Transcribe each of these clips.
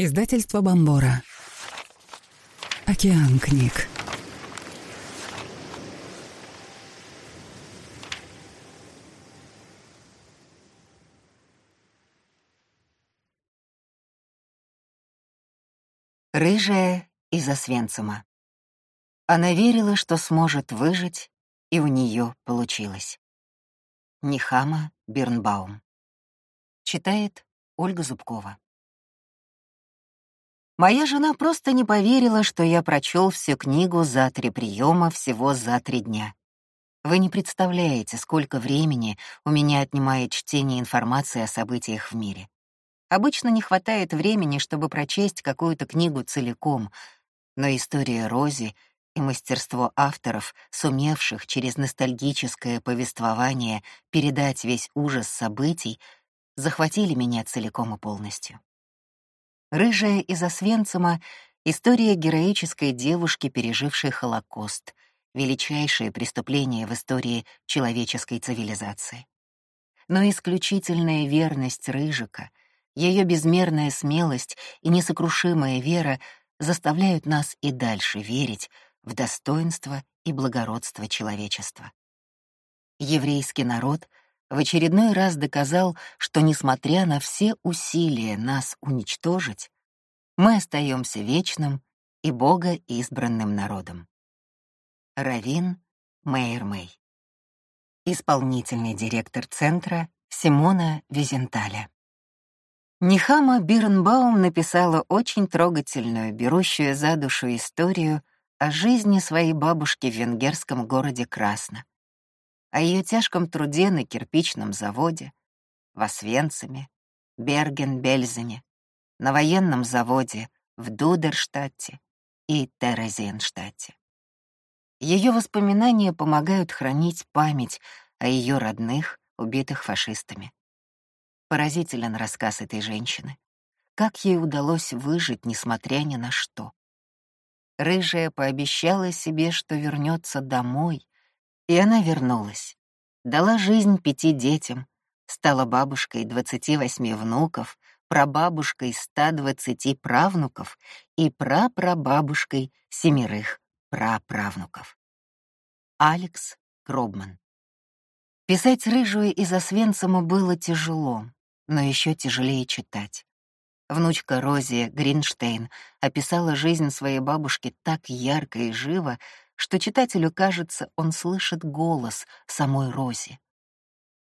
Издательство Бомбора. Океан книг. Рыжая из Освенцима. Она верила, что сможет выжить, и у нее получилось. Нихама Бирнбаум. Читает Ольга Зубкова. Моя жена просто не поверила, что я прочел всю книгу за три приема всего за три дня. Вы не представляете, сколько времени у меня отнимает чтение информации о событиях в мире. Обычно не хватает времени, чтобы прочесть какую-то книгу целиком, но история Рози и мастерство авторов, сумевших через ностальгическое повествование передать весь ужас событий, захватили меня целиком и полностью. Рыжая из Освенцима — история героической девушки, пережившей Холокост, величайшее преступление в истории человеческой цивилизации. Но исключительная верность Рыжика, ее безмерная смелость и несокрушимая вера заставляют нас и дальше верить в достоинство и благородство человечества. Еврейский народ — в очередной раз доказал, что, несмотря на все усилия нас уничтожить, мы остаемся вечным и Бога избранным народом. Равин Мейер Мэй. Исполнительный директор центра Симона Визенталя. Нихама Бирнбаум написала очень трогательную, берущую за душу историю о жизни своей бабушки в венгерском городе Красно о ее тяжком труде на кирпичном заводе, в Освенциме, Берген-Бельзене, на военном заводе в Дудерштадте и Терезенштадте. Ее воспоминания помогают хранить память о ее родных, убитых фашистами. Поразителен рассказ этой женщины. Как ей удалось выжить, несмотря ни на что. Рыжая пообещала себе, что вернется домой, и она вернулась. Дала жизнь пяти детям, стала бабушкой 28 внуков, прабабушкой 120 правнуков и прапрабабушкой семерых праправнуков. Алекс Кробман. Писать рыжую из Освенцима было тяжело, но еще тяжелее читать. Внучка Розия Гринштейн описала жизнь своей бабушки так ярко и живо, что читателю кажется, он слышит голос самой Рози.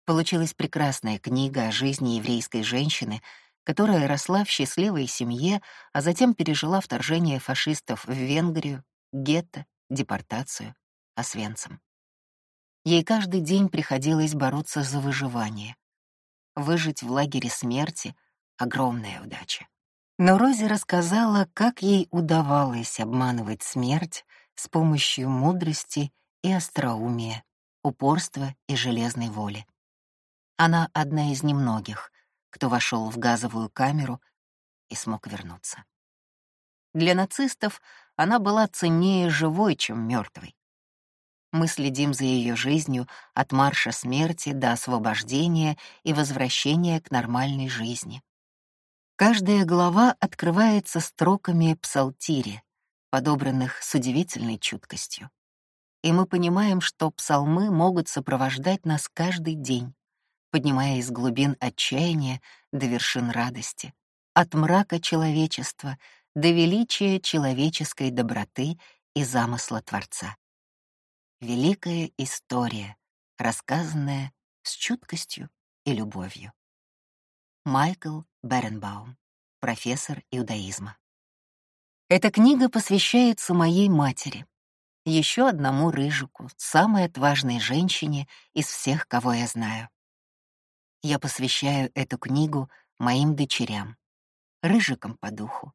Получилась прекрасная книга о жизни еврейской женщины, которая росла в счастливой семье, а затем пережила вторжение фашистов в Венгрию, гетто, депортацию, освенцем. Ей каждый день приходилось бороться за выживание. Выжить в лагере смерти — огромная удача. Но Рози рассказала, как ей удавалось обманывать смерть, с помощью мудрости и остроумия, упорства и железной воли. Она одна из немногих, кто вошел в газовую камеру и смог вернуться. Для нацистов она была ценнее живой, чем мертвой. Мы следим за ее жизнью от марша смерти до освобождения и возвращения к нормальной жизни. Каждая глава открывается строками псалтири, подобранных с удивительной чуткостью. И мы понимаем, что псалмы могут сопровождать нас каждый день, поднимая из глубин отчаяния до вершин радости, от мрака человечества до величия человеческой доброты и замысла Творца. Великая история, рассказанная с чуткостью и любовью. Майкл Беренбаум, профессор иудаизма. Эта книга посвящается моей матери, еще одному рыжику, самой отважной женщине из всех, кого я знаю. Я посвящаю эту книгу моим дочерям, рыжикам по духу.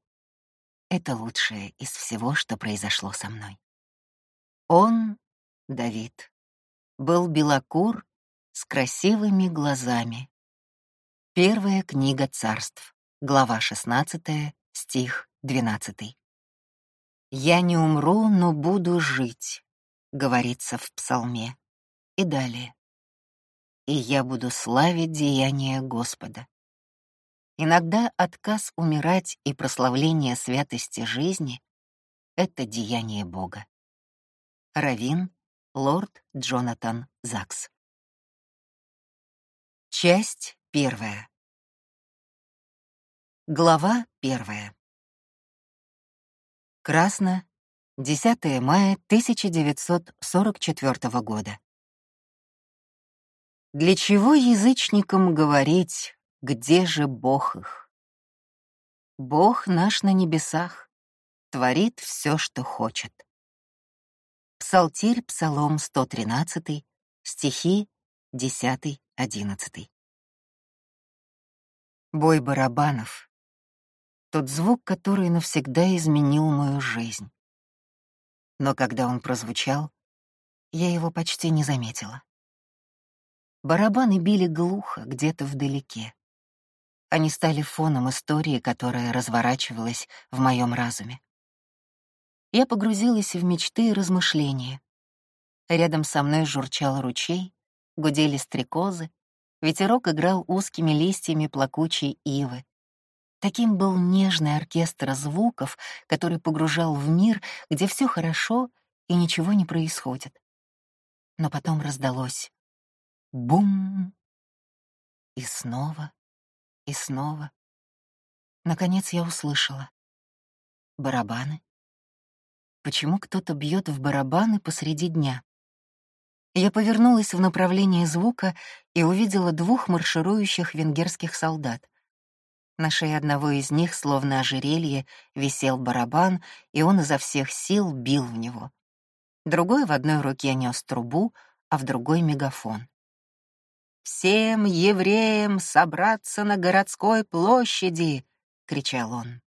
Это лучшее из всего, что произошло со мной. Он, Давид, был белокур с красивыми глазами. Первая книга царств, глава 16, стих 12. «Я не умру, но буду жить», — говорится в псалме. И далее. «И я буду славить деяния Господа». Иногда отказ умирать и прославление святости жизни — это деяние Бога. Равин, лорд Джонатан Закс. Часть первая. Глава первая. Красно, 10 мая 1944 года. Для чего язычникам говорить, где же Бог их? Бог наш на небесах, творит все, что хочет. Псалтирь, Псалом 113, стихи 10-11. Бой барабанов — тот звук, который навсегда изменил мою жизнь. Но когда он прозвучал, я его почти не заметила. Барабаны били глухо, где-то вдалеке. Они стали фоном истории, которая разворачивалась в моем разуме. Я погрузилась в мечты и размышления. Рядом со мной журчал ручей, гудели стрекозы, ветерок играл узкими листьями плакучей ивы. Таким был нежный оркестр звуков, который погружал в мир, где все хорошо и ничего не происходит. Но потом раздалось Бум! И снова, и снова. Наконец я услышала. Барабаны. Почему кто-то бьет в барабаны посреди дня? Я повернулась в направлении звука и увидела двух марширующих венгерских солдат. На шее одного из них, словно ожерелье, висел барабан, и он изо всех сил бил в него. Другой в одной руке нес трубу, а в другой — мегафон. «Всем евреям собраться на городской площади!» — кричал он.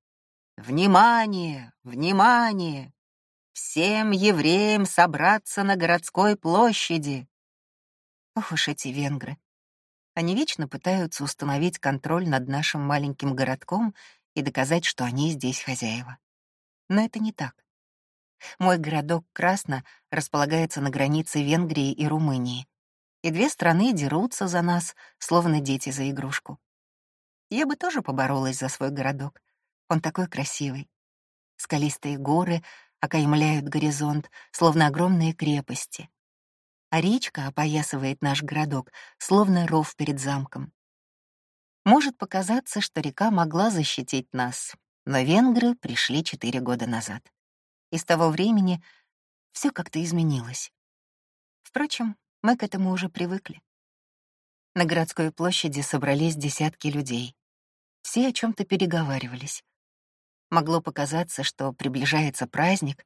«Внимание! Внимание! Всем евреям собраться на городской площади!» Ох уж эти венгры. Они вечно пытаются установить контроль над нашим маленьким городком и доказать, что они здесь хозяева. Но это не так. Мой городок Красно располагается на границе Венгрии и Румынии, и две страны дерутся за нас, словно дети за игрушку. Я бы тоже поборолась за свой городок. Он такой красивый. Скалистые горы окаймляют горизонт, словно огромные крепости. А речка опоясывает наш городок, словно ров перед замком. Может показаться, что река могла защитить нас, но венгры пришли четыре года назад. И с того времени все как-то изменилось. Впрочем, мы к этому уже привыкли. На городской площади собрались десятки людей. Все о чем то переговаривались. Могло показаться, что приближается праздник,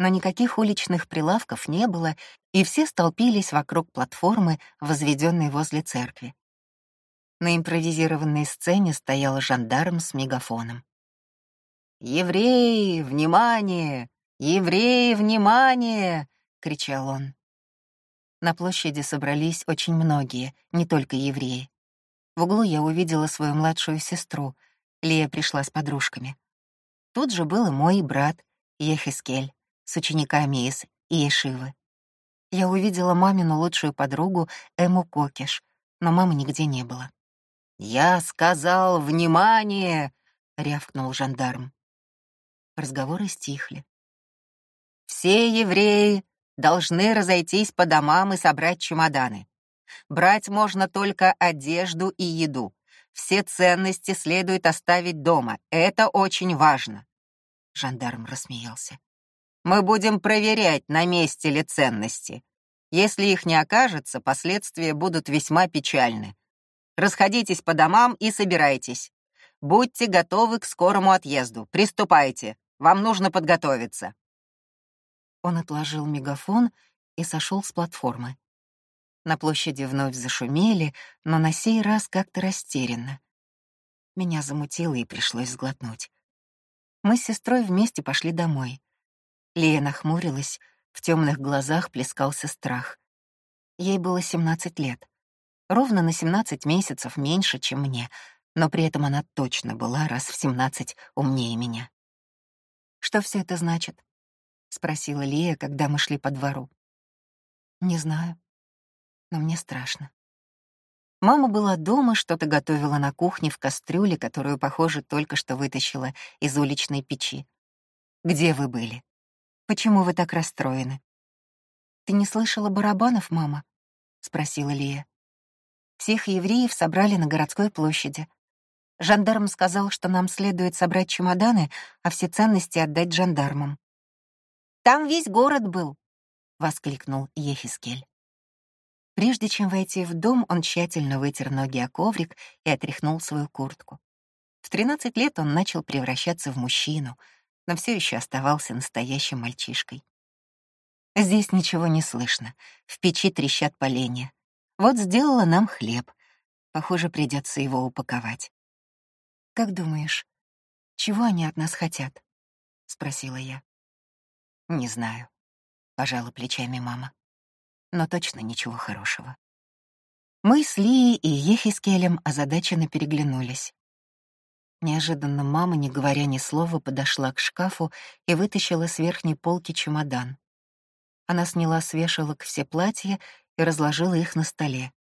но никаких уличных прилавков не было, и все столпились вокруг платформы, возведенной возле церкви. На импровизированной сцене стоял жандарм с мегафоном. «Евреи, внимание! Евреи, внимание!» — кричал он. На площади собрались очень многие, не только евреи. В углу я увидела свою младшую сестру. Лия пришла с подружками. Тут же был и мой брат, Ехискель, с учениками из Иешивы. Я увидела мамину лучшую подругу Эму Кокиш, но мамы нигде не было. «Я сказал, внимание!» — рявкнул жандарм. Разговоры стихли. «Все евреи должны разойтись по домам и собрать чемоданы. Брать можно только одежду и еду. Все ценности следует оставить дома. Это очень важно. Жандарм рассмеялся. Мы будем проверять, на месте ли ценности. Если их не окажется, последствия будут весьма печальны. Расходитесь по домам и собирайтесь. Будьте готовы к скорому отъезду. Приступайте. Вам нужно подготовиться. Он отложил мегафон и сошел с платформы. На площади вновь зашумели, но на сей раз как-то растерянно. Меня замутило и пришлось сглотнуть. Мы с сестрой вместе пошли домой. Лия нахмурилась, в темных глазах плескался страх. Ей было 17 лет. Ровно на 17 месяцев меньше, чем мне, но при этом она точно была раз в 17 умнее меня. Что все это значит? — спросила Лия, когда мы шли по двору. «Не знаю, но мне страшно». Мама была дома, что-то готовила на кухне в кастрюле, которую, похоже, только что вытащила из уличной печи. «Где вы были? Почему вы так расстроены?» «Ты не слышала барабанов, мама?» — спросила Лия. Всех евреев собрали на городской площади. Жандарм сказал, что нам следует собрать чемоданы, а все ценности отдать жандармам. «Там весь город был!» — воскликнул Ехискель. Прежде чем войти в дом, он тщательно вытер ноги о коврик и отряхнул свою куртку. В 13 лет он начал превращаться в мужчину, но все еще оставался настоящим мальчишкой. Здесь ничего не слышно, в печи трещат поленья. Вот сделала нам хлеб. Похоже, придется его упаковать. «Как думаешь, чего они от нас хотят?» — спросила я. «Не знаю», — пожала плечами мама но точно ничего хорошего. Мы с Лией и Ехискелем озадаченно переглянулись. Неожиданно мама, не говоря ни слова, подошла к шкафу и вытащила с верхней полки чемодан. Она сняла с вешалок все платья и разложила их на столе.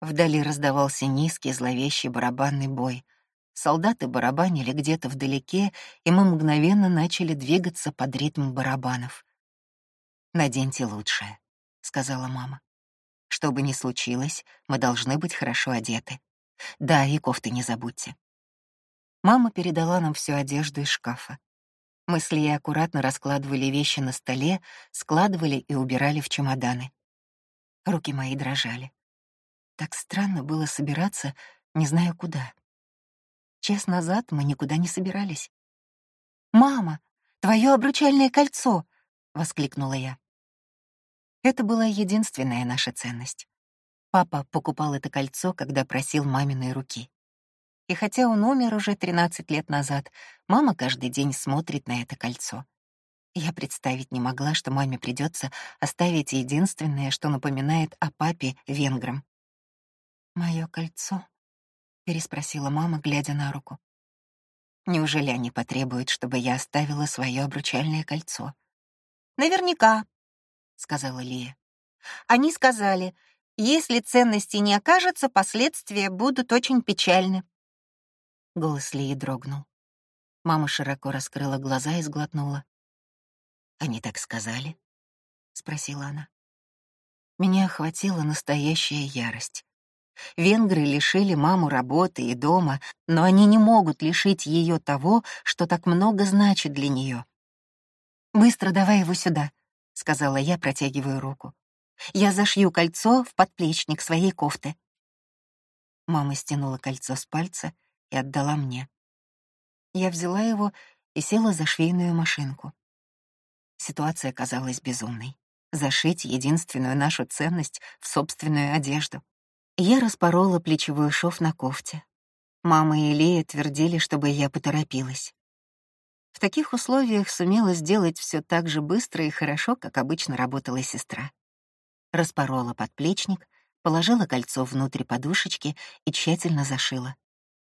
Вдали раздавался низкий зловещий барабанный бой. Солдаты барабанили где-то вдалеке, и мы мгновенно начали двигаться под ритм барабанов. «Наденьте лучшее», — сказала мама. «Что бы ни случилось, мы должны быть хорошо одеты. Да, и кофты не забудьте». Мама передала нам всю одежду из шкафа. Мы с Лией аккуратно раскладывали вещи на столе, складывали и убирали в чемоданы. Руки мои дрожали. Так странно было собираться, не знаю куда. Час назад мы никуда не собирались. «Мама, твое обручальное кольцо!» — воскликнула я. Это была единственная наша ценность. Папа покупал это кольцо, когда просил маминой руки. И хотя он умер уже 13 лет назад, мама каждый день смотрит на это кольцо. Я представить не могла, что маме придется оставить единственное, что напоминает о папе венграм. Мое кольцо?» — переспросила мама, глядя на руку. «Неужели они потребуют, чтобы я оставила свое обручальное кольцо?» «Наверняка», сказала Лия. Они сказали, если ценности не окажется, последствия будут очень печальны. Голос Лии дрогнул. Мама широко раскрыла глаза и сглотнула. «Они так сказали?» — спросила она. Меня охватила настоящая ярость. Венгры лишили маму работы и дома, но они не могут лишить ее того, что так много значит для нее. «Быстро давай его сюда», — сказала я, протягивая руку. «Я зашью кольцо в подплечник своей кофты». Мама стянула кольцо с пальца и отдала мне. Я взяла его и села за швейную машинку. Ситуация казалась безумной. Зашить единственную нашу ценность в собственную одежду. Я распорола плечевой шов на кофте. Мама и Лея твердили, чтобы я поторопилась. В таких условиях сумела сделать все так же быстро и хорошо, как обычно работала сестра. Распорола подплечник, положила кольцо внутрь подушечки и тщательно зашила.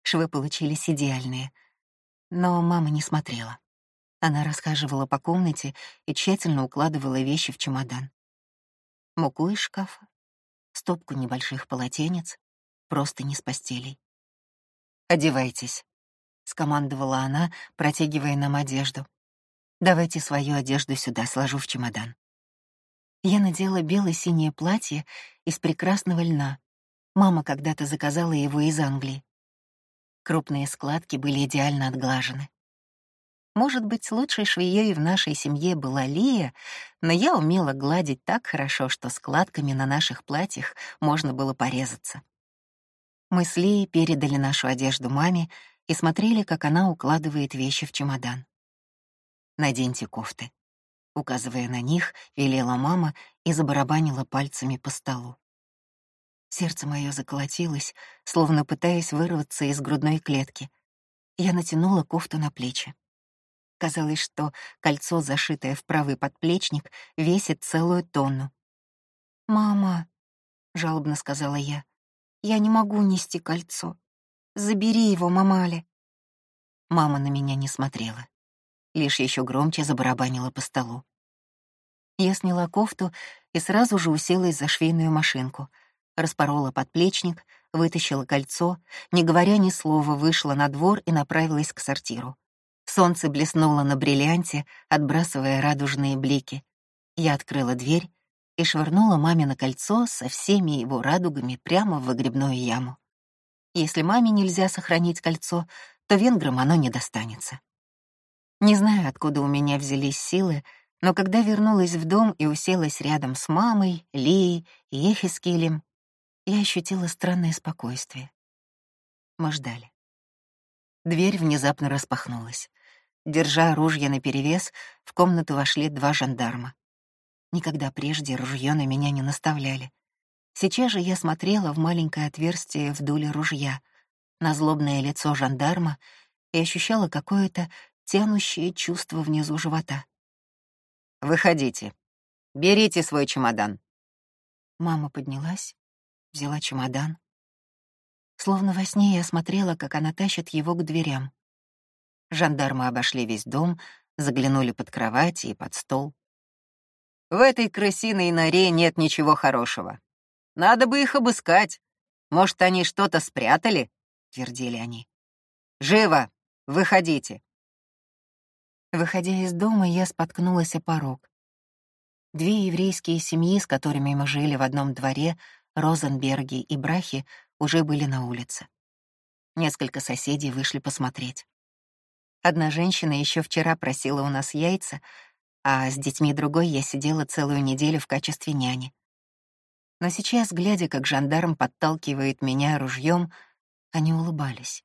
Швы получились идеальные. Но мама не смотрела. Она расхаживала по комнате и тщательно укладывала вещи в чемодан. Муку из шкафа, стопку небольших полотенец, просто не с постелей. «Одевайтесь», — скомандовала она, протягивая нам одежду. «Давайте свою одежду сюда, сложу в чемодан». Я надела бело-синее платье из прекрасного льна. Мама когда-то заказала его из Англии. Крупные складки были идеально отглажены. Может быть, лучшей швеей в нашей семье была Лия, но я умела гладить так хорошо, что складками на наших платьях можно было порезаться. Мы с Лией передали нашу одежду маме, и смотрели, как она укладывает вещи в чемодан. «Наденьте кофты», — указывая на них, велела мама и забарабанила пальцами по столу. Сердце мое заколотилось, словно пытаясь вырваться из грудной клетки. Я натянула кофту на плечи. Казалось, что кольцо, зашитое в правый подплечник, весит целую тонну. «Мама», — жалобно сказала я, — «я не могу нести кольцо. Забери его, мамали. Мама на меня не смотрела, лишь еще громче забарабанила по столу. Я сняла кофту и сразу же уселась за швейную машинку. Распорола подплечник, вытащила кольцо, не говоря ни слова, вышла на двор и направилась к сортиру. Солнце блеснуло на бриллианте, отбрасывая радужные блики. Я открыла дверь и швырнула маме на кольцо со всеми его радугами прямо в выгребную яму. Если маме нельзя сохранить кольцо, то венграм оно не достанется. Не знаю, откуда у меня взялись силы, но когда вернулась в дом и уселась рядом с мамой, Лией и Эхискилем, я ощутила странное спокойствие. Мы ждали. Дверь внезапно распахнулась. Держа ружья наперевес, в комнату вошли два жандарма. Никогда прежде ружье на меня не наставляли. Сейчас же я смотрела в маленькое отверстие в дуле ружья, на злобное лицо жандарма и ощущала какое-то тянущее чувство внизу живота. «Выходите. Берите свой чемодан». Мама поднялась, взяла чемодан. Словно во сне я смотрела, как она тащит его к дверям. Жандармы обошли весь дом, заглянули под кровать и под стол. «В этой крысиной норе нет ничего хорошего. Надо бы их обыскать. Может, они что-то спрятали?» — твердили они. «Живо! Выходите!» Выходя из дома, я споткнулась о порог. Две еврейские семьи, с которыми мы жили в одном дворе, Розенберги и Брахи, уже были на улице. Несколько соседей вышли посмотреть. Одна женщина еще вчера просила у нас яйца, а с детьми другой я сидела целую неделю в качестве няни. Но сейчас, глядя, как жандарм подталкивает меня ружьем, они улыбались.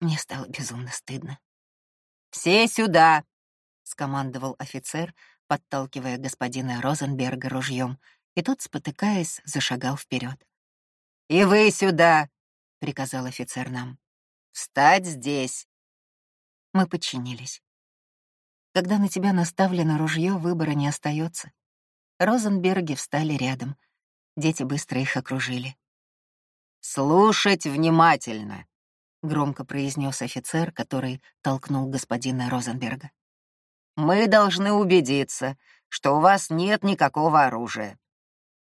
Мне стало безумно стыдно. «Все сюда!» — скомандовал офицер, подталкивая господина Розенберга ружьем, и тот, спотыкаясь, зашагал вперед. «И вы сюда!» — приказал офицер нам. «Встать здесь!» Мы подчинились. Когда на тебя наставлено ружье, выбора не остается. Розенберги встали рядом. Дети быстро их окружили. «Слушать внимательно!» — громко произнес офицер, который толкнул господина Розенберга. «Мы должны убедиться, что у вас нет никакого оружия.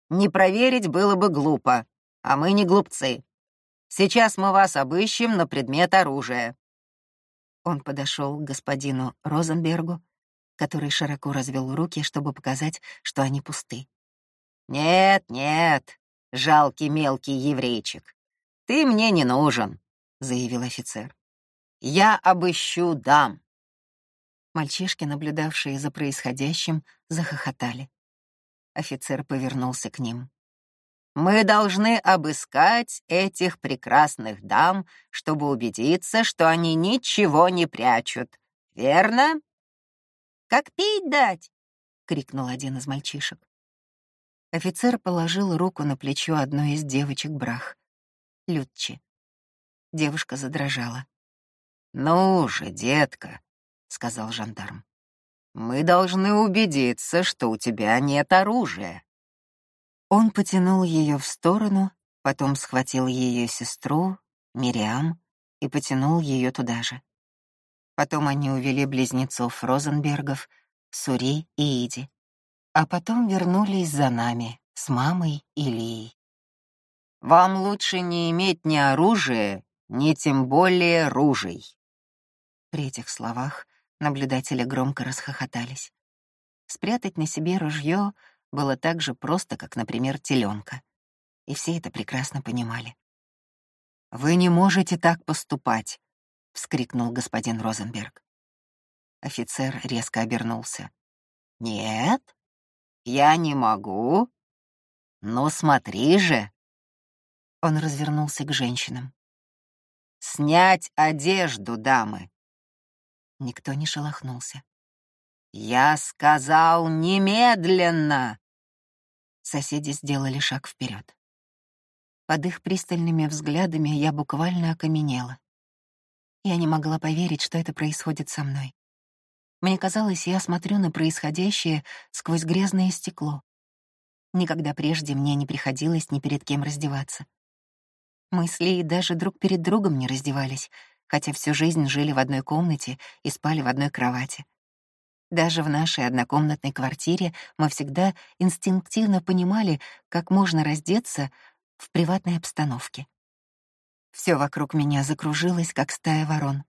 Не проверить было бы глупо, а мы не глупцы. Сейчас мы вас обыщем на предмет оружия. Он подошел к господину Розенбергу, который широко развел руки, чтобы показать, что они пусты. «Нет, нет, жалкий мелкий еврейчик, ты мне не нужен», — заявил офицер. «Я обыщу дам». Мальчишки, наблюдавшие за происходящим, захохотали. Офицер повернулся к ним. Мы должны обыскать этих прекрасных дам, чтобы убедиться, что они ничего не прячут. Верно? Как пить дать? крикнул один из мальчишек. Офицер положил руку на плечо одной из девочек Брах. Лютчи. Девушка задрожала. «Ну же, детка», — сказал жандарм, — «мы должны убедиться, что у тебя нет оружия». Он потянул ее в сторону, потом схватил ее сестру, Мириам, и потянул ее туда же. Потом они увели близнецов Розенбергов, Сури и Иди. А потом вернулись за нами с мамой и Лией. «Вам лучше не иметь ни оружия, ни тем более ружей». При этих словах наблюдатели громко расхохотались. Спрятать на себе ружье было так же просто, как, например, теленка. И все это прекрасно понимали. «Вы не можете так поступать!» — вскрикнул господин Розенберг. Офицер резко обернулся. «Нет, я не могу. Ну, смотри же!» Он развернулся к женщинам. «Снять одежду, дамы!» Никто не шелохнулся. «Я сказал немедленно!» Соседи сделали шаг вперед. Под их пристальными взглядами я буквально окаменела. Я не могла поверить, что это происходит со мной. Мне казалось, я смотрю на происходящее сквозь грязное стекло. Никогда прежде мне не приходилось ни перед кем раздеваться. Мы с Лией даже друг перед другом не раздевались, хотя всю жизнь жили в одной комнате и спали в одной кровати. Даже в нашей однокомнатной квартире мы всегда инстинктивно понимали, как можно раздеться в приватной обстановке. Все вокруг меня закружилось, как стая ворон.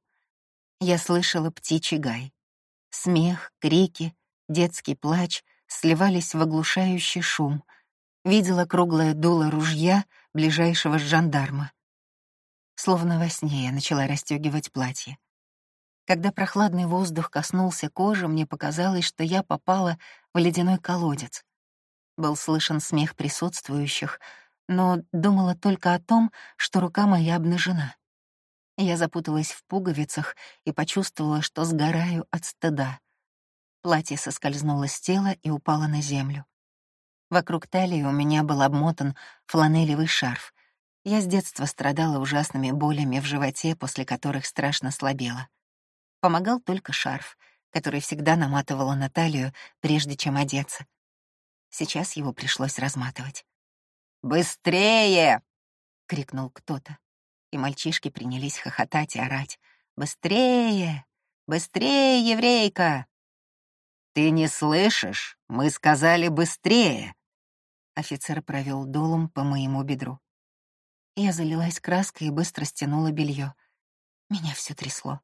Я слышала птичий гай. Смех, крики, детский плач сливались в оглушающий шум. Видела круглое дуло ружья ближайшего жандарма. Словно во сне я начала расстегивать платье. Когда прохладный воздух коснулся кожи, мне показалось, что я попала в ледяной колодец. Был слышен смех присутствующих, но думала только о том, что рука моя обнажена. Я запуталась в пуговицах и почувствовала, что сгораю от стыда. Платье соскользнуло с тела и упало на землю. Вокруг талии у меня был обмотан фланелевый шарф. Я с детства страдала ужасными болями в животе, после которых страшно слабела. Помогал только шарф, который всегда наматывала на талию, прежде чем одеться. Сейчас его пришлось разматывать. «Быстрее!» — крикнул кто-то. И мальчишки принялись хохотать и орать. «Быстрее! Быстрее, еврейка!» «Ты не слышишь? Мы сказали быстрее!» Офицер провел долом по моему бедру. Я залилась краской и быстро стянула белье. Меня все трясло.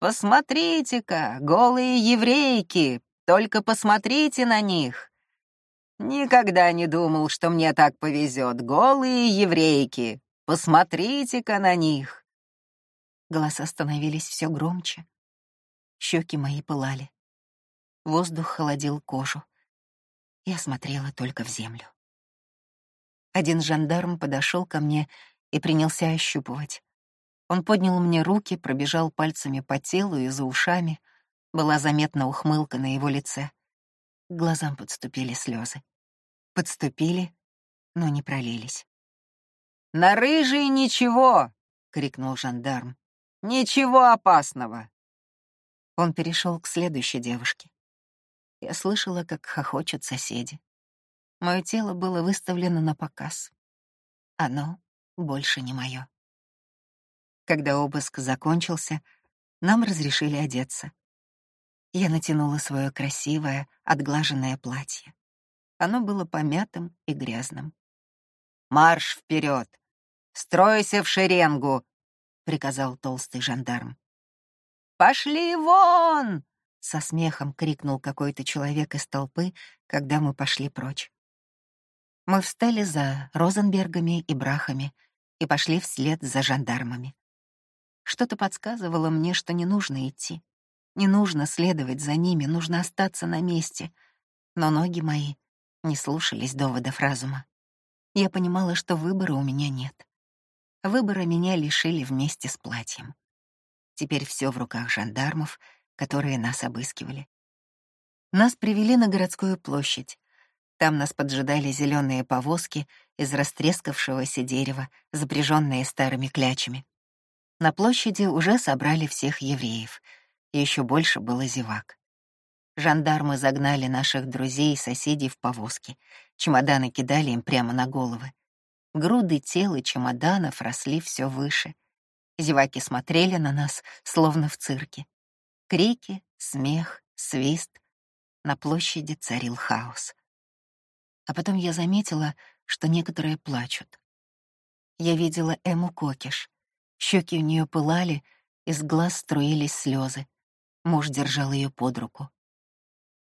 «Посмотрите-ка, голые еврейки! Только посмотрите на них!» «Никогда не думал, что мне так повезет. Голые еврейки! Посмотрите-ка на них!» Голоса становились все громче. Щеки мои пылали. Воздух холодил кожу. Я смотрела только в землю. Один жандарм подошел ко мне и принялся ощупывать. Он поднял мне руки, пробежал пальцами по телу и за ушами. Была заметна ухмылка на его лице. К глазам подступили слезы. Подступили, но не пролились. «На рыжий ничего!» — крикнул жандарм. «Ничего опасного!» Он перешел к следующей девушке. Я слышала, как хохочут соседи. Мое тело было выставлено на показ. Оно больше не мое. Когда обыск закончился, нам разрешили одеться. Я натянула свое красивое, отглаженное платье. Оно было помятым и грязным. «Марш вперед! Стройся в шеренгу!» — приказал толстый жандарм. «Пошли вон!» — со смехом крикнул какой-то человек из толпы, когда мы пошли прочь. Мы встали за Розенбергами и Брахами и пошли вслед за жандармами. Что-то подсказывало мне, что не нужно идти. Не нужно следовать за ними, нужно остаться на месте. Но ноги мои не слушались доводов разума. Я понимала, что выбора у меня нет. Выбора меня лишили вместе с платьем. Теперь все в руках жандармов, которые нас обыскивали. Нас привели на городскую площадь. Там нас поджидали зеленые повозки из растрескавшегося дерева, запряженные старыми клячами. На площади уже собрали всех евреев, и еще больше было зевак. Жандармы загнали наших друзей и соседей в повозки. Чемоданы кидали им прямо на головы. Груды тел и чемоданов росли все выше. Зеваки смотрели на нас, словно в цирке. Крики, смех, свист. На площади царил хаос. А потом я заметила, что некоторые плачут. Я видела Эму Кокиш. Щеки у нее пылали, из глаз струились слезы. Муж держал ее под руку.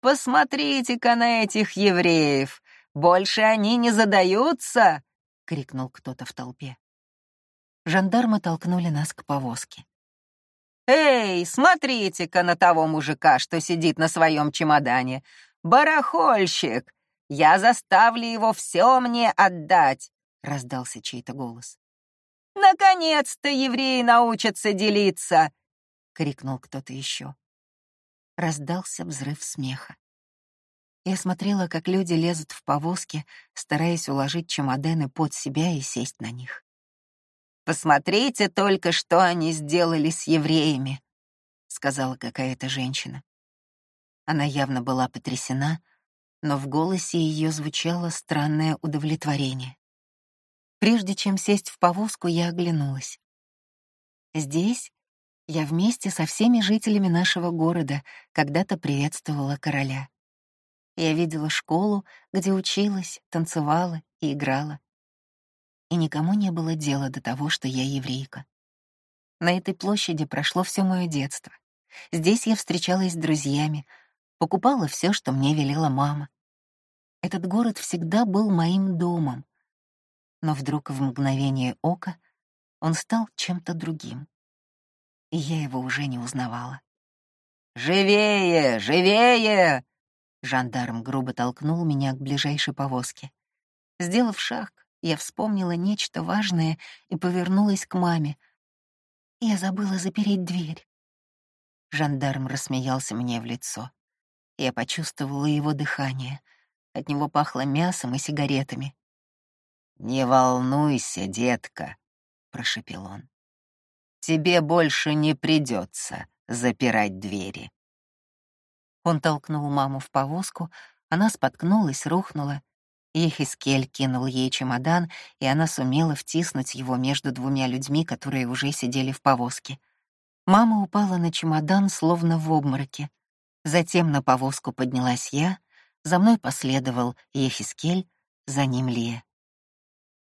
«Посмотрите-ка на этих евреев! Больше они не задаются!» — крикнул кто-то в толпе. Жандармы толкнули нас к повозке. «Эй, смотрите-ка на того мужика, что сидит на своем чемодане! Барахольщик! Я заставлю его все мне отдать!» — раздался чей-то голос. Наконец-то евреи научатся делиться!» — крикнул кто-то еще. Раздался взрыв смеха. Я смотрела, как люди лезут в повозки, стараясь уложить чемоданы под себя и сесть на них. «Посмотрите только, что они сделали с евреями», — сказала какая-то женщина. Она явно была потрясена, но в голосе ее звучало странное удовлетворение. Прежде чем сесть в повозку, я оглянулась. Здесь Я вместе со всеми жителями нашего города когда-то приветствовала короля. Я видела школу, где училась, танцевала и играла. И никому не было дела до того, что я еврейка. На этой площади прошло все мое детство. Здесь я встречалась с друзьями, покупала все, что мне велела мама. Этот город всегда был моим домом. Но вдруг в мгновение ока он стал чем-то другим и я его уже не узнавала. «Живее! Живее!» Жандарм грубо толкнул меня к ближайшей повозке. Сделав шаг, я вспомнила нечто важное и повернулась к маме. Я забыла запереть дверь. Жандарм рассмеялся мне в лицо. Я почувствовала его дыхание. От него пахло мясом и сигаретами. «Не волнуйся, детка», — прошепел он тебе больше не придется запирать двери. Он толкнул маму в повозку, она споткнулась, рухнула. Ехискель кинул ей чемодан, и она сумела втиснуть его между двумя людьми, которые уже сидели в повозке. Мама упала на чемодан, словно в обмороке. Затем на повозку поднялась я, за мной последовал Ехискель, за ним Лия.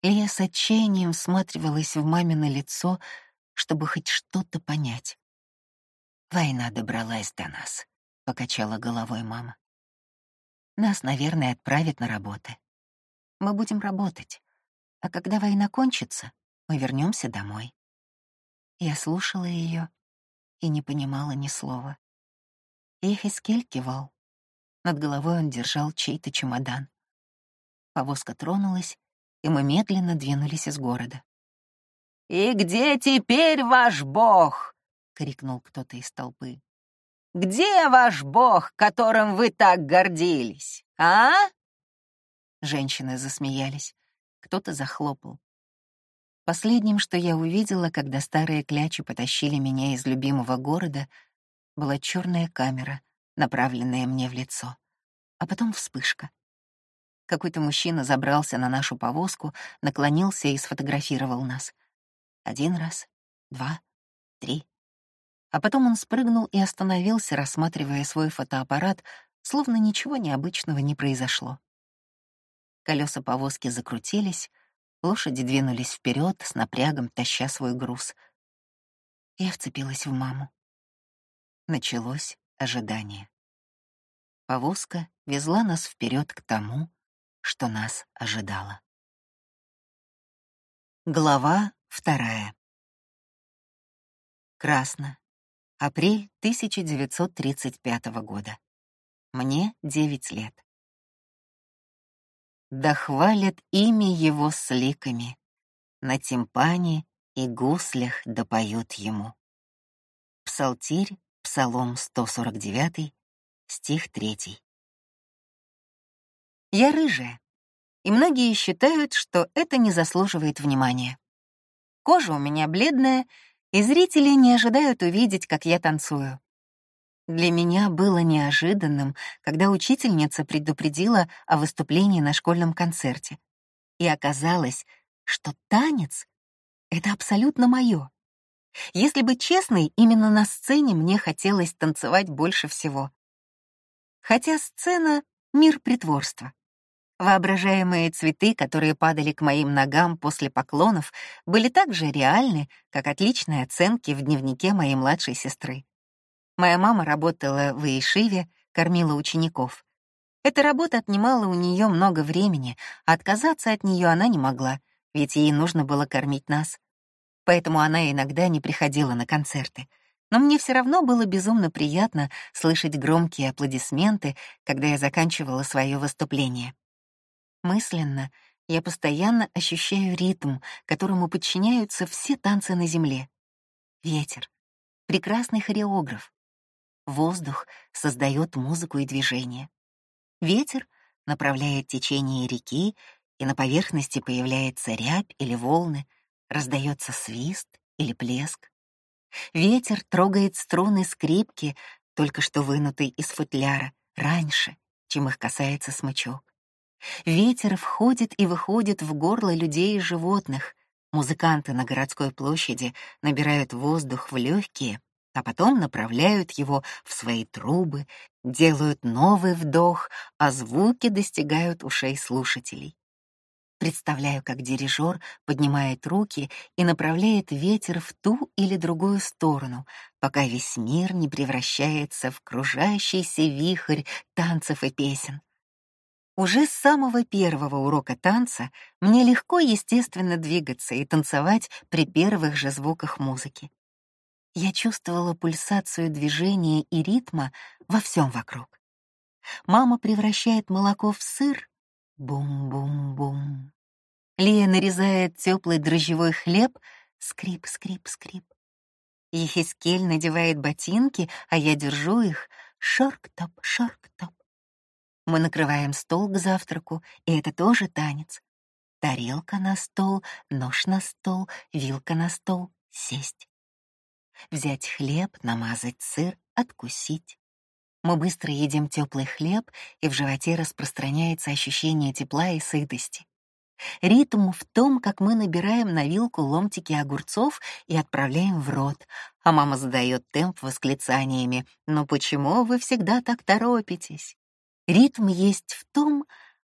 Лия с отчаянием всматривалась в мамино лицо, чтобы хоть что-то понять. «Война добралась до нас», — покачала головой мама. «Нас, наверное, отправят на работы. Мы будем работать, а когда война кончится, мы вернемся домой». Я слушала ее и не понимала ни слова. Ихискель кивал. Над головой он держал чей-то чемодан. Повозка тронулась, и мы медленно двинулись из города. «И где теперь ваш бог?» — крикнул кто-то из толпы. «Где ваш бог, которым вы так гордились, а?» Женщины засмеялись, кто-то захлопал. Последним, что я увидела, когда старые клячи потащили меня из любимого города, была черная камера, направленная мне в лицо, а потом вспышка. Какой-то мужчина забрался на нашу повозку, наклонился и сфотографировал нас. Один раз, два, три. А потом он спрыгнул и остановился, рассматривая свой фотоаппарат, словно ничего необычного не произошло. Колеса повозки закрутились, лошади двинулись вперед с напрягом, таща свой груз. Я вцепилась в маму. Началось ожидание. Повозка везла нас вперед к тому, что нас ожидало. Глава Вторая. Красно. Апрель 1935 года. Мне 9 лет. Да хвалят имя его с ликами, на тимпане и гуслях да поют ему. Псалтирь, Псалом 149, стих 3. Я рыжая, и многие считают, что это не заслуживает внимания. Кожа у меня бледная, и зрители не ожидают увидеть, как я танцую. Для меня было неожиданным, когда учительница предупредила о выступлении на школьном концерте. И оказалось, что танец — это абсолютно мое. Если быть честной, именно на сцене мне хотелось танцевать больше всего. Хотя сцена — мир притворства. Воображаемые цветы, которые падали к моим ногам после поклонов, были так же реальны, как отличные оценки в дневнике моей младшей сестры. Моя мама работала в Ишиве, кормила учеников. Эта работа отнимала у нее много времени, а отказаться от нее она не могла, ведь ей нужно было кормить нас. Поэтому она иногда не приходила на концерты. Но мне все равно было безумно приятно слышать громкие аплодисменты, когда я заканчивала свое выступление. Мысленно я постоянно ощущаю ритм, которому подчиняются все танцы на земле. Ветер — прекрасный хореограф. Воздух создает музыку и движение. Ветер направляет течение реки, и на поверхности появляется рябь или волны, раздается свист или плеск. Ветер трогает струны скрипки, только что вынутой из футляра, раньше, чем их касается смычок. Ветер входит и выходит в горло людей и животных. Музыканты на городской площади набирают воздух в легкие, а потом направляют его в свои трубы, делают новый вдох, а звуки достигают ушей слушателей. Представляю, как дирижер поднимает руки и направляет ветер в ту или другую сторону, пока весь мир не превращается в кружащийся вихрь танцев и песен. Уже с самого первого урока танца мне легко, естественно, двигаться и танцевать при первых же звуках музыки. Я чувствовала пульсацию движения и ритма во всем вокруг. Мама превращает молоко в сыр. Бум-бум-бум. Лия нарезает теплый дрожжевой хлеб. Скрип, скрип, скрип. Ехискель надевает ботинки, а я держу их. Шорк-топ, шорк-топ. Мы накрываем стол к завтраку, и это тоже танец. Тарелка на стол, нож на стол, вилка на стол, сесть. Взять хлеб, намазать сыр, откусить. Мы быстро едим теплый хлеб, и в животе распространяется ощущение тепла и сытости. Ритм в том, как мы набираем на вилку ломтики огурцов и отправляем в рот, а мама задает темп восклицаниями «Ну почему вы всегда так торопитесь?» Ритм есть в том,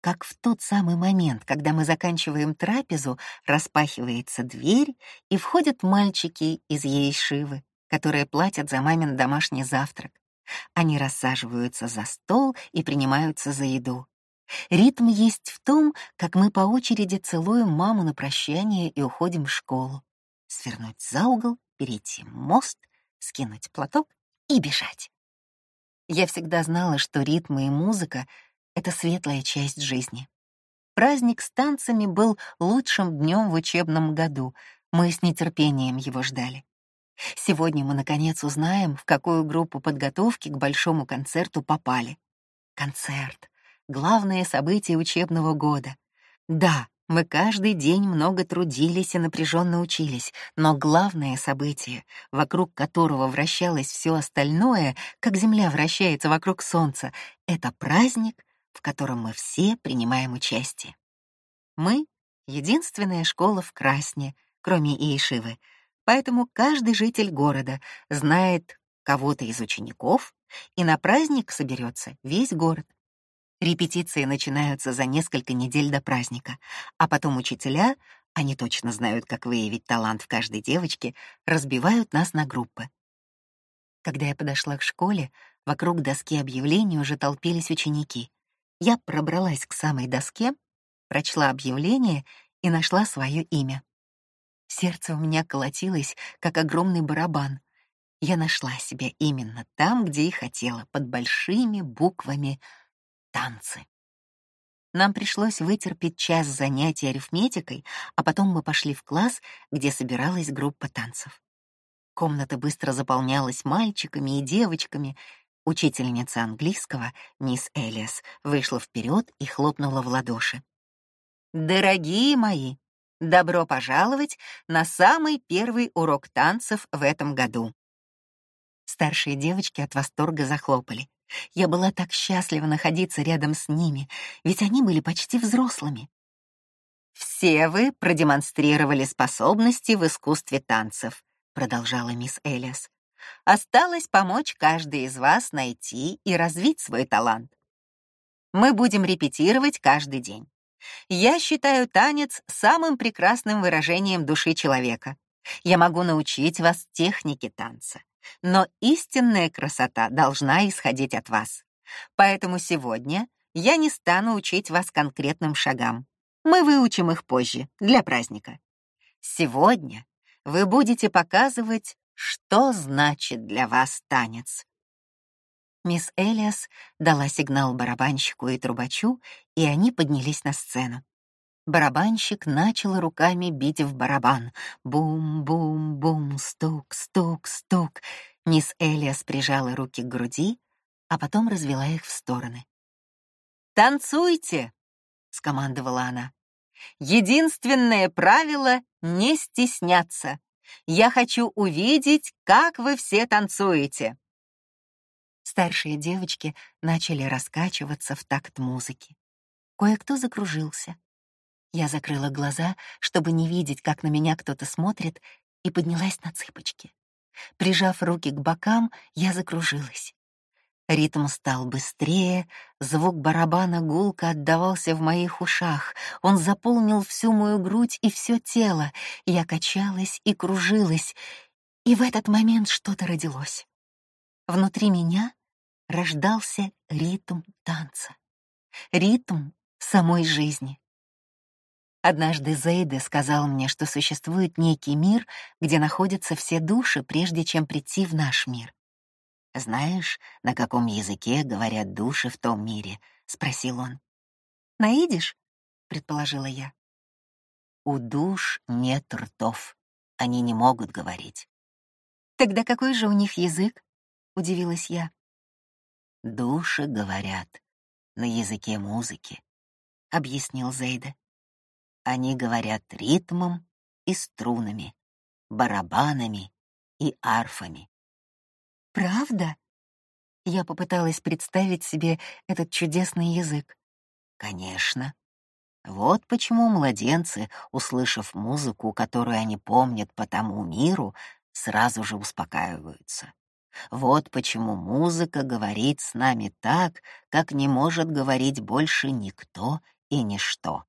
как в тот самый момент, когда мы заканчиваем трапезу, распахивается дверь, и входят мальчики из Ейшивы, которые платят за мамин домашний завтрак. Они рассаживаются за стол и принимаются за еду. Ритм есть в том, как мы по очереди целуем маму на прощание и уходим в школу. Свернуть за угол, перейти мост, скинуть платок и бежать. Я всегда знала, что ритмы и музыка — это светлая часть жизни. Праздник с танцами был лучшим днем в учебном году. Мы с нетерпением его ждали. Сегодня мы, наконец, узнаем, в какую группу подготовки к большому концерту попали. Концерт — главное событие учебного года. Да, мы каждый день много трудились и напряженно учились, но главное событие, вокруг которого вращалось все остальное, как Земля вращается вокруг Солнца, это праздник, в котором мы все принимаем участие. Мы — единственная школа в Красне, кроме Иешивы, поэтому каждый житель города знает кого-то из учеников, и на праздник соберется весь город. Репетиции начинаются за несколько недель до праздника, а потом учителя, они точно знают, как выявить талант в каждой девочке, разбивают нас на группы. Когда я подошла к школе, вокруг доски объявлений уже толпились ученики. Я пробралась к самой доске, прочла объявление и нашла свое имя. Сердце у меня колотилось, как огромный барабан. Я нашла себя именно там, где и хотела, под большими буквами танцы. Нам пришлось вытерпеть час занятий арифметикой, а потом мы пошли в класс, где собиралась группа танцев. Комната быстро заполнялась мальчиками и девочками. Учительница английского, мисс Элиас, вышла вперед и хлопнула в ладоши. «Дорогие мои, добро пожаловать на самый первый урок танцев в этом году!» Старшие девочки от восторга захлопали. Я была так счастлива находиться рядом с ними, ведь они были почти взрослыми. «Все вы продемонстрировали способности в искусстве танцев», — продолжала мисс Элиас. «Осталось помочь каждой из вас найти и развить свой талант. Мы будем репетировать каждый день. Я считаю танец самым прекрасным выражением души человека. Я могу научить вас технике танца. Но истинная красота должна исходить от вас. Поэтому сегодня я не стану учить вас конкретным шагам. Мы выучим их позже, для праздника. Сегодня вы будете показывать, что значит для вас танец. Мисс Элиас дала сигнал барабанщику и трубачу, и они поднялись на сцену. Барабанщик начал руками бить в барабан. Бум-бум-бум, стук, стук, стук. Мисс Элиас прижала руки к груди, а потом развела их в стороны. «Танцуйте!» — скомандовала она. «Единственное правило — не стесняться. Я хочу увидеть, как вы все танцуете». Старшие девочки начали раскачиваться в такт музыки. Кое-кто закружился. Я закрыла глаза, чтобы не видеть, как на меня кто-то смотрит, и поднялась на цыпочки. Прижав руки к бокам, я закружилась. Ритм стал быстрее, звук барабана гулко отдавался в моих ушах. Он заполнил всю мою грудь и все тело. Я качалась и кружилась, и в этот момент что-то родилось. Внутри меня рождался ритм танца. Ритм самой жизни. Однажды Зейде сказал мне, что существует некий мир, где находятся все души, прежде чем прийти в наш мир. «Знаешь, на каком языке говорят души в том мире?» — спросил он. «Наидишь?» — предположила я. «У душ нет ртов. Они не могут говорить». «Тогда какой же у них язык?» — удивилась я. «Души говорят на языке музыки», — объяснил Зейда. Они говорят ритмом и струнами, барабанами и арфами. Правда? Я попыталась представить себе этот чудесный язык. Конечно. Вот почему младенцы, услышав музыку, которую они помнят по тому миру, сразу же успокаиваются. Вот почему музыка говорит с нами так, как не может говорить больше никто и ничто.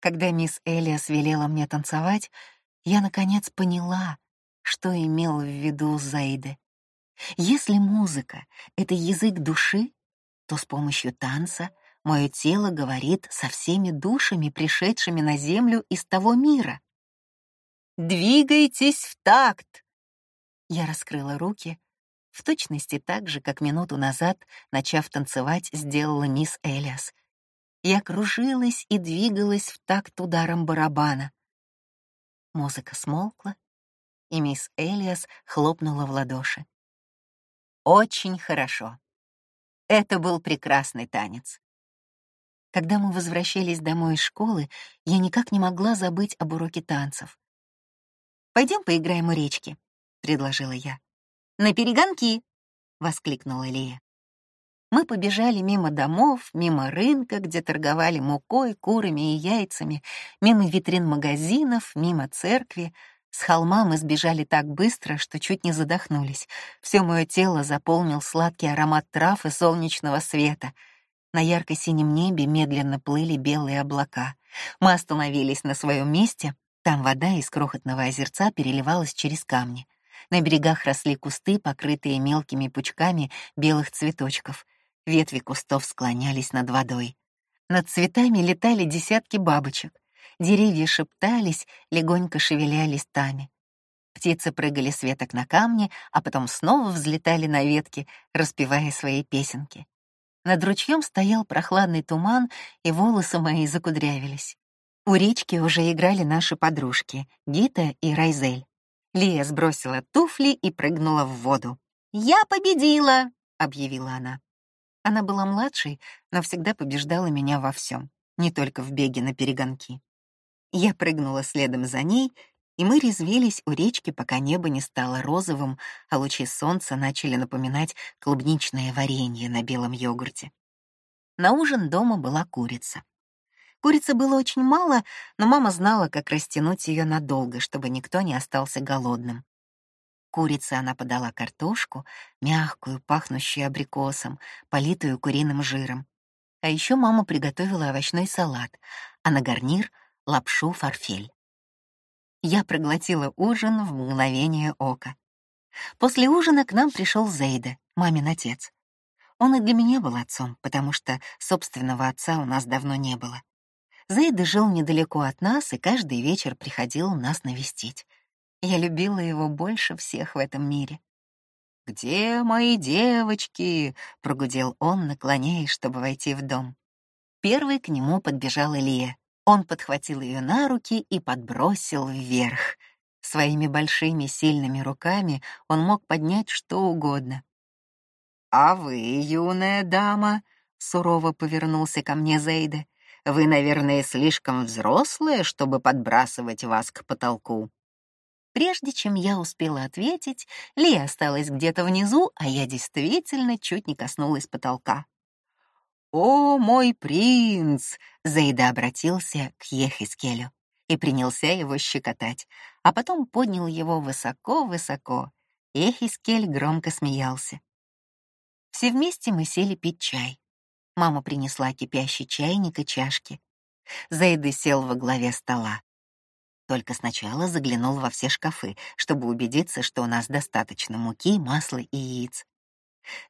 Когда мисс Элиас велела мне танцевать, я, наконец, поняла, что имел в виду Зайде. Если музыка — это язык души, то с помощью танца мое тело говорит со всеми душами, пришедшими на землю из того мира. «Двигайтесь в такт!» Я раскрыла руки, в точности так же, как минуту назад, начав танцевать, сделала мисс Элиас, я кружилась и двигалась в такт ударом барабана. Музыка смолкла, и мисс Элиас хлопнула в ладоши. Очень хорошо. Это был прекрасный танец. Когда мы возвращались домой из школы, я никак не могла забыть об уроке танцев. Пойдем поиграем у речки», — предложила я. «На перегонки!» — воскликнула Лия. Мы побежали мимо домов, мимо рынка, где торговали мукой, курами и яйцами, мимо витрин магазинов, мимо церкви. С холма мы сбежали так быстро, что чуть не задохнулись. Все мое тело заполнил сладкий аромат трав и солнечного света. На ярко-синем небе медленно плыли белые облака. Мы остановились на своем месте. Там вода из крохотного озерца переливалась через камни. На берегах росли кусты, покрытые мелкими пучками белых цветочков — Ветви кустов склонялись над водой. Над цветами летали десятки бабочек. Деревья шептались, легонько шевеля листами. Птицы прыгали с веток на камни, а потом снова взлетали на ветки, распевая свои песенки. Над ручьем стоял прохладный туман, и волосы мои закудрявились. У речки уже играли наши подружки — Гита и Райзель. Лия сбросила туфли и прыгнула в воду. «Я победила!» — объявила она. Она была младшей, но всегда побеждала меня во всем, не только в беге на перегонки. Я прыгнула следом за ней, и мы резвились у речки, пока небо не стало розовым, а лучи солнца начали напоминать клубничное варенье на белом йогурте. На ужин дома была курица. Курицы было очень мало, но мама знала, как растянуть ее надолго, чтобы никто не остался голодным. Курице она подала картошку, мягкую, пахнущую абрикосом, политую куриным жиром. А еще мама приготовила овощной салат, а на гарнир — лапшу форфель. Я проглотила ужин в мгновение ока. После ужина к нам пришел Зейда, мамин отец. Он и для меня был отцом, потому что собственного отца у нас давно не было. Зейда жил недалеко от нас и каждый вечер приходил нас навестить. Я любила его больше всех в этом мире. «Где мои девочки?» — прогудел он, наклоняясь, чтобы войти в дом. Первый к нему подбежал Илья. Он подхватил ее на руки и подбросил вверх. Своими большими сильными руками он мог поднять что угодно. «А вы, юная дама?» — сурово повернулся ко мне Зейда. «Вы, наверное, слишком взрослая, чтобы подбрасывать вас к потолку». Прежде чем я успела ответить, Ли осталась где-то внизу, а я действительно чуть не коснулась потолка. «О, мой принц!» — Зейда обратился к Ехискелю и принялся его щекотать, а потом поднял его высоко-высоко. Эхискель громко смеялся. Все вместе мы сели пить чай. Мама принесла кипящий чайник и чашки. Зайды сел во главе стола. Только сначала заглянул во все шкафы, чтобы убедиться, что у нас достаточно муки, масла и яиц.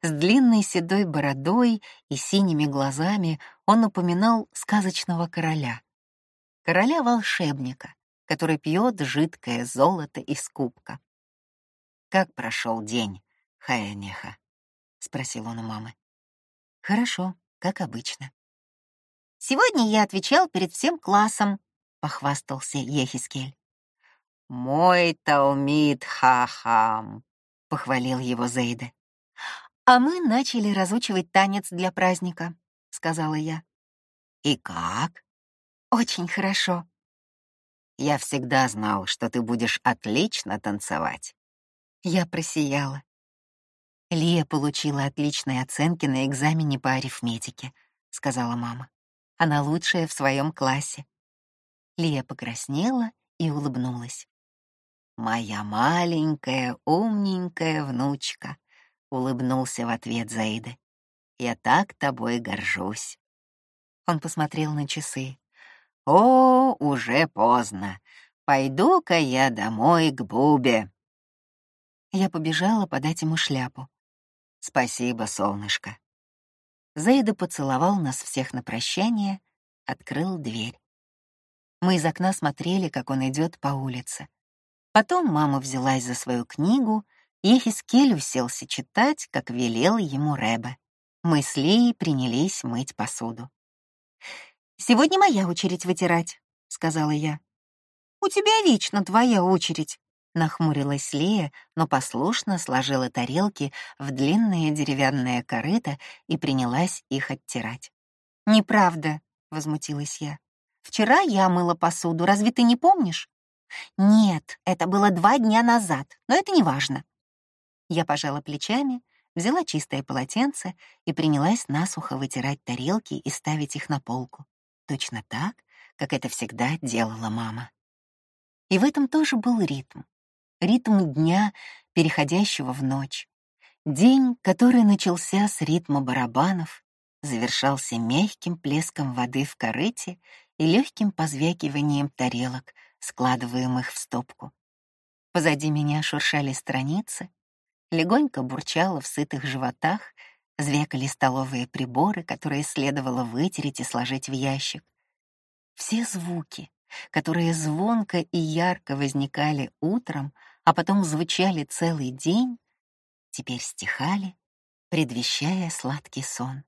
С длинной седой бородой и синими глазами он напоминал сказочного короля. Короля-волшебника, который пьет жидкое золото из кубка. «Как прошел день, Хаянеха?» — спросил он у мамы. «Хорошо, как обычно». «Сегодня я отвечал перед всем классом», — похвастался Ехискель. «Мой Таумид Хахам», — похвалил его Зейда. «А мы начали разучивать танец для праздника», — сказала я. «И как?» «Очень хорошо». «Я всегда знал, что ты будешь отлично танцевать». Я просияла. Лия получила отличные оценки на экзамене по арифметике, сказала мама. Она лучшая в своем классе. Лия покраснела и улыбнулась. «Моя маленькая, умненькая внучка», — улыбнулся в ответ Заида. «Я так тобой горжусь». Он посмотрел на часы. «О, уже поздно. Пойду-ка я домой к Бубе». Я побежала подать ему шляпу. «Спасибо, солнышко». Зейда поцеловал нас всех на прощание, открыл дверь. Мы из окна смотрели, как он идет по улице. Потом мама взялась за свою книгу, и Хискель уселся читать, как велел ему Рэбе. Мы с Лией принялись мыть посуду. «Сегодня моя очередь вытирать», — сказала я. «У тебя вечно твоя очередь», Нахмурилась Лея, но послушно сложила тарелки в длинные деревянные корыто и принялась их оттирать. «Неправда», — возмутилась я. «Вчера я мыла посуду, разве ты не помнишь?» «Нет, это было два дня назад, но это не важно». Я пожала плечами, взяла чистое полотенце и принялась насухо вытирать тарелки и ставить их на полку. Точно так, как это всегда делала мама. И в этом тоже был ритм ритм дня, переходящего в ночь. День, который начался с ритма барабанов, завершался мягким плеском воды в корыте и легким позвякиванием тарелок, складываемых в стопку. Позади меня шуршали страницы, легонько бурчало в сытых животах, звякали столовые приборы, которые следовало вытереть и сложить в ящик. Все звуки, которые звонко и ярко возникали утром, а потом звучали целый день, теперь стихали, предвещая сладкий сон.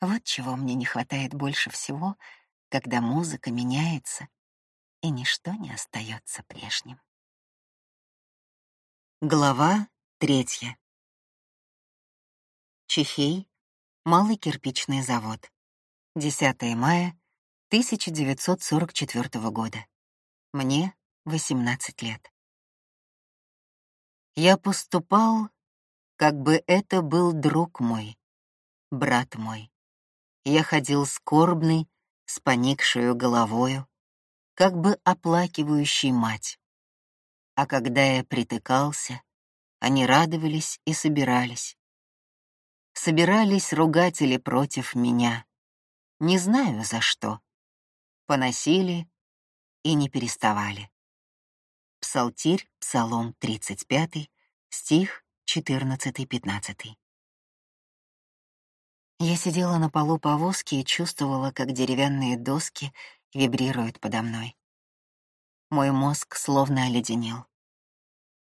Вот чего мне не хватает больше всего, когда музыка меняется, и ничто не остается прежним. Глава третья. Чехей, Малый кирпичный завод. 10 мая 1944 года. Мне 18 лет. Я поступал, как бы это был друг мой, брат мой. Я ходил скорбный, с поникшую головою, как бы оплакивающий мать. А когда я притыкался, они радовались и собирались. Собирались ругатели против меня. Не знаю за что поносили и не переставали. Псалтирь, Псалом 35, стих 14-15. Я сидела на полу повозки и чувствовала, как деревянные доски вибрируют подо мной. Мой мозг словно оледенел.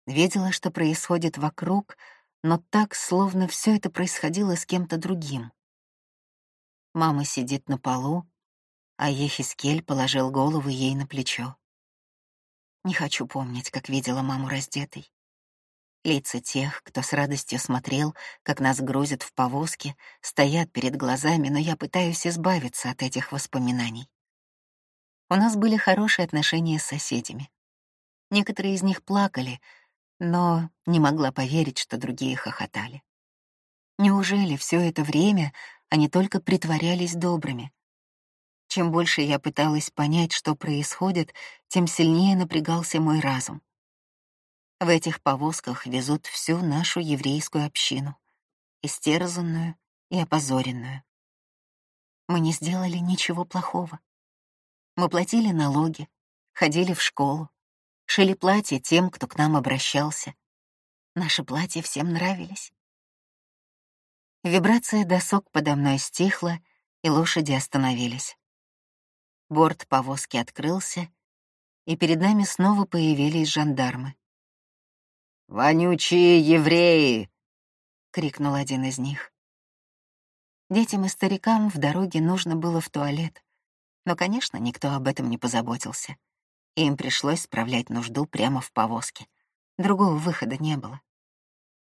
Видела, что происходит вокруг, но так, словно все это происходило с кем-то другим. Мама сидит на полу, а Ехискель положил голову ей на плечо. Не хочу помнить, как видела маму раздетой. Лица тех, кто с радостью смотрел, как нас грузят в повозке, стоят перед глазами, но я пытаюсь избавиться от этих воспоминаний. У нас были хорошие отношения с соседями. Некоторые из них плакали, но не могла поверить, что другие хохотали. Неужели все это время они только притворялись добрыми? Чем больше я пыталась понять, что происходит, тем сильнее напрягался мой разум. В этих повозках везут всю нашу еврейскую общину, истерзанную и опозоренную. Мы не сделали ничего плохого. Мы платили налоги, ходили в школу, шили платья тем, кто к нам обращался. Наши платья всем нравились. Вибрация досок подо мной стихла, и лошади остановились. Борт повозки открылся, и перед нами снова появились жандармы. «Вонючие евреи!» — крикнул один из них. Детям и старикам в дороге нужно было в туалет, но, конечно, никто об этом не позаботился. Им пришлось справлять нужду прямо в повозке. Другого выхода не было.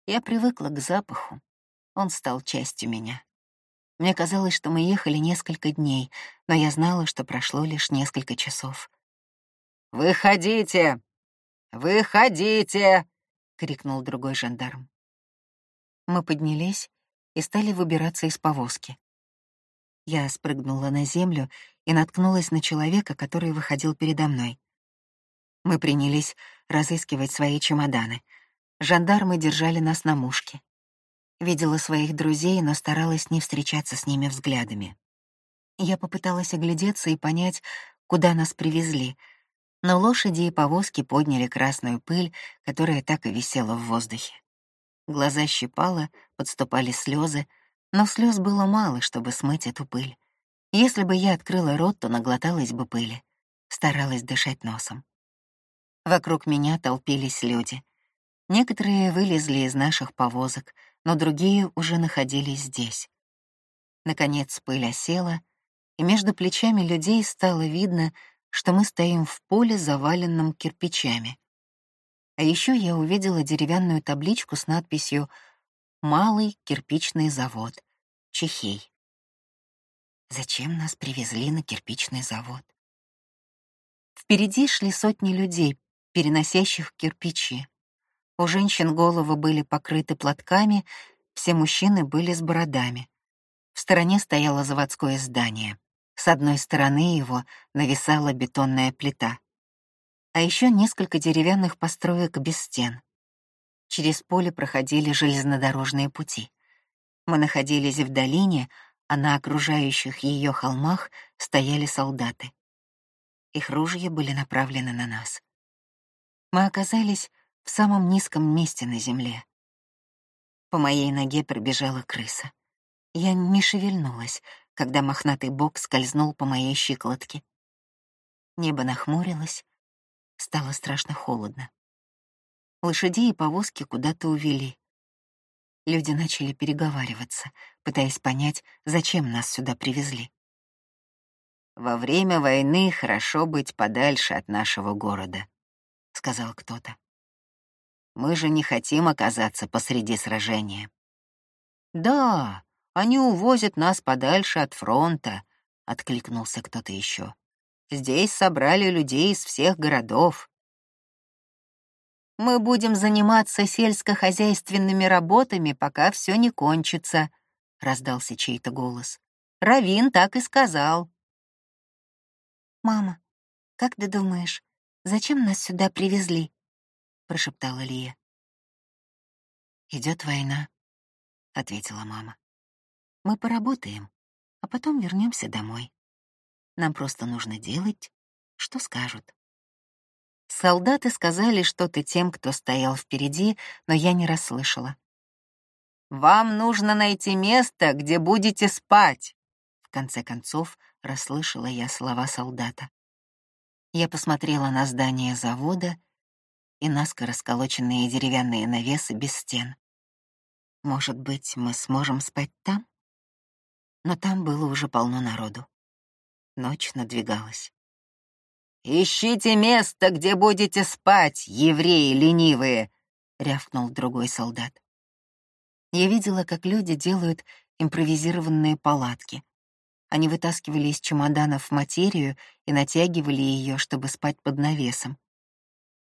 Я привыкла к запаху. Он стал частью меня. Мне казалось, что мы ехали несколько дней, но я знала, что прошло лишь несколько часов. «Выходите! Выходите!» крикнул другой жандарм. Мы поднялись и стали выбираться из повозки. Я спрыгнула на землю и наткнулась на человека, который выходил передо мной. Мы принялись разыскивать свои чемоданы. Жандармы держали нас на мушке. Видела своих друзей, но старалась не встречаться с ними взглядами. Я попыталась оглядеться и понять, куда нас привезли — но лошади и повозки подняли красную пыль, которая так и висела в воздухе. Глаза щипало, подступали слезы, но слез было мало, чтобы смыть эту пыль. Если бы я открыла рот, то наглоталась бы пыли. Старалась дышать носом. Вокруг меня толпились люди. Некоторые вылезли из наших повозок, но другие уже находились здесь. Наконец пыль осела, и между плечами людей стало видно, что мы стоим в поле, заваленном кирпичами. А еще я увидела деревянную табличку с надписью «Малый кирпичный завод. Чехей». Зачем нас привезли на кирпичный завод? Впереди шли сотни людей, переносящих кирпичи. У женщин головы были покрыты платками, все мужчины были с бородами. В стороне стояло заводское здание. С одной стороны его нависала бетонная плита, а еще несколько деревянных построек без стен. Через поле проходили железнодорожные пути. Мы находились в долине, а на окружающих ее холмах стояли солдаты. Их ружья были направлены на нас. Мы оказались в самом низком месте на земле. По моей ноге пробежала крыса. Я не шевельнулась, когда мохнатый бок скользнул по моей щиколотке. Небо нахмурилось, стало страшно холодно. Лошади и повозки куда-то увели. Люди начали переговариваться, пытаясь понять, зачем нас сюда привезли. «Во время войны хорошо быть подальше от нашего города», — сказал кто-то. «Мы же не хотим оказаться посреди сражения». «Да, они увозят нас подальше от фронта», — откликнулся кто-то еще. «Здесь собрали людей из всех городов». «Мы будем заниматься сельскохозяйственными работами, пока все не кончится», — раздался чей-то голос. «Равин так и сказал». «Мама, как ты думаешь, зачем нас сюда привезли?» — прошептала Лия. Идет война», — ответила мама. Мы поработаем, а потом вернемся домой. Нам просто нужно делать, что скажут. Солдаты сказали что-то тем, кто стоял впереди, но я не расслышала. «Вам нужно найти место, где будете спать», — в конце концов расслышала я слова солдата. Я посмотрела на здание завода и наскоро сколоченные деревянные навесы без стен. Может быть, мы сможем спать там? но там было уже полно народу. Ночь надвигалась. «Ищите место, где будете спать, евреи ленивые!» — рявкнул другой солдат. Я видела, как люди делают импровизированные палатки. Они вытаскивали из чемоданов материю и натягивали ее, чтобы спать под навесом.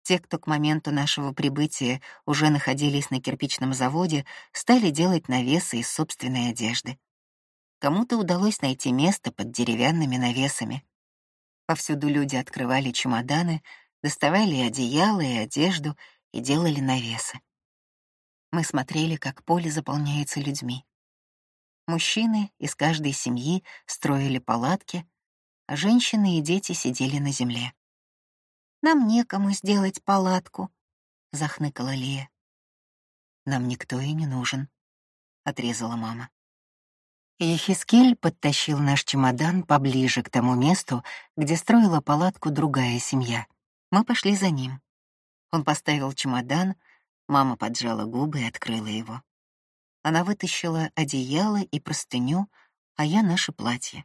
Те, кто к моменту нашего прибытия уже находились на кирпичном заводе, стали делать навесы из собственной одежды. Кому-то удалось найти место под деревянными навесами. Повсюду люди открывали чемоданы, доставали одеяло и одежду и делали навесы. Мы смотрели, как поле заполняется людьми. Мужчины из каждой семьи строили палатки, а женщины и дети сидели на земле. «Нам некому сделать палатку», — захныкала Лия. «Нам никто и не нужен», — отрезала мама. Ехискель подтащил наш чемодан поближе к тому месту, где строила палатку другая семья. Мы пошли за ним. Он поставил чемодан, мама поджала губы и открыла его. Она вытащила одеяло и простыню, а я наше платье.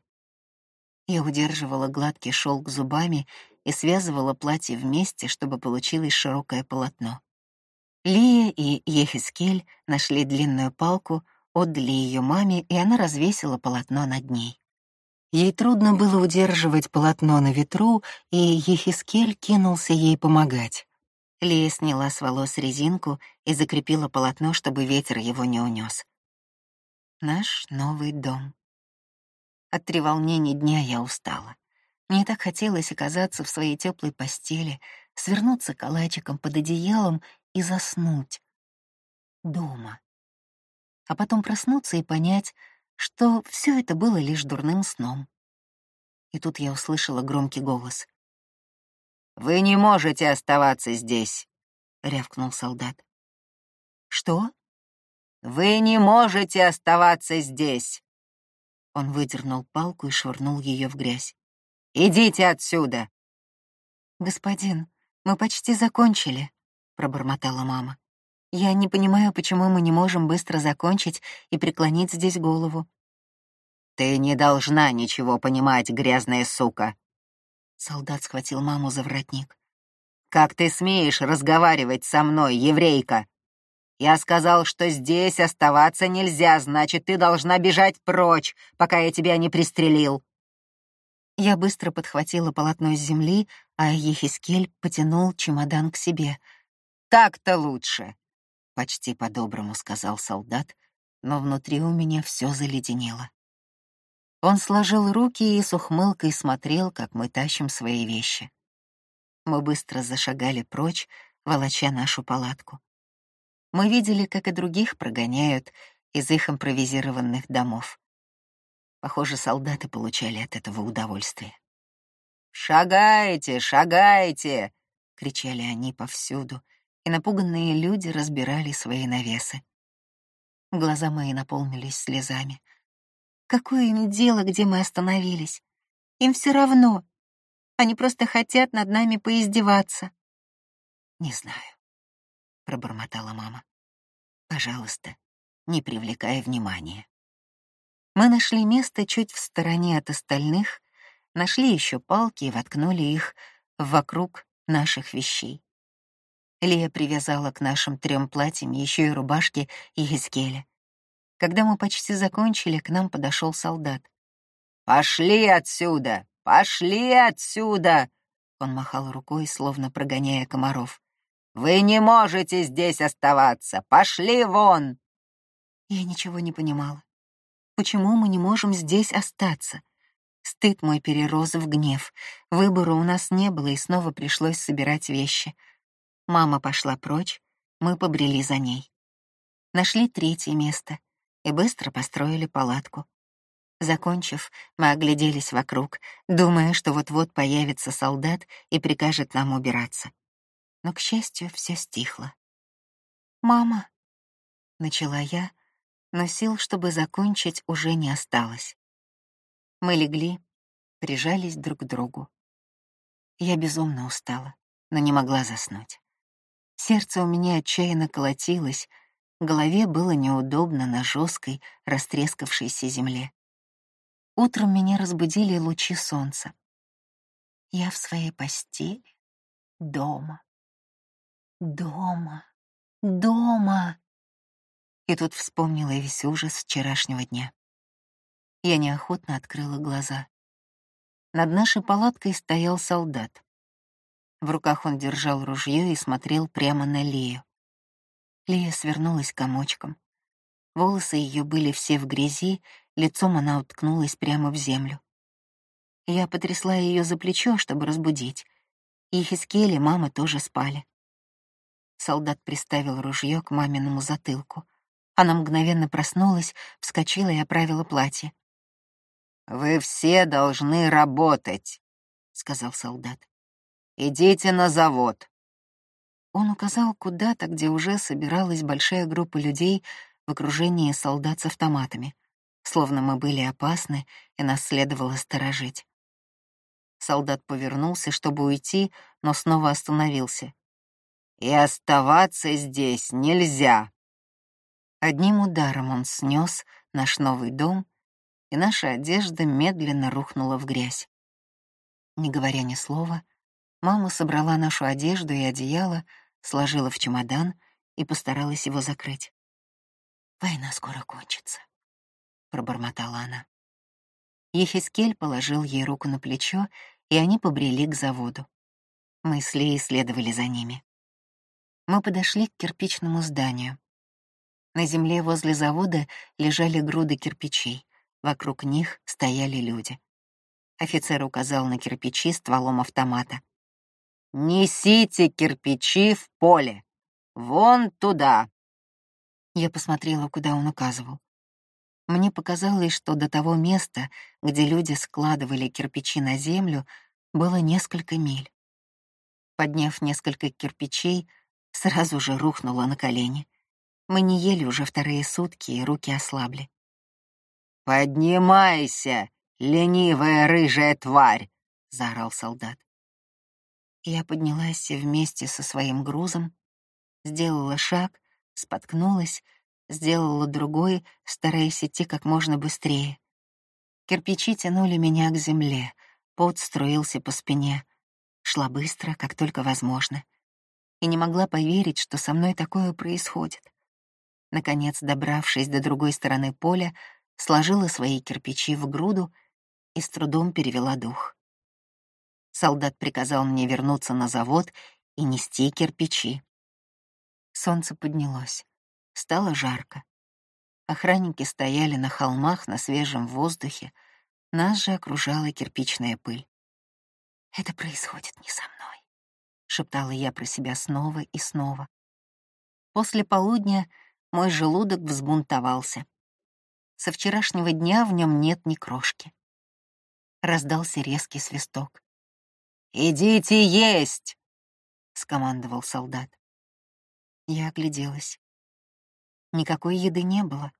Я удерживала гладкий шелк зубами и связывала платье вместе, чтобы получилось широкое полотно. Лия и Ехискель нашли длинную палку, отдали ее маме, и она развесила полотно над ней. Ей трудно было удерживать полотно на ветру, и Ехискель кинулся ей помогать. Лия сняла с волос резинку и закрепила полотно, чтобы ветер его не унес. Наш новый дом. От треволнений дня я устала. Мне так хотелось оказаться в своей теплой постели, свернуться калачиком под одеялом и заснуть. Дома. А потом проснуться и понять, что все это было лишь дурным сном. И тут я услышала громкий голос. «Вы не можете оставаться здесь», — рявкнул солдат. «Что?» «Вы не можете оставаться здесь!» Он выдернул палку и швырнул ее в грязь. «Идите отсюда!» «Господин, мы почти закончили», пробормотала мама. «Я не понимаю, почему мы не можем быстро закончить и преклонить здесь голову». «Ты не должна ничего понимать, грязная сука!» Солдат схватил маму за воротник. «Как ты смеешь разговаривать со мной, еврейка? Я сказал, что здесь оставаться нельзя, значит, ты должна бежать прочь, пока я тебя не пристрелил». Я быстро подхватила полотно с земли, а Ехискель потянул чемодан к себе — так-то лучше, — почти по-доброму сказал солдат, но внутри у меня все заледенело. Он сложил руки и с ухмылкой смотрел, как мы тащим свои вещи. Мы быстро зашагали прочь, волоча нашу палатку. Мы видели, как и других прогоняют из их импровизированных домов. Похоже, солдаты получали от этого удовольствие. «Шагайте, шагайте!» — кричали они повсюду, и напуганные люди разбирали свои навесы. Глаза мои наполнились слезами. Какое им дело, где мы остановились? Им все равно. Они просто хотят над нами поиздеваться. Не знаю, пробормотала мама. Пожалуйста, не привлекай внимания. Мы нашли место чуть в стороне от остальных, нашли еще палки и воткнули их вокруг наших вещей. Лия привязала к нашим трем платьям еще и рубашки и изгеля. Когда мы почти закончили, к нам подошел солдат. «Пошли отсюда! Пошли отсюда!» Он махал рукой, словно прогоняя комаров. «Вы не можете здесь оставаться! Пошли вон!» Я ничего не понимала. Почему мы не можем здесь остаться? Стыд мой перерос в гнев. Выбора у нас не было, и снова пришлось собирать вещи — Мама пошла прочь, мы побрели за ней. Нашли третье место и быстро построили палатку. Закончив, мы огляделись вокруг, думая, что вот-вот появится солдат и прикажет нам убираться. Но, к счастью, все стихло. «Мама», — начала я, но сил, чтобы закончить, уже не осталось. Мы легли, прижались друг к другу. Я безумно устала, но не могла заснуть. Сердце у меня отчаянно колотилось, голове было неудобно на жесткой, растрескавшейся земле. Утром меня разбудили лучи солнца. Я в своей постели, дома, дома, дома. И тут вспомнила весь ужас вчерашнего дня. Я неохотно открыла глаза. Над нашей палаткой стоял солдат. В руках он держал ружье и смотрел прямо на Лию. Лия свернулась комочком. Волосы ее были все в грязи, лицом она уткнулась прямо в землю. Я потрясла ее за плечо, чтобы разбудить. И Хискель и мама тоже спали. Солдат приставил ружье к маминому затылку. Она мгновенно проснулась, вскочила и оправила платье. «Вы все должны работать», — сказал солдат. «Идите на завод». Он указал куда-то, где уже собиралась большая группа людей в окружении солдат с автоматами, словно мы были опасны и нас следовало сторожить. Солдат повернулся, чтобы уйти, но снова остановился. «И оставаться здесь нельзя!» Одним ударом он снес наш новый дом, и наша одежда медленно рухнула в грязь. Не говоря ни слова, мама собрала нашу одежду и одеяло, сложила в чемодан и постаралась его закрыть. «Война скоро кончится», — пробормотала она. Ехискель положил ей руку на плечо, и они побрели к заводу. Мы с следовали за ними. Мы подошли к кирпичному зданию. На земле возле завода лежали груды кирпичей. Вокруг них стояли люди. Офицер указал на кирпичи стволом автомата. «Несите кирпичи в поле! Вон туда!» Я посмотрела, куда он указывал. Мне показалось, что до того места, где люди складывали кирпичи на землю, было несколько миль. Подняв несколько кирпичей, сразу же рухнула на колени. Мы не ели уже вторые сутки, и руки ослабли. «Поднимайся, ленивая рыжая тварь!» — заорал солдат. Я поднялась вместе со своим грузом, сделала шаг, споткнулась сделала другой, стараясь идти как можно быстрее. Кирпичи тянули меня к земле, пот струился по спине. Шла быстро, как только возможно. И не могла поверить, что со мной такое происходит. Наконец, добравшись до другой стороны поля, сложила свои кирпичи в груду и с трудом перевела дух. Солдат приказал мне вернуться на завод и нести кирпичи. Солнце поднялось. Стало жарко. Охранники стояли на холмах на свежем воздухе, нас же окружала кирпичная пыль. «Это происходит не со мной», — шептала я про себя снова и снова. После полудня мой желудок взбунтовался. Со вчерашнего дня в нем нет ни крошки. Раздался резкий свисток. «Идите есть!» — скомандовал солдат. Я огляделась. Никакой еды не было.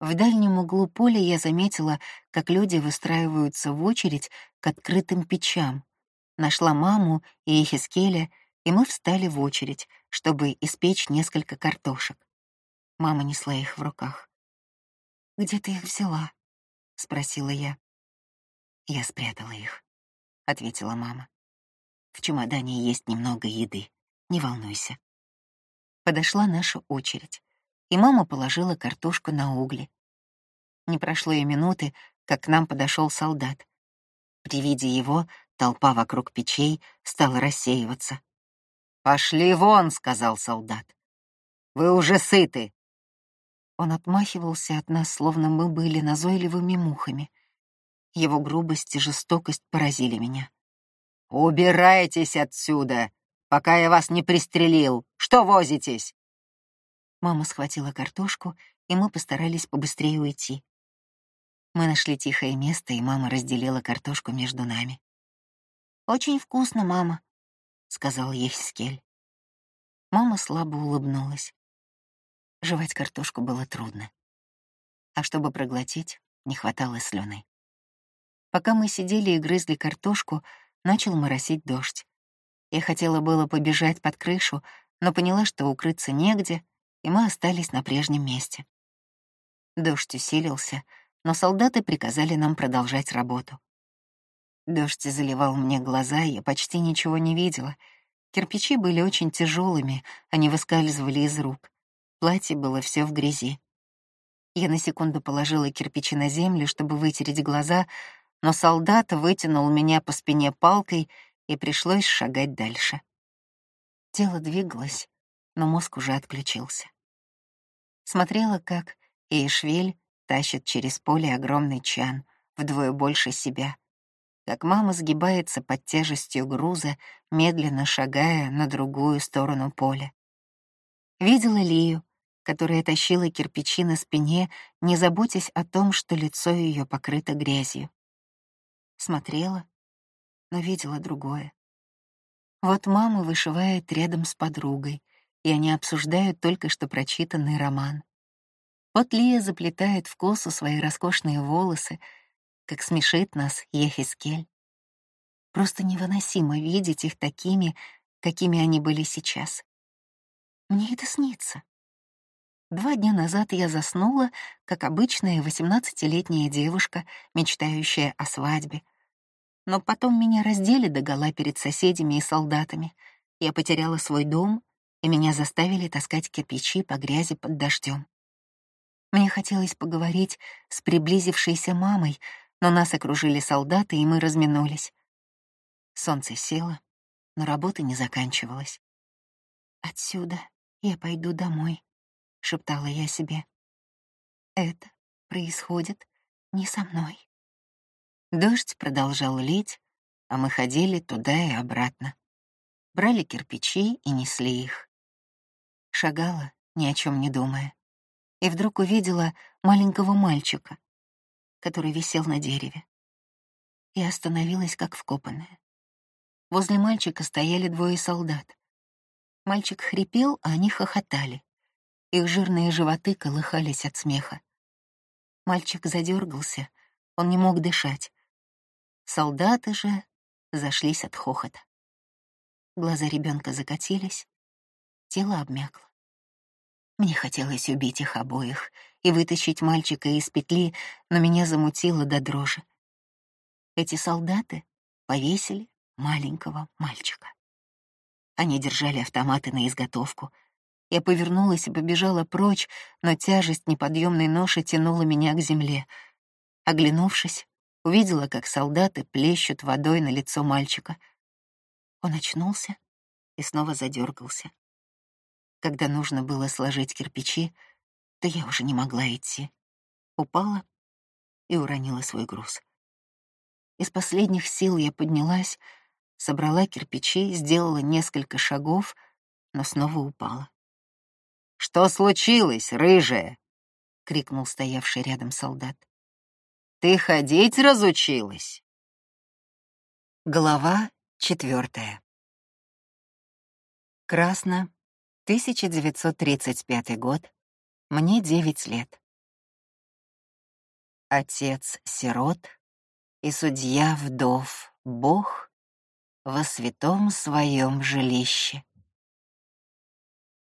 В дальнем углу поля я заметила, как люди выстраиваются в очередь к открытым печам. Нашла маму и Эхискеля, и мы встали в очередь, чтобы испечь несколько картошек. Мама несла их в руках. «Где ты их взяла?» — спросила я. «Я спрятала их», — ответила мама. «В чемодане есть немного еды, не волнуйся». Подошла наша очередь и мама положила картошку на угли. Не прошло и минуты, как к нам подошел солдат. При виде его толпа вокруг печей стала рассеиваться. «Пошли вон», — сказал солдат. «Вы уже сыты». Он отмахивался от нас, словно мы были назойливыми мухами. Его грубость и жестокость поразили меня. «Убирайтесь отсюда, пока я вас не пристрелил! Что возитесь?» Мама схватила картошку, и мы постарались побыстрее уйти. Мы нашли тихое место, и мама разделила картошку между нами. «Очень вкусно, мама», — сказал Ехискель. Мама слабо улыбнулась. Жевать картошку было трудно. А чтобы проглотить, не хватало слюны. Пока мы сидели и грызли картошку, начал моросить дождь. Я хотела было побежать под крышу, но поняла, что укрыться негде, и мы остались на прежнем месте. Дождь усилился, но солдаты приказали нам продолжать работу. Дождь заливал мне глаза, и я почти ничего не видела. Кирпичи были очень тяжелыми, они выскальзывали из рук. Платье было все в грязи. Я на секунду положила кирпичи на землю, чтобы вытереть глаза, но солдат вытянул меня по спине палкой, и пришлось шагать дальше. Тело двигалось, но мозг уже отключился. Смотрела, как Эйшвиль тащит через поле огромный чан, вдвое больше себя, как мама сгибается под тяжестью груза, медленно шагая на другую сторону поля. Видела Лию, которая тащила кирпичи на спине, не заботясь о том, что лицо ее покрыто грязью. Смотрела, но видела другое. Вот мама вышивает рядом с подругой, и они обсуждают только что прочитанный роман. Вот Лия заплетает в косу свои роскошные волосы, как смешит нас Ехискель. Просто невыносимо видеть их такими, какими они были сейчас. Мне это снится. Два дня назад я заснула, как обычная восемнадцатилетняя девушка, мечтающая о свадьбе. Но потом меня раздели догола перед соседями и солдатами. Я потеряла свой дом, и меня заставили таскать кирпичи по грязи под дождем. Мне хотелось поговорить с приблизившейся мамой, но нас окружили солдаты, и мы разминулись. Солнце село, но работа не заканчивалась. «Отсюда я пойду домой», — шептала я себе. «Это происходит не со мной». Дождь продолжал лить, а мы ходили туда и обратно. Брали кирпичи и несли их. Шагала, ни о чем не думая. И вдруг увидела маленького мальчика, который висел на дереве. И остановилась, как вкопанная. Возле мальчика стояли двое солдат. Мальчик хрипел, а они хохотали. Их жирные животы колыхались от смеха. Мальчик задергался, он не мог дышать. Солдаты же зашлись от хохота. Глаза ребенка закатились, тело обмякло. Мне хотелось убить их обоих и вытащить мальчика из петли, но меня замутило до дрожи. Эти солдаты повесили маленького мальчика. Они держали автоматы на изготовку. Я повернулась и побежала прочь, но тяжесть неподъемной ноши тянула меня к земле. Оглянувшись, увидела, как солдаты плещут водой на лицо мальчика. Он очнулся и снова задергался. Когда нужно было сложить кирпичи, то я уже не могла идти. Упала и уронила свой груз. Из последних сил я поднялась, собрала кирпичи, сделала несколько шагов, но снова упала. «Что случилось, рыжая?» — крикнул стоявший рядом солдат. «Ты ходить разучилась?» Глава четвертая. Красно, 1935 год, мне девять лет. Отец сирот и судья вдов Бог во святом своем жилище.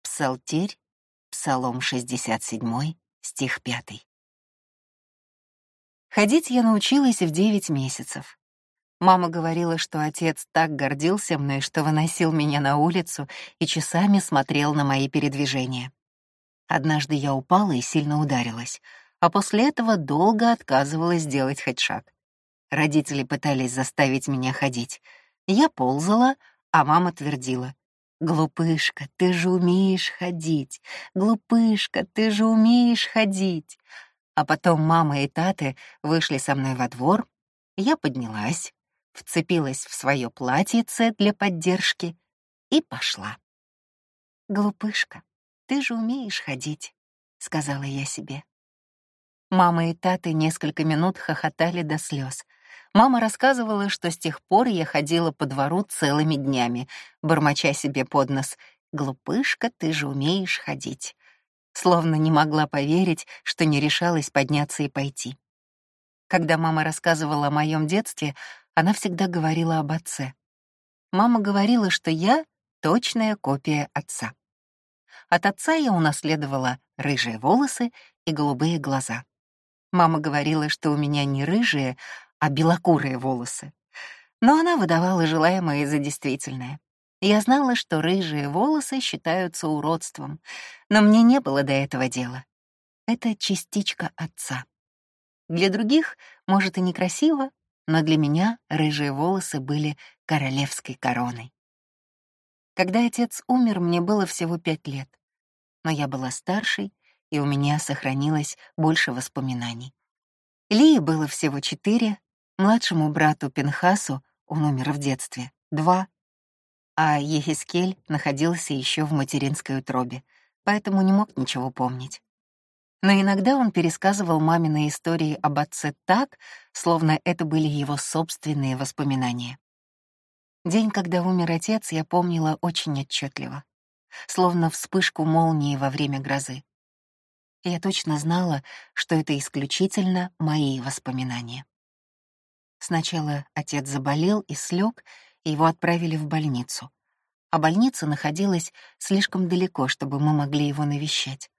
Псалтирь, Псалом 67, стих 5. Ходить я научилась в девять месяцев. Мама говорила, что отец так гордился мной, что выносил меня на улицу и часами смотрел на мои передвижения. Однажды я упала и сильно ударилась, а после этого долго отказывалась делать хоть шаг. Родители пытались заставить меня ходить — я ползала, а мама твердила. «Глупышка, ты же умеешь ходить! Глупышка, ты же умеешь ходить!» А потом мама и таты вышли со мной во двор. Я поднялась, вцепилась в свое платьице для поддержки и пошла. «Глупышка, ты же умеешь ходить», — сказала я себе. Мама и таты несколько минут хохотали до слез — Мама рассказывала, что с тех пор я ходила по двору целыми днями, бормоча себе под нос «Глупышка, ты же умеешь ходить». Словно не могла поверить, что не решалась подняться и пойти. Когда мама рассказывала о моем детстве, она всегда говорила об отце. Мама говорила, что я — точная копия отца. От отца я унаследовала рыжие волосы и голубые глаза. Мама говорила, что у меня не рыжие, а белокурые волосы. Но она выдавала желаемое за действительное. Я знала, что рыжие волосы считаются уродством, но мне не было до этого дела. Это частичка отца. Для других, может, и некрасиво, но для меня рыжие волосы были королевской короной. Когда отец умер, мне было всего пять лет, но я была старшей, и у меня сохранилось больше воспоминаний. Лии было всего четыре, Младшему брату Пинхасу, он умер в детстве, два, а Ехискель находился еще в материнской утробе. поэтому не мог ничего помнить. Но иногда он пересказывал мамины истории об отце так, словно это были его собственные воспоминания. День, когда умер отец, я помнила очень отчетливо, словно вспышку молнии во время грозы. Я точно знала, что это исключительно мои воспоминания. Сначала отец заболел и слег, и его отправили в больницу. А больница находилась слишком далеко, чтобы мы могли его навещать.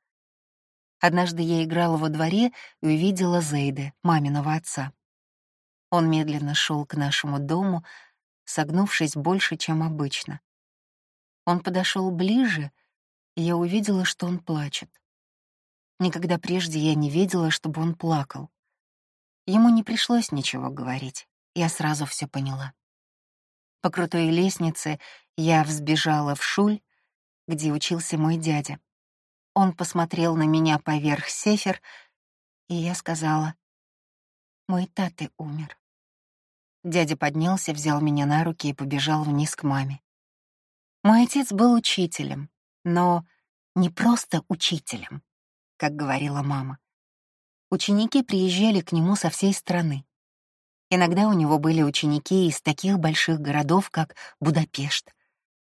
Однажды я играла во дворе и увидела Зейде, маминого отца. Он медленно шел к нашему дому, согнувшись больше, чем обычно. Он подошел ближе, и я увидела, что он плачет. Никогда прежде я не видела, чтобы он плакал. Ему не пришлось ничего говорить, я сразу все поняла. По крутой лестнице я взбежала в шуль, где учился мой дядя. Он посмотрел на меня поверх сефер, и я сказала, «Мой таты умер». Дядя поднялся, взял меня на руки и побежал вниз к маме. Мой отец был учителем, но не просто учителем, как говорила мама. Ученики приезжали к нему со всей страны. Иногда у него были ученики из таких больших городов, как Будапешт.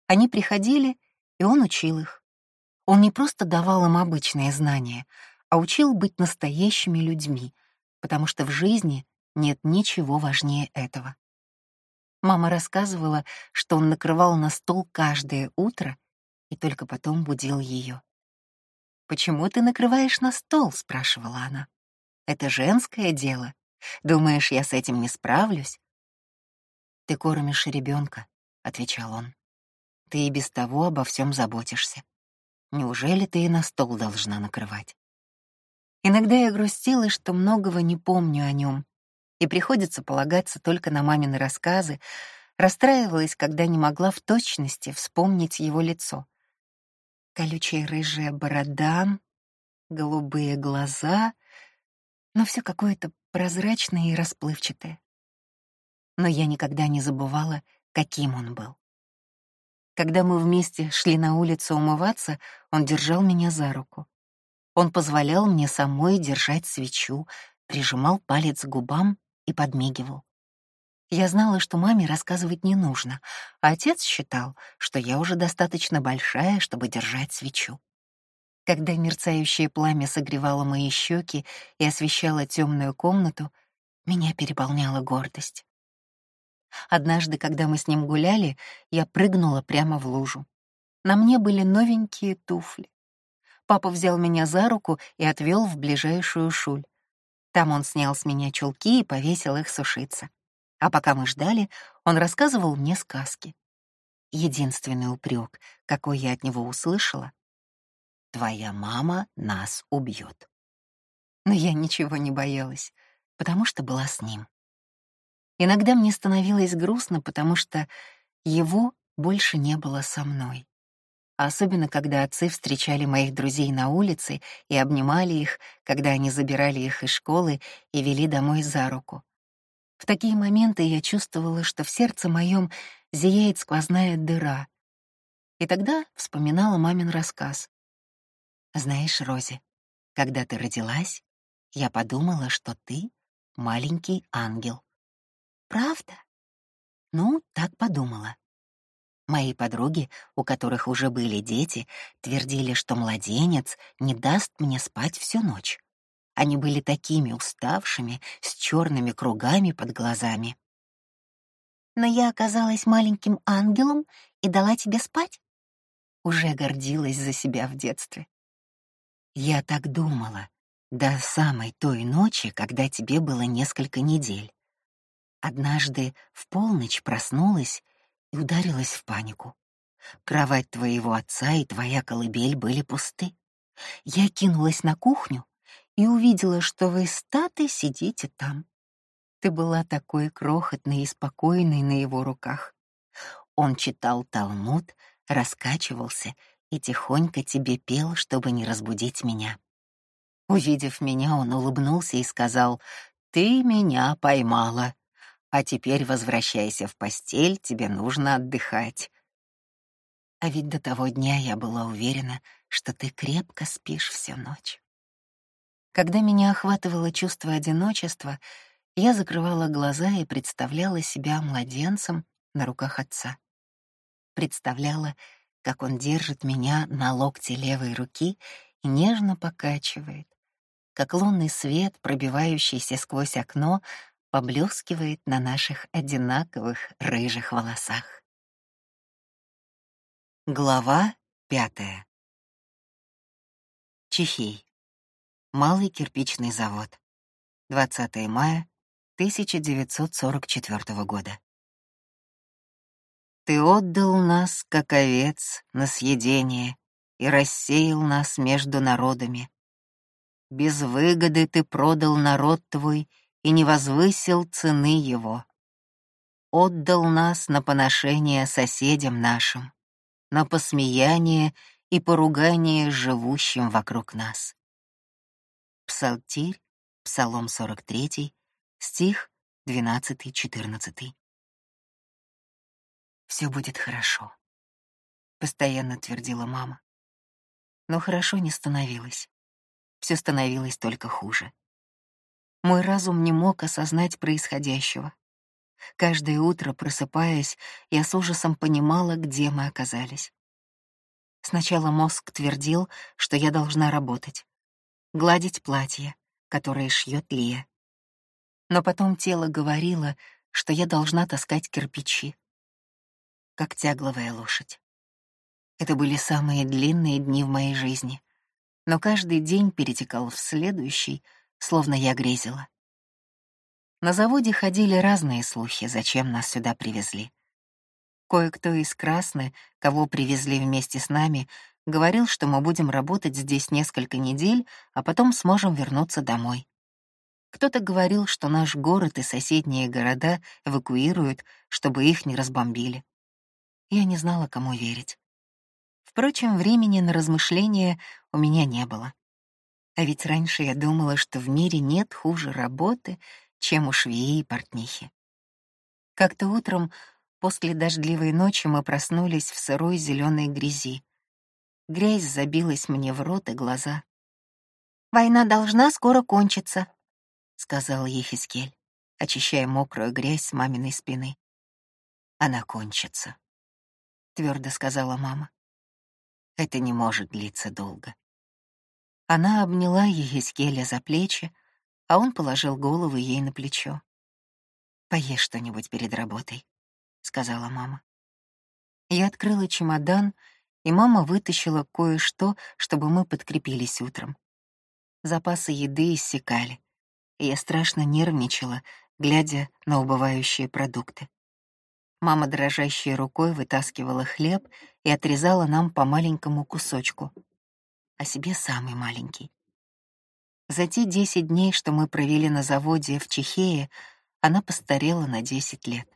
Они приходили, и он учил их. Он не просто давал им обычные знания, а учил быть настоящими людьми, потому что в жизни нет ничего важнее этого. Мама рассказывала, что он накрывал на стол каждое утро и только потом будил ее. «Почему ты накрываешь на стол?» — спрашивала она. «Это женское дело. Думаешь, я с этим не справлюсь?» «Ты кормишь ребенка, отвечал он. «Ты и без того обо всем заботишься. Неужели ты и на стол должна накрывать? Иногда я грустила, что многого не помню о нем, и приходится полагаться только на мамины рассказы, расстраивалась, когда не могла в точности вспомнить его лицо. Колючая рыжая борода, голубые глаза, но все какое-то прозрачное и расплывчатое. Но я никогда не забывала, каким он был. Когда мы вместе шли на улицу умываться, он держал меня за руку. Он позволял мне самой держать свечу, прижимал палец к губам и подмигивал. Я знала, что маме рассказывать не нужно, а отец считал, что я уже достаточно большая, чтобы держать свечу. Когда мерцающее пламя согревало мои щеки и освещало темную комнату, меня переполняла гордость. Однажды, когда мы с ним гуляли, я прыгнула прямо в лужу. На мне были новенькие туфли. Папа взял меня за руку и отвел в ближайшую шуль. Там он снял с меня чулки и повесил их сушиться. А пока мы ждали, он рассказывал мне сказки. Единственный упрек, какой я от него услышала — «Твоя мама нас убьет». Но я ничего не боялась, потому что была с ним. Иногда мне становилось грустно, потому что его больше не было со мной. Особенно, когда отцы встречали моих друзей на улице и обнимали их, когда они забирали их из школы и вели домой за руку. В такие моменты я чувствовала, что в сердце моем зияет сквозная дыра. И тогда вспоминала мамин рассказ. «Знаешь, Рози, когда ты родилась, я подумала, что ты — маленький ангел. Правда? Ну, так подумала. Мои подруги, у которых уже были дети, твердили, что младенец не даст мне спать всю ночь. Они были такими уставшими, с черными кругами под глазами. Но я оказалась маленьким ангелом и дала тебе спать? Уже гордилась за себя в детстве. Я так думала, до самой той ночи, когда тебе было несколько недель. Однажды в полночь проснулась и ударилась в панику. Кровать твоего отца и твоя колыбель были пусты. Я кинулась на кухню и увидела, что вы с Татой сидите там. Ты была такой крохотной и спокойной на его руках. Он читал Талмуд, раскачивался и тихонько тебе пел, чтобы не разбудить меня. Увидев меня, он улыбнулся и сказал, «Ты меня поймала. А теперь возвращайся в постель, тебе нужно отдыхать. А ведь до того дня я была уверена, что ты крепко спишь всю ночь. Когда меня охватывало чувство одиночества, я закрывала глаза и представляла себя младенцем на руках отца. Представляла, как он держит меня на локте левой руки и нежно покачивает, как лунный свет, пробивающийся сквозь окно, поблескивает на наших одинаковых рыжих волосах. Глава пятая. Чехий. Малый кирпичный завод. 20 мая 1944 года. Ты отдал нас, как овец, на съедение и рассеял нас между народами. Без выгоды ты продал народ твой и не возвысил цены его. Отдал нас на поношение соседям нашим, на посмеяние и поругание живущим вокруг нас. Псалтирь, Псалом 43, стих 12-14. «Все будет хорошо», — постоянно твердила мама. Но хорошо не становилось. Все становилось только хуже. Мой разум не мог осознать происходящего. Каждое утро, просыпаясь, я с ужасом понимала, где мы оказались. Сначала мозг твердил, что я должна работать, гладить платье, которое шьет Лия. Но потом тело говорило, что я должна таскать кирпичи, как тягловая лошадь. Это были самые длинные дни в моей жизни, но каждый день перетекал в следующий, словно я грезила. На заводе ходили разные слухи, зачем нас сюда привезли. Кое-кто из Красны, кого привезли вместе с нами, говорил, что мы будем работать здесь несколько недель, а потом сможем вернуться домой. Кто-то говорил, что наш город и соседние города эвакуируют, чтобы их не разбомбили. Я не знала, кому верить. Впрочем, времени на размышления у меня не было. А ведь раньше я думала, что в мире нет хуже работы, чем у швеи и портнихи. Как-то утром После дождливой ночи мы проснулись в сырой зеленой грязи. Грязь забилась мне в рот и глаза. «Война должна скоро кончиться», — сказал Ефискель, очищая мокрую грязь с маминой спины. «Она кончится», — твердо сказала мама. «Это не может длиться долго». Она обняла Ефискеля за плечи, а он положил голову ей на плечо. «Поешь что-нибудь перед работой сказала мама. Я открыла чемодан, и мама вытащила кое-что, чтобы мы подкрепились утром. Запасы еды иссякали, и я страшно нервничала, глядя на убывающие продукты. Мама дрожащей рукой вытаскивала хлеб и отрезала нам по маленькому кусочку, а себе самый маленький. За те десять дней, что мы провели на заводе в Чехее, она постарела на десять лет.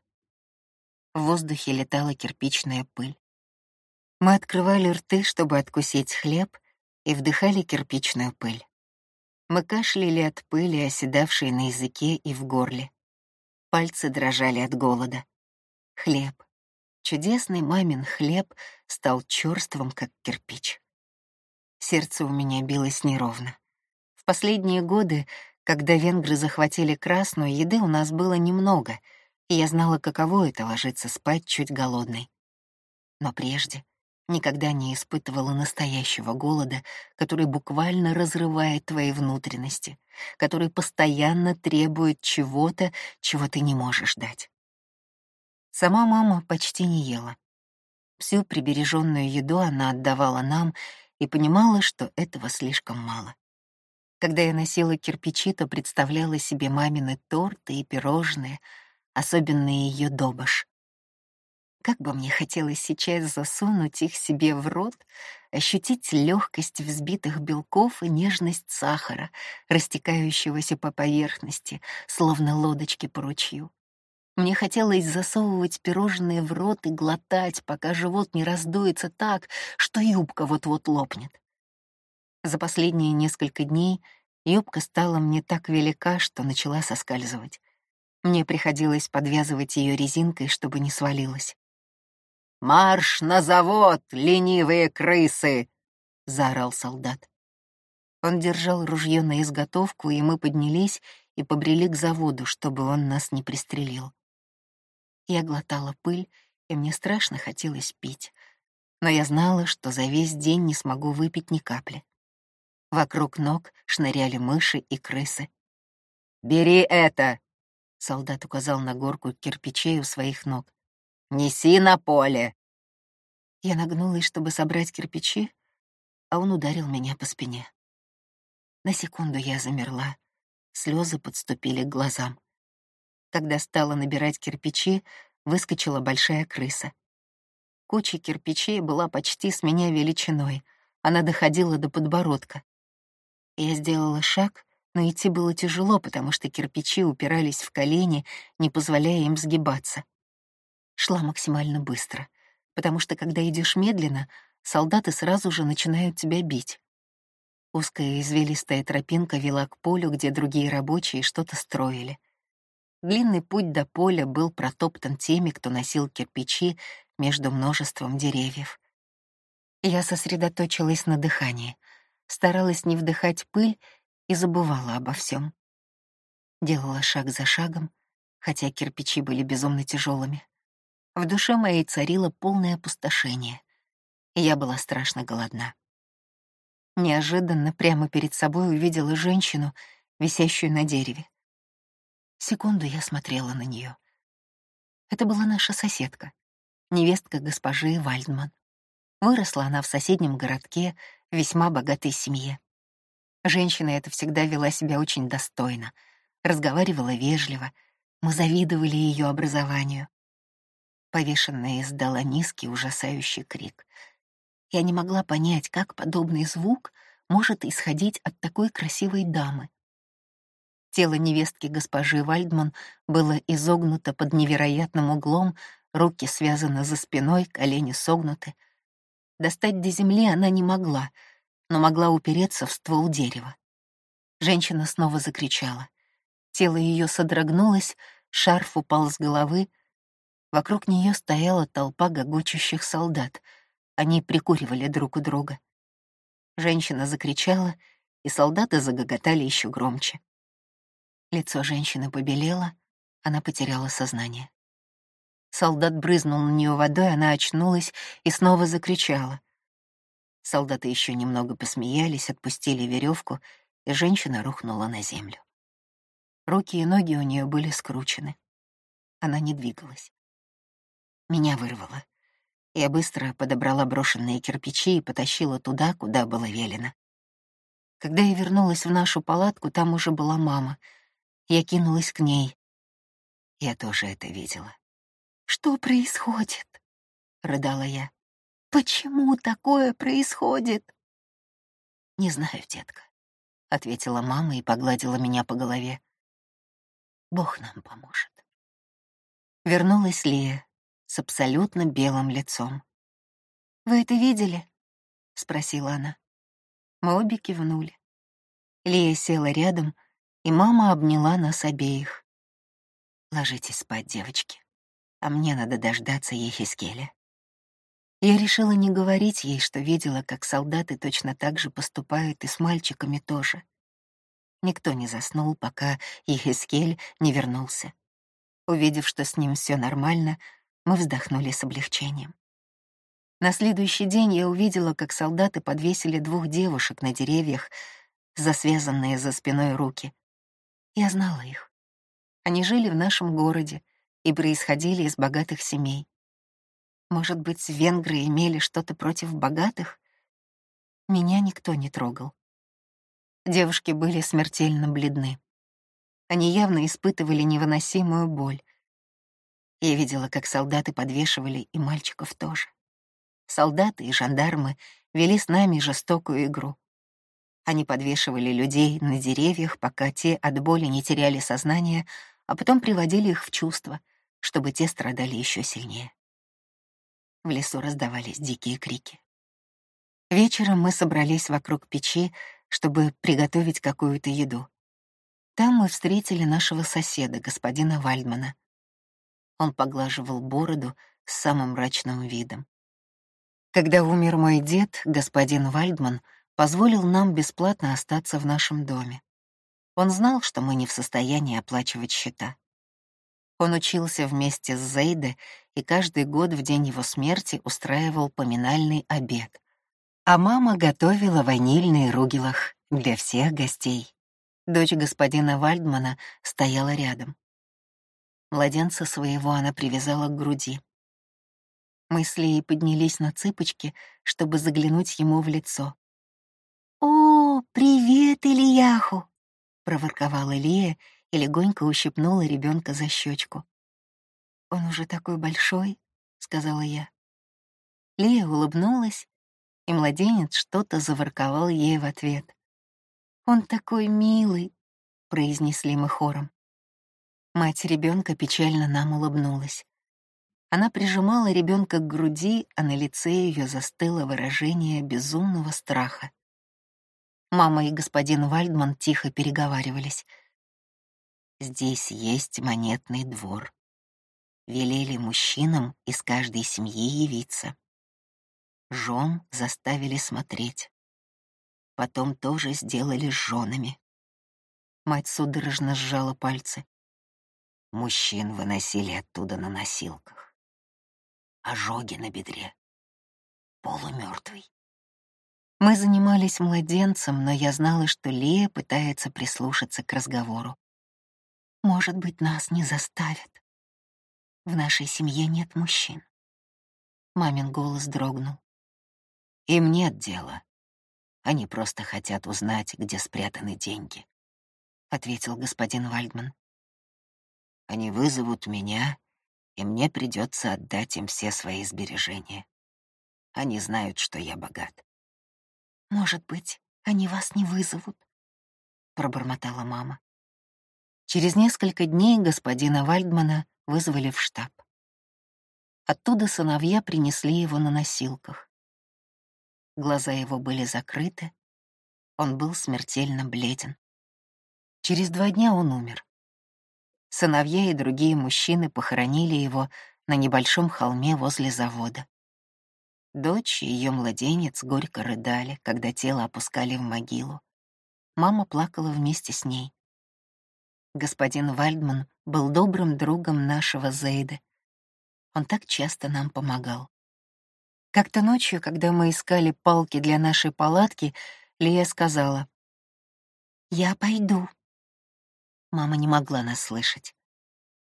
В воздухе летала кирпичная пыль. Мы открывали рты, чтобы откусить хлеб, и вдыхали кирпичную пыль. Мы кашляли от пыли, оседавшей на языке и в горле. Пальцы дрожали от голода. Хлеб. Чудесный мамин хлеб стал черством, как кирпич. Сердце у меня билось неровно. В последние годы, когда венгры захватили Красную, еды у нас было немного — и я знала, каково это — ложиться спать чуть голодной. Но прежде никогда не испытывала настоящего голода, который буквально разрывает твои внутренности, который постоянно требует чего-то, чего ты не можешь дать. Сама мама почти не ела. Всю прибереженную еду она отдавала нам и понимала, что этого слишком мало. Когда я носила кирпичи, то представляла себе мамины торты и пирожные — особенно ее добыш. Как бы мне хотелось сейчас засунуть их себе в рот, ощутить легкость взбитых белков и нежность сахара, растекающегося по поверхности, словно лодочки по ручью. Мне хотелось засовывать пирожные в рот и глотать, пока живот не раздуется так, что юбка вот-вот лопнет. За последние несколько дней юбка стала мне так велика, что начала соскальзывать. Мне приходилось подвязывать ее резинкой, чтобы не свалилась. «Марш на завод, ленивые крысы!» — заорал солдат. Он держал ружье на изготовку, и мы поднялись и побрели к заводу, чтобы он нас не пристрелил. Я глотала пыль, и мне страшно хотелось пить, но я знала, что за весь день не смогу выпить ни капли. Вокруг ног шныряли мыши и крысы. «Бери это!» — солдат указал на горку кирпичей у своих ног. «Неси на поле!» Я нагнулась, чтобы собрать кирпичи, а он ударил меня по спине. На секунду я замерла, слезы подступили к глазам. Когда стала набирать кирпичи, выскочила большая крыса. Куча кирпичей была почти с меня величиной, она доходила до подбородка. Я сделала шаг, но идти было тяжело, потому что кирпичи упирались в колени, не позволяя им сгибаться. Шла максимально быстро, потому что, когда идешь медленно, солдаты сразу же начинают тебя бить. Узкая извилистая тропинка вела к полю, где другие рабочие что-то строили. Длинный путь до поля был протоптан теми, кто носил кирпичи между множеством деревьев. Я сосредоточилась на дыхании — старалась не вдыхать пыль и забывала обо всем. Делала шаг за шагом, хотя кирпичи были безумно тяжелыми. В душе моей царило полное опустошение, я была страшно голодна. Неожиданно прямо перед собой увидела женщину, висящую на дереве. Секунду я смотрела на нее. Это была наша соседка, невестка госпожи Вальдман. Выросла она в соседнем городке, весьма богатой семье. Женщина эта всегда вела себя очень достойно, разговаривала вежливо, мы завидовали ее образованию. Повешенная издала низкий ужасающий крик. Я не могла понять, как подобный звук может исходить от такой красивой дамы. Тело невестки госпожи Вальдман было изогнуто под невероятным углом, руки связаны за спиной, колени согнуты — Достать до земли она не могла, но могла упереться в ствол дерева. Женщина снова закричала. Тело ее содрогнулось, шарф упал с головы. Вокруг нее стояла толпа гогочущих солдат. Они прикуривали друг у друга. Женщина закричала, и солдаты загоготали еще громче. Лицо женщины побелело, она потеряла сознание. Солдат брызнул на нее водой, она очнулась и снова закричала. Солдаты еще немного посмеялись, отпустили веревку, и женщина рухнула на землю. Руки и ноги у нее были скручены. Она не двигалась. Меня вырвало. Я быстро подобрала брошенные кирпичи и потащила туда, куда было велено. Когда я вернулась в нашу палатку, там уже была мама. Я кинулась к ней. Я тоже это видела. «Что происходит?» — рыдала я. «Почему такое происходит?» «Не знаю, детка», — ответила мама и погладила меня по голове. «Бог нам поможет». Вернулась Лия с абсолютно белым лицом. «Вы это видели?» — спросила она. Мы обе кивнули. Лия села рядом, и мама обняла нас обеих. «Ложитесь спать, девочки», а мне надо дождаться Ехискеля. Я решила не говорить ей, что видела, как солдаты точно так же поступают и с мальчиками тоже. Никто не заснул, пока Ехискель не вернулся. Увидев, что с ним все нормально, мы вздохнули с облегчением. На следующий день я увидела, как солдаты подвесили двух девушек на деревьях, засвязанные за спиной руки. Я знала их. Они жили в нашем городе, и происходили из богатых семей. Может быть, венгры имели что-то против богатых? Меня никто не трогал. Девушки были смертельно бледны. Они явно испытывали невыносимую боль. Я видела, как солдаты подвешивали и мальчиков тоже. Солдаты и жандармы вели с нами жестокую игру. Они подвешивали людей на деревьях, пока те от боли не теряли сознание, а потом приводили их в чувство, чтобы те страдали еще сильнее. В лесу раздавались дикие крики. Вечером мы собрались вокруг печи, чтобы приготовить какую-то еду. Там мы встретили нашего соседа, господина Вальдмана. Он поглаживал бороду с самым мрачным видом. Когда умер мой дед, господин Вальдман позволил нам бесплатно остаться в нашем доме. Он знал, что мы не в состоянии оплачивать счета. Он учился вместе с Зейде и каждый год в день его смерти устраивал поминальный обед. А мама готовила ванильный ругелах для всех гостей. Дочь господина Вальдмана стояла рядом. Младенца своего она привязала к груди. Мы с Лией поднялись на цыпочки, чтобы заглянуть ему в лицо. «О, привет, Ильяху!» — проворковала Лия и легонько ущипнула ребенка за щечку. «Он уже такой большой», — сказала я. Лия улыбнулась, и младенец что-то заворковал ей в ответ. «Он такой милый», — произнесли мы хором. Мать ребенка печально нам улыбнулась. Она прижимала ребенка к груди, а на лице ее застыло выражение безумного страха. Мама и господин Вальдман тихо переговаривались. «Здесь есть монетный двор. Велели мужчинам из каждой семьи явиться. Жен заставили смотреть. Потом тоже сделали с женами. Мать судорожно сжала пальцы. Мужчин выносили оттуда на носилках. Ожоги на бедре. Полумертвый. Мы занимались младенцем, но я знала, что Лея пытается прислушаться к разговору. Может быть, нас не заставят. В нашей семье нет мужчин. Мамин голос дрогнул. Им нет дела. Они просто хотят узнать, где спрятаны деньги, — ответил господин Вальдман. Они вызовут меня, и мне придется отдать им все свои сбережения. Они знают, что я богат. «Может быть, они вас не вызовут?» — пробормотала мама. Через несколько дней господина Вальдмана вызвали в штаб. Оттуда сыновья принесли его на носилках. Глаза его были закрыты, он был смертельно бледен. Через два дня он умер. Сыновья и другие мужчины похоронили его на небольшом холме возле завода. Дочь и ее младенец горько рыдали, когда тело опускали в могилу. Мама плакала вместе с ней. Господин Вальдман был добрым другом нашего Зейда. Он так часто нам помогал. Как-то ночью, когда мы искали палки для нашей палатки, Лия сказала, «Я пойду, Мама не могла нас слышать.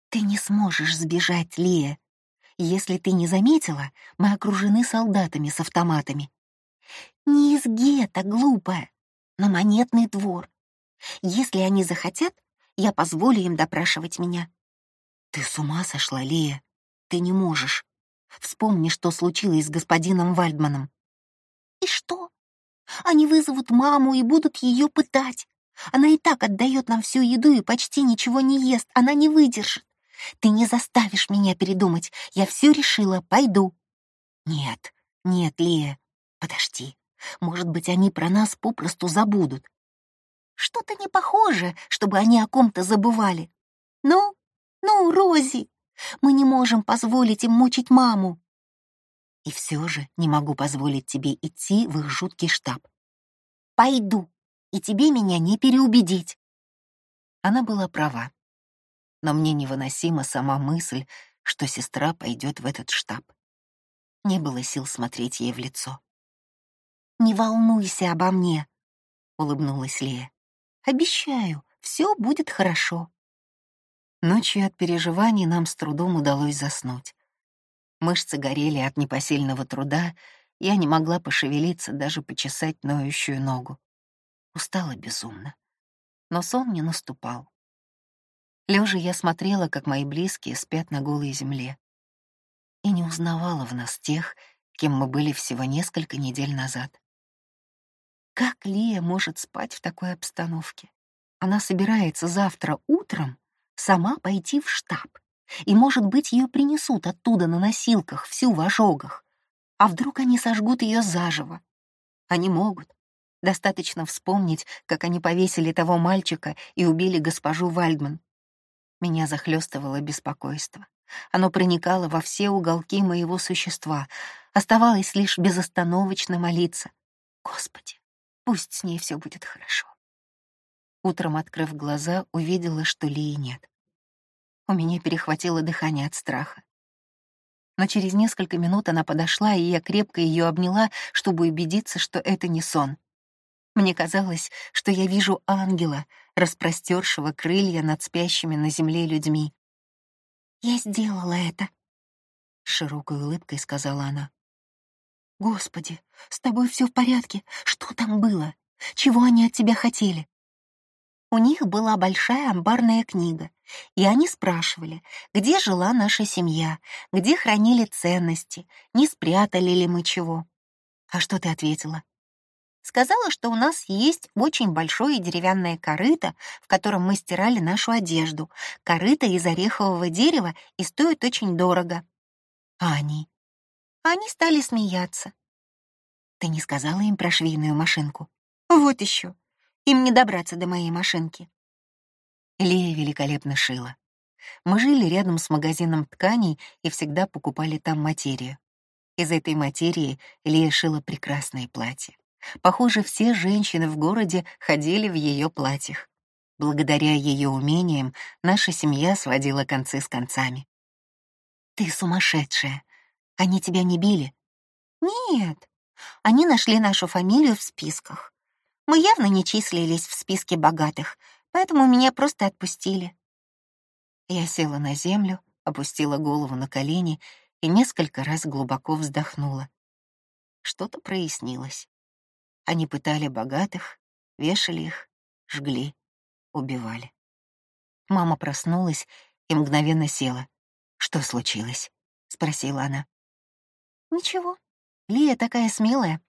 «Ты не сможешь сбежать, Лия. Если ты не заметила, мы окружены солдатами с автоматами. Не из гетто, глупая, на монетный двор. Если они захотят, я позволю им допрашивать меня». «Ты с ума сошла, Лия? Ты не можешь. Вспомни, что случилось с господином Вальдманом». «И что? Они вызовут маму и будут ее пытать. Она и так отдает нам всю еду и почти ничего не ест. Она не выдержит. Ты не заставишь меня передумать. Я все решила, пойду. Нет, нет, Лия, подожди. Может быть, они про нас попросту забудут. Что-то не похоже, чтобы они о ком-то забывали. Ну, ну, Рози, мы не можем позволить им мучить маму. И все же не могу позволить тебе идти в их жуткий штаб. Пойду и тебе меня не переубедить». Она была права. Но мне невыносима сама мысль, что сестра пойдет в этот штаб. Не было сил смотреть ей в лицо. «Не волнуйся обо мне», — улыбнулась Лея. «Обещаю, все будет хорошо». Ночью от переживаний нам с трудом удалось заснуть. Мышцы горели от непосильного труда, я не могла пошевелиться, даже почесать ноющую ногу. Устала безумно. Но сон не наступал. Лежа я смотрела, как мои близкие спят на голой земле. И не узнавала в нас тех, кем мы были всего несколько недель назад. Как Лия может спать в такой обстановке? Она собирается завтра утром сама пойти в штаб, и, может быть, ее принесут оттуда на носилках, всю в ожогах. А вдруг они сожгут ее заживо? Они могут. Достаточно вспомнить, как они повесили того мальчика и убили госпожу Вальдман. Меня захлестывало беспокойство. Оно проникало во все уголки моего существа, Оставалось лишь безостановочно молиться. Господи, пусть с ней все будет хорошо. Утром, открыв глаза, увидела, что Лии нет. У меня перехватило дыхание от страха. Но через несколько минут она подошла, и я крепко ее обняла, чтобы убедиться, что это не сон. Мне казалось, что я вижу ангела, распростершего крылья над спящими на земле людьми. «Я сделала это», — широкой улыбкой сказала она. «Господи, с тобой все в порядке. Что там было? Чего они от тебя хотели?» У них была большая амбарная книга, и они спрашивали, где жила наша семья, где хранили ценности, не спрятали ли мы чего. А что ты ответила? Сказала, что у нас есть очень большое деревянное корыто, в котором мы стирали нашу одежду. Корыто из орехового дерева и стоит очень дорого. А они? Они стали смеяться. Ты не сказала им про швейную машинку? Вот еще. Им не добраться до моей машинки. Лея великолепно шила. Мы жили рядом с магазином тканей и всегда покупали там материю. Из этой материи Лея шила прекрасное платье. Похоже, все женщины в городе ходили в ее платьях. Благодаря ее умениям наша семья сводила концы с концами. «Ты сумасшедшая! Они тебя не били?» «Нет, они нашли нашу фамилию в списках. Мы явно не числились в списке богатых, поэтому меня просто отпустили. Я села на землю, опустила голову на колени и несколько раз глубоко вздохнула. Что-то прояснилось. Они пытали богатых, вешали их, жгли, убивали. Мама проснулась и мгновенно села. «Что случилось?» — спросила она. «Ничего. Лия такая смелая.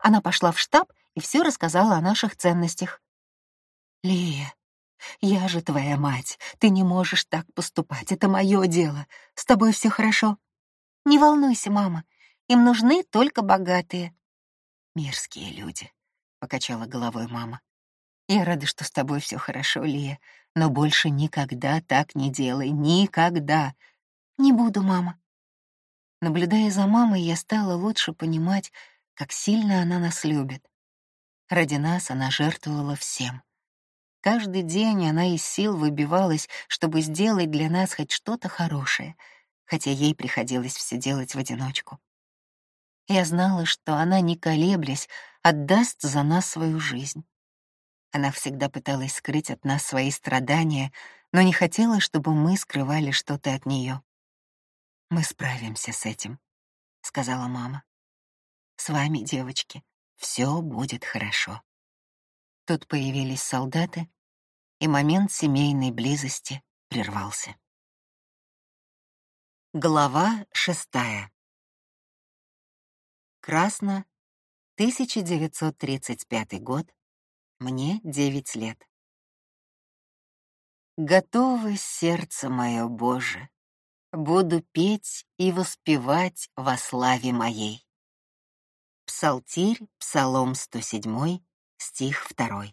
Она пошла в штаб и все рассказала о наших ценностях. «Лия, я же твоя мать, ты не можешь так поступать, это мое дело. С тобой все хорошо?» «Не волнуйся, мама, им нужны только богатые». «Мерзкие люди», — покачала головой мама. «Я рада, что с тобой все хорошо, Лия, но больше никогда так не делай, никогда». «Не буду, мама». Наблюдая за мамой, я стала лучше понимать, как сильно она нас любит. Ради нас она жертвовала всем. Каждый день она из сил выбивалась, чтобы сделать для нас хоть что-то хорошее, хотя ей приходилось все делать в одиночку. Я знала, что она, не колеблясь, отдаст за нас свою жизнь. Она всегда пыталась скрыть от нас свои страдания, но не хотела, чтобы мы скрывали что-то от нее. «Мы справимся с этим», — сказала мама. С вами, девочки, все будет хорошо. Тут появились солдаты, и момент семейной близости прервался. Глава шестая. Красно, 1935 год, мне девять лет. Готово сердце мое, Боже, буду петь и воспевать во славе моей. Псалтирь, Псалом 107, стих 2.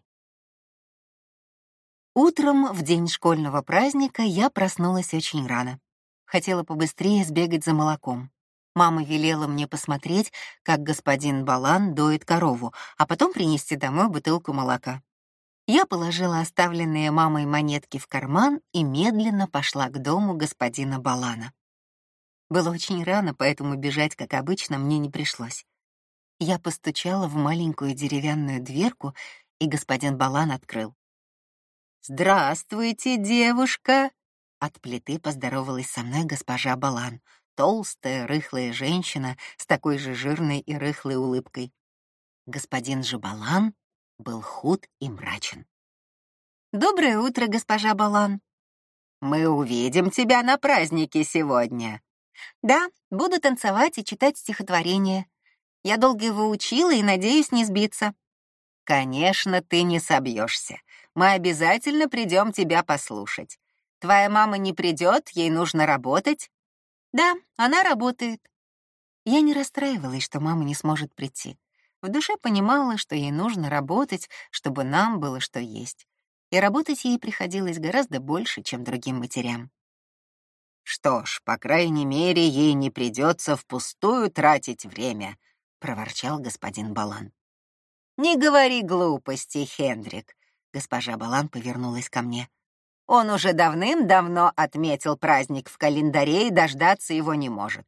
Утром в день школьного праздника я проснулась очень рано. Хотела побыстрее сбегать за молоком. Мама велела мне посмотреть, как господин Балан доит корову, а потом принести домой бутылку молока. Я положила оставленные мамой монетки в карман и медленно пошла к дому господина Балана. Было очень рано, поэтому бежать, как обычно, мне не пришлось. Я постучала в маленькую деревянную дверку, и господин Балан открыл. «Здравствуйте, девушка!» От плиты поздоровалась со мной госпожа Балан, толстая, рыхлая женщина с такой же жирной и рыхлой улыбкой. Господин же Балан был худ и мрачен. «Доброе утро, госпожа Балан!» «Мы увидим тебя на празднике сегодня!» «Да, буду танцевать и читать стихотворение. Я долго его учила и надеюсь не сбиться. Конечно, ты не собьешься. Мы обязательно придем тебя послушать. Твоя мама не придет, ей нужно работать. Да, она работает. Я не расстраивалась, что мама не сможет прийти. В душе понимала, что ей нужно работать, чтобы нам было что есть. И работать ей приходилось гораздо больше, чем другим матерям. Что ж, по крайней мере, ей не придется впустую тратить время, проворчал господин Балан. Не говори глупостей, Хендрик. Госпожа Балан повернулась ко мне. Он уже давным-давно отметил праздник в календаре и дождаться его не может.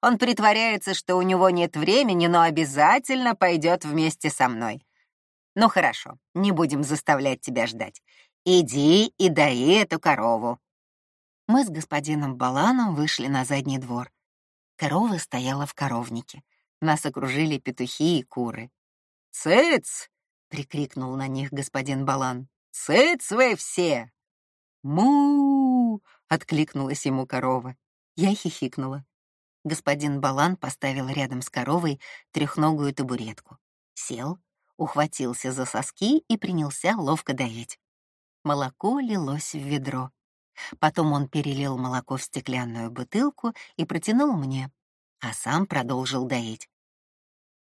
Он притворяется, что у него нет времени, но обязательно пойдет вместе со мной. Ну хорошо, не будем заставлять тебя ждать. Иди и дои эту корову. Мы с господином Баланом вышли на задний двор. Корова стояла в коровнике. Нас окружили петухи и куры. «Цыц!» — прикрикнул на них господин Балан. «Цыц вы все!» «Му!» — откликнулась ему корова. Я хихикнула. Господин Балан поставил рядом с коровой трехногую табуретку. Сел, ухватился за соски и принялся ловко доить. Молоко лилось в ведро. Потом он перелил молоко в стеклянную бутылку и протянул мне, а сам продолжил доить.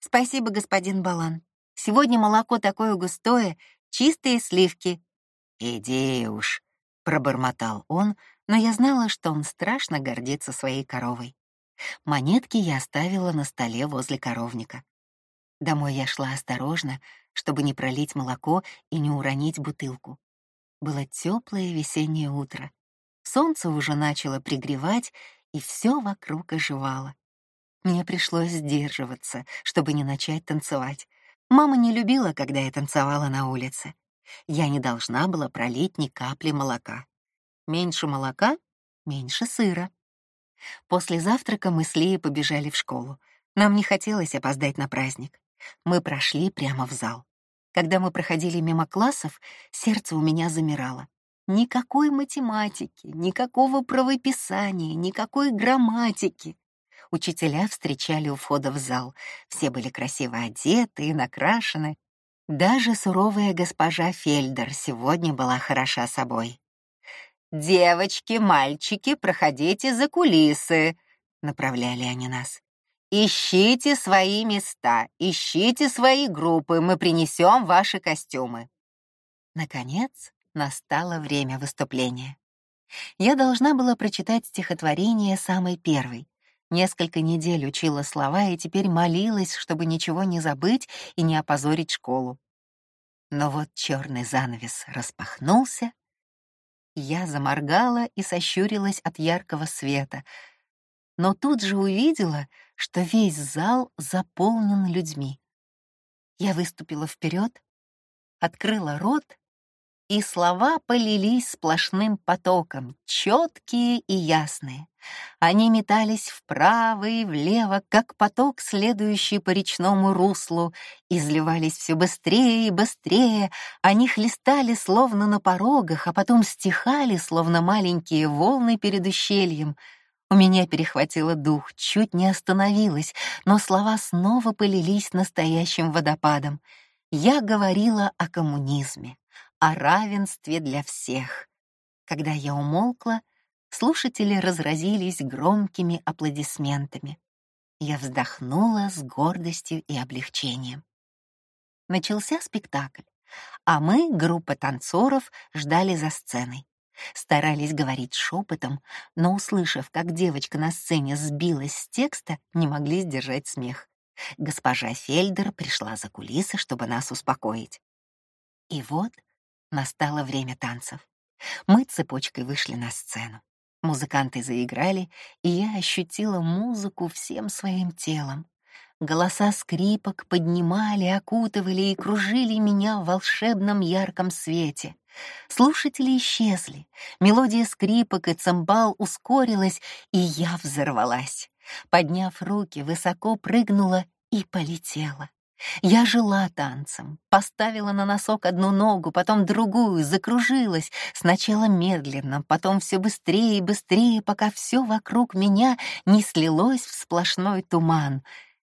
«Спасибо, господин Балан. Сегодня молоко такое густое, чистые сливки». «Иди уж», — пробормотал он, но я знала, что он страшно гордится своей коровой. Монетки я оставила на столе возле коровника. Домой я шла осторожно, чтобы не пролить молоко и не уронить бутылку. Было теплое весеннее утро. Солнце уже начало пригревать, и все вокруг оживало. Мне пришлось сдерживаться, чтобы не начать танцевать. Мама не любила, когда я танцевала на улице. Я не должна была пролить ни капли молока. Меньше молока — меньше сыра. После завтрака мы с Лией побежали в школу. Нам не хотелось опоздать на праздник. Мы прошли прямо в зал. Когда мы проходили мимо классов, сердце у меня замирало. Никакой математики, никакого правописания, никакой грамматики. Учителя встречали у входа в зал. Все были красиво одеты и накрашены. Даже суровая госпожа Фельдер сегодня была хороша собой. «Девочки, мальчики, проходите за кулисы», — направляли они нас. «Ищите свои места, ищите свои группы, мы принесем ваши костюмы». Наконец, настало время выступления. Я должна была прочитать стихотворение самой первой. Несколько недель учила слова и теперь молилась, чтобы ничего не забыть и не опозорить школу. Но вот черный занавес распахнулся, я заморгала и сощурилась от яркого света, но тут же увидела, что весь зал заполнен людьми. Я выступила вперед, открыла рот и слова полились сплошным потоком, четкие и ясные. Они метались вправо и влево, как поток, следующий по речному руслу, изливались все быстрее и быстрее, они хлестали словно на порогах, а потом стихали, словно маленькие волны перед ущельем. У меня перехватило дух, чуть не остановилась, но слова снова полились настоящим водопадом. Я говорила о коммунизме, о равенстве для всех. Когда я умолкла, слушатели разразились громкими аплодисментами. Я вздохнула с гордостью и облегчением. Начался спектакль, а мы, группа танцоров, ждали за сценой. Старались говорить шепотом, но, услышав, как девочка на сцене сбилась с текста, не могли сдержать смех. Госпожа Фельдер пришла за кулисы, чтобы нас успокоить. И вот Настало время танцев. Мы цепочкой вышли на сцену. Музыканты заиграли, и я ощутила музыку всем своим телом. Голоса скрипок поднимали, окутывали и кружили меня в волшебном ярком свете. Слушатели исчезли, мелодия скрипок и цимбал ускорилась, и я взорвалась. Подняв руки, высоко прыгнула и полетела. Я жила танцем, поставила на носок одну ногу, потом другую, закружилась, сначала медленно, потом все быстрее и быстрее, пока все вокруг меня не слилось в сплошной туман.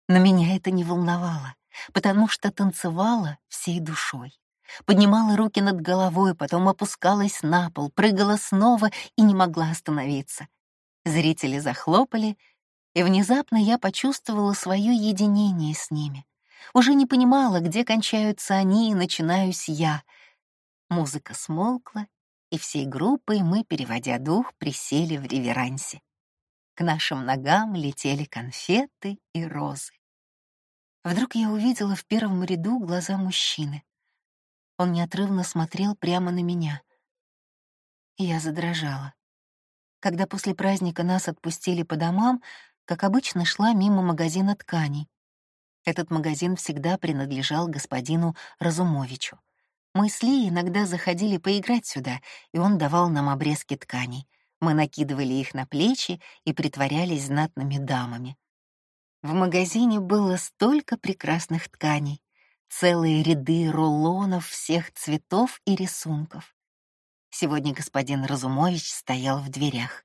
Но меня это не волновало, потому что танцевала всей душой. Поднимала руки над головой, потом опускалась на пол, прыгала снова и не могла остановиться. Зрители захлопали, и внезапно я почувствовала свое единение с ними — уже не понимала, где кончаются они и начинаюсь я. Музыка смолкла, и всей группой мы, переводя дух, присели в реверансе. к нашим ногам летели конфеты и розы. Вдруг я увидела в первом ряду глаза мужчины. Он неотрывно смотрел прямо на меня. Я задрожала. Когда после праздника нас отпустили по домам, как обычно, шла мимо магазина тканей. Этот магазин всегда принадлежал господину Разумовичу. Мы с Ли иногда заходили поиграть сюда, и он давал нам обрезки тканей. Мы накидывали их на плечи и притворялись знатными дамами. В магазине было столько прекрасных тканей, целые ряды рулонов всех цветов и рисунков. Сегодня господин Разумович стоял в дверях.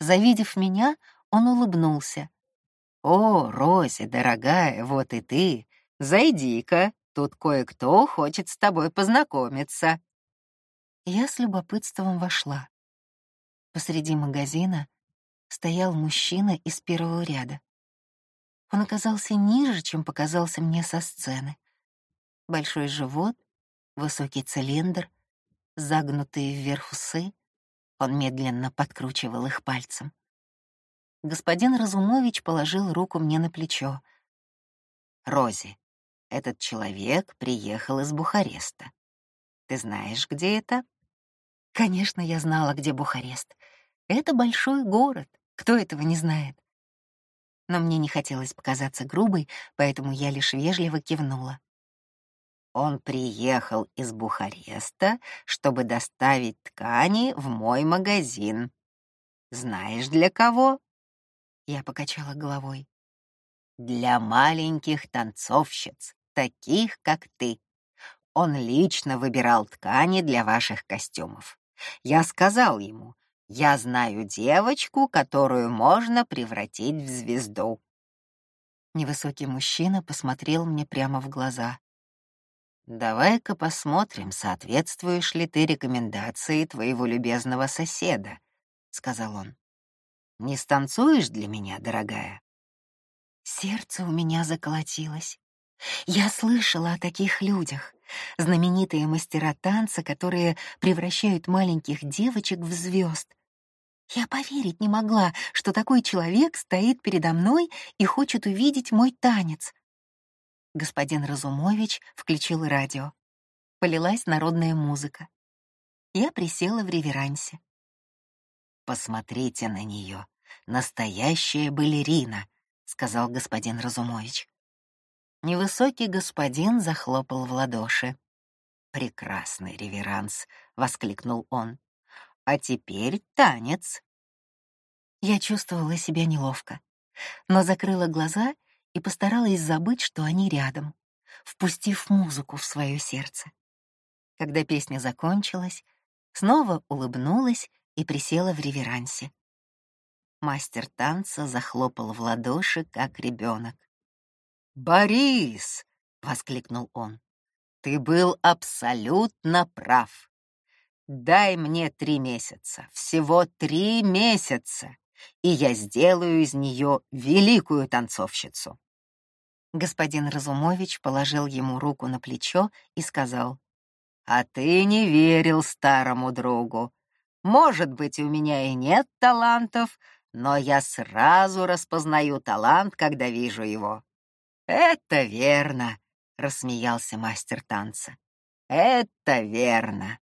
Завидев меня, он улыбнулся. «О, Рози, дорогая, вот и ты. Зайди-ка, тут кое-кто хочет с тобой познакомиться». Я с любопытством вошла. Посреди магазина стоял мужчина из первого ряда. Он оказался ниже, чем показался мне со сцены. Большой живот, высокий цилиндр, загнутые вверх усы. Он медленно подкручивал их пальцем. Господин Разумович положил руку мне на плечо. «Рози, этот человек приехал из Бухареста. Ты знаешь, где это?» Конечно, я знала, где Бухарест. Это большой город, кто этого не знает? Но мне не хотелось показаться грубой, поэтому я лишь вежливо кивнула. Он приехал из Бухареста, чтобы доставить ткани в мой магазин. Знаешь, для кого? Я покачала головой. Для маленьких танцовщиц, таких как ты. Он лично выбирал ткани для ваших костюмов. Я сказал ему, я знаю девочку, которую можно превратить в звезду. Невысокий мужчина посмотрел мне прямо в глаза. «Давай-ка посмотрим, соответствуешь ли ты рекомендации твоего любезного соседа», — сказал он. Не станцуешь для меня, дорогая?» Сердце у меня заколотилось. Я слышала о таких людях. Знаменитые мастера танца, которые превращают маленьких девочек в звезд. Я поверить не могла, что такой человек стоит передо мной и хочет увидеть мой танец. Господин Разумович включил радио. Полилась народная музыка. Я присела в реверансе. «Посмотрите на нее, настоящая балерина», — сказал господин Разумович. Невысокий господин захлопал в ладоши. «Прекрасный реверанс», — воскликнул он. «А теперь танец». Я чувствовала себя неловко, но закрыла глаза и постаралась забыть, что они рядом, впустив музыку в свое сердце. Когда песня закончилась, снова улыбнулась и присела в реверансе. Мастер танца захлопал в ладоши, как ребенок. «Борис!» — воскликнул он. «Ты был абсолютно прав. Дай мне три месяца, всего три месяца, и я сделаю из нее великую танцовщицу». Господин Разумович положил ему руку на плечо и сказал, «А ты не верил старому другу. Может быть, у меня и нет талантов, но я сразу распознаю талант, когда вижу его». «Это верно», — рассмеялся мастер танца. «Это верно».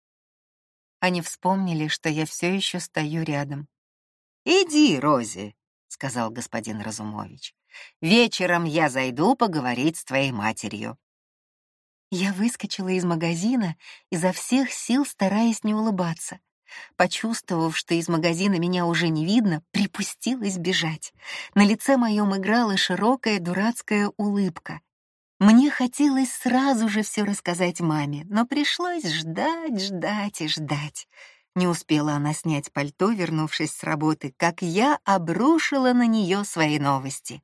Они вспомнили, что я все еще стою рядом. «Иди, Рози», — сказал господин Разумович. «Вечером я зайду поговорить с твоей матерью». Я выскочила из магазина, изо всех сил стараясь не улыбаться. Почувствовав, что из магазина меня уже не видно, припустилась бежать. На лице моем играла широкая дурацкая улыбка. Мне хотелось сразу же все рассказать маме, но пришлось ждать, ждать и ждать. Не успела она снять пальто, вернувшись с работы, как я обрушила на нее свои новости.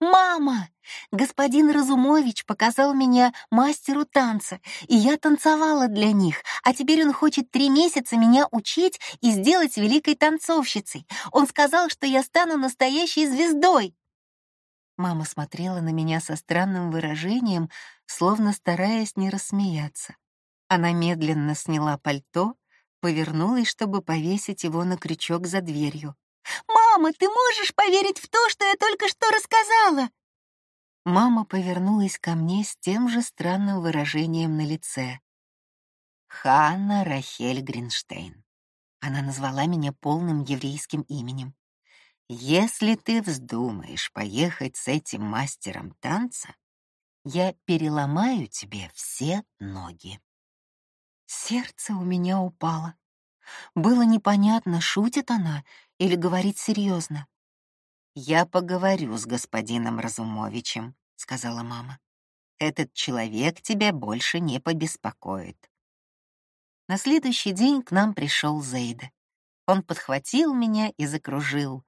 «Мама! Господин Разумович показал меня мастеру танца, и я танцевала для них, а теперь он хочет три месяца меня учить и сделать великой танцовщицей. Он сказал, что я стану настоящей звездой!» Мама смотрела на меня со странным выражением, словно стараясь не рассмеяться. Она медленно сняла пальто, повернулась, чтобы повесить его на крючок за дверью. «Мама, ты можешь поверить в то, что я только что рассказала?» Мама повернулась ко мне с тем же странным выражением на лице. Ханна Рахель Гринштейн. Она назвала меня полным еврейским именем. Если ты вздумаешь поехать с этим мастером танца, я переломаю тебе все ноги. Сердце у меня упало. Было непонятно, шутит она или говорит серьезно. «Я поговорю с господином Разумовичем», — сказала мама. «Этот человек тебя больше не побеспокоит». На следующий день к нам пришел Зейда. Он подхватил меня и закружил.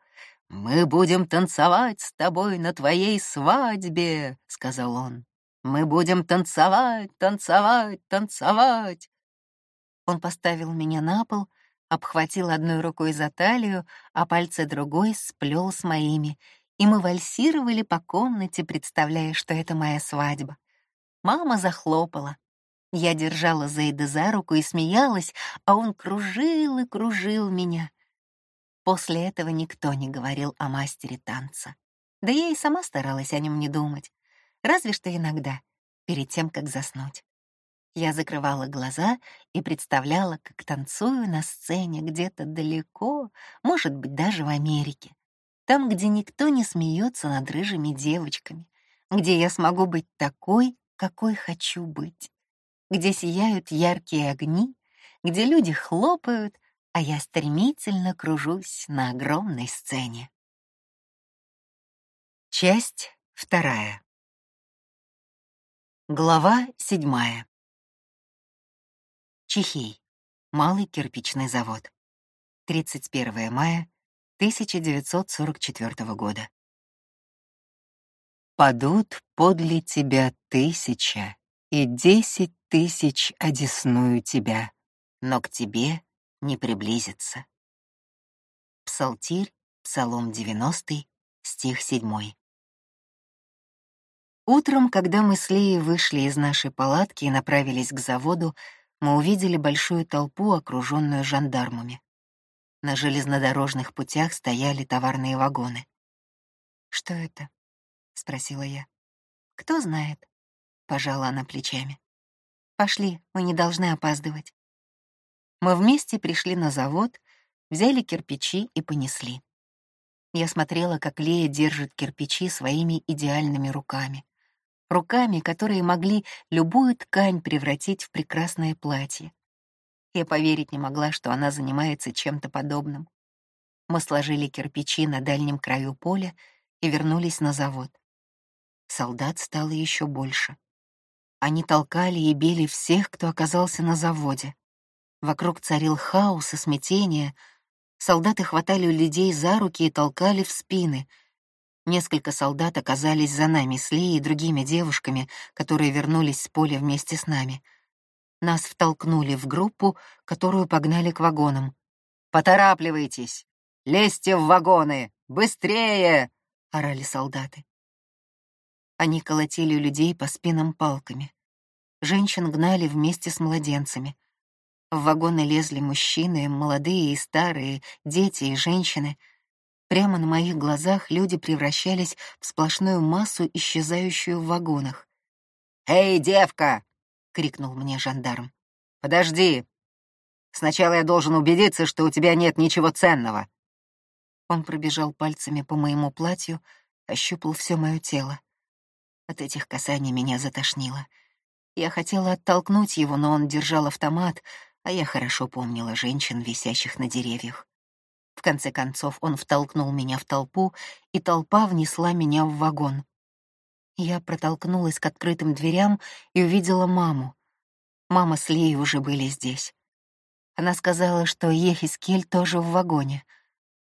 «Мы будем танцевать с тобой на твоей свадьбе», — сказал он. «Мы будем танцевать, танцевать, танцевать». Он поставил меня на пол, обхватил одной рукой за талию, а пальцы другой сплел с моими, и мы вальсировали по комнате, представляя, что это моя свадьба. Мама захлопала. Я держала Зейда за руку и смеялась, а он кружил и кружил меня. После этого никто не говорил о мастере танца. Да я и сама старалась о нем не думать. Разве что иногда, перед тем, как заснуть. Я закрывала глаза и представляла, как танцую на сцене где-то далеко, может быть, даже в Америке. Там, где никто не смеется над рыжими девочками, где я смогу быть такой, какой хочу быть, где сияют яркие огни, где люди хлопают, а я стремительно кружусь на огромной сцене. Часть вторая. Глава седьмая. Чехий. Малый кирпичный завод. 31 мая 1944 года. Падут подле тебя тысяча, и десять тысяч одесную тебя, но к тебе не приблизится. Псалтирь, Псалом 90, стих 7. Утром, когда мы с Леей вышли из нашей палатки и направились к заводу, мы увидели большую толпу, окруженную жандармами. На железнодорожных путях стояли товарные вагоны. «Что это?» — спросила я. «Кто знает?» — пожала она плечами. «Пошли, мы не должны опаздывать». Мы вместе пришли на завод, взяли кирпичи и понесли. Я смотрела, как Лея держит кирпичи своими идеальными руками руками, которые могли любую ткань превратить в прекрасное платье. Я поверить не могла, что она занимается чем-то подобным. Мы сложили кирпичи на дальнем краю поля и вернулись на завод. Солдат стало еще больше. Они толкали и били всех, кто оказался на заводе. Вокруг царил хаос и смятение. Солдаты хватали людей за руки и толкали в спины — Несколько солдат оказались за нами с Леей и другими девушками, которые вернулись с поля вместе с нами. Нас втолкнули в группу, которую погнали к вагонам. «Поторапливайтесь! Лезьте в вагоны! Быстрее!» — орали солдаты. Они колотили людей по спинам палками. Женщин гнали вместе с младенцами. В вагоны лезли мужчины, молодые и старые, дети и женщины — Прямо на моих глазах люди превращались в сплошную массу, исчезающую в вагонах. «Эй, девка!» — крикнул мне жандарм. «Подожди! Сначала я должен убедиться, что у тебя нет ничего ценного». Он пробежал пальцами по моему платью, ощупал все мое тело. От этих касаний меня затошнило. Я хотела оттолкнуть его, но он держал автомат, а я хорошо помнила женщин, висящих на деревьях. В конце концов он втолкнул меня в толпу, и толпа внесла меня в вагон. Я протолкнулась к открытым дверям и увидела маму. Мама с Леей уже были здесь. Она сказала, что Ехискель тоже в вагоне.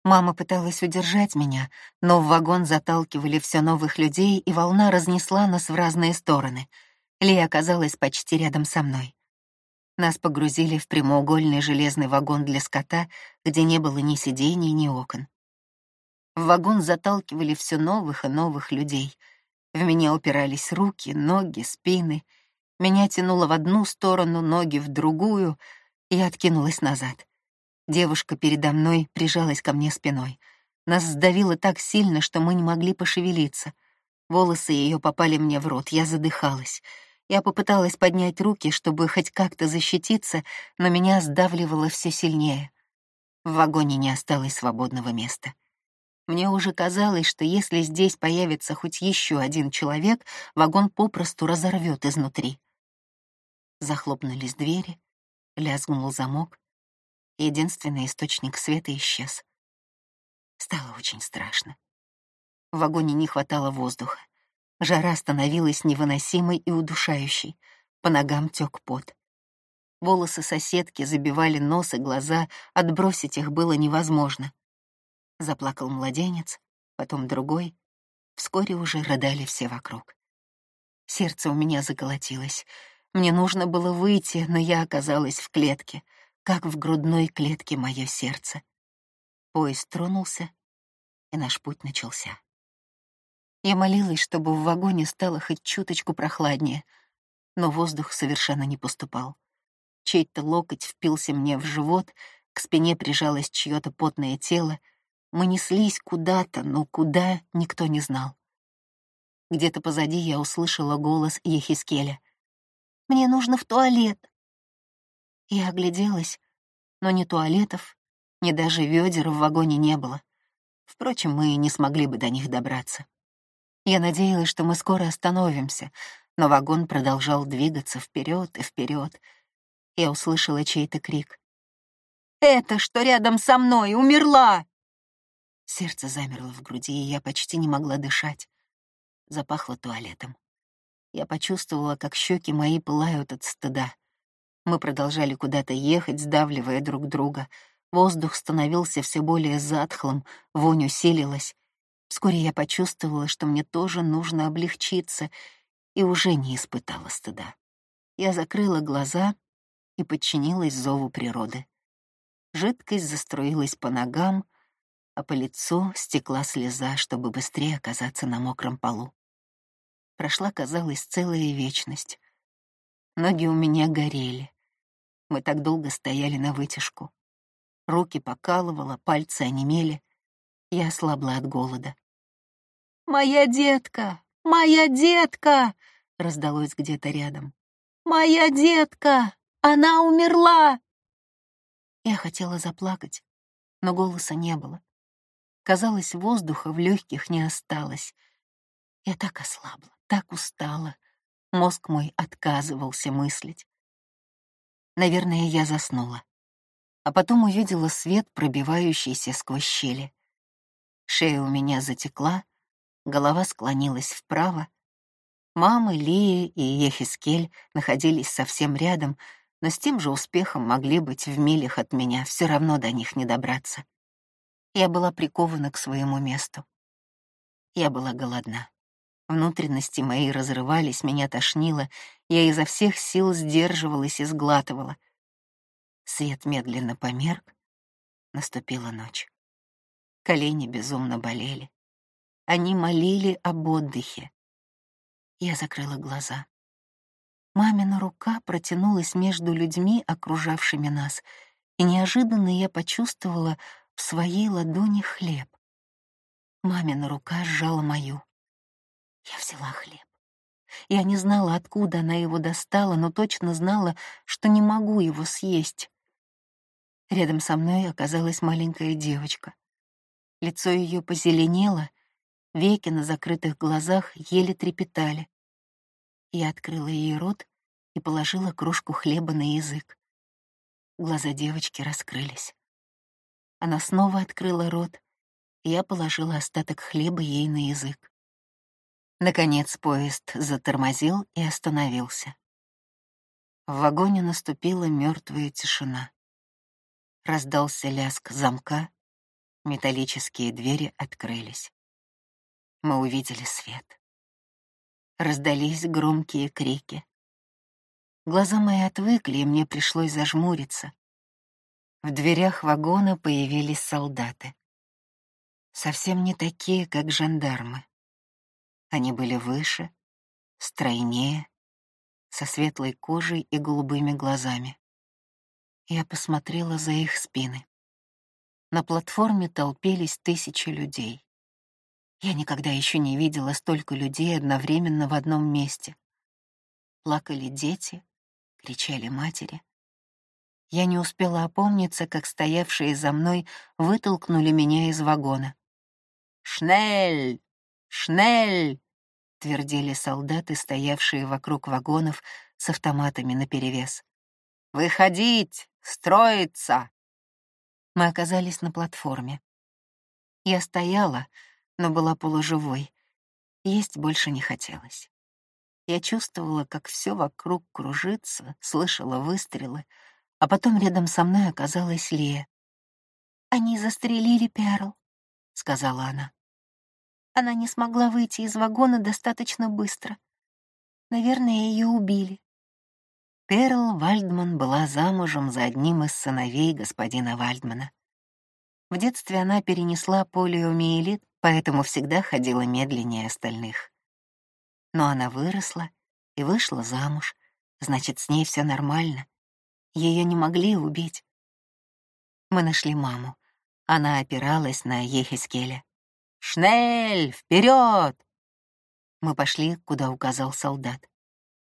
Мама пыталась удержать меня, но в вагон заталкивали все новых людей, и волна разнесла нас в разные стороны. Лея оказалась почти рядом со мной. Нас погрузили в прямоугольный железный вагон для скота, где не было ни сидений, ни окон. В вагон заталкивали все новых и новых людей. В меня упирались руки, ноги, спины. Меня тянуло в одну сторону, ноги в другую, и откинулась назад. Девушка передо мной прижалась ко мне спиной. Нас сдавило так сильно, что мы не могли пошевелиться. Волосы ее попали мне в рот, я задыхалась. Я попыталась поднять руки, чтобы хоть как-то защититься, но меня сдавливало все сильнее. В вагоне не осталось свободного места. Мне уже казалось, что если здесь появится хоть еще один человек, вагон попросту разорвет изнутри. Захлопнулись двери, лязгнул замок. Единственный источник света исчез. Стало очень страшно. В вагоне не хватало воздуха. Жара становилась невыносимой и удушающей. По ногам тек пот. Волосы соседки забивали нос и глаза, отбросить их было невозможно. Заплакал младенец, потом другой. Вскоре уже рыдали все вокруг. Сердце у меня заколотилось. Мне нужно было выйти, но я оказалась в клетке, как в грудной клетке мое сердце. Поезд тронулся, и наш путь начался. Я молилась, чтобы в вагоне стало хоть чуточку прохладнее, но воздух совершенно не поступал. Чей-то локоть впился мне в живот, к спине прижалось чье-то потное тело. Мы неслись куда-то, но куда — никто не знал. Где-то позади я услышала голос Ехискеля. «Мне нужно в туалет». Я огляделась, но ни туалетов, ни даже ведер в вагоне не было. Впрочем, мы не смогли бы до них добраться. Я надеялась, что мы скоро остановимся, но вагон продолжал двигаться вперед и вперед. Я услышала чей-то крик. «Это, что рядом со мной, умерла!» Сердце замерло в груди, и я почти не могла дышать. Запахло туалетом. Я почувствовала, как щеки мои пылают от стыда. Мы продолжали куда-то ехать, сдавливая друг друга. Воздух становился все более затхлым, вонь усилилась. Вскоре я почувствовала, что мне тоже нужно облегчиться, и уже не испытала стыда. Я закрыла глаза и подчинилась зову природы. Жидкость заструилась по ногам, а по лицу стекла слеза, чтобы быстрее оказаться на мокром полу. Прошла, казалось, целая вечность. Ноги у меня горели. Мы так долго стояли на вытяжку. Руки покалывало, пальцы онемели. Я ослабла от голода. «Моя детка! Моя детка!» — раздалось где-то рядом. «Моя детка! Она умерла!» Я хотела заплакать, но голоса не было. Казалось, воздуха в легких не осталось. Я так ослабла, так устала. Мозг мой отказывался мыслить. Наверное, я заснула. А потом увидела свет, пробивающийся сквозь щели. Шея у меня затекла, голова склонилась вправо. Мамы, Лия и Ехискель находились совсем рядом, но с тем же успехом могли быть в милях от меня, все равно до них не добраться. Я была прикована к своему месту. Я была голодна. Внутренности мои разрывались, меня тошнило, я изо всех сил сдерживалась и сглатывала. Свет медленно померк, наступила ночь. Колени безумно болели. Они молили об отдыхе. Я закрыла глаза. Мамина рука протянулась между людьми, окружавшими нас, и неожиданно я почувствовала в своей ладони хлеб. Мамина рука сжала мою. Я взяла хлеб. Я не знала, откуда она его достала, но точно знала, что не могу его съесть. Рядом со мной оказалась маленькая девочка. Лицо ее позеленело, веки на закрытых глазах еле трепетали. Я открыла ей рот и положила крошку хлеба на язык. Глаза девочки раскрылись. Она снова открыла рот, и я положила остаток хлеба ей на язык. Наконец поезд затормозил и остановился. В вагоне наступила мертвая тишина. Раздался лязг замка, Металлические двери открылись. Мы увидели свет. Раздались громкие крики. Глаза мои отвыкли, и мне пришлось зажмуриться. В дверях вагона появились солдаты. Совсем не такие, как жандармы. Они были выше, стройнее, со светлой кожей и голубыми глазами. Я посмотрела за их спины. На платформе толпились тысячи людей. Я никогда еще не видела столько людей одновременно в одном месте. Плакали дети, кричали матери. Я не успела опомниться, как стоявшие за мной вытолкнули меня из вагона. «Шнель! Шнель!» — твердили солдаты, стоявшие вокруг вагонов с автоматами наперевес. «Выходить! Строиться!» Мы оказались на платформе. Я стояла, но была полуживой. Есть больше не хотелось. Я чувствовала, как все вокруг кружится, слышала выстрелы, а потом рядом со мной оказалась Лия. «Они застрелили Перл», — сказала она. Она не смогла выйти из вагона достаточно быстро. Наверное, ее убили. Перл Вальдман была замужем за одним из сыновей господина Вальдмана. В детстве она перенесла полиомиелит, поэтому всегда ходила медленнее остальных. Но она выросла и вышла замуж, значит, с ней все нормально. Ее не могли убить. Мы нашли маму. Она опиралась на Ехискеля. «Шнель, вперед!» Мы пошли, куда указал солдат.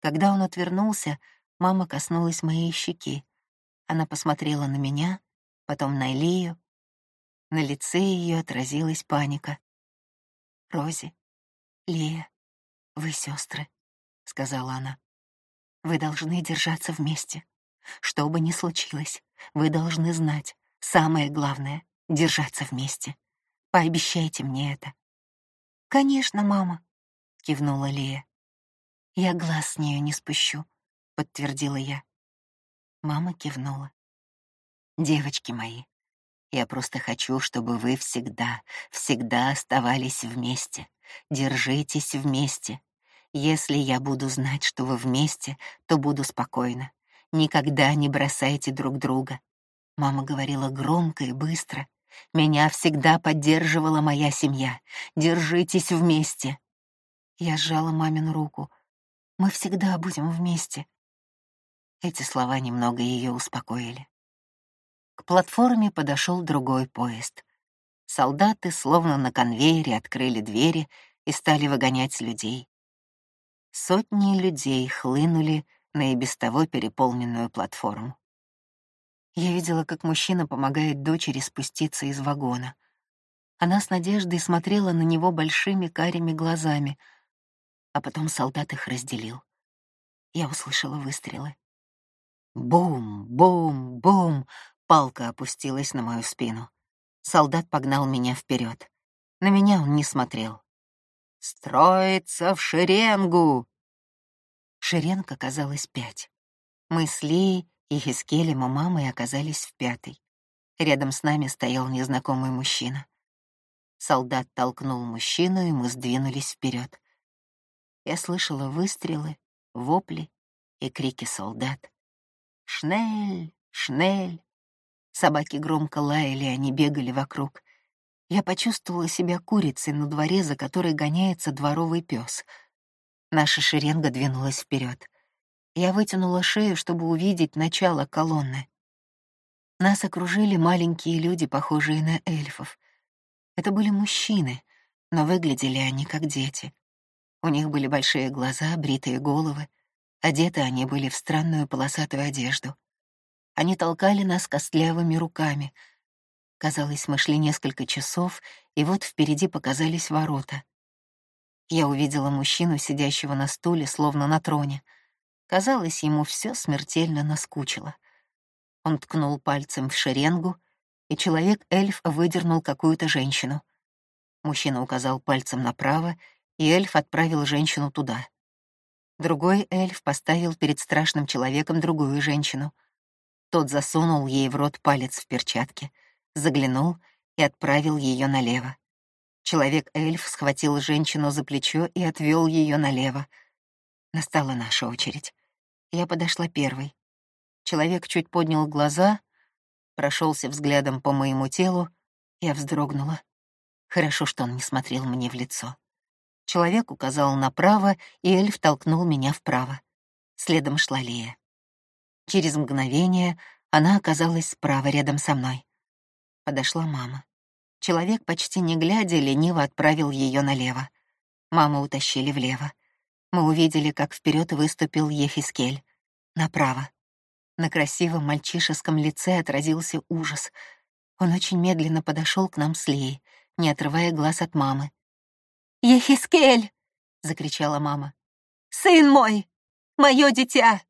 Когда он отвернулся, мама коснулась моей щеки. Она посмотрела на меня, потом на Лию. На лице ее отразилась паника. «Рози, Лия, вы сестры, сказала она. «Вы должны держаться вместе. Что бы ни случилось, вы должны знать, самое главное — держаться вместе. Пообещайте мне это». «Конечно, мама», — кивнула Лия. «Я глаз с нее не спущу», — подтвердила я. Мама кивнула. «Девочки мои, я просто хочу, чтобы вы всегда, всегда оставались вместе. Держитесь вместе. Если я буду знать, что вы вместе, то буду спокойна. Никогда не бросайте друг друга. Мама говорила громко и быстро. Меня всегда поддерживала моя семья. Держитесь вместе. Я сжала мамину руку. Мы всегда будем вместе. Эти слова немного ее успокоили. К платформе подошел другой поезд. Солдаты, словно на конвейере, открыли двери и стали выгонять людей. Сотни людей хлынули на и без того переполненную платформу. Я видела, как мужчина помогает дочери спуститься из вагона. Она с надеждой смотрела на него большими карими глазами, а потом солдат их разделил. Я услышала выстрелы. Бум, бум, бум, Палка опустилась на мою спину. Солдат погнал меня вперед. На меня он не смотрел. «Строиться в шеренгу!» Шеренг оказалось пять. Мы с Лией и Хискелем и мамой оказались в пятой. Рядом с нами стоял незнакомый мужчина. Солдат толкнул мужчину, и мы сдвинулись вперед. Я слышала выстрелы, вопли и крики солдат. «Шнель! Шнель!» Собаки громко лаяли, они бегали вокруг. Я почувствовала себя курицей на дворе, за которой гоняется дворовый пес. Наша шеренга двинулась вперед. Я вытянула шею, чтобы увидеть начало колонны. Нас окружили маленькие люди, похожие на эльфов. Это были мужчины, но выглядели они как дети. У них были большие глаза, бритые головы. Одеты они были в странную полосатую одежду. Они толкали нас костлявыми руками. Казалось, мы шли несколько часов, и вот впереди показались ворота. Я увидела мужчину, сидящего на стуле, словно на троне. Казалось, ему все смертельно наскучило. Он ткнул пальцем в шеренгу, и человек-эльф выдернул какую-то женщину. Мужчина указал пальцем направо, и эльф отправил женщину туда. Другой эльф поставил перед страшным человеком другую женщину — тот засунул ей в рот палец в перчатке, заглянул и отправил ее налево. Человек-эльф схватил женщину за плечо и отвел ее налево. Настала наша очередь. Я подошла первой. Человек чуть поднял глаза, прошелся взглядом по моему телу, я вздрогнула. Хорошо, что он не смотрел мне в лицо. Человек указал направо, и эльф толкнул меня вправо. Следом шла Лея. Через мгновение она оказалась справа рядом со мной. подошла мама. Человек, почти не глядя, лениво отправил ее налево. Маму утащили влево. Мы увидели, как вперед выступил Ехискель. Направо. На красивом мальчишеском лице отразился ужас. Он очень медленно подошел к нам с Леей, не отрывая глаз от мамы. «Ехискель!» — закричала мама. «Сын мой! Мое дитя!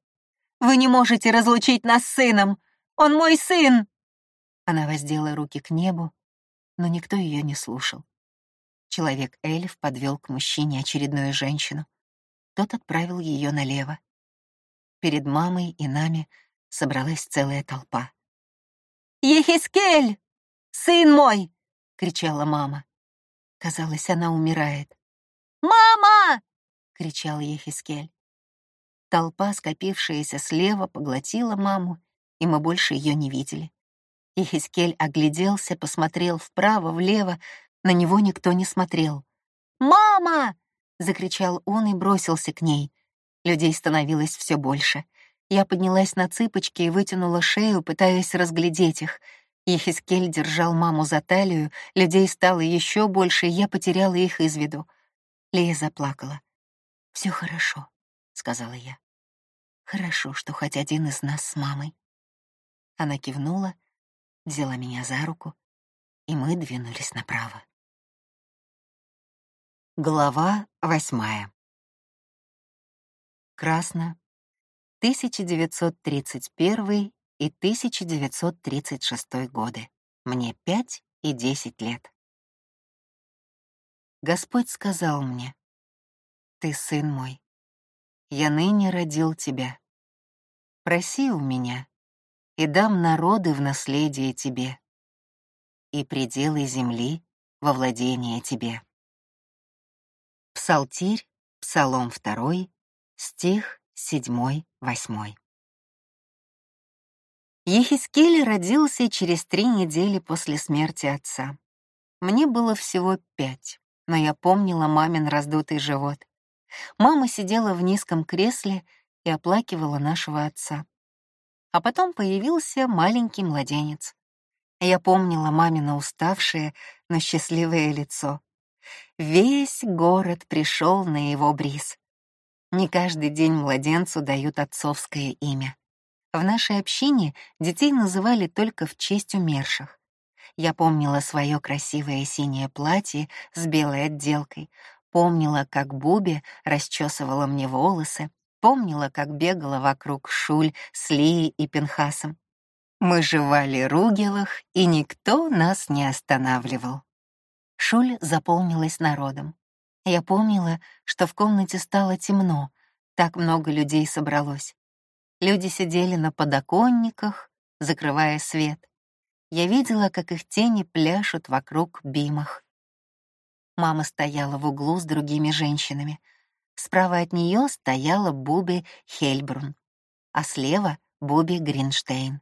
Вы не можете разлучить нас с сыном! Он мой сын!» Она воздела руки к небу, но никто ее не слушал. Человек-эльф подвел к мужчине очередную женщину. Тот отправил ее налево. Перед мамой и нами собралась целая толпа. «Ехискель! Сын мой!» — кричала мама. Казалось, она умирает. «Мама!» — кричал Ехискель. Толпа, скопившаяся слева, поглотила маму, и мы больше ее не видели. Ехискель огляделся, посмотрел вправо, влево, на него никто не смотрел. «Мама!» — закричал он и бросился к ней. Людей становилось все больше. Я поднялась на цыпочки и вытянула шею, пытаясь разглядеть их. Ехискель держал маму за талию, людей стало еще больше, и я потеряла их из виду. Лея заплакала. Все хорошо», — сказала я. «Хорошо, что хоть один из нас с мамой». Она кивнула, взяла меня за руку, и мы двинулись направо. Глава восьмая. Красно. 1931 и 1936 годы. Мне пять и десять лет. Господь сказал мне, «Ты сын мой, я ныне родил тебя. Проси у меня, и дам народы в наследие тебе, и пределы земли во владение тебе». Псалтирь, Псалом 2, стих 7-8. Ехискель родился через три недели после смерти отца. Мне было всего пять, но я помнила мамин раздутый живот. Мама сидела в низком кресле и оплакивала нашего отца. А потом появился маленький младенец. Я помнила мамино уставшее, но счастливое лицо. Весь город пришел на его бриз. Не каждый день младенцу дают отцовское имя. В нашей общине детей называли только в честь умерших. Я помнила свое красивое синее платье с белой отделкой, помнила, как Буби расчесывала мне волосы, помнила, как бегала вокруг Шуль с Лией и Пенхасом. Мы жевали ругелах, и никто нас не останавливал. Шуль заполнилась народом. Я помнила, что в комнате стало темно, так много людей собралось. Люди сидели на подоконниках, закрывая свет. Я видела, как их тени пляшут вокруг бимах. Мама стояла в углу с другими женщинами. Справа от нее стояла Буби Хельбрун, а слева — Буби Гринштейн.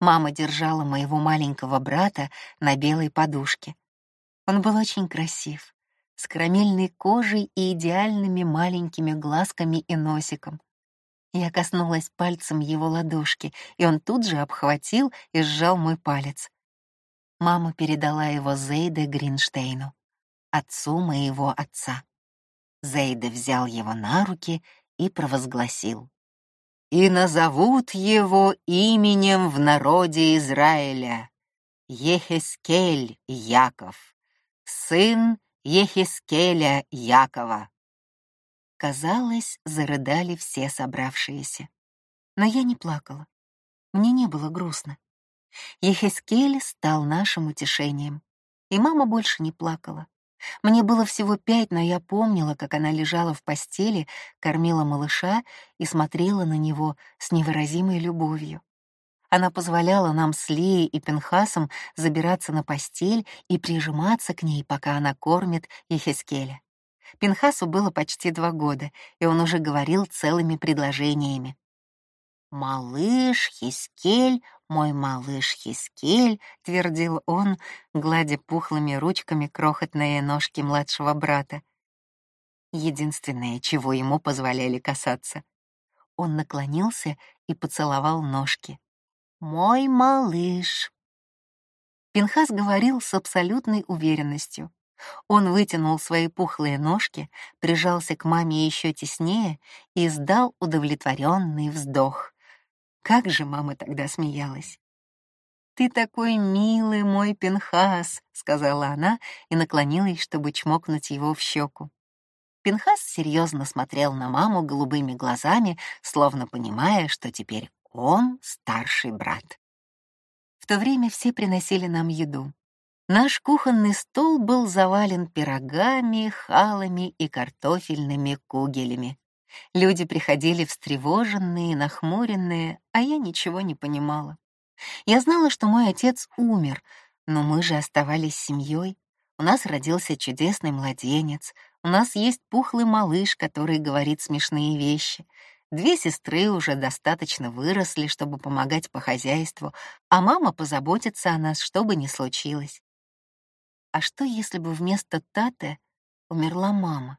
Мама держала моего маленького брата на белой подушке. Он был очень красив, с карамельной кожей и идеальными маленькими глазками и носиком. Я коснулась пальцем его ладошки, и он тут же обхватил и сжал мой палец. Мама передала его Зейде Гринштейну, отцу моего отца. Зейде взял его на руки и провозгласил. «И назовут его именем в народе Израиля Ехескель Яков» сын Ехискеля Якова. Казалось, зарыдали все собравшиеся. Но я не плакала. Мне не было грустно. Ехискель стал нашим утешением. И мама больше не плакала. Мне было всего пять, но я помнила, как она лежала в постели, кормила малыша и смотрела на него с невыразимой любовью. Она позволяла нам с Лией и Пенхасом забираться на постель и прижиматься к ней, пока она кормит Ехескеля. Пенхасу было почти два года, и он уже говорил целыми предложениями. «Малыш Хискель, мой малыш Хискель», — твердил он, гладя пухлыми ручками крохотные ножки младшего брата. Единственное, чего ему позволяли касаться. Он наклонился и поцеловал ножки. «Мой малыш». Пинхас говорил с абсолютной уверенностью. Он вытянул свои пухлые ножки, прижался к маме еще теснее и издал удовлетворенный вздох. Как же мама тогда смеялась. «Ты такой милый, мой Пинхас», — сказала она и наклонилась, чтобы чмокнуть его в щеку. Пинхас серьезно смотрел на маму голубыми глазами, словно понимая, что теперь он старший брат. В то время все приносили нам еду. Наш кухонный стол был завален пирогами, халами и картофельными кугелями. Люди приходили встревоженные, нахмуренные, а я ничего не понимала. Я знала, что мой отец умер, но мы же оставались семьей. У нас родился чудесный младенец, у нас есть пухлый малыш, который говорит смешные вещи. Две сестры уже достаточно выросли, чтобы помогать по хозяйству, а мама позаботится о нас, что бы ни случилось. А что, если бы вместо Таты умерла мама?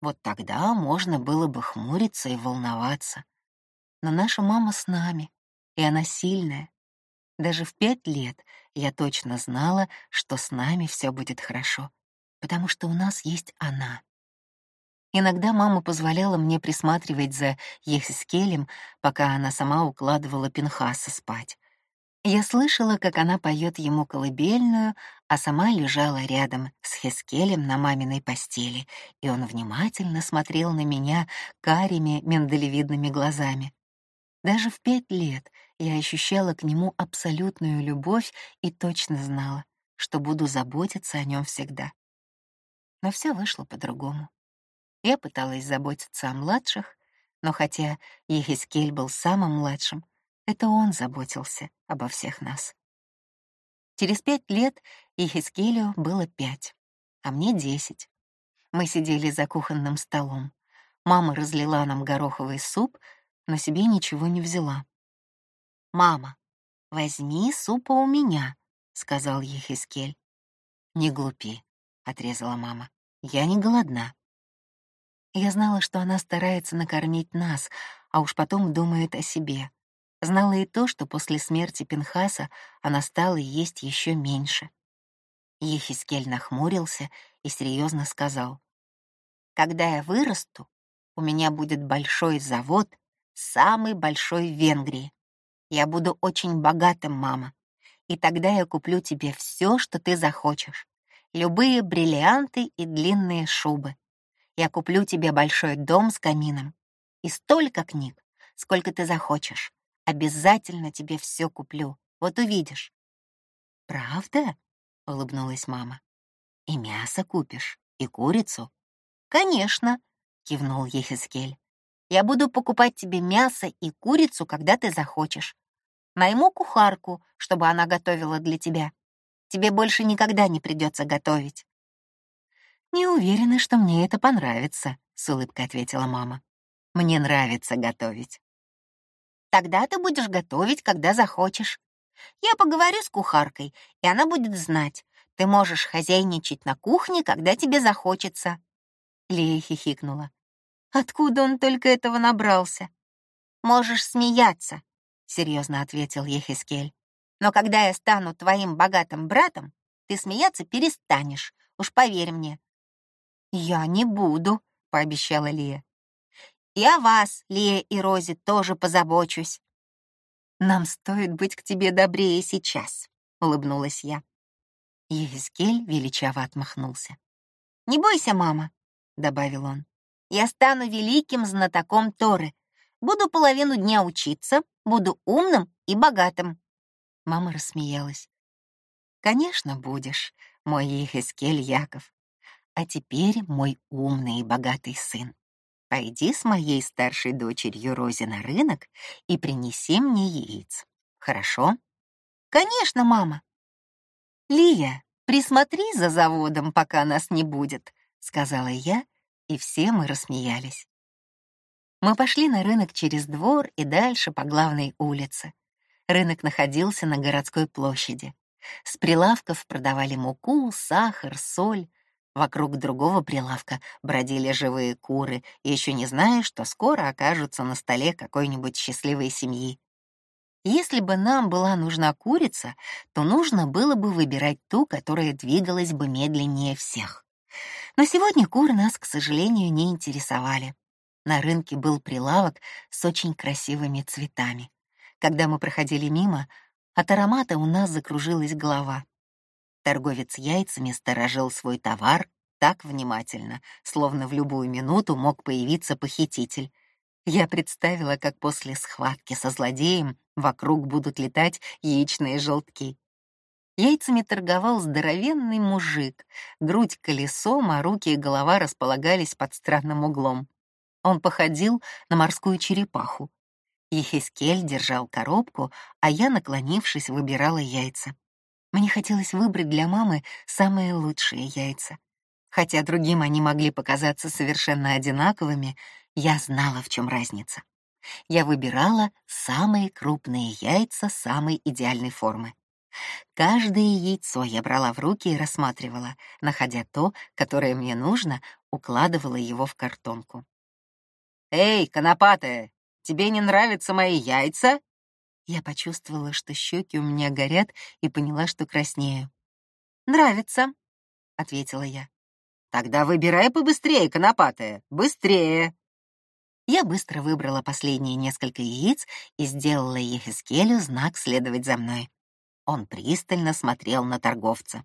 Вот тогда можно было бы хмуриться и волноваться. Но наша мама с нами, и она сильная. Даже в пять лет я точно знала, что с нами все будет хорошо потому что у нас есть она. Иногда мама позволяла мне присматривать за Ехискелем, пока она сама укладывала Пинхаса спать. Я слышала, как она поет ему колыбельную, а сама лежала рядом с Хескелем на маминой постели, и он внимательно смотрел на меня карими миндалевидными глазами. Даже в пять лет я ощущала к нему абсолютную любовь и точно знала, что буду заботиться о нем всегда. Но все вышло по-другому. Я пыталась заботиться о младших, но хотя Ехискель был самым младшим, это он заботился обо всех нас. Через пять лет Ехискелю было пять, а мне десять. Мы сидели за кухонным столом. Мама разлила нам гороховый суп, но себе ничего не взяла. «Мама, возьми супа у меня», — сказал Ехискель. «Не глупи отрезала мама. Я не голодна. Я знала, что она старается накормить нас, а уж потом думает о себе. Знала и то, что после смерти Пинхаса она стала есть еще меньше. Ехискель нахмурился и серьезно сказал. «Когда я вырасту, у меня будет большой завод, самый большой в Венгрии. Я буду очень богатым, мама, и тогда я куплю тебе все, что ты захочешь любые бриллианты и длинные шубы. Я куплю тебе большой дом с камином и столько книг, сколько ты захочешь. Обязательно тебе все куплю. Вот увидишь. Правда? улыбнулась мама. И мясо купишь, и курицу. Конечно, кивнул Ехискель. Я буду покупать тебе мясо и курицу, когда ты захочешь. Найму кухарку, чтобы она готовила для тебя. Тебе больше никогда не придется готовить». «Не уверена, что мне это понравится», — с улыбкой ответила мама. «Мне нравится готовить». «Тогда ты будешь готовить, когда захочешь. Я поговорю с кухаркой, и она будет знать. Ты можешь хозяйничать на кухне, когда тебе захочется». Лея хихикнула. «Откуда он только этого набрался?» «Можешь смеяться», — серьезно ответил Ехискель. Но когда я стану твоим богатым братом, ты смеяться перестанешь, уж поверь мне». «Я не буду», — пообещала Лия. «И о вас, Лия и Рози, тоже позабочусь». «Нам стоит быть к тебе добрее сейчас», — улыбнулась я. Езгель величаво отмахнулся. «Не бойся, мама», — добавил он. «Я стану великим знатоком Торы. Буду половину дня учиться, буду умным и богатым. Мама рассмеялась. «Конечно, будешь, мой Ехескель Яков. А теперь мой умный и богатый сын. Пойди с моей старшей дочерью Рози на рынок и принеси мне яиц. Хорошо?» «Конечно, мама!» «Лия, присмотри за заводом, пока нас не будет», — сказала я, и все мы рассмеялись. Мы пошли на рынок через двор и дальше по главной улице. Рынок находился на городской площади. С прилавков продавали муку, сахар, соль. Вокруг другого прилавка бродили живые куры, еще не зная, что скоро окажутся на столе какой-нибудь счастливой семьи. Если бы нам была нужна курица, то нужно было бы выбирать ту, которая двигалась бы медленнее всех. Но сегодня куры нас, к сожалению, не интересовали. На рынке был прилавок с очень красивыми цветами. Когда мы проходили мимо, от аромата у нас закружилась голова. Торговец яйцами сторожил свой товар так внимательно, словно в любую минуту мог появиться похититель. Я представила, как после схватки со злодеем вокруг будут летать яичные желтки. Яйцами торговал здоровенный мужик, грудь колесом, а руки и голова располагались под странным углом. Он походил на морскую черепаху. Ехискель держал коробку, а я, наклонившись, выбирала яйца. Мне хотелось выбрать для мамы самые лучшие яйца. Хотя другим они могли показаться совершенно одинаковыми, я знала, в чем разница. Я выбирала самые крупные яйца самой идеальной формы. Каждое яйцо я брала в руки и рассматривала, находя то, которое мне нужно, укладывала его в картонку. «Эй, конопатая, тебе не нравятся мои яйца?» Я почувствовала, что щеки у меня горят, и поняла, что краснею. «Нравится», — ответила я. «Тогда выбирай побыстрее, конопатая, быстрее!» Я быстро выбрала последние несколько яиц и сделала Ехискелю знак следовать за мной. Он пристально смотрел на торговца.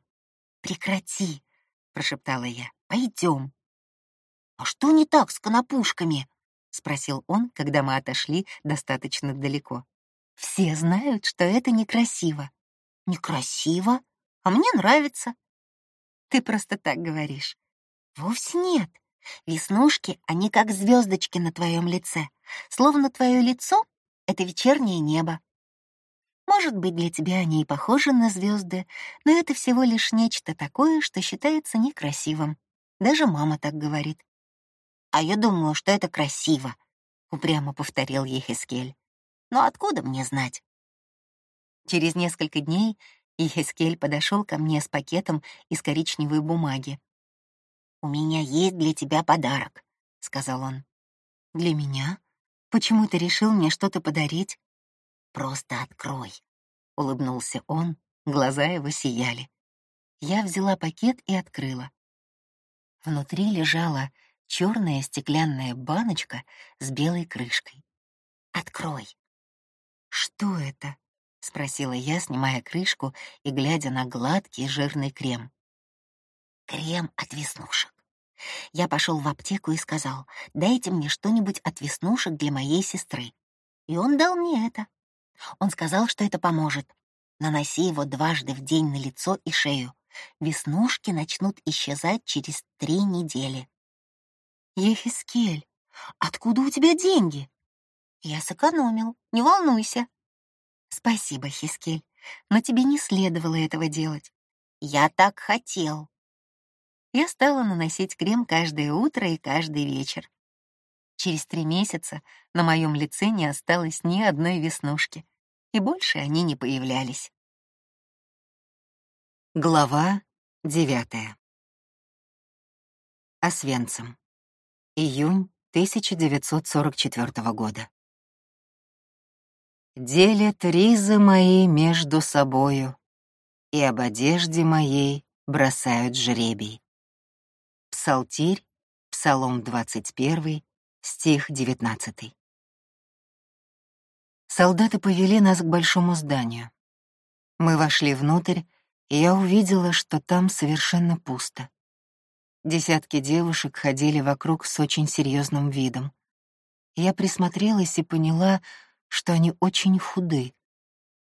«Прекрати!» — прошептала я. «Пойдем!» «А что не так с конопушками?» — спросил он, когда мы отошли достаточно далеко. «Все знают, что это некрасиво». «Некрасиво? А мне нравится». «Ты просто так говоришь». «Вовсе нет. Веснушки, они как звездочки на твоем лице, словно твое лицо — это вечернее небо. Может быть, для тебя они и похожи на звезды, но это всего лишь нечто такое, что считается некрасивым. Даже мама так говорит. «А я думаю, что это красиво», — упрямо повторил Ехескель. «Но откуда мне знать?» Через несколько дней Ехескель подошел ко мне с пакетом из коричневой бумаги. «У меня есть для тебя подарок», — сказал он. «Для меня? Почему ты решил мне что-то подарить?» «Просто открой», — улыбнулся он, глаза его сияли. Я взяла пакет и открыла. Внутри лежала черная стеклянная баночка с белой крышкой. «Открой». «Что это?» — спросила я, снимая крышку и глядя на гладкий жирный крем. «Крем от веснушек. Я пошел в аптеку и сказал, дайте мне что-нибудь от веснушек для моей сестры. И он дал мне это. Он сказал, что это поможет. Наноси его дважды в день на лицо и шею. Веснушки начнут исчезать через три недели. Ехискель, откуда у тебя деньги? Я сэкономил, не волнуйся. Спасибо, Хискель, но тебе не следовало этого делать. Я так хотел я стала наносить крем каждое утро и каждый вечер. Через три месяца на моем лице не осталось ни одной веснушки, и больше они не появлялись. Глава девятая. Освенцим. Июнь 1944 года. Делят ризы мои между собою, и об одежде моей бросают жребий. Псалтирь, Псалом 21, стих 19. Солдаты повели нас к большому зданию. Мы вошли внутрь, и я увидела, что там совершенно пусто. Десятки девушек ходили вокруг с очень серьезным видом. Я присмотрелась и поняла, что они очень худы,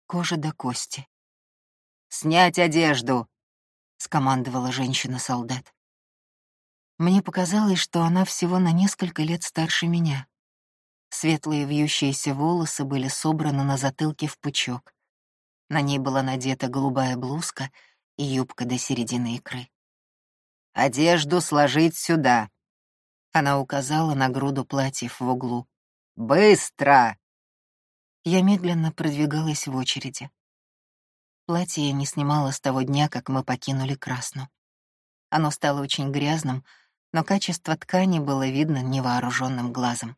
кожа до кости. «Снять одежду!» — скомандовала женщина-солдат. Мне показалось, что она всего на несколько лет старше меня. Светлые вьющиеся волосы были собраны на затылке в пучок. На ней была надета голубая блузка и юбка до середины икры. «Одежду сложить сюда!» Она указала на груду платьев в углу. «Быстро!» Я медленно продвигалась в очереди. Платье я не снимала с того дня, как мы покинули Красну. Оно стало очень грязным, но качество ткани было видно невооруженным глазом.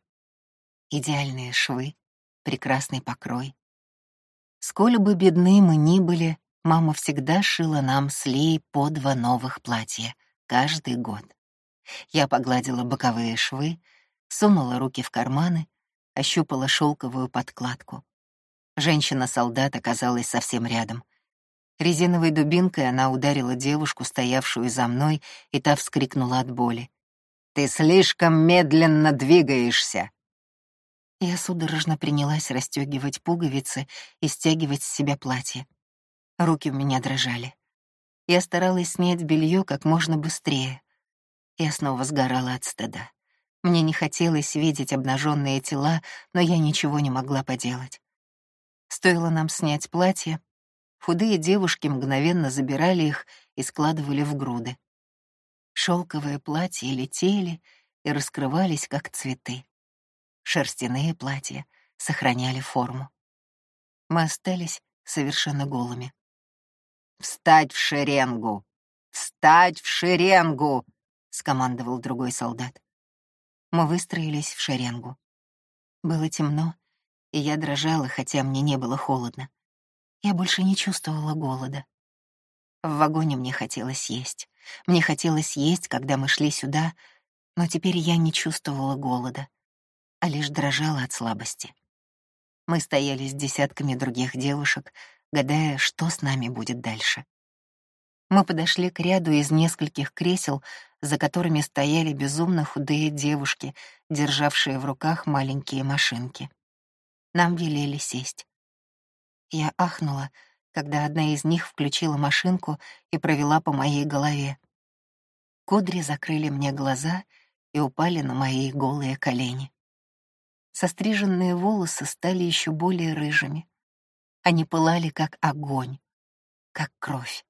Идеальные швы, прекрасный покрой. Сколь бы бедны мы ни были, мама всегда шила нам с Лей по два новых платья каждый год. Я погладила боковые швы, сунула руки в карманы, ощупала шелковую подкладку. Женщина-солдат оказалась совсем рядом. Резиновой дубинкой она ударила девушку, стоявшую за мной, и та вскрикнула от боли. «Ты слишком медленно двигаешься!» Я судорожно принялась расстегивать пуговицы и стягивать с себя платье. Руки у меня дрожали. Я старалась снять белье как можно быстрее. Я снова сгорала от стыда. Мне не хотелось видеть обнаженные тела, но я ничего не могла поделать. Стоило нам снять платье, худые девушки мгновенно забирали их и складывали в груды. Шелковые платья летели и раскрывались, как цветы. Шерстяные платья сохраняли форму. Мы остались совершенно голыми. «Встать в шеренгу! Встать в шеренгу!» — скомандовал другой солдат. Мы выстроились в шеренгу. Было темно, и я дрожала, хотя мне не было холодно. Я больше не чувствовала голода. В вагоне мне хотелось есть. Мне хотелось есть, когда мы шли сюда, но теперь я не чувствовала голода а лишь дрожала от слабости. Мы стояли с десятками других девушек, гадая, что с нами будет дальше. Мы подошли к ряду из нескольких кресел, за которыми стояли безумно худые девушки, державшие в руках маленькие машинки. Нам велели сесть. Я ахнула, когда одна из них включила машинку и провела по моей голове. Кудри закрыли мне глаза и упали на мои голые колени состриженные волосы стали еще более рыжими. Они пылали, как огонь, как кровь.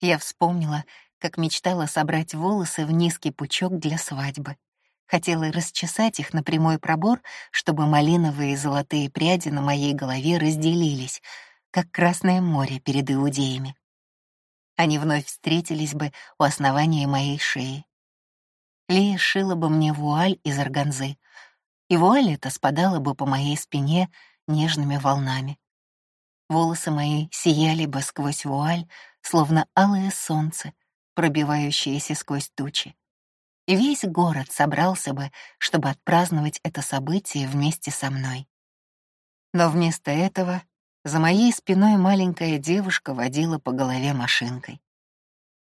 Я вспомнила, как мечтала собрать волосы в низкий пучок для свадьбы. Хотела расчесать их на прямой пробор, чтобы малиновые золотые пряди на моей голове разделились, как Красное море перед иудеями. Они вновь встретились бы у основания моей шеи. Лия шила бы мне вуаль из органзы, и вуаль эта спадала бы по моей спине нежными волнами. Волосы мои сияли бы сквозь вуаль, словно алое солнце, пробивающееся сквозь тучи. Весь город собрался бы, чтобы отпраздновать это событие вместе со мной. Но вместо этого за моей спиной маленькая девушка водила по голове машинкой.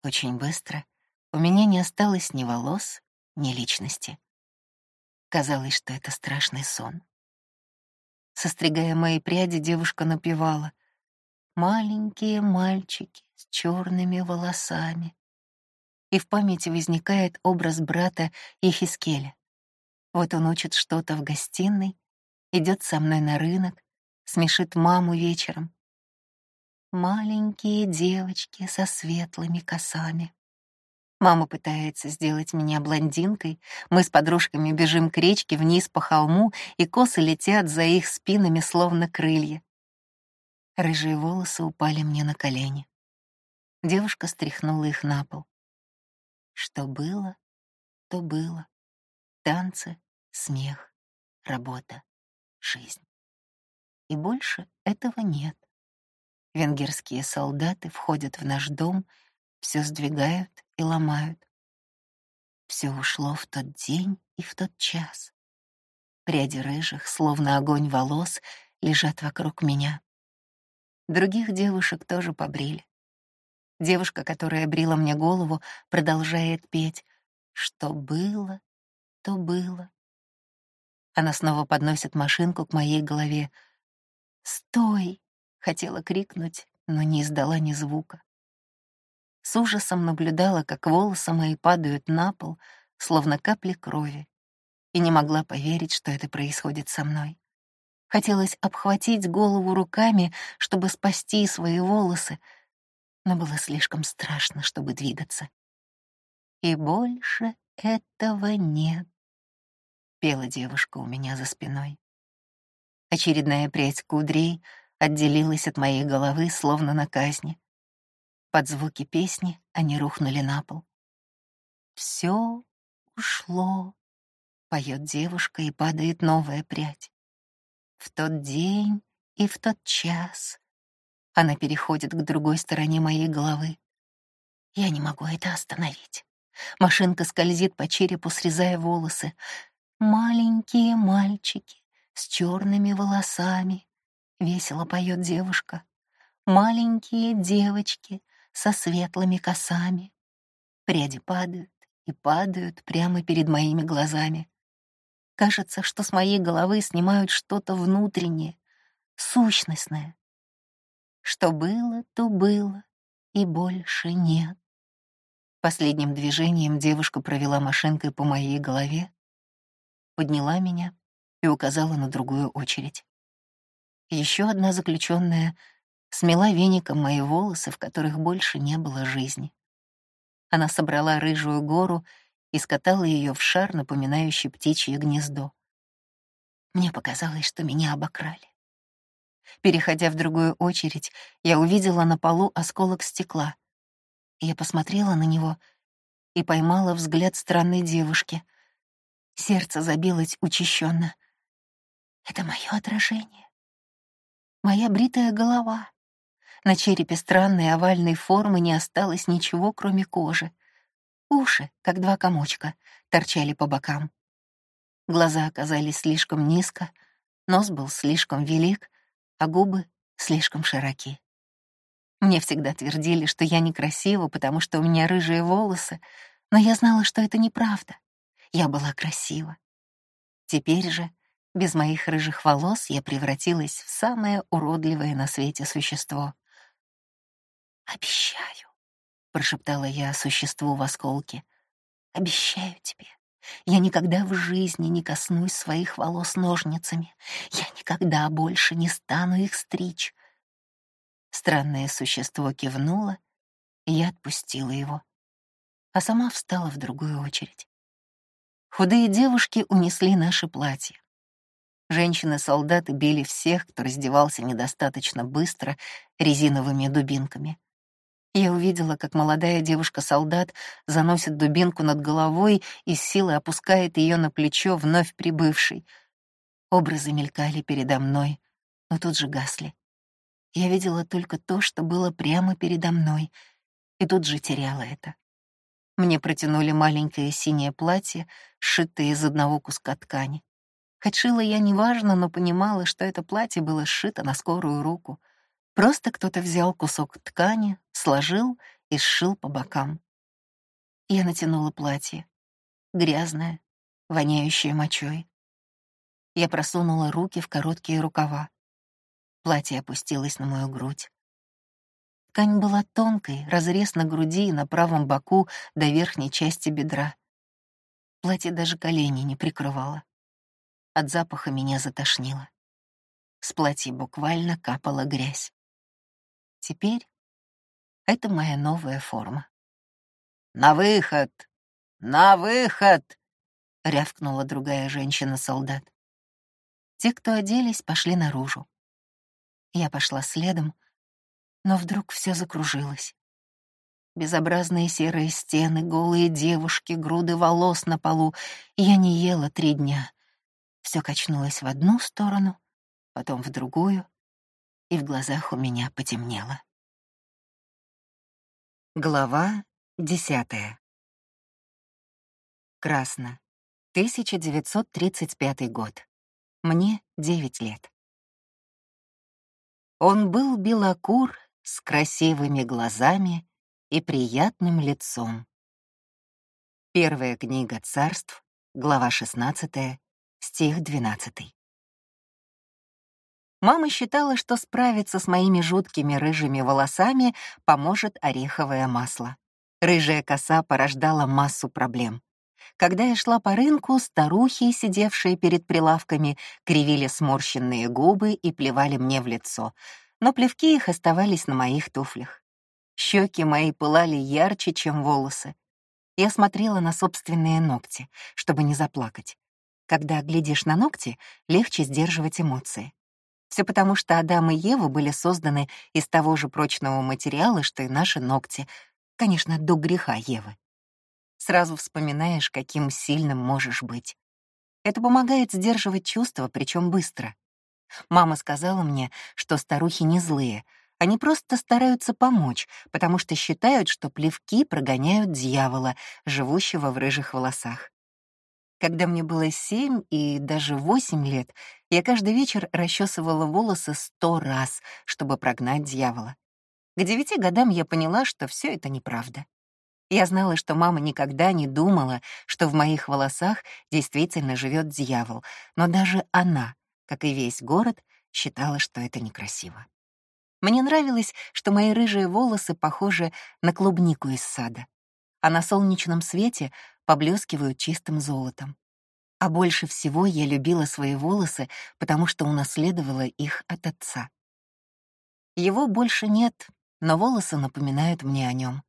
Очень быстро у меня не осталось ни волос, ни личности. Казалось, что это страшный сон. Состригая мои пряди, девушка напевала «Маленькие мальчики с черными волосами». И в памяти возникает образ брата Ехискеля. Вот он учит что-то в гостиной, идет со мной на рынок, смешит маму вечером. Маленькие девочки со светлыми косами. Мама пытается сделать меня блондинкой, мы с подружками бежим к речке вниз по холму, и косы летят за их спинами, словно крылья. Рыжие волосы упали мне на колени. Девушка стряхнула их на пол. Что было, то было. Танцы, смех, работа, жизнь. И больше этого нет. Венгерские солдаты входят в наш дом — все сдвигают и ломают. Все ушло в тот день и в тот час. Пряди рыжих, словно огонь волос, лежат вокруг меня. Других девушек тоже побрили. Девушка, которая брила мне голову, продолжает петь «Что было, то было». Она снова подносит машинку к моей голове. «Стой!» — хотела крикнуть, но не издала ни звука. С ужасом наблюдала, как волосы мои падают на пол, словно капли крови, и не могла поверить, что это происходит со мной. Хотелось обхватить голову руками, чтобы спасти свои волосы, но было слишком страшно, чтобы двигаться. «И больше этого нет», — пела девушка у меня за спиной. Очередная прядь кудрей отделилась от моей головы, словно на казни. Под звуки песни они рухнули на пол. «Все ушло», — поет девушка, и падает новая прядь. В тот день И в тот час она переходит к другой стороне моей головы. Я не могу это остановить. Машинка скользит по черепу, срезая волосы. Маленькие мальчики с черными волосами. Весело поет девушка. Маленькие девочки со светлыми косами. Пряди падают и падают прямо перед моими глазами. Кажется, что с моей головы снимают что-то внутреннее, сущностное. Что было, то было, и больше нет. Последним движением девушка провела машинкой по моей голове, подняла меня и указала на другую очередь. Еще одна заключенная смела веником мои волосы, в которых больше не было жизни. Она собрала рыжую гору и скатала ее в шар, напоминающий птичье гнездо. Мне показалось, что меня обокрали. Переходя в другую очередь, я увидела на полу осколок стекла. Я посмотрела на него и поймала взгляд странной девушки. Сердце забилось учащенно. Это мое отражение. Моя бритая голова. На черепе странной овальной формы не осталось ничего, кроме кожи. Уши, как два комочка, торчали по бокам. Глаза оказались слишком низко, нос был слишком велик, а губы слишком широки. Мне всегда твердили, что я некрасива, потому что у меня рыжие волосы, но я знала, что это неправда. Я была красива. Теперь же, без моих рыжих волос, я превратилась в самое уродливое на свете существо. «Обещаю», — прошептала я существу в осколке, — «обещаю тебе, я никогда в жизни не коснусь своих волос ножницами. Я никогда больше не стану их стричь. Странное существо кивнуло, и я отпустила его, а сама встала в другую очередь. Худые девушки унесли наши платья. Женщины-солдаты били всех, кто раздевался недостаточно быстро, резиновыми дубинками. Я увидела, как молодая девушка-солдат заносит дубинку над головой и с силой опускает ее на плечо вновь прибывшей. Образы мелькали передо мной, но тут же гасли. Я видела только то, что было прямо передо мной, и тут же теряла это. Мне протянули маленькое синее платье, сшитое из одного куска ткани. Хоть шила я неважно, но понимала, что это платье было сшито на скорую руку — Просто кто-то взял кусок ткани, сложил и сшил по бокам. Я натянула платье. Грязное, воняющее мочой. Я просунула руки в короткие рукава. Платье опустилось на мою грудь. Ткань была тонкой, разрез на груди и на правом боку до верхней части бедра. Платье даже колени не прикрывало. От запаха меня затошнило. С платья буквально капала грязь. Теперь это моя новая форма. «На выход! На выход!» — рявкнула другая женщина-солдат. Те, кто оделись, пошли наружу. Я пошла следом, но вдруг все закружилось. Безобразные серые стены, голые девушки, груды волос на полу. Я не ела три дня. Все качнулось в одну сторону, потом в другую, и в глазах у меня потемнело. Глава десятая. Красно. 1935 год. Мне девять лет. Он был белокур с красивыми глазами и приятным лицом. Первая книга царств, глава 16, стих 12. Мама считала, что справиться с моими жуткими рыжими волосами поможет ореховое масло. Рыжая коса порождала массу проблем. Когда я шла по рынку, старухи, сидевшие перед прилавками, кривили сморщенные губы и плевали мне в лицо, но плевки их оставались на моих туфлях. Щеки мои пылали ярче, чем волосы. Я смотрела на собственные ногти, чтобы не заплакать. Когда глядишь на ногти, легче сдерживать эмоции. Все потому, что Адам и Ева были созданы из того же прочного материала, что и наши ногти. Конечно, до греха Евы. Сразу вспоминаешь, каким сильным можешь быть. Это помогает сдерживать чувства, причем быстро. Мама сказала мне, что старухи не злые, они просто стараются помочь, потому что считают, что плевки прогоняют дьявола, живущего в рыжих волосах. Когда мне было семь и даже восемь лет, я каждый вечер расчесывала волосы сто раз, чтобы прогнать дьявола. К девяти годам я поняла, что все это неправда. Я знала, что мама никогда не думала, что в моих волосах действительно живет дьявол, но даже она, как и весь город, считала, что это некрасиво. Мне нравилось, что мои рыжие волосы похожи на клубнику из сада, а на солнечном свете поблескивают чистым золотом. А больше всего я любила свои волосы, потому что унаследовала их от отца. Его больше нет, но волосы напоминают мне о нем.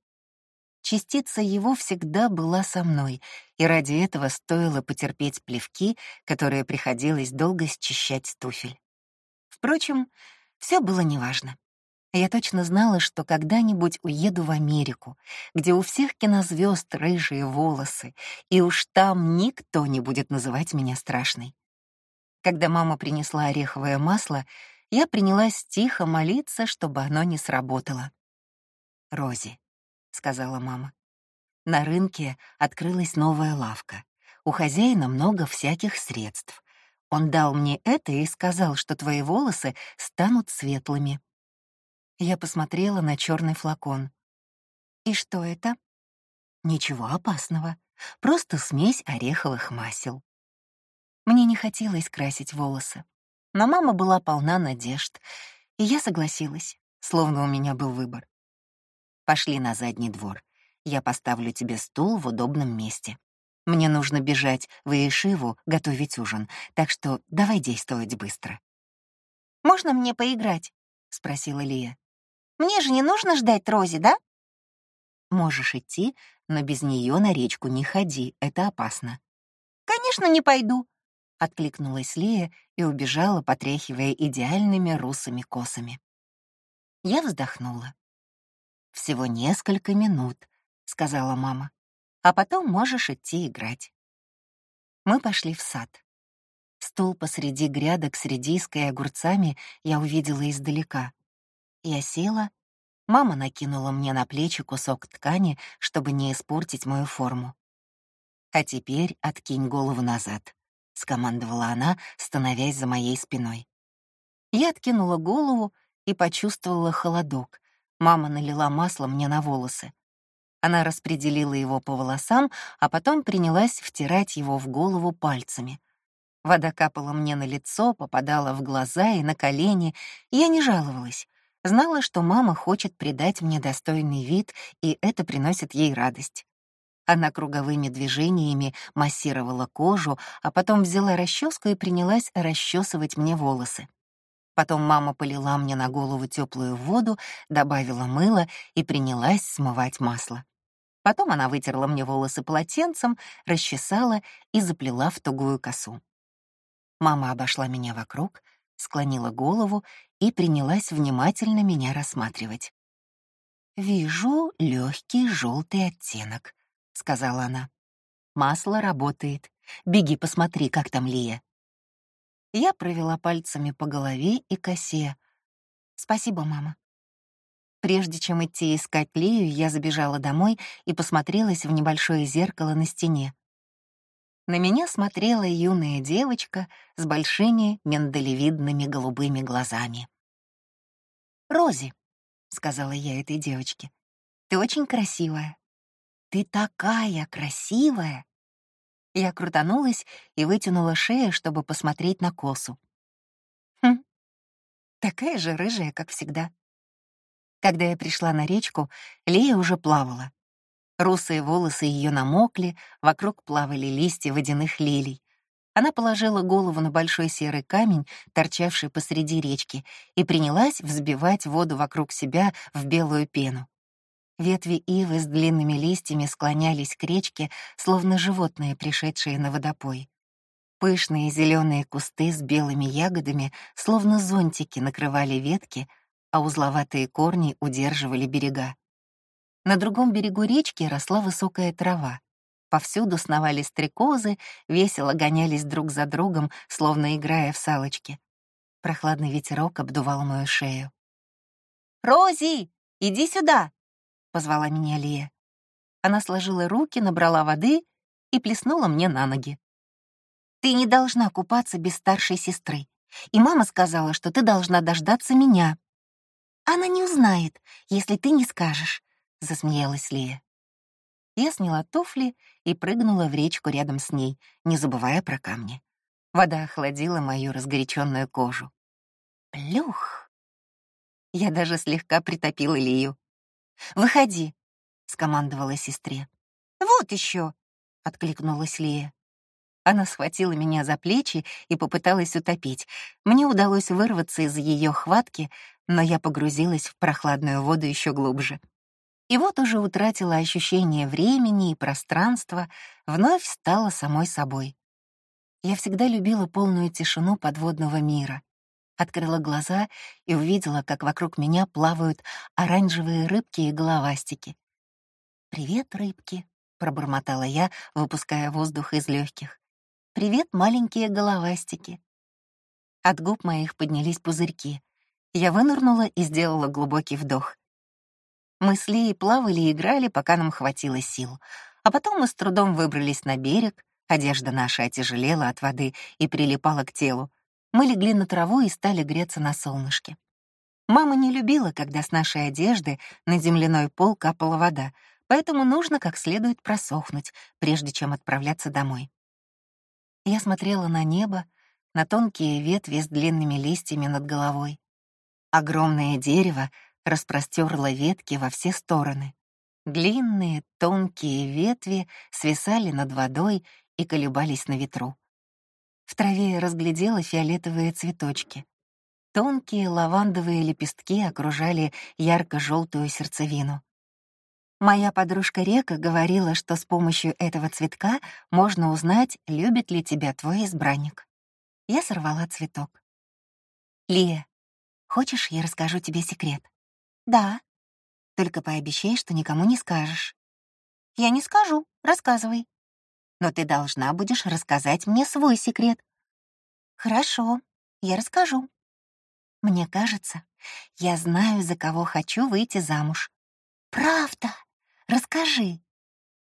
Частица его всегда была со мной, и ради этого стоило потерпеть плевки, которые приходилось долго счищать с туфель. Впрочем, все было неважно. Я точно знала, что когда-нибудь уеду в Америку, где у всех кинозвезд рыжие волосы, и уж там никто не будет называть меня страшной. Когда мама принесла ореховое масло, я принялась тихо молиться, чтобы оно не сработало. «Рози», — сказала мама. На рынке открылась новая лавка. У хозяина много всяких средств. Он дал мне это и сказал, что твои волосы станут светлыми. Я посмотрела на черный флакон. «И что это?» «Ничего опасного. Просто смесь ореховых масел». Мне не хотелось красить волосы. Но мама была полна надежд, и я согласилась, словно у меня был выбор. «Пошли на задний двор. Я поставлю тебе стул в удобном месте. Мне нужно бежать в Иешиву готовить ужин, так что давай действовать быстро». «Можно мне поиграть?» — спросила Лия. «Мне же не нужно ждать Рози, да?» «Можешь идти, но без нее на речку не ходи, это опасно». «Конечно, не пойду», — откликнулась Лия и убежала, потряхивая идеальными русыми косами. Я вздохнула. «Всего несколько минут», — сказала мама. «А потом можешь идти играть». Мы пошли в сад. Стол посреди грядок с редиской и огурцами я увидела издалека. Я села, мама накинула мне на плечи кусок ткани, чтобы не испортить мою форму. «А теперь откинь голову назад», — скомандовала она, становясь за моей спиной. Я откинула голову и почувствовала холодок. Мама налила масло мне на волосы. Она распределила его по волосам, а потом принялась втирать его в голову пальцами. Вода капала мне на лицо, попадала в глаза и на колени, и я не жаловалась. Знала, что мама хочет придать мне достойный вид, и это приносит ей радость. Она круговыми движениями массировала кожу, а потом взяла расческу и принялась расчесывать мне волосы. Потом мама полила мне на голову теплую воду, добавила мыло и принялась смывать масло. Потом она вытерла мне волосы полотенцем, расчесала и заплела в тугую косу. Мама обошла меня вокруг, склонила голову и принялась внимательно меня рассматривать. «Вижу легкий желтый оттенок», — сказала она. «Масло работает. Беги, посмотри, как там Лия». Я провела пальцами по голове и косе. «Спасибо, мама». Прежде чем идти искать Лию, я забежала домой и посмотрелась в небольшое зеркало на стене. На меня смотрела юная девочка с большими миндалевидными голубыми глазами. «Рози», — сказала я этой девочке, — «ты очень красивая». «Ты такая красивая!» Я крутанулась и вытянула шею, чтобы посмотреть на косу. Хм, такая же рыжая, как всегда. Когда я пришла на речку, Лея уже плавала. Русые волосы ее намокли, вокруг плавали листья водяных лилий. Она положила голову на большой серый камень, торчавший посреди речки, и принялась взбивать воду вокруг себя в белую пену. Ветви ивы с длинными листьями склонялись к речке, словно животные, пришедшие на водопой. Пышные зеленые кусты с белыми ягодами, словно зонтики, накрывали ветки, а узловатые корни удерживали берега. На другом берегу речки росла высокая трава. Повсюду сновали стрекозы, весело гонялись друг за другом, словно играя в салочки. Прохладный ветерок обдувал мою шею. «Рози, иди сюда!» — позвала меня Лия. Она сложила руки, набрала воды и плеснула мне на ноги. «Ты не должна купаться без старшей сестры, и мама сказала, что ты должна дождаться меня». «Она не узнает, если ты не скажешь», — засмеялась Лия. Я сняла туфли и прыгнула в речку рядом с ней, не забывая про камни. Вода охладила мою разгоряченную кожу. Плюх! Я даже слегка притопила Лию. «Выходи», — скомандовала сестре. «Вот еще!» — откликнулась Лия. Она схватила меня за плечи и попыталась утопить. Мне удалось вырваться из ее хватки, но я погрузилась в прохладную воду еще глубже. И вот уже утратила ощущение времени и пространства, вновь стала самой собой. Я всегда любила полную тишину подводного мира. Открыла глаза и увидела, как вокруг меня плавают оранжевые рыбки и головастики. «Привет, рыбки», — пробормотала я, выпуская воздух из легких. «Привет, маленькие головастики». От губ моих поднялись пузырьки. Я вынырнула и сделала глубокий вдох. Мы с Лией плавали и играли, пока нам хватило сил. А потом мы с трудом выбрались на берег, Одежда наша отяжелела от воды и прилипала к телу. Мы легли на траву и стали греться на солнышке. Мама не любила, когда с нашей одежды на земляной пол капала вода, поэтому нужно как следует просохнуть, прежде чем отправляться домой. Я смотрела на небо, на тонкие ветви с длинными листьями над головой. Огромное дерево распростерло ветки во все стороны. Длинные, тонкие ветви свисали над водой и колебались на ветру. В траве разглядела фиолетовые цветочки. Тонкие лавандовые лепестки окружали ярко-желтую сердцевину. Моя подружка Река говорила, что с помощью этого цветка можно узнать, любит ли тебя твой избранник. Я сорвала цветок. «Лия, хочешь, я расскажу тебе секрет?» «Да». «Только пообещай, что никому не скажешь». «Я не скажу. Рассказывай» но ты должна будешь рассказать мне свой секрет. Хорошо, я расскажу. Мне кажется, я знаю, за кого хочу выйти замуж. Правда? Расскажи.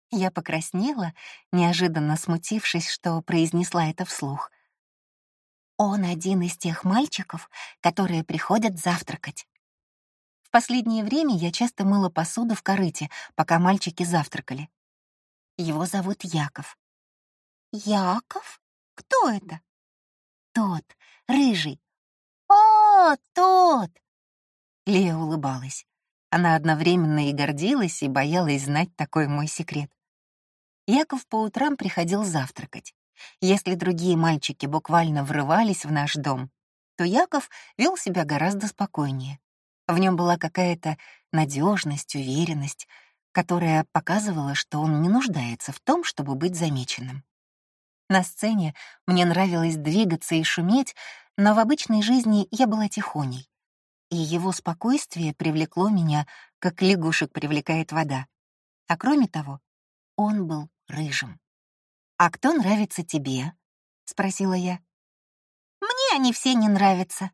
Я покраснела, неожиданно смутившись, что произнесла это вслух. Он один из тех мальчиков, которые приходят завтракать. В последнее время я часто мыла посуду в корыте, пока мальчики завтракали. Его зовут Яков. Яков? Кто это? Тот, рыжий. О, тот! Лея улыбалась. Она одновременно и гордилась, и боялась знать такой мой секрет. Яков по утрам приходил завтракать. Если другие мальчики буквально врывались в наш дом, то Яков вел себя гораздо спокойнее. В нем была какая-то надежность, уверенность, которая показывала, что он не нуждается в том, чтобы быть замеченным. На сцене мне нравилось двигаться и шуметь, но в обычной жизни я была тихоней. И его спокойствие привлекло меня, как лягушек привлекает вода. А кроме того, он был рыжим. «А кто нравится тебе?» — спросила я. «Мне они все не нравятся».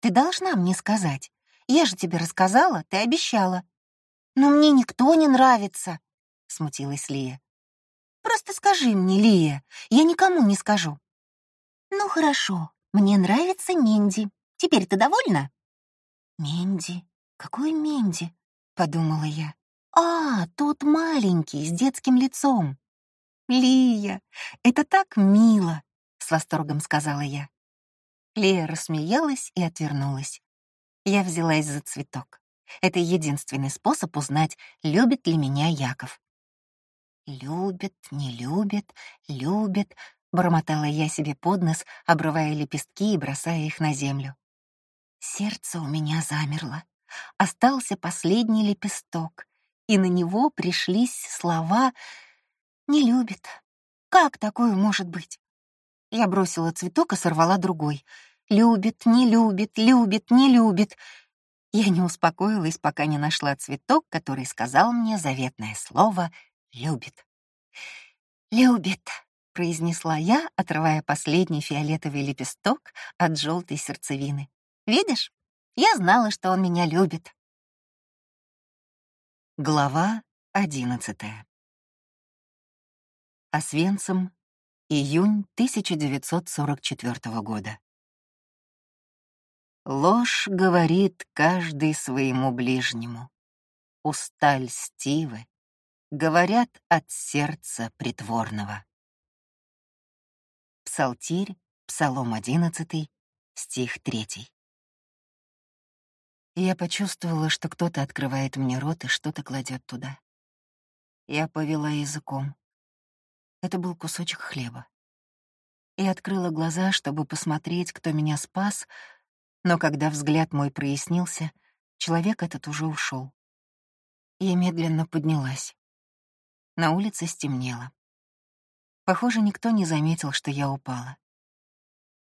«Ты должна мне сказать. Я же тебе рассказала, ты обещала». «Но мне никто не нравится», — смутилась Лия. «Просто скажи мне, Лия, я никому не скажу». «Ну хорошо, мне нравится Менди. Теперь ты довольна?» «Менди? Какой Менди?» — подумала я. «А, тот маленький, с детским лицом». «Лия, это так мило!» — с восторгом сказала я. Лия рассмеялась и отвернулась. Я взялась за цветок. Это единственный способ узнать, любит ли меня Яков. «Любит, не любит, любит», — бормотала я себе под нос, обрывая лепестки и бросая их на землю. Сердце у меня замерло. Остался последний лепесток, и на него пришлись слова «не любит». Как такое может быть? Я бросила цветок и сорвала другой. «Любит, не любит, любит, не любит». Я не успокоилась, пока не нашла цветок, который сказал мне заветное слово «любит». «Любит», — произнесла я, отрывая последний фиолетовый лепесток от желтой сердцевины. «Видишь, я знала, что он меня любит». Глава одиннадцатая. Освенцим, июнь 1944 года. Ложь говорит каждый своему ближнему. Уста льстивы, говорят от сердца притворного. Псалтирь, Псалом 11, стих 3. Я почувствовала, что кто-то открывает мне рот и что-то кладет туда. Я повела языком. Это был кусочек хлеба. И открыла глаза, чтобы посмотреть, кто меня спас, но когда взгляд мой прояснился, человек этот уже ушел. Я медленно поднялась. На улице стемнело. Похоже, никто не заметил, что я упала.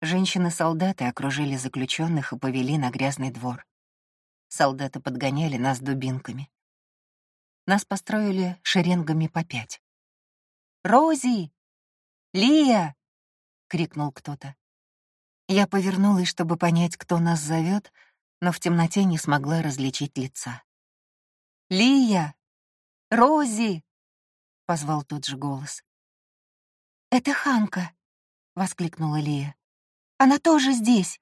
Женщины-солдаты окружили заключенных и повели на грязный двор. Солдаты подгоняли нас дубинками. Нас построили шеренгами по пять. «Рози! Лия!» — крикнул кто-то. Я повернулась, чтобы понять, кто нас зовет, но в темноте не смогла различить лица. «Лия! Рози!» — позвал тот же голос. «Это Ханка!» — воскликнула Лия. «Она тоже здесь!»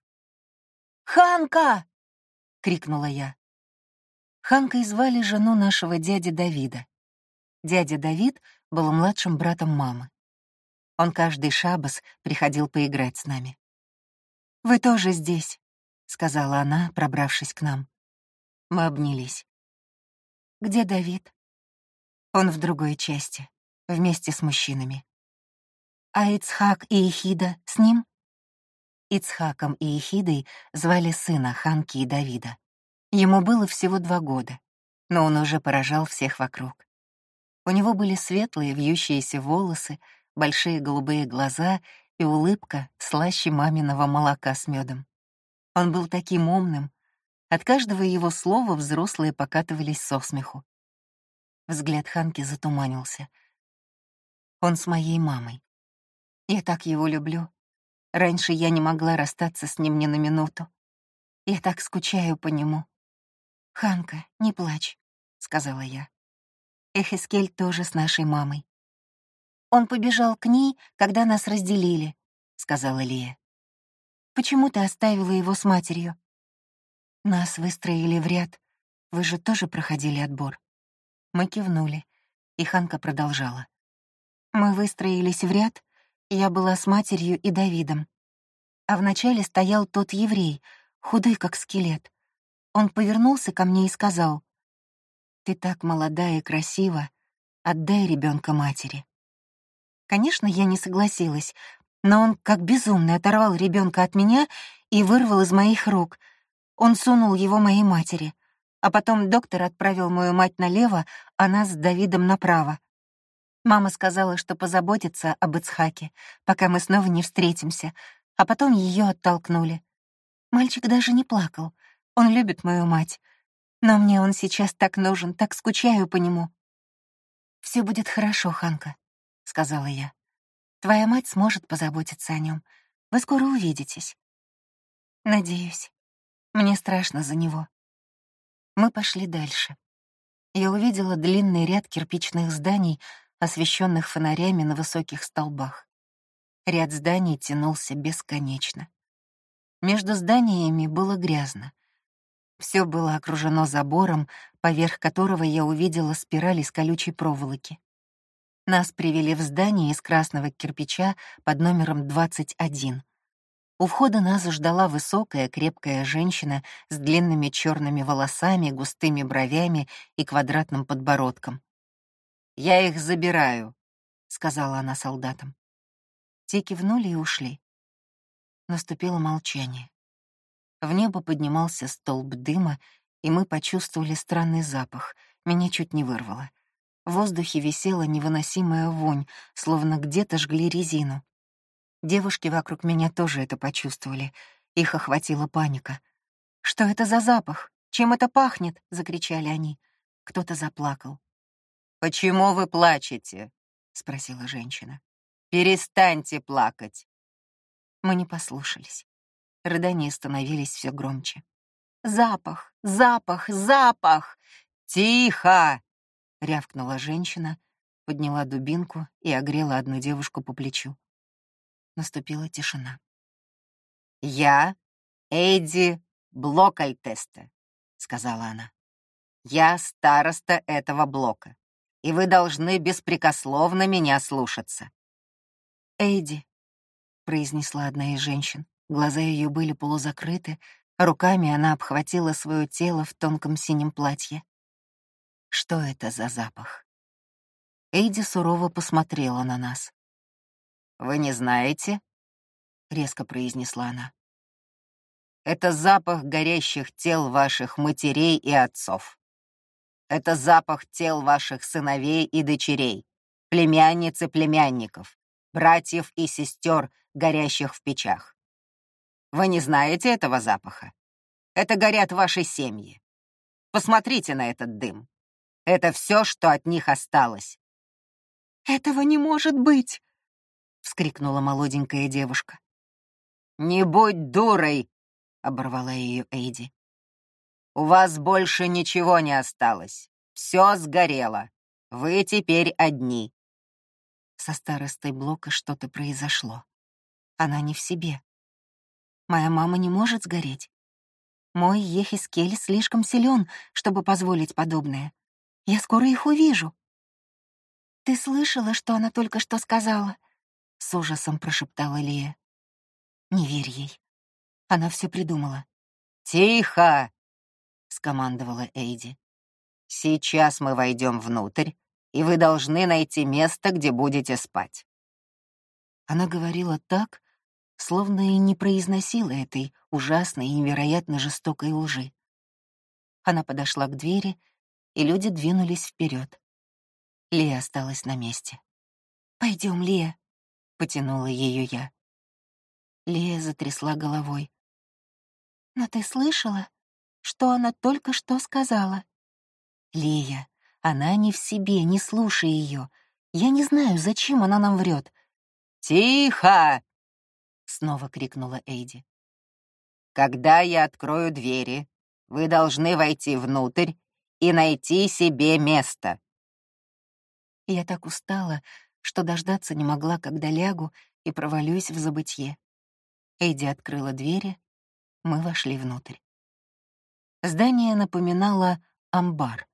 «Ханка!» — крикнула я. Ханкой звали жену нашего дяди Давида. Дядя Давид был младшим братом мамы. Он каждый шабас приходил поиграть с нами. «Вы тоже здесь», — сказала она, пробравшись к нам. Мы обнялись. «Где Давид?» Он в другой части, вместе с мужчинами. А Ицхак и Ихида с ним? Ицхаком и Ихидой звали сына Ханки и Давида. Ему было всего два года, но он уже поражал всех вокруг. У него были светлые вьющиеся волосы, большие голубые глаза и улыбка слаще маминого молока с медом. Он был таким умным. От каждого его слова взрослые покатывались со смеху. Взгляд Ханки затуманился. Он с моей мамой. Я так его люблю. Раньше я не могла расстаться с ним ни на минуту. Я так скучаю по нему. «Ханка, не плачь», — сказала я. Эхискель тоже с нашей мамой. «Он побежал к ней, когда нас разделили», — сказала Лия. «Почему ты оставила его с матерью?» «Нас выстроили в ряд. Вы же тоже проходили отбор». Мы кивнули, и Ханка продолжала. «Мы выстроились в ряд, я была с матерью и Давидом. А вначале стоял тот еврей, худой как скелет. Он повернулся ко мне и сказал, «Ты так молода и красива, отдай ребенка матери». Конечно, я не согласилась, но он как безумный оторвал ребенка от меня и вырвал из моих рук. Он сунул его моей матери, а потом доктор отправил мою мать налево, а нас с Давидом направо. Мама сказала, что позаботится об Ицхаке, пока мы снова не встретимся, а потом ее оттолкнули. Мальчик даже не плакал. Он любит мою мать. Но мне он сейчас так нужен, так скучаю по нему. Все будет хорошо, Ханка», — сказала я. «Твоя мать сможет позаботиться о нем. Вы скоро увидитесь». «Надеюсь. Мне страшно за него». Мы пошли дальше. Я увидела длинный ряд кирпичных зданий, освещенных фонарями на высоких столбах. Ряд зданий тянулся бесконечно. Между зданиями было грязно. Все было окружено забором, поверх которого я увидела спираль из колючей проволоки. Нас привели в здание из красного кирпича под номером 21. У входа нас ждала высокая, крепкая женщина с длинными черными волосами, густыми бровями и квадратным подбородком. «Я их забираю», — сказала она солдатам. Те кивнули и ушли. Наступило молчание. В небо поднимался столб дыма, и мы почувствовали странный запах. Меня чуть не вырвало. В воздухе висела невыносимая вонь, словно где-то жгли резину. Девушки вокруг меня тоже это почувствовали. Их охватила паника. «Что это за запах? Чем это пахнет?» — закричали они. Кто-то заплакал. «Почему вы плачете?» — спросила женщина. Перестаньте плакать. Мы не послушались. Рыдания становились все громче. «Запах! Запах! Запах!» «Тихо!» — рявкнула женщина, подняла дубинку и огрела одну девушку по плечу. Наступила тишина. «Я Эйди Блокальтеста», — сказала она. «Я староста этого блока, и вы должны беспрекословно меня слушаться». «Эйди», — произнесла одна из женщин. Глаза ее были полузакрыты, руками она обхватила свое тело в тонком синем платье. Что это за запах? Эйди сурово посмотрела на нас. «Вы не знаете?» — резко произнесла она. «Это запах горящих тел ваших матерей и отцов. Это запах тел ваших сыновей и дочерей, племянниц и племянников, братьев и сестер, горящих в печах. Вы не знаете этого запаха? Это горят ваши семьи. Посмотрите на этот дым. Это все, что от них осталось. «Этого не может быть!» — вскрикнула молоденькая девушка. «Не будь дурой!» — оборвала ее Эйди. «У вас больше ничего не осталось. Все сгорело. Вы теперь одни». Со старостой блока что-то произошло. Она не в себе. Моя мама не может сгореть. Мой Ехискель слишком силен, чтобы позволить подобное. Я скоро их увижу. «Ты слышала, что она только что сказала?» — с ужасом прошептала Лия. «Не верь ей. Она все придумала». «Тихо!» — скомандовала Эйди. «Сейчас мы войдем внутрь, и вы должны найти место, где будете спать». Она говорила так, словно и не произносила этой ужасной и невероятно жестокой лжи. Она подошла к двери, и люди двинулись вперед. Лия осталась на месте. Пойдем, Лия», — потянула ее я. Лия затрясла головой. «Но ты слышала, что она только что сказала?» «Лия, она не в себе, не слушай ее. Я не знаю, зачем она нам врет. «Тихо!» — снова крикнула Эйди. «Когда я открою двери, вы должны войти внутрь и найти себе место». Я так устала, что дождаться не могла, когда лягу и провалюсь в забытье. Эйди открыла двери, мы вошли внутрь. Здание напоминало амбар,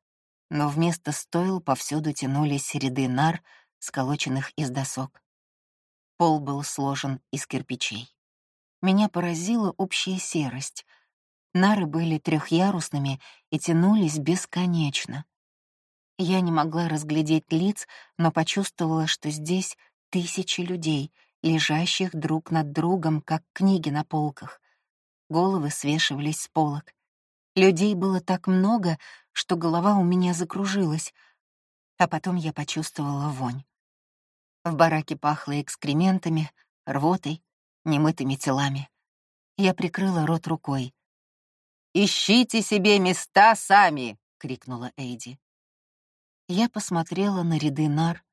но вместо стойл повсюду тянулись ряды нар, сколоченных из досок. Пол был сложен из кирпичей. Меня поразила общая серость. Нары были трехъярусными и тянулись бесконечно. Я не могла разглядеть лиц, но почувствовала, что здесь тысячи людей, лежащих друг над другом, как книги на полках. Головы свешивались с полок. Людей было так много, что голова у меня закружилась, а потом я почувствовала вонь. В бараке пахло экскрементами, рвотой, немытыми телами. Я прикрыла рот рукой. «Ищите себе места сами!» — крикнула Эйди. Я посмотрела на ряды нар,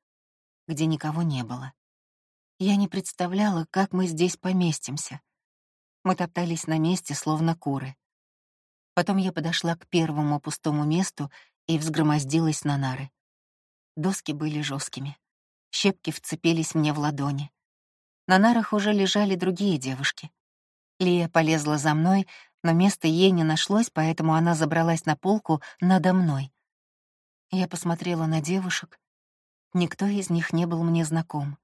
где никого не было. Я не представляла, как мы здесь поместимся. Мы топтались на месте, словно куры. Потом я подошла к первому пустому месту и взгромоздилась на нары. Доски были жесткими. Щепки вцепились мне в ладони. На нарах уже лежали другие девушки. Лия полезла за мной, но места ей не нашлось, поэтому она забралась на полку надо мной. Я посмотрела на девушек. Никто из них не был мне знаком.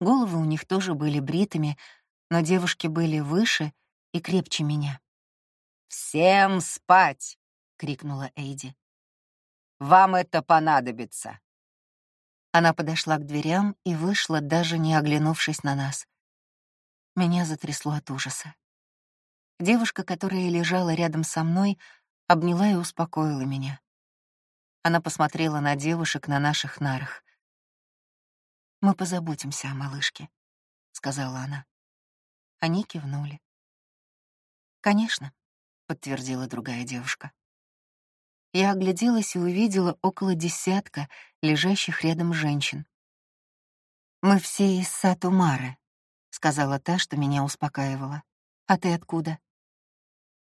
Головы у них тоже были бритыми, но девушки были выше и крепче меня. «Всем спать!» — крикнула Эйди. «Вам это понадобится!» Она подошла к дверям и вышла, даже не оглянувшись на нас. Меня затрясло от ужаса. Девушка, которая лежала рядом со мной, обняла и успокоила меня. Она посмотрела на девушек на наших нарах. «Мы позаботимся о малышке», — сказала она. Они кивнули. «Конечно», — подтвердила другая девушка. Я огляделась и увидела около десятка лежащих рядом женщин. «Мы все из Сатумары», — сказала та, что меня успокаивала. «А ты откуда?»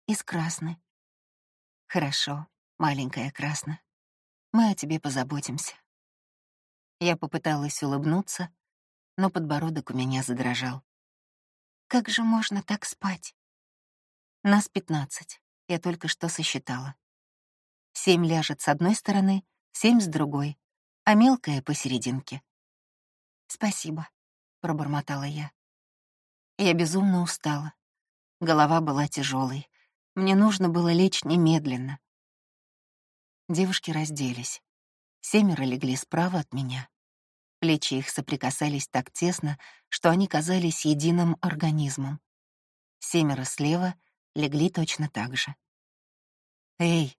«Из Красны». «Хорошо, маленькая Красна. Мы о тебе позаботимся». Я попыталась улыбнуться, но подбородок у меня задрожал. «Как же можно так спать?» «Нас пятнадцать, я только что сосчитала. Семь ляжет с одной стороны, семь с другой, а мелкая посерединке. «Спасибо», — пробормотала я. Я безумно устала. Голова была тяжелой. Мне нужно было лечь немедленно. Девушки разделись. Семеро легли справа от меня. Плечи их соприкасались так тесно, что они казались единым организмом. Семеро слева легли точно так же. «Эй,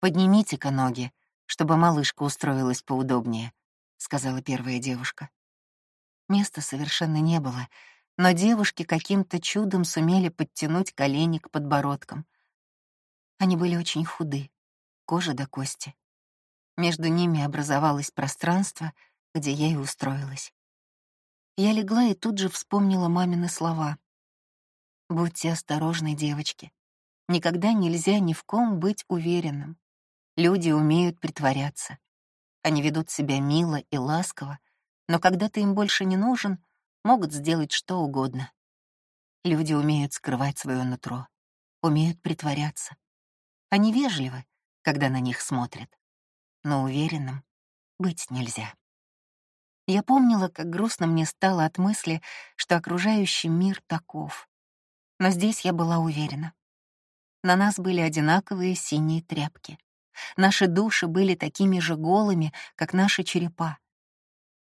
поднимите-ка ноги», чтобы малышка устроилась поудобнее», — сказала первая девушка. Места совершенно не было, но девушки каким-то чудом сумели подтянуть колени к подбородкам. Они были очень худы, кожа до кости. Между ними образовалось пространство, где я и устроилась. Я легла и тут же вспомнила мамины слова. «Будьте осторожны, девочки. Никогда нельзя ни в ком быть уверенным. Люди умеют притворяться. Они ведут себя мило и ласково, но когда ты им больше не нужен, могут сделать что угодно. Люди умеют скрывать свое нутро, умеют притворяться. Они вежливы, когда на них смотрят, но уверенным быть нельзя. Я помнила, как грустно мне стало от мысли, что окружающий мир таков. Но здесь я была уверена. На нас были одинаковые синие тряпки. Наши души были такими же голыми, как наши черепа.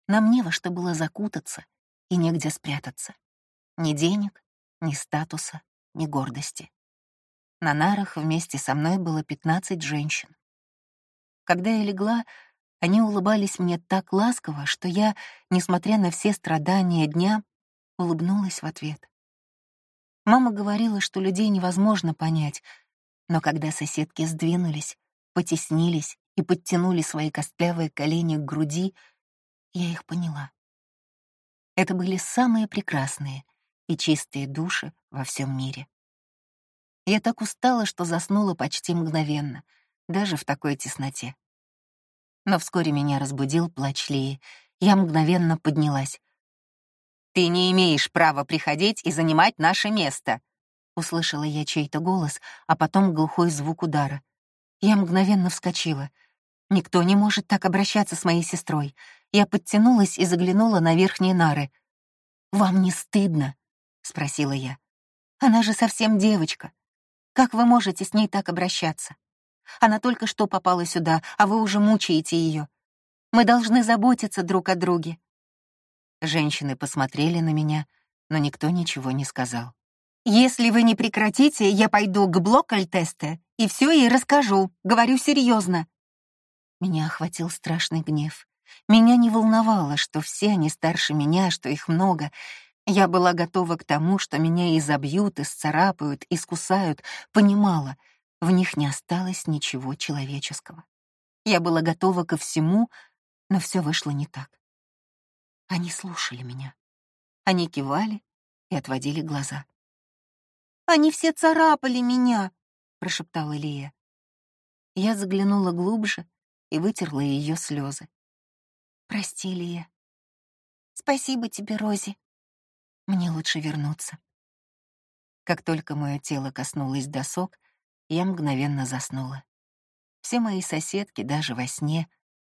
Нам не во что было закутаться и негде спрятаться. Ни денег, ни статуса, ни гордости. На нарах вместе со мной было пятнадцать женщин. Когда я легла, они улыбались мне так ласково, что я, несмотря на все страдания дня, улыбнулась в ответ. Мама говорила, что людей невозможно понять, но когда соседки сдвинулись, потеснились и подтянули свои костлявые колени к груди, я их поняла. Это были самые прекрасные и чистые души во всем мире. Я так устала, что заснула почти мгновенно, даже в такой тесноте. Но вскоре меня разбудил плач Лии. Я мгновенно поднялась. «Ты не имеешь права приходить и занимать наше место!» Услышала я чей-то голос, а потом глухой звук удара. Я мгновенно вскочила. Никто не может так обращаться с моей сестрой. Я подтянулась и заглянула на верхние нары. «Вам не стыдно?» — спросила я. «Она же совсем девочка. Как вы можете с ней так обращаться? Она только что попала сюда, а вы уже мучаете ее. Мы должны заботиться друг о друге». Женщины посмотрели на меня, но никто ничего не сказал. «Если вы не прекратите, я пойду к Блокальтесте и все ей расскажу, говорю серьезно. Меня охватил страшный гнев. Меня не волновало, что все они старше меня, что их много. Я была готова к тому, что меня изобьют, исцарапают, искусают, понимала, в них не осталось ничего человеческого. Я была готова ко всему, но все вышло не так. Они слушали меня. Они кивали и отводили глаза. Они все царапали меня!» — прошептала Лия. Я заглянула глубже и вытерла ее слезы. «Прости, Лия. Спасибо тебе, Рози. Мне лучше вернуться». Как только мое тело коснулось досок, я мгновенно заснула. Все мои соседки даже во сне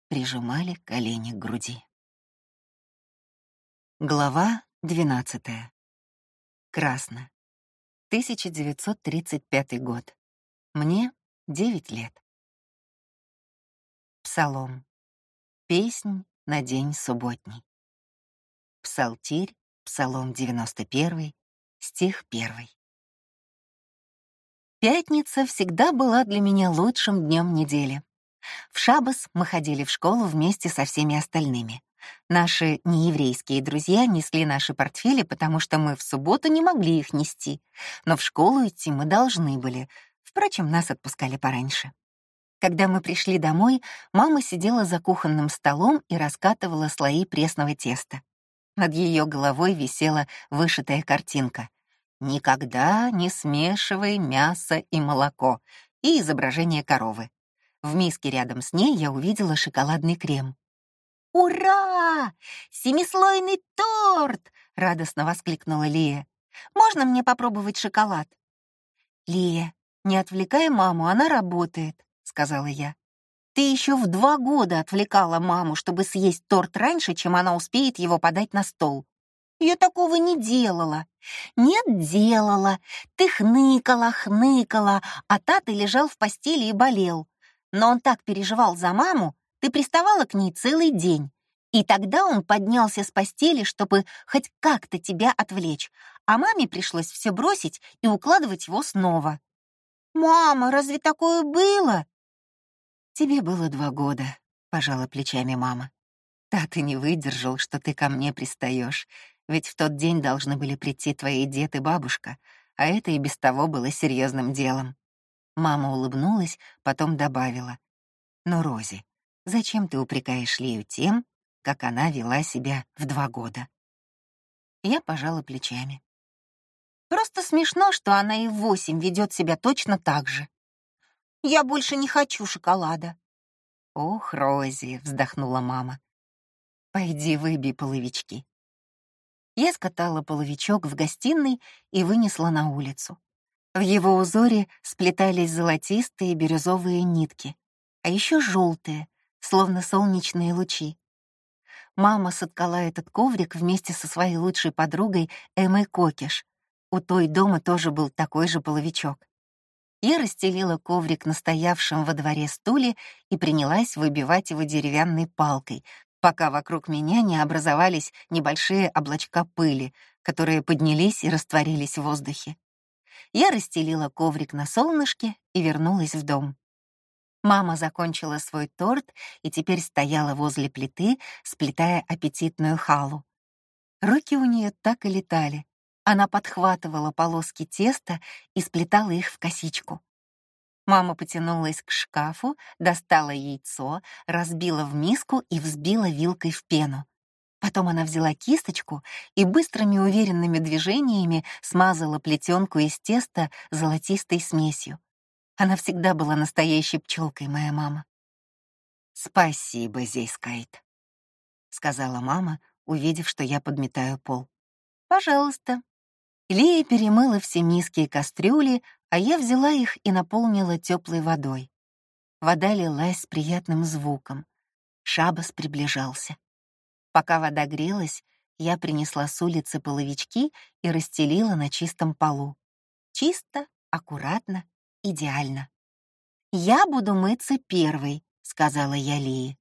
прижимали колени к груди. Глава двенадцатая. Красно. 1935 год. Мне 9 лет. Псалом. Песнь на день субботний. Псалтирь, Псалом 91, стих 1. Пятница всегда была для меня лучшим днем недели. В шабас мы ходили в школу вместе со всеми остальными. Наши нееврейские друзья несли наши портфели, потому что мы в субботу не могли их нести, но в школу идти мы должны были. Впрочем, нас отпускали пораньше. Когда мы пришли домой, мама сидела за кухонным столом и раскатывала слои пресного теста. Над ее головой висела вышитая картинка. «Никогда не смешивай мясо и молоко» и изображение коровы. В миске рядом с ней я увидела шоколадный крем. «Ура! Семислойный торт!» — радостно воскликнула Лия. «Можно мне попробовать шоколад?» «Лия, не отвлекай маму, она работает», — сказала я. «Ты еще в два года отвлекала маму, чтобы съесть торт раньше, чем она успеет его подать на стол». «Я такого не делала». «Нет, делала. Ты хныкала, хныкала, а Тата лежал в постели и болел. Но он так переживал за маму, ты приставала к ней целый день. И тогда он поднялся с постели, чтобы хоть как-то тебя отвлечь, а маме пришлось все бросить и укладывать его снова. «Мама, разве такое было?» «Тебе было два года», — пожала плечами мама. «Да ты не выдержал, что ты ко мне пристаешь, ведь в тот день должны были прийти твои дед и бабушка, а это и без того было серьезным делом». Мама улыбнулась, потом добавила. «Но, Рози, зачем ты упрекаешь Лию тем, как она вела себя в два года?» Я пожала плечами. Просто смешно, что она и в восемь ведет себя точно так же. Я больше не хочу шоколада. Ох, Рози, вздохнула мама. Пойди выбей половички. Я скатала половичок в гостиной и вынесла на улицу. В его узоре сплетались золотистые бирюзовые нитки, а еще желтые, словно солнечные лучи. Мама соткала этот коврик вместе со своей лучшей подругой Эммой Кокиш, у той дома тоже был такой же половичок. Я расстелила коврик на стоявшем во дворе стуле и принялась выбивать его деревянной палкой, пока вокруг меня не образовались небольшие облачка пыли, которые поднялись и растворились в воздухе. Я расстелила коврик на солнышке и вернулась в дом. Мама закончила свой торт и теперь стояла возле плиты, сплетая аппетитную халу. Руки у нее так и летали. Она подхватывала полоски теста и сплетала их в косичку. Мама потянулась к шкафу, достала яйцо, разбила в миску и взбила вилкой в пену. Потом она взяла кисточку и быстрыми уверенными движениями смазала плетенку из теста золотистой смесью. Она всегда была настоящей пчелкой, моя мама. «Спасибо, Зейскайт», — сказала мама, увидев, что я подметаю пол. «Пожалуйста», Лия перемыла все миски и кастрюли, а я взяла их и наполнила теплой водой. Вода лилась с приятным звуком. Шабас приближался. Пока вода грелась, я принесла с улицы половички и расстелила на чистом полу. Чисто, аккуратно, идеально. «Я буду мыться первой», — сказала я Лии.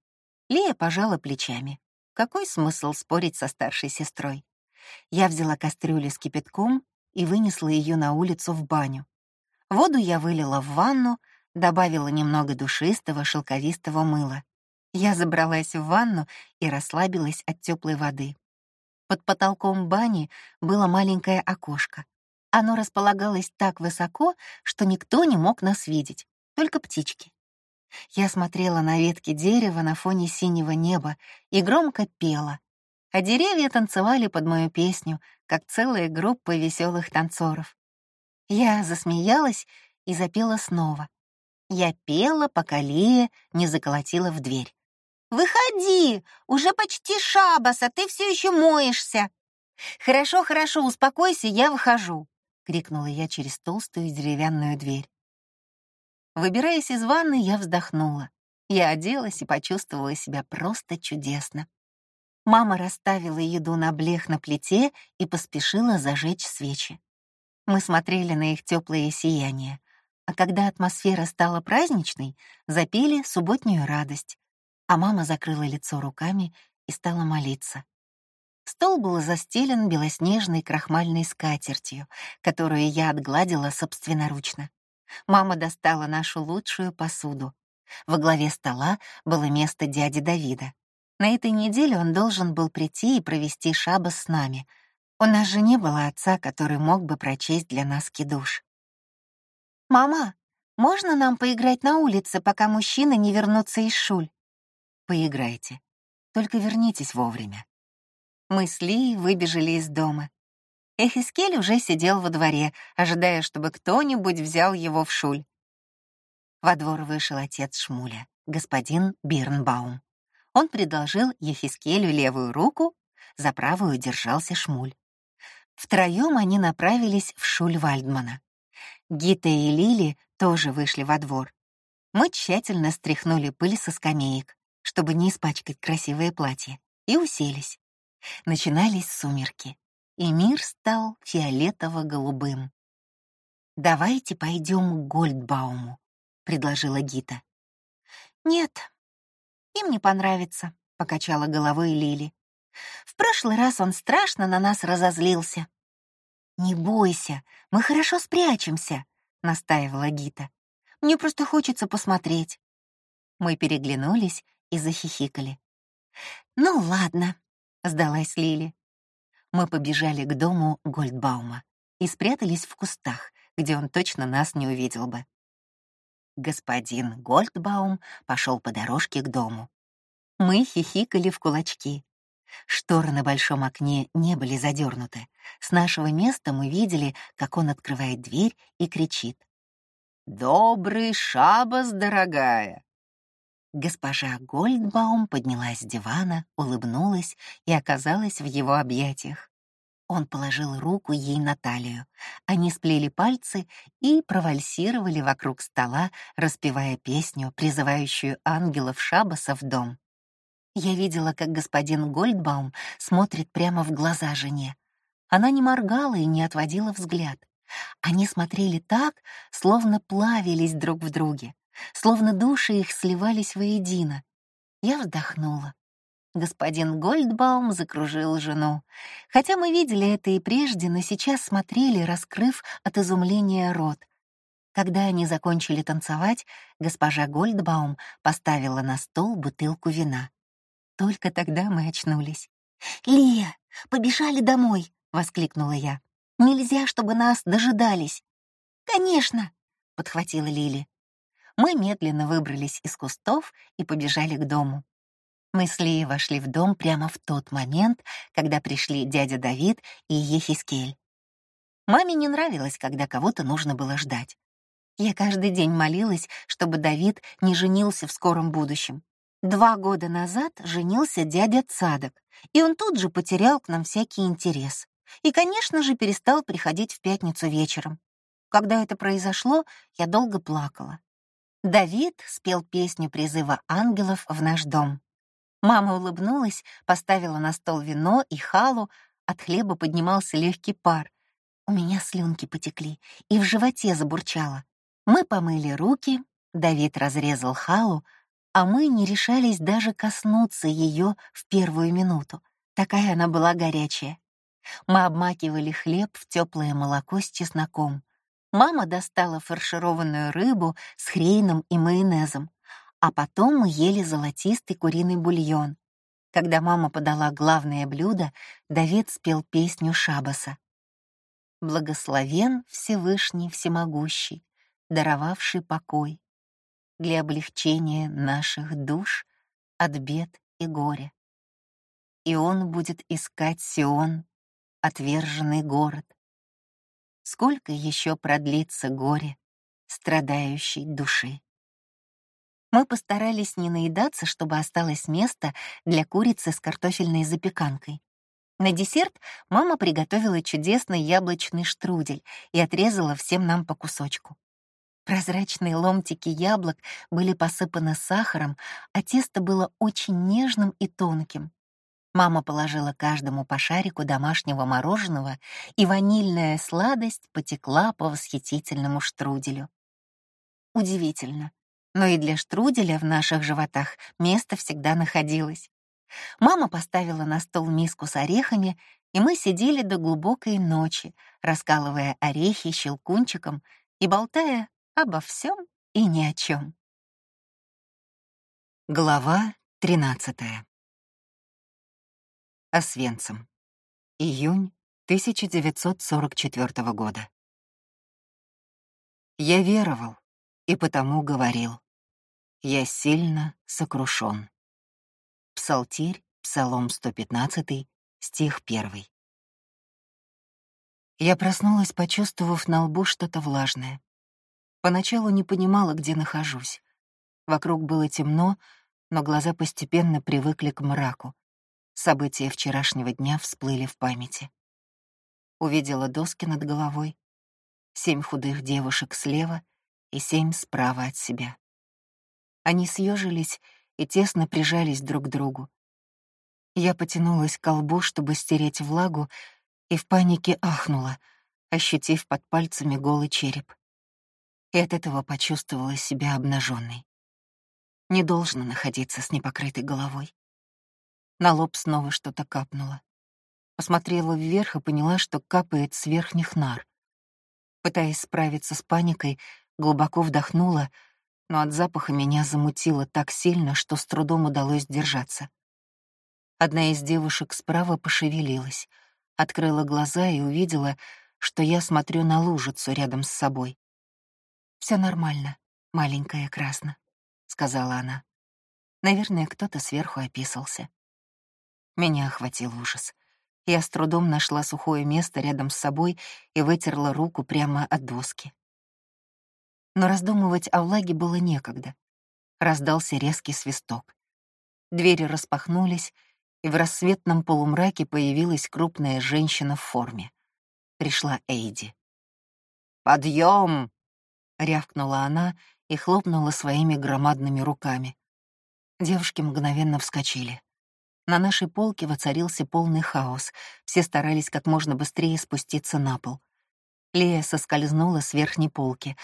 Лия пожала плечами. Какой смысл спорить со старшей сестрой? Я взяла кастрюлю с кипятком и вынесла ее на улицу в баню. Воду я вылила в ванну, добавила немного душистого шелковистого мыла. Я забралась в ванну и расслабилась от теплой воды. Под потолком бани было маленькое окошко. Оно располагалось так высоко, что никто не мог нас видеть, только птички. Я смотрела на ветки дерева на фоне синего неба и громко пела, а деревья танцевали под мою песню, как целая группа веселых танцоров. Я засмеялась и запела снова. Я пела, пока Лия не заколотила в дверь. «Выходи! Уже почти шабас, а ты все еще моешься!» «Хорошо, хорошо, успокойся, я выхожу!» — крикнула я через толстую деревянную дверь. Выбираясь из ванны, я вздохнула. Я оделась и почувствовала себя просто чудесно. Мама расставила еду на блех на плите и поспешила зажечь свечи. Мы смотрели на их теплое сияние, а когда атмосфера стала праздничной, запели субботнюю радость, а мама закрыла лицо руками и стала молиться. Стол был застелен белоснежной крахмальной скатертью, которую я отгладила собственноручно. Мама достала нашу лучшую посуду. Во главе стола было место дяди Давида. На этой неделе он должен был прийти и провести шаба с нами. У нас же не было отца, который мог бы прочесть для нас кидуш. «Мама, можно нам поиграть на улице, пока мужчины не вернутся из шуль?» «Поиграйте. Только вернитесь вовремя». Мы с Ли выбежали из дома. Эхискель уже сидел во дворе, ожидая, чтобы кто-нибудь взял его в шуль. Во двор вышел отец Шмуля, господин Бирнбаум. Он предложил Ехискелю левую руку, за правую держался Шмуль. Втроем они направились в шуль Вальдмана. Гита и Лили тоже вышли во двор. Мы тщательно стряхнули пыль со скамеек, чтобы не испачкать красивое платье, и уселись. Начинались сумерки, и мир стал фиолетово-голубым. «Давайте пойдем к Гольдбауму», — предложила Гита. «Нет, им не понравится», — покачала головой Лили. «В прошлый раз он страшно на нас разозлился». «Не бойся, мы хорошо спрячемся», — настаивала Гита. «Мне просто хочется посмотреть». Мы переглянулись и захихикали. «Ну ладно», — сдалась Лили. Мы побежали к дому Гольдбаума и спрятались в кустах, где он точно нас не увидел бы. Господин Гольдбаум пошел по дорожке к дому. Мы хихикали в кулачки. Шторы на большом окне не были задернуты. С нашего места мы видели, как он открывает дверь и кричит. «Добрый шабас, дорогая!» Госпожа Гольдбаум поднялась с дивана, улыбнулась и оказалась в его объятиях. Он положил руку ей на талию. Они сплели пальцы и провальсировали вокруг стола, распевая песню, призывающую ангелов Шабаса в дом. Я видела, как господин Гольдбаум смотрит прямо в глаза жене. Она не моргала и не отводила взгляд. Они смотрели так, словно плавились друг в друге словно души их сливались воедино. Я вздохнула. Господин Гольдбаум закружил жену. Хотя мы видели это и прежде, но сейчас смотрели, раскрыв от изумления рот. Когда они закончили танцевать, госпожа Гольдбаум поставила на стол бутылку вина. Только тогда мы очнулись. «Лия, побежали домой!» — воскликнула я. «Нельзя, чтобы нас дожидались!» «Конечно!» — подхватила Лили мы медленно выбрались из кустов и побежали к дому. Мы с Лией вошли в дом прямо в тот момент, когда пришли дядя Давид и Ехискель. Маме не нравилось, когда кого-то нужно было ждать. Я каждый день молилась, чтобы Давид не женился в скором будущем. Два года назад женился дядя Цадок, и он тут же потерял к нам всякий интерес. И, конечно же, перестал приходить в пятницу вечером. Когда это произошло, я долго плакала. Давид спел песню призыва ангелов в наш дом. Мама улыбнулась, поставила на стол вино и халу, от хлеба поднимался легкий пар. У меня слюнки потекли, и в животе забурчало. Мы помыли руки, Давид разрезал халу, а мы не решались даже коснуться ее в первую минуту. Такая она была горячая. Мы обмакивали хлеб в теплое молоко с чесноком. Мама достала фаршированную рыбу с хрейном и майонезом, а потом мы ели золотистый куриный бульон. Когда мама подала главное блюдо, Давид спел песню Шабаса. «Благословен Всевышний Всемогущий, даровавший покой для облегчения наших душ от бед и горя. И он будет искать Сион, отверженный город, Сколько еще продлится горе страдающей души? Мы постарались не наедаться, чтобы осталось место для курицы с картофельной запеканкой. На десерт мама приготовила чудесный яблочный штрудель и отрезала всем нам по кусочку. Прозрачные ломтики яблок были посыпаны сахаром, а тесто было очень нежным и тонким. Мама положила каждому по шарику домашнего мороженого, и ванильная сладость потекла по восхитительному штруделю. Удивительно, но и для штруделя в наших животах место всегда находилось. Мама поставила на стол миску с орехами, и мы сидели до глубокой ночи, раскалывая орехи щелкунчиком и болтая обо всем и ни о чем. Глава тринадцатая Освенцим. Июнь 1944 года. Я веровал и потому говорил. Я сильно сокрушен. Псалтирь, Псалом 115, Стих первый. Я проснулась, почувствовав на лбу что-то влажное. Поначалу не понимала, где нахожусь. Вокруг было темно, но глаза постепенно привыкли к мраку. События вчерашнего дня всплыли в памяти. Увидела доски над головой, семь худых девушек слева и семь справа от себя. Они съежились и тесно прижались друг к другу. Я потянулась к колбу, чтобы стереть влагу, и в панике ахнула, ощутив под пальцами голый череп. И от этого почувствовала себя обнаженной. Не должно находиться с непокрытой головой. На лоб снова что-то капнуло. Посмотрела вверх и поняла, что капает с верхних нар. Пытаясь справиться с паникой, глубоко вдохнула, но от запаха меня замутило так сильно, что с трудом удалось держаться. Одна из девушек справа пошевелилась, открыла глаза и увидела, что я смотрю на лужицу рядом с собой. Все нормально, маленькая красно», — сказала она. Наверное, кто-то сверху описался. Меня охватил ужас. Я с трудом нашла сухое место рядом с собой и вытерла руку прямо от доски. Но раздумывать о влаге было некогда. Раздался резкий свисток. Двери распахнулись, и в рассветном полумраке появилась крупная женщина в форме. Пришла Эйди. «Подъем!» — рявкнула она и хлопнула своими громадными руками. Девушки мгновенно вскочили. На нашей полке воцарился полный хаос. Все старались как можно быстрее спуститься на пол. Лея соскользнула с верхней полки.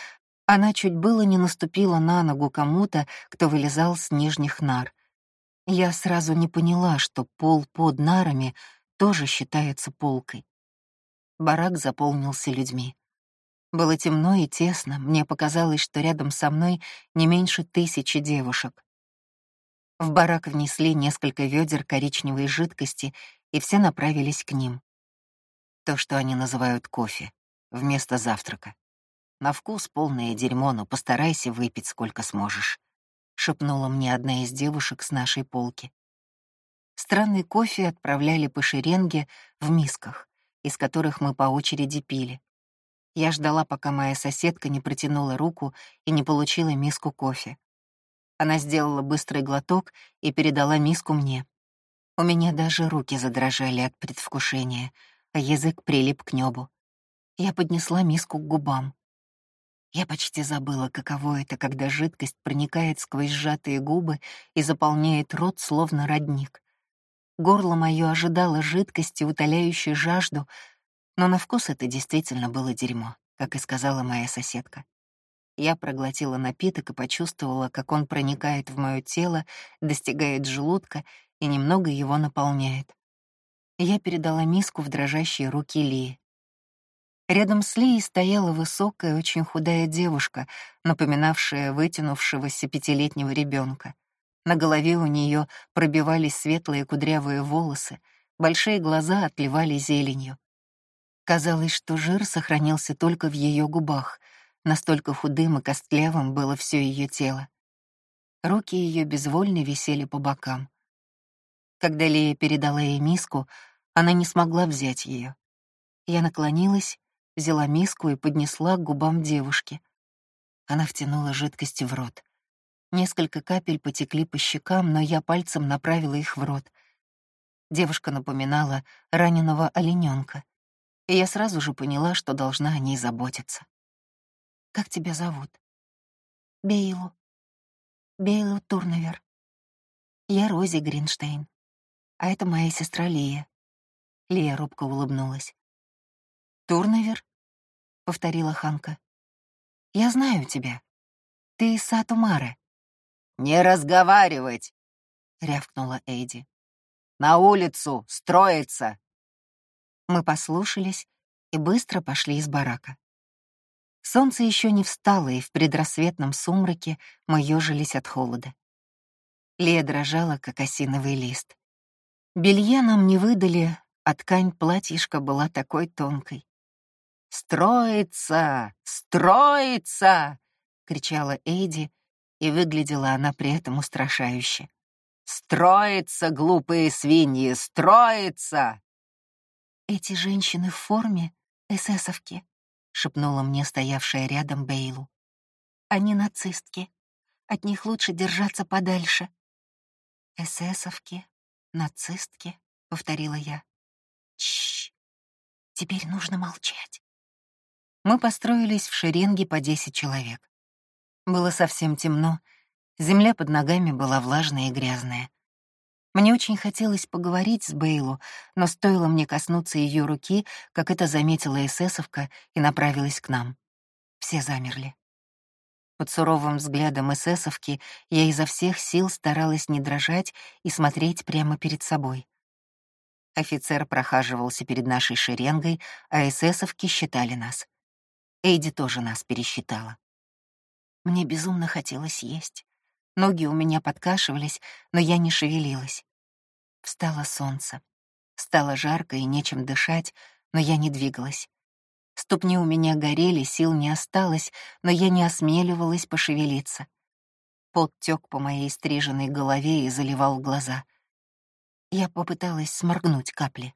Она чуть было не наступила на ногу кому-то, кто вылезал с нижних нар. Я сразу не поняла, что пол под нарами тоже считается полкой. Барак заполнился людьми. Было темно и тесно, мне показалось, что рядом со мной не меньше тысячи девушек. В барак внесли несколько ведер коричневой жидкости, и все направились к ним. То, что они называют кофе, вместо завтрака. На вкус полное дерьмо, но постарайся выпить сколько сможешь шепнула мне одна из девушек с нашей полки. Странный кофе отправляли по шеренге в мисках, из которых мы по очереди пили. Я ждала, пока моя соседка не протянула руку и не получила миску кофе. Она сделала быстрый глоток и передала миску мне. У меня даже руки задрожали от предвкушения, а язык прилип к небу. Я поднесла миску к губам. Я почти забыла, каково это, когда жидкость проникает сквозь сжатые губы и заполняет рот, словно родник. Горло мое ожидало жидкости, утоляющей жажду, но на вкус это действительно было дерьмо, как и сказала моя соседка. Я проглотила напиток и почувствовала, как он проникает в мое тело, достигает желудка и немного его наполняет. Я передала миску в дрожащие руки Лии. Рядом с Лией стояла высокая, очень худая девушка, напоминавшая вытянувшегося пятилетнего ребенка. На голове у нее пробивались светлые кудрявые волосы, большие глаза отливали зеленью. Казалось, что жир сохранился только в ее губах, настолько худым и костлявым было все ее тело. Руки ее безвольно висели по бокам. Когда Лия передала ей миску, она не смогла взять ее. Я наклонилась взяла миску и поднесла к губам девушки. Она втянула жидкость в рот. Несколько капель потекли по щекам, но я пальцем направила их в рот. Девушка напоминала раненого олененка, и я сразу же поняла, что должна о ней заботиться. «Как тебя зовут?» «Бейлу. Бейлу Турновер. Я Рози Гринштейн. А это моя сестра Лия». Лия робко улыбнулась. «Турновер?» — повторила Ханка. «Я знаю тебя. Ты из Сатумары». «Не разговаривать!» — рявкнула Эйди. «На улицу! Строиться!» Мы послушались и быстро пошли из барака. Солнце еще не встало, и в предрассветном сумраке мы ежились от холода. Лея дрожала, как осиновый лист. Белье нам не выдали, а ткань платьишка была такой тонкой. «Строится! Строится!» — кричала Эйди, и выглядела она при этом устрашающе. «Строится, глупые свиньи, строится! «Эти женщины в форме — эсэсовки», — шепнула мне стоявшая рядом Бейлу. «Они нацистки. От них лучше держаться подальше». «Эсэсовки, нацистки», — повторила я. «Чш! Теперь нужно молчать». Мы построились в шеренге по десять человек. Было совсем темно, земля под ногами была влажная и грязная. Мне очень хотелось поговорить с Бейлу, но стоило мне коснуться ее руки, как это заметила эсэсовка и направилась к нам. Все замерли. Под суровым взглядом эсэсовки я изо всех сил старалась не дрожать и смотреть прямо перед собой. Офицер прохаживался перед нашей шеренгой, а эсэсовки считали нас. Эйди тоже нас пересчитала. Мне безумно хотелось есть. Ноги у меня подкашивались, но я не шевелилась. Встало солнце. Стало жарко и нечем дышать, но я не двигалась. Ступни у меня горели, сил не осталось, но я не осмеливалась пошевелиться. Пот тёк по моей стриженной голове и заливал глаза. Я попыталась сморгнуть капли.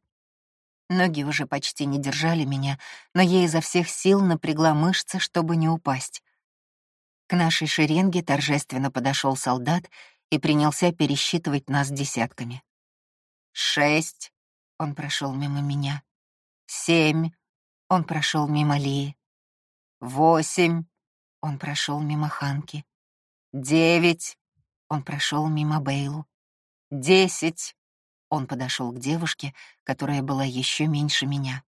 Ноги уже почти не держали меня, но я изо всех сил напрягла мышцы, чтобы не упасть. К нашей шеренге торжественно подошел солдат и принялся пересчитывать нас десятками. «Шесть!» — он прошел мимо меня. «Семь!» — он прошел мимо Лии. «Восемь!» — он прошел мимо Ханки. «Девять!» — он прошел мимо Бейлу. «Десять!» — он подошел к девушке, которая была еще меньше меня.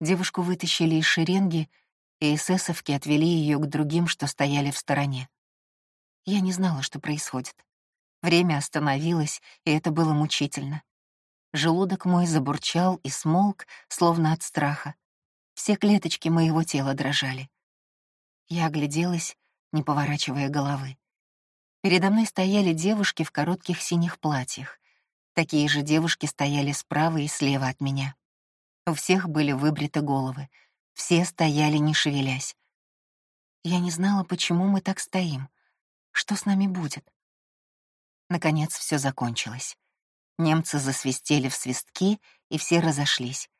Девушку вытащили из шеренги — и эсэсовки отвели ее к другим, что стояли в стороне. Я не знала, что происходит. Время остановилось, и это было мучительно. Желудок мой забурчал и смолк, словно от страха. Все клеточки моего тела дрожали. Я огляделась, не поворачивая головы. Передо мной стояли девушки в коротких синих платьях. Такие же девушки стояли справа и слева от меня. У всех были выбриты головы — все стояли, не шевелясь. Я не знала, почему мы так стоим. Что с нами будет? Наконец все закончилось. Немцы засвистели в свистки, и все разошлись.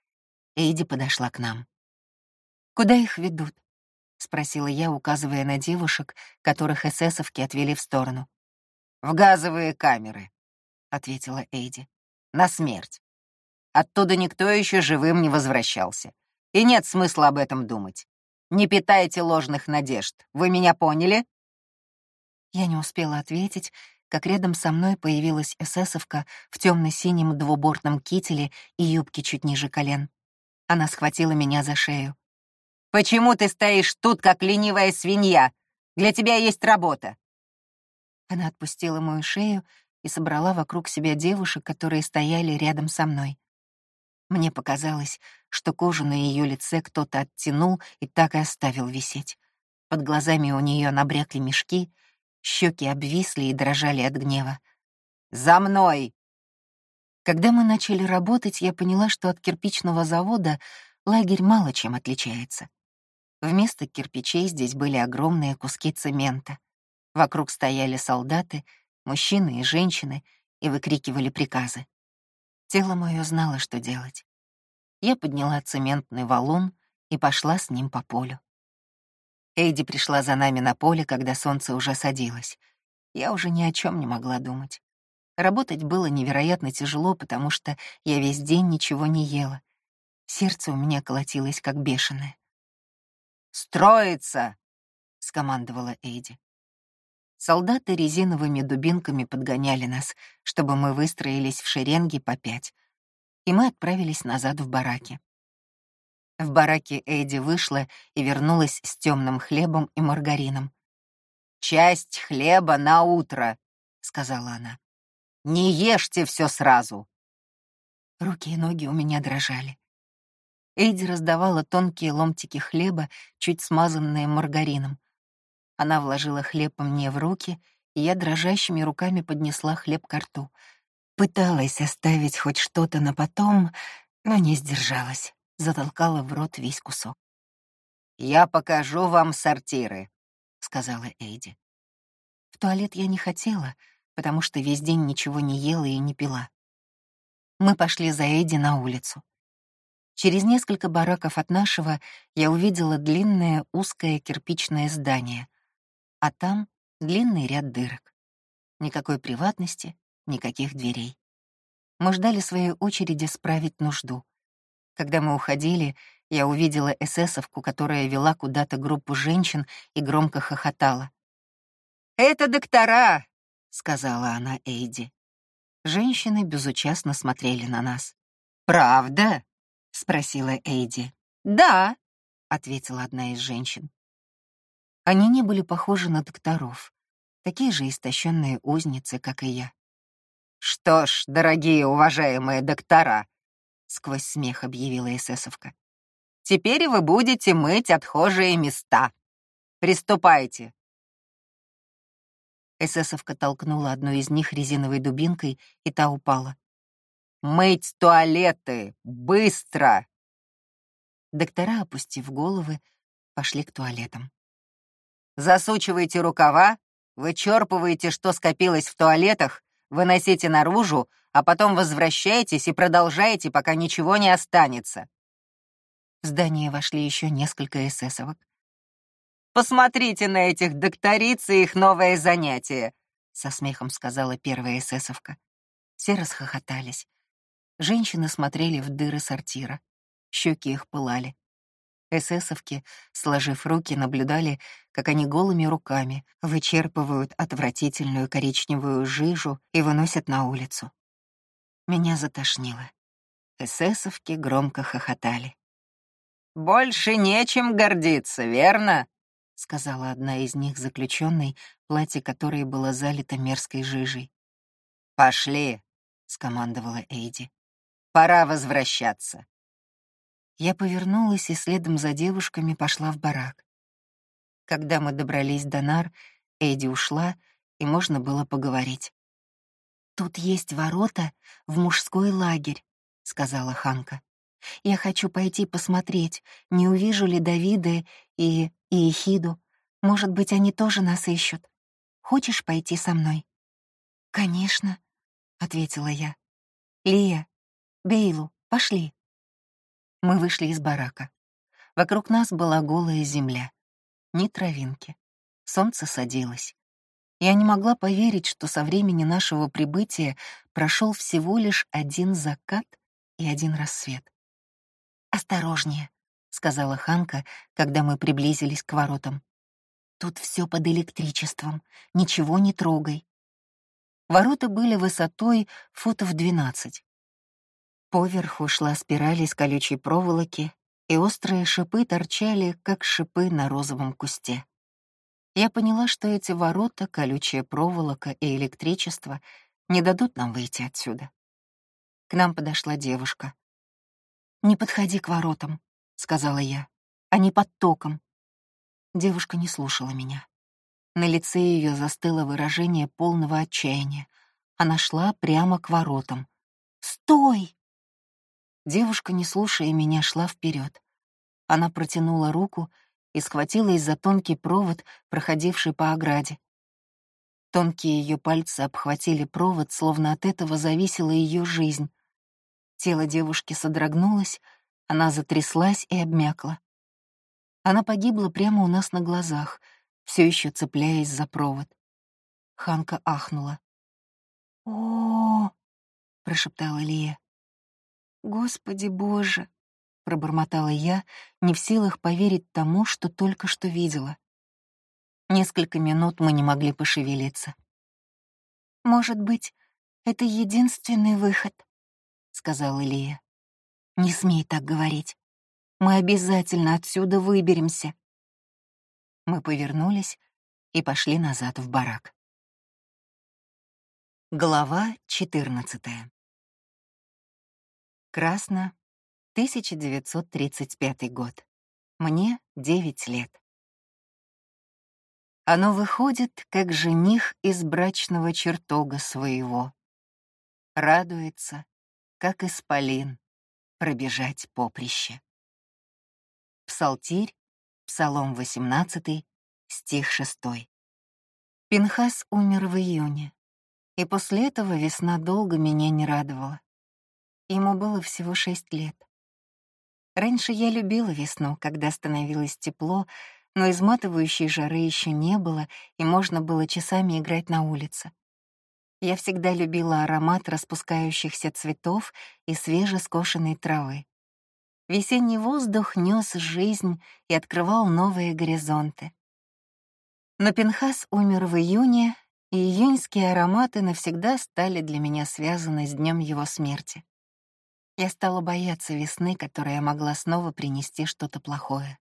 Эйди подошла к нам. «Куда их ведут?» — спросила я, указывая на девушек, которых эсэсовки отвели в сторону. «В газовые камеры», — ответила Эйди. «На смерть. Оттуда никто еще живым не возвращался. И нет смысла об этом думать. Не питайте ложных надежд. Вы меня поняли?» Я не успела ответить, как рядом со мной появилась эсэсовка в темно-синем двубортном кителе и юбке чуть ниже колен. Она схватила меня за шею. «Почему ты стоишь тут, как ленивая свинья? Для тебя есть работа!» Она отпустила мою шею и собрала вокруг себя девушек, которые стояли рядом со мной. Мне показалось, что кожу на ее лице кто-то оттянул и так и оставил висеть. Под глазами у нее набрякли мешки, щеки обвисли и дрожали от гнева. «За мной!» Когда мы начали работать, я поняла, что от кирпичного завода лагерь мало чем отличается. Вместо кирпичей здесь были огромные куски цемента. Вокруг стояли солдаты, мужчины и женщины, и выкрикивали приказы. Тело мое знало, что делать. Я подняла цементный валун и пошла с ним по полю. Эйди пришла за нами на поле, когда солнце уже садилось. Я уже ни о чем не могла думать. Работать было невероятно тяжело, потому что я весь день ничего не ела. Сердце у меня колотилось, как бешеное. «Строится!» — скомандовала Эйди. Солдаты резиновыми дубинками подгоняли нас, чтобы мы выстроились в шеренги по пять, и мы отправились назад в бараки. В бараке Эйди вышла и вернулась с темным хлебом и маргарином. «Часть хлеба на утро», — сказала она. «Не ешьте все сразу». Руки и ноги у меня дрожали. Эйди раздавала тонкие ломтики хлеба, чуть смазанные маргарином. Она вложила хлеб мне в руки, и я дрожащими руками поднесла хлеб к рту. Пыталась оставить хоть что-то на потом, но не сдержалась, затолкала в рот весь кусок. «Я покажу вам сортиры», — сказала Эйди. В туалет я не хотела, потому что весь день ничего не ела и не пила. Мы пошли за Эйди на улицу. Через несколько бараков от нашего я увидела длинное узкое кирпичное здание, а там длинный ряд дырок. Никакой приватности, никаких дверей. Мы ждали своей очереди справить нужду. Когда мы уходили, я увидела эсэсовку, которая вела куда-то группу женщин и громко хохотала. «Это доктора!» — сказала она Эйди. Женщины безучастно смотрели на нас. «Правда?» — спросила Эйди. «Да», — ответила одна из женщин. Они не были похожи на докторов, такие же истощенные узницы, как и я. «Что ж, дорогие уважаемые доктора», — сквозь смех объявила эсэсовка, «теперь вы будете мыть отхожие места. Приступайте». Эсэсовка толкнула одну из них резиновой дубинкой, и та упала. «Мыть туалеты! Быстро!» Доктора, опустив головы, пошли к туалетам. «Засучивайте рукава, вычерпываете, что скопилось в туалетах, выносите наружу, а потом возвращайтесь и продолжайте, пока ничего не останется». В здание вошли еще несколько эсэсовок. «Посмотрите на этих докториц и их новое занятие», — со смехом сказала первая эсэсовка. Все расхохотались. Женщины смотрели в дыры сортира. Щеки их пылали. Эсэсовки, сложив руки, наблюдали, как они голыми руками вычерпывают отвратительную коричневую жижу и выносят на улицу. Меня затошнило. Эсэсовки громко хохотали. «Больше нечем гордиться, верно?» — сказала одна из них заключенной, платье которой было залито мерзкой жижей. «Пошли», — скомандовала Эйди. «Пора возвращаться». Я повернулась и следом за девушками пошла в барак. Когда мы добрались до нар, Эдди ушла, и можно было поговорить. «Тут есть ворота в мужской лагерь», — сказала Ханка. «Я хочу пойти посмотреть, не увижу ли Давида и Иехиду. Может быть, они тоже нас ищут. Хочешь пойти со мной?» «Конечно», — ответила я. «Лия, Бейлу, пошли». Мы вышли из барака. Вокруг нас была голая земля. Ни травинки. Солнце садилось. Я не могла поверить, что со времени нашего прибытия прошел всего лишь один закат и один рассвет. «Осторожнее», — сказала Ханка, когда мы приблизились к воротам. «Тут все под электричеством, ничего не трогай». Ворота были высотой футов двенадцать. Поверху шла спираль из колючей проволоки, и острые шипы торчали, как шипы на розовом кусте. Я поняла, что эти ворота, колючая проволока и электричество не дадут нам выйти отсюда. К нам подошла девушка. «Не подходи к воротам», — сказала я. «Они под током». Девушка не слушала меня. На лице ее застыло выражение полного отчаяния. Она шла прямо к воротам. «Стой!» Девушка, не слушая меня, шла вперед. Она протянула руку и схватилась за тонкий провод, проходивший по ограде. Тонкие ее пальцы обхватили провод, словно от этого зависела ее жизнь. Тело девушки содрогнулось, она затряслась и обмякла. Она погибла прямо у нас на глазах, все еще цепляясь за провод. Ханка ахнула. «О-о-о!» прошептала Лия. «Господи Боже!» — пробормотала я, не в силах поверить тому, что только что видела. Несколько минут мы не могли пошевелиться. «Может быть, это единственный выход», — сказала Лия. «Не смей так говорить. Мы обязательно отсюда выберемся». Мы повернулись и пошли назад в барак. Глава четырнадцатая. Красно, 1935 год. Мне 9 лет. Оно выходит, как жених из брачного чертога своего. Радуется, как исполин, пробежать поприще. Псалтирь, Псалом 18, стих 6. Пинхас умер в июне, и после этого весна долго меня не радовала. Ему было всего шесть лет. Раньше я любила весну, когда становилось тепло, но изматывающей жары еще не было, и можно было часами играть на улице. Я всегда любила аромат распускающихся цветов и свежескошенной травы. Весенний воздух нес жизнь и открывал новые горизонты. Но Пинхас умер в июне, и июньские ароматы навсегда стали для меня связаны с днем его смерти. Я стала бояться весны, которая могла снова принести что-то плохое.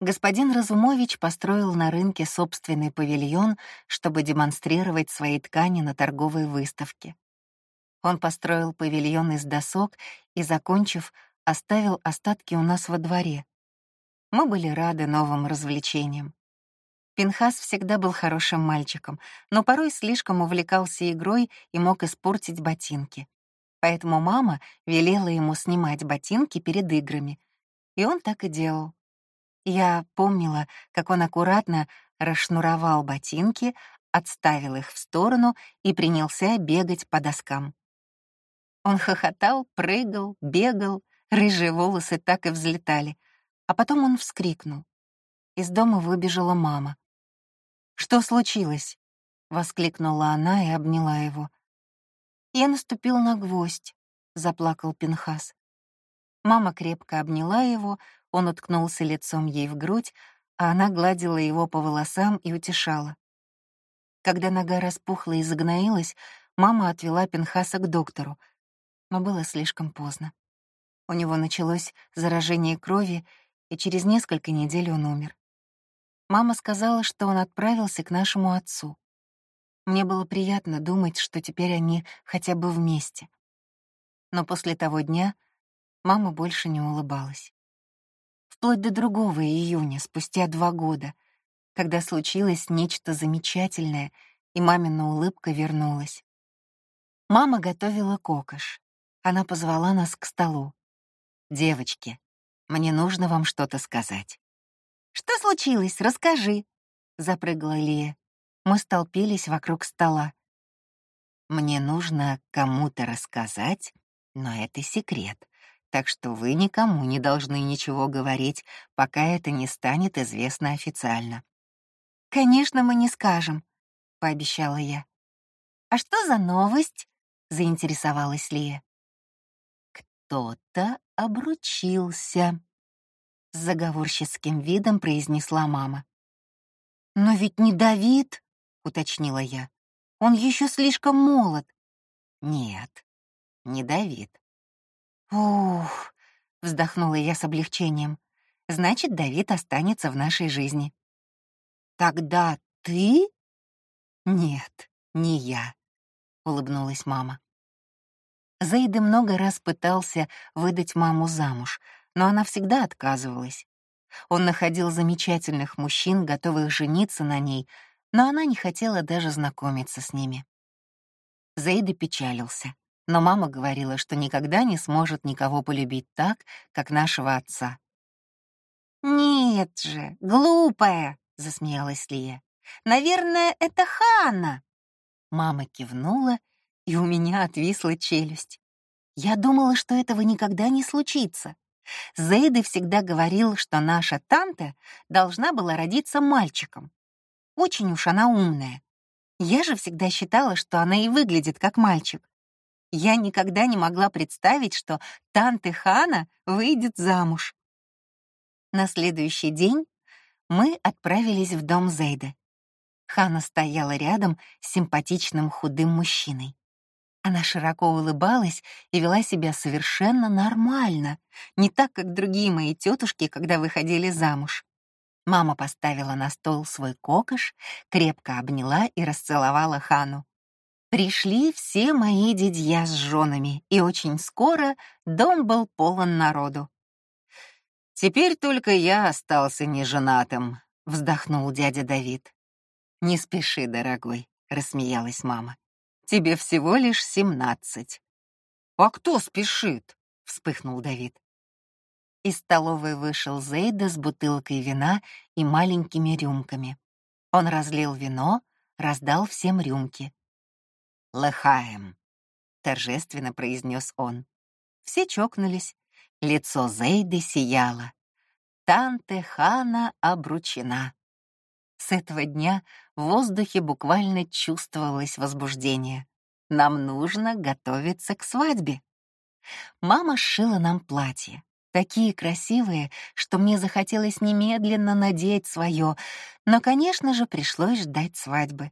Господин Разумович построил на рынке собственный павильон, чтобы демонстрировать свои ткани на торговой выставке. Он построил павильон из досок и, закончив, оставил остатки у нас во дворе. Мы были рады новым развлечениям. Пинхас всегда был хорошим мальчиком, но порой слишком увлекался игрой и мог испортить ботинки поэтому мама велела ему снимать ботинки перед играми. И он так и делал. Я помнила, как он аккуратно расшнуровал ботинки, отставил их в сторону и принялся бегать по доскам. Он хохотал, прыгал, бегал, рыжие волосы так и взлетали. А потом он вскрикнул. Из дома выбежала мама. «Что случилось?» — воскликнула она и обняла его. «Я наступил на гвоздь», — заплакал Пинхас. Мама крепко обняла его, он уткнулся лицом ей в грудь, а она гладила его по волосам и утешала. Когда нога распухла и загноилась, мама отвела Пинхаса к доктору, но было слишком поздно. У него началось заражение крови, и через несколько недель он умер. Мама сказала, что он отправился к нашему отцу. Мне было приятно думать, что теперь они хотя бы вместе. Но после того дня мама больше не улыбалась. Вплоть до другого июня, спустя два года, когда случилось нечто замечательное, и мамина улыбка вернулась. Мама готовила кокош. Она позвала нас к столу. «Девочки, мне нужно вам что-то сказать». «Что случилось? Расскажи», — запрыгала Лия. Мы столпились вокруг стола. «Мне нужно кому-то рассказать, но это секрет, так что вы никому не должны ничего говорить, пока это не станет известно официально». «Конечно, мы не скажем», — пообещала я. «А что за новость?» — заинтересовалась Лия. «Кто-то обручился», — с заговорческим видом произнесла мама. «Но ведь не Давид!» — уточнила я. «Он еще слишком молод». «Нет, не Давид». «Ух!» — вздохнула я с облегчением. «Значит, Давид останется в нашей жизни». «Тогда ты?» «Нет, не я», — улыбнулась мама. Заида много раз пытался выдать маму замуж, но она всегда отказывалась. Он находил замечательных мужчин, готовых жениться на ней, но она не хотела даже знакомиться с ними. Заида печалился, но мама говорила, что никогда не сможет никого полюбить так, как нашего отца. «Нет же, глупая!» — засмеялась Лия. «Наверное, это Ханна!» Мама кивнула, и у меня отвисла челюсть. Я думала, что этого никогда не случится. Зейды всегда говорил, что наша Танта должна была родиться мальчиком, очень уж она умная. Я же всегда считала, что она и выглядит как мальчик. Я никогда не могла представить, что Танты Хана выйдет замуж. На следующий день мы отправились в дом Зейда. Хана стояла рядом с симпатичным худым мужчиной. Она широко улыбалась и вела себя совершенно нормально, не так, как другие мои тетушки, когда выходили замуж. Мама поставила на стол свой кокош, крепко обняла и расцеловала Хану. Пришли все мои дядья с женами, и очень скоро дом был полон народу. «Теперь только я остался неженатым», — вздохнул дядя Давид. «Не спеши, дорогой», — рассмеялась мама. «Тебе всего лишь семнадцать». «А кто спешит?» — вспыхнул Давид. Из столовой вышел Зейда с бутылкой вина и маленькими рюмками. Он разлил вино, раздал всем рюмки. «Лыхаем», — торжественно произнес он. Все чокнулись, Лицо Зейды сияло. Танте Хана обручена. С этого дня в воздухе буквально чувствовалось возбуждение. Нам нужно готовиться к свадьбе. Мама сшила нам платье. Такие красивые, что мне захотелось немедленно надеть свое, но, конечно же, пришлось ждать свадьбы.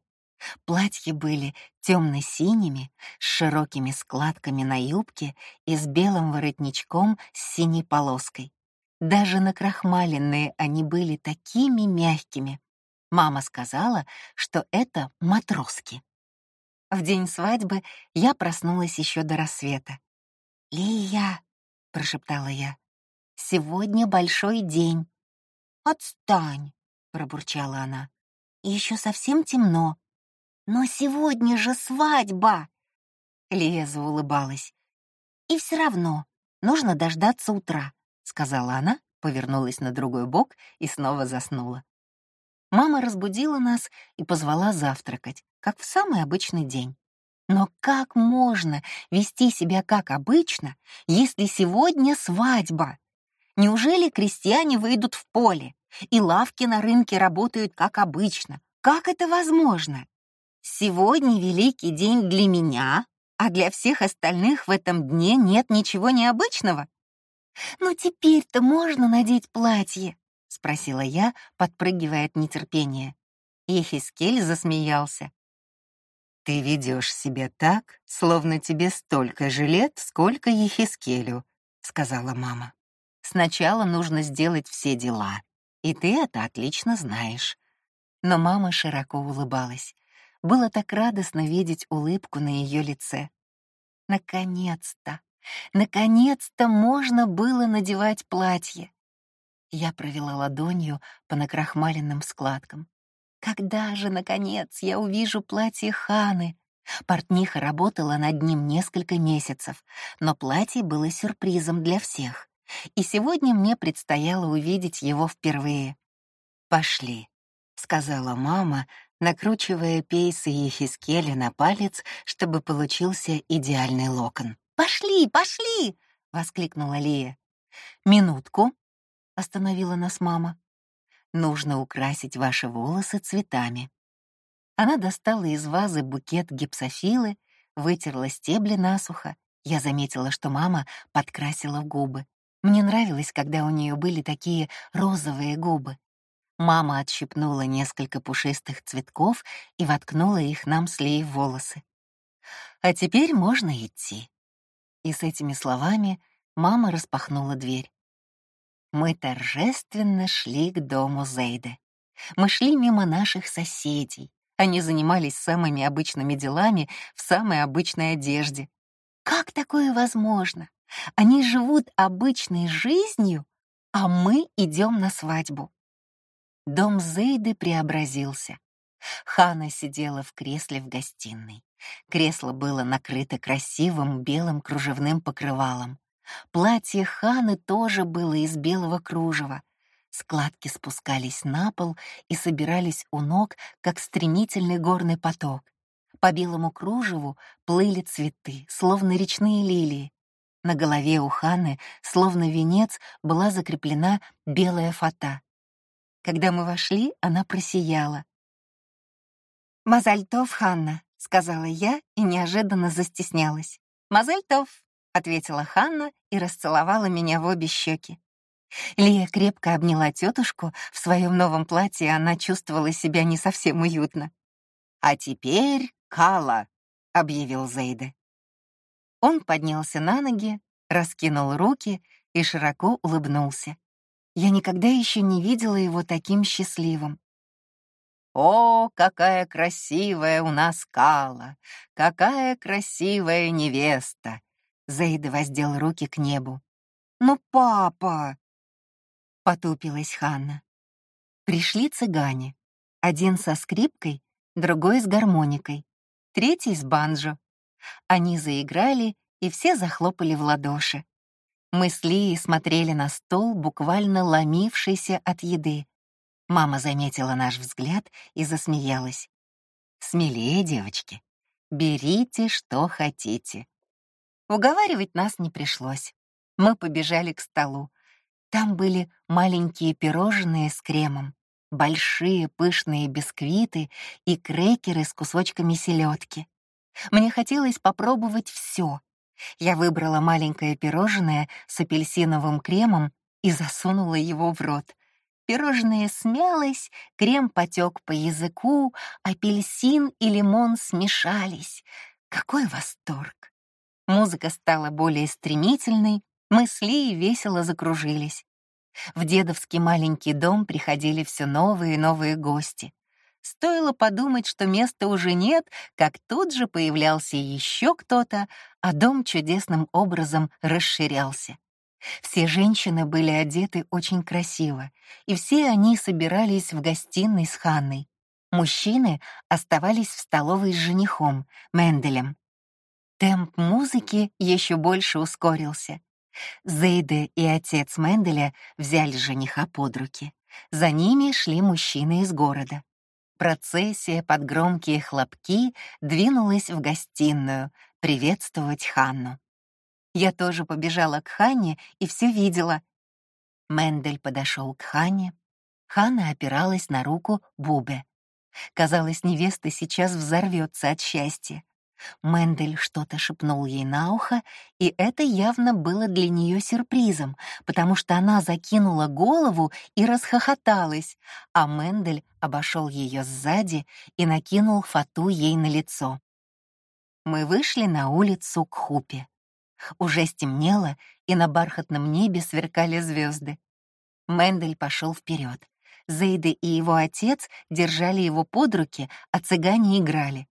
Платья были темно-синими, с широкими складками на юбке и с белым воротничком с синей полоской. Даже накрахмаленные они были такими мягкими. Мама сказала, что это матроски. В день свадьбы я проснулась еще до рассвета. «Лия», — прошептала я, — «сегодня большой день». «Отстань», — пробурчала она. Еще совсем темно. Но сегодня же свадьба!» Лия заулыбалась. «И все равно нужно дождаться утра», — сказала она, повернулась на другой бок и снова заснула. Мама разбудила нас и позвала завтракать, как в самый обычный день. Но как можно вести себя как обычно, если сегодня свадьба? Неужели крестьяне выйдут в поле, и лавки на рынке работают как обычно? Как это возможно? Сегодня великий день для меня, а для всех остальных в этом дне нет ничего необычного. «Но теперь-то можно надеть платье?» — спросила я, подпрыгивая от нетерпения. Ехискель засмеялся. «Ты ведешь себя так, словно тебе столько же лет, сколько Ехискелю», — сказала мама. «Сначала нужно сделать все дела, и ты это отлично знаешь». Но мама широко улыбалась. Было так радостно видеть улыбку на ее лице. Наконец-то, наконец-то можно было надевать платье. Я провела ладонью по накрахмаленным складкам. Когда же, наконец, я увижу платье Ханы? Портниха работала над ним несколько месяцев, но платье было сюрпризом для всех. И сегодня мне предстояло увидеть его впервые. «Пошли», — сказала мама, накручивая пейсы Ехискеля на палец, чтобы получился идеальный локон. «Пошли, пошли!» — воскликнула Лия. «Минутку», — остановила нас мама. «Нужно украсить ваши волосы цветами». Она достала из вазы букет гипсофилы, вытерла стебли насухо. Я заметила, что мама подкрасила губы. Мне нравилось, когда у нее были такие розовые губы. Мама отщипнула несколько пушистых цветков и воткнула их нам с Лей в волосы. «А теперь можно идти». И с этими словами мама распахнула дверь. Мы торжественно шли к дому Зейды. Мы шли мимо наших соседей. Они занимались самыми обычными делами в самой обычной одежде. Как такое возможно? Они живут обычной жизнью, а мы идем на свадьбу. Дом Зейды преобразился. Хана сидела в кресле в гостиной. Кресло было накрыто красивым белым кружевным покрывалом. Платье Ханы тоже было из белого кружева. Складки спускались на пол и собирались у ног, как стремительный горный поток. По белому кружеву плыли цветы, словно речные лилии. На голове у Ханы, словно венец, была закреплена белая фата. Когда мы вошли, она просияла. «Мазальтов, Ханна», — сказала я и неожиданно застеснялась. «Мазальтов», — ответила Ханна и расцеловала меня в обе щеки. Лия крепко обняла тетушку, в своем новом платье она чувствовала себя не совсем уютно. «А теперь Кала», — объявил Зейде. Он поднялся на ноги, раскинул руки и широко улыбнулся. Я никогда еще не видела его таким счастливым. «О, какая красивая у нас Кала! Какая красивая невеста!» Зейда воздел руки к небу. «Ну, папа!» — потупилась Ханна. Пришли цыгане. Один со скрипкой, другой с гармоникой, третий с банджо. Они заиграли, и все захлопали в ладоши. Мы с Лией смотрели на стол, буквально ломившийся от еды. Мама заметила наш взгляд и засмеялась. «Смелее, девочки. Берите, что хотите». Уговаривать нас не пришлось. Мы побежали к столу. Там были маленькие пирожные с кремом, большие пышные бисквиты и крекеры с кусочками селедки. Мне хотелось попробовать все. Я выбрала маленькое пирожное с апельсиновым кремом и засунула его в рот. Пирожное смялось, крем потек по языку, апельсин и лимон смешались. Какой восторг! Музыка стала более стремительной, мы с Лией весело закружились. В дедовский маленький дом приходили все новые и новые гости. Стоило подумать, что места уже нет, как тут же появлялся еще кто-то, а дом чудесным образом расширялся. Все женщины были одеты очень красиво, и все они собирались в гостиной с Ханной. Мужчины оставались в столовой с женихом, Менделем. Темп музыки еще больше ускорился. Зейде и отец Менделя взяли жениха под руки. За ними шли мужчины из города. Процессия под громкие хлопки двинулась в гостиную приветствовать Ханну. Я тоже побежала к Ханне и все видела. Мендель подошел к Ханне. Ханна опиралась на руку Бубе. Казалось, невеста сейчас взорвется от счастья. Мендель что-то шепнул ей на ухо, и это явно было для нее сюрпризом, потому что она закинула голову и расхохоталась, а Мендель обошел ее сзади и накинул фату ей на лицо. Мы вышли на улицу к Хупе. Уже стемнело, и на бархатном небе сверкали звезды. Мендель пошел вперед. Зейды и его отец держали его под руки, а цыгане играли.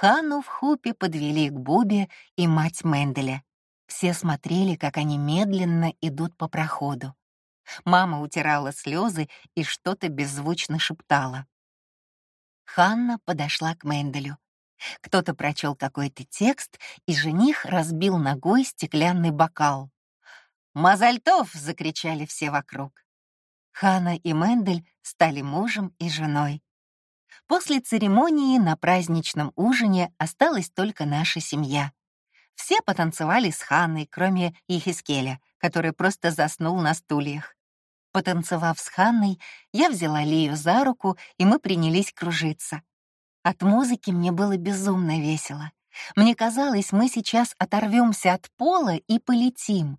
Хану в хупе подвели к Бубе и мать Менделя. Все смотрели, как они медленно идут по проходу. Мама утирала слезы и что-то беззвучно шептала. Ханна подошла к Менделю. Кто-то прочел какой-то текст, и жених разбил ногой стеклянный бокал. «Мазальтов!» — закричали все вокруг. Ханна и Мендель стали мужем и женой. После церемонии на праздничном ужине осталась только наша семья. Все потанцевали с Ханной, кроме Ихискеля, который просто заснул на стульях. Потанцевав с Ханной, я взяла Лию за руку, и мы принялись кружиться. От музыки мне было безумно весело. Мне казалось, мы сейчас оторвемся от пола и полетим.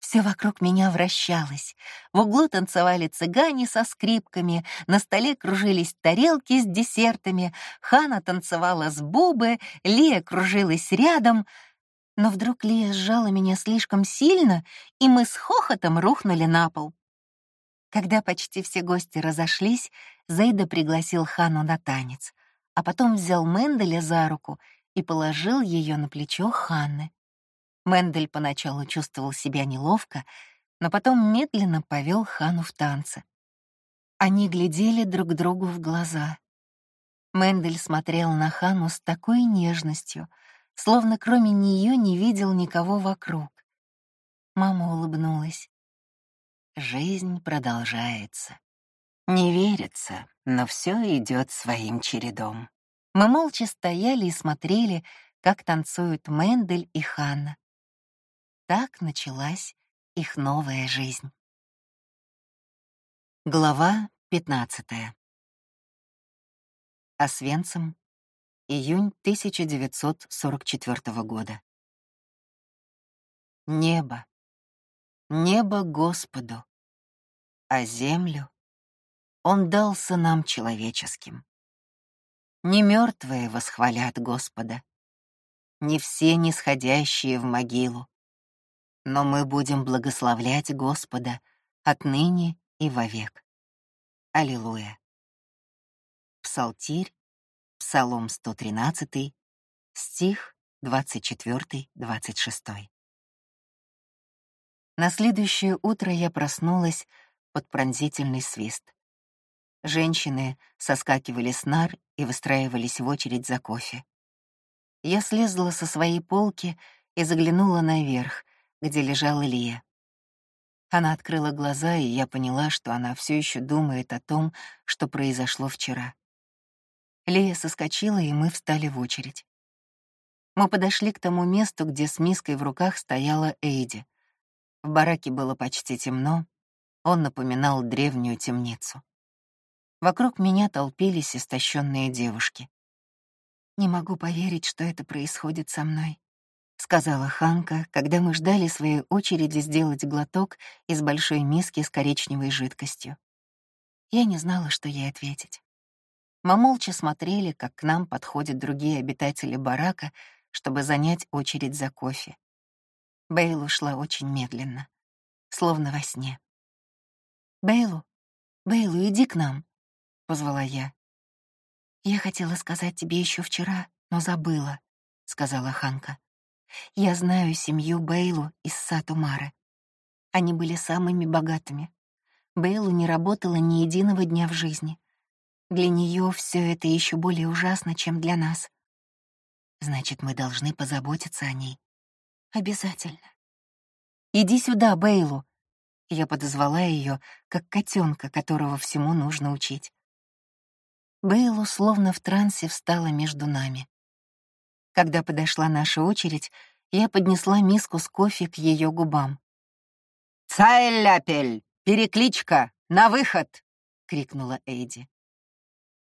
Все вокруг меня вращалось. В углу танцевали цыгане со скрипками, на столе кружились тарелки с десертами, Хана танцевала с Бубы, Лия кружилась рядом. Но вдруг Лия сжала меня слишком сильно, и мы с хохотом рухнули на пол. Когда почти все гости разошлись, Зейда пригласил Хану на танец, а потом взял Менделя за руку и положил ее на плечо Ханны. Мендель поначалу чувствовал себя неловко, но потом медленно повел Хану в танце. Они глядели друг другу в глаза. Мендель смотрел на Хану с такой нежностью, словно кроме нее не видел никого вокруг. Мама улыбнулась. Жизнь продолжается. Не верится, но все идет своим чередом. Мы молча стояли и смотрели, как танцуют Мендель и Ханна. Так началась их новая жизнь. Глава 15. Освенцим, июнь 1944 года. Небо, небо Господу, а землю Он дался нам человеческим. Не мертвые восхвалят Господа, не все нисходящие в могилу, но мы будем благословлять Господа отныне и вовек. Аллилуйя. Псалтирь, Псалом 113, стих 24-26. На следующее утро я проснулась под пронзительный свист. Женщины соскакивали с нар и выстраивались в очередь за кофе. Я слезла со своей полки и заглянула наверх, где лежал Илья. Она открыла глаза, и я поняла, что она все еще думает о том, что произошло вчера. Лея соскочила, и мы встали в очередь. Мы подошли к тому месту, где с миской в руках стояла Эйди. В бараке было почти темно, он напоминал древнюю темницу. Вокруг меня толпились истощенные девушки. «Не могу поверить, что это происходит со мной», — сказала Ханка, когда мы ждали своей очереди сделать глоток из большой миски с коричневой жидкостью. Я не знала, что ей ответить. Мы молча смотрели, как к нам подходят другие обитатели барака, чтобы занять очередь за кофе. Бейл ушла очень медленно, словно во сне. «Бейлу, Бейлу, иди к нам», — позвала я. «Я хотела сказать тебе еще вчера, но забыла», — сказала Ханка. «Я знаю семью Бейлу из Сатумары. Они были самыми богатыми. Бейлу не работала ни единого дня в жизни. Для нее все это еще более ужасно, чем для нас. Значит, мы должны позаботиться о ней. Обязательно. Иди сюда, Бейлу. Я подозвала ее, как котенка, которого всему нужно учить. Бейлу словно в трансе встала между нами. Когда подошла наша очередь, я поднесла миску с кофе к ее губам. «Цайлляпель! Перекличка! На выход!» — крикнула Эйди.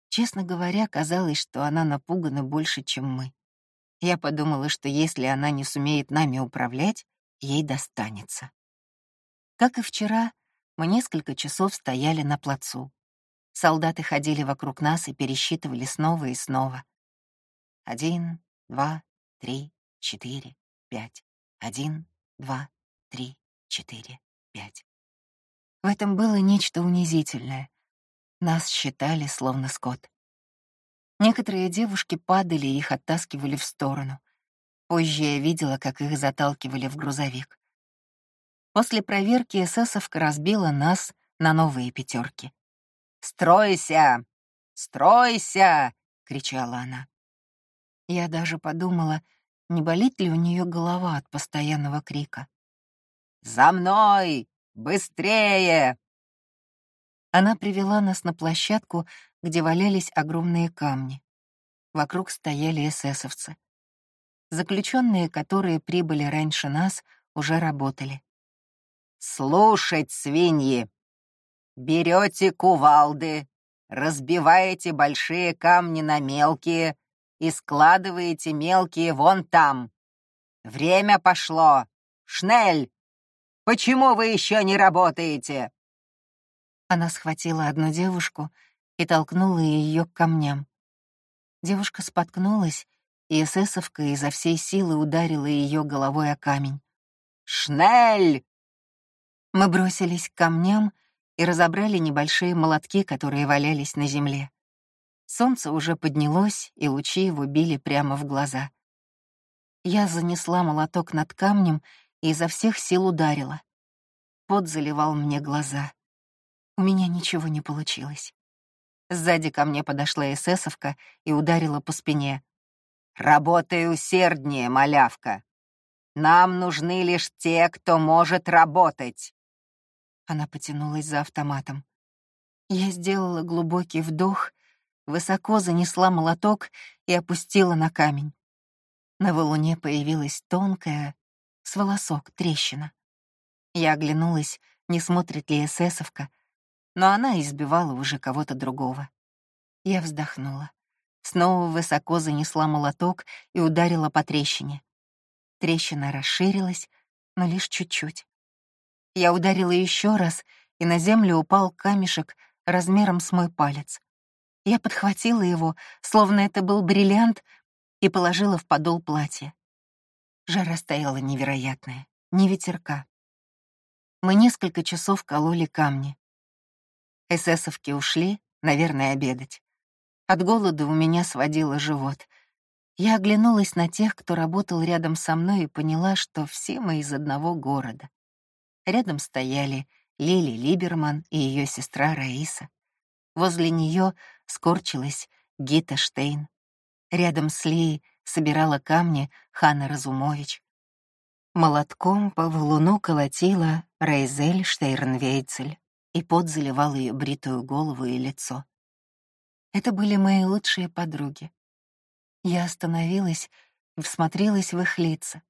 Честно говоря, казалось, что она напугана больше, чем мы. Я подумала, что если она не сумеет нами управлять, ей достанется. Как и вчера, мы несколько часов стояли на плацу. Солдаты ходили вокруг нас и пересчитывали снова и снова. Один, два, три, четыре, пять. Один, два, три, четыре, пять. В этом было нечто унизительное. Нас считали словно скот. Некоторые девушки падали и их оттаскивали в сторону. Позже я видела, как их заталкивали в грузовик. После проверки эсэсовка разбила нас на новые пятерки. «Стройся! Стройся!» — кричала она. Я даже подумала, не болит ли у нее голова от постоянного крика. «За мной! Быстрее!» Она привела нас на площадку, где валялись огромные камни. Вокруг стояли эсэсовцы. Заключенные, которые прибыли раньше нас, уже работали. «Слушать, свиньи! Берете кувалды, разбиваете большие камни на мелкие и складываете мелкие вон там. Время пошло. Шнель! Почему вы еще не работаете?» Она схватила одну девушку и толкнула ее к камням. Девушка споткнулась, и эсэсовка изо всей силы ударила ее головой о камень. «Шнель!» Мы бросились к камням и разобрали небольшие молотки, которые валялись на земле. Солнце уже поднялось, и лучи его били прямо в глаза. Я занесла молоток над камнем и изо всех сил ударила. Пот заливал мне глаза. У меня ничего не получилось. Сзади ко мне подошла эсэсовка и ударила по спине. «Работай усерднее, малявка. Нам нужны лишь те, кто может работать». Она потянулась за автоматом. Я сделала глубокий вдох, высоко занесла молоток и опустила на камень. На валуне появилась тонкая, с волосок, трещина. Я оглянулась, не смотрит ли эсэсовка, но она избивала уже кого-то другого. Я вздохнула. Снова высоко занесла молоток и ударила по трещине. Трещина расширилась, но лишь чуть-чуть. Я ударила еще раз, и на землю упал камешек размером с мой палец. Я подхватила его, словно это был бриллиант, и положила в подол платья. Жара стояла невероятная, не ветерка. Мы несколько часов кололи камни. Эсэсовки ушли, наверное, обедать. От голода у меня сводило живот. Я оглянулась на тех, кто работал рядом со мной, и поняла, что все мы из одного города. Рядом стояли Лили Либерман и ее сестра Раиса. Возле нее скорчилась Гита Штейн. Рядом с Лией собирала камни Хана Разумович. Молотком по валуну колотила Рейзель Штейрнвейцель и пот заливал ее бритую голову и лицо. Это были мои лучшие подруги. Я остановилась всмотрелась в их лица.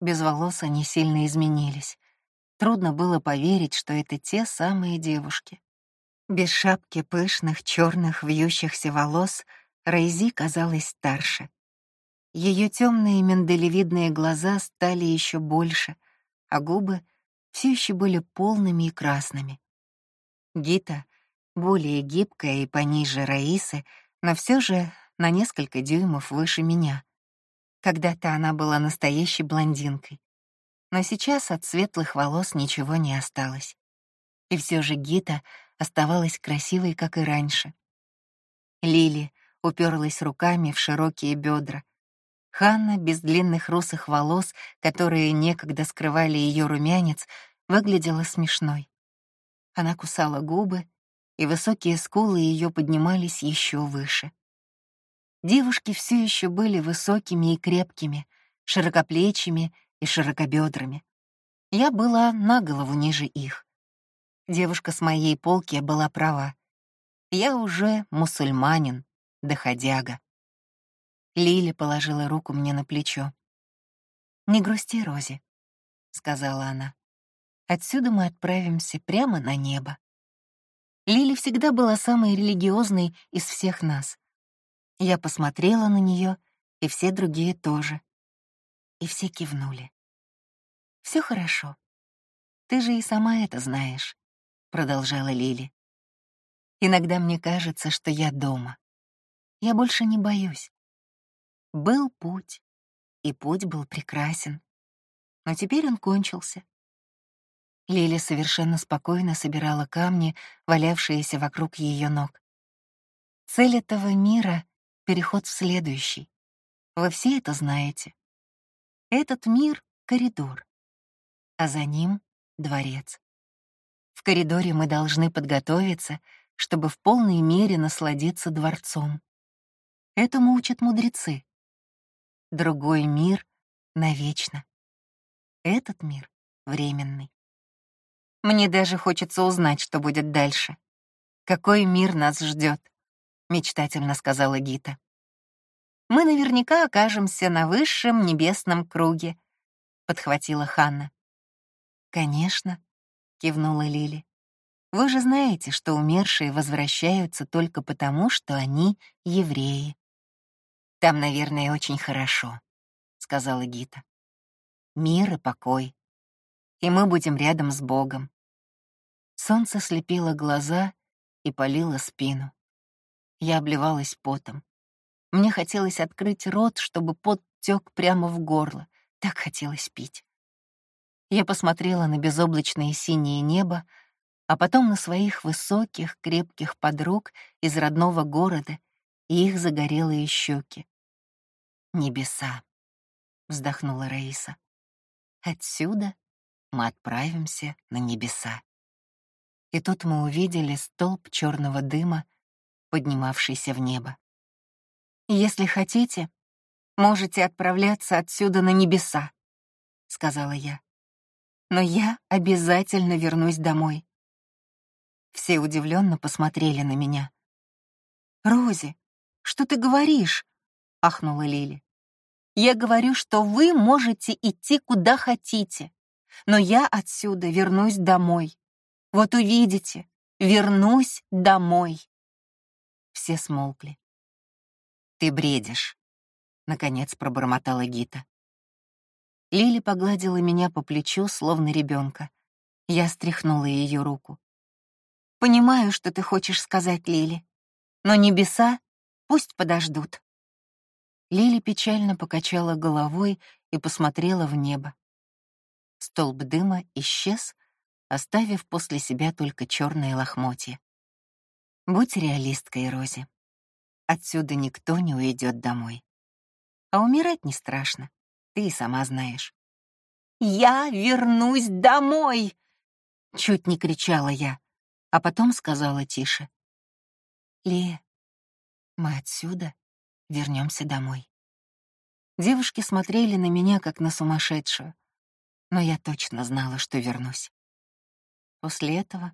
Без волос они сильно изменились. Трудно было поверить, что это те самые девушки. Без шапки пышных, черных, вьющихся волос Рейзи казалась старше. Ее темные миндалевидные глаза стали еще больше, а губы все еще были полными и красными. Гита, более гибкая и пониже Раисы, но все же на несколько дюймов выше меня. Когда-то она была настоящей блондинкой. Но сейчас от светлых волос ничего не осталось. И все же Гита оставалась красивой, как и раньше. Лили уперлась руками в широкие бедра. Ханна, без длинных русых волос, которые некогда скрывали ее румянец, выглядела смешной. Она кусала губы, и высокие скулы ее поднимались еще выше. Девушки все еще были высокими и крепкими, широкоплечими и широкобедрами. Я была на голову ниже их. Девушка с моей полки была права. Я уже мусульманин, доходяга. Лили положила руку мне на плечо. «Не грусти, Рози», — сказала она. «Отсюда мы отправимся прямо на небо». Лили всегда была самой религиозной из всех нас. Я посмотрела на нее, и все другие тоже. И все кивнули. Все хорошо. Ты же и сама это знаешь», — продолжала Лили. «Иногда мне кажется, что я дома. Я больше не боюсь. Был путь, и путь был прекрасен. Но теперь он кончился. Лили совершенно спокойно собирала камни, валявшиеся вокруг ее ног. Цель этого мира — переход в следующий. Вы все это знаете. Этот мир — коридор, а за ним — дворец. В коридоре мы должны подготовиться, чтобы в полной мере насладиться дворцом. Этому учат мудрецы. Другой мир навечно. Этот мир временный. Мне даже хочется узнать, что будет дальше. Какой мир нас ждет, мечтательно сказала Гита. Мы наверняка окажемся на высшем небесном круге, подхватила Ханна. Конечно, кивнула Лили. Вы же знаете, что умершие возвращаются только потому, что они евреи. «Там, наверное, очень хорошо», — сказала Гита. «Мир и покой. И мы будем рядом с Богом». Солнце слепило глаза и палило спину. Я обливалась потом. Мне хотелось открыть рот, чтобы пот тёк прямо в горло. Так хотелось пить. Я посмотрела на безоблачное синее небо, а потом на своих высоких, крепких подруг из родного города и их загорелые щеки. «Небеса», — вздохнула Раиса. «Отсюда мы отправимся на небеса». И тут мы увидели столб черного дыма, поднимавшийся в небо. «Если хотите, можете отправляться отсюда на небеса», — сказала я. «Но я обязательно вернусь домой». Все удивленно посмотрели на меня. «Рози, что ты говоришь?» — ахнула Лили. «Я говорю, что вы можете идти куда хотите, но я отсюда вернусь домой. Вот увидите, вернусь домой». Все смолкли. «Ты бредишь», — наконец пробормотала Гита. Лили погладила меня по плечу, словно ребенка. Я стряхнула ее руку. Понимаю, что ты хочешь сказать, Лили, но небеса пусть подождут. Лили печально покачала головой и посмотрела в небо. Столб дыма исчез, оставив после себя только черные лохмотья. Будь реалисткой, Рози. Отсюда никто не уйдет домой. А умирать не страшно, ты сама знаешь. «Я вернусь домой!» Чуть не кричала я а потом сказала тише. «Лия, мы отсюда вернемся домой». Девушки смотрели на меня, как на сумасшедшую, но я точно знала, что вернусь. После этого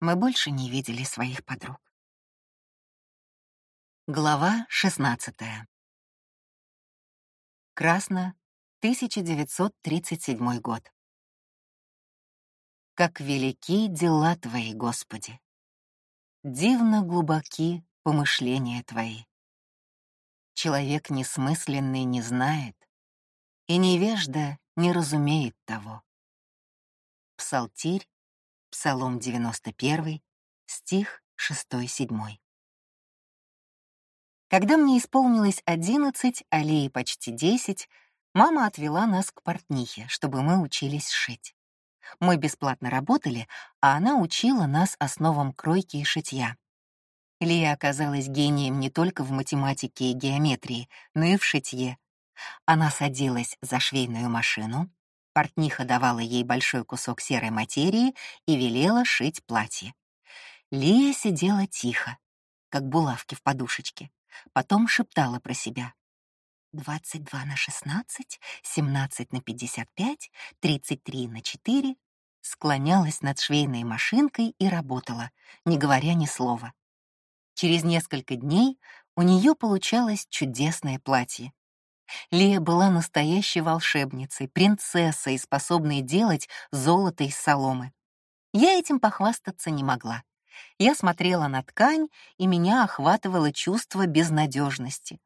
мы больше не видели своих подруг. Глава шестнадцатая. Красно 1937 год. Как велики дела Твои, Господи! Дивно глубоки помышления Твои. Человек несмысленный не знает, и невежда не разумеет того. Псалтирь, Псалом 91, стих 6-7. Когда мне исполнилось одиннадцать, а Лее почти десять, мама отвела нас к портнихе, чтобы мы учились шить. Мы бесплатно работали, а она учила нас основам кройки и шитья. Лия оказалась гением не только в математике и геометрии, но и в шитье. Она садилась за швейную машину, портниха давала ей большой кусок серой материи и велела шить платье. Лия сидела тихо, как булавки в подушечке, потом шептала про себя. 22 на 16, 17 на 55, 33 на 4, склонялась над швейной машинкой и работала, не говоря ни слова. Через несколько дней у нее получалось чудесное платье. Лия была настоящей волшебницей, принцессой, способной делать золото из соломы. Я этим похвастаться не могла. Я смотрела на ткань, и меня охватывало чувство безнадежности.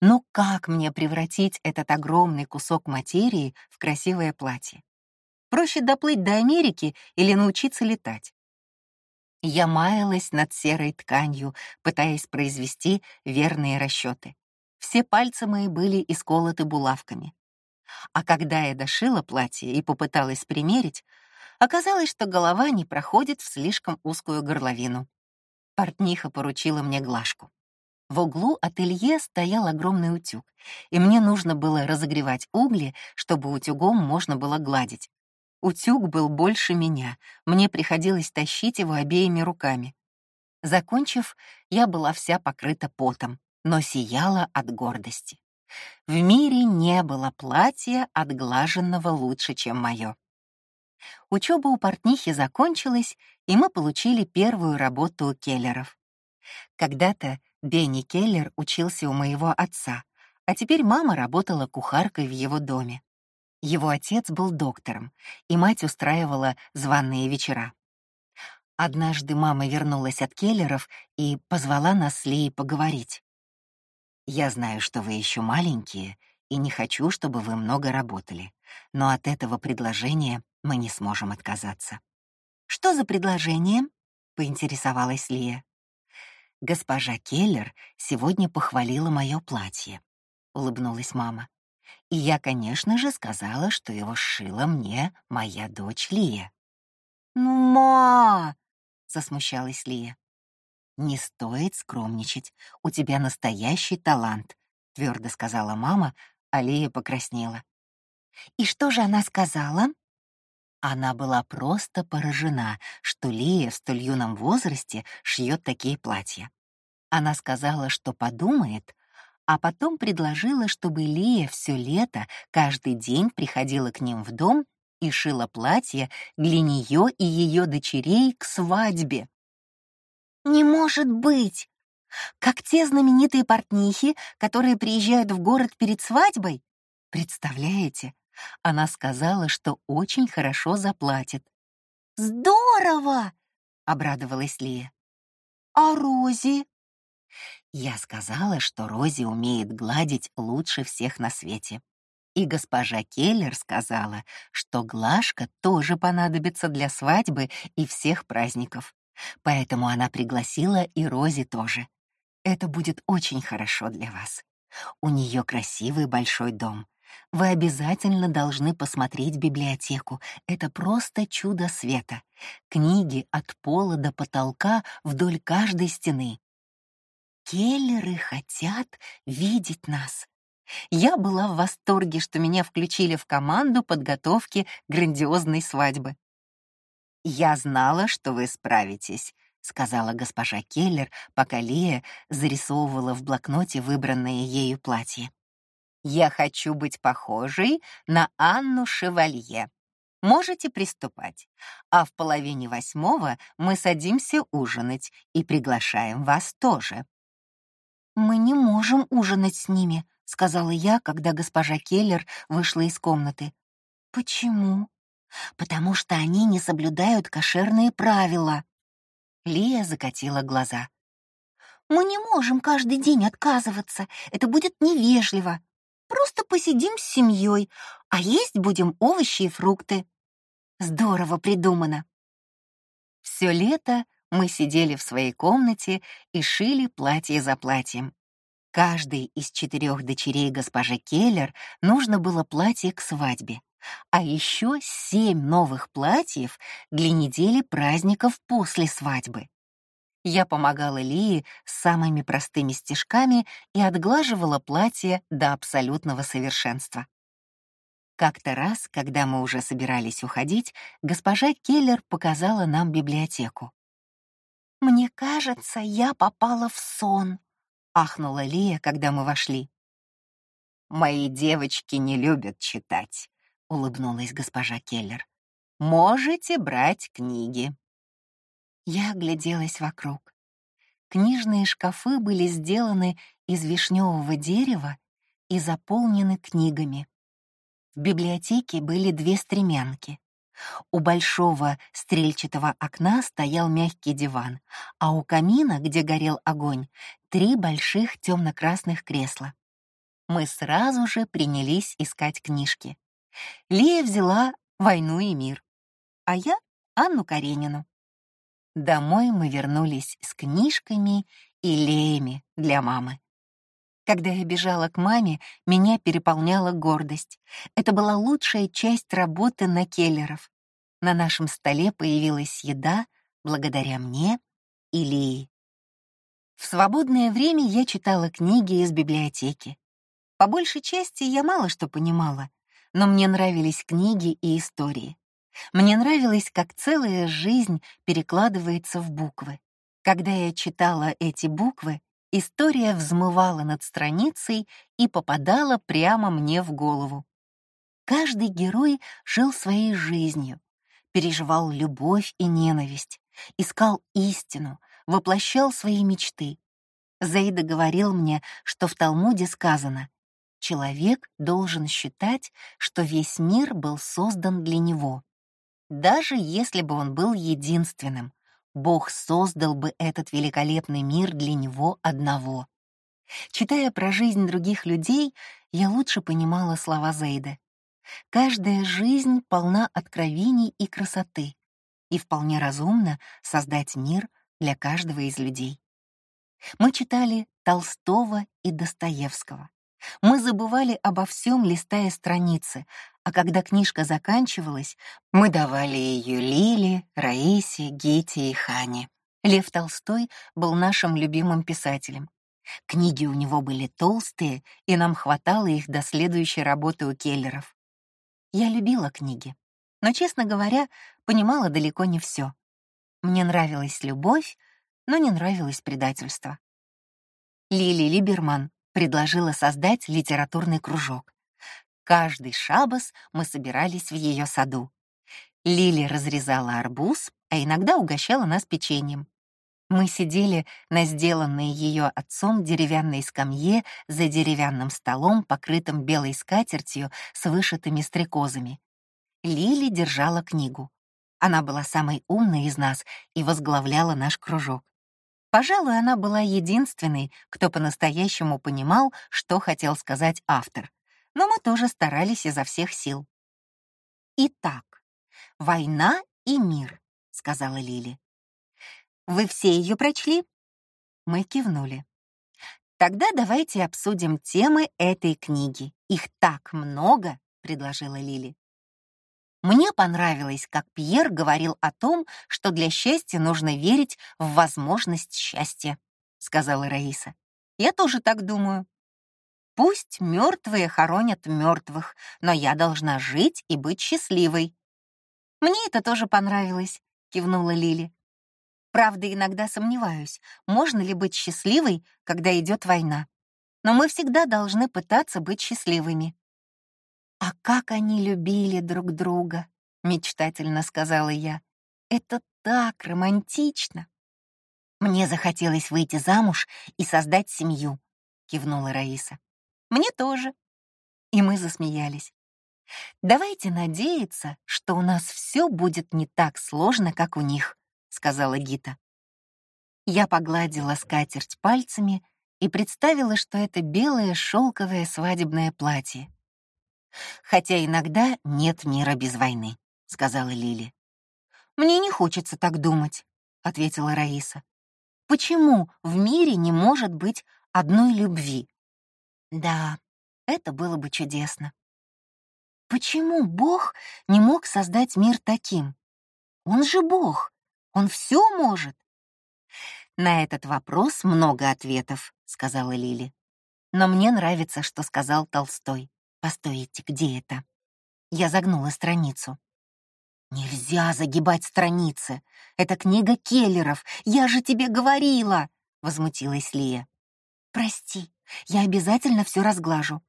Но как мне превратить этот огромный кусок материи в красивое платье? Проще доплыть до Америки или научиться летать. Я маялась над серой тканью, пытаясь произвести верные расчеты. Все пальцы мои были исколоты булавками. А когда я дошила платье и попыталась примерить, оказалось, что голова не проходит в слишком узкую горловину. Портниха поручила мне глажку. В углу ателье стоял огромный утюг, и мне нужно было разогревать угли, чтобы утюгом можно было гладить. Утюг был больше меня, мне приходилось тащить его обеими руками. Закончив, я была вся покрыта потом, но сияла от гордости. В мире не было платья, отглаженного лучше, чем мое. Учеба у портнихи закончилась, и мы получили первую работу у Келлеров. Когда-то Бенни Келлер учился у моего отца, а теперь мама работала кухаркой в его доме. Его отец был доктором, и мать устраивала званные вечера. Однажды мама вернулась от Келлеров и позвала нас с Лией поговорить. «Я знаю, что вы еще маленькие, и не хочу, чтобы вы много работали, но от этого предложения мы не сможем отказаться». «Что за предложение?» — поинтересовалась Лия. «Госпожа Келлер сегодня похвалила мое платье», — улыбнулась мама. И я, конечно же, сказала, что его сшила мне моя дочь Лия. «Ну, ма!» — засмущалась Лия. «Не стоит скромничать, у тебя настоящий талант», — твердо сказала мама, а Лия покраснела. «И что же она сказала?» Она была просто поражена, что Лия в столь юном возрасте шьет такие платья. Она сказала, что подумает, а потом предложила, чтобы Лия все лето каждый день приходила к ним в дом и шила платье для нее и ее дочерей к свадьбе. «Не может быть! Как те знаменитые портнихи, которые приезжают в город перед свадьбой? Представляете? Она сказала, что очень хорошо заплатит. «Здорово!» — обрадовалась Лия. «А Рози?» Я сказала, что Рози умеет гладить лучше всех на свете. И госпожа Келлер сказала, что глажка тоже понадобится для свадьбы и всех праздников. Поэтому она пригласила и Рози тоже. Это будет очень хорошо для вас. У нее красивый большой дом. Вы обязательно должны посмотреть библиотеку. Это просто чудо света. Книги от пола до потолка вдоль каждой стены. Келлеры хотят видеть нас. Я была в восторге, что меня включили в команду подготовки грандиозной свадьбы. «Я знала, что вы справитесь», — сказала госпожа Келлер, пока Лия зарисовывала в блокноте выбранное ею платье. «Я хочу быть похожей на Анну Шевалье. Можете приступать, а в половине восьмого мы садимся ужинать и приглашаем вас тоже». «Мы не можем ужинать с ними», — сказала я, когда госпожа Келлер вышла из комнаты. «Почему?» «Потому что они не соблюдают кошерные правила». Лия закатила глаза. «Мы не можем каждый день отказываться, это будет невежливо. Просто посидим с семьей, а есть будем овощи и фрукты». Здорово придумано. Все лето мы сидели в своей комнате и шили платье за платьем. Каждой из четырех дочерей госпожи Келлер нужно было платье к свадьбе, а еще семь новых платьев для недели праздников после свадьбы. Я помогала Лии с самыми простыми стежками и отглаживала платье до абсолютного совершенства. Как-то раз, когда мы уже собирались уходить, госпожа Келлер показала нам библиотеку. «Мне кажется, я попала в сон», — ахнула Лия, когда мы вошли. «Мои девочки не любят читать», — улыбнулась госпожа Келлер. «Можете брать книги». Я огляделась вокруг. Книжные шкафы были сделаны из вишневого дерева и заполнены книгами. В библиотеке были две стремянки. У большого стрельчатого окна стоял мягкий диван, а у камина, где горел огонь, три больших темно-красных кресла. Мы сразу же принялись искать книжки. Лия взяла «Войну и мир», а я — Анну Каренину. Домой мы вернулись с книжками и леями для мамы. Когда я бежала к маме, меня переполняла гордость. Это была лучшая часть работы на Келлеров. На нашем столе появилась еда благодаря мне и Лии. В свободное время я читала книги из библиотеки. По большей части я мало что понимала, но мне нравились книги и истории. Мне нравилось, как целая жизнь перекладывается в буквы. Когда я читала эти буквы, История взмывала над страницей и попадала прямо мне в голову. Каждый герой жил своей жизнью, переживал любовь и ненависть, искал истину, воплощал свои мечты. Заида говорил мне, что в Талмуде сказано «Человек должен считать, что весь мир был создан для него, даже если бы он был единственным, Бог создал бы этот великолепный мир для него одного. Читая про жизнь других людей, я лучше понимала слова Зейда. Каждая жизнь полна откровений и красоты, и вполне разумно создать мир для каждого из людей. Мы читали Толстого и Достоевского. Мы забывали обо всем, листая страницы, а когда книжка заканчивалась, мы давали ее Лиле, Раисе, Гите и Хане. Лев Толстой был нашим любимым писателем. Книги у него были толстые, и нам хватало их до следующей работы у Келлеров. Я любила книги, но, честно говоря, понимала далеко не все. Мне нравилась любовь, но не нравилось предательство. Лили Либерман предложила создать литературный кружок. Каждый шабас мы собирались в ее саду. Лили разрезала арбуз, а иногда угощала нас печеньем. Мы сидели на сделанной ее отцом деревянной скамье за деревянным столом, покрытым белой скатертью с вышитыми стрекозами. Лили держала книгу. Она была самой умной из нас и возглавляла наш кружок. Пожалуй, она была единственной, кто по-настоящему понимал, что хотел сказать автор но мы тоже старались изо всех сил. «Итак, война и мир», — сказала Лили. «Вы все ее прочли?» Мы кивнули. «Тогда давайте обсудим темы этой книги. Их так много», — предложила Лили. Мне понравилось, как Пьер говорил о том, что для счастья нужно верить в возможность счастья, сказала Раиса. Я тоже так думаю. Пусть мертвые хоронят мертвых, но я должна жить и быть счастливой. Мне это тоже понравилось, кивнула Лили. Правда, иногда сомневаюсь, можно ли быть счастливой, когда идет война. Но мы всегда должны пытаться быть счастливыми. А как они любили друг друга, мечтательно сказала я. Это так романтично. Мне захотелось выйти замуж и создать семью, кивнула Раиса. «Мне тоже». И мы засмеялись. «Давайте надеяться, что у нас все будет не так сложно, как у них», — сказала Гита. Я погладила скатерть пальцами и представила, что это белое шелковое свадебное платье. «Хотя иногда нет мира без войны», — сказала Лили. «Мне не хочется так думать», — ответила Раиса. «Почему в мире не может быть одной любви?» «Да, это было бы чудесно». Почему Бог не мог создать мир таким? Он же Бог, он все может. На этот вопрос много ответов, сказала Лили. Но мне нравится, что сказал Толстой. Постойте, где это? Я загнула страницу. Нельзя загибать страницы. Это книга Келлеров. Я же тебе говорила, возмутилась Лия. Прости, я обязательно все разглажу.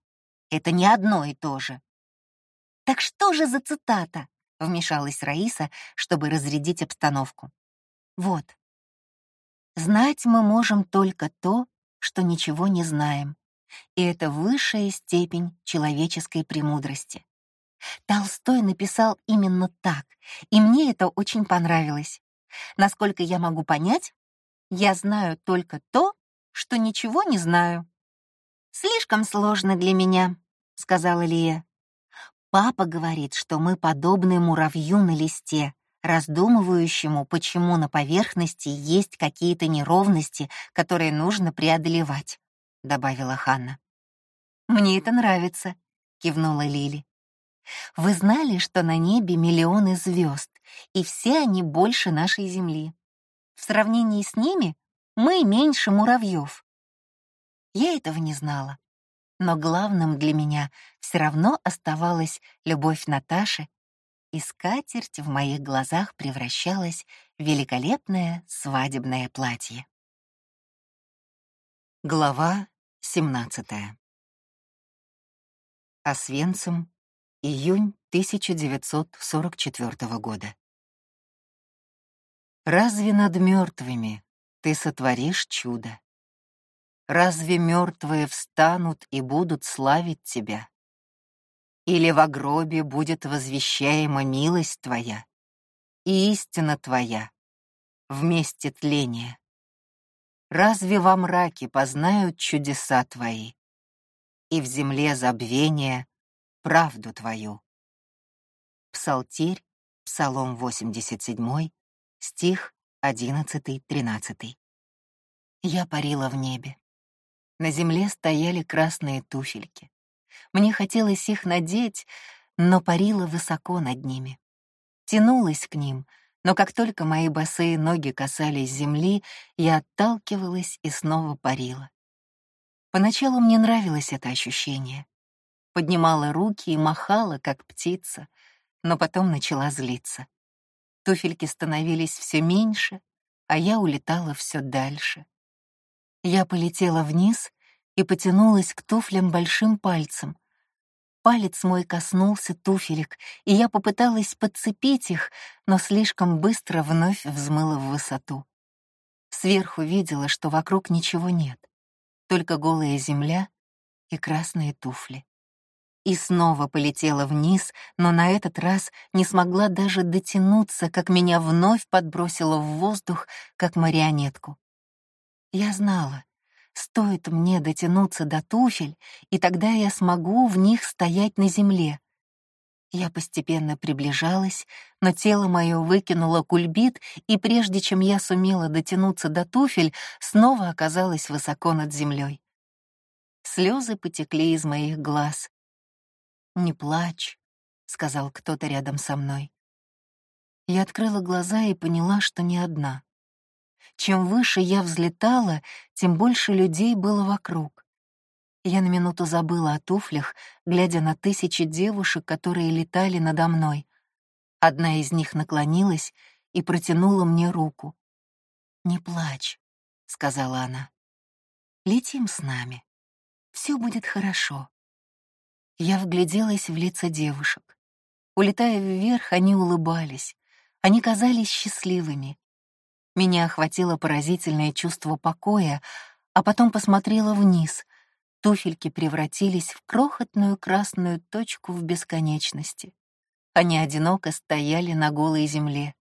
Это не одно и то же. Так что же за цитата? Вмешалась Раиса, чтобы разрядить обстановку. Вот. Знать мы можем только то, что ничего не знаем. И это высшая степень человеческой премудрости. Толстой написал именно так, и мне это очень понравилось. Насколько я могу понять, я знаю только то, что ничего не знаю. «Слишком сложно для меня», — сказала Лия. «Папа говорит, что мы подобны муравью на листе, раздумывающему, почему на поверхности есть какие-то неровности, которые нужно преодолевать», — добавила Ханна. «Мне это нравится», — кивнула Лили. «Вы знали, что на небе миллионы звезд, и все они больше нашей Земли? В сравнении с ними мы меньше муравьев». Я этого не знала. Но главным для меня все равно оставалась любовь Наташи и скатерть в моих глазах превращалась в великолепное свадебное платье. Глава 17 Освенцим, июнь 1944 года. Разве над мертвыми ты сотворишь чудо? Разве мертвые встанут и будут славить тебя? Или в гробе будет возвещаема милость Твоя и истина Твоя вместе тления? Разве во мраке познают чудеса Твои и в земле забвения правду Твою? Псалтирь, Псалом 87, стих 11-13. Я парила в небе. На земле стояли красные туфельки. Мне хотелось их надеть, но парила высоко над ними. Тянулась к ним, но как только мои босые ноги касались земли, я отталкивалась и снова парила. Поначалу мне нравилось это ощущение. Поднимала руки и махала, как птица, но потом начала злиться. Туфельки становились все меньше, а я улетала все дальше. Я полетела вниз и потянулась к туфлям большим пальцем. Палец мой коснулся туфелек, и я попыталась подцепить их, но слишком быстро вновь взмыла в высоту. Сверху видела, что вокруг ничего нет, только голая земля и красные туфли. И снова полетела вниз, но на этот раз не смогла даже дотянуться, как меня вновь подбросило в воздух, как марионетку. Я знала, Стоит мне дотянуться до туфель, и тогда я смогу в них стоять на земле. Я постепенно приближалась, но тело мое выкинуло кульбит, и прежде чем я сумела дотянуться до туфель, снова оказалась высоко над землей. Слезы потекли из моих глаз. «Не плачь», — сказал кто-то рядом со мной. Я открыла глаза и поняла, что не одна. Чем выше я взлетала, тем больше людей было вокруг. Я на минуту забыла о туфлях, глядя на тысячи девушек, которые летали надо мной. Одна из них наклонилась и протянула мне руку. «Не плачь», — сказала она. «Летим с нами. Все будет хорошо». Я вгляделась в лица девушек. Улетая вверх, они улыбались. Они казались счастливыми. Меня охватило поразительное чувство покоя, а потом посмотрела вниз. туфельки превратились в крохотную красную точку в бесконечности. Они одиноко стояли на голой земле.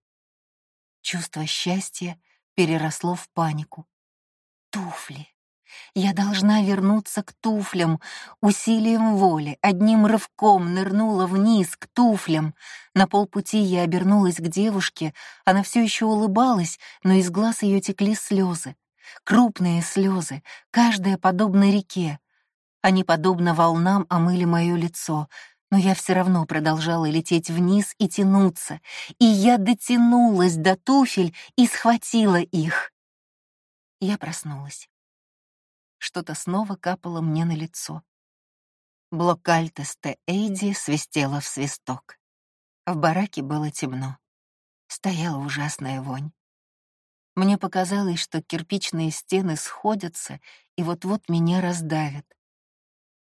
Чувство счастья переросло в панику. Туфли. Я должна вернуться к туфлям. Усилием воли, одним рывком нырнула вниз к туфлям. На полпути я обернулась к девушке. Она все еще улыбалась, но из глаз ее текли слезы. Крупные слезы, каждая подобна реке. Они, подобно волнам, омыли мое лицо, но я все равно продолжала лететь вниз и тянуться, и я дотянулась до туфель и схватила их. Я проснулась. Что-то снова капало мне на лицо. Блокальтесте Эйди свистела в свисток. В бараке было темно. Стояла ужасная вонь. Мне показалось, что кирпичные стены сходятся и вот-вот меня раздавят.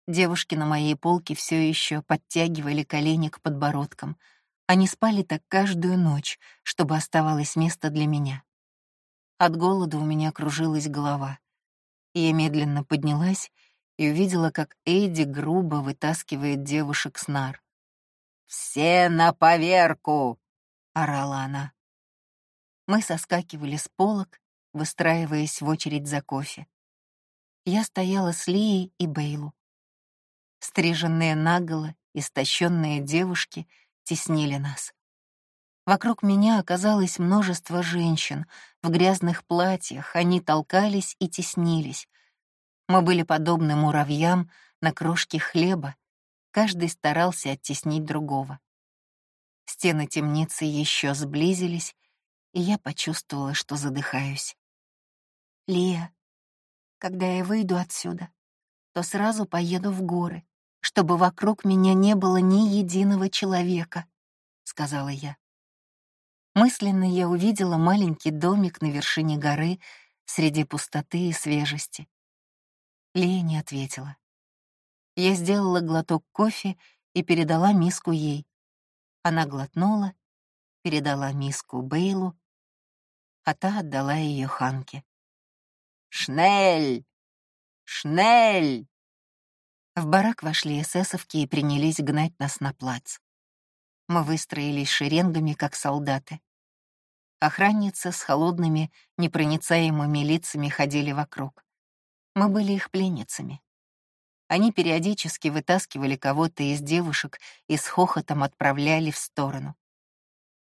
Девушки на моей полке все еще подтягивали колени к подбородкам. Они спали так каждую ночь, чтобы оставалось место для меня. От голода у меня кружилась голова. Я медленно поднялась и увидела, как Эйди грубо вытаскивает девушек с нар. «Все на поверку!» — орала она. Мы соскакивали с полок, выстраиваясь в очередь за кофе. Я стояла с Лией и Бейлу. Стриженные наголо, истощенные девушки теснили нас. Вокруг меня оказалось множество женщин. В грязных платьях они толкались и теснились. Мы были подобны муравьям на крошке хлеба. Каждый старался оттеснить другого. Стены темницы еще сблизились, и я почувствовала, что задыхаюсь. «Лия, когда я выйду отсюда, то сразу поеду в горы, чтобы вокруг меня не было ни единого человека», — сказала я. Мысленно я увидела маленький домик на вершине горы среди пустоты и свежести. Лея не ответила. Я сделала глоток кофе и передала миску ей. Она глотнула, передала миску Бейлу, а та отдала ее Ханке. «Шнель! Шнель!» В барак вошли эсэсовки и принялись гнать нас на плац. Мы выстроились шеренгами, как солдаты. Охранницы с холодными, непроницаемыми лицами ходили вокруг. Мы были их пленницами. Они периодически вытаскивали кого-то из девушек и с хохотом отправляли в сторону.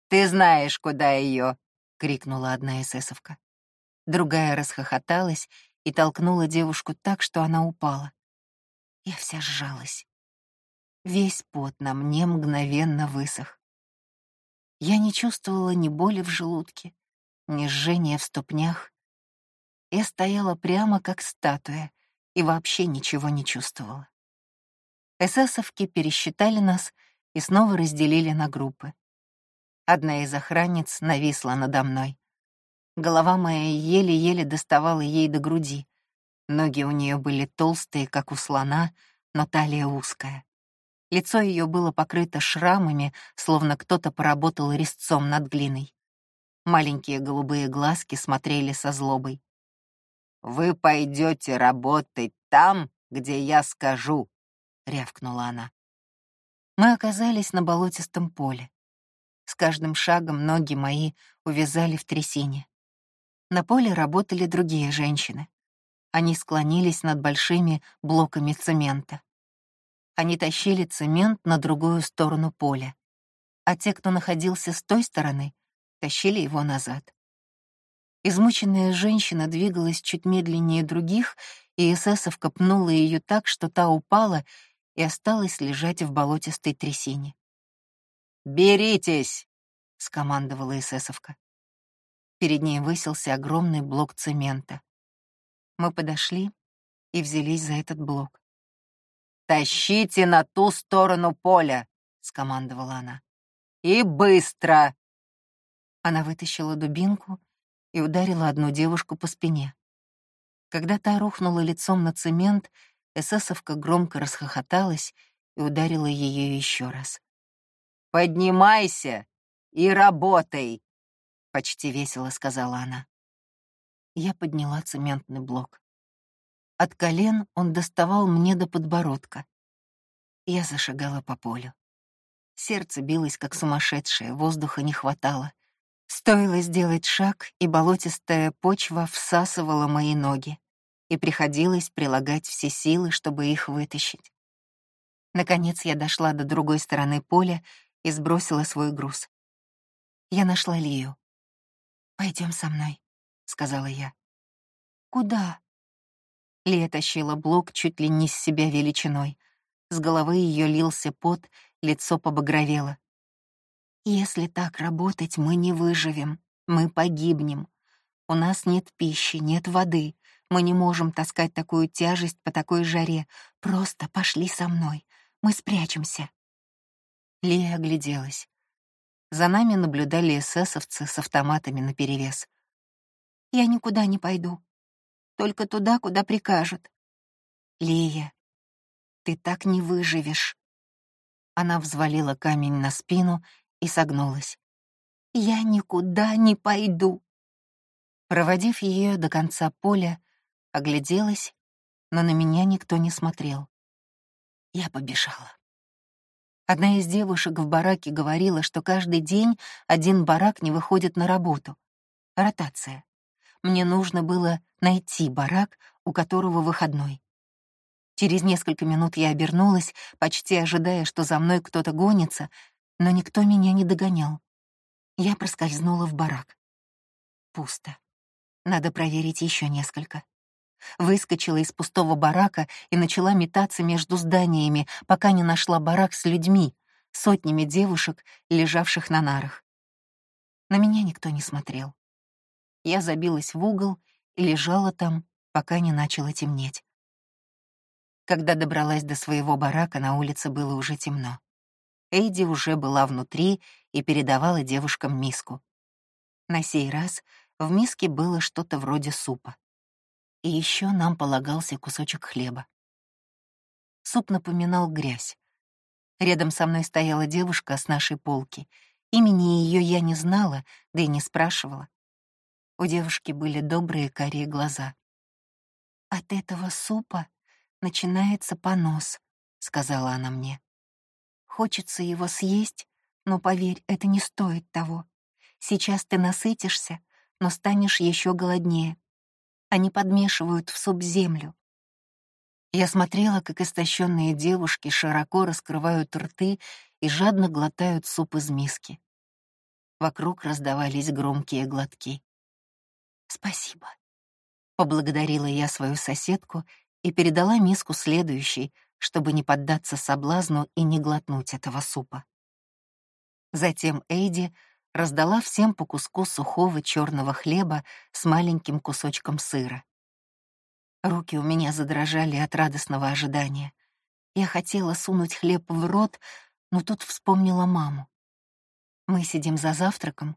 «Ты знаешь, куда ее!» — крикнула одна эсэсовка. Другая расхохоталась и толкнула девушку так, что она упала. Я вся сжалась. Весь пот на мне мгновенно высох. Я не чувствовала ни боли в желудке, ни жжения в ступнях. Я стояла прямо как статуя и вообще ничего не чувствовала. Эсэсовки пересчитали нас и снова разделили на группы. Одна из охранниц нависла надо мной. Голова моя еле-еле доставала ей до груди. Ноги у нее были толстые, как у слона, но талия узкая. Лицо ее было покрыто шрамами, словно кто-то поработал резцом над глиной. Маленькие голубые глазки смотрели со злобой. «Вы пойдете работать там, где я скажу», — рявкнула она. Мы оказались на болотистом поле. С каждым шагом ноги мои увязали в трясине. На поле работали другие женщины. Они склонились над большими блоками цемента. Они тащили цемент на другую сторону поля, а те, кто находился с той стороны, тащили его назад. Измученная женщина двигалась чуть медленнее других, и эсэсовка пнула ее так, что та упала и осталась лежать в болотистой трясине. «Беритесь!» — скомандовала эсэсовка. Перед ней высился огромный блок цемента. Мы подошли и взялись за этот блок. «Тащите на ту сторону поля!» — скомандовала она. «И быстро!» Она вытащила дубинку и ударила одну девушку по спине. Когда та рухнула лицом на цемент, эсэсовка громко расхохоталась и ударила ее еще раз. «Поднимайся и работай!» — почти весело сказала она. Я подняла цементный блок. От колен он доставал мне до подбородка. Я зашагала по полю. Сердце билось, как сумасшедшее, воздуха не хватало. Стоило сделать шаг, и болотистая почва всасывала мои ноги, и приходилось прилагать все силы, чтобы их вытащить. Наконец я дошла до другой стороны поля и сбросила свой груз. Я нашла Лию. Пойдем со мной», — сказала я. «Куда?» Лия тащила блок чуть ли не с себя величиной. С головы ее лился пот, лицо побагровело. Если так работать, мы не выживем, мы погибнем. У нас нет пищи, нет воды, мы не можем таскать такую тяжесть по такой жаре. Просто пошли со мной, мы спрячемся. Лия огляделась. За нами наблюдали эсэсовцы с автоматами наперевес. «Я никуда не пойду. Только туда, куда прикажут». «Лия, ты так не выживешь». Она взвалила камень на спину и согнулась. «Я никуда не пойду». Проводив ее до конца поля, огляделась, но на меня никто не смотрел. Я побежала. Одна из девушек в бараке говорила, что каждый день один барак не выходит на работу. Ротация. Мне нужно было найти барак, у которого выходной. Через несколько минут я обернулась, почти ожидая, что за мной кто-то гонится, но никто меня не догонял. Я проскользнула в барак. Пусто. Надо проверить еще несколько. Выскочила из пустого барака и начала метаться между зданиями, пока не нашла барак с людьми, сотнями девушек, лежавших на нарах. На меня никто не смотрел. Я забилась в угол и лежала там, пока не начало темнеть. Когда добралась до своего барака, на улице было уже темно. Эйди уже была внутри и передавала девушкам миску. На сей раз в миске было что-то вроде супа. И еще нам полагался кусочек хлеба. Суп напоминал грязь. Рядом со мной стояла девушка с нашей полки. Имени ее я не знала, да и не спрашивала. У девушки были добрые карие глаза. «От этого супа начинается понос», — сказала она мне. Хочется его съесть, но, поверь, это не стоит того. Сейчас ты насытишься, но станешь еще голоднее. Они подмешивают в суп землю. Я смотрела, как истощенные девушки широко раскрывают рты и жадно глотают суп из миски. Вокруг раздавались громкие глотки. «Спасибо», — поблагодарила я свою соседку и передала миску следующей, чтобы не поддаться соблазну и не глотнуть этого супа. Затем Эйди раздала всем по куску сухого черного хлеба с маленьким кусочком сыра. Руки у меня задрожали от радостного ожидания. Я хотела сунуть хлеб в рот, но тут вспомнила маму. Мы сидим за завтраком.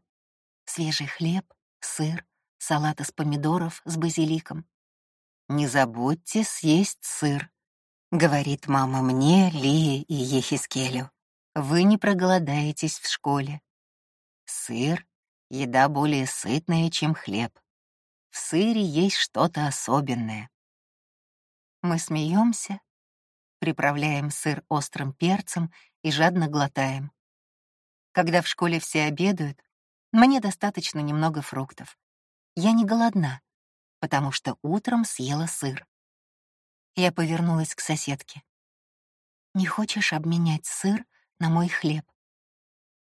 Свежий хлеб, сыр, салат из помидоров с базиликом. Не забудьте съесть сыр, Говорит мама мне, Лии и Ехискелю. Вы не проголодаетесь в школе. Сыр — еда более сытная, чем хлеб. В сыре есть что-то особенное. Мы смеемся, приправляем сыр острым перцем и жадно глотаем. Когда в школе все обедают, мне достаточно немного фруктов. Я не голодна, потому что утром съела сыр. Я повернулась к соседке. «Не хочешь обменять сыр на мой хлеб?»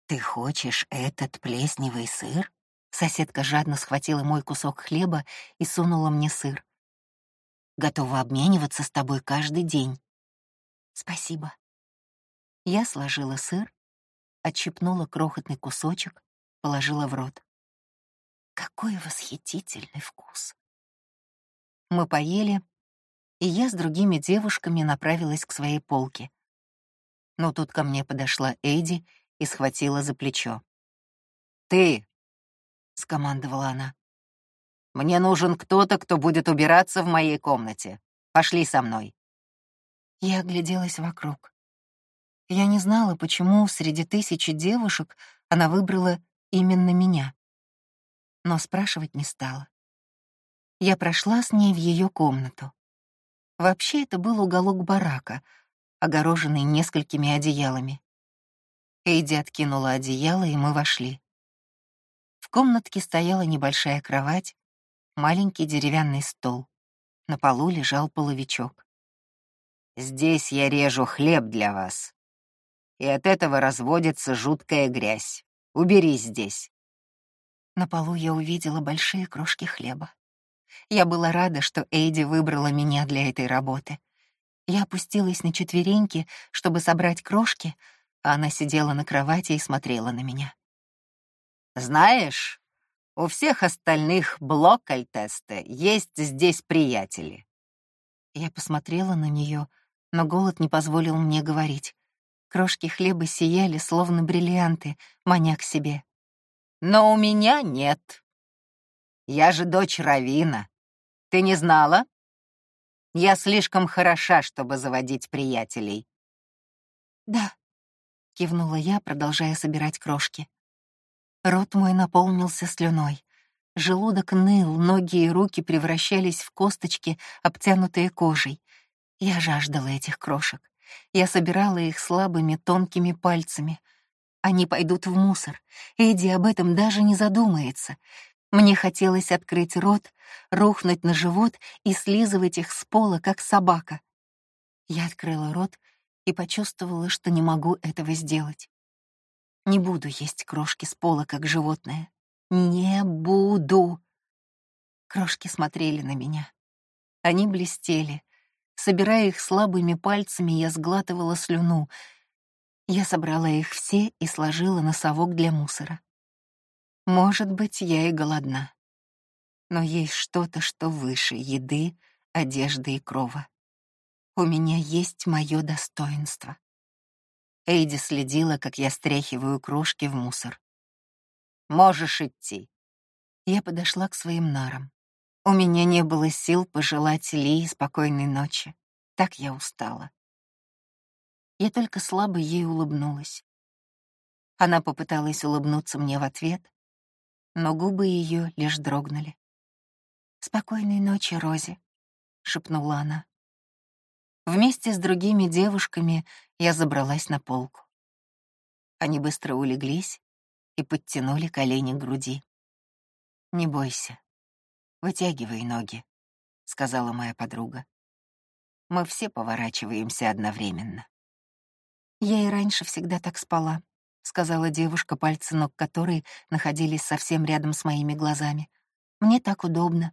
«Ты хочешь этот плесневый сыр?» Соседка жадно схватила мой кусок хлеба и сунула мне сыр. «Готова обмениваться с тобой каждый день». «Спасибо». Я сложила сыр, отщипнула крохотный кусочек, положила в рот. Какой восхитительный вкус! Мы поели, и я с другими девушками направилась к своей полке. Но тут ко мне подошла Эйди и схватила за плечо. «Ты!» — скомандовала она. «Мне нужен кто-то, кто будет убираться в моей комнате. Пошли со мной». Я огляделась вокруг. Я не знала, почему среди тысячи девушек она выбрала именно меня. Но спрашивать не стала. Я прошла с ней в ее комнату. Вообще это был уголок барака, огороженный несколькими одеялами. Эйди откинула одеяло, и мы вошли. В комнатке стояла небольшая кровать, маленький деревянный стол. На полу лежал половичок. «Здесь я режу хлеб для вас. И от этого разводится жуткая грязь. Уберись здесь». На полу я увидела большие крошки хлеба. Я была рада, что Эйди выбрала меня для этой работы. Я опустилась на четвереньки, чтобы собрать крошки, а она сидела на кровати и смотрела на меня. «Знаешь, у всех остальных блок-альтеста есть здесь приятели». Я посмотрела на нее, но голод не позволил мне говорить. Крошки хлеба сияли, словно бриллианты, маня к себе. «Но у меня нет. Я же дочь Равина. Ты не знала? Я слишком хороша, чтобы заводить приятелей». «Да», — кивнула я, продолжая собирать крошки. Рот мой наполнился слюной. Желудок ныл, ноги и руки превращались в косточки, обтянутые кожей. Я жаждала этих крошек. Я собирала их слабыми тонкими пальцами. Они пойдут в мусор. Эдди об этом даже не задумается. Мне хотелось открыть рот, рухнуть на живот и слизывать их с пола, как собака. Я открыла рот и почувствовала, что не могу этого сделать. Не буду есть крошки с пола, как животное. Не буду. Крошки смотрели на меня. Они блестели. Собирая их слабыми пальцами, я сглатывала слюну. Я собрала их все и сложила на совок для мусора. Может быть, я и голодна. Но есть что-то, что выше еды, одежды и крова. У меня есть мое достоинство. Эйди следила, как я стряхиваю крошки в мусор. «Можешь идти». Я подошла к своим нарам. У меня не было сил пожелать Ли спокойной ночи. Так я устала. Я только слабо ей улыбнулась. Она попыталась улыбнуться мне в ответ, но губы ее лишь дрогнули. «Спокойной ночи, Рози», — шепнула она. Вместе с другими девушками я забралась на полку. Они быстро улеглись и подтянули колени к груди. «Не бойся, вытягивай ноги», — сказала моя подруга. «Мы все поворачиваемся одновременно». «Я и раньше всегда так спала», — сказала девушка, пальцы ног которой находились совсем рядом с моими глазами. «Мне так удобно».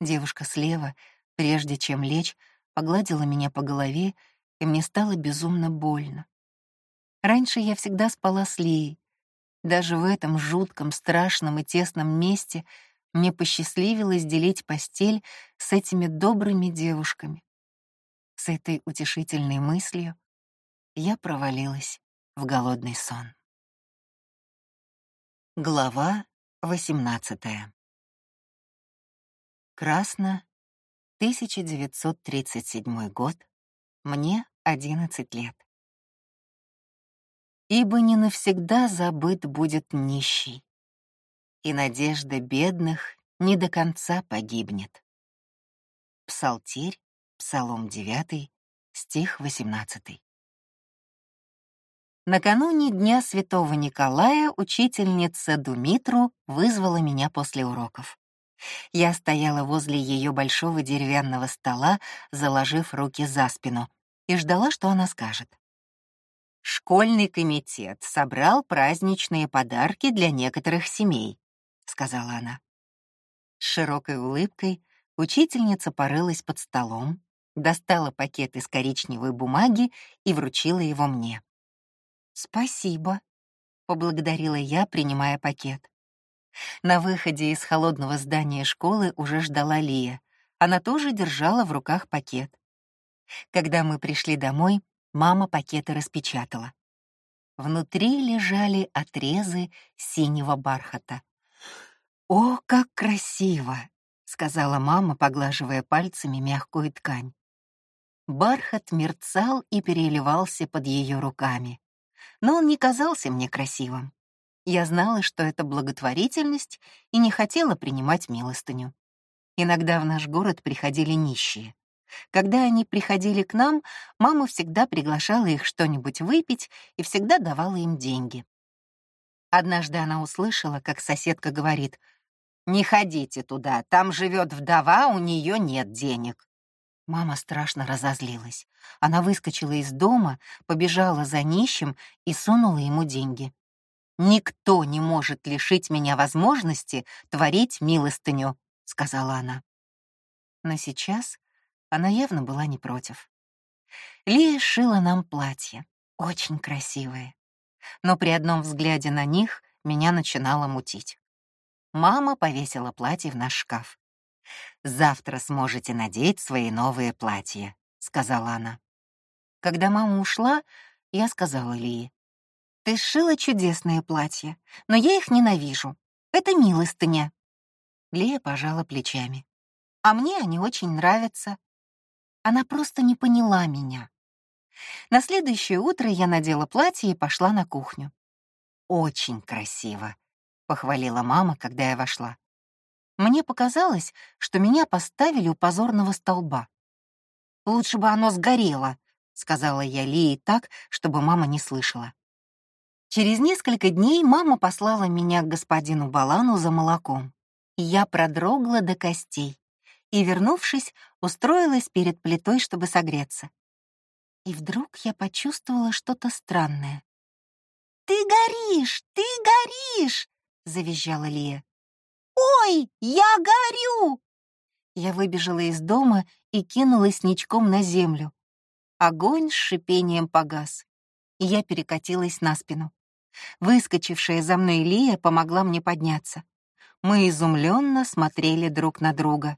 Девушка слева, прежде чем лечь, погладила меня по голове, и мне стало безумно больно. Раньше я всегда спала с Лией. Даже в этом жутком, страшном и тесном месте мне посчастливилось делить постель с этими добрыми девушками. С этой утешительной мыслью я провалилась в голодный сон. Глава 18 Красно 1937 год, мне 11 лет. Ибо не навсегда забыт будет нищий, и надежда бедных не до конца погибнет. Псалтирь, Псалом 9, стих 18. Накануне Дня Святого Николая учительница Думитру вызвала меня после уроков. Я стояла возле ее большого деревянного стола, заложив руки за спину, и ждала, что она скажет. «Школьный комитет собрал праздничные подарки для некоторых семей», — сказала она. С широкой улыбкой учительница порылась под столом, достала пакет из коричневой бумаги и вручила его мне. «Спасибо», — поблагодарила я, принимая пакет. На выходе из холодного здания школы уже ждала Лия. Она тоже держала в руках пакет. Когда мы пришли домой, мама пакеты распечатала. Внутри лежали отрезы синего бархата. «О, как красиво!» — сказала мама, поглаживая пальцами мягкую ткань. Бархат мерцал и переливался под ее руками. Но он не казался мне красивым. Я знала, что это благотворительность, и не хотела принимать милостыню. Иногда в наш город приходили нищие. Когда они приходили к нам, мама всегда приглашала их что-нибудь выпить и всегда давала им деньги. Однажды она услышала, как соседка говорит, «Не ходите туда, там живет вдова, у нее нет денег». Мама страшно разозлилась. Она выскочила из дома, побежала за нищим и сунула ему деньги. «Никто не может лишить меня возможности творить милостыню», — сказала она. Но сейчас она явно была не против. Лия шила нам платье, очень красивые. Но при одном взгляде на них меня начинало мутить. Мама повесила платье в наш шкаф. «Завтра сможете надеть свои новые платья», — сказала она. Когда мама ушла, я сказала Лии. «Ты сшила чудесные платья, но я их ненавижу. Это милостыня». Лия пожала плечами. «А мне они очень нравятся». Она просто не поняла меня. На следующее утро я надела платье и пошла на кухню. «Очень красиво», — похвалила мама, когда я вошла. Мне показалось, что меня поставили у позорного столба. «Лучше бы оно сгорело», — сказала я Лии так, чтобы мама не слышала. Через несколько дней мама послала меня к господину Балану за молоком. Я продрогла до костей и, вернувшись, устроилась перед плитой, чтобы согреться. И вдруг я почувствовала что-то странное. «Ты горишь! Ты горишь!» — завизжала Лия. «Ой, я горю!» Я выбежала из дома и кинулась ничком на землю. Огонь с шипением погас, я перекатилась на спину. Выскочившая за мной Лия помогла мне подняться. Мы изумленно смотрели друг на друга.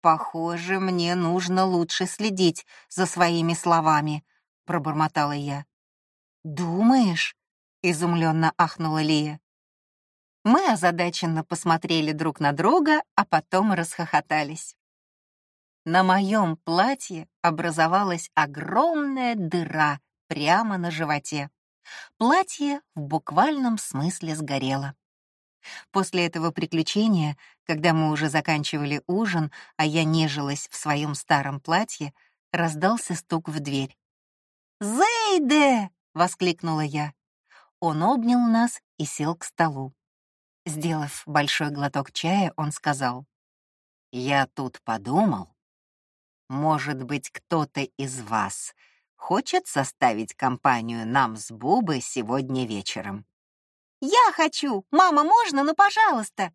«Похоже, мне нужно лучше следить за своими словами», — пробормотала я. «Думаешь?» — изумленно ахнула Лия. Мы озадаченно посмотрели друг на друга, а потом расхохотались. На моем платье образовалась огромная дыра прямо на животе. Платье в буквальном смысле сгорело. После этого приключения, когда мы уже заканчивали ужин, а я нежилась в своем старом платье, раздался стук в дверь. «Зейде!» — воскликнула я. Он обнял нас и сел к столу. Сделав большой глоток чая, он сказал, «Я тут подумал, может быть, кто-то из вас хочет составить компанию нам с Бубой сегодня вечером?» «Я хочу! Мама, можно? Ну, пожалуйста!»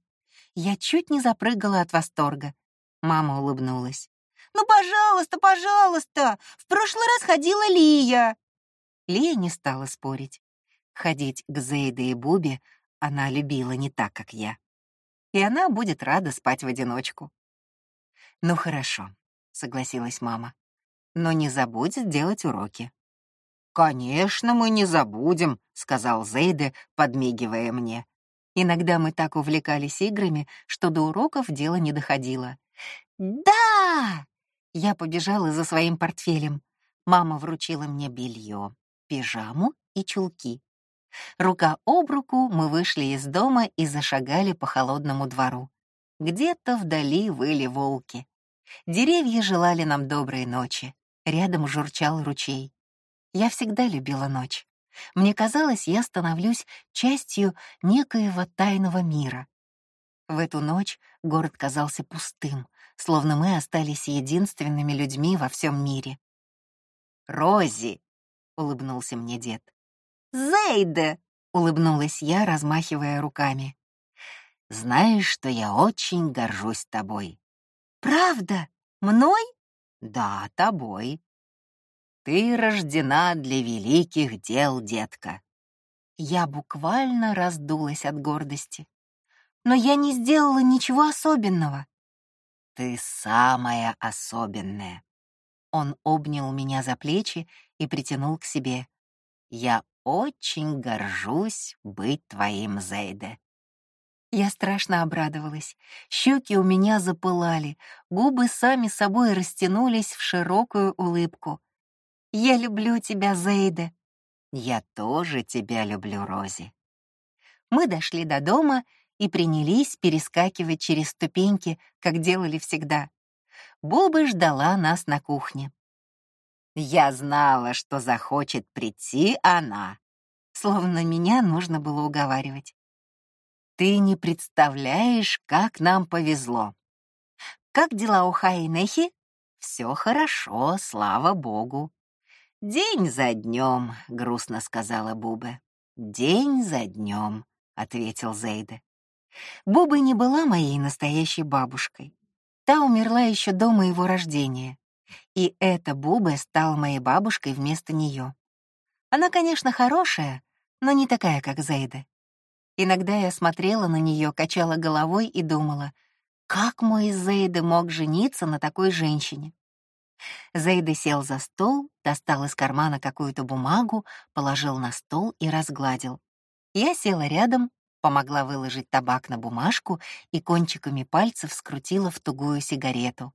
Я чуть не запрыгала от восторга. Мама улыбнулась. «Ну, пожалуйста, пожалуйста! В прошлый раз ходила Лия!» Лия не стала спорить. Ходить к Зейде и Бубе она любила не так, как я. И она будет рада спать в одиночку. «Ну хорошо», — согласилась мама. «Но не забудь делать уроки». «Конечно, мы не забудем», — сказал Зейде, подмигивая мне. Иногда мы так увлекались играми, что до уроков дело не доходило. «Да!» Я побежала за своим портфелем. Мама вручила мне белье, пижаму и чулки. Рука об руку мы вышли из дома и зашагали по холодному двору. Где-то вдали выли волки. Деревья желали нам доброй ночи. Рядом журчал ручей. Я всегда любила ночь. Мне казалось, я становлюсь частью некоего тайного мира. В эту ночь город казался пустым, словно мы остались единственными людьми во всем мире. «Рози!» — улыбнулся мне дед. Зейде!» — улыбнулась я, размахивая руками. «Знаешь, что я очень горжусь тобой». «Правда? Мной?» «Да, тобой. Ты рождена для великих дел, детка». Я буквально раздулась от гордости. «Но я не сделала ничего особенного». «Ты самая особенная». Он обнял меня за плечи и притянул к себе. «Я очень горжусь быть твоим, Зейде». Я страшно обрадовалась. Щеки у меня запылали, губы сами собой растянулись в широкую улыбку. «Я люблю тебя, Зейде». «Я тоже тебя люблю, Рози». Мы дошли до дома и принялись перескакивать через ступеньки, как делали всегда. Буба ждала нас на кухне. Я знала, что захочет прийти она. Словно меня нужно было уговаривать. Ты не представляешь, как нам повезло. Как дела у Хаи Нехи? Все хорошо, слава богу. День за днем, грустно сказала Буба. День за днем, ответил Зейда. Буба не была моей настоящей бабушкой. Та умерла еще до моего рождения. И эта Буба стала моей бабушкой вместо нее. Она, конечно, хорошая, но не такая, как Зейда. Иногда я смотрела на нее, качала головой и думала, как мой Зейда мог жениться на такой женщине? Зейда сел за стол, достал из кармана какую-то бумагу, положил на стол и разгладил. Я села рядом, помогла выложить табак на бумажку и кончиками пальцев скрутила в тугую сигарету.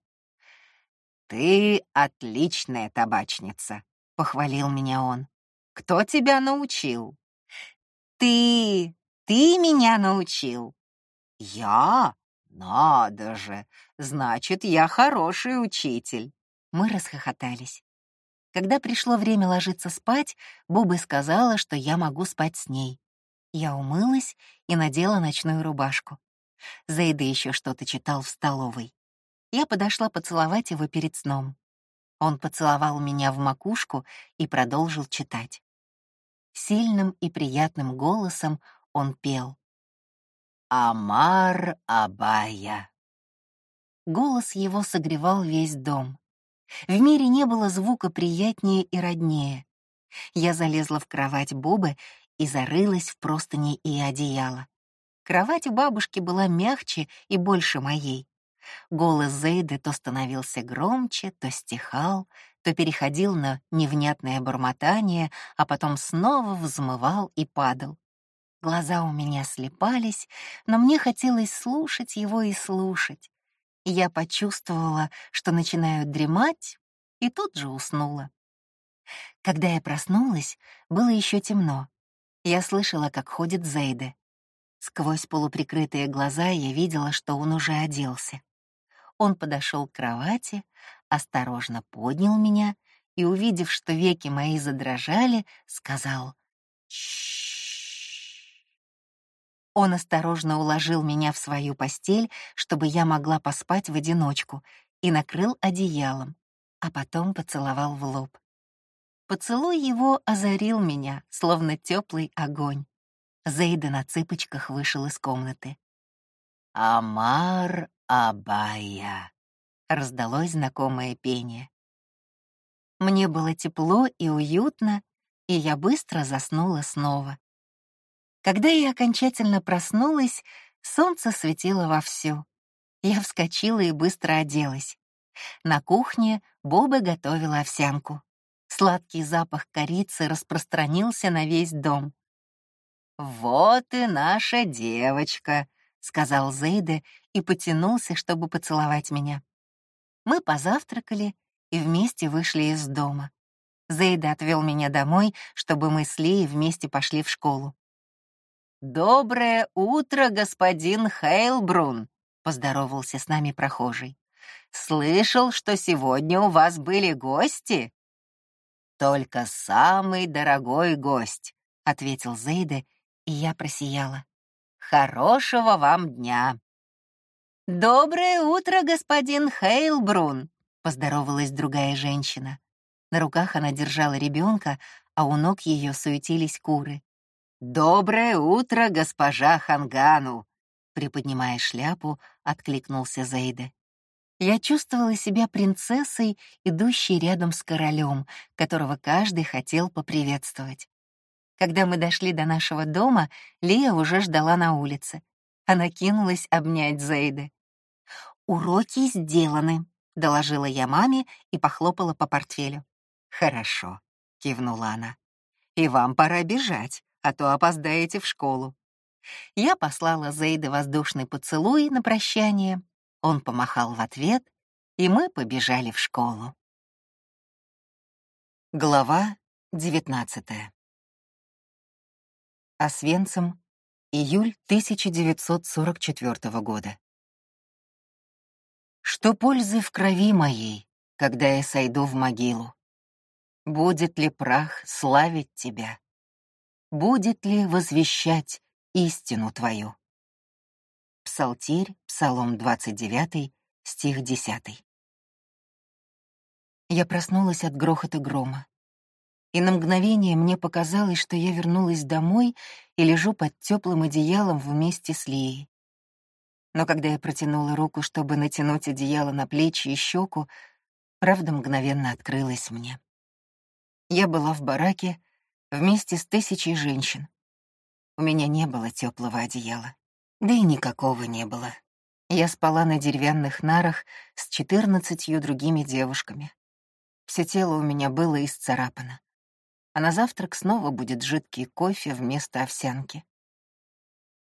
«Ты отличная табачница», — похвалил меня он. «Кто тебя научил?» «Ты! Ты меня научил!» «Я? Надо же! Значит, я хороший учитель!» Мы расхохотались. Когда пришло время ложиться спать, Буба сказала, что я могу спать с ней. Я умылась и надела ночную рубашку. Зейда еще что-то читал в столовой. Я подошла поцеловать его перед сном. Он поцеловал меня в макушку и продолжил читать. Сильным и приятным голосом он пел. «Амар Абая». Голос его согревал весь дом. В мире не было звука приятнее и роднее. Я залезла в кровать Бобы и зарылась в простыни и одеяло. Кровать у бабушки была мягче и больше моей. Голос Зейды то становился громче, то стихал, то переходил на невнятное бормотание, а потом снова взмывал и падал. Глаза у меня слепались, но мне хотелось слушать его и слушать. Я почувствовала, что начинаю дремать, и тут же уснула. Когда я проснулась, было еще темно. Я слышала, как ходит Зейде. Сквозь полуприкрытые глаза я видела, что он уже оделся. Он подошел к кровати, осторожно поднял меня и, увидев, что веки мои задрожали, сказал «Чшшш». Он осторожно уложил меня в свою постель, чтобы я могла поспать в одиночку, и накрыл одеялом, а потом поцеловал в лоб. Поцелуй его озарил меня, словно теплый огонь. Зейда на цыпочках вышел из комнаты. «Амар Абая», — раздалось знакомое пение. Мне было тепло и уютно, и я быстро заснула снова. Когда я окончательно проснулась, солнце светило вовсю. Я вскочила и быстро оделась. На кухне Боба готовила овсянку. Сладкий запах корицы распространился на весь дом. «Вот и наша девочка», — сказал Зейде и потянулся, чтобы поцеловать меня. Мы позавтракали и вместе вышли из дома. Зейда отвел меня домой, чтобы мы с Лией вместе пошли в школу. «Доброе утро, господин Хейлбрун», — поздоровался с нами прохожий. «Слышал, что сегодня у вас были гости?» «Только самый дорогой гость», — ответил Зейде, и я просияла. «Хорошего вам дня!» «Доброе утро, господин Хейлбрун!» — поздоровалась другая женщина. На руках она держала ребенка, а у ног ее суетились куры. «Доброе утро, госпожа Хангану!» Приподнимая шляпу, откликнулся Зейде. Я чувствовала себя принцессой, идущей рядом с королем, которого каждый хотел поприветствовать. Когда мы дошли до нашего дома, Лия уже ждала на улице. Она кинулась обнять Зейды. «Уроки сделаны», — доложила я маме и похлопала по портфелю. «Хорошо», — кивнула она. «И вам пора бежать, а то опоздаете в школу». Я послала Зейде воздушный поцелуй на прощание, он помахал в ответ, и мы побежали в школу. Глава девятнадцатая. Освенцим, июль 1944 года. Что пользы в крови моей, когда я сойду в могилу? Будет ли прах славить тебя? Будет ли возвещать истину твою? Псалтирь, Псалом 29, стих 10. Я проснулась от грохота грома. И на мгновение мне показалось, что я вернулась домой и лежу под теплым одеялом вместе с Лией. Но когда я протянула руку, чтобы натянуть одеяло на плечи и щеку, правда мгновенно открылась мне. Я была в бараке вместе с тысячей женщин. У меня не было теплого одеяла, да и никакого не было. Я спала на деревянных нарах с четырнадцатью другими девушками. Все тело у меня было исцарапано. А на завтрак снова будет жидкий кофе вместо овсянки.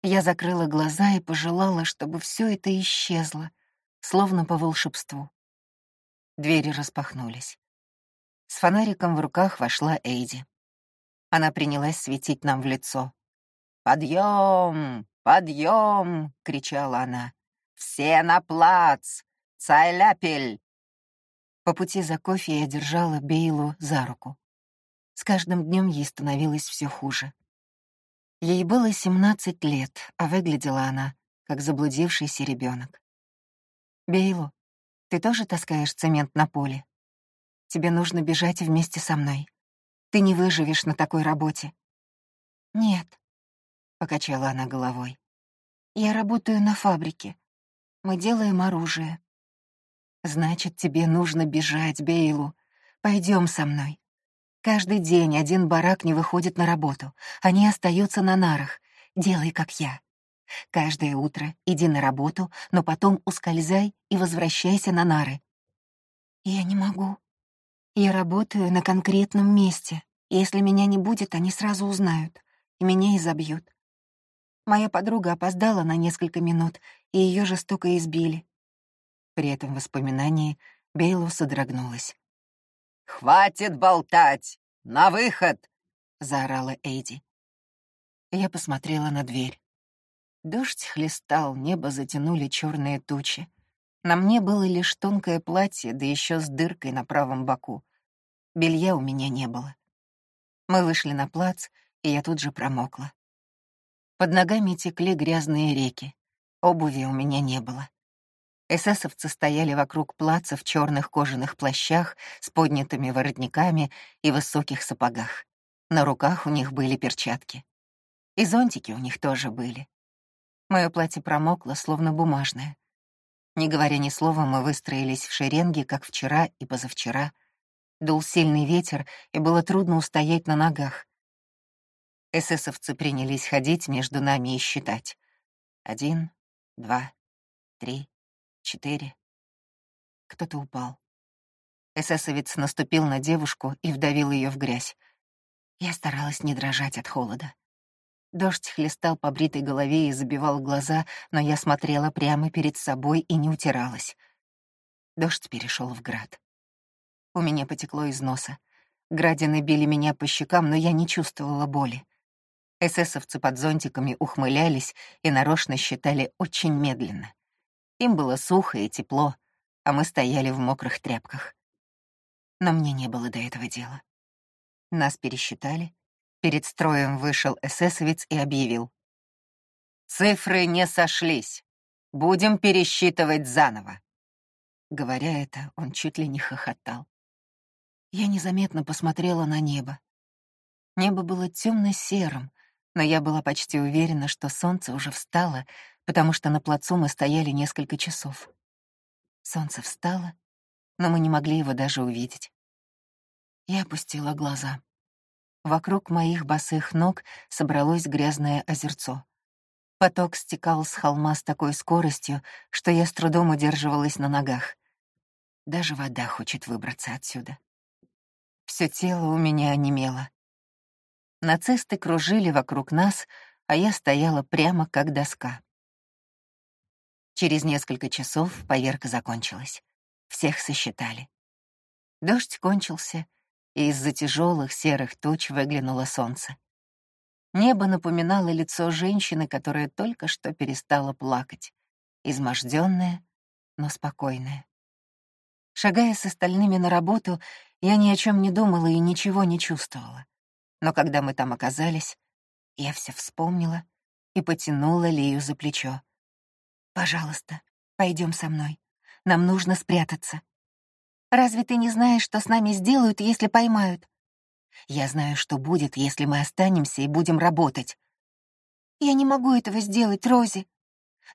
Я закрыла глаза и пожелала, чтобы все это исчезло, словно по волшебству. Двери распахнулись. С фонариком в руках вошла Эйди. Она принялась светить нам в лицо. «Подъем! Подъем!» — кричала она. «Все на плац! Цайляпель!» По пути за кофе я держала Бейлу за руку. С каждым днем ей становилось все хуже. Ей было 17 лет, а выглядела она, как заблудившийся ребенок. «Бейлу, ты тоже таскаешь цемент на поле? Тебе нужно бежать вместе со мной. Ты не выживешь на такой работе». «Нет», — покачала она головой. «Я работаю на фабрике. Мы делаем оружие». «Значит, тебе нужно бежать, Бейлу. Пойдем со мной. Каждый день один барак не выходит на работу. Они остаются на нарах. Делай, как я. Каждое утро иди на работу, но потом ускользай и возвращайся на нары. Я не могу. Я работаю на конкретном месте. Если меня не будет, они сразу узнают, и меня изобьют. Моя подруга опоздала на несколько минут, и ее жестоко избили. При этом воспоминании Бейлу содрогнулась. «Хватит болтать! На выход!» — заорала Эйди. Я посмотрела на дверь. Дождь хлестал, небо затянули черные тучи. На мне было лишь тонкое платье, да еще с дыркой на правом боку. Белья у меня не было. Мы вышли на плац, и я тут же промокла. Под ногами текли грязные реки. Обуви у меня не было. Эсэсовцы стояли вокруг плаца в черных кожаных плащах с поднятыми воротниками и высоких сапогах. На руках у них были перчатки. И зонтики у них тоже были. Мое платье промокло, словно бумажное. Не говоря ни слова, мы выстроились в шеренге, как вчера и позавчера. Дул сильный ветер, и было трудно устоять на ногах. Эсэсовцы принялись ходить между нами и считать. Один, два, три, четыре. Кто-то упал. Эсэсовец наступил на девушку и вдавил ее в грязь. Я старалась не дрожать от холода. Дождь хлестал по бритой голове и забивал глаза, но я смотрела прямо перед собой и не утиралась. Дождь перешел в град. У меня потекло из носа. Градины били меня по щекам, но я не чувствовала боли. Эсэсовцы под зонтиками ухмылялись и нарочно считали очень медленно. Им было сухо и тепло, а мы стояли в мокрых тряпках. Но мне не было до этого дела. Нас пересчитали. Перед строем вышел эсэсовец и объявил. «Цифры не сошлись. Будем пересчитывать заново». Говоря это, он чуть ли не хохотал. Я незаметно посмотрела на небо. Небо было темно-серым, но я была почти уверена, что солнце уже встало, потому что на плацу мы стояли несколько часов. Солнце встало, но мы не могли его даже увидеть. Я опустила глаза. Вокруг моих босых ног собралось грязное озерцо. Поток стекал с холма с такой скоростью, что я с трудом удерживалась на ногах. Даже вода хочет выбраться отсюда. Все тело у меня онемело. Нацисты кружили вокруг нас, а я стояла прямо как доска. Через несколько часов поверка закончилась. Всех сосчитали. Дождь кончился, и из-за тяжелых серых туч выглянуло солнце. Небо напоминало лицо женщины, которая только что перестала плакать, изможденная, но спокойное. Шагая с остальными на работу, я ни о чем не думала и ничего не чувствовала. Но когда мы там оказались, я все вспомнила и потянула Лию за плечо. «Пожалуйста, пойдем со мной. Нам нужно спрятаться». «Разве ты не знаешь, что с нами сделают, если поймают?» «Я знаю, что будет, если мы останемся и будем работать». «Я не могу этого сделать, Рози».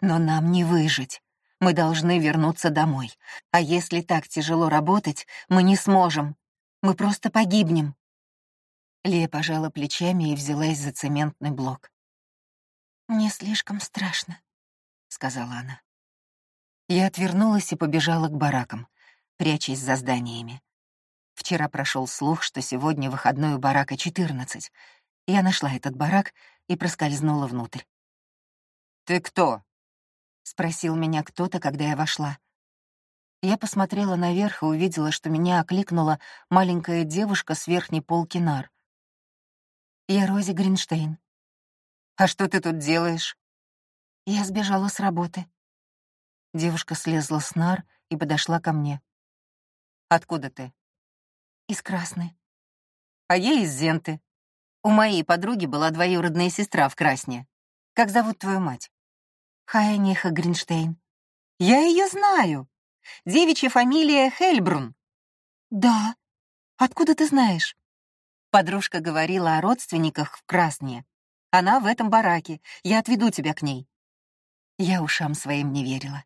«Но нам не выжить. Мы должны вернуться домой. А если так тяжело работать, мы не сможем. Мы просто погибнем». Лия пожала плечами и взялась за цементный блок. «Мне слишком страшно», — сказала она. Я отвернулась и побежала к баракам, прячась за зданиями. Вчера прошел слух, что сегодня выходной у барака 14. Я нашла этот барак и проскользнула внутрь. «Ты кто?» — спросил меня кто-то, когда я вошла. Я посмотрела наверх и увидела, что меня окликнула маленькая девушка с верхней полки нар. «Я Рози Гринштейн». «А что ты тут делаешь?» Я сбежала с работы. Девушка слезла с нар и подошла ко мне. «Откуда ты?» «Из Красны». «А я из Зенты. У моей подруги была двоюродная сестра в Красне. Как зовут твою мать?» Хайниха Гринштейн. Я ее знаю. Девичья фамилия Хельбрун. Да. Откуда ты знаешь? Подружка говорила о родственниках в Красне. Она в этом бараке. Я отведу тебя к ней. Я ушам своим не верила.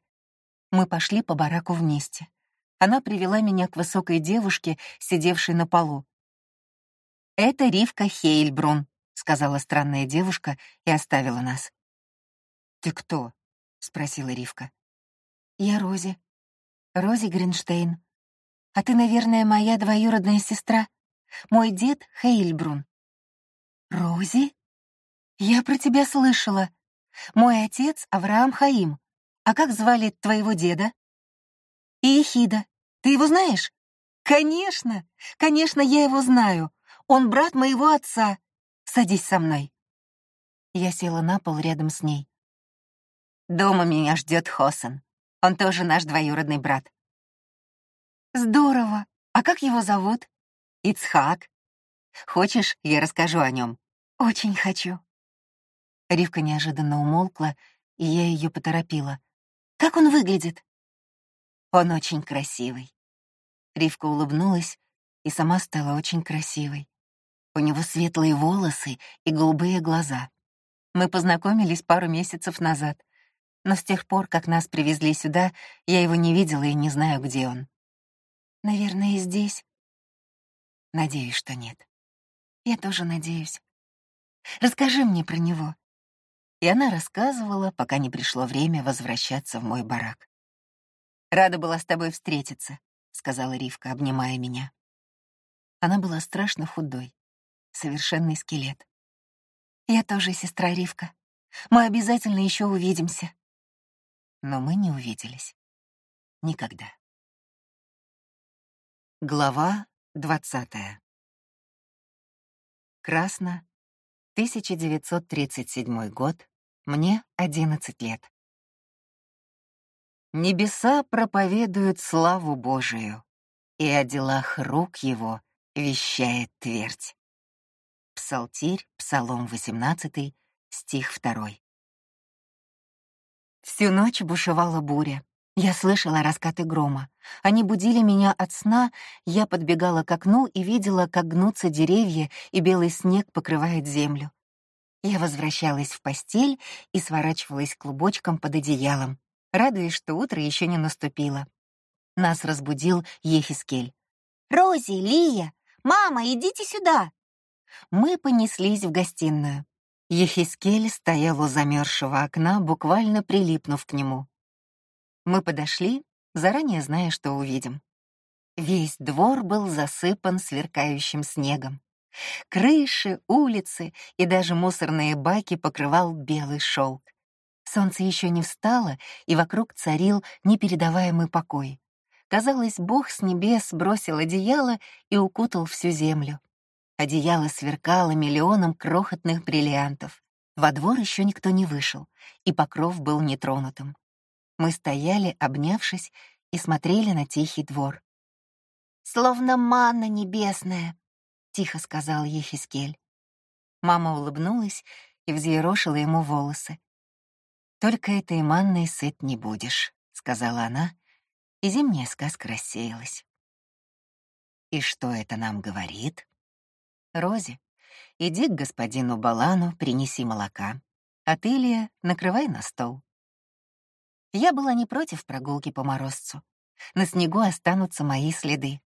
Мы пошли по бараку вместе. Она привела меня к высокой девушке, сидевшей на полу. «Это Ривка Хейльбрун», — сказала странная девушка и оставила нас. «Ты кто?» — спросила Ривка. «Я Рози. Рози Гринштейн. А ты, наверное, моя двоюродная сестра. Мой дед Хейльбрун». «Рози? Я про тебя слышала. Мой отец Авраам Хаим. А как звали твоего деда?» «Иехида. Ты его знаешь?» «Конечно! Конечно, я его знаю. Он брат моего отца. Садись со мной». Я села на пол рядом с ней. Дома меня ждет Хосан. Он тоже наш двоюродный брат. Здорово. А как его зовут? Ицхак. Хочешь, я расскажу о нем? Очень хочу. Ривка неожиданно умолкла, и я ее поторопила. Как он выглядит? Он очень красивый. Ривка улыбнулась и сама стала очень красивой. У него светлые волосы и голубые глаза. Мы познакомились пару месяцев назад но с тех пор, как нас привезли сюда, я его не видела и не знаю, где он. Наверное, здесь. Надеюсь, что нет. Я тоже надеюсь. Расскажи мне про него. И она рассказывала, пока не пришло время возвращаться в мой барак. «Рада была с тобой встретиться», — сказала Ривка, обнимая меня. Она была страшно худой, совершенный скелет. «Я тоже сестра Ривка. Мы обязательно еще увидимся» но мы не увиделись. Никогда. Глава двадцатая. Красно, 1937 год, мне 11 лет. Небеса проповедуют славу Божию, и о делах рук его вещает твердь. Псалтирь, Псалом 18, стих 2. Всю ночь бушевала буря. Я слышала раскаты грома. Они будили меня от сна, я подбегала к окну и видела, как гнутся деревья, и белый снег покрывает землю. Я возвращалась в постель и сворачивалась клубочком под одеялом, радуясь, что утро еще не наступило. Нас разбудил Ехискель. «Рози, Лия! Мама, идите сюда!» Мы понеслись в гостиную. Ехискель стоял у замерзшего окна, буквально прилипнув к нему. Мы подошли, заранее зная, что увидим. Весь двор был засыпан сверкающим снегом. Крыши, улицы и даже мусорные баки покрывал белый шелк. Солнце еще не встало, и вокруг царил непередаваемый покой. Казалось, Бог с небес бросил одеяло и укутал всю землю. Одеяло сверкало миллионом крохотных бриллиантов. Во двор еще никто не вышел, и покров был нетронутым. Мы стояли, обнявшись, и смотрели на тихий двор. «Словно манна небесная», — тихо сказал Ехискель. Мама улыбнулась и взъерошила ему волосы. «Только этой манной сыт не будешь», — сказала она, и зимняя сказка рассеялась. «И что это нам говорит?» «Рози, иди к господину Балану, принеси молока. А ты, Илья, накрывай на стол». Я была не против прогулки по морозцу. На снегу останутся мои следы.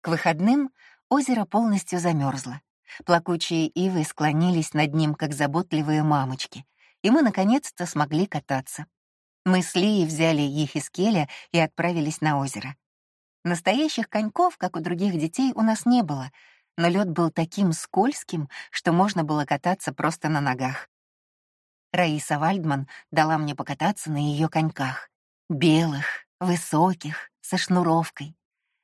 К выходным озеро полностью замерзло. Плакучие ивы склонились над ним, как заботливые мамочки, и мы наконец-то смогли кататься. Мы с Лией взяли Ехискеля и отправились на озеро. Настоящих коньков, как у других детей, у нас не было, но лед был таким скользким, что можно было кататься просто на ногах. Раиса Вальдман дала мне покататься на ее коньках. Белых, высоких, со шнуровкой.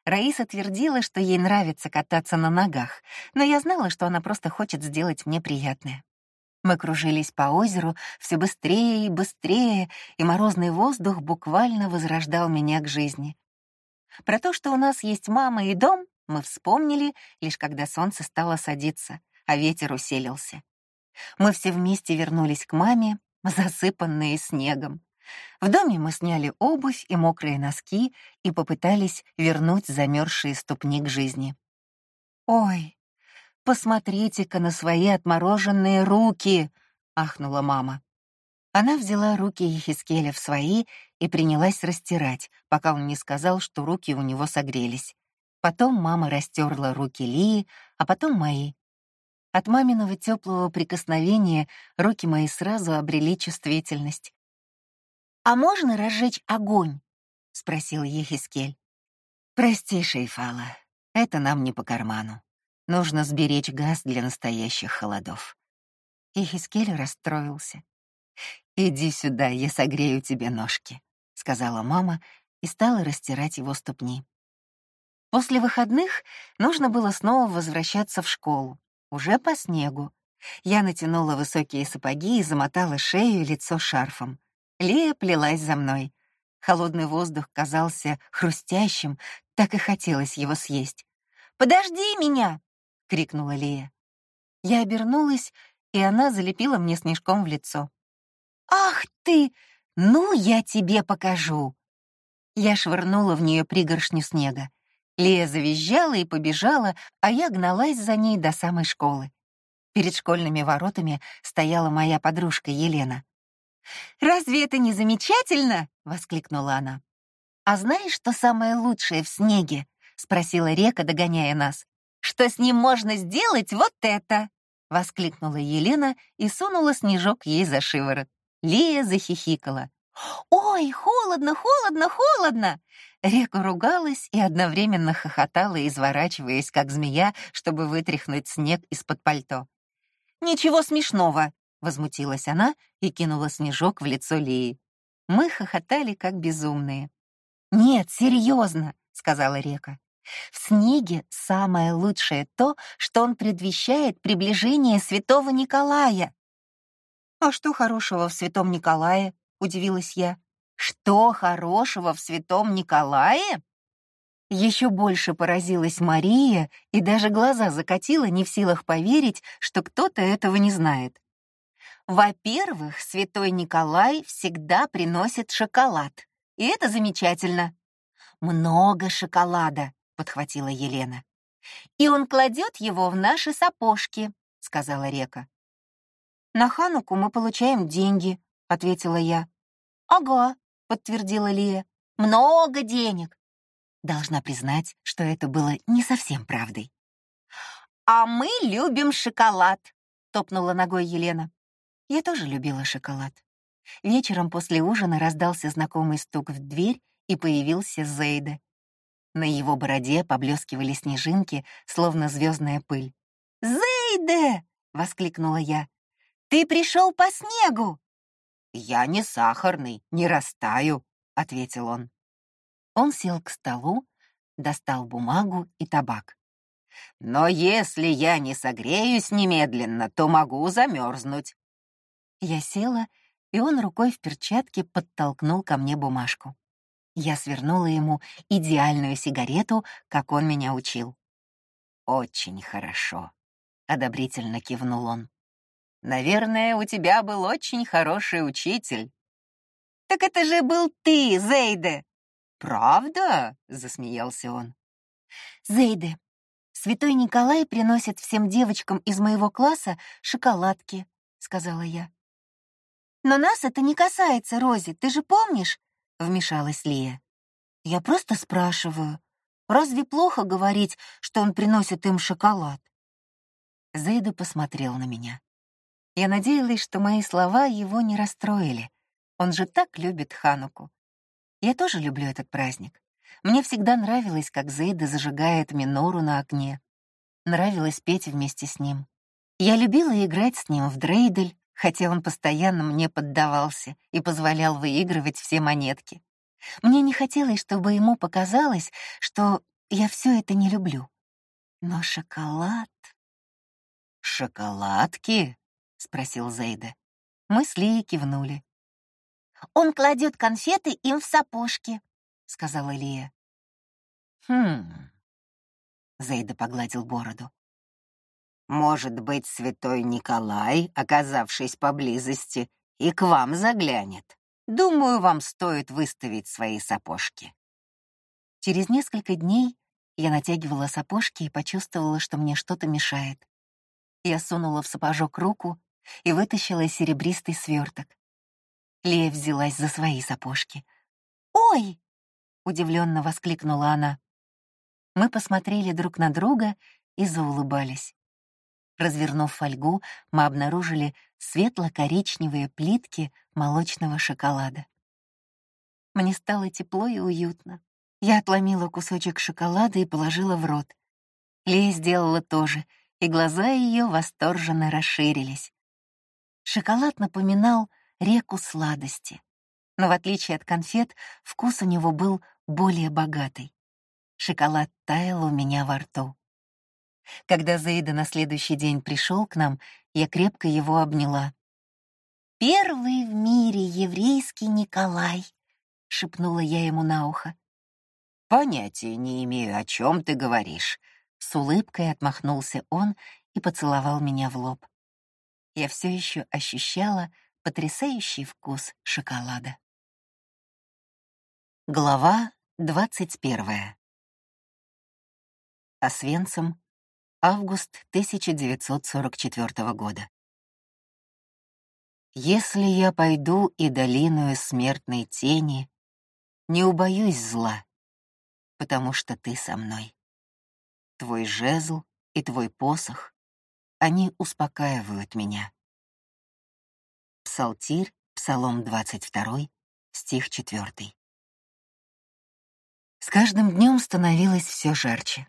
Раиса твердила, что ей нравится кататься на ногах, но я знала, что она просто хочет сделать мне приятное. Мы кружились по озеру все быстрее и быстрее, и морозный воздух буквально возрождал меня к жизни. Про то, что у нас есть мама и дом, мы вспомнили, лишь когда солнце стало садиться, а ветер усилился. Мы все вместе вернулись к маме, засыпанные снегом. В доме мы сняли обувь и мокрые носки и попытались вернуть замерзшие ступни к жизни. «Ой, посмотрите-ка на свои отмороженные руки!» — ахнула мама. Она взяла руки Ехискеля в свои и принялась растирать, пока он не сказал, что руки у него согрелись. Потом мама растерла руки Лии, а потом мои. От маминого теплого прикосновения руки мои сразу обрели чувствительность. «А можно разжечь огонь?» — спросил Ехискель. «Прости, Шейфала, это нам не по карману. Нужно сберечь газ для настоящих холодов». Ехискель расстроился. «Иди сюда, я согрею тебе ножки», — сказала мама и стала растирать его ступни. После выходных нужно было снова возвращаться в школу, уже по снегу. Я натянула высокие сапоги и замотала шею и лицо шарфом. Лия плелась за мной. Холодный воздух казался хрустящим, так и хотелось его съесть. «Подожди меня!» — крикнула Лия. Я обернулась, и она залепила мне снежком в лицо. «Ах ты! Ну, я тебе покажу!» Я швырнула в нее пригоршню снега. Лия завизжала и побежала, а я гналась за ней до самой школы. Перед школьными воротами стояла моя подружка Елена. «Разве это не замечательно?» — воскликнула она. «А знаешь, что самое лучшее в снеге?» — спросила Река, догоняя нас. «Что с ним можно сделать вот это?» — воскликнула Елена и сунула снежок ей за шиворот. Лия захихикала. «Ой, холодно, холодно, холодно!» Река ругалась и одновременно хохотала, изворачиваясь, как змея, чтобы вытряхнуть снег из-под пальто. «Ничего смешного!» — возмутилась она и кинула снежок в лицо Лии. Мы хохотали, как безумные. «Нет, серьезно», — сказала Река. «В снеге самое лучшее то, что он предвещает приближение святого Николая». «А что хорошего в святом Николае?» — удивилась я. «Что хорошего в святом Николае?» Еще больше поразилась Мария и даже глаза закатила, не в силах поверить, что кто-то этого не знает. Во-первых, святой Николай всегда приносит шоколад, и это замечательно. Много шоколада, подхватила Елена. И он кладет его в наши сапожки, сказала Река. На Хануку мы получаем деньги, ответила я. Ага, подтвердила Лия. Много денег. Должна признать, что это было не совсем правдой. А мы любим шоколад, топнула ногой Елена. Я тоже любила шоколад. Вечером после ужина раздался знакомый стук в дверь, и появился Зейда. На его бороде поблескивали снежинки, словно звездная пыль. «Зейде!» — воскликнула я. «Ты пришел по снегу!» «Я не сахарный, не растаю», — ответил он. Он сел к столу, достал бумагу и табак. «Но если я не согреюсь немедленно, то могу замерзнуть. Я села и он рукой в перчатке подтолкнул ко мне бумажку. Я свернула ему идеальную сигарету, как он меня учил. «Очень хорошо», — одобрительно кивнул он. «Наверное, у тебя был очень хороший учитель». «Так это же был ты, Зейде!» «Правда?» — засмеялся он. «Зейде, святой Николай приносит всем девочкам из моего класса шоколадки», — сказала я. «Но нас это не касается, Рози, ты же помнишь?» — вмешалась Лия. «Я просто спрашиваю, разве плохо говорить, что он приносит им шоколад?» Зейда посмотрел на меня. Я надеялась, что мои слова его не расстроили. Он же так любит Хануку. Я тоже люблю этот праздник. Мне всегда нравилось, как Зейда зажигает минору на окне. Нравилось петь вместе с ним. Я любила играть с ним в дрейдель, хотя он постоянно мне поддавался и позволял выигрывать все монетки. Мне не хотелось, чтобы ему показалось, что я все это не люблю. Но шоколад... «Шоколадки?» — спросил Зейда. Мы с Лией кивнули. «Он кладет конфеты им в сапожки», — сказала Лия. «Хм...» — Зейда погладил бороду. Может быть, святой Николай, оказавшись поблизости, и к вам заглянет. Думаю, вам стоит выставить свои сапожки. Через несколько дней я натягивала сапожки и почувствовала, что мне что-то мешает. Я сунула в сапожок руку и вытащила серебристый сверток. Лея взялась за свои сапожки. «Ой!» — удивленно воскликнула она. Мы посмотрели друг на друга и заулыбались. Развернув фольгу, мы обнаружили светло-коричневые плитки молочного шоколада. Мне стало тепло и уютно. Я отломила кусочек шоколада и положила в рот. Лея сделала то же, и глаза ее восторженно расширились. Шоколад напоминал реку сладости, но в отличие от конфет, вкус у него был более богатый. Шоколад таял у меня во рту. Когда Зейда на следующий день пришел к нам, я крепко его обняла. «Первый в мире еврейский Николай», — шепнула я ему на ухо. «Понятия не имею, о чем ты говоришь», — с улыбкой отмахнулся он и поцеловал меня в лоб. Я все еще ощущала потрясающий вкус шоколада. Глава двадцать первая. Освенцим, Август 1944 года. Если я пойду и долиною смертной тени, не убоюсь зла, потому что ты со мной. Твой жезл и твой посох, они успокаивают меня. Псалтирь, Псалом 22, стих 4. С каждым днем становилось все жарче.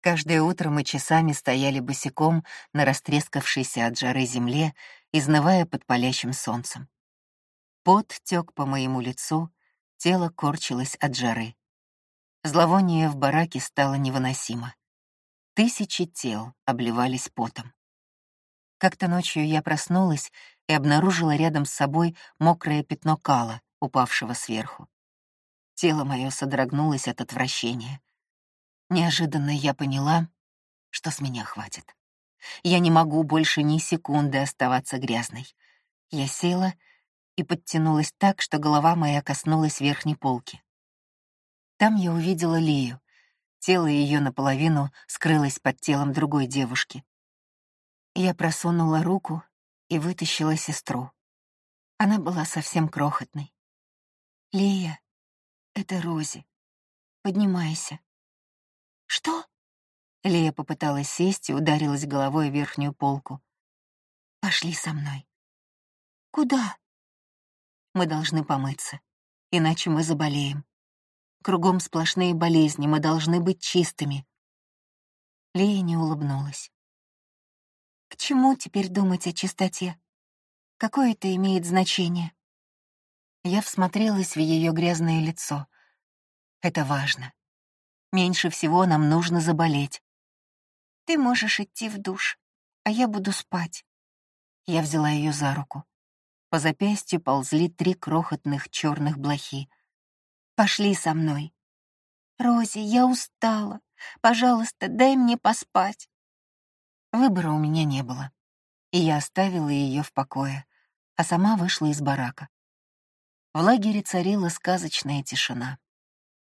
Каждое утро мы часами стояли босиком на растрескавшейся от жары земле, изнывая под палящим солнцем. Пот тек по моему лицу, тело корчилось от жары. Зловоние в бараке стало невыносимо. Тысячи тел обливались потом. Как-то ночью я проснулась и обнаружила рядом с собой мокрое пятно кала, упавшего сверху. Тело мое содрогнулось от отвращения. Неожиданно я поняла, что с меня хватит. Я не могу больше ни секунды оставаться грязной. Я села и подтянулась так, что голова моя коснулась верхней полки. Там я увидела Лию. Тело ее наполовину скрылось под телом другой девушки. Я просунула руку и вытащила сестру. Она была совсем крохотной. «Лия, это Рози. Поднимайся». «Что?» Лея попыталась сесть и ударилась головой в верхнюю полку. «Пошли со мной». «Куда?» «Мы должны помыться, иначе мы заболеем. Кругом сплошные болезни, мы должны быть чистыми». Лея не улыбнулась. «К чему теперь думать о чистоте? Какое это имеет значение?» Я всмотрелась в ее грязное лицо. Это важно. Меньше всего нам нужно заболеть. Ты можешь идти в душ, а я буду спать. Я взяла ее за руку. По запястью ползли три крохотных черных блохи. «Пошли со мной». «Рози, я устала. Пожалуйста, дай мне поспать». Выбора у меня не было, и я оставила ее в покое, а сама вышла из барака. В лагере царила сказочная тишина.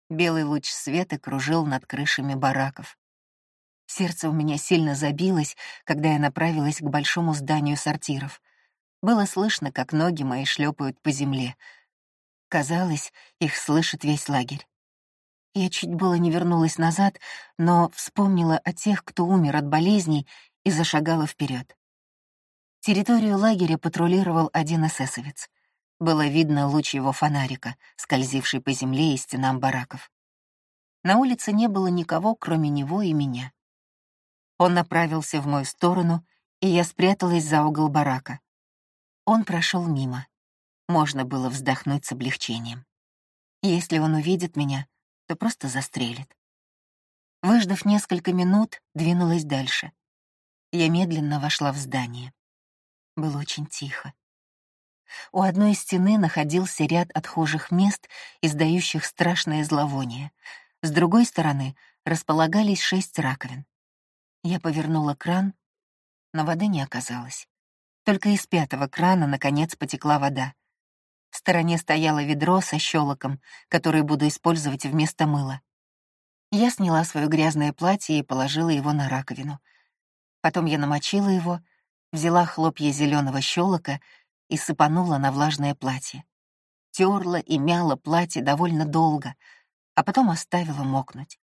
Белый луч света кружил над крышами бараков. Сердце у меня сильно забилось, когда я направилась к большому зданию сортиров. Было слышно, как ноги мои шлепают по земле. Казалось, их слышит весь лагерь. Я чуть было не вернулась назад, но вспомнила о тех, кто умер от болезней, и зашагала вперед. Территорию лагеря патрулировал один эсэсовец. Было видно луч его фонарика, скользивший по земле и стенам бараков. На улице не было никого, кроме него и меня. Он направился в мою сторону, и я спряталась за угол барака. Он прошел мимо. Можно было вздохнуть с облегчением. Если он увидит меня, то просто застрелит. Выждав несколько минут, двинулась дальше. Я медленно вошла в здание. Было очень тихо. У одной стены находился ряд отхожих мест, издающих страшное зловоние. С другой стороны располагались шесть раковин. Я повернула кран, но воды не оказалось. Только из пятого крана, наконец, потекла вода. В стороне стояло ведро со щелоком, которое буду использовать вместо мыла. Я сняла свое грязное платье и положила его на раковину. Потом я намочила его, взяла хлопья зеленого щелока и сыпанула на влажное платье. Терла и мяла платье довольно долго, а потом оставила мокнуть.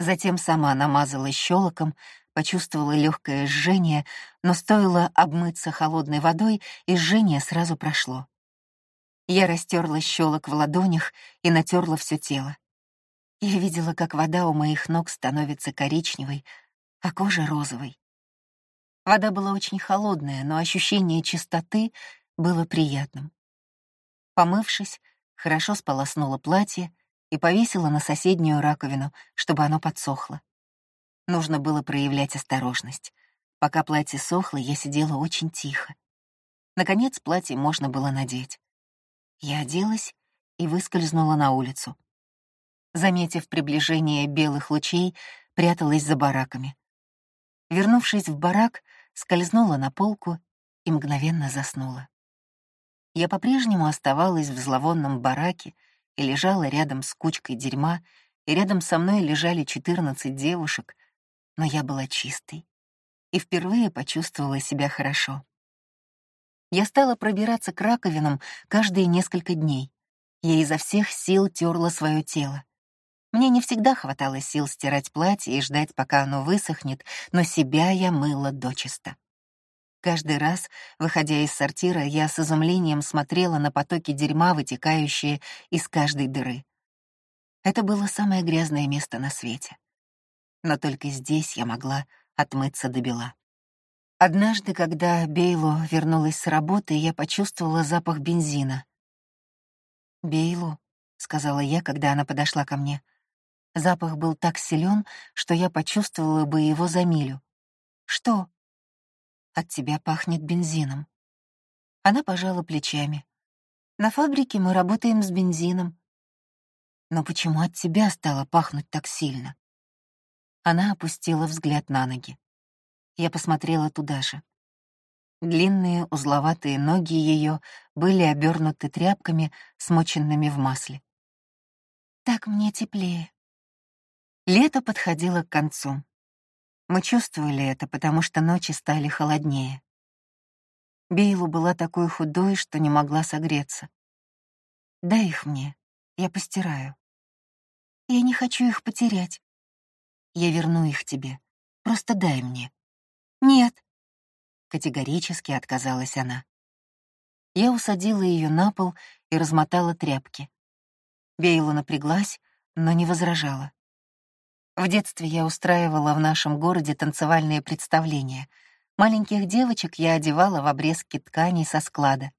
Затем сама намазала щелоком, почувствовала легкое жжение, но стоило обмыться холодной водой, и жжение сразу прошло. Я растерла щелок в ладонях и натерла все тело. Я видела, как вода у моих ног становится коричневой, а кожа розовой. Вода была очень холодная, но ощущение чистоты было приятным. Помывшись, хорошо сполоснула платье и повесила на соседнюю раковину, чтобы оно подсохло. Нужно было проявлять осторожность. Пока платье сохло, я сидела очень тихо. Наконец, платье можно было надеть. Я оделась и выскользнула на улицу. Заметив приближение белых лучей, пряталась за бараками. Вернувшись в барак, скользнула на полку и мгновенно заснула. Я по-прежнему оставалась в зловонном бараке и лежала рядом с кучкой дерьма, и рядом со мной лежали 14 девушек, но я была чистой и впервые почувствовала себя хорошо. Я стала пробираться к раковинам каждые несколько дней. Я изо всех сил терла свое тело. Мне не всегда хватало сил стирать платье и ждать, пока оно высохнет, но себя я мыла дочисто. Каждый раз, выходя из сортира, я с изумлением смотрела на потоки дерьма, вытекающие из каждой дыры. Это было самое грязное место на свете но только здесь я могла отмыться до бела. Однажды, когда Бейлу вернулась с работы, я почувствовала запах бензина. «Бейлу», — сказала я, когда она подошла ко мне. Запах был так силен, что я почувствовала бы его за милю. «Что?» «От тебя пахнет бензином». Она пожала плечами. «На фабрике мы работаем с бензином». «Но почему от тебя стало пахнуть так сильно?» Она опустила взгляд на ноги. Я посмотрела туда же. Длинные узловатые ноги ее были обернуты тряпками, смоченными в масле. «Так мне теплее». Лето подходило к концу. Мы чувствовали это, потому что ночи стали холоднее. Бейлу была такой худой, что не могла согреться. «Дай их мне, я постираю». «Я не хочу их потерять. Я верну их тебе. Просто дай мне». «Нет», — категорически отказалась она. Я усадила ее на пол и размотала тряпки. Бейла напряглась, но не возражала. В детстве я устраивала в нашем городе танцевальные представления. Маленьких девочек я одевала в обрезки тканей со склада.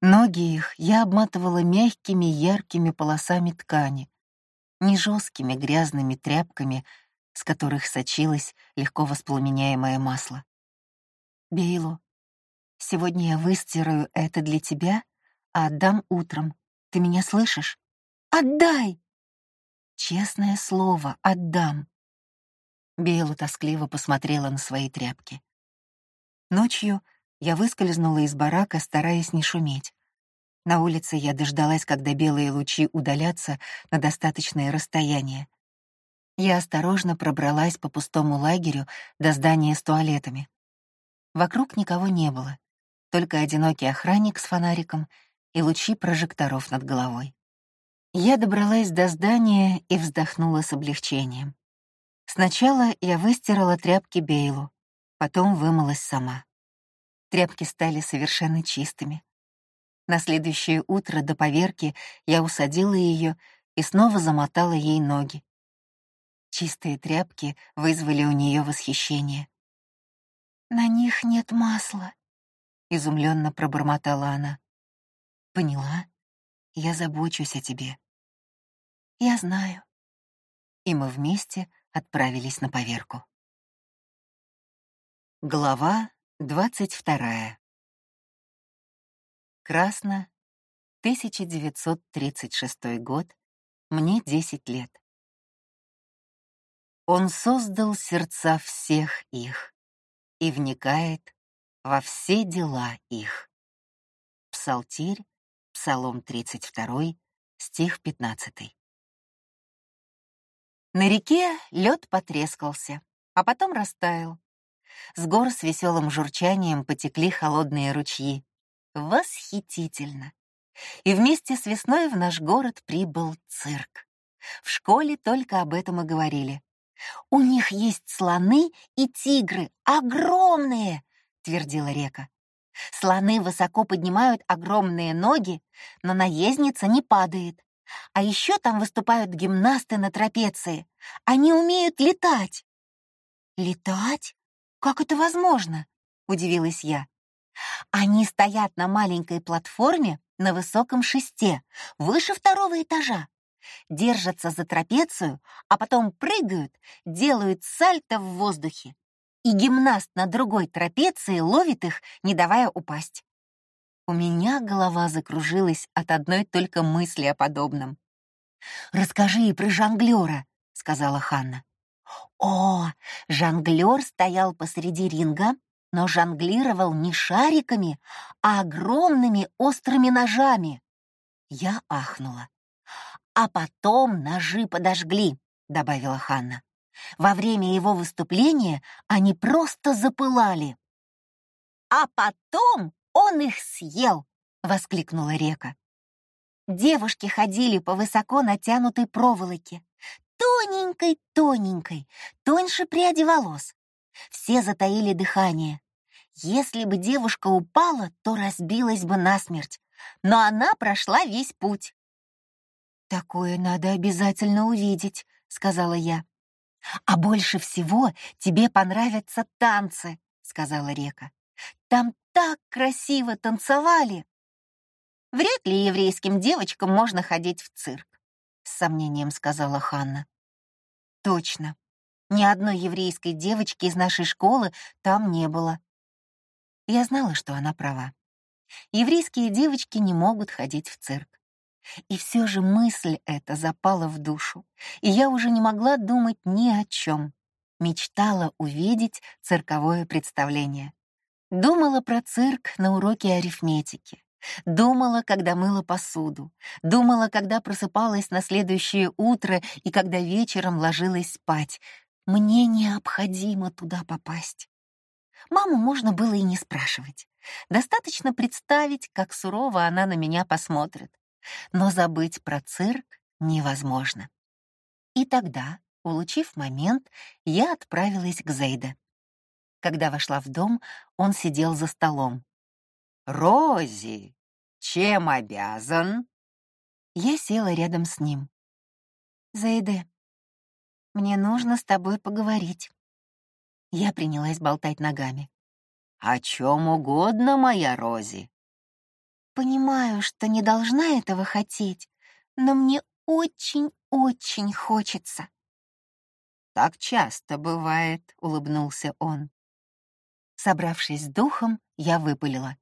Ноги их я обматывала мягкими яркими полосами ткани, не жесткими грязными тряпками, с которых сочилось легко воспламеняемое масло. «Бейлу, Сегодня я выстираю это для тебя, а отдам утром. Ты меня слышишь? Отдай! Честное слово, отдам. Бейла тоскливо посмотрела на свои тряпки. Ночью я выскользнула из барака, стараясь не шуметь. На улице я дождалась, когда белые лучи удалятся на достаточное расстояние. Я осторожно пробралась по пустому лагерю до здания с туалетами. Вокруг никого не было, только одинокий охранник с фонариком и лучи прожекторов над головой. Я добралась до здания и вздохнула с облегчением. Сначала я выстирала тряпки Бейлу, потом вымылась сама. Тряпки стали совершенно чистыми. На следующее утро до поверки я усадила ее и снова замотала ей ноги. Чистые тряпки вызвали у нее восхищение. «На них нет масла», — изумленно пробормотала она. «Поняла? Я забочусь о тебе». «Я знаю». И мы вместе отправились на поверку. Глава двадцать вторая. Красно, 1936 год, мне 10 лет. Он создал сердца всех их и вникает во все дела их. Псалтирь, Псалом 32, стих 15. На реке лед потрескался, а потом растаял. С гор с веселым журчанием потекли холодные ручьи. Восхитительно! И вместе с весной в наш город прибыл цирк. В школе только об этом и говорили. «У них есть слоны и тигры, огромные!» — твердила Река. «Слоны высоко поднимают огромные ноги, но наездница не падает. А еще там выступают гимнасты на трапеции. Они умеют летать». «Летать? Как это возможно?» — удивилась я. «Они стоят на маленькой платформе на высоком шесте, выше второго этажа держатся за трапецию, а потом прыгают, делают сальто в воздухе. И гимнаст на другой трапеции ловит их, не давая упасть. У меня голова закружилась от одной только мысли о подобном. «Расскажи и про жонглера», — сказала Ханна. «О, жонглер стоял посреди ринга, но жонглировал не шариками, а огромными острыми ножами». Я ахнула. «А потом ножи подожгли», — добавила Ханна. «Во время его выступления они просто запылали». «А потом он их съел!» — воскликнула Река. Девушки ходили по высоко натянутой проволоке, тоненькой-тоненькой, тоньше пряди волос. Все затаили дыхание. Если бы девушка упала, то разбилась бы насмерть, но она прошла весь путь. «Такое надо обязательно увидеть», — сказала я. «А больше всего тебе понравятся танцы», — сказала Река. «Там так красиво танцевали!» «Вряд ли еврейским девочкам можно ходить в цирк», — с сомнением сказала Ханна. «Точно. Ни одной еврейской девочки из нашей школы там не было». Я знала, что она права. Еврейские девочки не могут ходить в цирк. И все же мысль эта запала в душу, и я уже не могла думать ни о чем. Мечтала увидеть цирковое представление. Думала про цирк на уроке арифметики. Думала, когда мыла посуду. Думала, когда просыпалась на следующее утро и когда вечером ложилась спать. Мне необходимо туда попасть. Маму можно было и не спрашивать. Достаточно представить, как сурово она на меня посмотрит но забыть про цирк невозможно. И тогда, улучив момент, я отправилась к Зейде. Когда вошла в дом, он сидел за столом. «Рози, чем обязан?» Я села рядом с ним. «Зейде, мне нужно с тобой поговорить». Я принялась болтать ногами. «О чем угодно, моя Рози», Понимаю, что не должна этого хотеть, но мне очень-очень хочется. Так часто бывает, улыбнулся он. Собравшись с духом, я выпалила.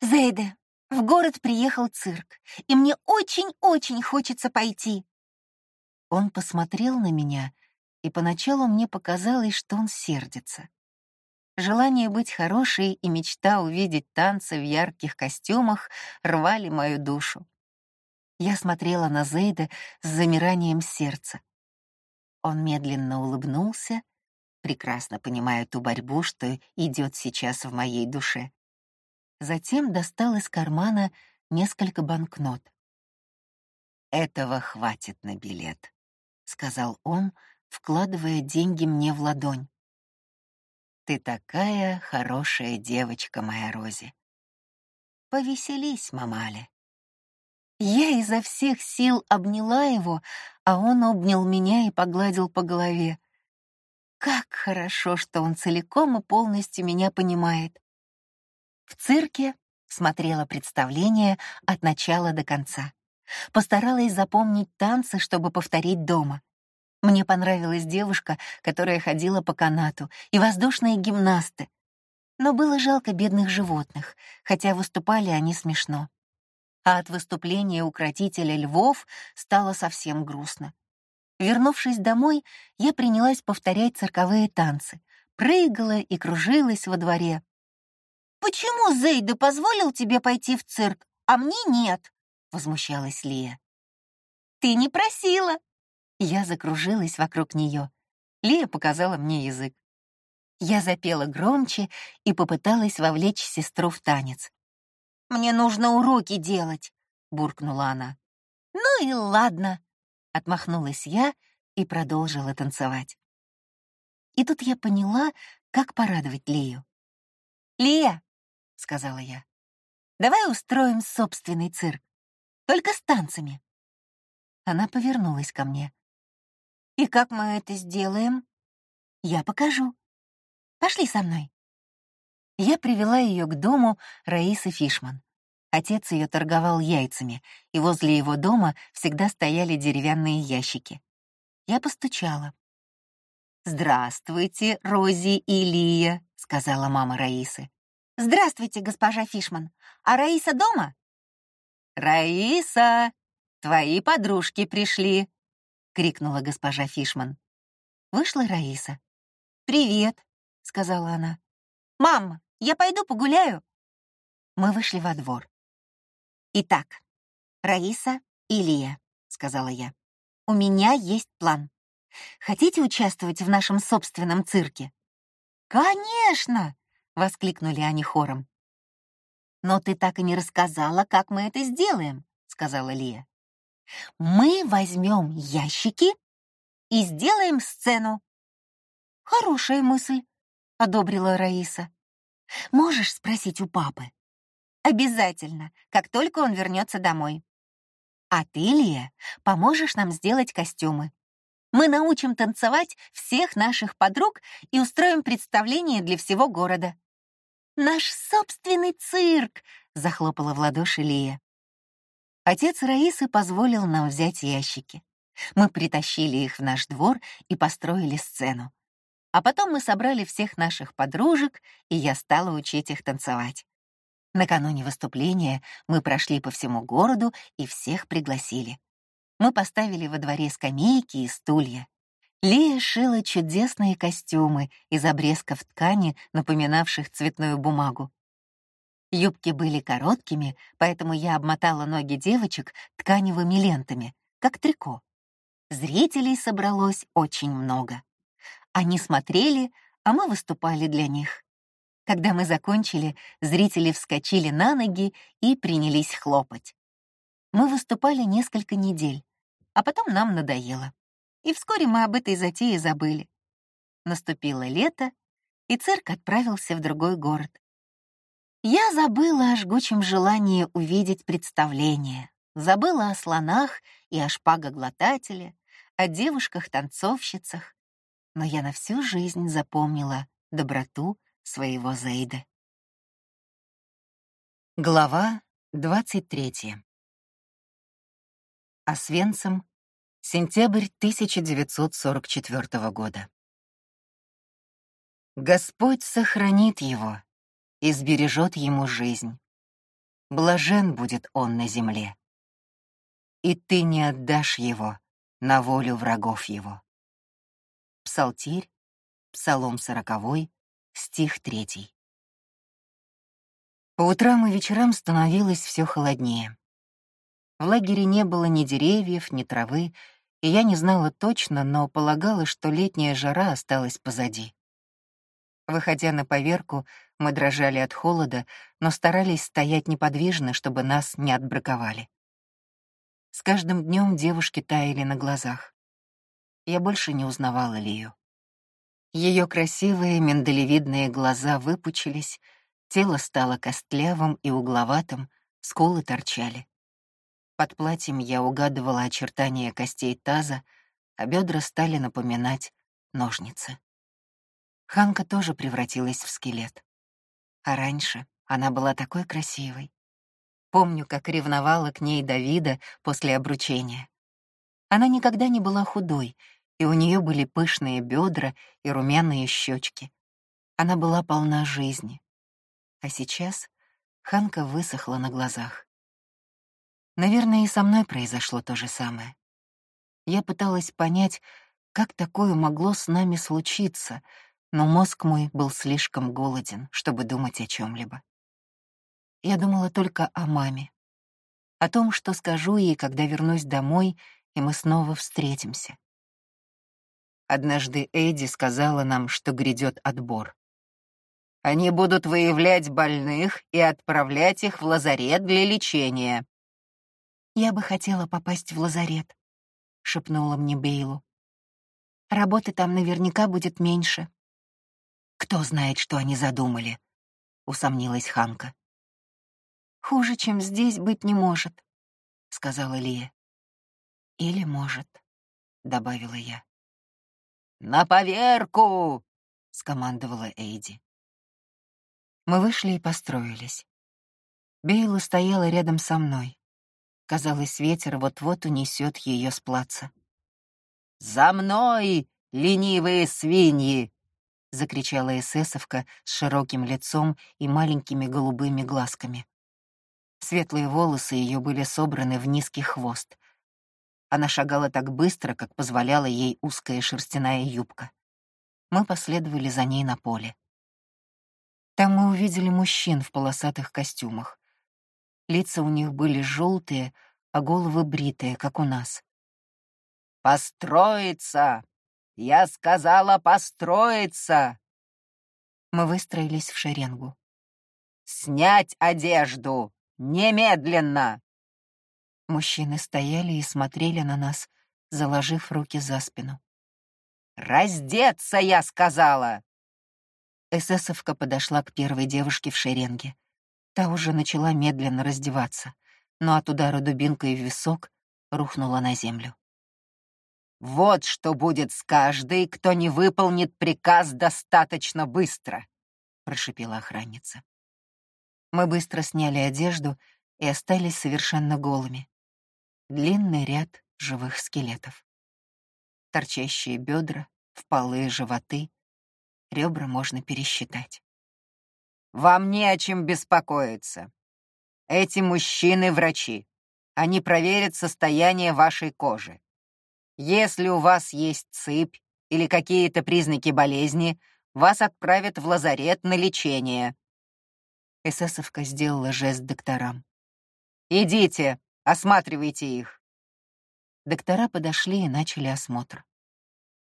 «Зейде, в город приехал цирк, и мне очень-очень хочется пойти». Он посмотрел на меня, и поначалу мне показалось, что он сердится. Желание быть хорошей и мечта увидеть танцы в ярких костюмах рвали мою душу. Я смотрела на Зейда с замиранием сердца. Он медленно улыбнулся, прекрасно понимая ту борьбу, что идет сейчас в моей душе. Затем достал из кармана несколько банкнот. «Этого хватит на билет», — сказал он, вкладывая деньги мне в ладонь. «Ты такая хорошая девочка, моя Рози. Повеселись, мамали». Я изо всех сил обняла его, а он обнял меня и погладил по голове. Как хорошо, что он целиком и полностью меня понимает. В цирке смотрела представление от начала до конца. Постаралась запомнить танцы, чтобы повторить дома. Мне понравилась девушка, которая ходила по канату, и воздушные гимнасты. Но было жалко бедных животных, хотя выступали они смешно а от выступления укротителя львов стало совсем грустно. Вернувшись домой, я принялась повторять цирковые танцы, прыгала и кружилась во дворе. «Почему Зейда позволил тебе пойти в цирк, а мне нет?» — возмущалась Лия. «Ты не просила!» Я закружилась вокруг нее. Лия показала мне язык. Я запела громче и попыталась вовлечь сестру в танец. Мне нужно уроки делать», — буркнула она. «Ну и ладно», — отмахнулась я и продолжила танцевать. И тут я поняла, как порадовать Лию. «Лия», — сказала я, — «давай устроим собственный цирк, только с танцами». Она повернулась ко мне. «И как мы это сделаем?» «Я покажу. Пошли со мной». Я привела ее к дому Раисы Фишман. Отец ее торговал яйцами, и возле его дома всегда стояли деревянные ящики. Я постучала. «Здравствуйте, Рози и Лия», — сказала мама Раисы. «Здравствуйте, госпожа Фишман. А Раиса дома?» «Раиса, твои подружки пришли», — крикнула госпожа Фишман. Вышла Раиса. «Привет», — сказала она. «Мама, я пойду погуляю». Мы вышли во двор. «Итак, Раиса и Лия», — сказала я, — «у меня есть план. Хотите участвовать в нашем собственном цирке?» «Конечно!» — воскликнули они хором. «Но ты так и не рассказала, как мы это сделаем», — сказала Лия. «Мы возьмем ящики и сделаем сцену». «Хорошая мысль», — одобрила Раиса. Можешь спросить у папы? Обязательно, как только он вернется домой. А ты, Лия, поможешь нам сделать костюмы. Мы научим танцевать всех наших подруг и устроим представление для всего города. Наш собственный цирк, захлопала в ладоши Лия. Отец Раисы позволил нам взять ящики. Мы притащили их в наш двор и построили сцену. А потом мы собрали всех наших подружек, и я стала учить их танцевать. Накануне выступления мы прошли по всему городу и всех пригласили. Мы поставили во дворе скамейки и стулья. Лия шила чудесные костюмы из обрезков ткани, напоминавших цветную бумагу. Юбки были короткими, поэтому я обмотала ноги девочек тканевыми лентами, как трико. Зрителей собралось очень много. Они смотрели, а мы выступали для них. Когда мы закончили, зрители вскочили на ноги и принялись хлопать. Мы выступали несколько недель, а потом нам надоело. И вскоре мы об этой затее забыли. Наступило лето, и цирк отправился в другой город. Я забыла о жгучем желании увидеть представление, забыла о слонах и о шпагоглотателе, о девушках-танцовщицах, но я на всю жизнь запомнила доброту своего Зейда. Глава 23. Освенцим, сентябрь 1944 года. Господь сохранит его и сбережет ему жизнь. Блажен будет он на земле. И ты не отдашь его на волю врагов его. Псалтирь, Псалом сороковой, стих третий. По утрам и вечерам становилось все холоднее. В лагере не было ни деревьев, ни травы, и я не знала точно, но полагала, что летняя жара осталась позади. Выходя на поверку, мы дрожали от холода, но старались стоять неподвижно, чтобы нас не отбраковали. С каждым днем девушки таяли на глазах. Я больше не узнавала Лию. Ее красивые миндалевидные глаза выпучились, тело стало костлявым и угловатым, скулы торчали. Под платьем я угадывала очертания костей таза, а бедра стали напоминать ножницы. Ханка тоже превратилась в скелет. А раньше она была такой красивой. Помню, как ревновала к ней Давида после обручения. Она никогда не была худой, и у нее были пышные бедра и румяные щечки. Она была полна жизни. А сейчас Ханка высохла на глазах. Наверное, и со мной произошло то же самое. Я пыталась понять, как такое могло с нами случиться, но мозг мой был слишком голоден, чтобы думать о чем либо Я думала только о маме, о том, что скажу ей, когда вернусь домой, и мы снова встретимся. Однажды Эдди сказала нам, что грядет отбор. Они будут выявлять больных и отправлять их в лазарет для лечения. «Я бы хотела попасть в лазарет», — шепнула мне Бейлу. «Работы там наверняка будет меньше». «Кто знает, что они задумали?» — усомнилась Ханка. «Хуже, чем здесь, быть не может», — сказала Лия. «Или может», — добавила я. «На поверку!» — скомандовала Эйди. Мы вышли и построились. Бейла стояла рядом со мной. Казалось, ветер вот-вот унесет ее с плаца. «За мной, ленивые свиньи!» — закричала эсэсовка с широким лицом и маленькими голубыми глазками. Светлые волосы ее были собраны в низкий хвост. Она шагала так быстро, как позволяла ей узкая шерстяная юбка. Мы последовали за ней на поле. Там мы увидели мужчин в полосатых костюмах. Лица у них были желтые, а головы бритые, как у нас. «Построиться! Я сказала построиться!» Мы выстроились в шеренгу. «Снять одежду! Немедленно!» Мужчины стояли и смотрели на нас, заложив руки за спину. «Раздеться, я сказала!» Эсэсовка подошла к первой девушке в шеренге. Та уже начала медленно раздеваться, но от удара дубинкой в висок рухнула на землю. «Вот что будет с каждой, кто не выполнит приказ достаточно быстро», — прошипела охранница. Мы быстро сняли одежду и остались совершенно голыми. Длинный ряд живых скелетов. Торчащие бедра, впалые животы, ребра можно пересчитать. Вам не о чем беспокоиться. Эти мужчины — врачи. Они проверят состояние вашей кожи. Если у вас есть сыпь или какие-то признаки болезни, вас отправят в лазарет на лечение. Эсэсовка сделала жест докторам. «Идите, осматривайте их». Доктора подошли и начали осмотр.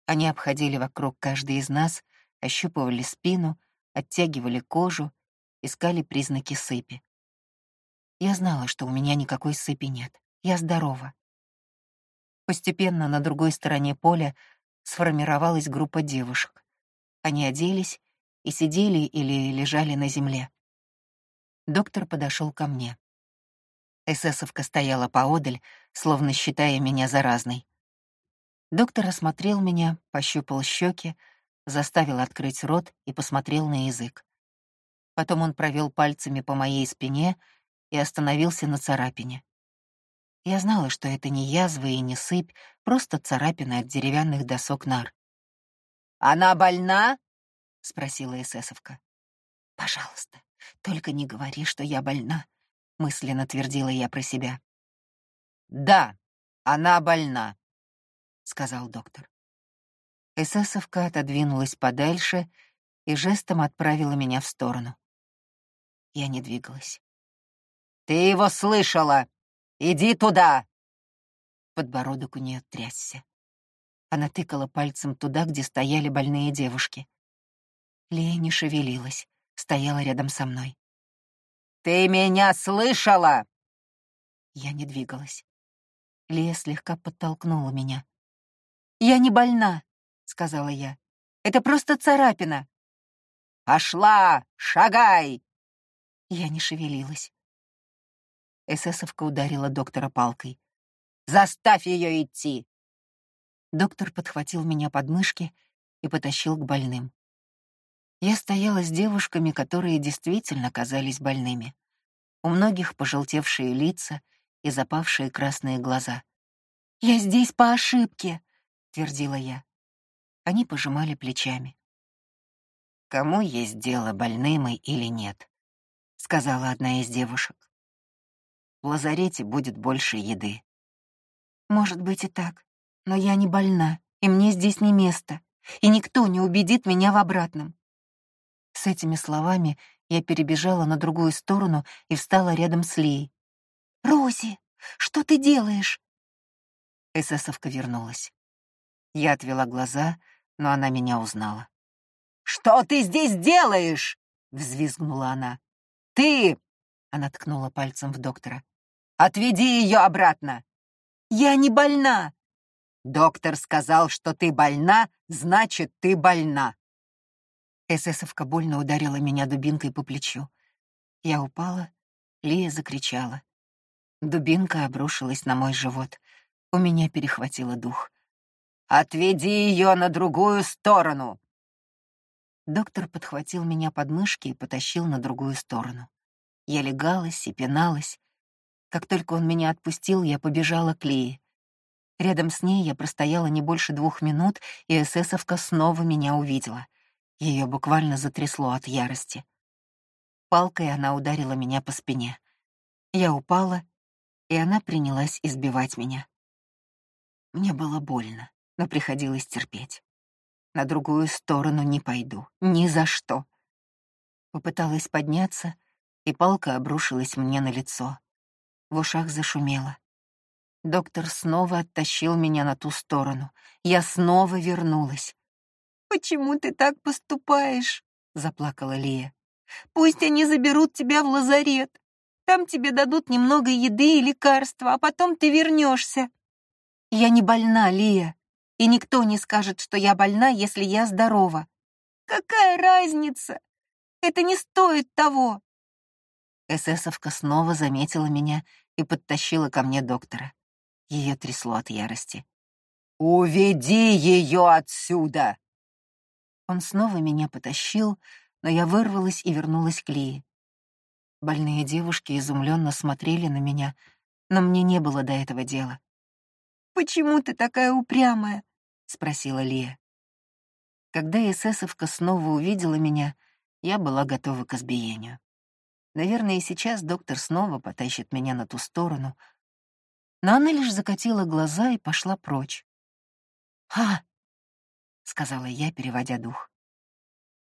Они обходили вокруг каждой из нас, ощупывали спину, оттягивали кожу, искали признаки сыпи. Я знала, что у меня никакой сыпи нет. Я здорова. Постепенно на другой стороне поля сформировалась группа девушек. Они оделись и сидели или лежали на земле. Доктор подошел ко мне. Эсэсовка стояла поодаль, словно считая меня заразной. Доктор осмотрел меня, пощупал щеки, заставил открыть рот и посмотрел на язык. Потом он провел пальцами по моей спине и остановился на царапине. Я знала, что это не язва и не сыпь, просто царапина от деревянных досок нар. «Она больна?» — спросила эсэсовка. «Пожалуйста, только не говори, что я больна», — мысленно твердила я про себя. «Да, она больна», — сказал доктор. Эсэсовка отодвинулась подальше и жестом отправила меня в сторону. Я не двигалась. «Ты его слышала! Иди туда!» Подбородок у нее трясся. Она тыкала пальцем туда, где стояли больные девушки. Лея не шевелилась, стояла рядом со мной. «Ты меня слышала?» Я не двигалась. Лея слегка подтолкнула меня. «Я не больна», — сказала я. «Это просто царапина». «Пошла! Шагай!» Я не шевелилась. Эсэсовка ударила доктора палкой. «Заставь ее идти!» Доктор подхватил меня под мышки и потащил к больным. Я стояла с девушками, которые действительно казались больными. У многих пожелтевшие лица и запавшие красные глаза. «Я здесь по ошибке», — твердила я. Они пожимали плечами. «Кому есть дело, больны мы или нет?» — сказала одна из девушек. «В лазарете будет больше еды». «Может быть и так, но я не больна, и мне здесь не место, и никто не убедит меня в обратном». С этими словами я перебежала на другую сторону и встала рядом с Лией. «Рози, что ты делаешь?» Эсэсовка вернулась. Я отвела глаза, но она меня узнала. «Что ты здесь делаешь?» — взвизгнула она. «Ты!» — она ткнула пальцем в доктора. «Отведи ее обратно!» «Я не больна!» «Доктор сказал, что ты больна, значит, ты больна!» Эсэсовка больно ударила меня дубинкой по плечу. Я упала, Лия закричала. Дубинка обрушилась на мой живот. У меня перехватило дух. «Отведи ее на другую сторону!» Доктор подхватил меня под мышки и потащил на другую сторону. Я легалась и пиналась. Как только он меня отпустил, я побежала к Лии. Рядом с ней я простояла не больше двух минут, и эсэсовка снова меня увидела. Ее буквально затрясло от ярости. Палкой она ударила меня по спине. Я упала, и она принялась избивать меня. Мне было больно, но приходилось терпеть. На другую сторону не пойду, ни за что. Попыталась подняться, и палка обрушилась мне на лицо. В ушах зашумело. Доктор снова оттащил меня на ту сторону. Я снова вернулась. «Почему ты так поступаешь?» — заплакала Лия. «Пусть они заберут тебя в лазарет. Там тебе дадут немного еды и лекарства, а потом ты вернешься. «Я не больна, Лия и никто не скажет, что я больна, если я здорова. Какая разница? Это не стоит того. Эсэсовка снова заметила меня и подтащила ко мне доктора. Ее трясло от ярости. «Уведи ее отсюда!» Он снова меня потащил, но я вырвалась и вернулась к Лии. Больные девушки изумленно смотрели на меня, но мне не было до этого дела. «Почему ты такая упрямая? — спросила Лия. Когда эсэсовка снова увидела меня, я была готова к избиению. Наверное, и сейчас доктор снова потащит меня на ту сторону. Но она лишь закатила глаза и пошла прочь. «А!» — сказала я, переводя дух.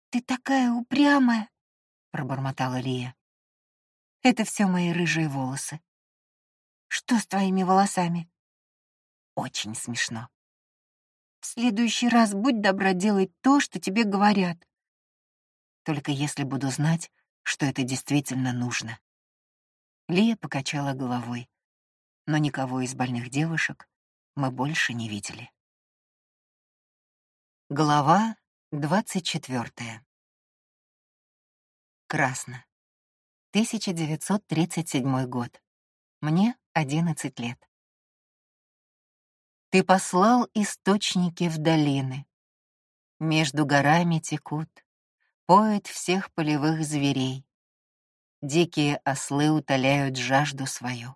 «Ты такая упрямая!» — пробормотала Лия. «Это все мои рыжие волосы». «Что с твоими волосами?» «Очень смешно», в следующий раз будь добра делать то, что тебе говорят. Только если буду знать, что это действительно нужно. Лия покачала головой, но никого из больных девушек мы больше не видели. Глава двадцать четвертая. Красно. 1937 год. Мне 11 лет. Ты послал источники в долины. Между горами текут, поют всех полевых зверей. Дикие ослы утоляют жажду свою.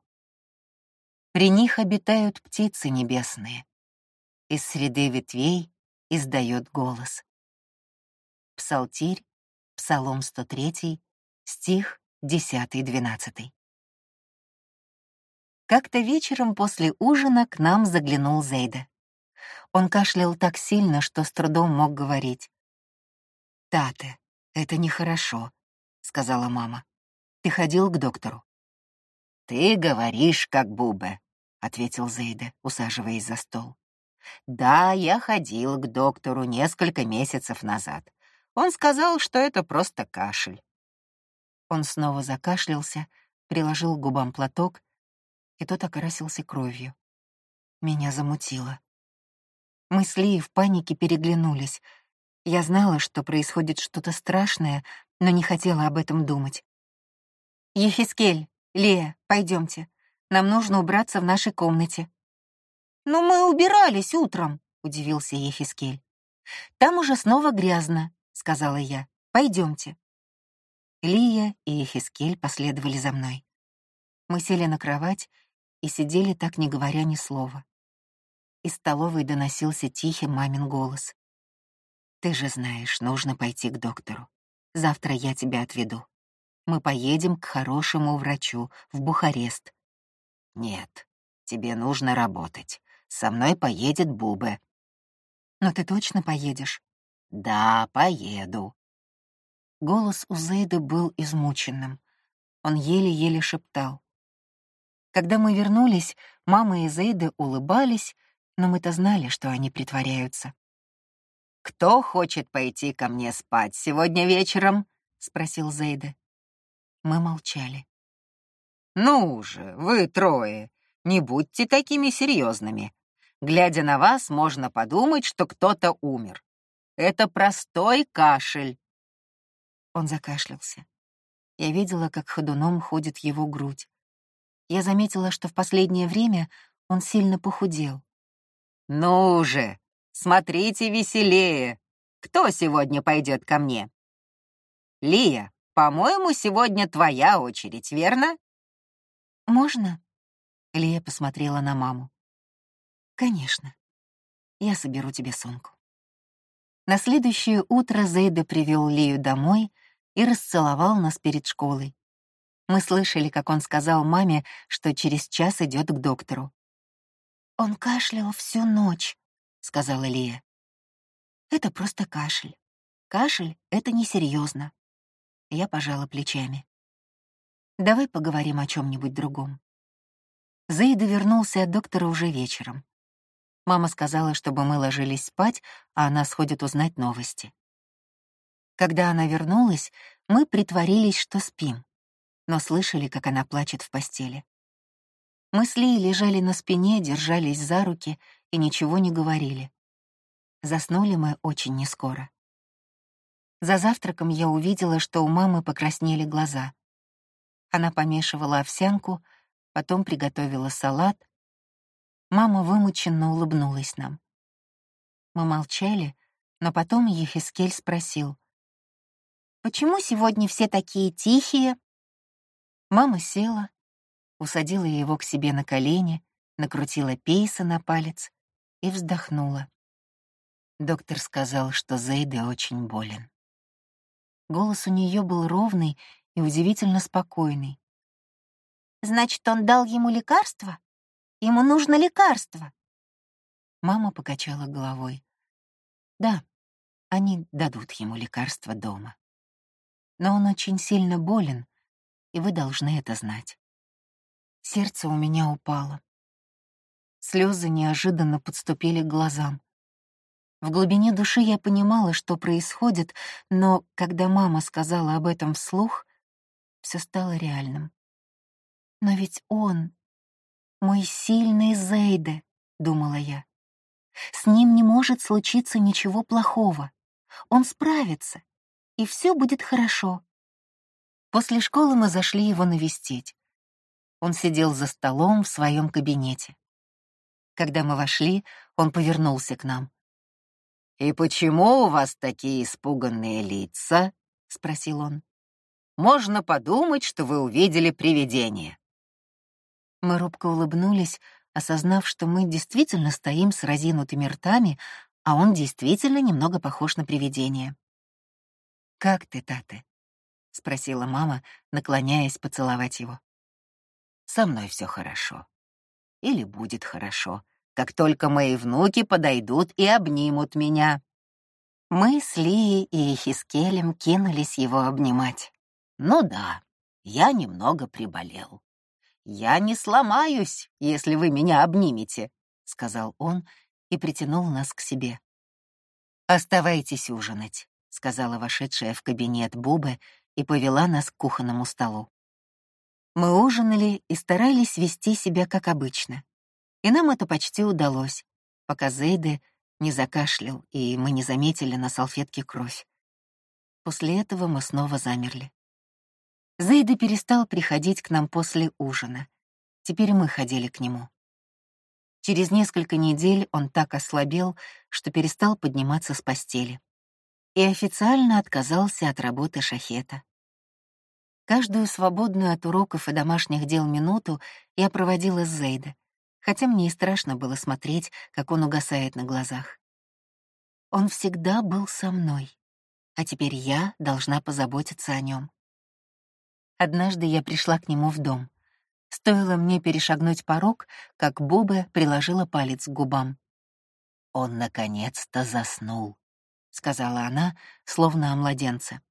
При них обитают птицы небесные. Из среды ветвей издает голос. Псалтирь, Псалом 103, стих 10-12. Как-то вечером после ужина к нам заглянул Зейда. Он кашлял так сильно, что с трудом мог говорить. «Тате, это нехорошо», — сказала мама. «Ты ходил к доктору?» «Ты говоришь, как Бубе», — ответил Зейда, усаживаясь за стол. «Да, я ходил к доктору несколько месяцев назад. Он сказал, что это просто кашель». Он снова закашлялся, приложил к губам платок, и тот окрасился кровью. Меня замутило. Мы с Лией в панике переглянулись. Я знала, что происходит что-то страшное, но не хотела об этом думать. «Ефискель, Лея, пойдемте. Нам нужно убраться в нашей комнате». «Но мы убирались утром», — удивился Ефискель. «Там уже снова грязно», — сказала я. Пойдемте. Лия и Ефискель последовали за мной. Мы сели на кровать и сидели так, не говоря ни слова. Из столовой доносился тихий мамин голос. «Ты же знаешь, нужно пойти к доктору. Завтра я тебя отведу. Мы поедем к хорошему врачу в Бухарест». «Нет, тебе нужно работать. Со мной поедет Бубе». «Но ты точно поедешь?» «Да, поеду». Голос у Зейда был измученным. Он еле-еле шептал. Когда мы вернулись, мама и Зейда улыбались, но мы-то знали, что они притворяются. «Кто хочет пойти ко мне спать сегодня вечером?» — спросил Зейда. Мы молчали. «Ну же, вы трое, не будьте такими серьезными. Глядя на вас, можно подумать, что кто-то умер. Это простой кашель». Он закашлялся. Я видела, как ходуном ходит его грудь. Я заметила, что в последнее время он сильно похудел. «Ну же, смотрите веселее! Кто сегодня пойдет ко мне?» «Лия, по-моему, сегодня твоя очередь, верно?» «Можно?» — Лия посмотрела на маму. «Конечно. Я соберу тебе сумку». На следующее утро Зейда привел Лию домой и расцеловал нас перед школой. Мы слышали, как он сказал маме, что через час идет к доктору. «Он кашлял всю ночь», — сказала Лия. «Это просто кашель. Кашель — это несерьезно». Я пожала плечами. «Давай поговорим о чем нибудь другом». Зейда вернулся от доктора уже вечером. Мама сказала, чтобы мы ложились спать, а она сходит узнать новости. Когда она вернулась, мы притворились, что спим, но слышали, как она плачет в постели. Мы с Лией лежали на спине, держались за руки и ничего не говорили. Заснули мы очень нескоро. За завтраком я увидела, что у мамы покраснели глаза. Она помешивала овсянку, потом приготовила салат. Мама вымученно улыбнулась нам. Мы молчали, но потом Ехискель спросил. «Почему сегодня все такие тихие?» Мама села, усадила его к себе на колени, накрутила пейса на палец и вздохнула. Доктор сказал, что Зейде очень болен. Голос у нее был ровный и удивительно спокойный. «Значит, он дал ему лекарство? Ему нужно лекарство?» Мама покачала головой. «Да, они дадут ему лекарство дома. Но он очень сильно болен, и вы должны это знать. Сердце у меня упало. Слезы неожиданно подступили к глазам. В глубине души я понимала, что происходит, но когда мама сказала об этом вслух, все стало реальным. Но ведь он — мой сильный Зейде, — думала я. С ним не может случиться ничего плохого. Он справится, и все будет хорошо. После школы мы зашли его навестить. Он сидел за столом в своем кабинете. Когда мы вошли, он повернулся к нам. «И почему у вас такие испуганные лица?» — спросил он. «Можно подумать, что вы увидели привидение». Мы робко улыбнулись, осознав, что мы действительно стоим с разинутыми ртами, а он действительно немного похож на привидение. «Как ты, Таты?» — спросила мама, наклоняясь поцеловать его. «Со мной все хорошо. Или будет хорошо, как только мои внуки подойдут и обнимут меня». Мы с Лией и Хискелем кинулись его обнимать. «Ну да, я немного приболел. Я не сломаюсь, если вы меня обнимете», — сказал он и притянул нас к себе. «Оставайтесь ужинать», — сказала вошедшая в кабинет Бубы и повела нас к кухонному столу. Мы ужинали и старались вести себя как обычно. И нам это почти удалось, пока Зейде не закашлял, и мы не заметили на салфетке кровь. После этого мы снова замерли. Зейде перестал приходить к нам после ужина. Теперь мы ходили к нему. Через несколько недель он так ослабел, что перестал подниматься с постели. И официально отказался от работы шахета. Каждую свободную от уроков и домашних дел минуту я проводила с Зейда, хотя мне и страшно было смотреть, как он угасает на глазах. Он всегда был со мной, а теперь я должна позаботиться о нем. Однажды я пришла к нему в дом. Стоило мне перешагнуть порог, как Буба приложила палец к губам. «Он наконец-то заснул», — сказала она, словно о младенце.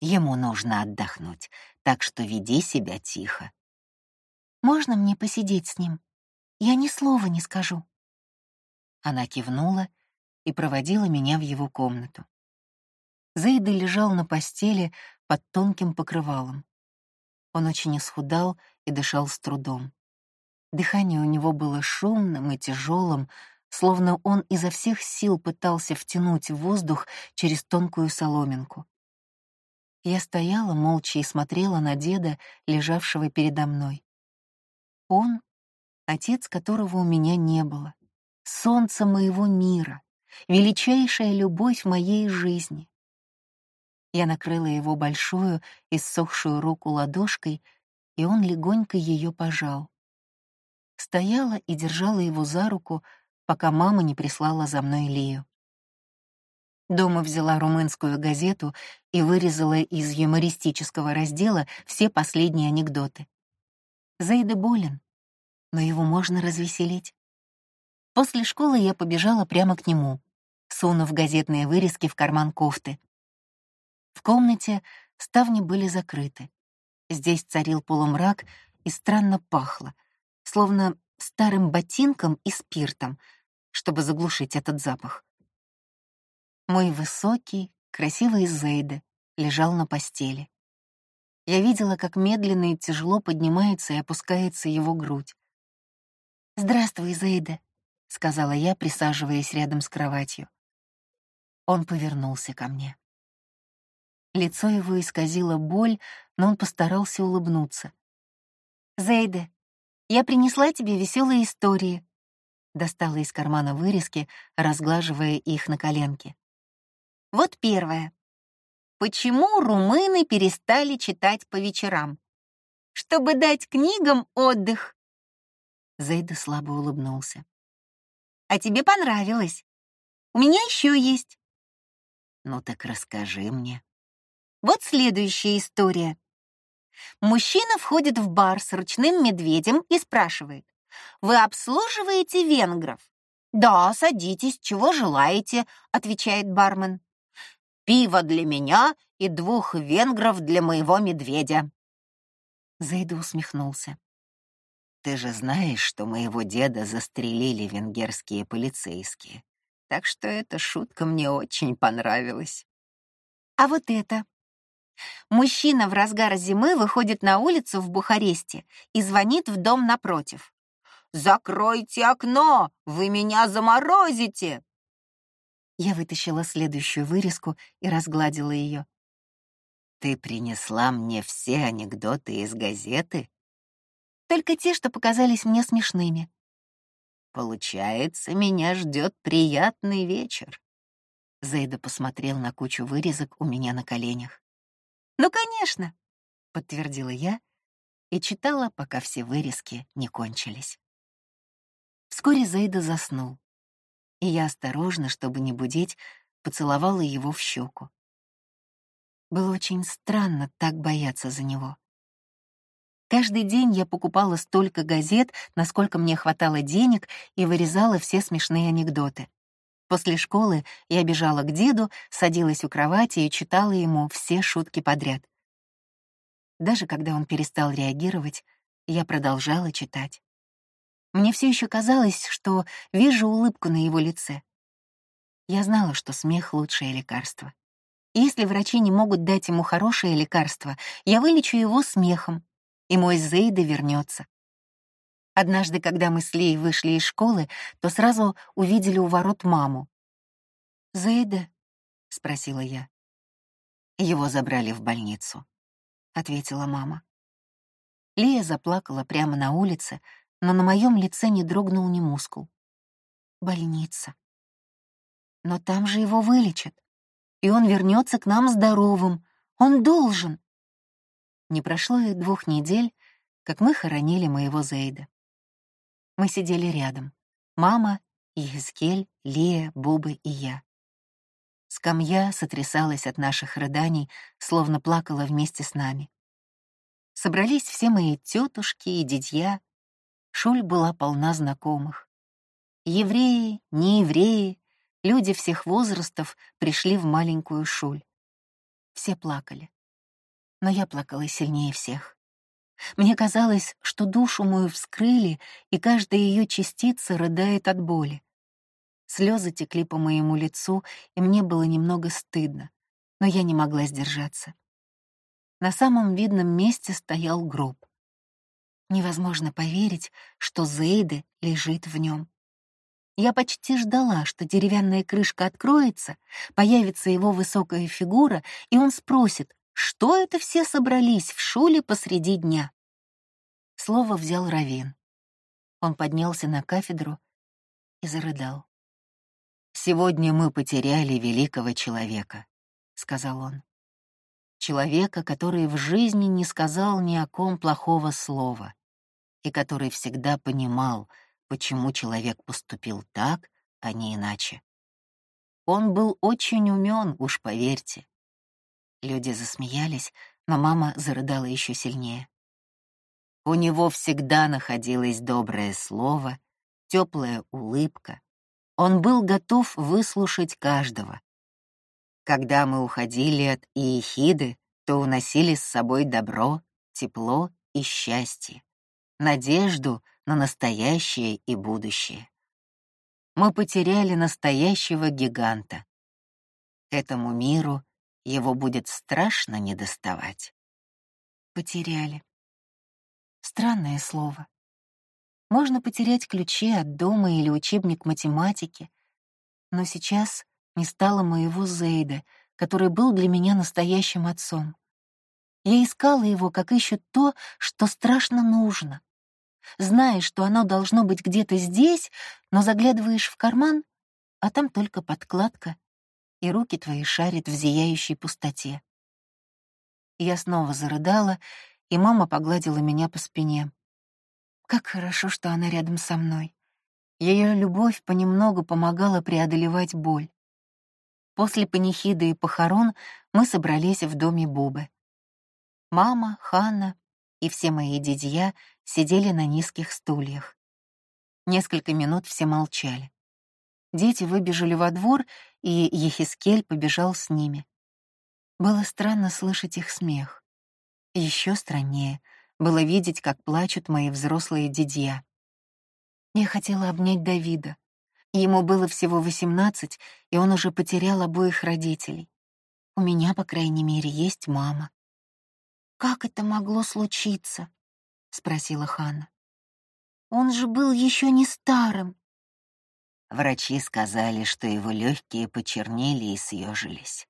«Ему нужно отдохнуть, так что веди себя тихо». «Можно мне посидеть с ним? Я ни слова не скажу». Она кивнула и проводила меня в его комнату. Зейда лежал на постели под тонким покрывалом. Он очень исхудал и дышал с трудом. Дыхание у него было шумным и тяжелым, словно он изо всех сил пытался втянуть воздух через тонкую соломинку. Я стояла молча и смотрела на деда, лежавшего передо мной. Он — отец, которого у меня не было, солнце моего мира, величайшая любовь в моей жизни. Я накрыла его большую, иссохшую руку ладошкой, и он легонько ее пожал. Стояла и держала его за руку, пока мама не прислала за мной Лию. Дома взяла румынскую газету и вырезала из юмористического раздела все последние анекдоты. Зейда болен, но его можно развеселить. После школы я побежала прямо к нему, сунув газетные вырезки в карман кофты. В комнате ставни были закрыты. Здесь царил полумрак и странно пахло, словно старым ботинком и спиртом, чтобы заглушить этот запах. Мой высокий, красивый Зейда лежал на постели. Я видела, как медленно и тяжело поднимается и опускается его грудь. «Здравствуй, Зейда», — сказала я, присаживаясь рядом с кроватью. Он повернулся ко мне. Лицо его исказило боль, но он постарался улыбнуться. «Зейде, я принесла тебе веселые истории», — достала из кармана вырезки, разглаживая их на коленке. «Вот первое. Почему румыны перестали читать по вечерам? Чтобы дать книгам отдых». Зейда слабо улыбнулся. «А тебе понравилось. У меня еще есть». «Ну так расскажи мне», вот следующая история. Мужчина входит в бар с ручным медведем и спрашивает. «Вы обслуживаете венгров?» «Да, садитесь, чего желаете», — отвечает бармен. «Пиво для меня и двух венгров для моего медведя». Зейда усмехнулся. «Ты же знаешь, что моего деда застрелили венгерские полицейские, так что эта шутка мне очень понравилась». «А вот это», Мужчина в разгар зимы выходит на улицу в Бухаресте и звонит в дом напротив. «Закройте окно! Вы меня заморозите!» Я вытащила следующую вырезку и разгладила ее. «Ты принесла мне все анекдоты из газеты?» «Только те, что показались мне смешными». «Получается, меня ждет приятный вечер». Зейда посмотрел на кучу вырезок у меня на коленях. «Ну, конечно», — подтвердила я и читала, пока все вырезки не кончились. Вскоре Зейда заснул, и я осторожно, чтобы не будить, поцеловала его в щеку. Было очень странно так бояться за него. Каждый день я покупала столько газет, насколько мне хватало денег, и вырезала все смешные анекдоты. После школы я бежала к деду, садилась у кровати и читала ему все шутки подряд. Даже когда он перестал реагировать, я продолжала читать. Мне все еще казалось, что вижу улыбку на его лице. Я знала, что смех — лучшее лекарство. Если врачи не могут дать ему хорошее лекарство, я вылечу его смехом, и мой Зейда вернется. Однажды, когда мы с Лей вышли из школы, то сразу увидели у ворот маму. «Зейда?» — спросила я. «Его забрали в больницу», — ответила мама. Лия заплакала прямо на улице, но на моем лице не дрогнул ни мускул. «Больница. Но там же его вылечат, и он вернется к нам здоровым. Он должен!» Не прошло и двух недель, как мы хоронили моего Зейда. Мы сидели рядом. Мама, Ехискель, Лия, Бубы и я. Скамья сотрясалась от наших рыданий, словно плакала вместе с нами. Собрались все мои тетушки и дядья. Шуль была полна знакомых. Евреи, неевреи, люди всех возрастов пришли в маленькую Шуль. Все плакали но я плакала сильнее всех. Мне казалось, что душу мою вскрыли, и каждая ее частица рыдает от боли. Слезы текли по моему лицу, и мне было немного стыдно, но я не могла сдержаться. На самом видном месте стоял гроб. Невозможно поверить, что Зейде лежит в нем. Я почти ждала, что деревянная крышка откроется, появится его высокая фигура, и он спросит, что это все собрались в шуле посреди дня? Слово взял Равин. Он поднялся на кафедру и зарыдал. «Сегодня мы потеряли великого человека», — сказал он. Человека, который в жизни не сказал ни о ком плохого слова и который всегда понимал, почему человек поступил так, а не иначе. Он был очень умен, уж поверьте. Люди засмеялись, но мама зарыдала еще сильнее. У него всегда находилось доброе слово, теплая улыбка. Он был готов выслушать каждого. Когда мы уходили от Иехиды, то уносили с собой добро, тепло и счастье, надежду на настоящее и будущее. Мы потеряли настоящего гиганта. Этому миру его будет страшно недоставать. Потеряли. Странное слово. Можно потерять ключи от дома или учебник математики, но сейчас не стало моего Зейда, который был для меня настоящим отцом. Я искала его, как ищут то, что страшно нужно. Знаешь, что оно должно быть где-то здесь, но заглядываешь в карман, а там только подкладка и руки твои шарят в зияющей пустоте. Я снова зарыдала, и мама погладила меня по спине. Как хорошо, что она рядом со мной. Ее любовь понемногу помогала преодолевать боль. После панихиды и похорон мы собрались в доме Бубы. Мама, Ханна и все мои дядья сидели на низких стульях. Несколько минут все молчали. Дети выбежали во двор, и Ехискель побежал с ними. Было странно слышать их смех. Еще страннее было видеть, как плачут мои взрослые дядья. Я хотела обнять Давида. Ему было всего восемнадцать, и он уже потерял обоих родителей. У меня, по крайней мере, есть мама. «Как это могло случиться?» — спросила Ханна. «Он же был еще не старым». Врачи сказали, что его легкие почернели и съежились.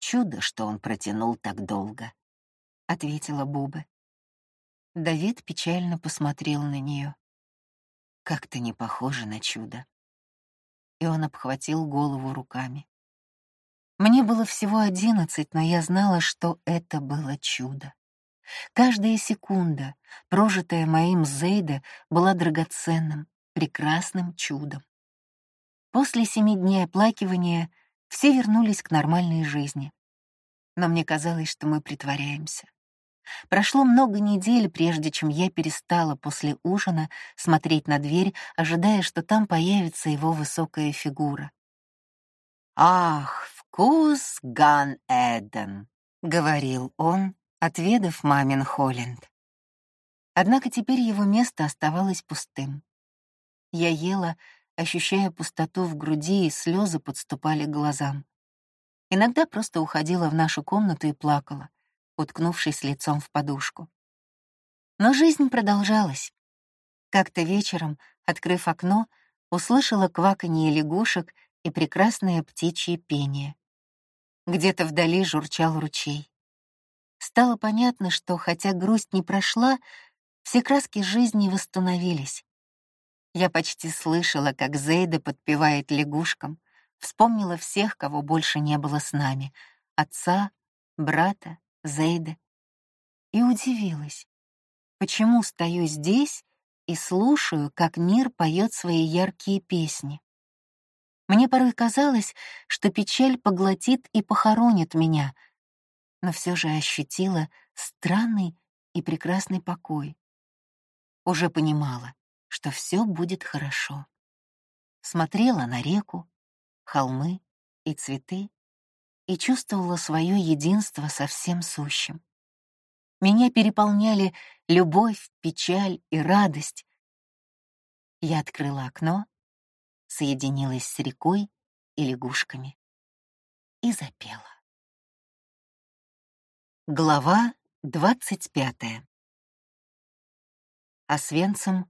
Чудо, что он протянул так долго, — ответила Буба. Давид печально посмотрел на нее. Как-то не похоже на чудо. И он обхватил голову руками. Мне было всего одиннадцать, но я знала, что это было чудо. Каждая секунда, прожитая моим Зейда, была драгоценным, прекрасным чудом. После семи дней оплакивания все вернулись к нормальной жизни. Но мне казалось, что мы притворяемся. Прошло много недель, прежде чем я перестала после ужина смотреть на дверь, ожидая, что там появится его высокая фигура. «Ах, вкус Ган-Эден», — говорил он, отведав мамин Холленд. Однако теперь его место оставалось пустым. Я ела, ощущая пустоту в груди, и слезы подступали к глазам. Иногда просто уходила в нашу комнату и плакала, уткнувшись лицом в подушку. Но жизнь продолжалась. Как-то вечером, открыв окно, услышала кваканье лягушек и прекрасное птичье пение. Где-то вдали журчал ручей. Стало понятно, что, хотя грусть не прошла, все краски жизни восстановились. Я почти слышала, как Зейда подпевает лягушкам, вспомнила всех, кого больше не было с нами — отца, брата, Зейда. И удивилась, почему стою здесь и слушаю, как мир поет свои яркие песни. Мне порой казалось, что печаль поглотит и похоронит меня, но все же ощутила странный и прекрасный покой. Уже понимала, что все будет хорошо. Смотрела на реку, холмы и цветы и чувствовала свое единство со всем сущим. Меня переполняли любовь, печаль и радость. Я открыла окно соединилась с рекой и лягушками и запела. Глава двадцать пятая. Освенцим,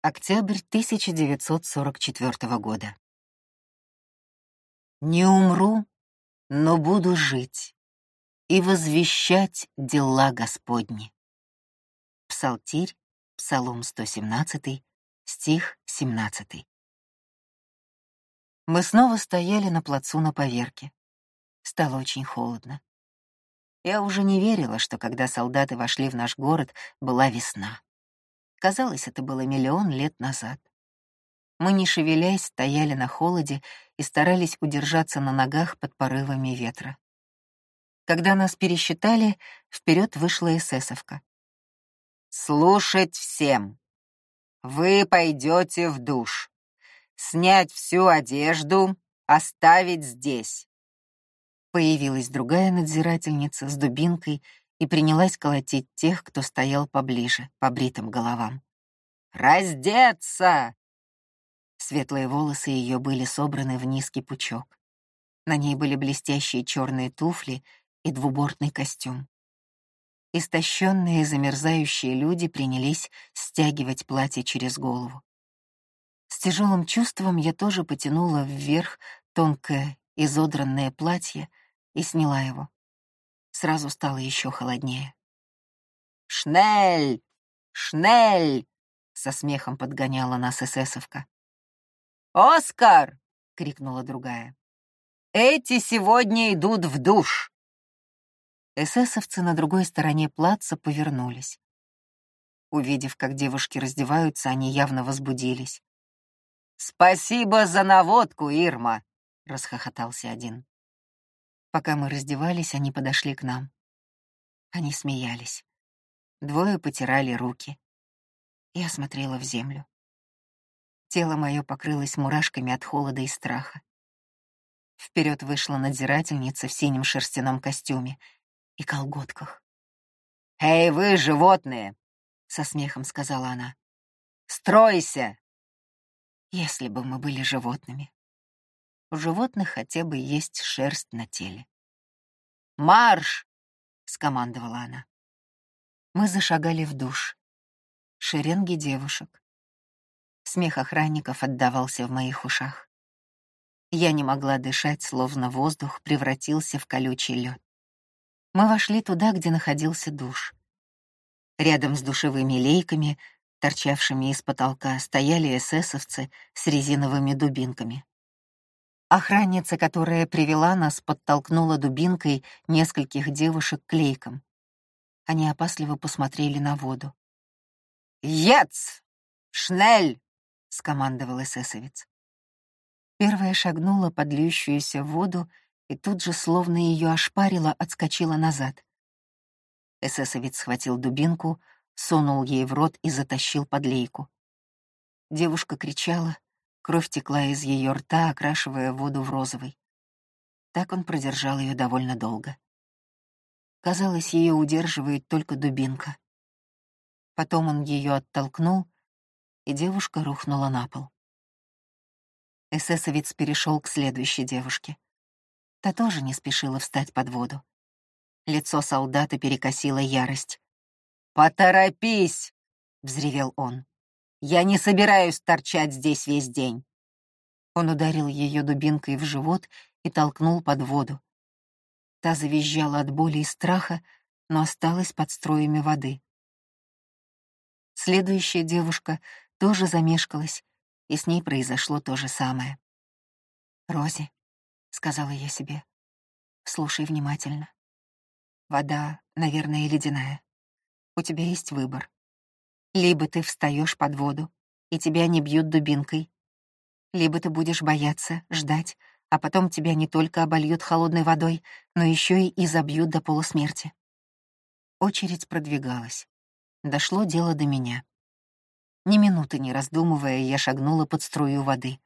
октябрь 1944 года. Не умру, но буду жить и возвещать дела Господни. Псалтирь, Псалом 117, стих 17. Мы снова стояли на плацу на поверке. Стало очень холодно. Я уже не верила, что когда солдаты вошли в наш город, была весна. Казалось, это было миллион лет назад. Мы, не шевелясь, стояли на холоде и старались удержаться на ногах под порывами ветра. Когда нас пересчитали, вперед вышла эсэсовка. «Слушать всем! Вы пойдете в душ снять всю одежду, оставить здесь. Появилась другая надзирательница с дубинкой и принялась колотить тех, кто стоял поближе, по бритым головам. «Раздеться!» Светлые волосы ее были собраны в низкий пучок. На ней были блестящие черные туфли и двубортный костюм. Истощенные замерзающие люди принялись стягивать платье через голову. С тяжелым чувством я тоже потянула вверх тонкое изодранное платье и сняла его. Сразу стало еще холоднее. «Шнель! Шнель!» — со смехом подгоняла нас эсэсовка. «Оскар!» — крикнула другая. «Эти сегодня идут в душ!» Эсэсовцы на другой стороне плаца повернулись. Увидев, как девушки раздеваются, они явно возбудились. «Спасибо за наводку, Ирма!» — расхохотался один. Пока мы раздевались, они подошли к нам. Они смеялись. Двое потирали руки. Я смотрела в землю. Тело мое покрылось мурашками от холода и страха. Вперед вышла надзирательница в синем шерстяном костюме и колготках. «Эй, вы, животные!» — со смехом сказала она. «Стройся! Если бы мы были животными. У животных хотя бы есть шерсть на теле. «Марш!» — скомандовала она. Мы зашагали в душ. Шеренги девушек. Смех охранников отдавался в моих ушах. Я не могла дышать, словно воздух превратился в колючий лед. Мы вошли туда, где находился душ. Рядом с душевыми лейками торчавшими из потолка, стояли эсэсовцы с резиновыми дубинками. Охранница, которая привела нас, подтолкнула дубинкой нескольких девушек клейком. Они опасливо посмотрели на воду. «Ец! Шнель!» — скомандовал эсэсовец. Первая шагнула под льющуюся воду и тут же, словно ее ошпарило, отскочила назад. Эсэсовец схватил дубинку, сунул ей в рот и затащил под лейку. Девушка кричала, кровь текла из ее рта, окрашивая воду в розовый. Так он продержал ее довольно долго. Казалось, ее удерживает только дубинка. Потом он ее оттолкнул, и девушка рухнула на пол. Эсэсовец перешел к следующей девушке. Та тоже не спешила встать под воду. Лицо солдата перекосило ярость. «Поторопись!» — взревел он. «Я не собираюсь торчать здесь весь день!» Он ударил ее дубинкой в живот и толкнул под воду. Та завизжала от боли и страха, но осталась под строями воды. Следующая девушка тоже замешкалась, и с ней произошло то же самое. «Рози», — сказала я себе, — «слушай внимательно. Вода, наверное, ледяная. У тебя есть выбор. Либо ты встаешь под воду, и тебя не бьют дубинкой, либо ты будешь бояться, ждать, а потом тебя не только обольют холодной водой, но еще и изобьют до полусмерти. Очередь продвигалась. Дошло дело до меня. Ни минуты не раздумывая, я шагнула под струю воды.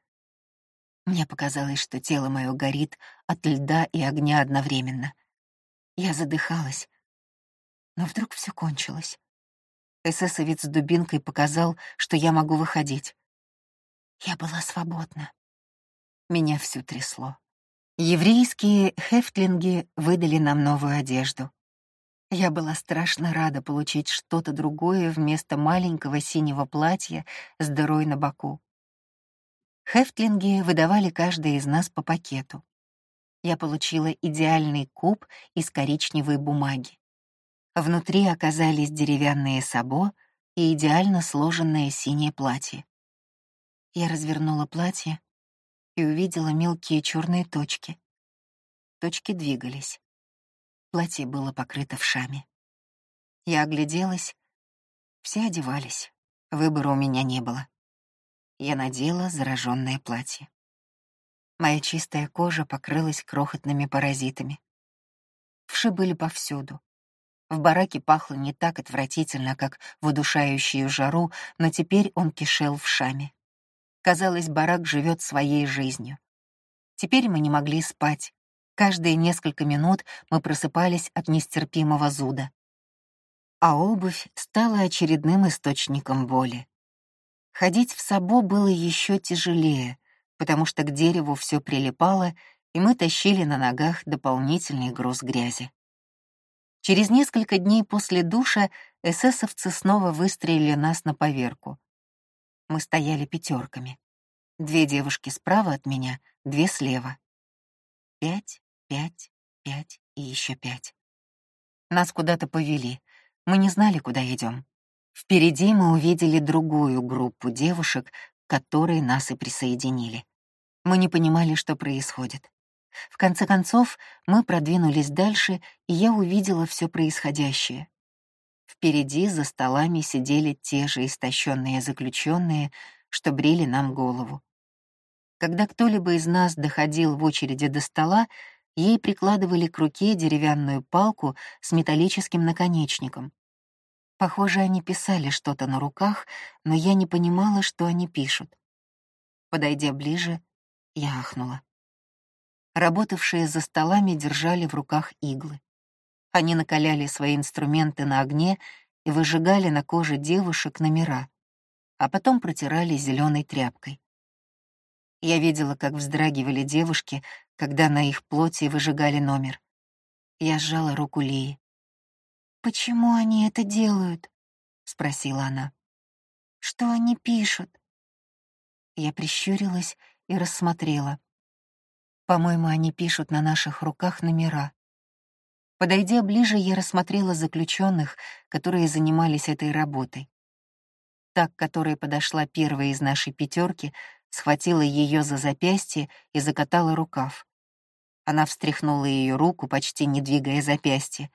Мне показалось, что тело мое горит от льда и огня одновременно. Я задыхалась. Но вдруг все кончилось. Эсэсовец с дубинкой показал, что я могу выходить. Я была свободна. Меня всю трясло. Еврейские хефтлинги выдали нам новую одежду. Я была страшно рада получить что-то другое вместо маленького синего платья с дырой на боку. Хефтлинги выдавали каждый из нас по пакету. Я получила идеальный куб из коричневой бумаги. Внутри оказались деревянные сабо и идеально сложенное синее платье. Я развернула платье и увидела мелкие черные точки. Точки двигались. Платье было покрыто вшами. Я огляделась. Все одевались. Выбора у меня не было. Я надела зараженное платье. Моя чистая кожа покрылась крохотными паразитами. Вши были повсюду. В бараке пахло не так отвратительно, как в удушающую жару, но теперь он кишел вшами. Казалось, барак живет своей жизнью. Теперь мы не могли спать. Каждые несколько минут мы просыпались от нестерпимого зуда. А обувь стала очередным источником боли. Ходить в сабо было еще тяжелее, потому что к дереву все прилипало, и мы тащили на ногах дополнительный груз грязи. Через несколько дней после душа эсэсовцы снова выстрелили нас на поверку. Мы стояли пятерками. Две девушки справа от меня, две слева. Пять, пять, пять и еще пять. Нас куда-то повели. Мы не знали, куда идем. Впереди мы увидели другую группу девушек, к которой нас и присоединили. Мы не понимали, что происходит. В конце концов, мы продвинулись дальше, и я увидела все происходящее. Впереди за столами сидели те же истощенные заключенные, что брили нам голову. Когда кто-либо из нас доходил в очереди до стола, ей прикладывали к руке деревянную палку с металлическим наконечником. Похоже, они писали что-то на руках, но я не понимала, что они пишут. Подойдя ближе, я ахнула. Работавшие за столами держали в руках иглы. Они накаляли свои инструменты на огне и выжигали на коже девушек номера, а потом протирали зеленой тряпкой. Я видела, как вздрагивали девушки, когда на их плоти выжигали номер. Я сжала руку Лии. «Почему они это делают?» — спросила она. «Что они пишут?» Я прищурилась и рассмотрела. По-моему, они пишут на наших руках номера. Подойдя ближе, я рассмотрела заключенных, которые занимались этой работой. Так, которая подошла первая из нашей пятерки, схватила ее за запястье и закатала рукав. Она встряхнула ее руку, почти не двигая запястье.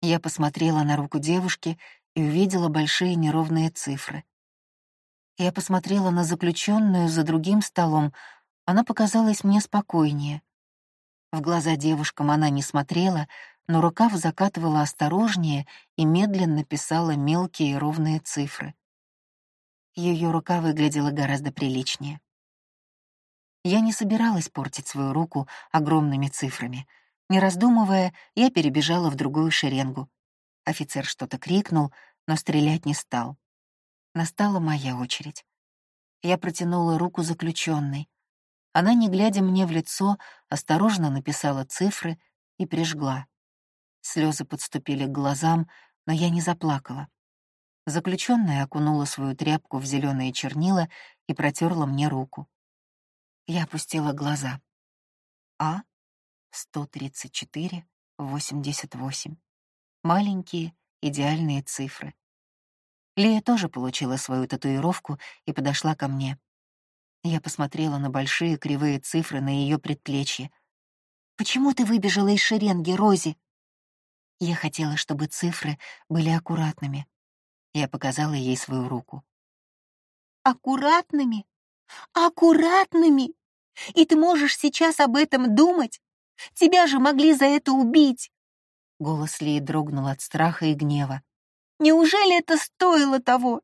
Я посмотрела на руку девушки и увидела большие неровные цифры. Я посмотрела на заключенную за другим столом, она показалась мне спокойнее. В глаза девушкам она не смотрела, но рукав закатывала осторожнее и медленно писала мелкие ровные цифры. Ее рука выглядела гораздо приличнее. Я не собиралась портить свою руку огромными цифрами. Не раздумывая, я перебежала в другую шеренгу. Офицер что-то крикнул, но стрелять не стал. Настала моя очередь. Я протянула руку заключенной. Она, не глядя мне в лицо, осторожно написала цифры и прижгла. Слезы подступили к глазам, но я не заплакала. Заключенная окунула свою тряпку в зеленые чернила и протерла мне руку. Я опустила глаза. А, 134, 88. Маленькие, идеальные цифры. Лия тоже получила свою татуировку и подошла ко мне. Я посмотрела на большие кривые цифры на ее предплечье. «Почему ты выбежала из шеренги, Рози?» Я хотела, чтобы цифры были аккуратными. Я показала ей свою руку. «Аккуратными? Аккуратными? И ты можешь сейчас об этом думать? Тебя же могли за это убить!» Голос Лии дрогнул от страха и гнева. «Неужели это стоило того?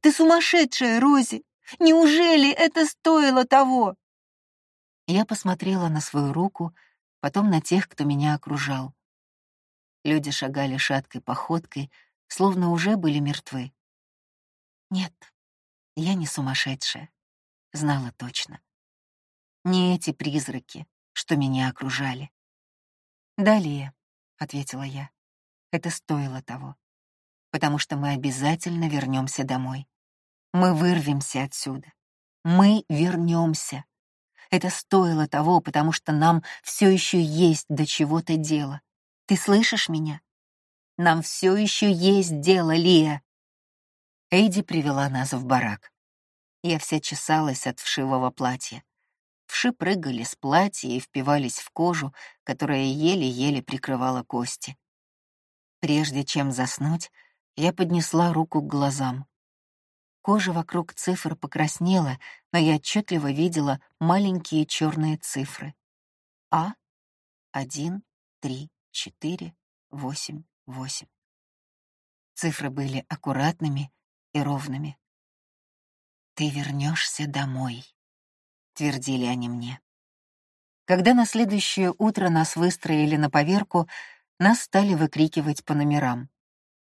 Ты сумасшедшая, Рози! Неужели это стоило того?» Я посмотрела на свою руку, потом на тех, кто меня окружал. Люди шагали шаткой походкой, словно уже были мертвы. Нет, я не сумасшедшая, знала точно. Не эти призраки, что меня окружали. «Далее», — ответила я, — «это стоило того, потому что мы обязательно вернемся домой. Мы вырвемся отсюда. Мы вернемся. Это стоило того, потому что нам все еще есть до чего-то дело. Ты слышишь меня? Нам все еще есть дело, Лия. Эйди привела нас в барак. Я вся чесалась от вшивого платья. Вши прыгали с платья и впивались в кожу, которая еле-еле прикрывала кости. Прежде чем заснуть, я поднесла руку к глазам. Кожа вокруг цифр покраснела, но я отчетливо видела маленькие черные цифры. А, один, три, четыре, восемь, восемь. Цифры были аккуратными и ровными. «Ты вернешься домой», — твердили они мне. Когда на следующее утро нас выстроили на поверку, нас стали выкрикивать по номерам.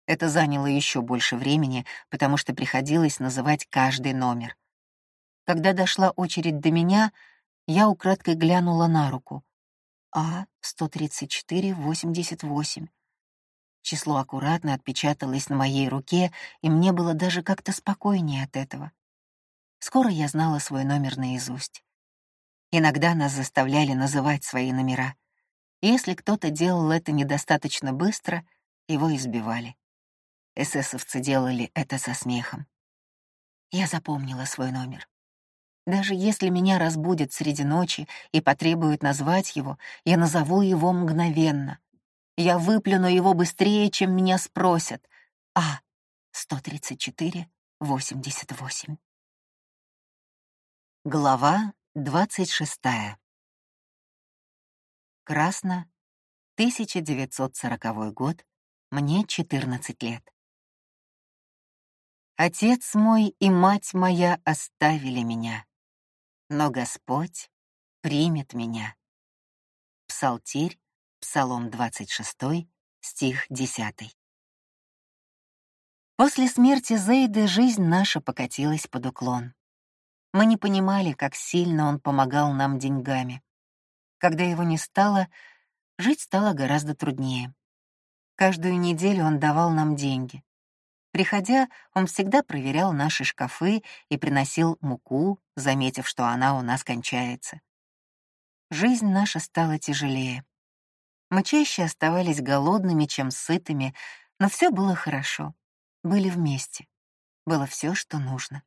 Это заняло еще больше времени, потому что приходилось называть каждый номер. Когда дошла очередь до меня, я украдкой глянула на руку. А-134-88. Число аккуратно отпечаталось на моей руке, и мне было даже как-то спокойнее от этого. Скоро я знала свой номер наизусть. Иногда нас заставляли называть свои номера. Если кто-то делал это недостаточно быстро, его избивали. Эсэсовцы делали это со смехом. Я запомнила свой номер. Даже если меня разбудят среди ночи и потребуют назвать его, я назову его мгновенно. Я выплюну его быстрее, чем меня спросят. А, 134-88. Глава 26. Красно, 1940 год, мне 14 лет. Отец мой и мать моя оставили меня, но Господь примет меня. Псалтирь, Псалом 26, стих 10. После смерти Зейды жизнь наша покатилась под уклон. Мы не понимали, как сильно он помогал нам деньгами. Когда его не стало, жить стало гораздо труднее. Каждую неделю он давал нам деньги. Приходя, он всегда проверял наши шкафы и приносил муку, заметив, что она у нас кончается. Жизнь наша стала тяжелее. Мы чаще оставались голодными, чем сытыми, но все было хорошо. Были вместе. Было все, что нужно.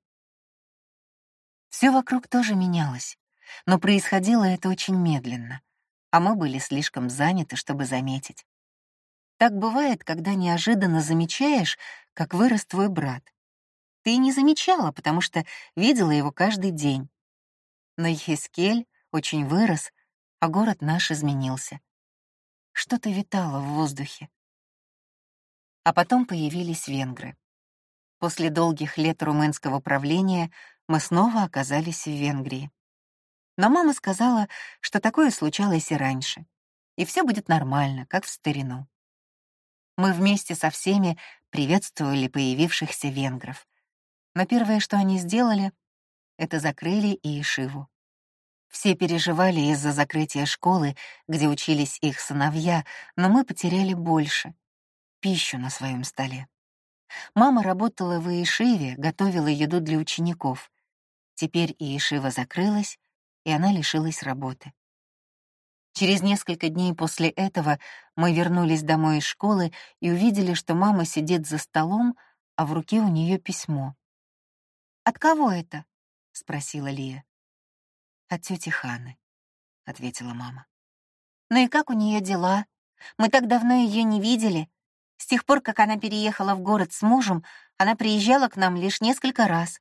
Все вокруг тоже менялось, но происходило это очень медленно, а мы были слишком заняты, чтобы заметить. Так бывает, когда неожиданно замечаешь, как вырос твой брат. Ты не замечала, потому что видела его каждый день. Но Ехискель очень вырос, а город наш изменился. Что-то витало в воздухе. А потом появились венгры. После долгих лет румынского правления мы снова оказались в Венгрии. Но мама сказала, что такое случалось и раньше, и все будет нормально, как в старину. Мы вместе со всеми приветствовали появившихся венгров. Но первое, что они сделали, это закрыли Иешиву. Все переживали из-за закрытия школы, где учились их сыновья, но мы потеряли больше — пищу на своем столе. Мама работала в Иешиве, готовила еду для учеников. Теперь Иешива закрылась, и она лишилась работы. Через несколько дней после этого мы вернулись домой из школы и увидели, что мама сидит за столом, а в руке у нее письмо. «От кого это?» — спросила Лия. «От тети Ханы», — ответила мама. «Ну и как у нее дела? Мы так давно ее не видели. С тех пор, как она переехала в город с мужем, она приезжала к нам лишь несколько раз».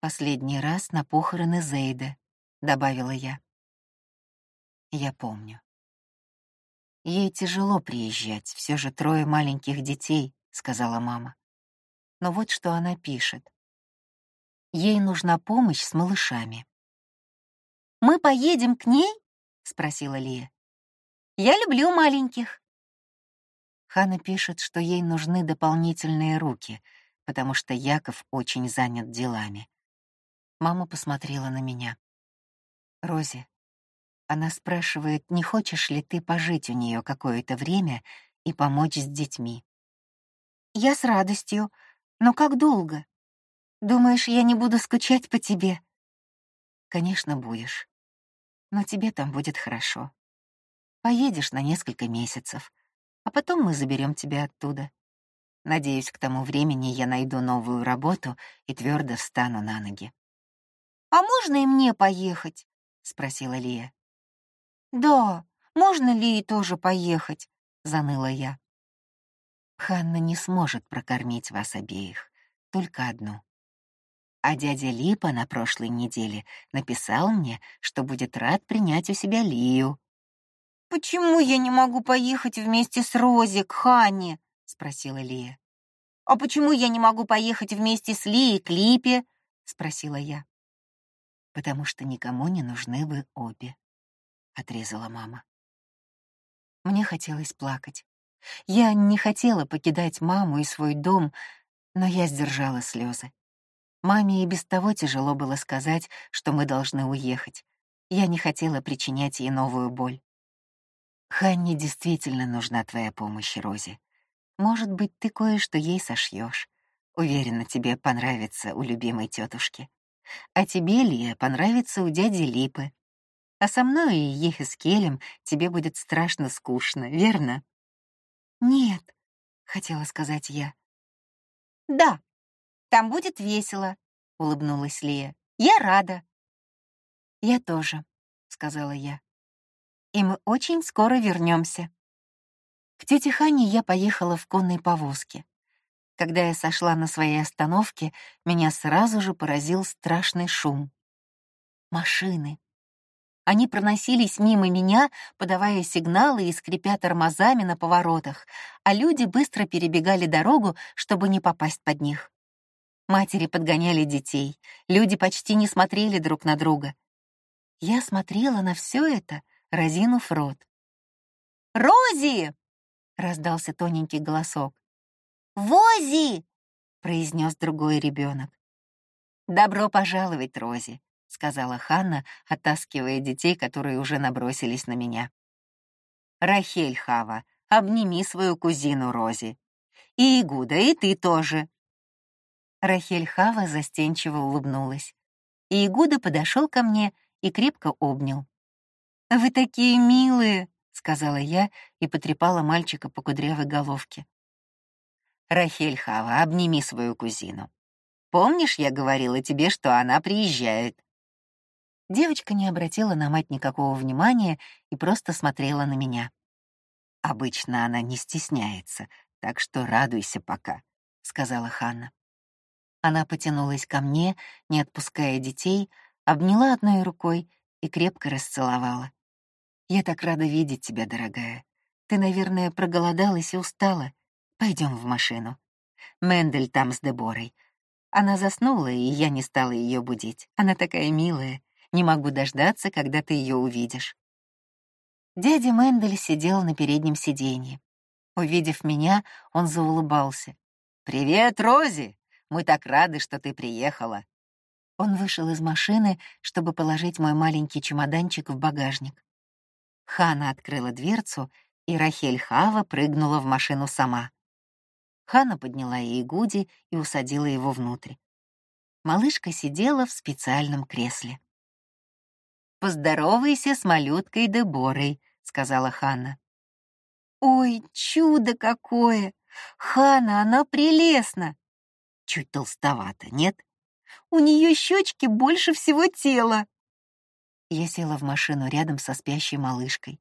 «Последний раз на похороны Зейда», — добавила я. Я помню. Ей тяжело приезжать, все же трое маленьких детей, сказала мама. Но вот что она пишет. Ей нужна помощь с малышами. «Мы поедем к ней?» — спросила Лия. «Я люблю маленьких». Хана пишет, что ей нужны дополнительные руки, потому что Яков очень занят делами. Мама посмотрела на меня. «Рози, она спрашивает, не хочешь ли ты пожить у нее какое-то время и помочь с детьми. Я с радостью, но как долго? Думаешь, я не буду скучать по тебе? Конечно, будешь. Но тебе там будет хорошо. Поедешь на несколько месяцев, а потом мы заберем тебя оттуда. Надеюсь, к тому времени я найду новую работу и твердо встану на ноги. «А можно и мне поехать?» — спросила Лия. «Да, можно ли и тоже поехать?» — заныла я. «Ханна не сможет прокормить вас обеих, только одну. А дядя Липа на прошлой неделе написал мне, что будет рад принять у себя Лию». «Почему я не могу поехать вместе с Рози к Ханне?» — спросила Лия. «А почему я не могу поехать вместе с Лией к Липе?» — спросила я. «Потому что никому не нужны вы обе», отрезала мама. Мне хотелось плакать. Я не хотела покидать маму и свой дом, но я сдержала слезы. Маме и без того тяжело было сказать, что мы должны уехать. Я не хотела причинять ей новую боль. Ханне действительно нужна твоя помощь, Рози. Может быть, ты кое-что ей сошьешь. Уверена, тебе понравится у любимой тетушки. А тебе, Лия, понравится у дяди Липы. А со мной и Ехискелем тебе будет страшно скучно, верно? Нет, хотела сказать я. Да, там будет весело, улыбнулась Лия. Я рада. Я тоже, сказала я. И мы очень скоро вернемся. К тете Хане я поехала в конной повозке. Когда я сошла на своей остановке, меня сразу же поразил страшный шум. Машины, они проносились мимо меня, подавая сигналы и скрипя тормозами на поворотах, а люди быстро перебегали дорогу, чтобы не попасть под них. Матери подгоняли детей, люди почти не смотрели друг на друга. Я смотрела на все это, разинув рот. «Рози!» — раздался тоненький голосок. «Вози!» — произнес другой ребенок. «Добро пожаловать, Рози!» — сказала Ханна, оттаскивая детей, которые уже набросились на меня. «Рахель, Хава, обними свою кузину Рози. И Игуда, и ты тоже». Рахель Хава застенчиво улыбнулась. И Игуда подошел ко мне и крепко обнял. «Вы такие милые!» — сказала я и потрепала мальчика по кудрявой головке. «Рахель Хава, обними свою кузину. Помнишь, я говорила тебе, что она приезжает?» Девочка не обратила на мать никакого внимания и просто смотрела на меня. «Обычно она не стесняется, так что радуйся пока», — сказала Ханна. Она потянулась ко мне, не отпуская детей, обняла одной рукой и крепко расцеловала. «Я так рада видеть тебя, дорогая. Ты, наверное, проголодалась и устала. Пойдем в машину. Мендель там с Деборой. Она заснула, и я не стала ее будить. Она такая милая. Не могу дождаться, когда ты ее увидишь». Дядя Мендель сидел на переднем сиденье. Увидев меня, он заулыбался. «Привет, Рози! Мы так рады, что ты приехала!» Он вышел из машины, чтобы положить мой маленький чемоданчик в багажник. Хана открыла дверцу, и Рахель Хава прыгнула в машину сама. Хана подняла ей Гуди и усадила его внутрь. Малышка сидела в специальном кресле. «Поздоровайся с малюткой Деборой», — сказала Хана. «Ой, чудо какое! Хана, она прелестна!» «Чуть толстовато, нет?» У нее щечки больше всего тела. Я села в машину рядом со спящей малышкой.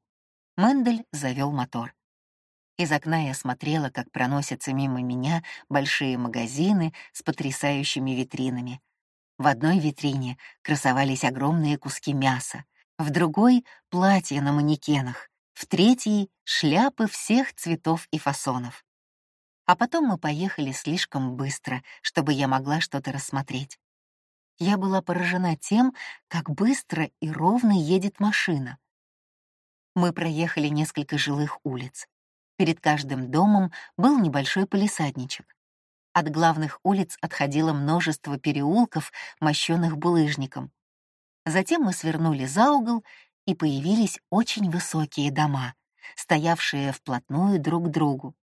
Мендель завел мотор. Из окна я смотрела, как проносятся мимо меня большие магазины с потрясающими витринами. В одной витрине красовались огромные куски мяса, в другой — платья на манекенах, в третьей — шляпы всех цветов и фасонов. А потом мы поехали слишком быстро, чтобы я могла что-то рассмотреть. Я была поражена тем, как быстро и ровно едет машина. Мы проехали несколько жилых улиц. Перед каждым домом был небольшой полисадничек. От главных улиц отходило множество переулков, мощенных булыжником. Затем мы свернули за угол, и появились очень высокие дома, стоявшие вплотную друг к другу.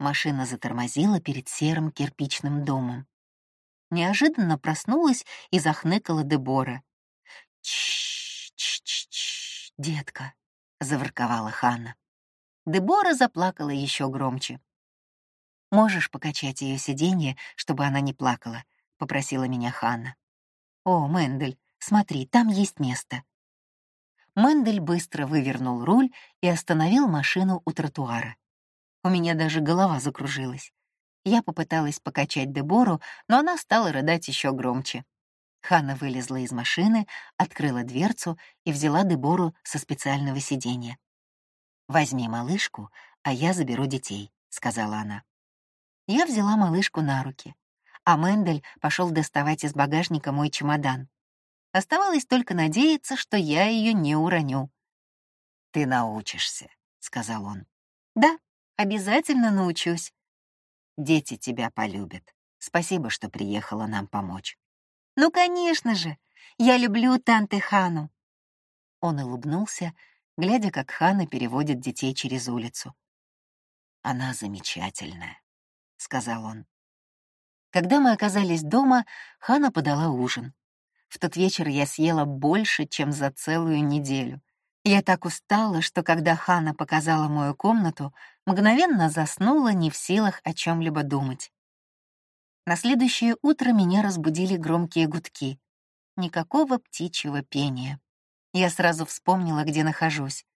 Машина затормозила перед серым кирпичным домом неожиданно проснулась и захныкала Дебора. «Чш-чш-чш, детка», — заворковала Ханна. Дебора заплакала еще громче. «Можешь покачать ее сиденье, чтобы она не плакала?» — попросила меня Ханна. «О, Мендель, смотри, там есть место». Мендель быстро вывернул руль и остановил машину у тротуара. У меня даже голова закружилась. Я попыталась покачать Дебору, но она стала рыдать еще громче. Ханна вылезла из машины, открыла дверцу и взяла Дебору со специального сиденья. «Возьми малышку, а я заберу детей», — сказала она. Я взяла малышку на руки, а Мендель пошел доставать из багажника мой чемодан. Оставалось только надеяться, что я ее не уроню. «Ты научишься», — сказал он. «Да, обязательно научусь», Дети тебя полюбят. Спасибо, что приехала нам помочь. Ну, конечно же. Я люблю Танты Хану. Он улыбнулся, глядя, как Хана переводит детей через улицу. Она замечательная, сказал он. Когда мы оказались дома, Хана подала ужин. В тот вечер я съела больше, чем за целую неделю. Я так устала, что когда Хана показала мою комнату, мгновенно заснула, не в силах о чем либо думать. На следующее утро меня разбудили громкие гудки. Никакого птичьего пения. Я сразу вспомнила, где нахожусь.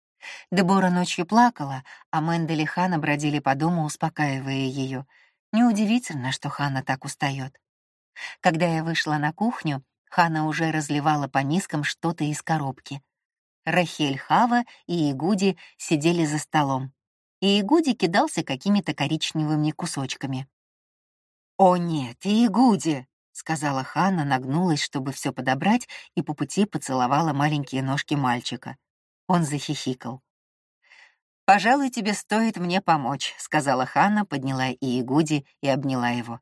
Дебора ночью плакала, а Мендель и Хана бродили по дому, успокаивая ее. Неудивительно, что Хана так устает. Когда я вышла на кухню, Хана уже разливала по мискам что-то из коробки. Рахель Хава и Игуди сидели за столом, и Игуди кидался какими-то коричневыми кусочками. «О нет, Игуди!» — сказала Ханна, нагнулась, чтобы все подобрать, и по пути поцеловала маленькие ножки мальчика. Он захихикал. «Пожалуй, тебе стоит мне помочь», — сказала Ханна, подняла Иегуди и обняла его.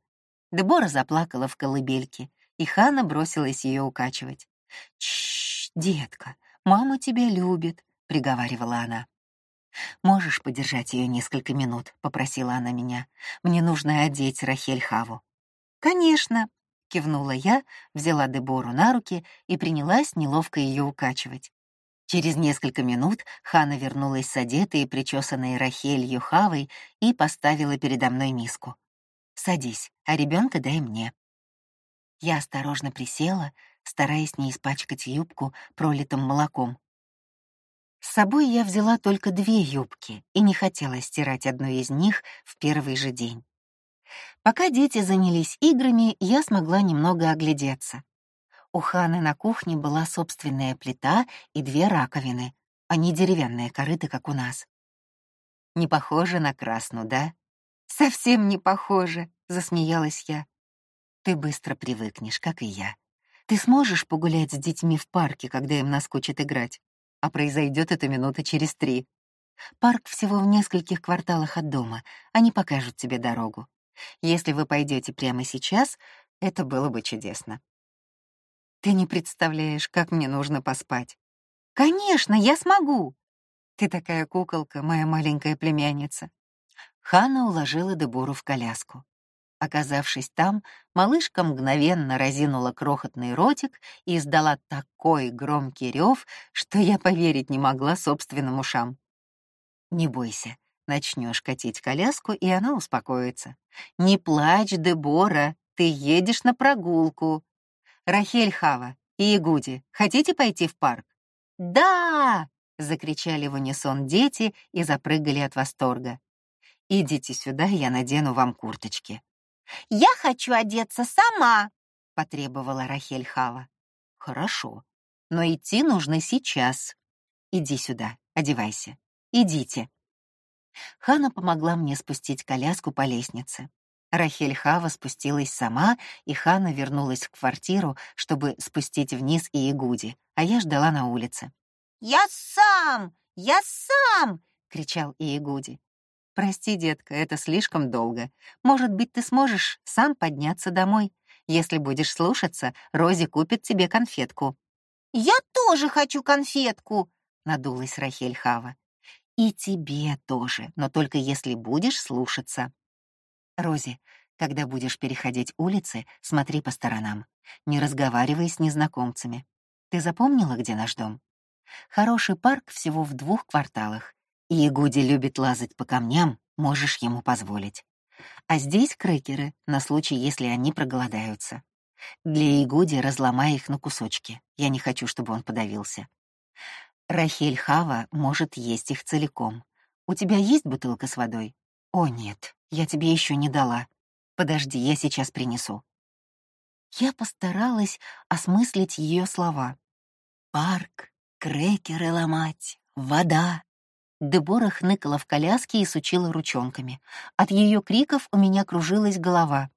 Дебора заплакала в колыбельке, и Ханна бросилась ее укачивать. «Чш, детка, «Мама тебя любит», — приговаривала она. «Можешь подержать ее несколько минут?» — попросила она меня. «Мне нужно одеть Рахель Хаву». «Конечно», — кивнула я, взяла Дебору на руки и принялась неловко ее укачивать. Через несколько минут Хана вернулась с одетой и причесанной Рахелью Хавой и поставила передо мной миску. «Садись, а ребенка дай мне». Я осторожно присела, стараясь не испачкать юбку пролитым молоком. С собой я взяла только две юбки и не хотела стирать одну из них в первый же день. Пока дети занялись играми, я смогла немного оглядеться. У Ханы на кухне была собственная плита и две раковины, а не деревянные корыты, как у нас. Не похоже на красну, да? Совсем не похоже, засмеялась я. Ты быстро привыкнешь, как и я. Ты сможешь погулять с детьми в парке, когда им наскучит играть? А произойдет это минуты через три. Парк всего в нескольких кварталах от дома. Они покажут тебе дорогу. Если вы пойдете прямо сейчас, это было бы чудесно. Ты не представляешь, как мне нужно поспать. Конечно, я смогу. Ты такая куколка, моя маленькая племянница. Хана уложила Дебору в коляску. Оказавшись там, малышка мгновенно разинула крохотный ротик и издала такой громкий рев, что я поверить не могла собственным ушам. Не бойся, начнешь катить коляску, и она успокоится. Не плачь, Дебора, ты едешь на прогулку. Рахель Хава и Игуди, хотите пойти в парк? Да! закричали в унисон дети и запрыгали от восторга. Идите сюда, я надену вам курточки. «Я хочу одеться сама», — потребовала Рахель Хава. «Хорошо, но идти нужно сейчас. Иди сюда, одевайся. Идите». Хана помогла мне спустить коляску по лестнице. Рахель Хава спустилась сама, и Хана вернулась в квартиру, чтобы спустить вниз и Игуди, а я ждала на улице. «Я сам! Я сам!» — кричал Иегуди. «Прости, детка, это слишком долго. Может быть, ты сможешь сам подняться домой. Если будешь слушаться, Рози купит тебе конфетку». «Я тоже хочу конфетку!» — надулась Рахель Хава. «И тебе тоже, но только если будешь слушаться». «Рози, когда будешь переходить улицы, смотри по сторонам. Не разговаривай с незнакомцами. Ты запомнила, где наш дом? Хороший парк всего в двух кварталах. И Игуди любит лазать по камням, можешь ему позволить. А здесь крекеры, на случай, если они проголодаются. Для Игуди разломай их на кусочки. Я не хочу, чтобы он подавился. Рахель Хава может есть их целиком. У тебя есть бутылка с водой? О, нет, я тебе еще не дала. Подожди, я сейчас принесу. Я постаралась осмыслить ее слова. Парк, крекеры ломать, вода, Дебора хныкала в коляске и сучила ручонками. От ее криков у меня кружилась голова.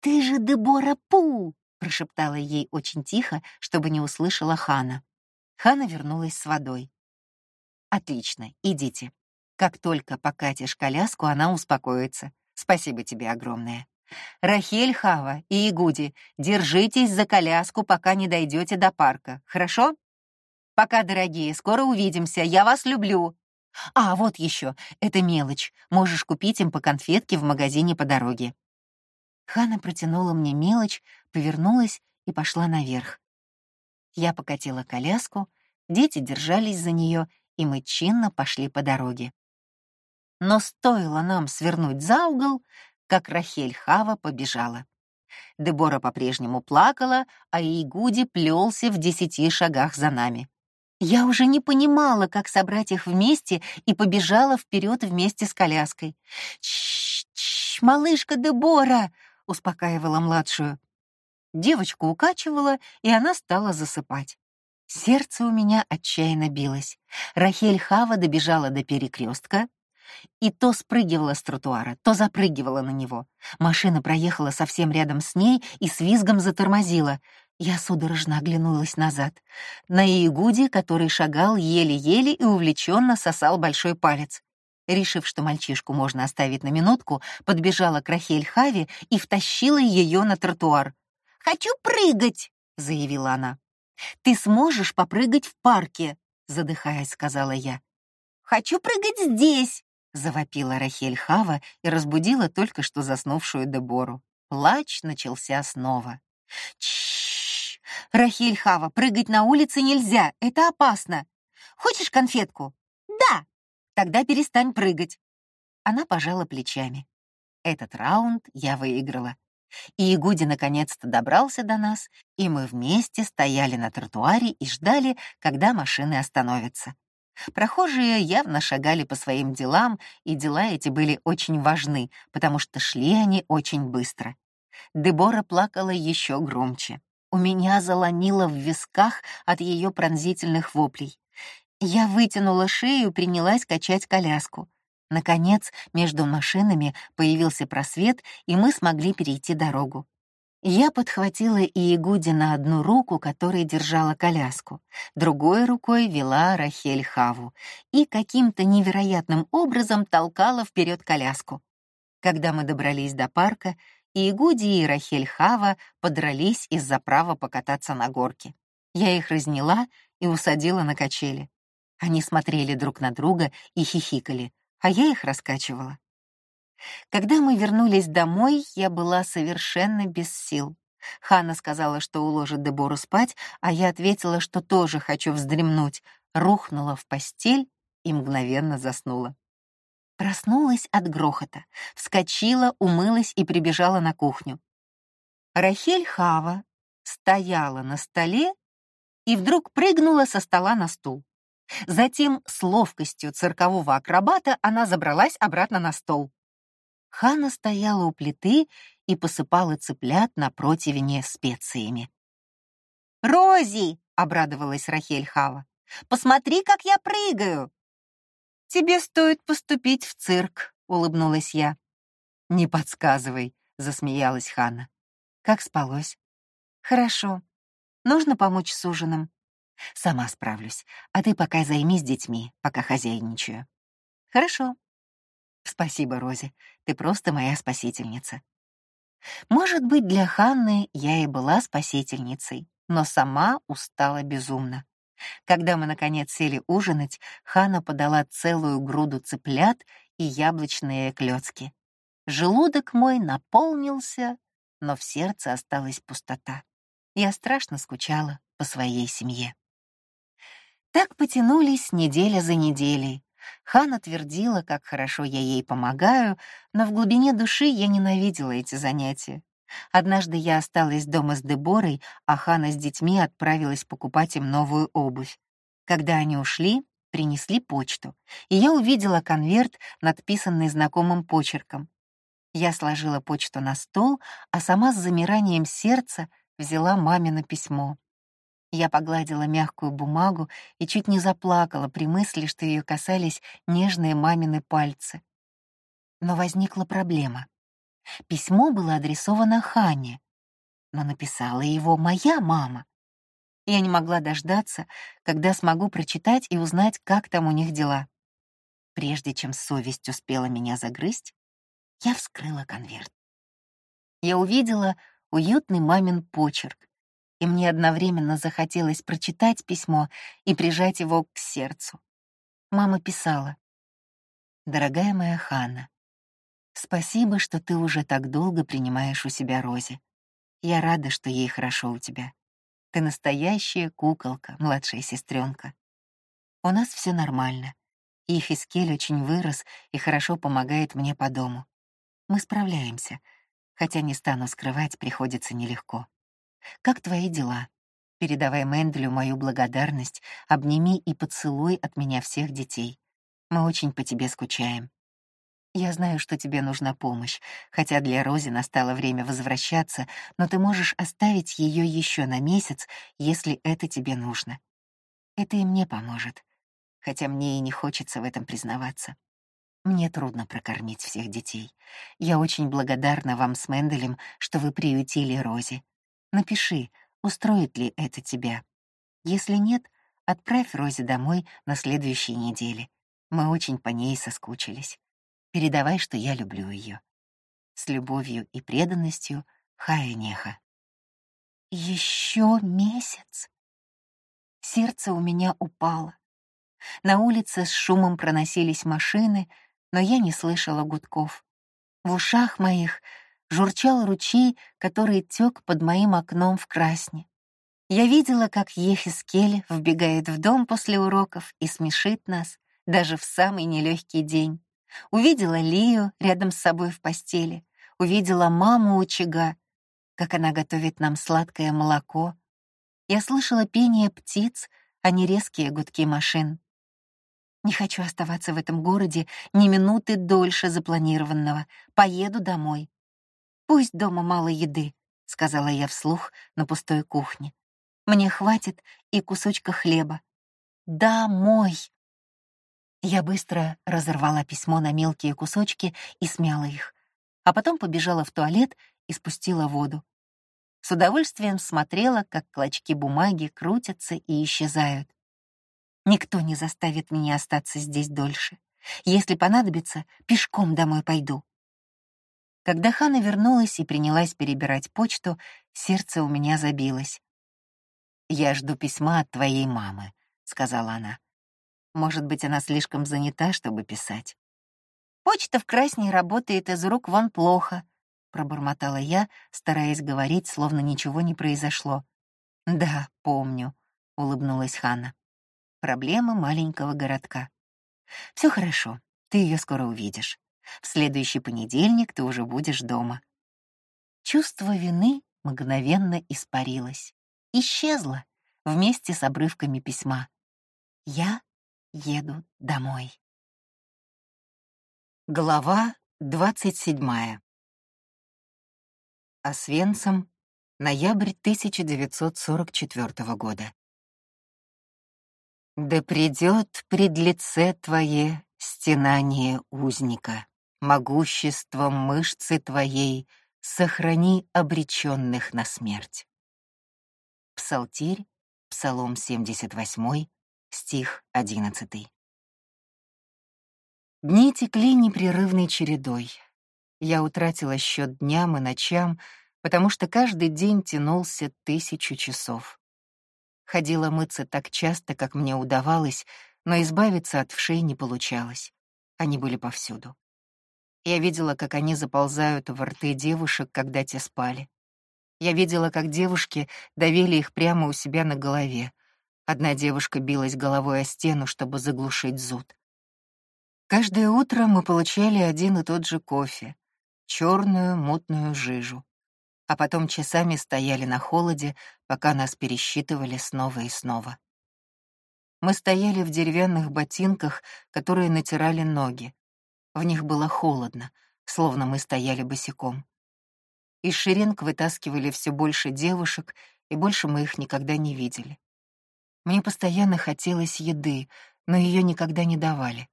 «Ты же Дебора Пу!» — прошептала ей очень тихо, чтобы не услышала Хана. Хана вернулась с водой. «Отлично, идите. Как только покатишь коляску, она успокоится. Спасибо тебе огромное. Рахель, Хава и Игуди, держитесь за коляску, пока не дойдете до парка, хорошо?» Пока, дорогие, скоро увидимся. Я вас люблю. А, вот еще, это мелочь. Можешь купить им по конфетке в магазине по дороге. Хана протянула мне мелочь, повернулась и пошла наверх. Я покатила коляску, дети держались за нее, и мы чинно пошли по дороге. Но стоило нам свернуть за угол, как Рахель Хава побежала. Дебора по-прежнему плакала, а Игуди плелся в десяти шагах за нами. Я уже не понимала, как собрать их вместе, и побежала вперед вместе с коляской. «Чш, малышка Дебора!» — успокаивала младшую. Девочку укачивала, и она стала засыпать. Сердце у меня отчаянно билось. Рахель Хава добежала до перекрестка и то спрыгивала с тротуара, то запрыгивала на него. Машина проехала совсем рядом с ней и с визгом затормозила. Я судорожно оглянулась назад. На Иегуде, который шагал еле-еле и увлеченно сосал большой палец. Решив, что мальчишку можно оставить на минутку, подбежала к Рахель Хави и втащила ее на тротуар. «Хочу прыгать!» — заявила она. «Ты сможешь попрыгать в парке!» — задыхаясь, сказала я. «Хочу прыгать здесь!» — завопила Рахель Хава и разбудила только что заснувшую Дебору. Плач начался снова. «Чш!» «Рахиль Хава, прыгать на улице нельзя, это опасно. Хочешь конфетку?» «Да». «Тогда перестань прыгать». Она пожала плечами. Этот раунд я выиграла. И Игуди наконец-то добрался до нас, и мы вместе стояли на тротуаре и ждали, когда машины остановятся. Прохожие явно шагали по своим делам, и дела эти были очень важны, потому что шли они очень быстро. Дебора плакала еще громче. У меня заломило в висках от ее пронзительных воплей. Я вытянула шею и принялась качать коляску. Наконец, между машинами появился просвет, и мы смогли перейти дорогу. Я подхватила Иегуди на одну руку, которая держала коляску, другой рукой вела Рахель Хаву и каким-то невероятным образом толкала вперед коляску. Когда мы добрались до парка, Иегуди и Рахель Хава подрались из-за права покататься на горке. Я их разняла и усадила на качели. Они смотрели друг на друга и хихикали, а я их раскачивала. Когда мы вернулись домой, я была совершенно без сил. Ханна сказала, что уложит Дебору спать, а я ответила, что тоже хочу вздремнуть, рухнула в постель и мгновенно заснула. Проснулась от грохота, вскочила, умылась и прибежала на кухню. Рахель Хава стояла на столе и вдруг прыгнула со стола на стул. Затем с ловкостью циркового акробата она забралась обратно на стол. Хана стояла у плиты и посыпала цыплят на противне специями. «Рози!» — обрадовалась Рахель Хава. «Посмотри, как я прыгаю!» «Тебе стоит поступить в цирк», — улыбнулась я. «Не подсказывай», — засмеялась Хана. «Как спалось?» «Хорошо. Нужно помочь с ужином?» «Сама справлюсь, а ты пока займись детьми, пока хозяйничаю». «Хорошо», Спасибо, Рози, ты просто моя спасительница. Может быть, для Ханны я и была спасительницей, но сама устала безумно. Когда мы, наконец, сели ужинать, Ханна подала целую груду цыплят и яблочные клёцки. Желудок мой наполнился, но в сердце осталась пустота. Я страшно скучала по своей семье. Так потянулись неделя за неделей, Хана твердила, как хорошо я ей помогаю, но в глубине души я ненавидела эти занятия. Однажды я осталась дома с Деборой, а Хана с детьми отправилась покупать им новую обувь. Когда они ушли, принесли почту, и я увидела конверт, надписанный знакомым почерком. Я сложила почту на стол, а сама с замиранием сердца взяла мамино письмо. Я погладила мягкую бумагу и чуть не заплакала при мысли, что ее касались нежные мамины пальцы. Но возникла проблема. Письмо было адресовано Хане, но написала его моя мама. Я не могла дождаться, когда смогу прочитать и узнать, как там у них дела. Прежде чем совесть успела меня загрызть, я вскрыла конверт. Я увидела уютный мамин почерк, и мне одновременно захотелось прочитать письмо и прижать его к сердцу. Мама писала. «Дорогая моя Ханна, спасибо, что ты уже так долго принимаешь у себя Рози. Я рада, что ей хорошо у тебя. Ты настоящая куколка, младшая сестренка. У нас все нормально. И Фискель очень вырос и хорошо помогает мне по дому. Мы справляемся, хотя не стану скрывать, приходится нелегко. Как твои дела? Передавай Менделю мою благодарность, обними и поцелуй от меня всех детей. Мы очень по тебе скучаем. Я знаю, что тебе нужна помощь, хотя для Рози настало время возвращаться, но ты можешь оставить ее еще на месяц, если это тебе нужно. Это и мне поможет, хотя мне и не хочется в этом признаваться. Мне трудно прокормить всех детей. Я очень благодарна вам с Менделем, что вы приютили Рози. Напиши, устроит ли это тебя. Если нет, отправь Розе домой на следующей неделе. Мы очень по ней соскучились. Передавай, что я люблю ее. С любовью и преданностью, Хая Неха. Еще месяц. Сердце у меня упало. На улице с шумом проносились машины, но я не слышала гудков. В ушах моих журчал ручей, который тек под моим окном в красне. Я видела, как Ехискель вбегает в дом после уроков и смешит нас, даже в самый нелегкий день. Увидела Лию рядом с собой в постели, увидела маму очага, как она готовит нам сладкое молоко. Я слышала пение птиц, а не резкие гудки машин. Не хочу оставаться в этом городе ни минуты дольше запланированного. Поеду домой. Пусть дома мало еды, сказала я вслух на пустой кухне. «Мне хватит и кусочка хлеба. Домой!» Я быстро разорвала письмо на мелкие кусочки и смяла их, а потом побежала в туалет и спустила воду. С удовольствием смотрела, как клочки бумаги крутятся и исчезают. Никто не заставит меня остаться здесь дольше. Если понадобится, пешком домой пойду. Когда Хана вернулась и принялась перебирать почту, сердце у меня забилось. «Я жду письма от твоей мамы», — сказала она. «Может быть, она слишком занята, чтобы писать». «Почта в Красне работает из рук вон плохо», — пробормотала я, стараясь говорить, словно ничего не произошло. «Да, помню», — улыбнулась Хана. «Проблемы маленького городка. Все хорошо, ты ее скоро увидишь. В следующий понедельник ты уже будешь дома». Чувство вины мгновенно испарилось. Исчезло вместе с обрывками письма. Я еду домой. Глава двадцать седьмая. Освенцим, ноябрь 1944 года. «Да придет пред лице твое стенание узника, могуществом мышцы твоей сохрани обреченных на смерть». Псалтирь, Псалом 78, стих 11. Дни текли непрерывной чередой. Я утратила счет дням и ночам, потому что каждый день тянулся тысячу часов. Ходила мыться так часто, как мне удавалось, но избавиться от вшей не получалось. Они были повсюду. Я видела, как они заползают в рты девушек, когда те спали. Я видела, как девушки давили их прямо у себя на голове. Одна девушка билась головой о стену, чтобы заглушить зуд. Каждое утро мы получали один и тот же кофе, черную мутную жижу. А потом часами стояли на холоде, пока нас пересчитывали снова и снова. Мы стояли в деревянных ботинках, которые натирали ноги. В них было холодно, словно мы стояли босиком. Из шеренг вытаскивали все больше девушек, и больше мы их никогда не видели. Мне постоянно хотелось еды, но ее никогда не давали.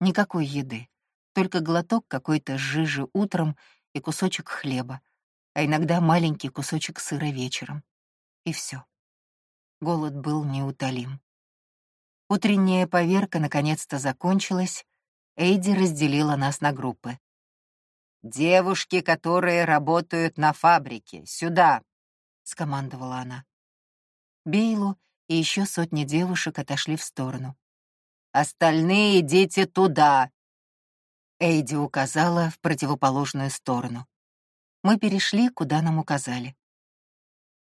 Никакой еды только глоток какой-то жижи утром и кусочек хлеба, а иногда маленький кусочек сыра вечером. И все. Голод был неутолим. Утренняя поверка наконец-то закончилась, Эйди разделила нас на группы. «Девушки, которые работают на фабрике, сюда!» — скомандовала она. Бейлу и еще сотни девушек отошли в сторону. «Остальные идите туда!» Эйди указала в противоположную сторону. Мы перешли, куда нам указали.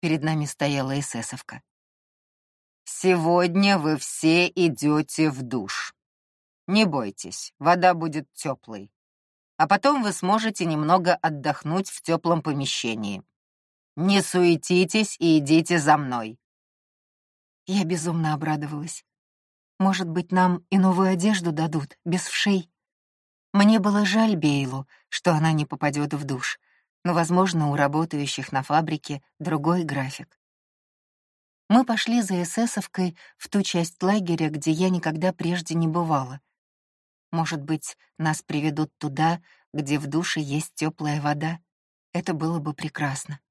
Перед нами стояла эсэсовка. «Сегодня вы все идете в душ. Не бойтесь, вода будет теплой. А потом вы сможете немного отдохнуть в теплом помещении. Не суетитесь и идите за мной». Я безумно обрадовалась. Может быть, нам и новую одежду дадут, без вшей? Мне было жаль Бейлу, что она не попадет в душ, но, возможно, у работающих на фабрике другой график. Мы пошли за эсэсовкой в ту часть лагеря, где я никогда прежде не бывала. Может быть, нас приведут туда, где в душе есть теплая вода. Это было бы прекрасно.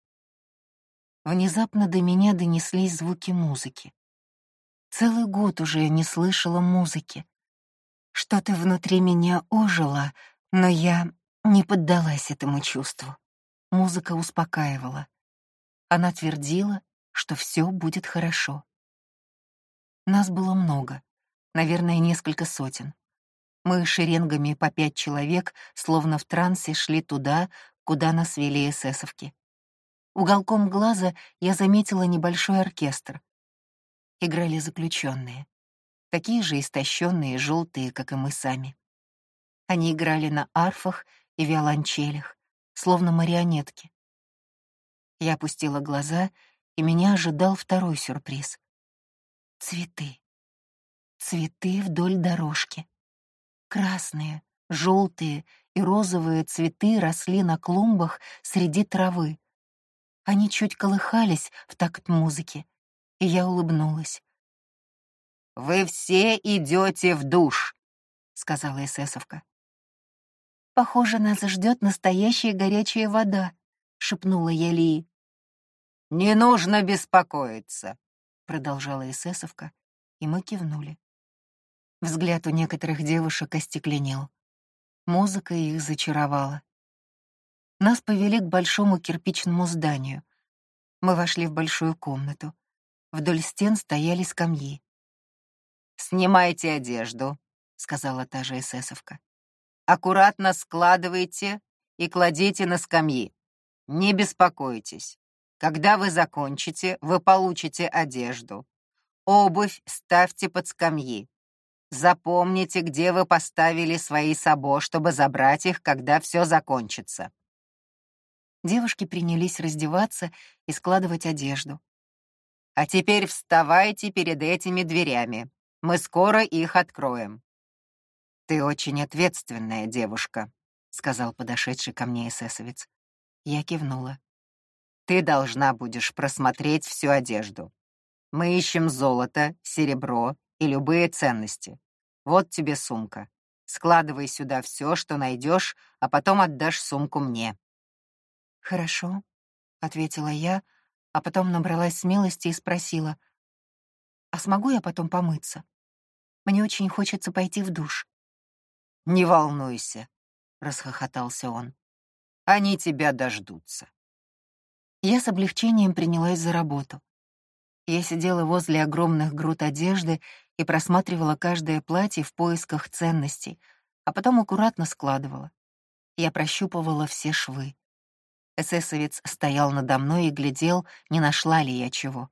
Внезапно до меня донеслись звуки музыки. Целый год уже я не слышала музыки. Что-то внутри меня ожило, но я не поддалась этому чувству. Музыка успокаивала. Она твердила, что все будет хорошо. Нас было много, наверное, несколько сотен. Мы шеренгами по пять человек, словно в трансе, шли туда, куда нас вели эсэсовки. Уголком глаза я заметила небольшой оркестр. Играли заключенные такие же истощенные желтые, как и мы сами. Они играли на арфах и виолончелях, словно марионетки. Я опустила глаза, и меня ожидал второй сюрприз. Цветы. Цветы вдоль дорожки. Красные, желтые и розовые цветы росли на клумбах среди травы. Они чуть колыхались в такт музыки, и я улыбнулась. «Вы все идете в душ», — сказала эсэсовка. «Похоже, нас ждет настоящая горячая вода», — шепнула я Лии. «Не нужно беспокоиться», — продолжала эсэсовка, и мы кивнули. Взгляд у некоторых девушек остекленел. Музыка их зачаровала. Нас повели к большому кирпичному зданию. Мы вошли в большую комнату. Вдоль стен стояли скамьи. «Снимайте одежду», — сказала та же эсэсовка. «Аккуратно складывайте и кладите на скамьи. Не беспокойтесь. Когда вы закончите, вы получите одежду. Обувь ставьте под скамьи. Запомните, где вы поставили свои сабо, чтобы забрать их, когда все закончится. Девушки принялись раздеваться и складывать одежду. А теперь вставайте перед этими дверями. Мы скоро их откроем. Ты очень ответственная девушка, сказал подошедший ко мне эсэсовец. Я кивнула. Ты должна будешь просмотреть всю одежду. Мы ищем золото, серебро и любые ценности. Вот тебе сумка. Складывай сюда все, что найдешь, а потом отдашь сумку мне». «Хорошо», — ответила я, а потом набралась смелости и спросила, «А смогу я потом помыться? Мне очень хочется пойти в душ». «Не волнуйся», — расхохотался он. «Они тебя дождутся». Я с облегчением принялась за работу. Я сидела возле огромных груд одежды и просматривала каждое платье в поисках ценностей, а потом аккуратно складывала. Я прощупывала все швы. Эсэсовец стоял надо мной и глядел, не нашла ли я чего.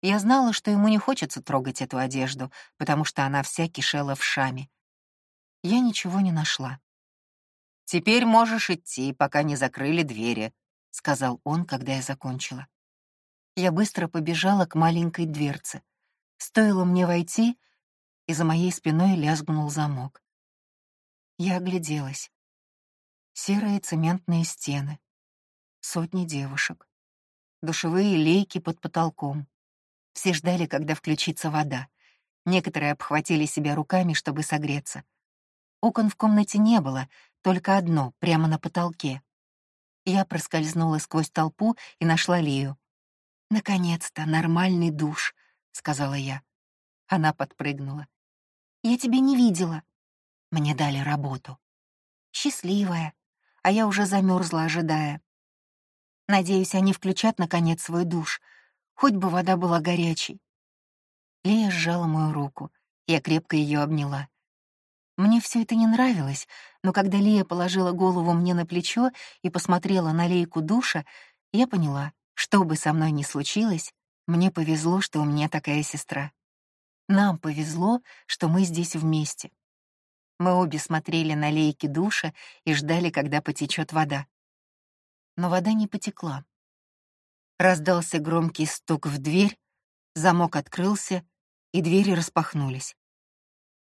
Я знала, что ему не хочется трогать эту одежду, потому что она вся кишела в шаме. Я ничего не нашла. «Теперь можешь идти, пока не закрыли двери», — сказал он, когда я закончила. Я быстро побежала к маленькой дверце. Стоило мне войти, и за моей спиной лязгнул замок. Я огляделась. Серые цементные стены, сотни девушек, душевые лейки под потолком. Все ждали, когда включится вода. Некоторые обхватили себя руками, чтобы согреться. Окон в комнате не было, только одно, прямо на потолке. Я проскользнула сквозь толпу и нашла Лию. Наконец-то нормальный душ, — сказала я. Она подпрыгнула. «Я тебя не видела». Мне дали работу. Счастливая, а я уже замерзла, ожидая. Надеюсь, они включат, наконец, свой душ. Хоть бы вода была горячей. Лия сжала мою руку. Я крепко ее обняла. Мне все это не нравилось, но когда Лия положила голову мне на плечо и посмотрела на лейку душа, я поняла, что бы со мной ни случилось, мне повезло, что у меня такая сестра. Нам повезло, что мы здесь вместе. Мы обе смотрели на лейки душа и ждали, когда потечет вода. Но вода не потекла. Раздался громкий стук в дверь, замок открылся, и двери распахнулись.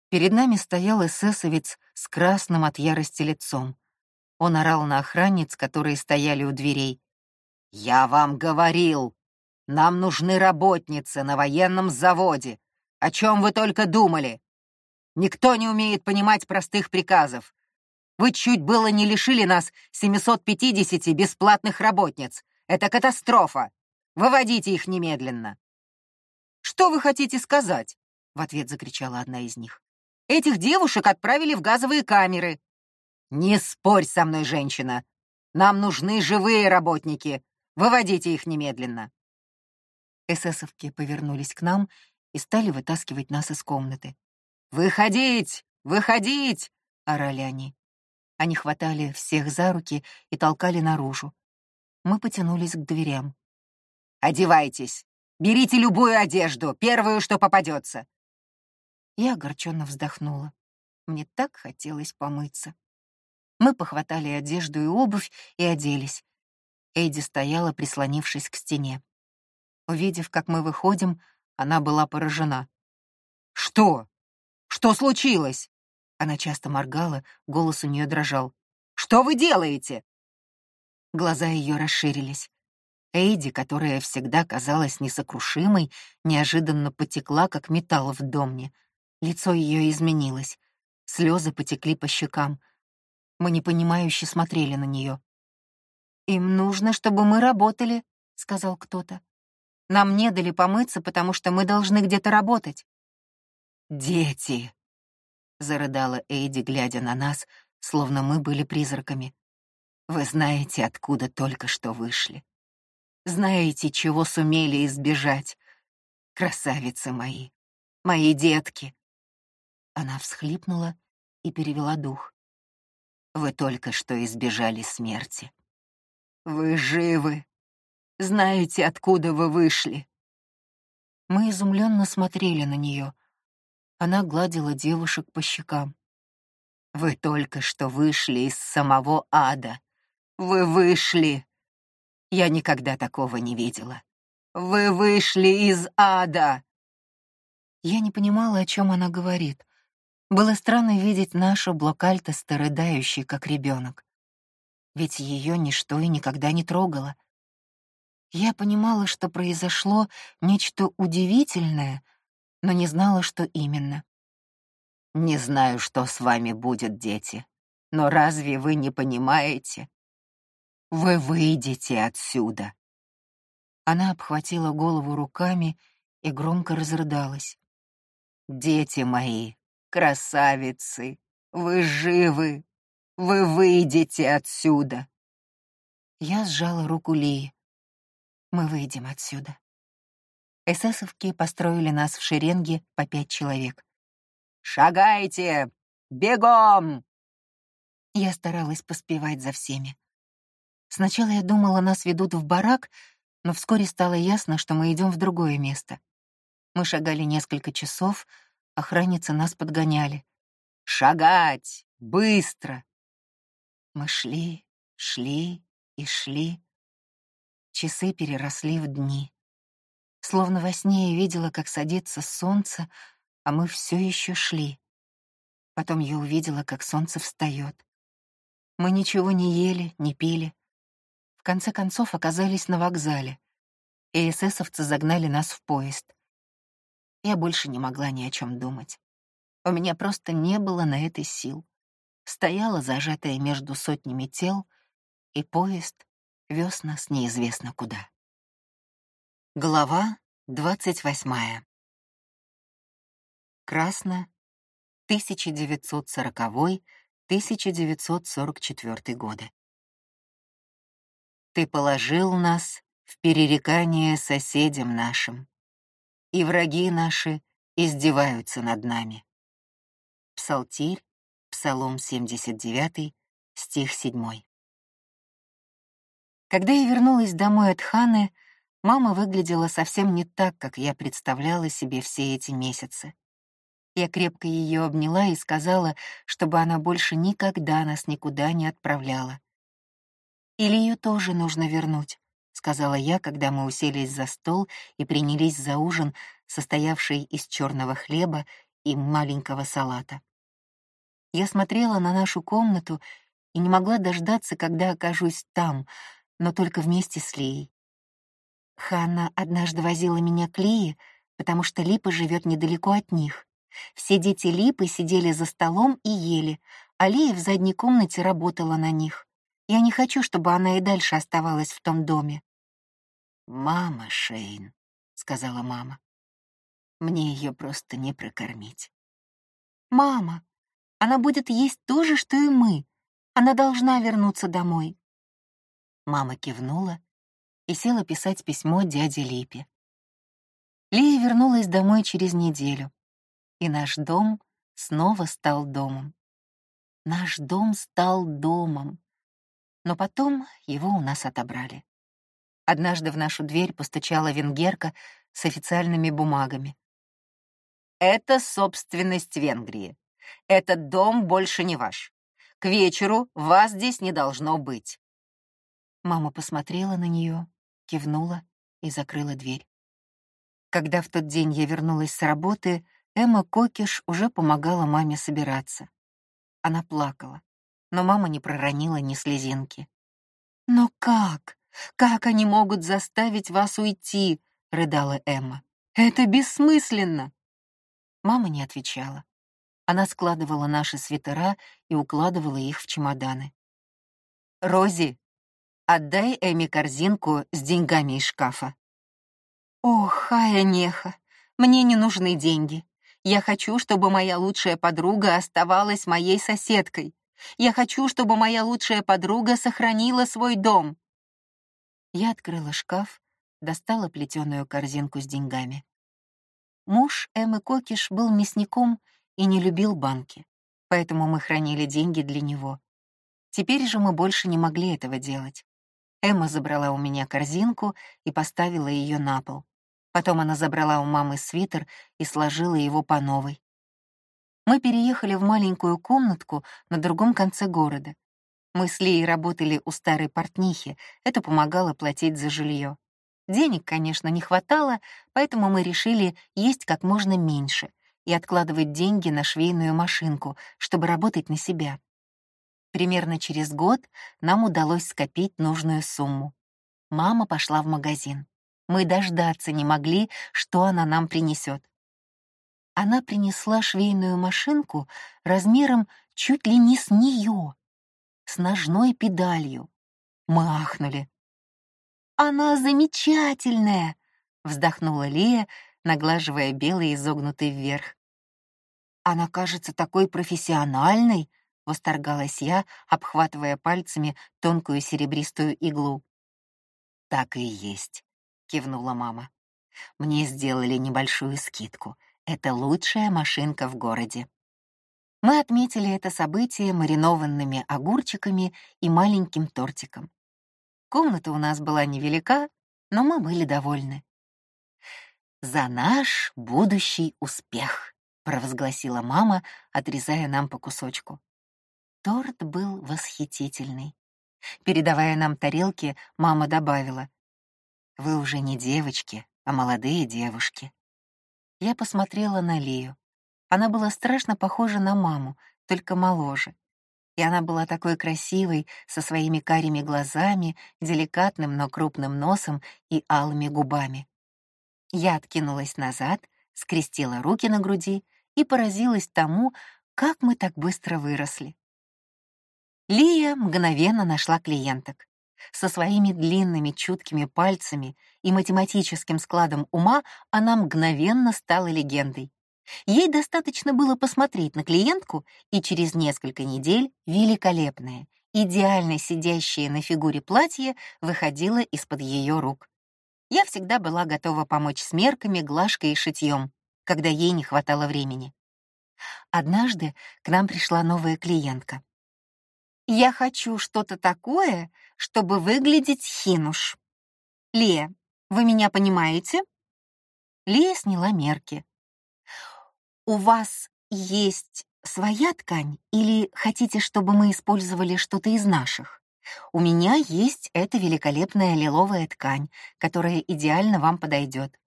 Перед нами стоял эсэсовец с красным от ярости лицом. Он орал на охранниц, которые стояли у дверей. «Я вам говорил, нам нужны работницы на военном заводе. О чем вы только думали? Никто не умеет понимать простых приказов. Вы чуть было не лишили нас 750 бесплатных работниц. Это катастрофа. Выводите их немедленно. Что вы хотите сказать? В ответ закричала одна из них. Этих девушек отправили в газовые камеры. Не спорь со мной, женщина. Нам нужны живые работники. Выводите их немедленно. Эсэсовки повернулись к нам и стали вытаскивать нас из комнаты. «Выходить! Выходить!» — орали они. Они хватали всех за руки и толкали наружу. Мы потянулись к дверям. «Одевайтесь! Берите любую одежду, первую, что попадется!» Я огорченно вздохнула. Мне так хотелось помыться. Мы похватали одежду и обувь и оделись. Эйди стояла, прислонившись к стене. Увидев, как мы выходим, она была поражена. «Что? Что случилось?» Она часто моргала, голос у нее дрожал. «Что вы делаете?» Глаза ее расширились. Эйди, которая всегда казалась несокрушимой, неожиданно потекла, как металл в домне. Лицо ее изменилось. Слезы потекли по щекам. Мы непонимающе смотрели на нее. «Им нужно, чтобы мы работали», — сказал кто-то. «Нам не дали помыться, потому что мы должны где-то работать». «Дети!» — зарыдала Эйди, глядя на нас, словно мы были призраками. «Вы знаете, откуда только что вышли. Знаете, чего сумели избежать. Красавицы мои, мои детки. Она всхлипнула и перевела дух. Вы только что избежали смерти. Вы живы. Знаете, откуда вы вышли. Мы изумленно смотрели на нее. Она гладила девушек по щекам. Вы только что вышли из самого ада. Вы вышли я никогда такого не видела. Вы вышли из ада!» Я не понимала, о чем она говорит. Было странно видеть нашу Блокальтеста рыдающей, как ребенок. Ведь ее ничто и никогда не трогало. Я понимала, что произошло нечто удивительное, но не знала, что именно. «Не знаю, что с вами будет, дети, но разве вы не понимаете? Вы выйдете отсюда!» Она обхватила голову руками и громко разрыдалась. «Дети мои, красавицы, вы живы! Вы выйдете отсюда!» Я сжала руку Лии. «Мы выйдем отсюда». Эсэсовки построили нас в шеренге по пять человек. «Шагайте! Бегом!» Я старалась поспевать за всеми. Сначала я думала, нас ведут в барак, но вскоре стало ясно, что мы идем в другое место. Мы шагали несколько часов, охранницы нас подгоняли. «Шагать! Быстро!» Мы шли, шли и шли. Часы переросли в дни. Словно во сне я видела, как садится солнце, а мы все еще шли. Потом я увидела, как солнце встает. Мы ничего не ели, не пили, в конце концов оказались на вокзале, и эсэсовцы загнали нас в поезд. Я больше не могла ни о чем думать. У меня просто не было на это сил. Стояла зажатая между сотнями тел, и поезд вез нас неизвестно куда. Глава двадцать восьмая. Красно, 1940-1944 годы. Ты положил нас в перерекание соседям нашим, и враги наши издеваются над нами. Псалтирь, Псалом 79, стих 7. Когда я вернулась домой от Ханы, мама выглядела совсем не так, как я представляла себе все эти месяцы. Я крепко ее обняла и сказала, чтобы она больше никогда нас никуда не отправляла. Или ее тоже нужно вернуть, сказала я, когда мы уселись за стол и принялись за ужин, состоявший из черного хлеба и маленького салата. Я смотрела на нашу комнату и не могла дождаться, когда окажусь там, но только вместе с Лией. Ханна однажды возила меня к Лии, потому что Липа живет недалеко от них. Все дети Липы сидели за столом и ели, а Лия в задней комнате работала на них. Я не хочу, чтобы она и дальше оставалась в том доме. «Мама, Шейн», — сказала мама. «Мне ее просто не прокормить». «Мама, она будет есть то же, что и мы. Она должна вернуться домой». Мама кивнула и села писать письмо дяде Липе. Лия вернулась домой через неделю, и наш дом снова стал домом. Наш дом стал домом но потом его у нас отобрали. Однажды в нашу дверь постучала венгерка с официальными бумагами. «Это собственность Венгрии. Этот дом больше не ваш. К вечеру вас здесь не должно быть». Мама посмотрела на нее, кивнула и закрыла дверь. Когда в тот день я вернулась с работы, Эмма Кокиш уже помогала маме собираться. Она плакала но мама не проронила ни слезинки. «Но как? Как они могут заставить вас уйти?» — рыдала Эмма. «Это бессмысленно!» Мама не отвечала. Она складывала наши свитера и укладывала их в чемоданы. «Рози, отдай Эми корзинку с деньгами из шкафа». «Ох, Хая Неха, мне не нужны деньги. Я хочу, чтобы моя лучшая подруга оставалась моей соседкой. Я хочу, чтобы моя лучшая подруга сохранила свой дом». Я открыла шкаф, достала плетеную корзинку с деньгами. Муж Эммы Кокиш был мясником и не любил банки, поэтому мы хранили деньги для него. Теперь же мы больше не могли этого делать. Эмма забрала у меня корзинку и поставила ее на пол. Потом она забрала у мамы свитер и сложила его по новой. Мы переехали в маленькую комнатку на другом конце города. Мы с Лией работали у старой портнихи, это помогало платить за жилье. Денег, конечно, не хватало, поэтому мы решили есть как можно меньше и откладывать деньги на швейную машинку, чтобы работать на себя. Примерно через год нам удалось скопить нужную сумму. Мама пошла в магазин. Мы дождаться не могли, что она нам принесет. Она принесла швейную машинку размером чуть ли не с нее, с ножной педалью. Мы ахнули. «Она замечательная!» — вздохнула Лия, наглаживая белый изогнутый вверх. «Она кажется такой профессиональной!» — восторгалась я, обхватывая пальцами тонкую серебристую иглу. «Так и есть», кивнула мама. Мне сделали небольшую скидку. Это лучшая машинка в городе. Мы отметили это событие маринованными огурчиками и маленьким тортиком. Комната у нас была невелика, но мы были довольны. «За наш будущий успех!» — провозгласила мама, отрезая нам по кусочку. Торт был восхитительный. Передавая нам тарелки, мама добавила, вы уже не девочки, а молодые девушки. Я посмотрела на Лию. Она была страшно похожа на маму, только моложе. И она была такой красивой, со своими карими глазами, деликатным, но крупным носом и алыми губами. Я откинулась назад, скрестила руки на груди и поразилась тому, как мы так быстро выросли. Лия мгновенно нашла клиенток. Со своими длинными чуткими пальцами и математическим складом ума она мгновенно стала легендой. Ей достаточно было посмотреть на клиентку, и через несколько недель великолепное, идеально сидящее на фигуре платье выходило из-под ее рук. Я всегда была готова помочь с мерками, глажкой и шитьем, когда ей не хватало времени. Однажды к нам пришла новая клиентка. «Я хочу что-то такое, чтобы выглядеть хинуш. Лия, вы меня понимаете? Лия сняла мерки. У вас есть своя ткань или хотите, чтобы мы использовали что-то из наших? У меня есть эта великолепная лиловая ткань, которая идеально вам подойдет.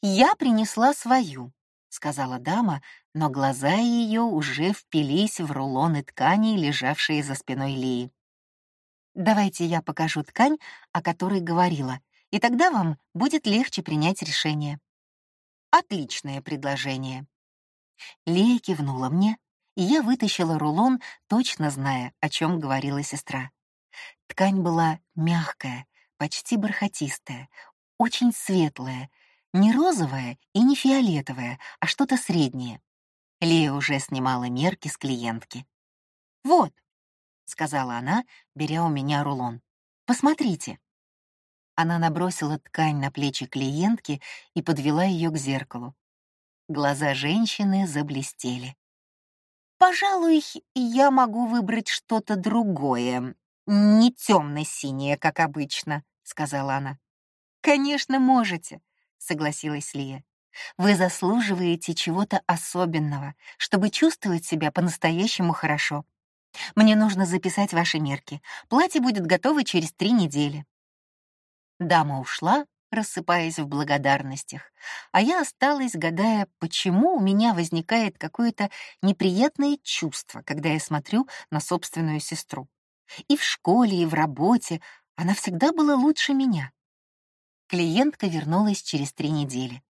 Я принесла свою, сказала дама, но глаза ее уже впились в рулоны ткани, лежавшие за спиной Лии. Давайте я покажу ткань, о которой говорила, и тогда вам будет легче принять решение. Отличное предложение. Лея кивнула мне, и я вытащила рулон, точно зная, о чем говорила сестра. Ткань была мягкая, почти бархатистая, очень светлая, не розовая и не фиолетовая, а что-то среднее. Лея уже снимала мерки с клиентки. «Вот, сказала она, беря у меня рулон. «Посмотрите». Она набросила ткань на плечи клиентки и подвела ее к зеркалу. Глаза женщины заблестели. «Пожалуй, я могу выбрать что-то другое, не темно-синее, как обычно», — сказала она. «Конечно, можете», — согласилась Лия. «Вы заслуживаете чего-то особенного, чтобы чувствовать себя по-настоящему хорошо. Мне нужно записать ваши мерки. Платье будет готово через три недели». Дама ушла, рассыпаясь в благодарностях, а я осталась, гадая, почему у меня возникает какое-то неприятное чувство, когда я смотрю на собственную сестру. И в школе, и в работе Она всегда была лучше меня. Клиентка вернулась через три недели.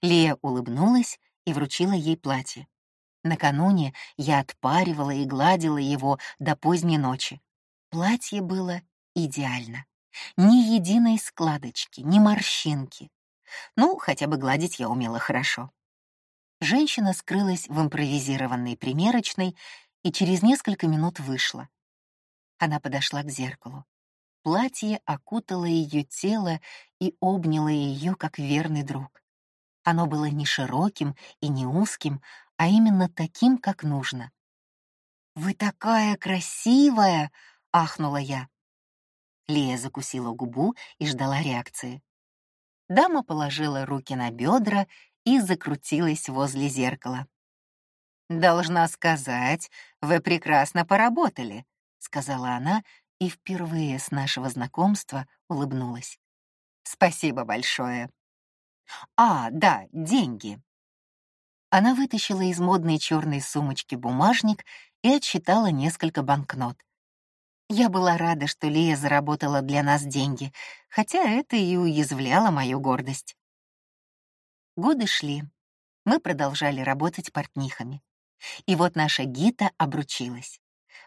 Лея улыбнулась и вручила ей платье. Накануне я отпаривала и гладила его до поздней ночи. Платье было идеально. Ни единой складочки, ни морщинки. Ну, хотя бы гладить я умела хорошо. Женщина скрылась в импровизированной примерочной и через несколько минут вышла. Она подошла к зеркалу. Платье окутало ее тело и обняло ее как верный друг. Оно было не широким и не узким, а именно таким, как нужно. «Вы такая красивая!» — ахнула я. Лия закусила губу и ждала реакции. Дама положила руки на бедра и закрутилась возле зеркала. «Должна сказать, вы прекрасно поработали», — сказала она и впервые с нашего знакомства улыбнулась. «Спасибо большое». «А, да, деньги». Она вытащила из модной черной сумочки бумажник и отсчитала несколько банкнот. Я была рада, что Лия заработала для нас деньги, хотя это и уязвляло мою гордость. Годы шли. Мы продолжали работать портнихами. И вот наша Гита обручилась.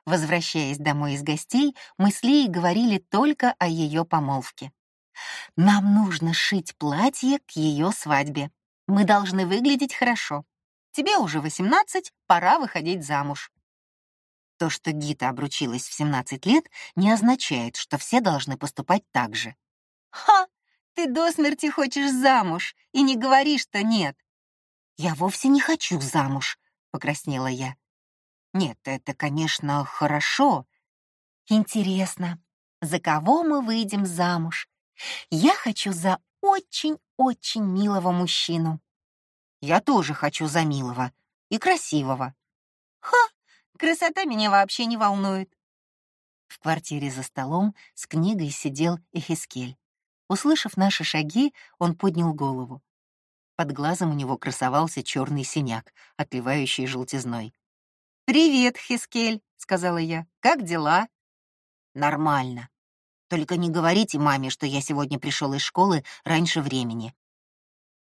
Возвращаясь домой из гостей, мы с Лией говорили только о ее помолвке. «Нам нужно шить платье к ее свадьбе. Мы должны выглядеть хорошо. Тебе уже восемнадцать, пора выходить замуж». То, что Гита обручилась в 17 лет, не означает, что все должны поступать так же. «Ха! Ты до смерти хочешь замуж, и не говори, что нет!» «Я вовсе не хочу замуж», — покраснела я. «Нет, это, конечно, хорошо. Интересно, за кого мы выйдем замуж? Я хочу за очень-очень милого мужчину». «Я тоже хочу за милого и красивого». «Ха! Красота меня вообще не волнует. В квартире за столом с книгой сидел Эхискель. Услышав наши шаги, он поднял голову. Под глазом у него красовался черный синяк, отливающий желтизной. «Привет, Хискель», — сказала я. «Как дела?» «Нормально. Только не говорите маме, что я сегодня пришел из школы раньше времени».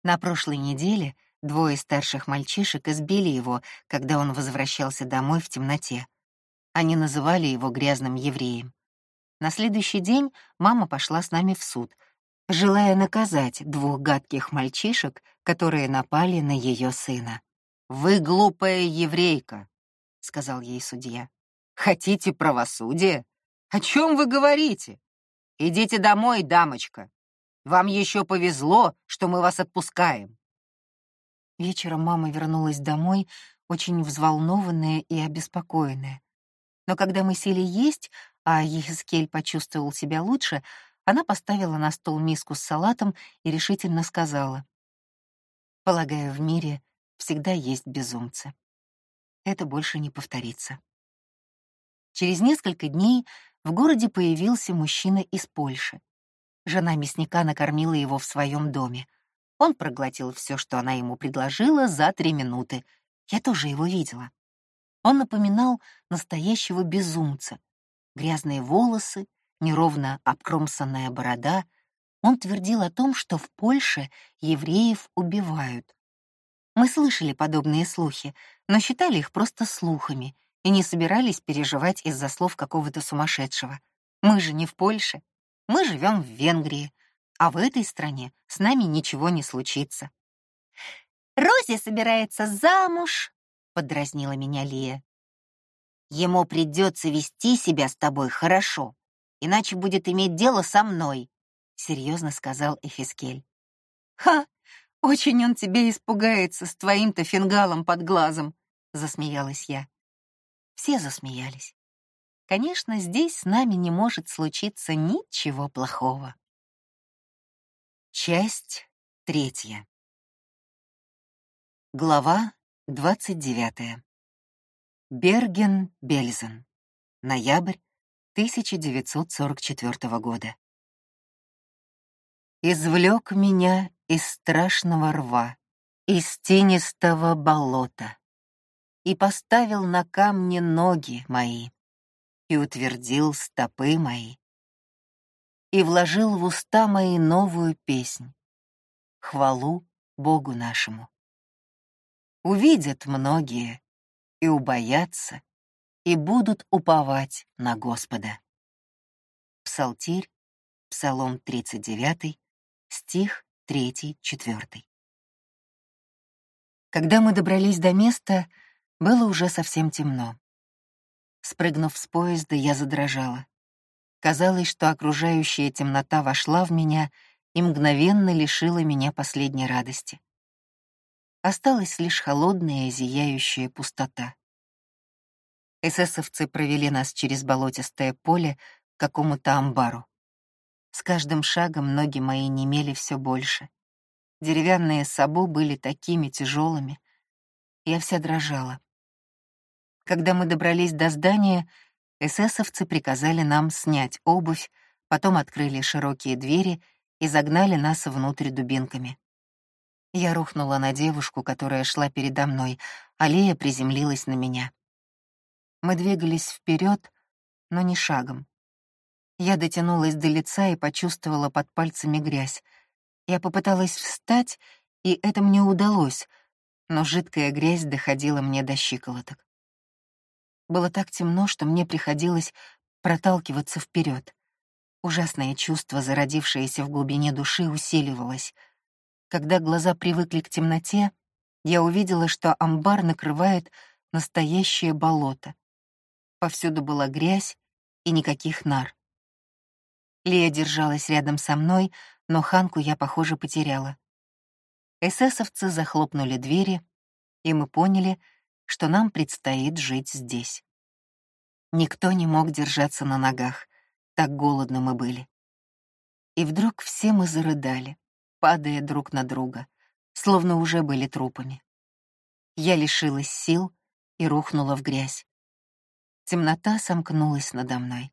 На прошлой неделе Двое старших мальчишек избили его, когда он возвращался домой в темноте. Они называли его грязным евреем. На следующий день мама пошла с нами в суд, желая наказать двух гадких мальчишек, которые напали на ее сына. «Вы глупая еврейка», — сказал ей судья. «Хотите правосудия? О чем вы говорите? Идите домой, дамочка. Вам еще повезло, что мы вас отпускаем». Вечером мама вернулась домой, очень взволнованная и обеспокоенная. Но когда мы сели есть, а Ехискель почувствовал себя лучше, она поставила на стол миску с салатом и решительно сказала. «Полагаю, в мире всегда есть безумцы. Это больше не повторится». Через несколько дней в городе появился мужчина из Польши. Жена мясника накормила его в своем доме. Он проглотил все, что она ему предложила, за три минуты. Я тоже его видела. Он напоминал настоящего безумца. Грязные волосы, неровно обкромсанная борода. Он твердил о том, что в Польше евреев убивают. Мы слышали подобные слухи, но считали их просто слухами и не собирались переживать из-за слов какого-то сумасшедшего. Мы же не в Польше. Мы живем в Венгрии, а в этой стране с нами ничего не случится. «Рози собирается замуж», — подразнила меня Лия. «Ему придется вести себя с тобой хорошо, иначе будет иметь дело со мной», — серьезно сказал Эфискель. «Ха! Очень он тебя испугается с твоим-то фингалом под глазом», — засмеялась я. Все засмеялись. Конечно, здесь с нами не может случиться ничего плохого. Часть третья. Глава двадцать девятая. Берген-Бельзен. Ноябрь 1944 года. Извлек меня из страшного рва, из тенистого болота, и поставил на камне ноги мои, и утвердил стопы мои. и вложил в уста мои новую песнь. Хвалу Богу нашему. Увидят многие и убоятся, и будут уповать на Господа. Псалтирь, Псалом 39, стих 3-4. Когда мы добрались до места, было уже совсем темно. Спрыгнув с поезда, я задрожала. Казалось, что окружающая темнота вошла в меня и мгновенно лишила меня последней радости. Осталась лишь холодная, зияющая пустота. Эсэсовцы провели нас через болотистое поле к какому-то амбару. С каждым шагом ноги мои немели все больше. Деревянные сабу были такими тяжелыми. Я вся дрожала. Когда мы добрались до здания, эсэсовцы приказали нам снять обувь, потом открыли широкие двери и загнали нас внутрь дубинками. Я рухнула на девушку, которая шла передо мной, а Лея приземлилась на меня. Мы двигались вперед, но не шагом. Я дотянулась до лица и почувствовала под пальцами грязь. Я попыталась встать, и это мне удалось, но жидкая грязь доходила мне до щиколоток. Было так темно, что мне приходилось проталкиваться вперед. Ужасное чувство, зародившееся в глубине души, усиливалось. Когда глаза привыкли к темноте, я увидела, что амбар накрывает настоящее болото. Повсюду была грязь и никаких нар. Лия держалась рядом со мной, но Ханку я, похоже, потеряла. Эсэсовцы захлопнули двери, и мы поняли, что нам предстоит жить здесь. Никто не мог держаться на ногах, так голодно мы были. И вдруг все мы зарыдали, падая друг на друга, словно уже были трупами. Я лишилась сил и рухнула в грязь. Темнота сомкнулась надо мной.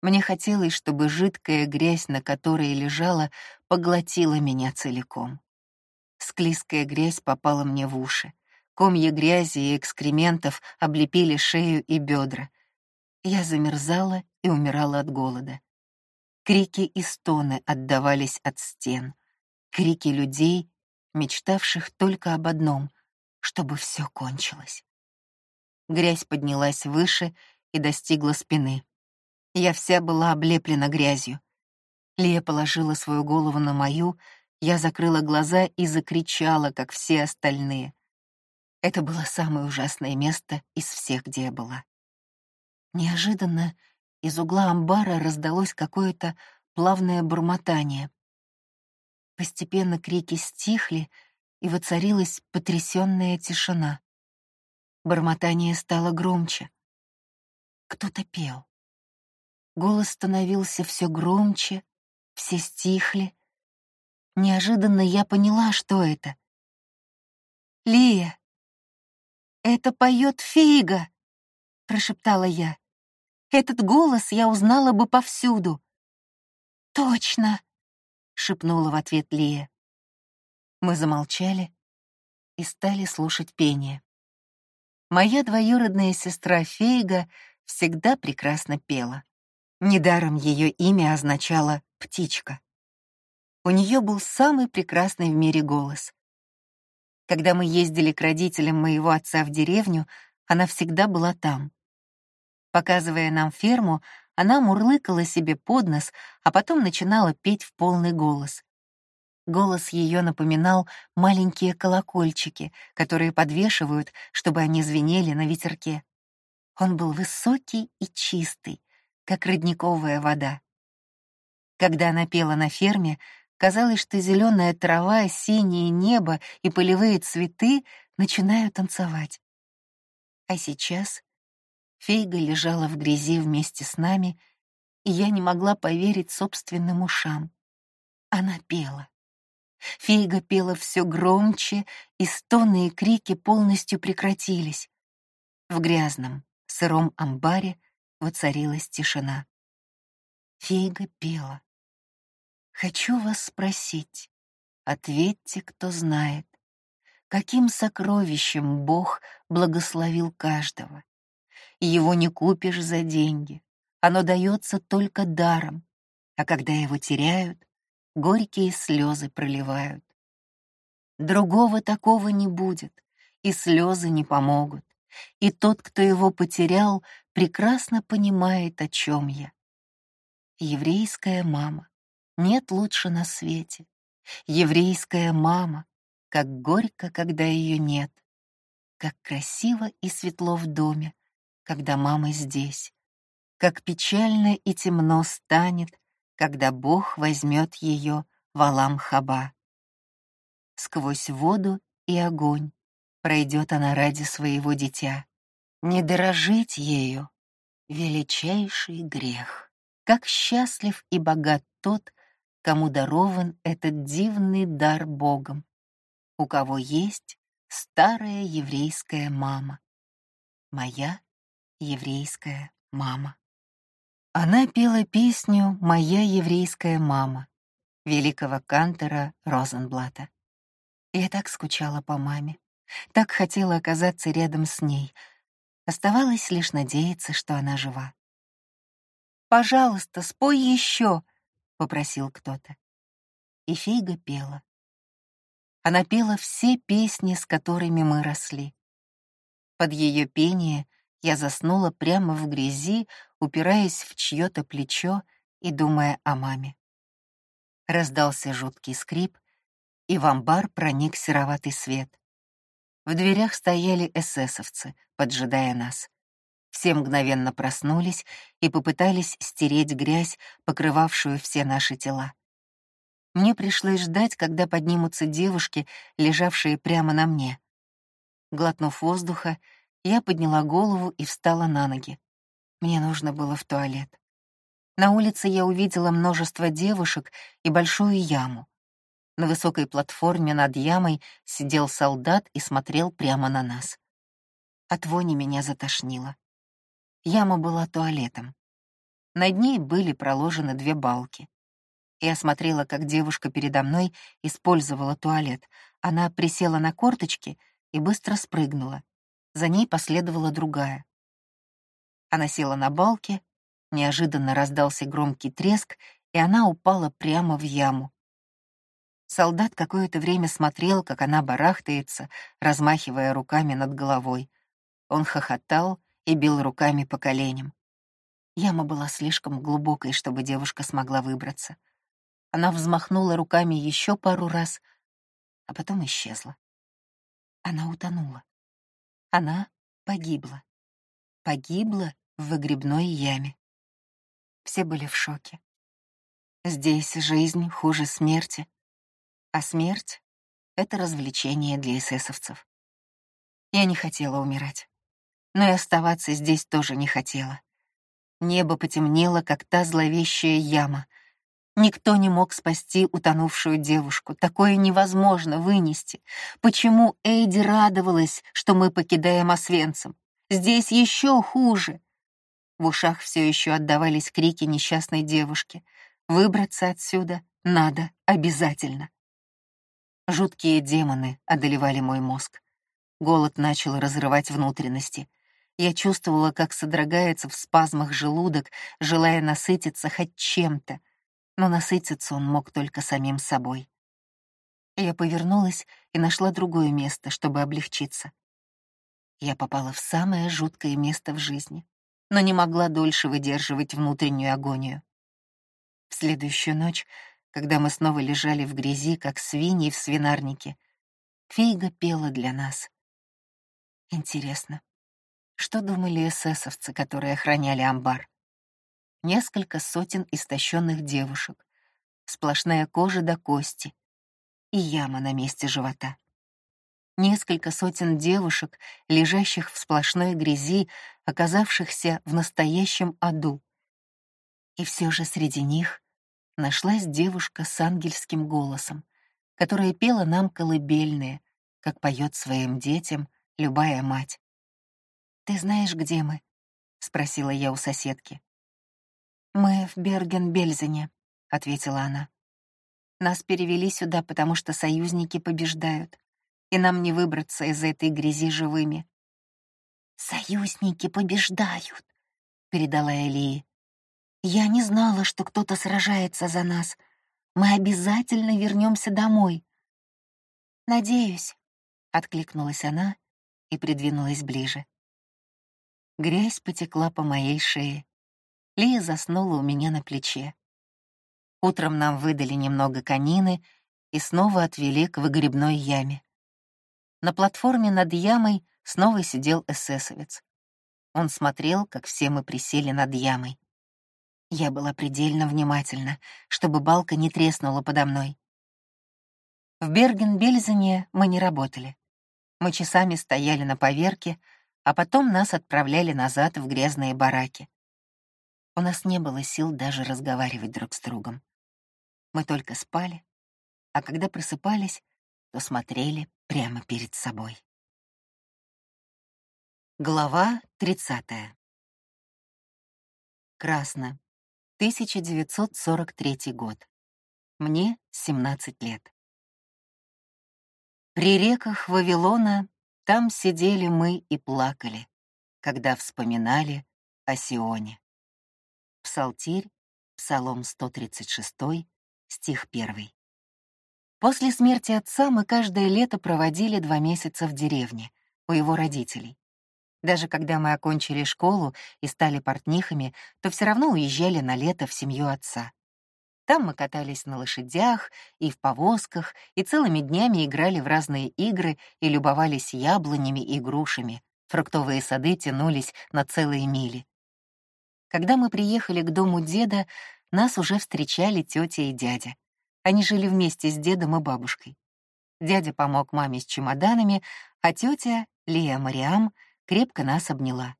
Мне хотелось, чтобы жидкая грязь, на которой лежала, поглотила меня целиком. Склизкая грязь попала мне в уши. Комья грязи и экскрементов облепили шею и бедра. Я замерзала и умирала от голода. Крики и стоны отдавались от стен. Крики людей, мечтавших только об одном — чтобы все кончилось. Грязь поднялась выше и достигла спины. Я вся была облеплена грязью. Лия положила свою голову на мою, я закрыла глаза и закричала, как все остальные. Это было самое ужасное место из всех, где я была. Неожиданно из угла амбара раздалось какое-то плавное бормотание. Постепенно крики стихли, и воцарилась потрясённая тишина. Бормотание стало громче. Кто-то пел. Голос становился все громче, все стихли. Неожиданно я поняла, что это. «Лия, это поет Фига!» — прошептала я. «Этот голос я узнала бы повсюду». «Точно!» — шепнула в ответ Лия. Мы замолчали и стали слушать пение. Моя двоюродная сестра Фейга всегда прекрасно пела. Недаром ее имя означало «птичка». У нее был самый прекрасный в мире голос. Когда мы ездили к родителям моего отца в деревню, она всегда была там. Показывая нам ферму, она мурлыкала себе под нос, а потом начинала петь в полный голос. Голос ее напоминал маленькие колокольчики, которые подвешивают, чтобы они звенели на ветерке. Он был высокий и чистый, как родниковая вода. Когда она пела на ферме, казалось, что зеленая трава, синее небо и полевые цветы начинают танцевать. А сейчас Фейга лежала в грязи вместе с нами, и я не могла поверить собственным ушам. Она пела. Фейга пела все громче, и стоны и крики полностью прекратились. В грязном, сыром амбаре воцарилась тишина. Фейга пела. «Хочу вас спросить, ответьте, кто знает, каким сокровищем Бог благословил каждого. Его не купишь за деньги, оно дается только даром. а когда его теряют, горькие слезы проливают. Другого такого не будет, и слезы не помогут, и тот, кто его потерял, прекрасно понимает, о чем я. Еврейская мама, нет лучше на свете. Еврейская мама, как горько, когда ее нет, как красиво и светло в доме, когда мама здесь, как печально и темно станет, когда Бог возьмет ее в Алам-Хаба. Сквозь воду и огонь пройдет она ради своего дитя. Не дорожить ею — величайший грех. Как счастлив и богат тот, кому дарован этот дивный дар Богом, у кого есть старая еврейская мама. Моя еврейская мама. Она пела песню «Моя еврейская мама» великого кантора Розенблата. Я так скучала по маме, так хотела оказаться рядом с ней. Оставалось лишь надеяться, что она жива. «Пожалуйста, спой еще!» — попросил кто-то. И Фейга пела. Она пела все песни, с которыми мы росли. Под ее пение я заснула прямо в грязи, упираясь в чье-то плечо и думая о маме. Раздался жуткий скрип, и в амбар проник сероватый свет. В дверях стояли эсэсовцы, поджидая нас. Все мгновенно проснулись и попытались стереть грязь, покрывавшую все наши тела. Мне пришлось ждать, когда поднимутся девушки, лежавшие прямо на мне. Глотнув воздуха, я подняла голову и встала на ноги. Мне нужно было в туалет. На улице я увидела множество девушек и большую яму. На высокой платформе над ямой сидел солдат и смотрел прямо на нас. От вони меня затошнило. Яма была туалетом. Над ней были проложены две балки. Я смотрела, как девушка передо мной использовала туалет. Она присела на корточки и быстро спрыгнула. За ней последовала другая. Она села на балке, неожиданно раздался громкий треск, и она упала прямо в яму. Солдат какое-то время смотрел, как она барахтается, размахивая руками над головой. Он хохотал и бил руками по коленям. Яма была слишком глубокой, чтобы девушка смогла выбраться. Она взмахнула руками еще пару раз, а потом исчезла. Она утонула. Она погибла. Погибла в выгребной яме. Все были в шоке. Здесь жизнь хуже смерти, а смерть — это развлечение для эсэсовцев. Я не хотела умирать, но и оставаться здесь тоже не хотела. Небо потемнело, как та зловещая яма. Никто не мог спасти утонувшую девушку. Такое невозможно вынести. Почему Эйди радовалась, что мы покидаем Освенцим? Здесь еще хуже. В ушах все еще отдавались крики несчастной девушки. Выбраться отсюда надо обязательно. Жуткие демоны одолевали мой мозг. Голод начал разрывать внутренности. Я чувствовала, как содрогается в спазмах желудок, желая насытиться хоть чем-то — но насытиться он мог только самим собой. Я повернулась и нашла другое место, чтобы облегчиться. Я попала в самое жуткое место в жизни, но не могла дольше выдерживать внутреннюю агонию. В следующую ночь, когда мы снова лежали в грязи, как свиньи в свинарнике, Фейга пела для нас. Интересно, что думали эсэсовцы, которые охраняли амбар? несколько сотен истощенных девушек, сплошная кожа до кости и яма на месте живота. Несколько сотен девушек, лежащих в сплошной грязи, оказавшихся в настоящем аду. И все же среди них нашлась девушка с ангельским голосом, которая пела нам колыбельные, как поет своим детям любая мать. «Ты знаешь, где мы?» — спросила я у соседки. «Мы в Берген-Бельзене», — ответила она. «Нас перевели сюда, потому что союзники побеждают, и нам не выбраться из этой грязи живыми». «Союзники побеждают», — передала Элии. «Я не знала, что кто-то сражается за нас. Мы обязательно вернемся домой». «Надеюсь», — откликнулась она и придвинулась ближе. Грязь потекла по моей шее. Лия заснула у меня на плече. Утром нам выдали немного конины и снова отвели к выгребной яме. На платформе над ямой снова сидел эсэсовец. Он смотрел, как все мы присели над ямой. Я была предельно внимательна, чтобы балка не треснула подо мной. В Берген-Бельзене мы не работали. Мы часами стояли на поверке, а потом нас отправляли назад в грязные бараки. У нас не было сил даже разговаривать друг с другом. Мы только спали, а когда просыпались, то смотрели прямо перед собой. Глава 30. Красно. 1943 год. Мне 17 лет. При реках Вавилона там сидели мы и плакали, когда вспоминали о Сионе. Псалтирь, Псалом 136, стих 1. После смерти отца мы каждое лето проводили два месяца в деревне, у его родителей. Даже когда мы окончили школу и стали портнихами, то все равно уезжали на лето в семью отца. Там мы катались на лошадях и в повозках, и целыми днями играли в разные игры и любовались яблонями и грушами. Фруктовые сады тянулись на целые мили. Когда мы приехали к дому деда, нас уже встречали тетя и дядя. Они жили вместе с дедом и бабушкой. Дядя помог маме с чемоданами, а тетя, Лия Мариам, крепко нас обняла.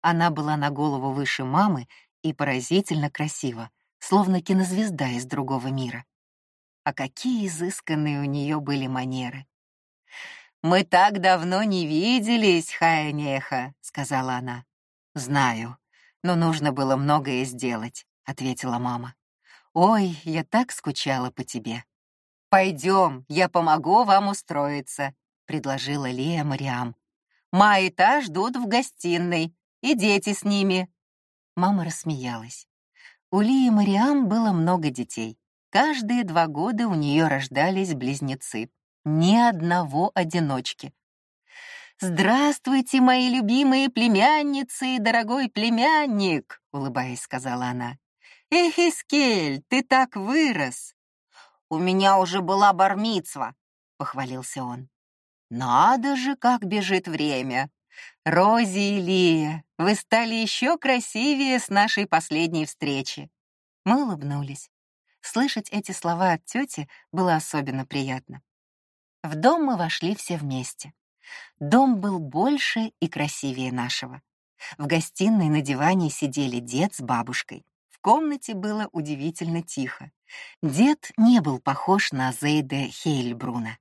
Она была на голову выше мамы и поразительно красива, словно кинозвезда из другого мира. А какие изысканные у нее были манеры. «Мы так давно не виделись, Хайнеха», — сказала она. «Знаю, но нужно было многое сделать», — ответила мама. «Ой, я так скучала по тебе». «Пойдем, я помогу вам устроиться», — предложила Лея Мариам. «Ма и та ждут в гостиной, и дети с ними». Мама рассмеялась. У Лии Мариам было много детей. Каждые два года у нее рождались близнецы. Ни одного одиночки. «Здравствуйте, мои любимые племянницы и дорогой племянник!» — улыбаясь, сказала она. «Эх, Искель, ты так вырос!» «У меня уже была бармицва!» — похвалился он. «Надо же, как бежит время! Рози и Лия, вы стали еще красивее с нашей последней встречи. Мы улыбнулись. Слышать эти слова от тети было особенно приятно. В дом мы вошли все вместе. Дом был больше и красивее нашего. В гостиной на диване сидели дед с бабушкой. В комнате было удивительно тихо. Дед не был похож на Зейде Хейльбруна.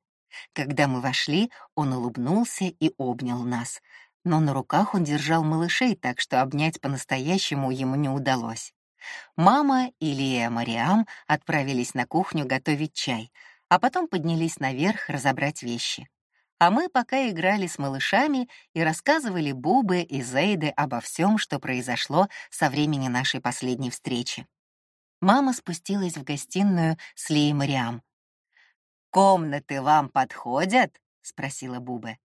Когда мы вошли, он улыбнулся и обнял нас, но на руках он держал малышей, так что обнять по-настоящему ему не удалось. Мама и Лия Мариам отправились на кухню готовить чай, а потом поднялись наверх разобрать вещи. А мы пока играли с малышами и рассказывали Бубе и Зейде обо всем, что произошло со времени нашей последней встречи. Мама спустилась в гостиную с Лией Мариам. «Комнаты вам подходят?» — спросила Бубе.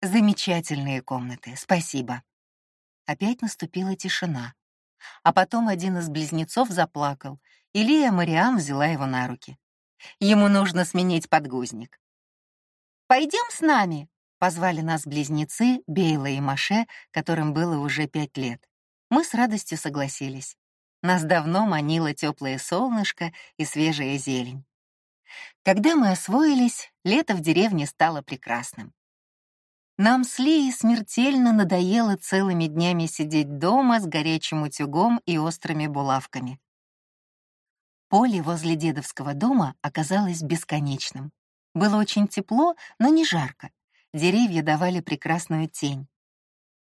Замечательные комнаты, спасибо. Опять наступила тишина. А потом один из близнецов заплакал, и Лия Мариам взяла его на руки. Ему нужно сменить подгузник. «Пойдем с нами», — позвали нас близнецы Бейла и Маше, которым было уже пять лет. Мы с радостью согласились. Нас давно манило теплое солнышко и свежая зелень. Когда мы освоились, лето в деревне стало прекрасным. Нам с Лией смертельно надоело целыми днями сидеть дома с горячим утюгом и острыми булавками. Поле возле дедовского дома оказалось бесконечным. Было очень тепло, но не жарко. Деревья давали прекрасную тень.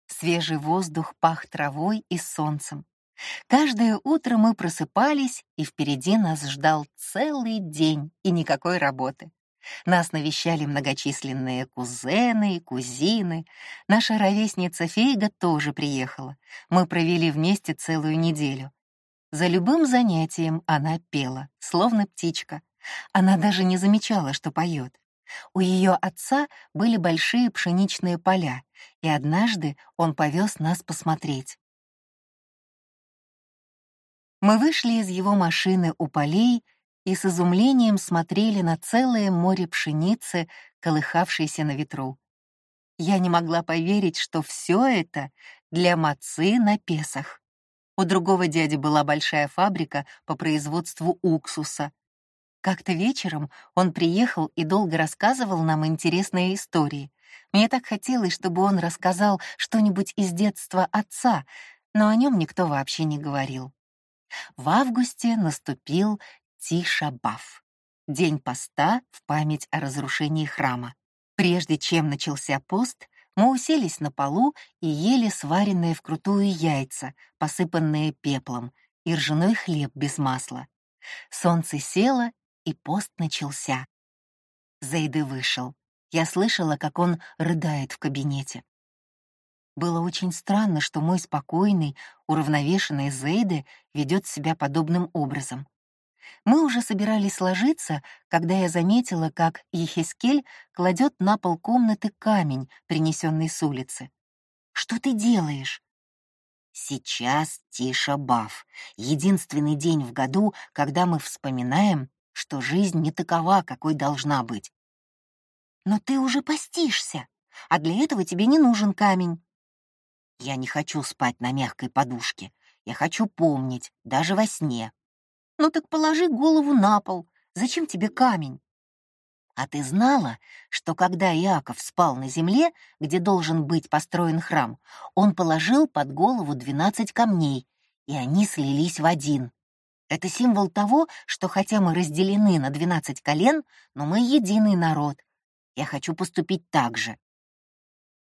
Свежий воздух пах травой и солнцем. Каждое утро мы просыпались, и впереди нас ждал целый день и никакой работы. Нас навещали многочисленные кузены и кузины. Наша ровесница Фейга тоже приехала. Мы провели вместе целую неделю. За любым занятием она пела, словно птичка. Она даже не замечала, что поет. У ее отца были большие пшеничные поля, и однажды он повез нас посмотреть. Мы вышли из его машины у полей и с изумлением смотрели на целое море пшеницы, колыхавшейся на ветру. Я не могла поверить, что все это для мацы на Песах. У другого дяди была большая фабрика по производству уксуса. Как-то вечером он приехал и долго рассказывал нам интересные истории. Мне так хотелось, чтобы он рассказал что-нибудь из детства отца, но о нем никто вообще не говорил. В августе наступил Тишабаф, день поста в память о разрушении храма. Прежде чем начался пост, мы уселись на полу и ели сваренные вкрутую яйца, посыпанные пеплом, и ржаной хлеб без масла. Солнце село, и пост начался. Зейды вышел. Я слышала, как он рыдает в кабинете. Было очень странно, что мой спокойный, уравновешенный Зейды ведет себя подобным образом. Мы уже собирались ложиться, когда я заметила, как Ехескель кладет на пол комнаты камень, принесенный с улицы. «Что ты делаешь?» Сейчас Тиша Баф. Единственный день в году, когда мы вспоминаем, что жизнь не такова, какой должна быть. Но ты уже постишься, а для этого тебе не нужен камень. Я не хочу спать на мягкой подушке. Я хочу помнить, даже во сне. Ну так положи голову на пол. Зачем тебе камень? А ты знала, что когда Иаков спал на земле, где должен быть построен храм, он положил под голову двенадцать камней, и они слились в один. Это символ того, что хотя мы разделены на двенадцать колен, но мы единый народ. Я хочу поступить так же.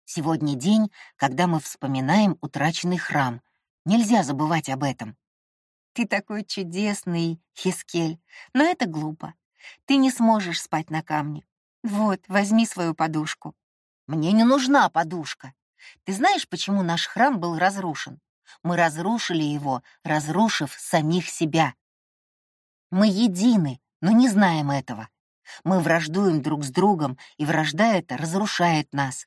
Сегодня день, когда мы вспоминаем утраченный храм. Нельзя забывать об этом. Ты такой чудесный, Хискель, но это глупо. Ты не сможешь спать на камне. Вот, возьми свою подушку. Мне не нужна подушка. Ты знаешь, почему наш храм был разрушен? Мы разрушили его, разрушив самих себя. Мы едины, но не знаем этого. Мы враждуем друг с другом, и вражда эта разрушает нас.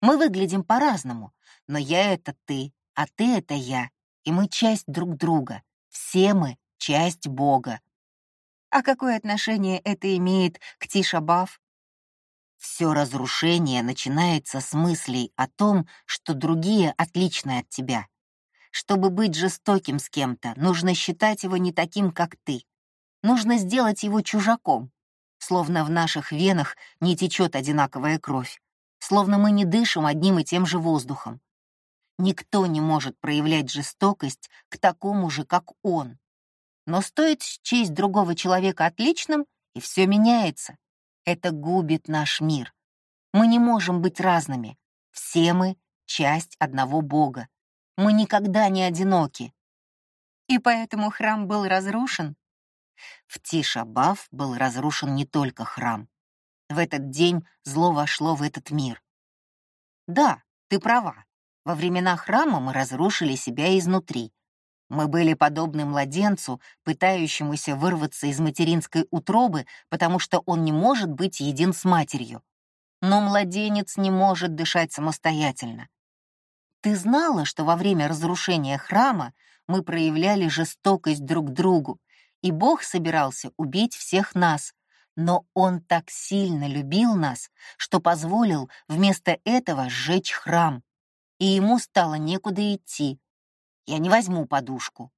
Мы выглядим по-разному, но я — это ты, а ты — это я, и мы часть друг друга. Все мы — часть Бога. А какое отношение это имеет к Тишабав? Все разрушение начинается с мыслей о том, что другие отличны от тебя. Чтобы быть жестоким с кем-то, нужно считать его не таким, как ты. Нужно сделать его чужаком, словно в наших венах не течет одинаковая кровь, словно мы не дышим одним и тем же воздухом. Никто не может проявлять жестокость к такому же, как он. Но стоит счесть другого человека отличным, и все меняется. Это губит наш мир. Мы не можем быть разными. Все мы — часть одного Бога. Мы никогда не одиноки. И поэтому храм был разрушен? В Тишабав был разрушен не только храм. В этот день зло вошло в этот мир. Да, ты права. Во времена храма мы разрушили себя изнутри. Мы были подобны младенцу, пытающемуся вырваться из материнской утробы, потому что он не может быть един с матерью. Но младенец не может дышать самостоятельно. Ты знала, что во время разрушения храма мы проявляли жестокость друг к другу, и Бог собирался убить всех нас, но Он так сильно любил нас, что позволил вместо этого сжечь храм и ему стало некуда идти. Я не возьму подушку.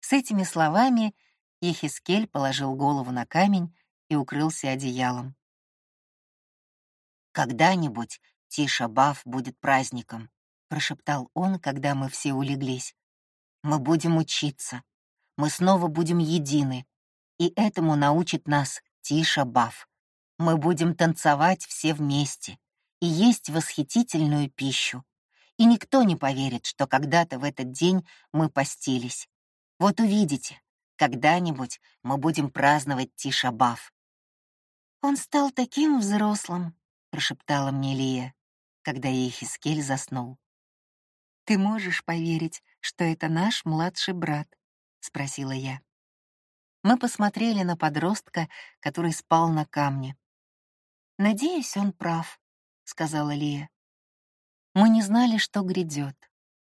С этими словами Ехискель положил голову на камень и укрылся одеялом. «Когда-нибудь Тиша-Баф будет праздником», — прошептал он, когда мы все улеглись. «Мы будем учиться. Мы снова будем едины. И этому научит нас Тиша-Баф. Мы будем танцевать все вместе и есть восхитительную пищу и никто не поверит, что когда-то в этот день мы постились. Вот увидите, когда-нибудь мы будем праздновать Тишабаф. «Он стал таким взрослым», — прошептала мне Лия, когда Ехискель заснул. «Ты можешь поверить, что это наш младший брат», спросила я. Мы посмотрели на подростка, который спал на камне. «Надеюсь, он прав», — сказала Лия. Мы не знали, что грядет.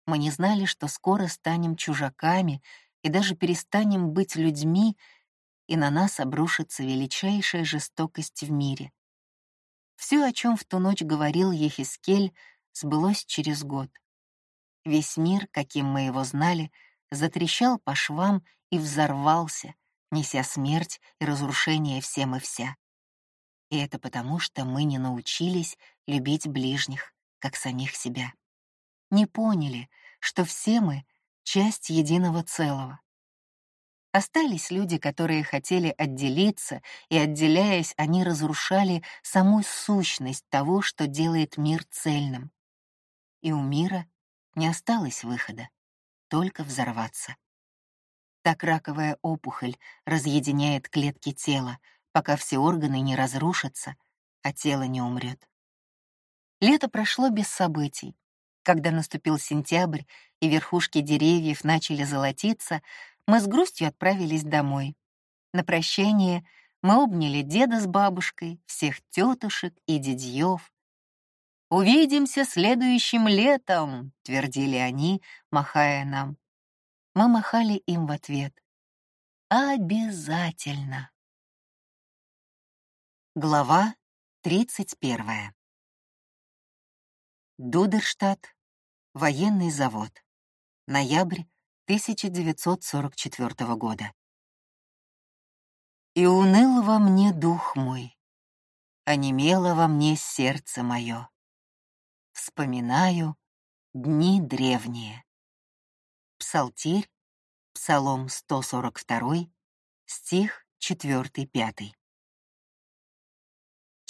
Мы не знали, что скоро станем чужаками и даже перестанем быть людьми, и на нас обрушится величайшая жестокость в мире. Все, о чем в ту ночь говорил Ехискель, сбылось через год. Весь мир, каким мы его знали, затрещал по швам и взорвался, неся смерть и разрушение всем и вся. И это потому, что мы не научились любить ближних, как самих себя. Не поняли, что все мы — часть единого целого. Остались люди, которые хотели отделиться, и, отделяясь, они разрушали саму сущность того, что делает мир цельным. И у мира не осталось выхода, только взорваться. Так раковая опухоль разъединяет клетки тела, пока все органы не разрушатся, а тело не умрет. Лето прошло без событий. Когда наступил сентябрь и верхушки деревьев начали золотиться, мы с грустью отправились домой. На прощание мы обняли деда с бабушкой, всех тетушек и дядьев. «Увидимся следующим летом», — твердили они, махая нам. Мы махали им в ответ. «Обязательно». Глава тридцать первая. Дудерштадт, военный завод. Ноябрь 1944 года. И уныл во мне дух мой, онемело во мне сердце мое. Вспоминаю дни древние. Псалтирь, Псалом 142, стих 4-5.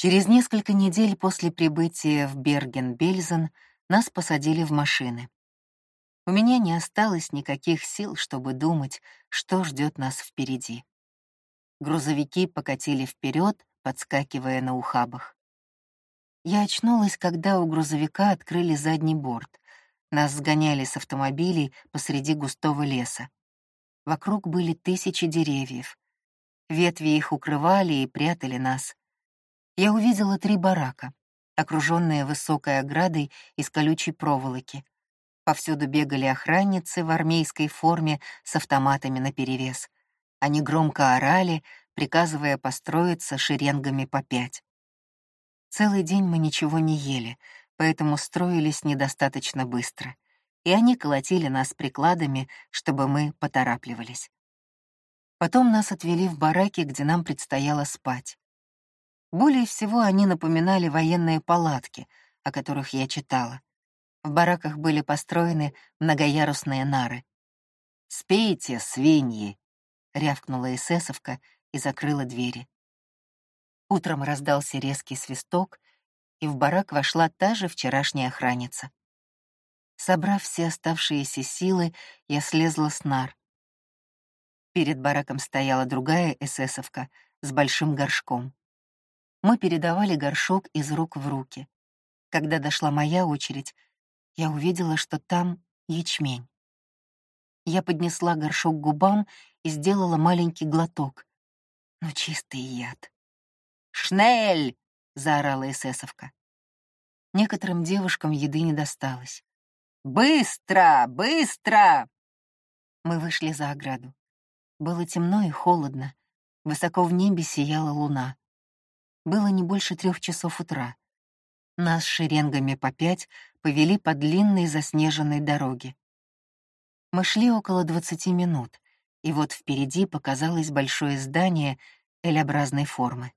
Через несколько недель после прибытия в Берген-Бельзен нас посадили в машины. У меня не осталось никаких сил, чтобы думать, что ждет нас впереди. Грузовики покатили вперед, подскакивая на ухабах. Я очнулась, когда у грузовика открыли задний борт. Нас сгоняли с автомобилей посреди густого леса. Вокруг были тысячи деревьев. Ветви их укрывали и прятали нас. Я увидела три барака, окруженные высокой оградой из колючей проволоки. Повсюду бегали охранницы в армейской форме с автоматами наперевес. Они громко орали, приказывая построиться шеренгами по пять. Целый день мы ничего не ели, поэтому строились недостаточно быстро, и они колотили нас прикладами, чтобы мы поторапливались. Потом нас отвели в бараки, где нам предстояло спать. Более всего они напоминали военные палатки, о которых я читала. В бараках были построены многоярусные нары. «Спейте, свиньи!» — рявкнула эсэсовка и закрыла двери. Утром раздался резкий свисток, и в барак вошла та же вчерашняя охранница. Собрав все оставшиеся силы, я слезла с нар. Перед бараком стояла другая эсэсовка с большим горшком. Мы передавали горшок из рук в руки. Когда дошла моя очередь, я увидела, что там ячмень. Я поднесла горшок к губам и сделала маленький глоток. Ну, чистый яд. «Шнель!» — заорала эсэсовка. Некоторым девушкам еды не досталось. «Быстро! Быстро!» Мы вышли за ограду. Было темно и холодно. Высоко в небе сияла луна. Было не больше трех часов утра. Нас шеренгами по пять повели по длинной заснеженной дороге. Мы шли около двадцати минут, и вот впереди показалось большое здание L-образной формы.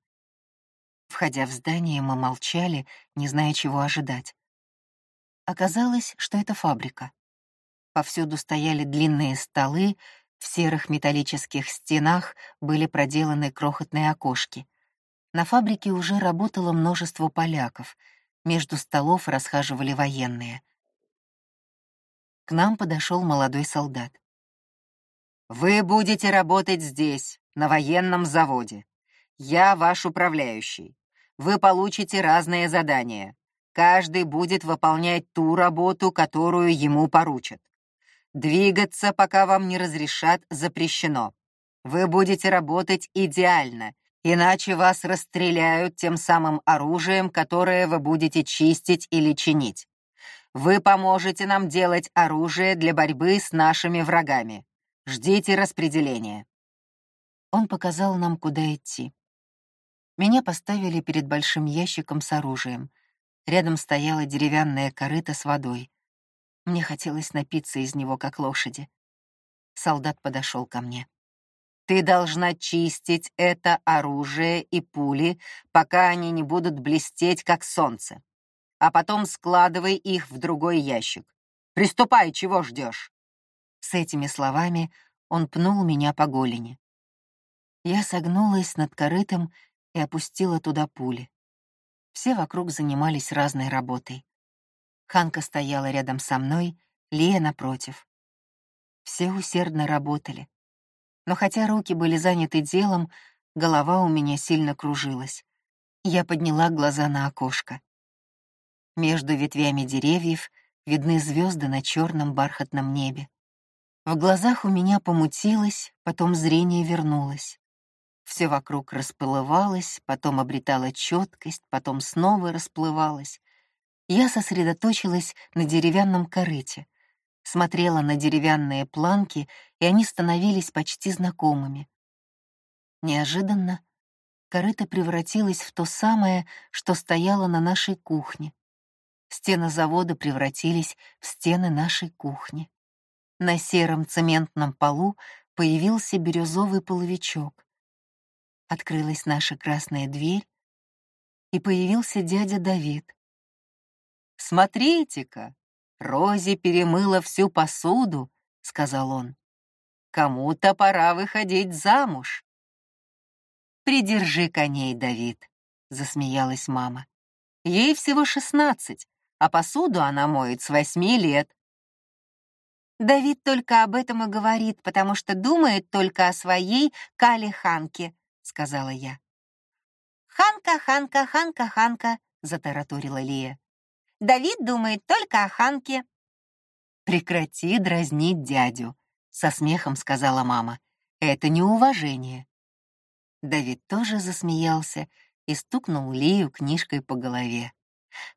Входя в здание, мы молчали, не зная, чего ожидать. Оказалось, что это фабрика. Повсюду стояли длинные столы, в серых металлических стенах были проделаны крохотные окошки. На фабрике уже работало множество поляков — между столов расхаживали военные. К нам подошел молодой солдат. «Вы будете работать здесь, на военном заводе. Я ваш управляющий. Вы получите разные задания. Каждый будет выполнять ту работу, которую ему поручат. Двигаться, пока вам не разрешат, запрещено. Вы будете работать идеально, иначе вас расстреляют тем самым оружием, которое вы будете чистить или чинить. Вы поможете нам делать оружие для борьбы с нашими врагами. Ждите распределения». Он показал нам, куда идти. Меня поставили перед большим ящиком с оружием. Рядом стояла деревянная корыта с водой. Мне хотелось напиться из него, как лошади. Солдат подошел ко мне. Ты должна чистить это оружие и пули, пока они не будут блестеть, как солнце. А потом складывай их в другой ящик. Приступай, чего ждешь? С этими словами он пнул меня по голени. Я согнулась над корытом и опустила туда пули. Все вокруг занимались разной работой. Ханка стояла рядом со мной, Лия напротив. Все усердно работали. Но хотя руки были заняты делом, голова у меня сильно кружилась. Я подняла глаза на окошко. Между ветвями деревьев видны звезды на черном бархатном небе. В глазах у меня помутилось, потом зрение вернулось. Все вокруг расплывалось, потом обретало четкость, потом снова расплывалось. Я сосредоточилась на деревянном корыте, смотрела на деревянные планки, и они становились почти знакомыми. Неожиданно корыто превратилось в то самое, что стояло на нашей кухне. Стены завода превратились в стены нашей кухни. На сером цементном полу появился бирюзовый половичок. Открылась наша красная дверь, и появился дядя Давид. «Смотрите-ка, Рози перемыла всю посуду», — сказал он. «Кому-то пора выходить замуж». «Придержи коней, Давид», — засмеялась мама. «Ей всего шестнадцать, а посуду она моет с восьми лет». Давид только об этом и говорит, потому что думает только о своей Кале Ханке, сказала я. Ханка, Ханка, Ханка, Ханка, затараторила Лия. Давид думает только о Ханке. Прекрати дразнить дядю, со смехом сказала мама. Это неуважение. Давид тоже засмеялся и стукнул Лию книжкой по голове.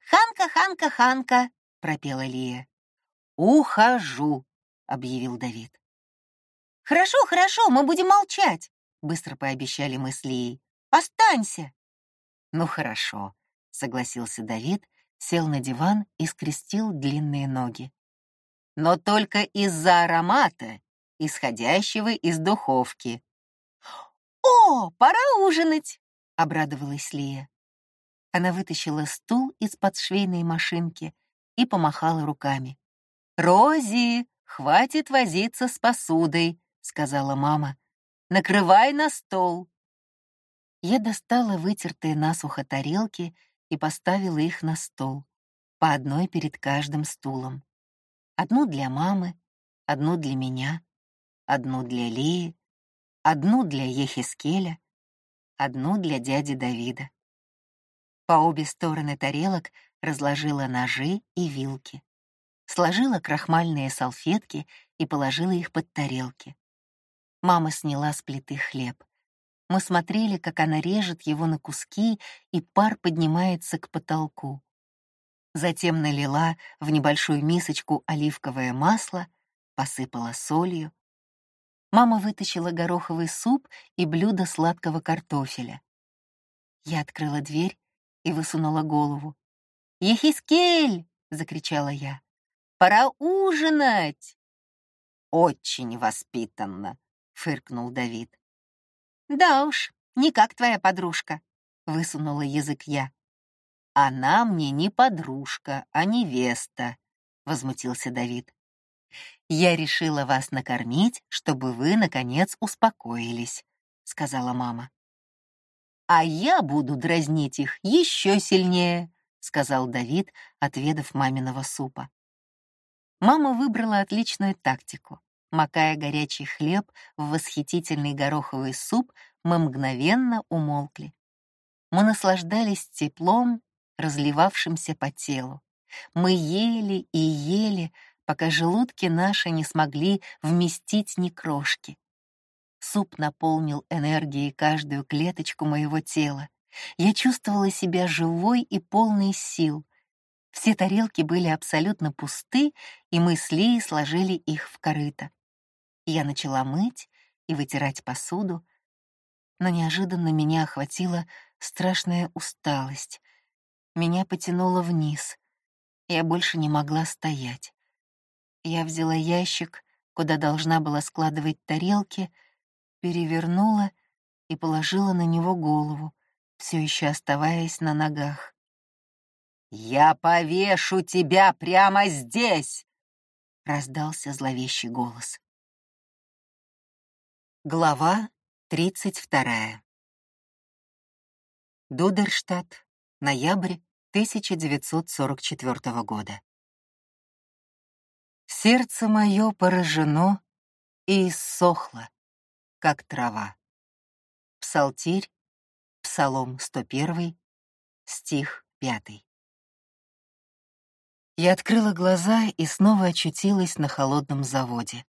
«Ханка, Ханка, Ханка!» — пропела Лия. «Ухожу!» — объявил Давид. «Хорошо, хорошо, мы будем молчать!» — быстро пообещали мы с Лией. «Останься!» «Ну хорошо», — согласился Давид, сел на диван и скрестил длинные ноги. «Но только из-за аромата, исходящего из духовки». «О, пора ужинать!» — обрадовалась Лия. Она вытащила стул из-под швейной машинки и помахала руками. «Рози, хватит возиться с посудой», — сказала мама, Накрывай на стол!» Я достала вытертые насухо тарелки и поставила их на стол, по одной перед каждым стулом. Одну для мамы, одну для меня, одну для Лии, одну для Ехискеля, одну для дяди Давида. По обе стороны тарелок разложила ножи и вилки. Сложила крахмальные салфетки и положила их под тарелки. Мама сняла с плиты хлеб. Мы смотрели, как она режет его на куски, и пар поднимается к потолку. Затем налила в небольшую мисочку оливковое масло, посыпала солью. Мама вытащила гороховый суп и блюдо сладкого картофеля. Я открыла дверь и высунула голову. «Ехискель!» — закричала я. «Пора ужинать!» «Очень воспитанно!» фыркнул Давид. Да уж, не как твоя подружка, высунула язык я. Она мне не подружка, а невеста, возмутился Давид. Я решила вас накормить, чтобы вы наконец успокоились, сказала мама. А я буду дразнить их еще сильнее, сказал Давид, отведав маминого супа. Мама выбрала отличную тактику. Макая горячий хлеб в восхитительный гороховый суп, мы мгновенно умолкли. Мы наслаждались теплом, разливавшимся по телу. Мы ели и ели, пока желудки наши не смогли вместить ни крошки. Суп наполнил энергией каждую клеточку моего тела. Я чувствовала себя живой и полной сил. Все тарелки были абсолютно пусты, и мы с Ли сложили их в корыто. Я начала мыть и вытирать посуду, но неожиданно меня охватила страшная усталость. Меня потянуло вниз. Я больше не могла стоять. Я взяла ящик, куда должна была складывать тарелки, перевернула и положила на него голову, все еще оставаясь на ногах. «Я повешу тебя прямо здесь!» — раздался зловещий голос. Глава тридцать вторая. Дудерштадт, ноябрь 1944 года. Сердце мое поражено и иссохло, как трава. Псалтирь, Псалом 101, стих 5. Я открыла глаза и снова очутилась на холодном заводе.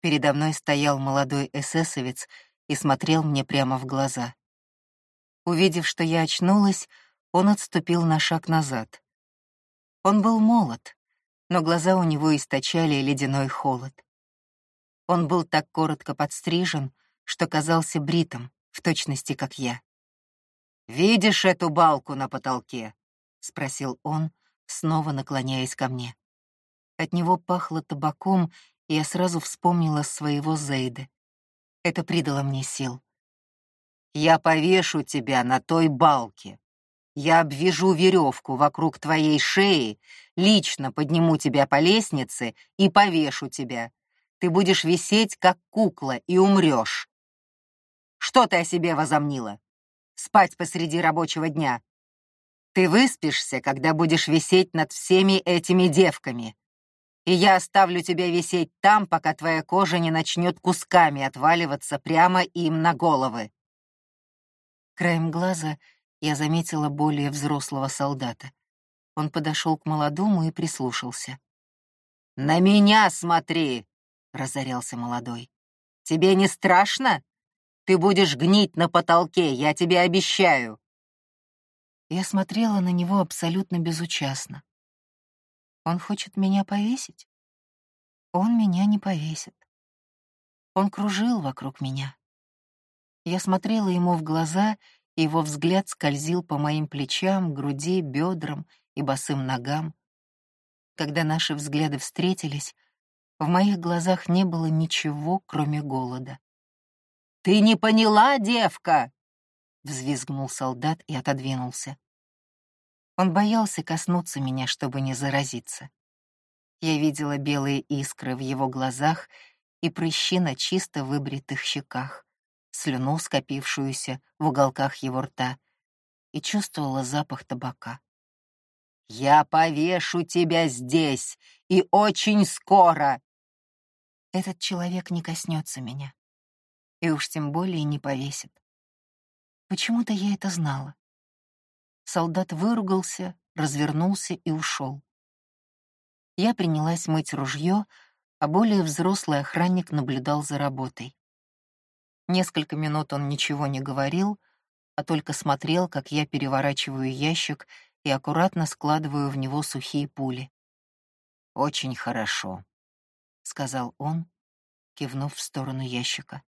Передо мной стоял молодой эсэсовец и смотрел мне прямо в глаза. Увидев, что я очнулась, он отступил на шаг назад. Он был молод, но глаза у него источали ледяной холод. Он был так коротко подстрижен, что казался бритом, в точности как я. «Видишь эту балку на потолке?» — спросил он, снова наклоняясь ко мне. От него пахло табаком, я сразу вспомнила своего Зейда. Это придало мне сил. «Я повешу тебя на той балке. Я обвяжу веревку вокруг твоей шеи, лично подниму тебя по лестнице и повешу тебя. Ты будешь висеть, как кукла, и умрешь. Что ты о себе возомнила? Спать посреди рабочего дня. Ты выспишься, когда будешь висеть над всеми этими девками. И я оставлю тебя висеть там, пока твоя кожа не начнет кусками отваливаться прямо им на головы. Краем глаза я заметила более взрослого солдата. Он подошел к молодому и прислушался. «На меня смотри!» — разорялся молодой. «Тебе не страшно? Ты будешь гнить на потолке, я тебе обещаю!» Я смотрела на него абсолютно безучастно. Он хочет меня повесить? Он меня не повесит. Он кружил вокруг меня. Я смотрела ему в глаза и его взгляд скользил по моим плечам, груди, бедрам и босым ногам. Когда наши взгляды встретились, в моих глазах не было ничего, кроме голода. «Ты не поняла, девка!» — взвизгнул солдат и отодвинулся. Он боялся коснуться меня, чтобы не заразиться. Я видела белые искры в его глазах и прыщи на чисто выбритых щеках слюну, скопившуюся в уголках его рта, и чувствовала запах табака. «Я повешу тебя здесь, и очень скоро!» Этот человек не коснется меня, и уж тем более не повесит. Почему-то я это знала. Солдат выругался, развернулся и ушел. Я принялась мыть ружье, а более взрослый охранник наблюдал за работой. Несколько минут он ничего не говорил, а только смотрел, как я переворачиваю ящик и аккуратно складываю в него сухие пули. «Очень хорошо», — сказал он, кивнув в сторону ящика.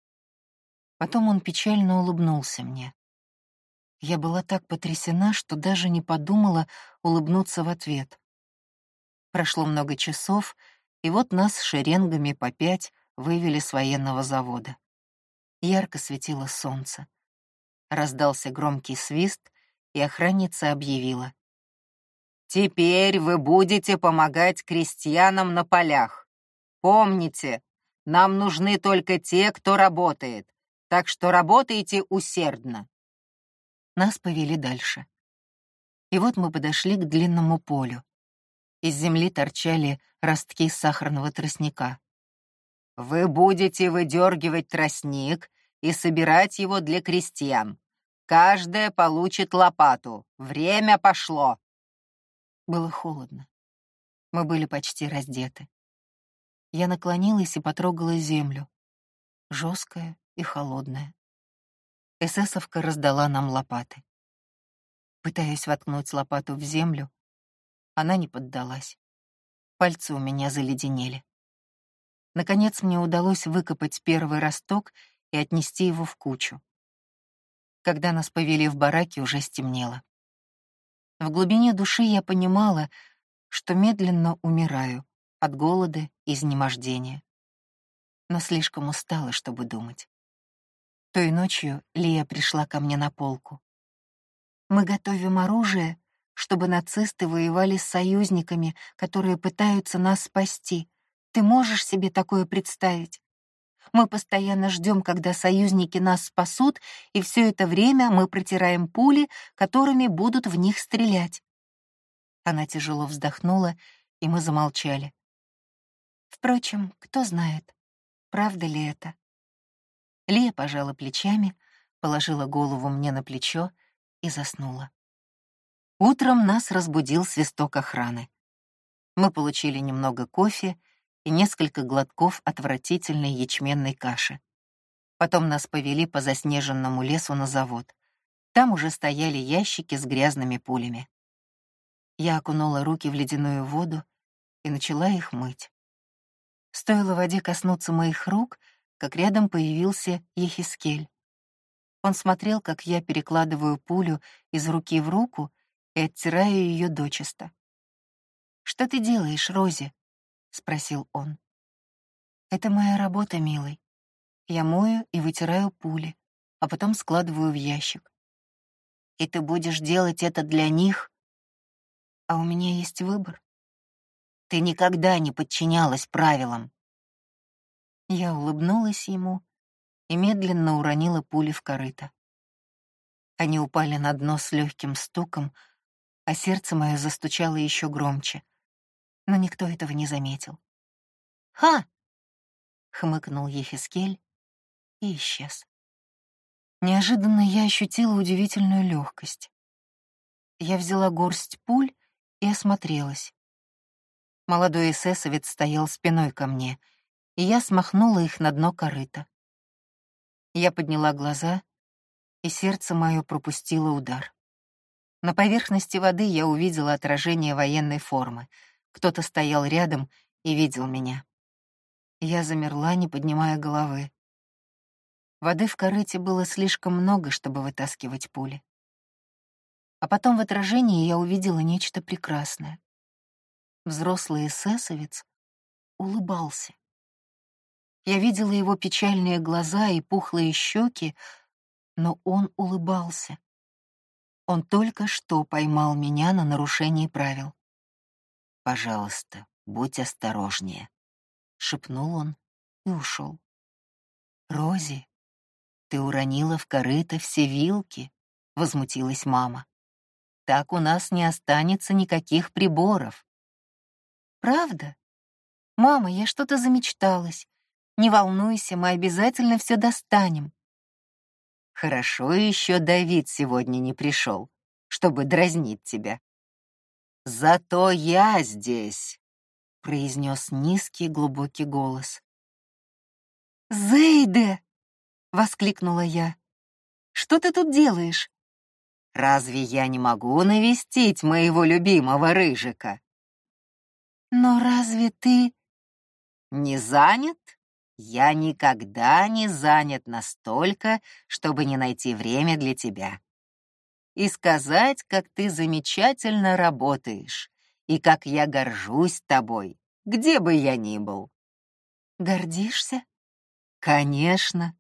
Потом он печально улыбнулся мне. Я была так потрясена, что даже не подумала улыбнуться в ответ. Прошло много часов, и вот нас шеренгами по пять вывели с военного завода. Ярко светило солнце. Раздался громкий свист, и охранница объявила. «Теперь вы будете помогать крестьянам на полях. Помните, нам нужны только те, кто работает, так что работайте усердно». Нас повели дальше. И вот мы подошли к длинному полю. Из земли торчали ростки сахарного тростника. Вы будете выдергивать тростник и собирать его для крестьян. Каждая получит лопату. Время пошло. Было холодно. Мы были почти раздеты. Я наклонилась и потрогала землю, жесткая и холодная. Эсэсовка раздала нам лопаты. Пытаясь воткнуть лопату в землю, она не поддалась. Пальцы у меня заледенели. Наконец мне удалось выкопать первый росток и отнести его в кучу. Когда нас повели в бараки, уже стемнело. В глубине души я понимала, что медленно умираю от голода и изнемождения. Но слишком устала, чтобы думать. Той ночью Лия пришла ко мне на полку. «Мы готовим оружие, чтобы нацисты воевали с союзниками, которые пытаются нас спасти. Ты можешь себе такое представить? Мы постоянно ждем, когда союзники нас спасут, и все это время мы протираем пули, которыми будут в них стрелять. Она тяжело вздохнула, и мы замолчали. Впрочем, кто знает, правда ли это? Лия пожала плечами, положила голову мне на плечо и заснула. Утром нас разбудил свисток охраны. Мы получили немного кофе и несколько глотков отвратительной ячменной каши. Потом нас повели по заснеженному лесу на завод. Там уже стояли ящики с грязными пулями. Я окунула руки в ледяную воду и начала их мыть. Стоило воде коснуться моих рук, как рядом появился Ехискель. Он смотрел, как я перекладываю пулю из руки в руку и оттираю ее дочисто. «Что ты делаешь, Рози?» — спросил он. «Это моя работа, милый. Я мою и вытираю пули, а потом складываю в ящик. И ты будешь делать это для них?» а у меня есть выбор. Ты никогда не подчинялась правилам. Я улыбнулась ему и медленно уронила пули в корыто. Они упали на дно с легким стуком, а сердце мое застучало еще громче. Но никто этого не заметил. «Ха!» — хмыкнул Ехискель и исчез. Неожиданно я ощутила удивительную легкость. Я взяла горсть пуль и осмотрелась. Молодой эсэсовец стоял спиной ко мне, и я смахнула их на дно корыта. Я подняла глаза, и сердце мое пропустило удар. На поверхности воды я увидела отражение военной формы. Кто-то стоял рядом и видел меня. Я замерла, не поднимая головы. Воды в корыте было слишком много, чтобы вытаскивать пули. А потом в отражении я увидела нечто прекрасное. Взрослый эсэсовец улыбался. Я видела его печальные глаза и пухлые щеки, но он улыбался. Он только что поймал меня на нарушении правил. «Пожалуйста, будь осторожнее», — шепнул он и ушел. «Рози, ты уронила в корыто все вилки», — возмутилась мама. Так у нас не останется никаких приборов. Правда? Мама, я что-то замечталась. Не волнуйся, мы обязательно все достанем. Хорошо еще Давид сегодня не пришел, чтобы дразнить тебя. Зато я здесь, произнес низкий глубокий голос. Зейде! воскликнула я. Что ты тут делаешь? Разве я не могу навестить моего любимого рыжика? Но разве ты... Не занят? Я никогда не занят настолько, чтобы не найти время для тебя. И сказать, как ты замечательно работаешь, и как я горжусь тобой, где бы я ни был. Гордишься? Конечно.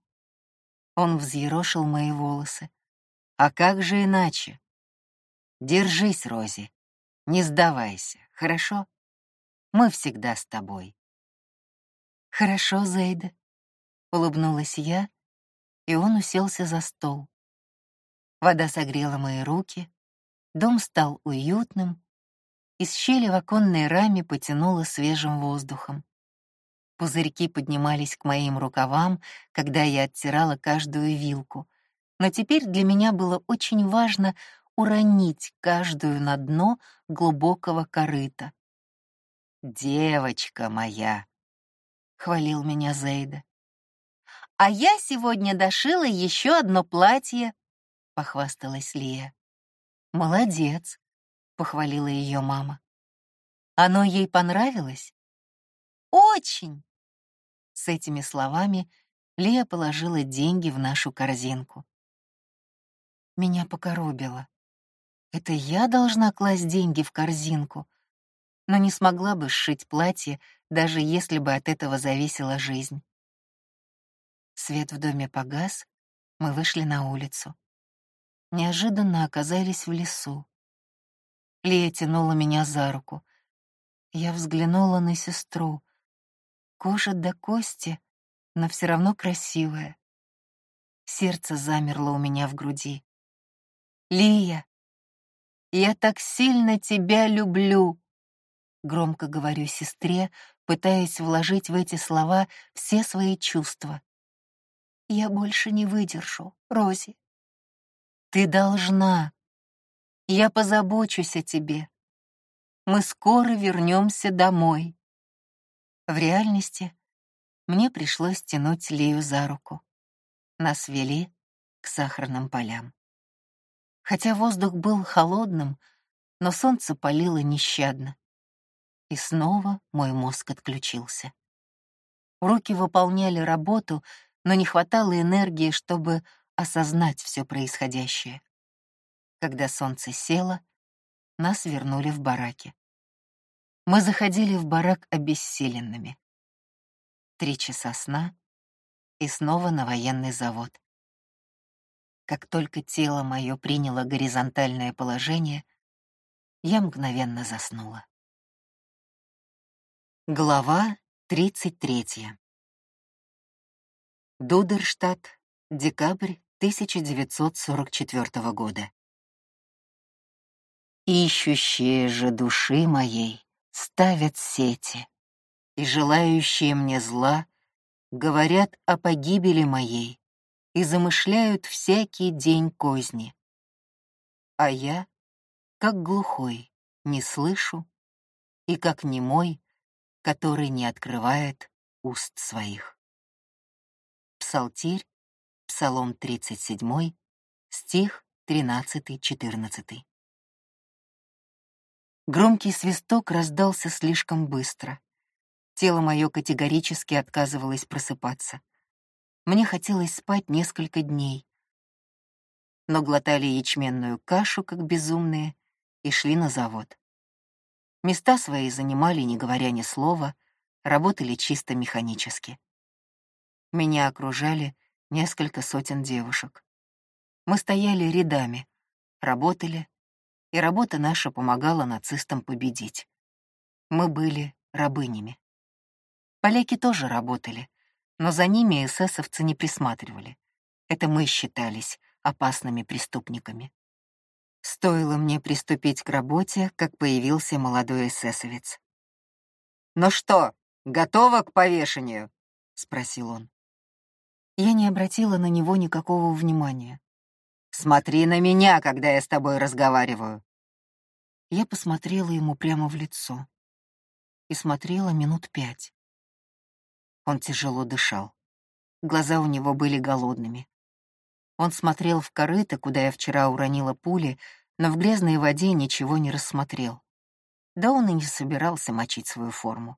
Он взъерошил мои волосы. А как же иначе? Держись, Рози. Не сдавайся, хорошо? Мы всегда с тобой. Хорошо, Зейда. Улыбнулась я, и он уселся за стол. Вода согрела мои руки, дом стал уютным, из щели в оконной раме потянуло свежим воздухом. Пузырьки поднимались к моим рукавам, когда я оттирала каждую вилку, но теперь для меня было очень важно уронить каждую на дно глубокого корыта. «Девочка моя», — хвалил меня Зейда. «А я сегодня дошила еще одно платье», — похвасталась Лия. «Молодец», — похвалила ее мама. «Оно ей понравилось?» «Очень!» С этими словами Лия положила деньги в нашу корзинку. Меня покоробило. Это я должна класть деньги в корзинку, но не смогла бы сшить платье, даже если бы от этого зависела жизнь. Свет в доме погас, мы вышли на улицу. Неожиданно оказались в лесу. Лия тянула меня за руку. Я взглянула на сестру. Кожа до кости, но все равно красивая. Сердце замерло у меня в груди. «Лия, я так сильно тебя люблю!» Громко говорю сестре, пытаясь вложить в эти слова все свои чувства. Я больше не выдержу, Рози. Ты должна. Я позабочусь о тебе. Мы скоро вернемся домой. В реальности мне пришлось тянуть Лею за руку. Нас вели к сахарным полям. Хотя воздух был холодным, но солнце палило нещадно. И снова мой мозг отключился. Руки выполняли работу, но не хватало энергии, чтобы осознать все происходящее. Когда солнце село, нас вернули в бараки. Мы заходили в барак обессиленными. Три часа сна и снова на военный завод. Как только тело мое приняло горизонтальное положение, я мгновенно заснула. Глава тридцать третья. Дудерштадт, декабрь 1944 года. Ищущие же души моей ставят сети, и желающие мне зла говорят о погибели моей и замышляют всякий день козни. А я, как глухой, не слышу, и как немой, который не открывает уст своих. Псалтирь, Псалом 37, стих 13-14. Громкий свисток раздался слишком быстро. Тело мое категорически отказывалось просыпаться. Мне хотелось спать несколько дней. Но глотали ячменную кашу, как безумные, и шли на завод. Места свои занимали, не говоря ни слова, работали чисто механически. Меня окружали несколько сотен девушек. Мы стояли рядами, работали, и работа наша помогала нацистам победить. Мы были рабынями. Поляки тоже работали, но за ними эсэсовцы не присматривали. Это мы считались опасными преступниками. Стоило мне приступить к работе, как появился молодой эсэсовец. «Ну что, готова к повешению?» — спросил он. Я не обратила на него никакого внимания. «Смотри на меня, когда я с тобой разговариваю!» Я посмотрела ему прямо в лицо. И смотрела минут пять. Он тяжело дышал. Глаза у него были голодными. Он смотрел в корыто, куда я вчера уронила пули, но в грязной воде ничего не рассмотрел. Да он и не собирался мочить свою форму.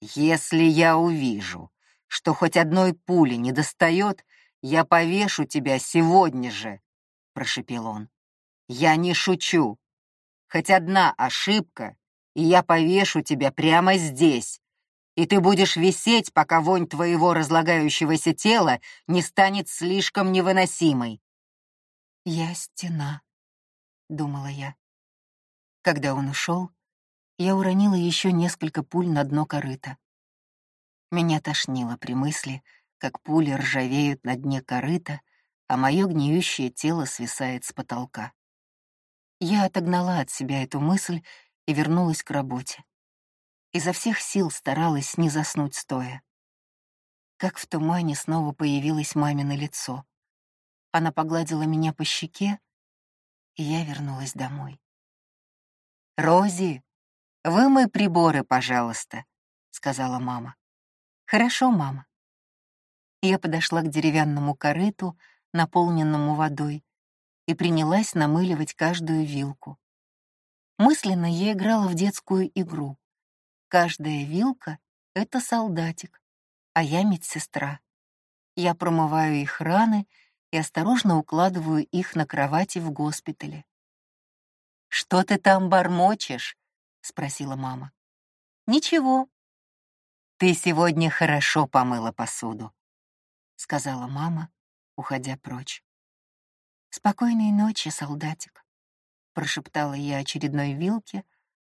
«Если я увижу, что хоть одной пули не достает, я повешу тебя сегодня же», — прошепел он. «Я не шучу. Хоть одна ошибка, и я повешу тебя прямо здесь, и ты будешь висеть, пока вонь твоего разлагающегося тела не станет слишком невыносимой». «Я стена», — думала я. Когда он ушел, я уронила еще несколько пуль на дно корыта. Меня тошнило при мысли, как пули ржавеют на дне корыта, а мое гниющее тело свисает с потолка. Я отогнала от себя эту мысль и вернулась к работе. Изо всех сил старалась не заснуть стоя. Как в тумане снова появилось мамино лицо. Она погладила меня по щеке, и я вернулась домой. «Рози! «Вымой приборы, пожалуйста», — сказала мама. «Хорошо, мама». Я подошла к деревянному корыту, наполненному водой, и принялась намыливать каждую вилку. Мысленно я играла в детскую игру. Каждая вилка — это солдатик, а я медсестра. Я промываю их раны и осторожно укладываю их на кровати в госпитале. «Что ты там бормочешь?» — спросила мама. «Ничего». «Ты сегодня хорошо помыла посуду», — сказала мама, уходя прочь. «Спокойной ночи, солдатик», — прошептала я очередной вилке,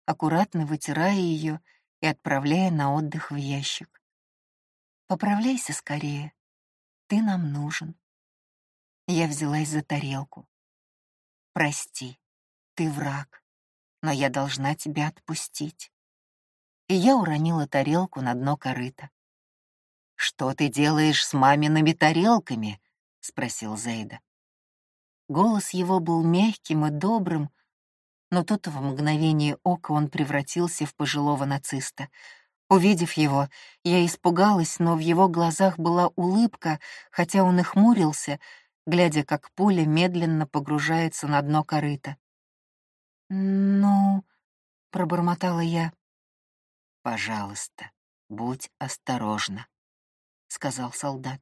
аккуратно вытирая ее и отправляя на отдых в ящик. «Поправляйся скорее, ты нам нужен». Я взялась за тарелку. «Прости, ты враг, но я должна тебя отпустить». И я уронила тарелку на дно корыта. «Что ты делаешь с мамиными тарелками?» — спросил Зейда. Голос его был мягким и добрым, но тут в мгновение ока он превратился в пожилого нациста. Увидев его, я испугалась, но в его глазах была улыбка, хотя он и хмурился, глядя, как пуля медленно погружается на дно корыта. «Ну...» — пробормотала я. «Пожалуйста, будь осторожна», — сказал солдат.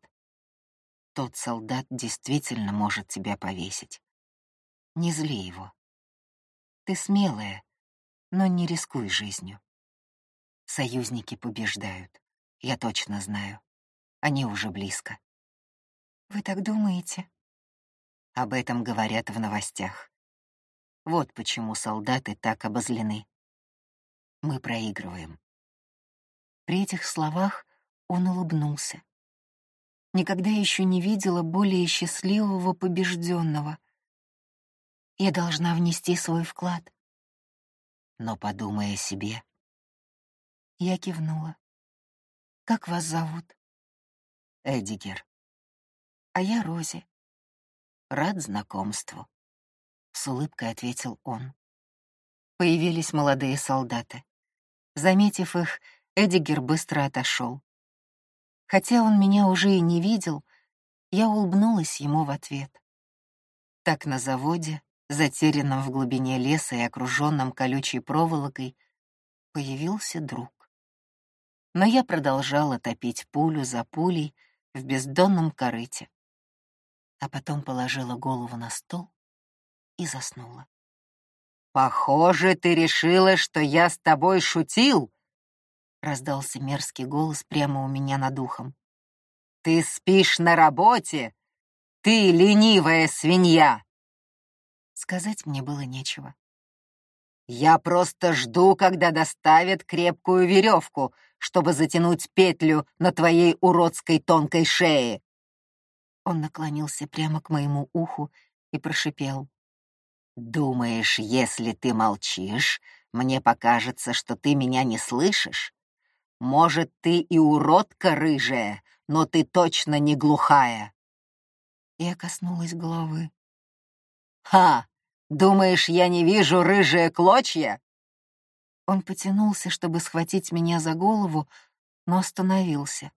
«Тот солдат действительно может тебя повесить. Не зли его. Ты смелая, но не рискуй жизнью. Союзники побеждают, я точно знаю. Они уже близко». «Вы так думаете?» Об этом говорят в новостях. Вот почему солдаты так обозлены. Мы проигрываем. При этих словах он улыбнулся. Никогда еще не видела более счастливого побежденного. Я должна внести свой вклад. Но подумай о себе. Я кивнула. Как вас зовут? Эдигер. А я Рози. Рад знакомству. С улыбкой ответил он. Появились молодые солдаты. Заметив их, Эдигер быстро отошел. Хотя он меня уже и не видел, я улыбнулась ему в ответ. Так на заводе, затерянном в глубине леса и окруженном колючей проволокой, появился друг. Но я продолжала топить пулю за пулей в бездонном корыте, а потом положила голову на стол и заснула. «Похоже, ты решила, что я с тобой шутил!» Раздался мерзкий голос прямо у меня над ухом. «Ты спишь на работе? Ты ленивая свинья!» Сказать мне было нечего. «Я просто жду, когда доставят крепкую веревку, чтобы затянуть петлю на твоей уродской тонкой шее!» Он наклонился прямо к моему уху и прошипел. «Думаешь, если ты молчишь, мне покажется, что ты меня не слышишь? Может, ты и уродка рыжая, но ты точно не глухая!» Я коснулась головы. «Ха! Думаешь, я не вижу рыжие клочья?» Он потянулся, чтобы схватить меня за голову, но остановился.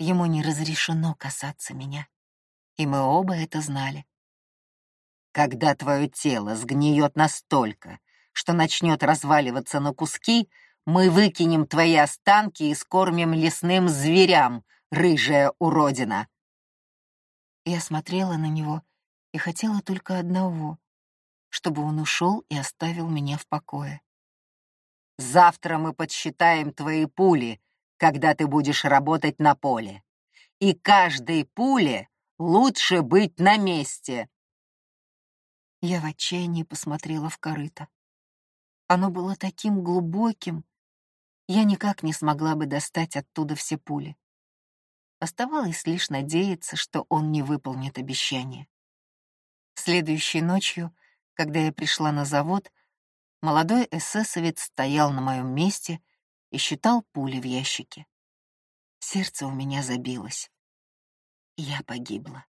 Ему не разрешено касаться меня, и мы оба это знали. Когда твое тело сгниет настолько, что начнет разваливаться на куски, мы выкинем твои останки и скормим лесным зверям, рыжая уродина. Я смотрела на него и хотела только одного — чтобы он ушел и оставил меня в покое. Завтра мы подсчитаем твои пули, когда ты будешь работать на поле. И каждой пуле лучше быть на месте. Я в отчаянии посмотрела в корыто. Оно было таким глубоким, я никак не смогла бы достать оттуда все пули. Оставалось лишь надеяться, что он не выполнит обещание. Следующей ночью, когда я пришла на завод, молодой эсэсовец стоял на моем месте и считал пули в ящике. Сердце у меня забилось. Я погибла.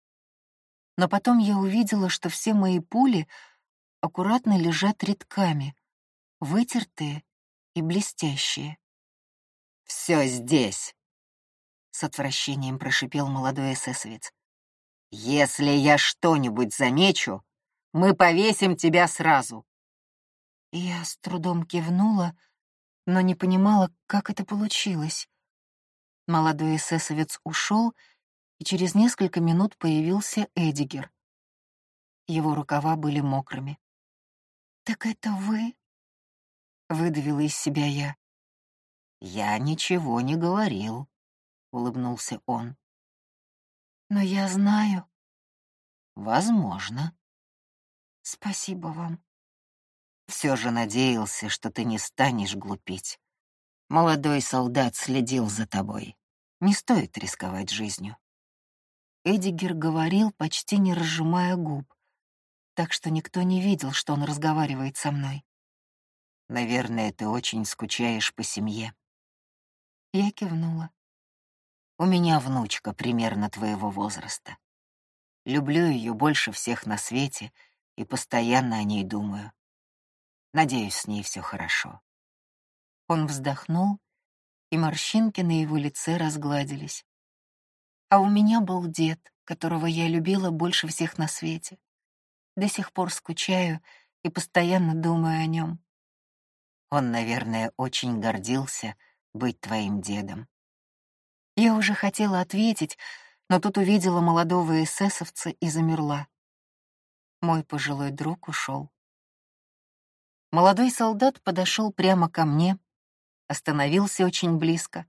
Но потом я увидела, что все мои пули аккуратно лежат рядками, вытертые и блестящие. «Все здесь!» — с отвращением прошипел молодой эсэсовец. «Если я что-нибудь замечу, мы повесим тебя сразу!» Я с трудом кивнула, но не понимала, как это получилось. Молодой эсэсовец ушел, и через несколько минут появился Эдигер. Его рукава были мокрыми. «Так это вы?» — выдавила из себя я. «Я ничего не говорил», — улыбнулся он. «Но я знаю». «Возможно». «Спасибо вам». Все же надеялся, что ты не станешь глупить. Молодой солдат следил за тобой. Не стоит рисковать жизнью. Эдигер говорил, почти не разжимая губ, так что никто не видел, что он разговаривает со мной. Наверное, ты очень скучаешь по семье. Я кивнула. У меня внучка примерно твоего возраста. Люблю ее больше всех на свете и постоянно о ней думаю. Надеюсь, с ней все хорошо. Он вздохнул, и морщинки на его лице разгладились. А у меня был дед, которого я любила больше всех на свете. До сих пор скучаю и постоянно думаю о нем. Он, наверное, очень гордился быть твоим дедом. Я уже хотела ответить, но тут увидела молодого эсэсовца и замерла. Мой пожилой друг ушел. Молодой солдат подошел прямо ко мне, остановился очень близко,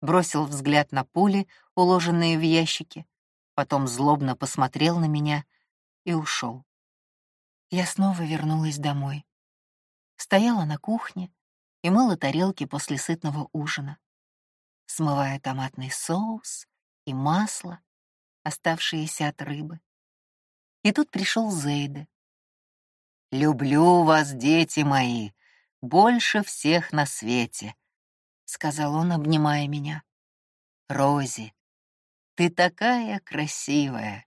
бросил взгляд на пули, уложенные в ящики, потом злобно посмотрел на меня и ушел. Я снова вернулась домой. Стояла на кухне и мыла тарелки после сытного ужина, смывая томатный соус и масло, оставшиеся от рыбы. И тут пришел Зейде, «Люблю вас, дети мои, больше всех на свете», — сказал он, обнимая меня. «Рози, ты такая красивая,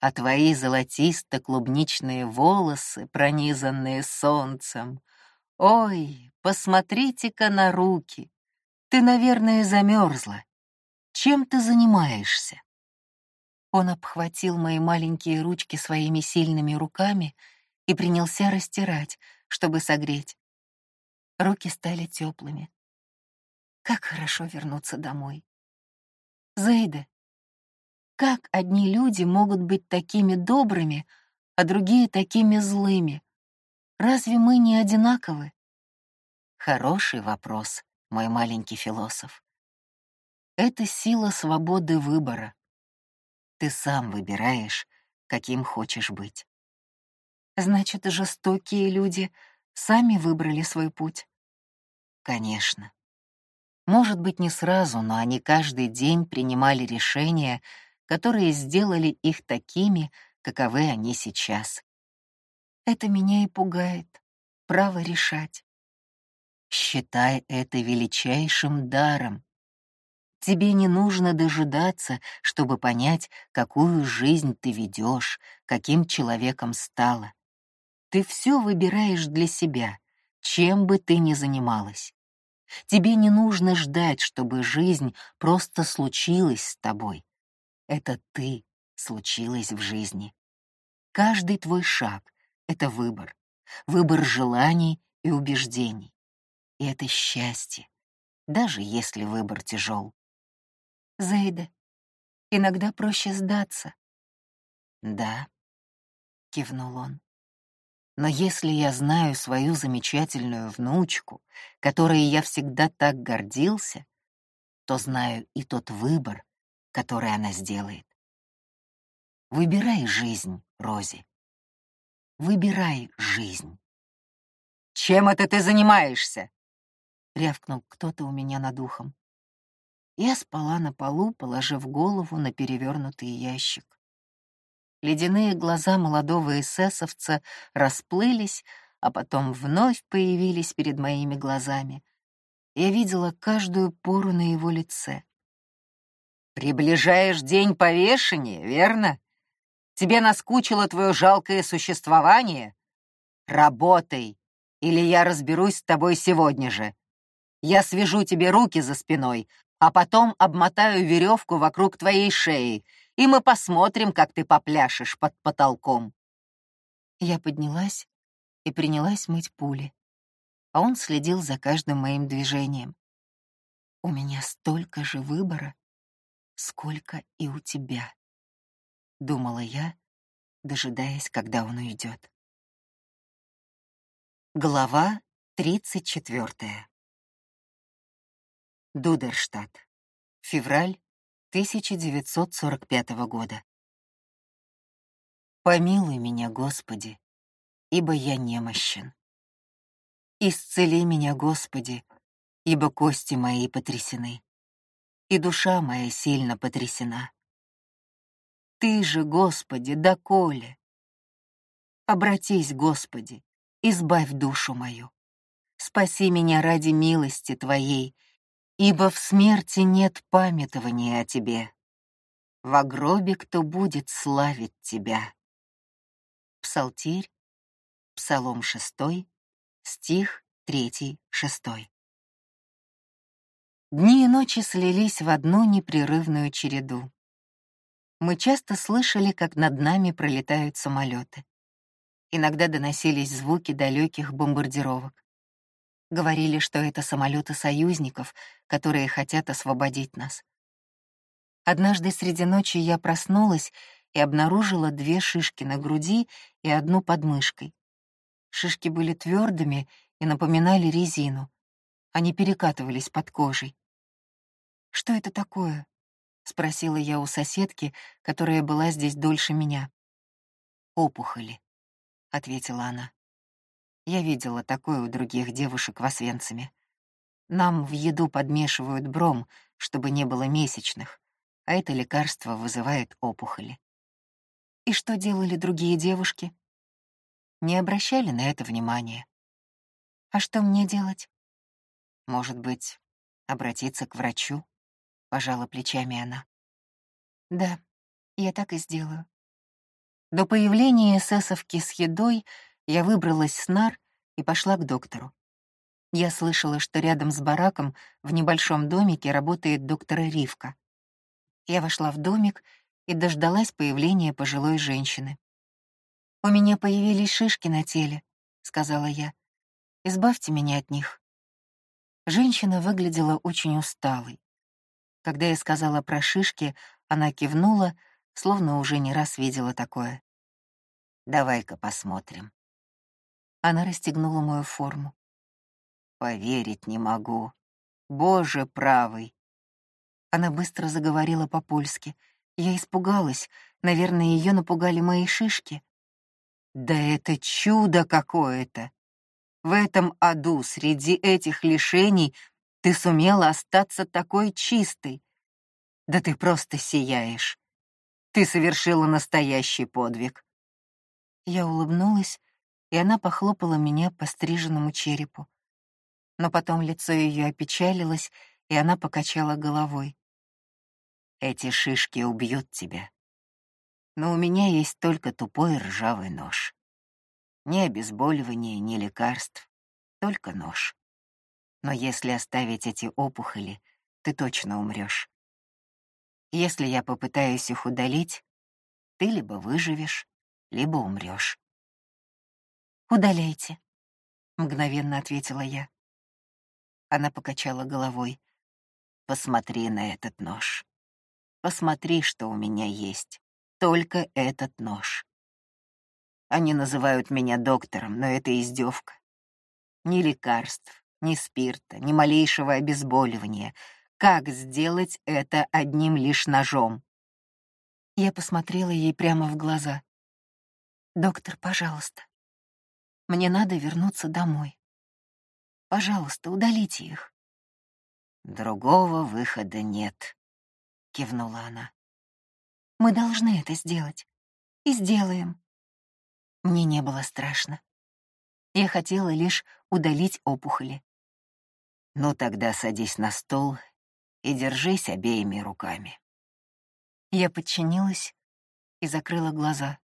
а твои золотисто-клубничные волосы, пронизанные солнцем. Ой, посмотрите-ка на руки. Ты, наверное, замерзла. Чем ты занимаешься?» Он обхватил мои маленькие ручки своими сильными руками — и принялся растирать, чтобы согреть. Руки стали теплыми. Как хорошо вернуться домой. Зейда, как одни люди могут быть такими добрыми, а другие такими злыми? Разве мы не одинаковы? Хороший вопрос, мой маленький философ. Это сила свободы выбора. Ты сам выбираешь, каким хочешь быть. Значит, жестокие люди сами выбрали свой путь. Конечно. Может быть, не сразу, но они каждый день принимали решения, которые сделали их такими, каковы они сейчас. Это меня и пугает. Право решать. Считай это величайшим даром. Тебе не нужно дожидаться, чтобы понять, какую жизнь ты ведешь, каким человеком стала. Ты все выбираешь для себя, чем бы ты ни занималась. Тебе не нужно ждать, чтобы жизнь просто случилась с тобой. Это ты случилась в жизни. Каждый твой шаг — это выбор. Выбор желаний и убеждений. И это счастье, даже если выбор тяжел. Зейда, иногда проще сдаться. Да, кивнул он. Но если я знаю свою замечательную внучку, которой я всегда так гордился, то знаю и тот выбор, который она сделает. Выбирай жизнь, Рози. Выбирай жизнь. «Чем это ты занимаешься?» — рявкнул кто-то у меня над ухом. Я спала на полу, положив голову на перевернутый ящик. Ледяные глаза молодого эсэсовца расплылись, а потом вновь появились перед моими глазами. Я видела каждую пору на его лице. «Приближаешь день повешения, верно? Тебе наскучило твое жалкое существование? Работай, или я разберусь с тобой сегодня же. Я свяжу тебе руки за спиной, а потом обмотаю веревку вокруг твоей шеи, и мы посмотрим, как ты попляшешь под потолком». Я поднялась и принялась мыть пули, а он следил за каждым моим движением. У меня столько же выбора, сколько и у тебя, — думала я, дожидаясь, когда он уйдет. Глава тридцать четвертая. Дудерштадт. Февраль 1945 года. Помилуй меня, Господи, ибо я немощен. Исцели меня, Господи, ибо кости мои потрясены, и душа моя сильно потрясена. Ты же, Господи, доколе? Обратись, Господи, избавь душу мою. Спаси меня ради милости Твоей, ибо в смерти нет памятования о Тебе. В гробе кто будет славить Тебя. Псалтирь, Псалом 6, стих 3-6. Дни и ночи слились в одну непрерывную череду. Мы часто слышали, как над нами пролетают самолеты. Иногда доносились звуки далеких бомбардировок. Говорили, что это самолеты союзников, которые хотят освободить нас. Однажды среди ночи я проснулась и обнаружила две шишки на груди и одну под мышкой. Шишки были твердыми и напоминали резину. Они перекатывались под кожей. «Что это такое?» — спросила я у соседки, которая была здесь дольше меня. «Опухоли», — ответила она. Я видела такое у других девушек в Освенциме. Нам в еду подмешивают бром, чтобы не было месячных, а это лекарство вызывает опухоли. И что делали другие девушки? Не обращали на это внимания. А что мне делать? Может быть, обратиться к врачу? пожала плечами она. Да, я так и сделаю. До появления эсэсовки с едой я выбралась с нар и пошла к доктору. Я слышала, что рядом с бараком в небольшом домике работает доктор Ривка. Я вошла в домик и дождалась появления пожилой женщины. «У меня появились шишки на теле», — сказала я. «Избавьте меня от них». Женщина выглядела очень усталой. Когда я сказала про шишки, она кивнула, словно уже не раз видела такое. «Давай-ка посмотрим». Она расстегнула мою форму. «Поверить не могу. Боже правый!» Она быстро заговорила по-польски. Я испугалась. Наверное, ее напугали мои шишки. «Да это чудо какое-то! В этом аду среди этих лишений ты сумела остаться такой чистой. Да ты просто сияешь. Ты совершила настоящий подвиг. Я улыбнулась, и она похлопала меня по стриженному черепу. Но потом лицо ее опечалилось, и она покачала головой. Эти шишки убьют тебя. Но у меня есть только тупой ржавый нож. Ни обезболивания, ни лекарств, только нож. Но если оставить эти опухоли, ты точно умрешь. Если я попытаюсь их удалить, ты либо выживешь, либо умрешь. «Удаляйте», — мгновенно ответила я. Она покачала головой. «Посмотри на этот нож. Посмотри, что у меня есть. Только этот нож. Они называют меня доктором, но это издевка. Ни лекарств, ни спирта, ни малейшего обезболивания. Как сделать это одним лишь ножом? Я посмотрела ей прямо в глаза. «Доктор, пожалуйста, мне надо вернуться домой. Пожалуйста, удалите их». «Другого выхода нет», — кивнула она. «Мы должны это сделать. И сделаем». Мне не было страшно. Я хотела лишь удалить опухоли. Ну тогда садись на стол и держись обеими руками. Я подчинилась и закрыла глаза.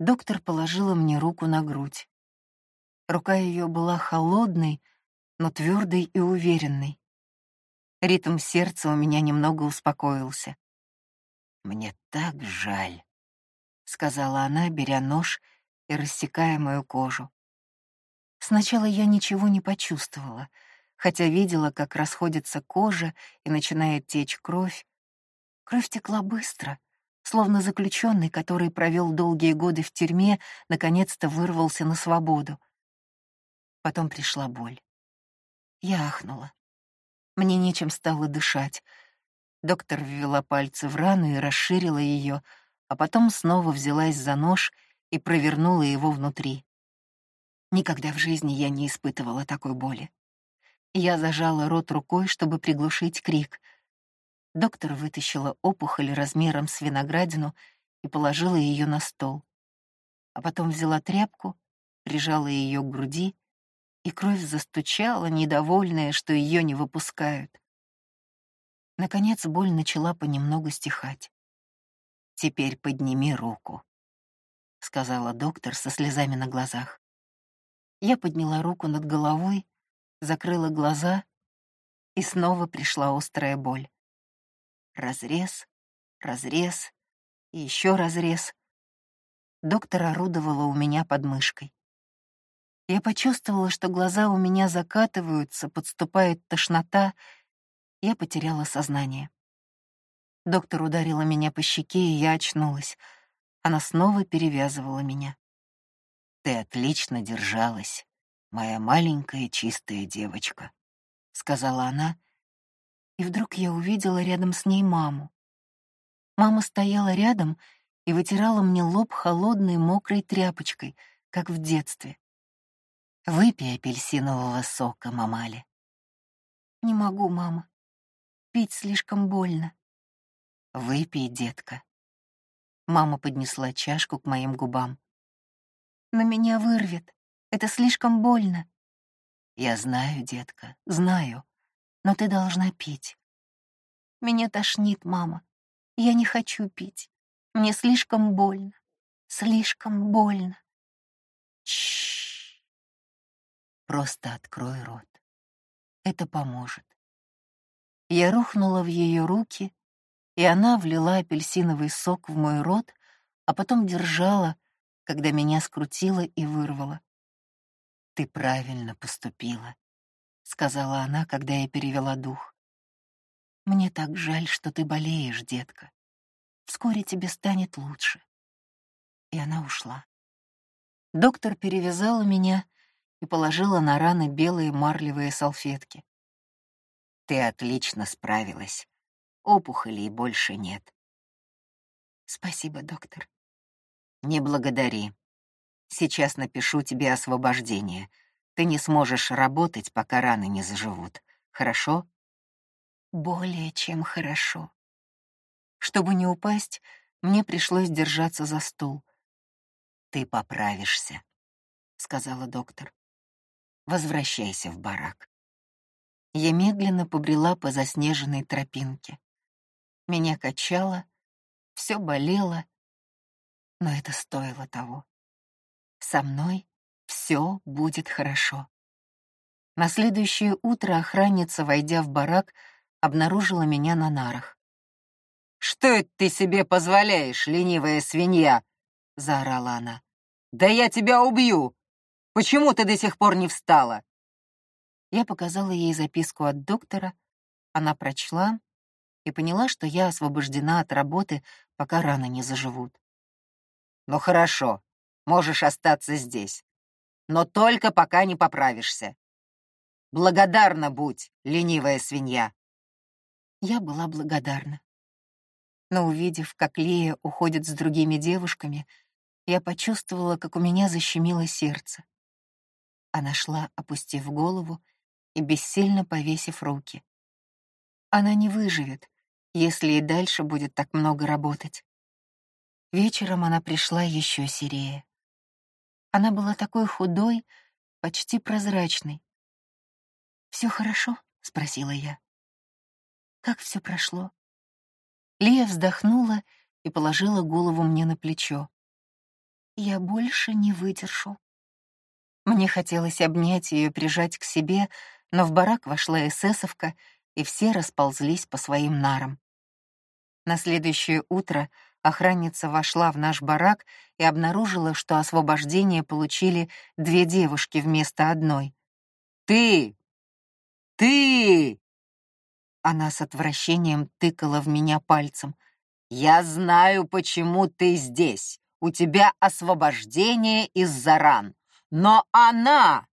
Доктор положила мне руку на грудь. Рука ее была холодной, но твердый и уверенный. Ритм сердца у меня немного успокоился. «Мне так жаль», — сказала она, беря нож и рассекая мою кожу. Сначала я ничего не почувствовала, хотя видела, как расходится кожа и начинает течь кровь. Кровь текла быстро, словно заключенный, который провел долгие годы в тюрьме, наконец-то вырвался на свободу. Потом пришла боль. Я ахнула. Мне нечем стало дышать. Доктор ввела пальцы в рану и расширила ее, а потом снова взялась за нож и провернула его внутри. Никогда в жизни я не испытывала такой боли. Я зажала рот рукой, чтобы приглушить крик. Доктор вытащила опухоль размером с виноградину и положила ее на стол. А потом взяла тряпку, прижала ее к груди и кровь застучала, недовольная, что ее не выпускают. Наконец боль начала понемногу стихать. «Теперь подними руку», — сказала доктор со слезами на глазах. Я подняла руку над головой, закрыла глаза, и снова пришла острая боль. Разрез, разрез и еще разрез. Доктор орудовала у меня под мышкой. Я почувствовала, что глаза у меня закатываются, подступает тошнота. Я потеряла сознание. Доктор ударила меня по щеке, и я очнулась. Она снова перевязывала меня. «Ты отлично держалась, моя маленькая чистая девочка», — сказала она, и вдруг я увидела рядом с ней маму. Мама стояла рядом и вытирала мне лоб холодной мокрой тряпочкой, как в детстве. Выпей апельсинового сока, мамали. Не могу, мама. Пить слишком больно. Выпей, детка. Мама поднесла чашку к моим губам. На меня вырвет. Это слишком больно. Я знаю, детка, знаю. Но ты должна пить. Меня тошнит, мама. Я не хочу пить. Мне слишком больно. Слишком больно. Чш. Просто открой рот. Это поможет. Я рухнула в ее руки, и она влила апельсиновый сок в мой рот, а потом держала, когда меня скрутила и вырвала. «Ты правильно поступила», — сказала она, когда я перевела дух. «Мне так жаль, что ты болеешь, детка. Вскоре тебе станет лучше». И она ушла. Доктор перевязала меня и положила на раны белые марлевые салфетки. «Ты отлично справилась. Опухолей больше нет». «Спасибо, доктор». «Не благодари. Сейчас напишу тебе освобождение. Ты не сможешь работать, пока раны не заживут. Хорошо?» «Более чем хорошо». Чтобы не упасть, мне пришлось держаться за стул. «Ты поправишься», — сказала доктор. Возвращайся в барак. Я медленно побрела по заснеженной тропинке. Меня качало, все болело, но это стоило того. Со мной все будет хорошо. На следующее утро охранница, войдя в барак, обнаружила меня на нарах. «Что это ты себе позволяешь, ленивая свинья?» — заорала она. «Да я тебя убью! Почему ты до сих пор не встала?» Я показала ей записку от доктора, она прочла и поняла, что я освобождена от работы, пока раны не заживут. «Ну хорошо, можешь остаться здесь, но только пока не поправишься. Благодарна будь, ленивая свинья!» Я была благодарна. Но увидев, как Лея уходит с другими девушками, я почувствовала, как у меня защемило сердце. Она шла, опустив голову и бессильно повесив руки. Она не выживет, если и дальше будет так много работать. Вечером она пришла еще серее. Она была такой худой, почти прозрачной. Все хорошо?» — спросила я. «Как все прошло?» Лия вздохнула и положила голову мне на плечо. «Я больше не выдержу», мне хотелось обнять ее, прижать к себе, но в барак вошла эсэсовка, и все расползлись по своим нарам. На следующее утро охранница вошла в наш барак и обнаружила, что освобождение получили две девушки вместо одной. «Ты! Ты!» Она с отвращением тыкала в меня пальцем. «Я знаю, почему ты здесь. У тебя освобождение из-за ран. Но она...»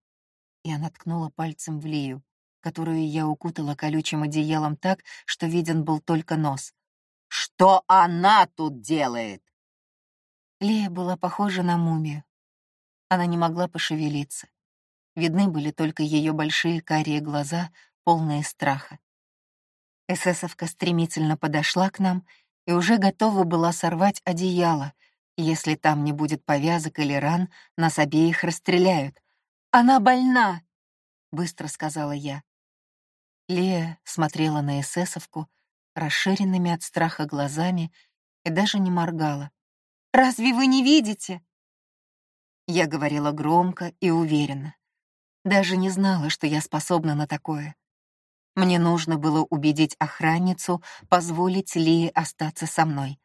И она ткнула пальцем в Лию, которую я укутала колючим одеялом так, что виден был только нос. «Что она тут делает?» Лия была похожа на мумию. Она не могла пошевелиться. Видны были только ее большие карие глаза, полные страха. Эсэсовка стремительно подошла к нам и уже готова была сорвать одеяло. Если там не будет повязок или ран, нас обеих расстреляют. «Она больна!» — быстро сказала я. Лея смотрела на эсэсовку расширенными от страха глазами и даже не моргала. «Разве вы не видите?» Я говорила громко и уверенно. Даже не знала, что я способна на такое. Мне нужно было убедить охранницу позволить Лии остаться со мной.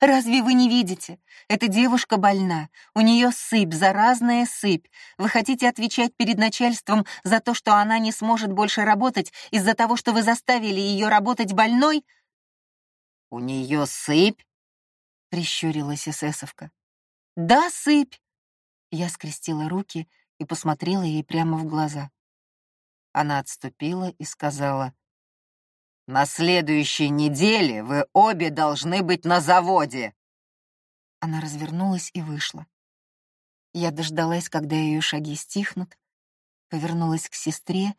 «Разве вы не видите? Эта девушка больна. У нее сыпь, заразная сыпь. Вы хотите отвечать перед начальством за то, что она не сможет больше работать из-за того, что вы заставили ее работать больной?» «У нее сыпь?» — прищурилась эсэсовка. «Да, сыпь!» Я скрестила руки и посмотрела ей прямо в глаза. Она отступила и сказала, «На следующей неделе вы обе должны быть на заводе!» Она развернулась и вышла. Я дождалась, когда ее шаги стихнут, повернулась к сестре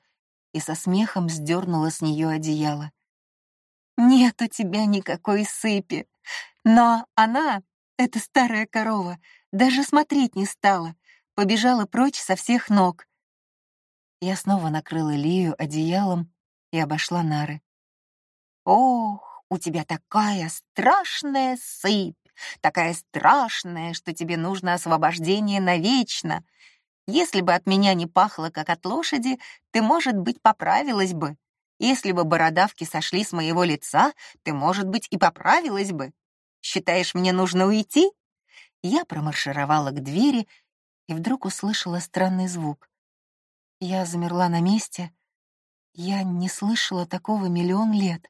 и со смехом сдернула с нее одеяло. «Нет у тебя никакой сыпи, но она, эта старая корова, даже смотреть не стала, побежала прочь со всех ног. Я снова накрыла Лию одеялом и обошла нары. «Ох, у тебя такая страшная сыпь, такая страшная, что тебе нужно освобождение навечно. Если бы от меня не пахло, как от лошади, ты, может быть, поправилась бы. Если бы бородавки сошли с моего лица, ты, может быть, и поправилась бы. Считаешь, мне нужно уйти?» Я промаршировала к двери и вдруг услышала странный звук. Я замерла на месте. Я не слышала такого миллион лет.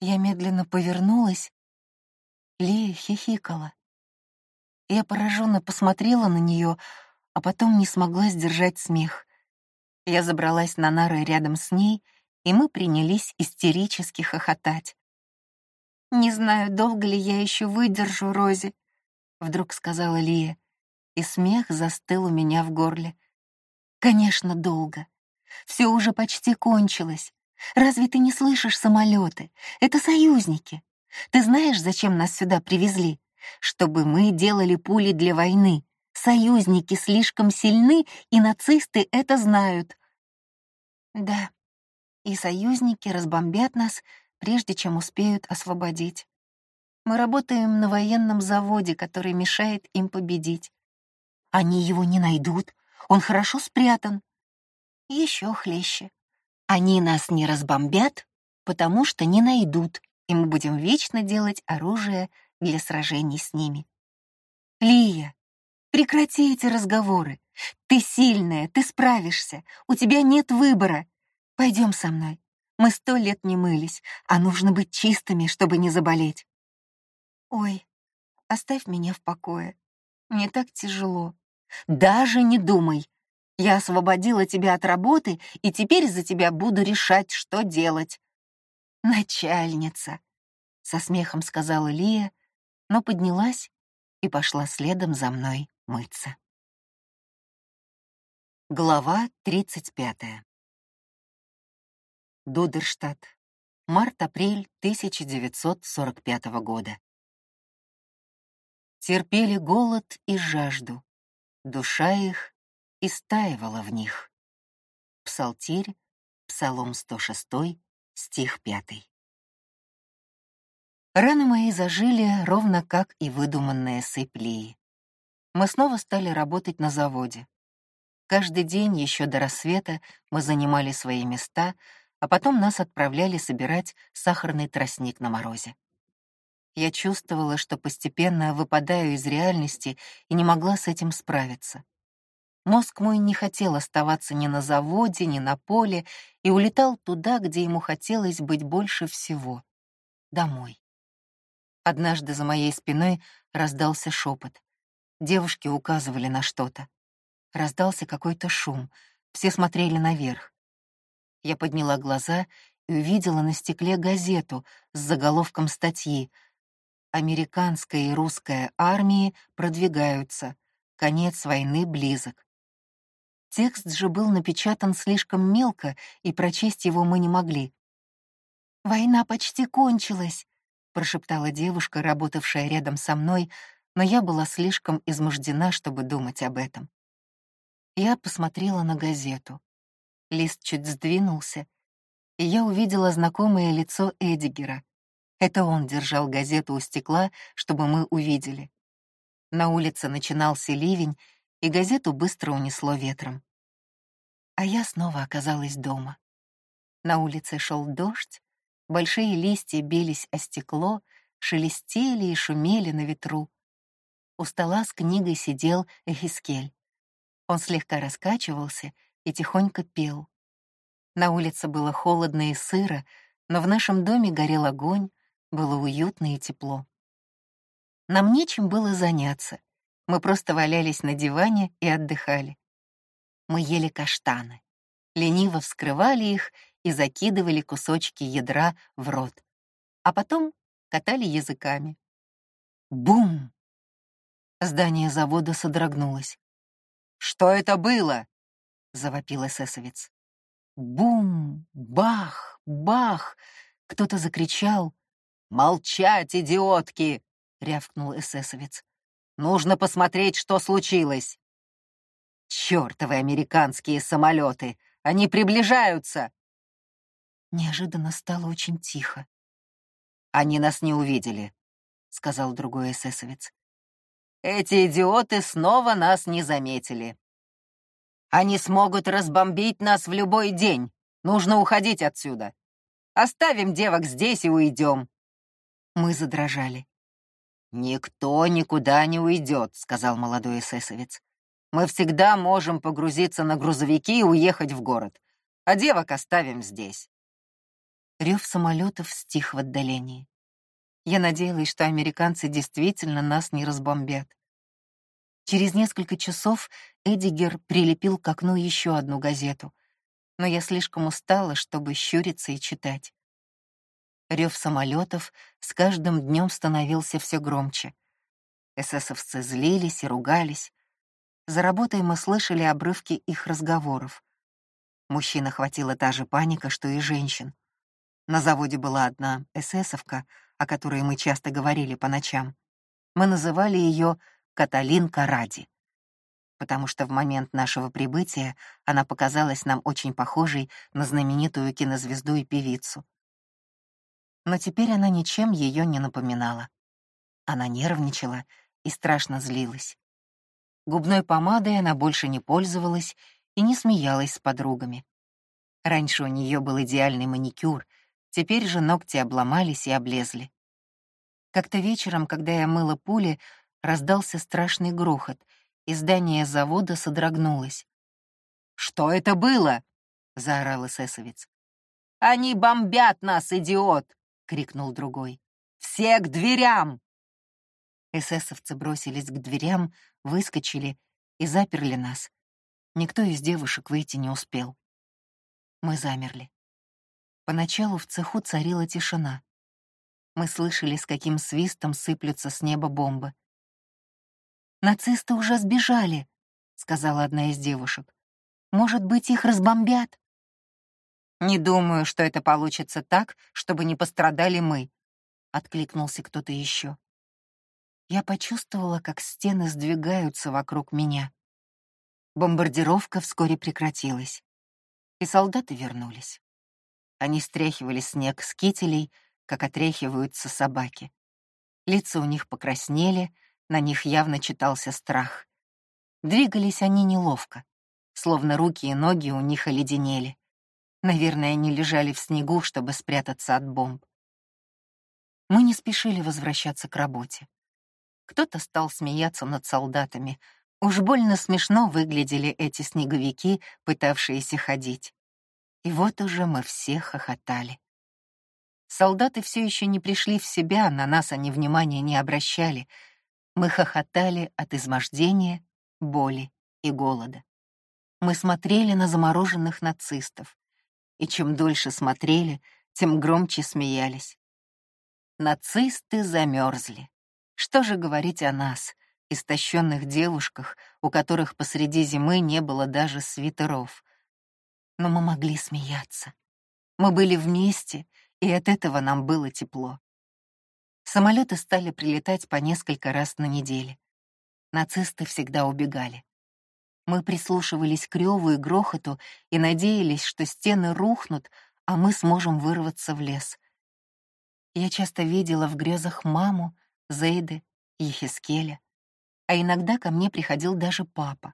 Я медленно повернулась. Лия хихикала. Я пораженно посмотрела на нее, а потом не смогла сдержать смех. Я забралась на нары рядом с ней, и мы принялись истерически хохотать. «Не знаю, долго ли я еще выдержу, Рози», — вдруг сказала Лия и смех застыл у меня в горле. Конечно, долго. Все уже почти кончилось. Разве ты не слышишь самолеты? Это союзники. Ты знаешь, зачем нас сюда привезли? Чтобы мы делали пули для войны. Союзники слишком сильны, и нацисты это знают. Да, и союзники разбомбят нас, прежде чем успеют освободить. Мы работаем на военном заводе, который мешает им победить. Они его не найдут, он хорошо спрятан. Еще хлеще. Они нас не разбомбят, потому что не найдут, и мы будем вечно делать оружие для сражений с ними. Лия, прекрати эти разговоры. Ты сильная, ты справишься, у тебя нет выбора. Пойдем со мной. Мы сто лет не мылись, а нужно быть чистыми, чтобы не заболеть. Ой, оставь меня в покое. Мне так тяжело. Даже не думай. Я освободила тебя от работы, и теперь за тебя буду решать, что делать. Начальница, — со смехом сказала Лия, но поднялась и пошла следом за мной мыться. Глава 35. Дудерштадт. Март-апрель 1945 года. Терпели голод и жажду, душа их истаивала в них. Псалтирь, Псалом 106, стих 5. Раны мои зажили ровно как и выдуманные сыплии. Мы снова стали работать на заводе. Каждый день еще до рассвета мы занимали свои места, а потом нас отправляли собирать сахарный тростник на морозе. Я чувствовала, что постепенно выпадаю из реальности и не могла с этим справиться. Мозг мой не хотел оставаться ни на заводе, ни на поле и улетал туда, где ему хотелось быть больше всего — домой. Однажды за моей спиной раздался шепот. Девушки указывали на что-то. Раздался какой-то шум. Все смотрели наверх. Я подняла глаза и увидела на стекле газету с заголовком статьи «Американская и русская армии продвигаются. Конец войны близок». Текст же был напечатан слишком мелко, и прочесть его мы не могли. «Война почти кончилась», — прошептала девушка, работавшая рядом со мной, но я была слишком измождена, чтобы думать об этом. Я посмотрела на газету. Лист чуть сдвинулся, и я увидела знакомое лицо Эдигера. Это он держал газету у стекла, чтобы мы увидели. На улице начинался ливень, и газету быстро унесло ветром. А я снова оказалась дома. На улице шел дождь, большие листья бились о стекло, шелестели и шумели на ветру. У стола с книгой сидел Эхискель. Он слегка раскачивался и тихонько пел. На улице было холодно и сыро, но в нашем доме горел огонь, было уютно и тепло. Нам нечем было заняться. Мы просто валялись на диване и отдыхали. Мы ели каштаны, лениво вскрывали их и закидывали кусочки ядра в рот, а потом катали языками. Бум! Здание завода содрогнулось. «Что это было?» — завопил эсэсовец. Бум! Бах! Бах! Кто-то закричал. «Молчать, идиотки!» — рявкнул эсэсовец. «Нужно посмотреть, что случилось!» «Чёртовы американские самолеты! Они приближаются!» Неожиданно стало очень тихо. «Они нас не увидели», — сказал другой эсэсовец. Эти идиоты снова нас не заметили. Они смогут разбомбить нас в любой день. Нужно уходить отсюда. Оставим девок здесь и уйдем. Мы задрожали. «Никто никуда не уйдет», — сказал молодой эсэсовец. «Мы всегда можем погрузиться на грузовики и уехать в город, а девок оставим здесь». Рев самолетов стих в отдалении. Я надеялась, что американцы действительно нас не разбомбят. Через несколько часов Эдигер прилепил к окну еще одну газету, но я слишком устала, чтобы щуриться и читать. Рев самолетов с каждым днем становился все громче. Эсэсовцы злились и ругались. За работой мы слышали обрывки их разговоров. Мужчин охватила та же паника, что и женщин. На заводе была одна эсэсовка, о которой мы часто говорили по ночам. Мы называли ее Каталинка Ради, потому что в момент нашего прибытия она показалась нам очень похожей на знаменитую кинозвезду и певицу. Но теперь она ничем ее не напоминала. Она нервничала и страшно злилась. Губной помадой она больше не пользовалась и не смеялась с подругами. Раньше у нее был идеальный маникюр — Теперь же ногти обломались и облезли. Как-то вечером, когда я мыла пули, раздался страшный грохот, и здание завода содрогнулось. «Что это было?» — заорал эсэсовец. «Они бомбят нас, идиот!» — крикнул другой. «Все к дверям!» Эсэсовцы бросились к дверям, выскочили и заперли нас. Никто из девушек выйти не успел. Мы замерли. Поначалу в цеху царила тишина. Мы слышали, с каким свистом сыплются с неба бомбы. «Нацисты уже сбежали», — сказала одна из девушек. «Может быть, их разбомбят?» «Не думаю, что это получится так, чтобы не пострадали мы», — откликнулся кто-то еще. Я почувствовала, как стены сдвигаются вокруг меня. Бомбардировка вскоре прекратилась, и солдаты вернулись. Они стряхивали снег с кителей, как отряхиваются собаки. Лица у них покраснели, на них явно читался страх. Двигались они неловко. словно руки и ноги у них оледенели. Наверное, они лежали в снегу, чтобы спрятаться от бомб. Мы не спешили возвращаться к работе. Кто-то стал смеяться над солдатами. Уж больно смешно выглядели эти снеговики, пытавшиеся ходить. И вот уже мы все хохотали. Солдаты все еще не пришли в себя, на нас они внимания не обращали. Мы хохотали от измождения, боли и голода. Мы смотрели на замороженных нацистов, и чем дольше смотрели, тем громче смеялись. Нацисты замерзли. Что же говорить о нас, истощенных девушках, у которых посреди зимы не было даже свитеров? Но мы могли смеяться. Мы были вместе, и от этого нам было тепло. Самолеты стали прилетать по несколько раз на неделе. Нацисты всегда убегали. Мы прислушивались к реву и грохоту и надеялись, что стены рухнут, а мы сможем вырваться в лес. Я часто видела в грезах маму, Зейды, Ехискеля, а иногда ко мне приходил даже папа.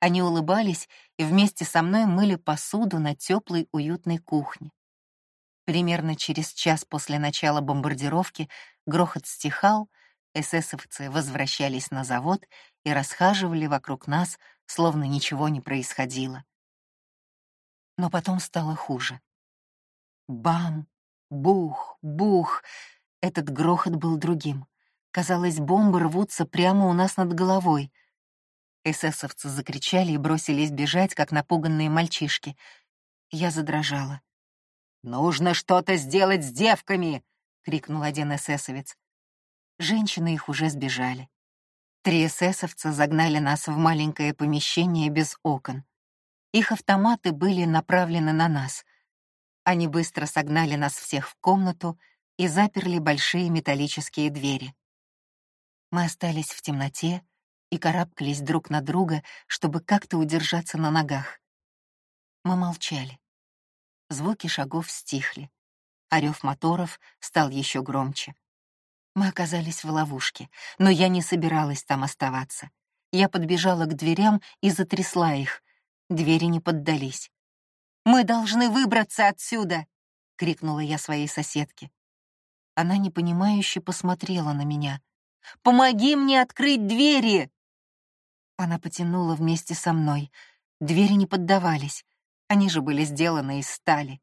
Они улыбались и вместе со мной мыли посуду на теплой уютной кухне. Примерно через час после начала бомбардировки грохот стихал, эсэсовцы возвращались на завод и расхаживали вокруг нас, словно ничего не происходило. Но потом стало хуже. Бам! Бух! Бух! Этот грохот был другим. Казалось, бомбы рвутся прямо у нас над головой. Эсэсовцы закричали и бросились бежать, как напуганные мальчишки. Я задрожала. «Нужно что-то сделать с девками!» — крикнул один эсэсовец. Женщины их уже сбежали. Три эсэсовца загнали нас в маленькое помещение без окон. Их автоматы были направлены на нас. Они быстро согнали нас всех в комнату и заперли большие металлические двери. Мы остались в темноте и карабкались друг на друга, чтобы как-то удержаться на ногах. Мы молчали. Звуки шагов стихли. Орёв моторов стал еще громче. Мы оказались в ловушке, но я не собиралась там оставаться. Я подбежала к дверям и затрясла их. Двери не поддались. «Мы должны выбраться отсюда!» — крикнула я своей соседке. Она непонимающе посмотрела на меня. «Помоги мне открыть двери!» Она потянула вместе со мной. Двери не поддавались. Они же были сделаны из стали.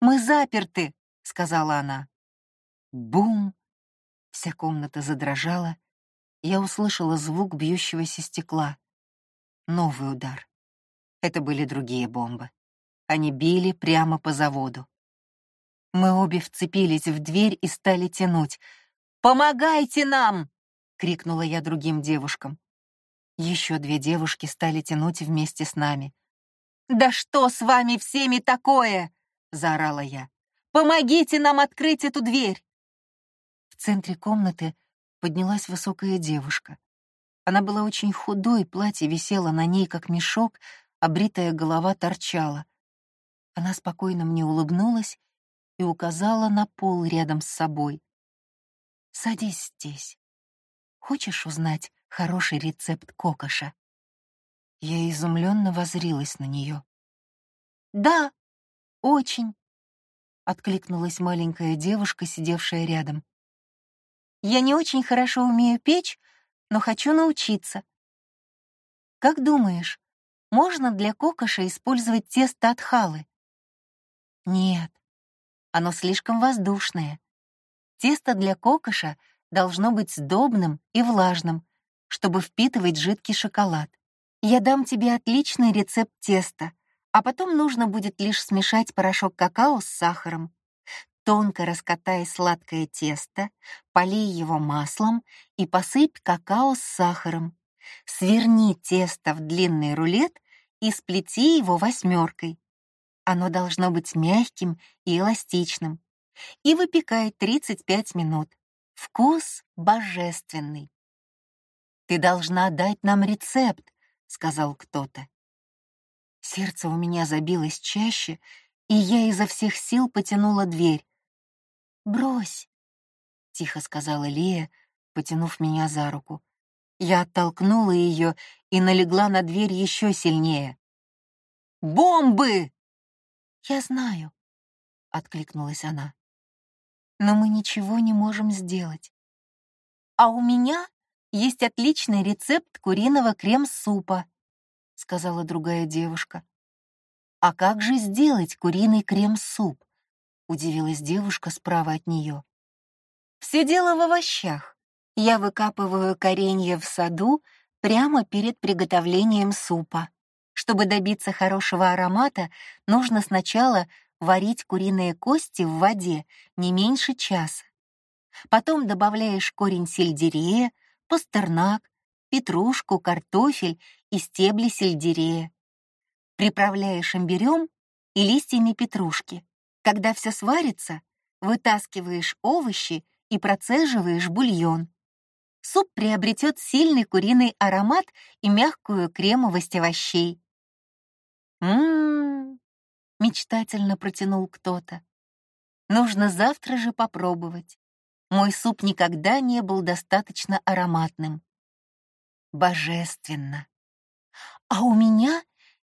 «Мы заперты!» — сказала она. Бум! Вся комната задрожала. Я услышала звук бьющегося стекла. Новый удар. Это были другие бомбы. Они били прямо по заводу. Мы обе вцепились в дверь и стали тянуть. «Помогайте нам!» — крикнула я другим девушкам. Еще две девушки стали тянуть вместе с нами. «Да что с вами всеми такое?» — заорала я. «Помогите нам открыть эту дверь!» Центре комнаты поднялась высокая девушка. Она была очень худой, платье висело на ней, как мешок, а бритая голова торчала. Она спокойно мне улыбнулась и указала на пол рядом с собой. «Садись здесь. Хочешь узнать хороший рецепт кокоша?» Я изумленно возрилась на нее. «Да, очень», — откликнулась маленькая девушка, сидевшая рядом. Я не очень хорошо умею печь, но хочу научиться. Как думаешь, можно для кокоша использовать тесто от халы? Нет, оно слишком воздушное. Тесто для кокоша должно быть сдобным и влажным, чтобы впитывать жидкий шоколад. Я дам тебе отличный рецепт теста, а потом нужно будет лишь смешать порошок какао с сахаром. Тонко раскатай сладкое тесто, полей его маслом и посыпь какао с сахаром. Сверни тесто в длинный рулет и сплети его восьмеркой. Оно должно быть мягким и эластичным. И выпекай 35 минут. Вкус божественный. «Ты должна дать нам рецепт», — сказал кто-то. Сердце у меня забилось чаще, и я изо всех сил потянула дверь. «Брось», — тихо сказала Лия, потянув меня за руку. Я оттолкнула ее и налегла на дверь еще сильнее. Бомбы!» «Я знаю», — откликнулась она. «Но мы ничего не можем сделать. А у меня есть отличный рецепт куриного крем-супа», — сказала другая девушка. «А как же сделать куриный крем-суп?» — удивилась девушка справа от нее. «Все дело в овощах. Я выкапываю коренья в саду прямо перед приготовлением супа. Чтобы добиться хорошего аромата, нужно сначала варить куриные кости в воде не меньше часа. Потом добавляешь корень сельдерея, пастернак, петрушку, картофель и стебли сельдерея. Приправляешь имбирем и листьями петрушки. Когда все сварится, вытаскиваешь овощи и процеживаешь бульон. Суп приобретет сильный куриный аромат и мягкую кремовость овощей. «М-м-м», мечтательно протянул кто-то. «Нужно завтра же попробовать. Мой суп никогда не был достаточно ароматным. Божественно. А у меня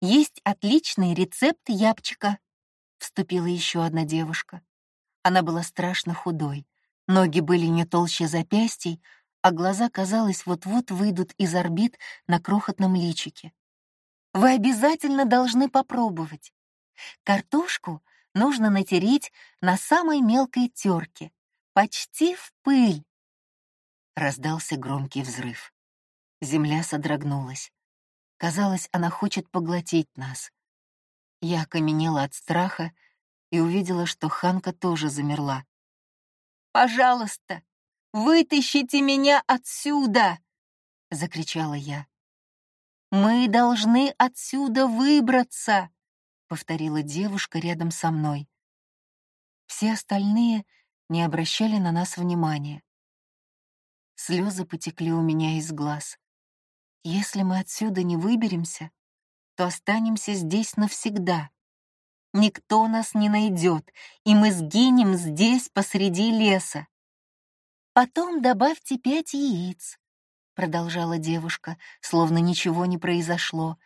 есть отличный рецепт япчика, вступила еще одна девушка. Она была страшно худой. Ноги были не толще запястий, а глаза, казалось, вот-вот выйдут из орбит на крохотном личике. Вы обязательно должны попробовать. Картошку нужно натереть на самой мелкой терке, почти в пыль. Раздался громкий взрыв. Земля содрогнулась. Казалось, она хочет поглотить нас. Я окаменела от страха и увидела, что Ханка тоже замерла. «Пожалуйста, вытащите меня отсюда!» — закричала я. «Мы должны отсюда выбраться!» — повторила девушка рядом со мной. Все остальные не обращали на нас внимания. Слезы потекли у меня из глаз. Если мы отсюда не выберемся, то останемся здесь навсегда. Никто нас не найдет, и мы сгинем здесь посреди леса. Потом добавьте пять яиц, продолжала девушка, словно ничего не произошло,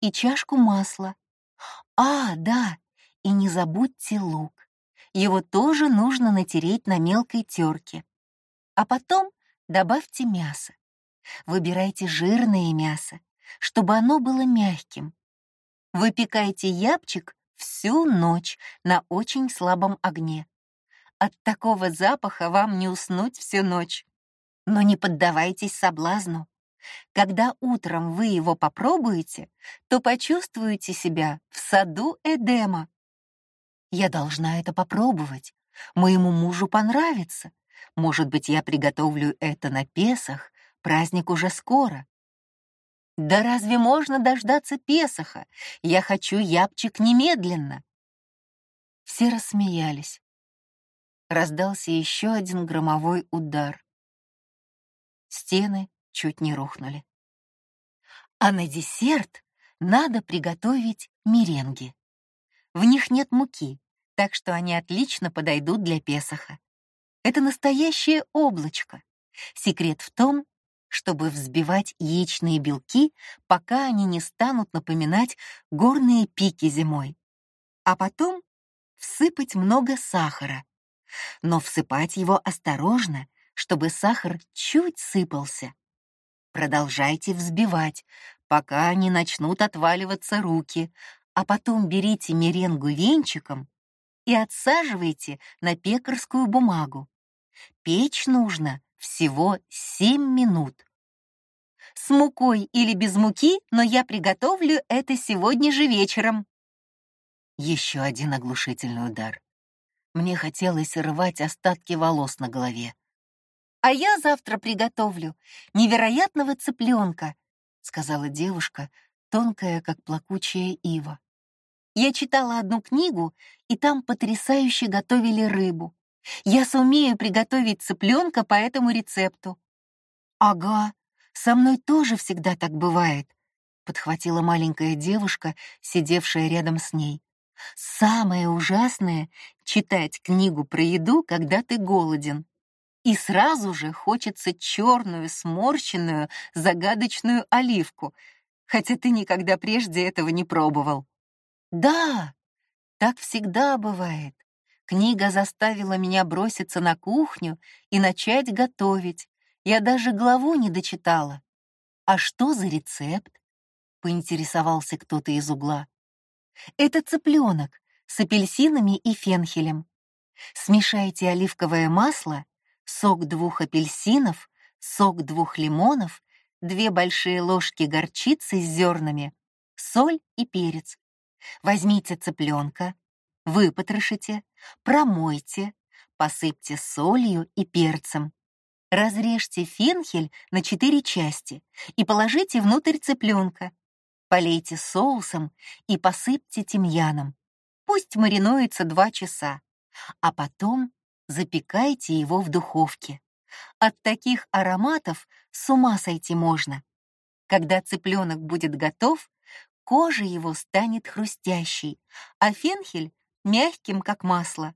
и чашку масла. А, да, и не забудьте лук. Его тоже нужно натереть на мелкой терке. А потом добавьте мясо. Выбирайте жирное мясо, чтобы оно было мягким. Выпекайте япчик всю ночь на очень слабом огне. От такого запаха вам не уснуть всю ночь. Но не поддавайтесь соблазну. Когда утром вы его попробуете, то почувствуете себя в саду Эдема. Я должна это попробовать. Моему мужу понравится. Может быть, я приготовлю это на Песах, праздник уже скоро. Да разве можно дождаться Песаха? Я хочу япчик немедленно. Все рассмеялись. Раздался еще один громовой удар. Стены чуть не рухнули. А на десерт надо приготовить меренги. В них нет муки, так что они отлично подойдут для Песаха. Это настоящее облачко. Секрет в том, чтобы взбивать яичные белки, пока они не станут напоминать горные пики зимой. А потом всыпать много сахара. Но всыпать его осторожно, чтобы сахар чуть сыпался. Продолжайте взбивать, пока не начнут отваливаться руки, а потом берите меренгу венчиком и отсаживайте на пекарскую бумагу. Печь нужно всего 7 минут. С мукой или без муки, но я приготовлю это сегодня же вечером. Еще один оглушительный удар. Мне хотелось рвать остатки волос на голове. «А я завтра приготовлю невероятного цыпленка», — сказала девушка, тонкая, как плакучая ива. Я читала одну книгу, и там потрясающе готовили рыбу. Я сумею приготовить цыпленка по этому рецепту. Ага, со мной тоже всегда так бывает, подхватила маленькая девушка, сидевшая рядом с ней. Самое ужасное — читать книгу про еду, когда ты голоден. И сразу же хочется черную, сморщенную, загадочную оливку, хотя ты никогда прежде этого не пробовал. Да, так всегда бывает. Книга заставила меня броситься на кухню и начать готовить. Я даже главу не дочитала. А что за рецепт? Поинтересовался кто-то из угла. Это цыпленок с апельсинами и фенхелем. Смешайте оливковое масло, сок двух апельсинов, сок двух лимонов, две большие ложки горчицы с зернами, соль и перец. Возьмите цыпленка, выпотрошите, промойте, посыпьте солью и перцем. Разрежьте фенхель на четыре части и положите внутрь цыпленка. Полейте соусом и посыпьте тимьяном. Пусть маринуется два часа, а потом запекайте его в духовке. От таких ароматов с ума сойти можно. Когда цыпленок будет готов, кожа его станет хрустящей, а фенхель — мягким, как масло.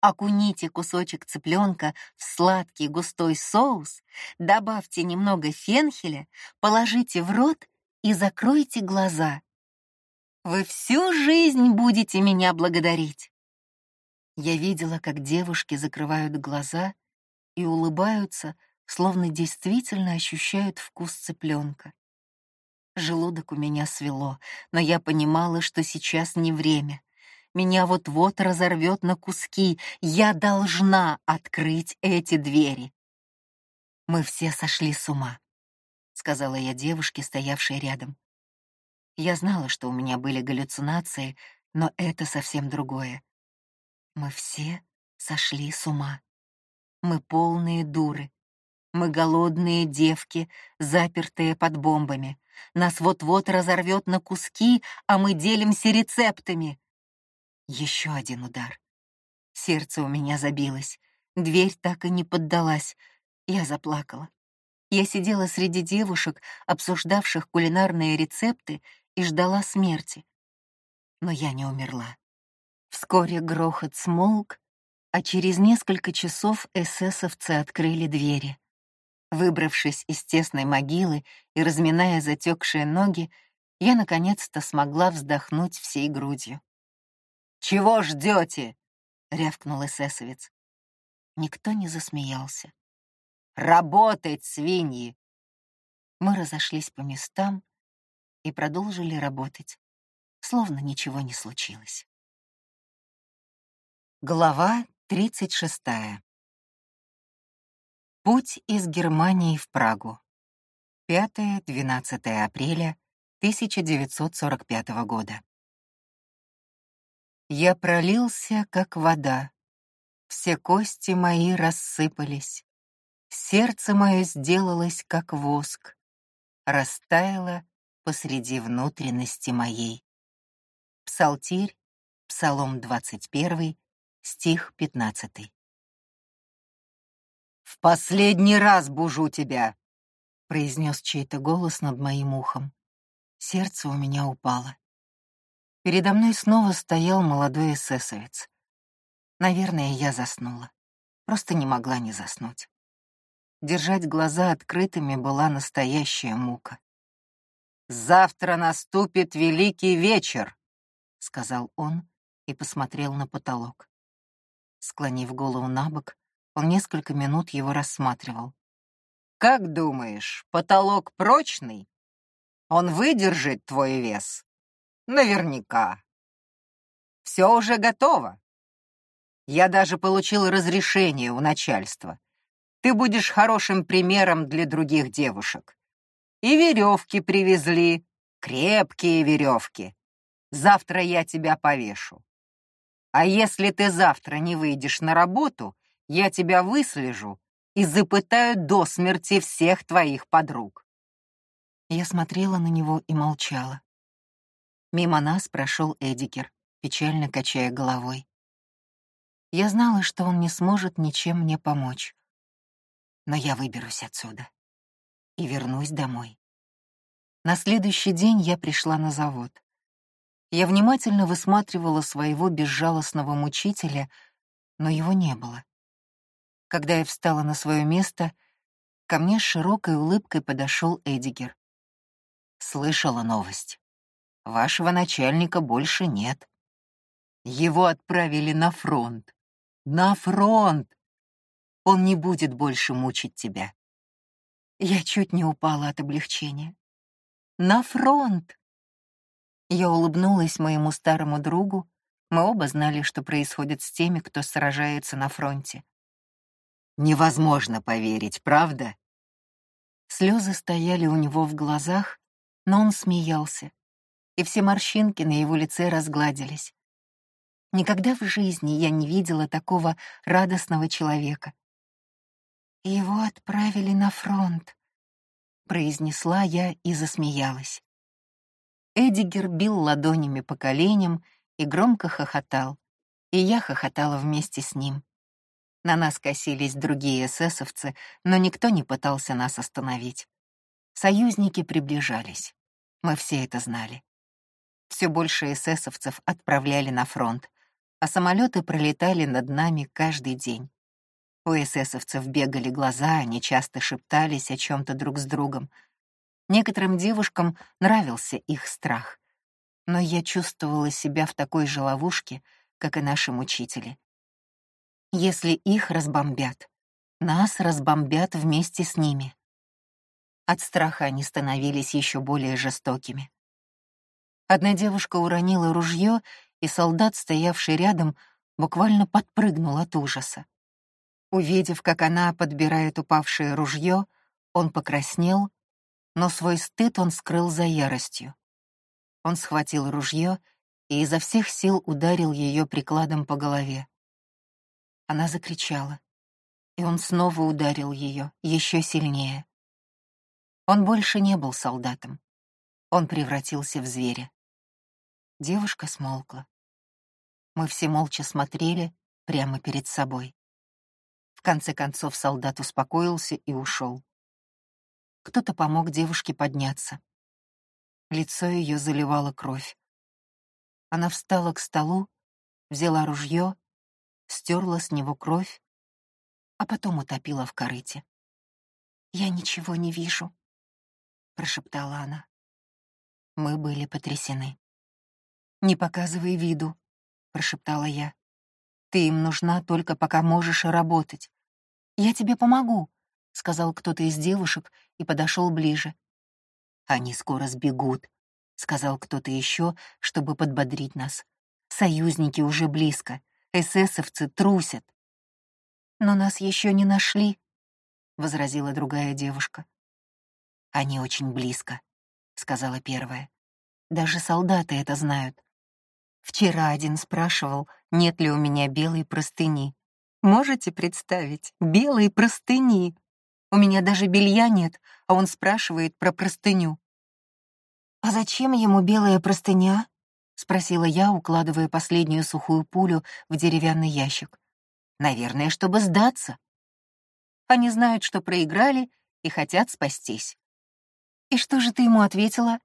Окуните кусочек цыпленка в сладкий густой соус, добавьте немного фенхеля, положите в рот и закройте глаза. Вы всю жизнь будете меня благодарить. Я видела, как девушки закрывают глаза и улыбаются, словно действительно ощущают вкус цыпленка. Желудок у меня свело, но я понимала, что сейчас не время. Меня вот-вот разорвет на куски. Я должна открыть эти двери. Мы все сошли с ума, сказала я девушке, стоявшей рядом. Я знала, что у меня были галлюцинации, но это совсем другое. Мы все сошли с ума. Мы полные дуры. Мы голодные девки, запертые под бомбами. Нас вот-вот разорвет на куски, а мы делимся рецептами. Еще один удар. Сердце у меня забилось. Дверь так и не поддалась. Я заплакала. Я сидела среди девушек, обсуждавших кулинарные рецепты, и ждала смерти. Но я не умерла. Вскоре грохот смолк, а через несколько часов эсэсовцы открыли двери. Выбравшись из тесной могилы и разминая затекшие ноги, я наконец-то смогла вздохнуть всей грудью. «Чего ждете?» — рявкнул эсэсовец. Никто не засмеялся. «Работать, свиньи!» Мы разошлись по местам и продолжили работать, словно ничего не случилось. Глава тридцать шестая. Путь из Германии в Прагу. 5-12 апреля 1945 года. Я пролился, как вода. Все кости мои рассыпались. Сердце мое сделалось, как воск. Растаяло посреди внутренности моей. Псалтирь, Псалом 21, стих 15. «В последний раз бужу тебя!» — произнес чей-то голос над моим ухом. Сердце у меня упало. Передо мной снова стоял молодой эсэсовец. Наверное, я заснула. Просто не могла не заснуть. Держать глаза открытыми была настоящая мука. «Завтра наступит великий вечер», — сказал он и посмотрел на потолок. Склонив голову на бок, он несколько минут его рассматривал. «Как думаешь, потолок прочный? Он выдержит твой вес?» Наверняка. Все уже готово. Я даже получил разрешение у начальства. Ты будешь хорошим примером для других девушек. И веревки привезли, крепкие веревки. Завтра я тебя повешу. А если ты завтра не выйдешь на работу, я тебя выслежу и запытаю до смерти всех твоих подруг. Я смотрела на него и молчала. Мимо нас прошел Эдикер, печально качая головой. Я знала, что он не сможет ничем мне помочь. Но я выберусь отсюда и вернусь домой. На следующий день я пришла на завод. Я внимательно высматривала своего безжалостного мучителя, но его не было. Когда я встала на свое место, ко мне с широкой улыбкой подошел Эдигер. Слышала новость. Вашего начальника больше нет. Его отправили на фронт. На фронт! Он не будет больше мучить тебя. Я чуть не упала от облегчения. На фронт! Я улыбнулась моему старому другу. Мы оба знали, что происходит с теми, кто сражается на фронте. Невозможно поверить, правда? Слезы стояли у него в глазах, но он смеялся и все морщинки на его лице разгладились. Никогда в жизни я не видела такого радостного человека. «Его отправили на фронт», — произнесла я и засмеялась. Эдигер бил ладонями по коленям и громко хохотал, и я хохотала вместе с ним. На нас косились другие эсэсовцы, но никто не пытался нас остановить. Союзники приближались. Мы все это знали. Все больше эсэсовцев отправляли на фронт, а самолеты пролетали над нами каждый день. У эсэсовцев бегали глаза, они часто шептались о чем то друг с другом. Некоторым девушкам нравился их страх. Но я чувствовала себя в такой же ловушке, как и наши мучители. Если их разбомбят, нас разбомбят вместе с ними. От страха они становились еще более жестокими. Одна девушка уронила ружье, и солдат, стоявший рядом, буквально подпрыгнул от ужаса. Увидев, как она подбирает упавшее ружье, он покраснел, но свой стыд он скрыл за яростью. Он схватил ружье и изо всех сил ударил ее прикладом по голове. Она закричала, и он снова ударил ее еще сильнее. Он больше не был солдатом. Он превратился в зверя. Девушка смолкла. Мы все молча смотрели прямо перед собой. В конце концов солдат успокоился и ушел. Кто-то помог девушке подняться. Лицо ее заливало кровь. Она встала к столу, взяла ружье, стерла с него кровь, а потом утопила в корыте. «Я ничего не вижу», — прошептала она. Мы были потрясены. «Не показывай виду», — прошептала я. «Ты им нужна только пока можешь работать. Я тебе помогу», — сказал кто-то из девушек и подошел ближе. «Они скоро сбегут», — сказал кто-то еще, чтобы подбодрить нас. «Союзники уже близко. Эсэсовцы трусят». «Но нас еще не нашли», — возразила другая девушка. «Они очень близко», — сказала первая. «Даже солдаты это знают. Вчера один спрашивал, нет ли у меня белой простыни. Можете представить, белой простыни? У меня даже белья нет, а он спрашивает про простыню. «А зачем ему белая простыня?» — спросила я, укладывая последнюю сухую пулю в деревянный ящик. «Наверное, чтобы сдаться. Они знают, что проиграли и хотят спастись». «И что же ты ему ответила?»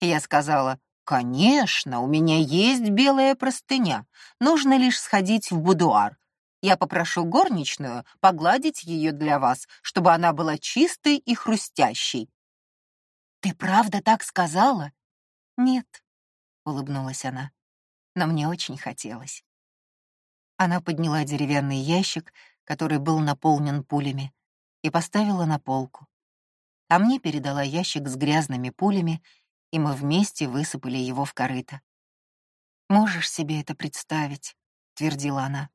Я сказала, «Конечно, у меня есть белая простыня. Нужно лишь сходить в будуар. Я попрошу горничную погладить ее для вас, чтобы она была чистой и хрустящей». «Ты правда так сказала?» «Нет», — улыбнулась она, — «но мне очень хотелось». Она подняла деревянный ящик, который был наполнен пулями, и поставила на полку. А мне передала ящик с грязными пулями и мы вместе высыпали его в корыто. «Можешь себе это представить?» — твердила она.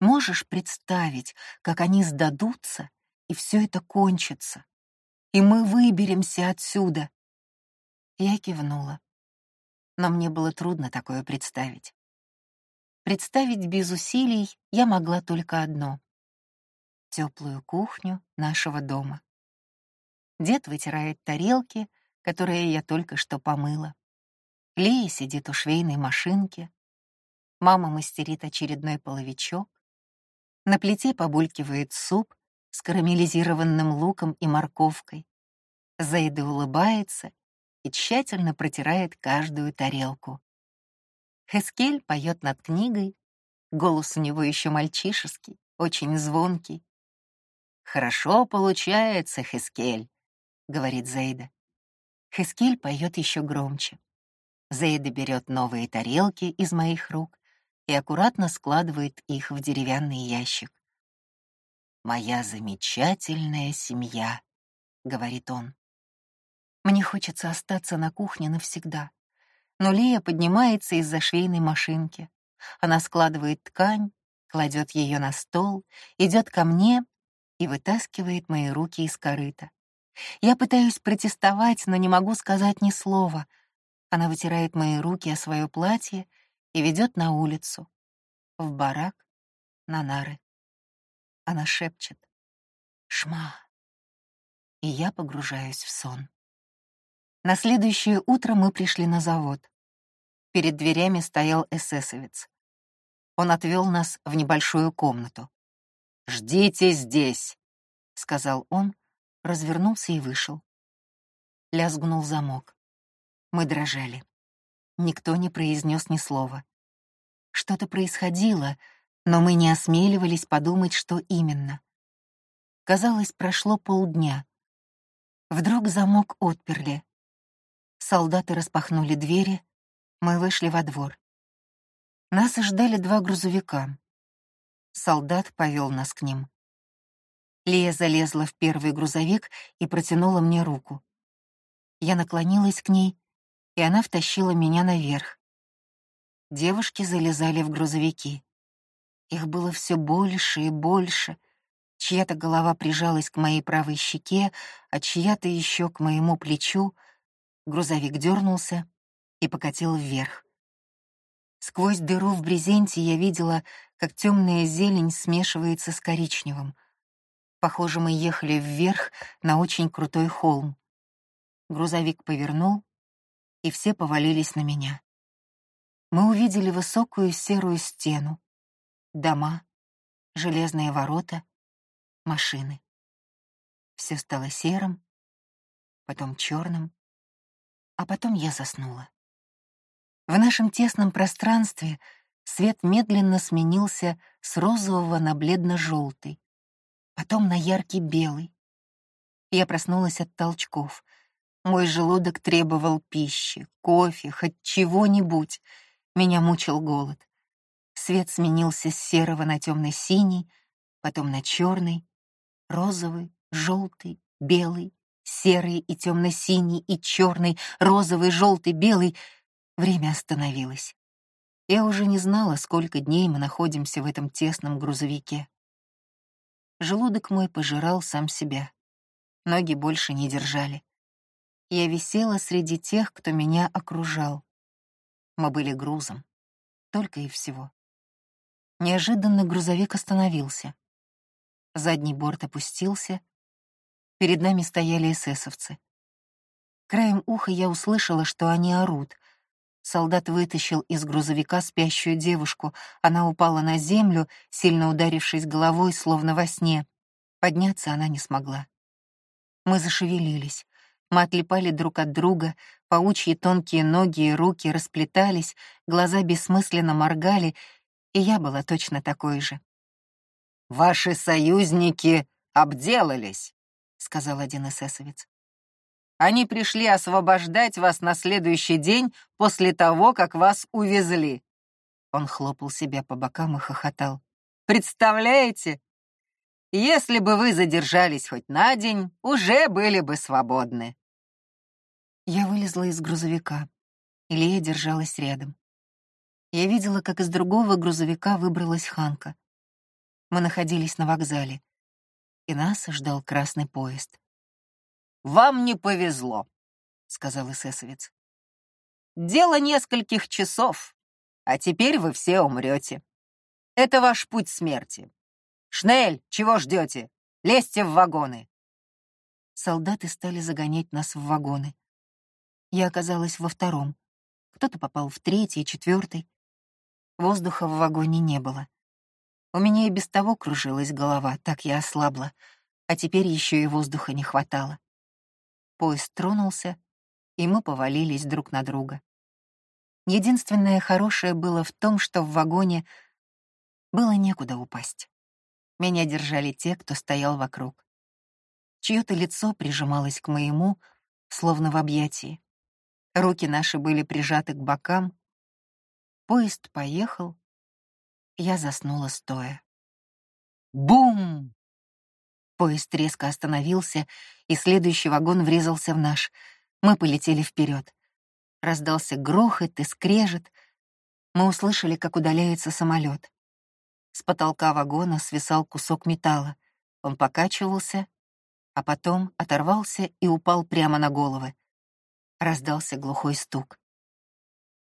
«Можешь представить, как они сдадутся, и все это кончится, и мы выберемся отсюда?» Я кивнула. Но мне было трудно такое представить. Представить без усилий я могла только одно — теплую кухню нашего дома. Дед вытирает тарелки, которые я только что помыла. Лея сидит у швейной машинки. Мама мастерит очередной половичок. На плите побулькивает суп с карамелизированным луком и морковкой. Зайда улыбается и тщательно протирает каждую тарелку. Хескель поет над книгой, голос у него еще мальчишеский, очень звонкий. «Хорошо получается, Хескель», — говорит Зейда. Хескель поет еще громче. Зейда берет новые тарелки из моих рук и аккуратно складывает их в деревянный ящик. «Моя замечательная семья», — говорит он. Мне хочется остаться на кухне навсегда. Но Лия поднимается из-за швейной машинки. Она складывает ткань, кладет ее на стол, идет ко мне и вытаскивает мои руки из корыта. Я пытаюсь протестовать, но не могу сказать ни слова. Она вытирает мои руки о свое платье и ведет на улицу, в барак, на нары. Она шепчет «Шма!» И я погружаюсь в сон. На следующее утро мы пришли на завод. Перед дверями стоял эсэсовец. Он отвел нас в небольшую комнату. «Ждите здесь», — сказал он, развернулся и вышел. Лязгнул замок. Мы дрожали. Никто не произнес ни слова. Что-то происходило, но мы не осмеливались подумать, что именно. Казалось, прошло полдня. Вдруг замок отперли. Солдаты распахнули двери, мы вышли во двор. Нас ждали два грузовика. Солдат повел нас к ним. Лия залезла в первый грузовик и протянула мне руку. Я наклонилась к ней, и она втащила меня наверх. Девушки залезали в грузовики. Их было все больше и больше. Чья-то голова прижалась к моей правой щеке, а чья-то еще к моему плечу. Грузовик дернулся, и покатил вверх. Сквозь дыру в брезенте я видела, как темная зелень смешивается с коричневым. Похоже, мы ехали вверх на очень крутой холм. Грузовик повернул, и все повалились на меня. Мы увидели высокую серую стену, дома, железные ворота, машины. Все стало серым, потом черным, а потом я заснула. В нашем тесном пространстве свет медленно сменился с розового на бледно-желтый, потом на яркий белый. Я проснулась от толчков. Мой желудок требовал пищи, кофе, хоть чего-нибудь. Меня мучил голод. Свет сменился с серого на темно-синий, потом на черный, розовый, желтый, белый, серый и темно-синий и черный, розовый, желтый, белый — Время остановилось. Я уже не знала, сколько дней мы находимся в этом тесном грузовике. Желудок мой пожирал сам себя. Ноги больше не держали. Я висела среди тех, кто меня окружал. Мы были грузом. Только и всего. Неожиданно грузовик остановился. Задний борт опустился. Перед нами стояли эсэсовцы. Краем уха я услышала, что они орут — Солдат вытащил из грузовика спящую девушку. Она упала на землю, сильно ударившись головой, словно во сне. Подняться она не смогла. Мы зашевелились. Мы отлипали друг от друга, паучьи тонкие ноги и руки расплетались, глаза бессмысленно моргали, и я была точно такой же. «Ваши союзники обделались», — сказал один эсэсовец. Они пришли освобождать вас на следующий день после того, как вас увезли». Он хлопал себя по бокам и хохотал. «Представляете? Если бы вы задержались хоть на день, уже были бы свободны». Я вылезла из грузовика. Илья держалась рядом. Я видела, как из другого грузовика выбралась Ханка. Мы находились на вокзале, и нас ждал красный поезд. «Вам не повезло», — сказал эсэсовец. «Дело нескольких часов, а теперь вы все умрете. Это ваш путь смерти. Шнель, чего ждете? Лезьте в вагоны!» Солдаты стали загонять нас в вагоны. Я оказалась во втором. Кто-то попал в третий, четвертый. Воздуха в вагоне не было. У меня и без того кружилась голова, так я ослабла, а теперь еще и воздуха не хватало. Поезд тронулся, и мы повалились друг на друга. Единственное хорошее было в том, что в вагоне было некуда упасть. Меня держали те, кто стоял вокруг. Чье-то лицо прижималось к моему, словно в объятии. Руки наши были прижаты к бокам. Поезд поехал. Я заснула стоя. Бум! Поезд резко остановился, и следующий вагон врезался в наш. Мы полетели вперед. Раздался грохот и скрежет. Мы услышали, как удаляется самолет. С потолка вагона свисал кусок металла. Он покачивался, а потом оторвался и упал прямо на головы. Раздался глухой стук.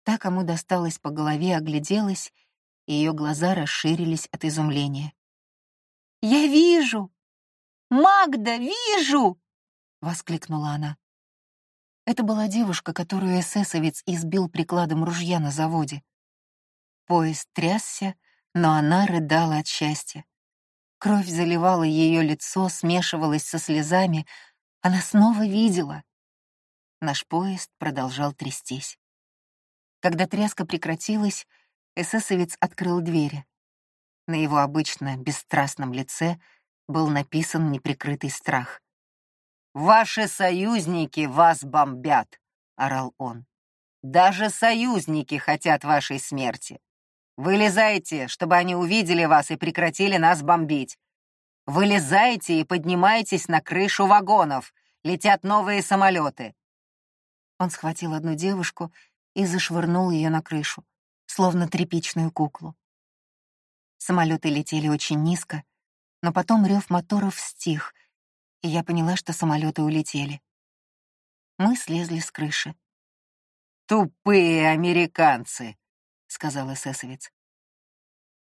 Та, кому досталось по голове, огляделась, и ее глаза расширились от изумления. «Я вижу! Магда, вижу!» — воскликнула она. Это была девушка, которую эсэсовец избил прикладом ружья на заводе. Поезд трясся, но она рыдала от счастья. Кровь заливала ее лицо, смешивалась со слезами. Она снова видела. Наш поезд продолжал трястись. Когда тряска прекратилась, эсэсовец открыл двери. На его обычно бесстрастном лице был написан неприкрытый страх. «Ваши союзники вас бомбят!» — орал он. «Даже союзники хотят вашей смерти. Вылезайте, чтобы они увидели вас и прекратили нас бомбить. Вылезайте и поднимайтесь на крышу вагонов. Летят новые самолеты. Он схватил одну девушку и зашвырнул ее на крышу, словно тряпичную куклу. Самолеты летели очень низко, но потом рев моторов стих, и я поняла, что самолеты улетели. Мы слезли с крыши. «Тупые американцы!» — сказал эсэсовец.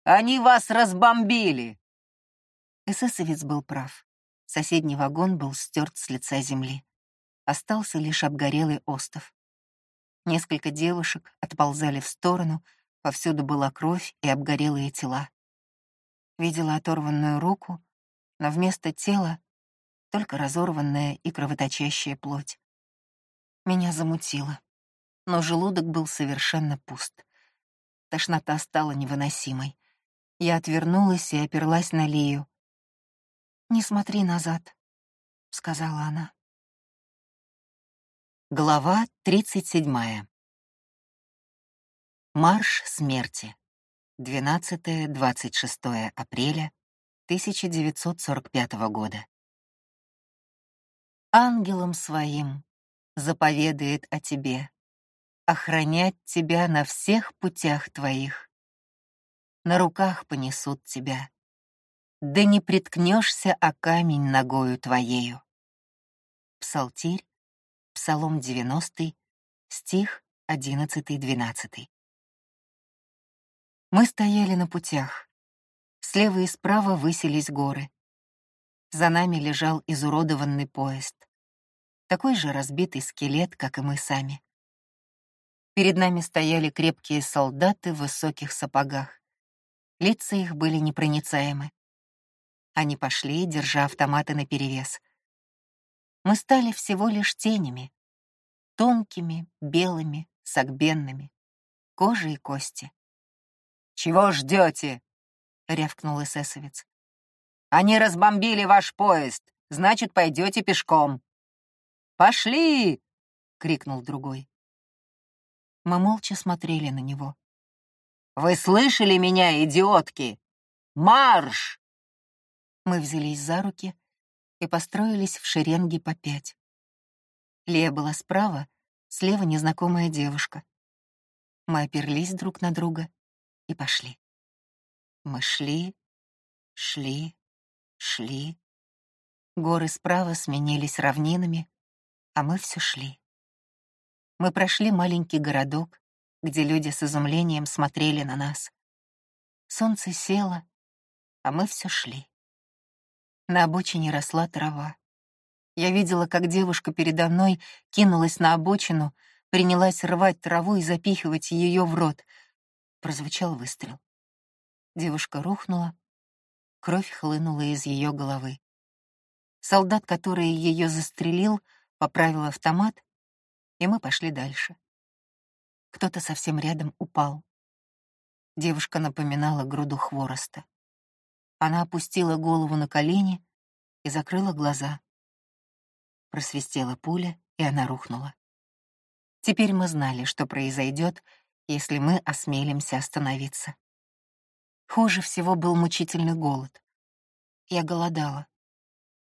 «Они вас разбомбили!» Эсэсовец был прав. Соседний вагон был стерт с лица земли. Остался лишь обгорелый остов. Несколько девушек отползали в сторону, повсюду была кровь и обгорелые тела. Видела оторванную руку, но вместо тела только разорванная и кровоточащая плоть. Меня замутило, но желудок был совершенно пуст. Тошнота стала невыносимой. Я отвернулась и оперлась на Лию. «Не смотри назад», — сказала она. Глава 37. Марш смерти. 12-26 апреля 1945 года. Ангелом своим заповедает о тебе, охранять тебя на всех путях твоих. На руках понесут тебя, да не приткнешься о камень ногою твоею. Псалтирь, Псалом 90, стих 11-12. Мы стояли на путях. Слева и справа высились горы. За нами лежал изуродованный поезд. Такой же разбитый скелет, как и мы сами. Перед нами стояли крепкие солдаты в высоких сапогах. Лица их были непроницаемы. Они пошли, держа автоматы наперевес. Мы стали всего лишь тенями, тонкими, белыми, согбенными, кожа и кости. «Чего ждете?» — рявкнул эсэсовец. «Они разбомбили ваш поезд, значит, пойдете пешком». «Пошли!» — крикнул другой. Мы молча смотрели на него. «Вы слышали меня, идиотки? Марш!» Мы взялись за руки и построились в шеренге по пять. Лея была справа, слева незнакомая девушка. Мы оперлись друг на друга и пошли. Мы шли, шли, шли. Горы справа сменились равнинами, а мы все шли. Мы прошли маленький городок, где люди с изумлением смотрели на нас. Солнце село, а мы все шли. На обочине росла трава. Я видела, как девушка передо мной кинулась на обочину, принялась рвать траву и запихивать ее в рот — Прозвучал выстрел. Девушка рухнула, кровь хлынула из ее головы. Солдат, который ее застрелил, поправил автомат, и мы пошли дальше. Кто-то совсем рядом упал. Девушка напоминала груду хвороста. Она опустила голову на колени и закрыла глаза. Просвистела пуля, и она рухнула. Теперь мы знали, что произойдет, если мы осмелимся остановиться. Хуже всего был мучительный голод. Я голодала.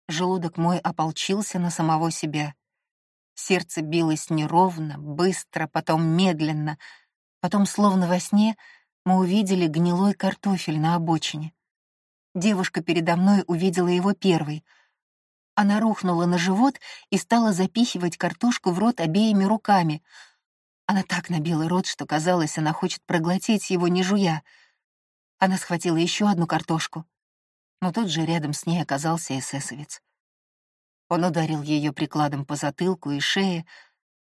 Желудок мой ополчился на самого себя. Сердце билось неровно, быстро, потом медленно. Потом, словно во сне, мы увидели гнилой картофель на обочине. Девушка передо мной увидела его первой. Она рухнула на живот и стала запихивать картошку в рот обеими руками. Она так набила рот, что казалось, она хочет проглотить его, не жуя. Она схватила еще одну картошку но тут же рядом с ней оказался эсэсовец. Он ударил ее прикладом по затылку и шее,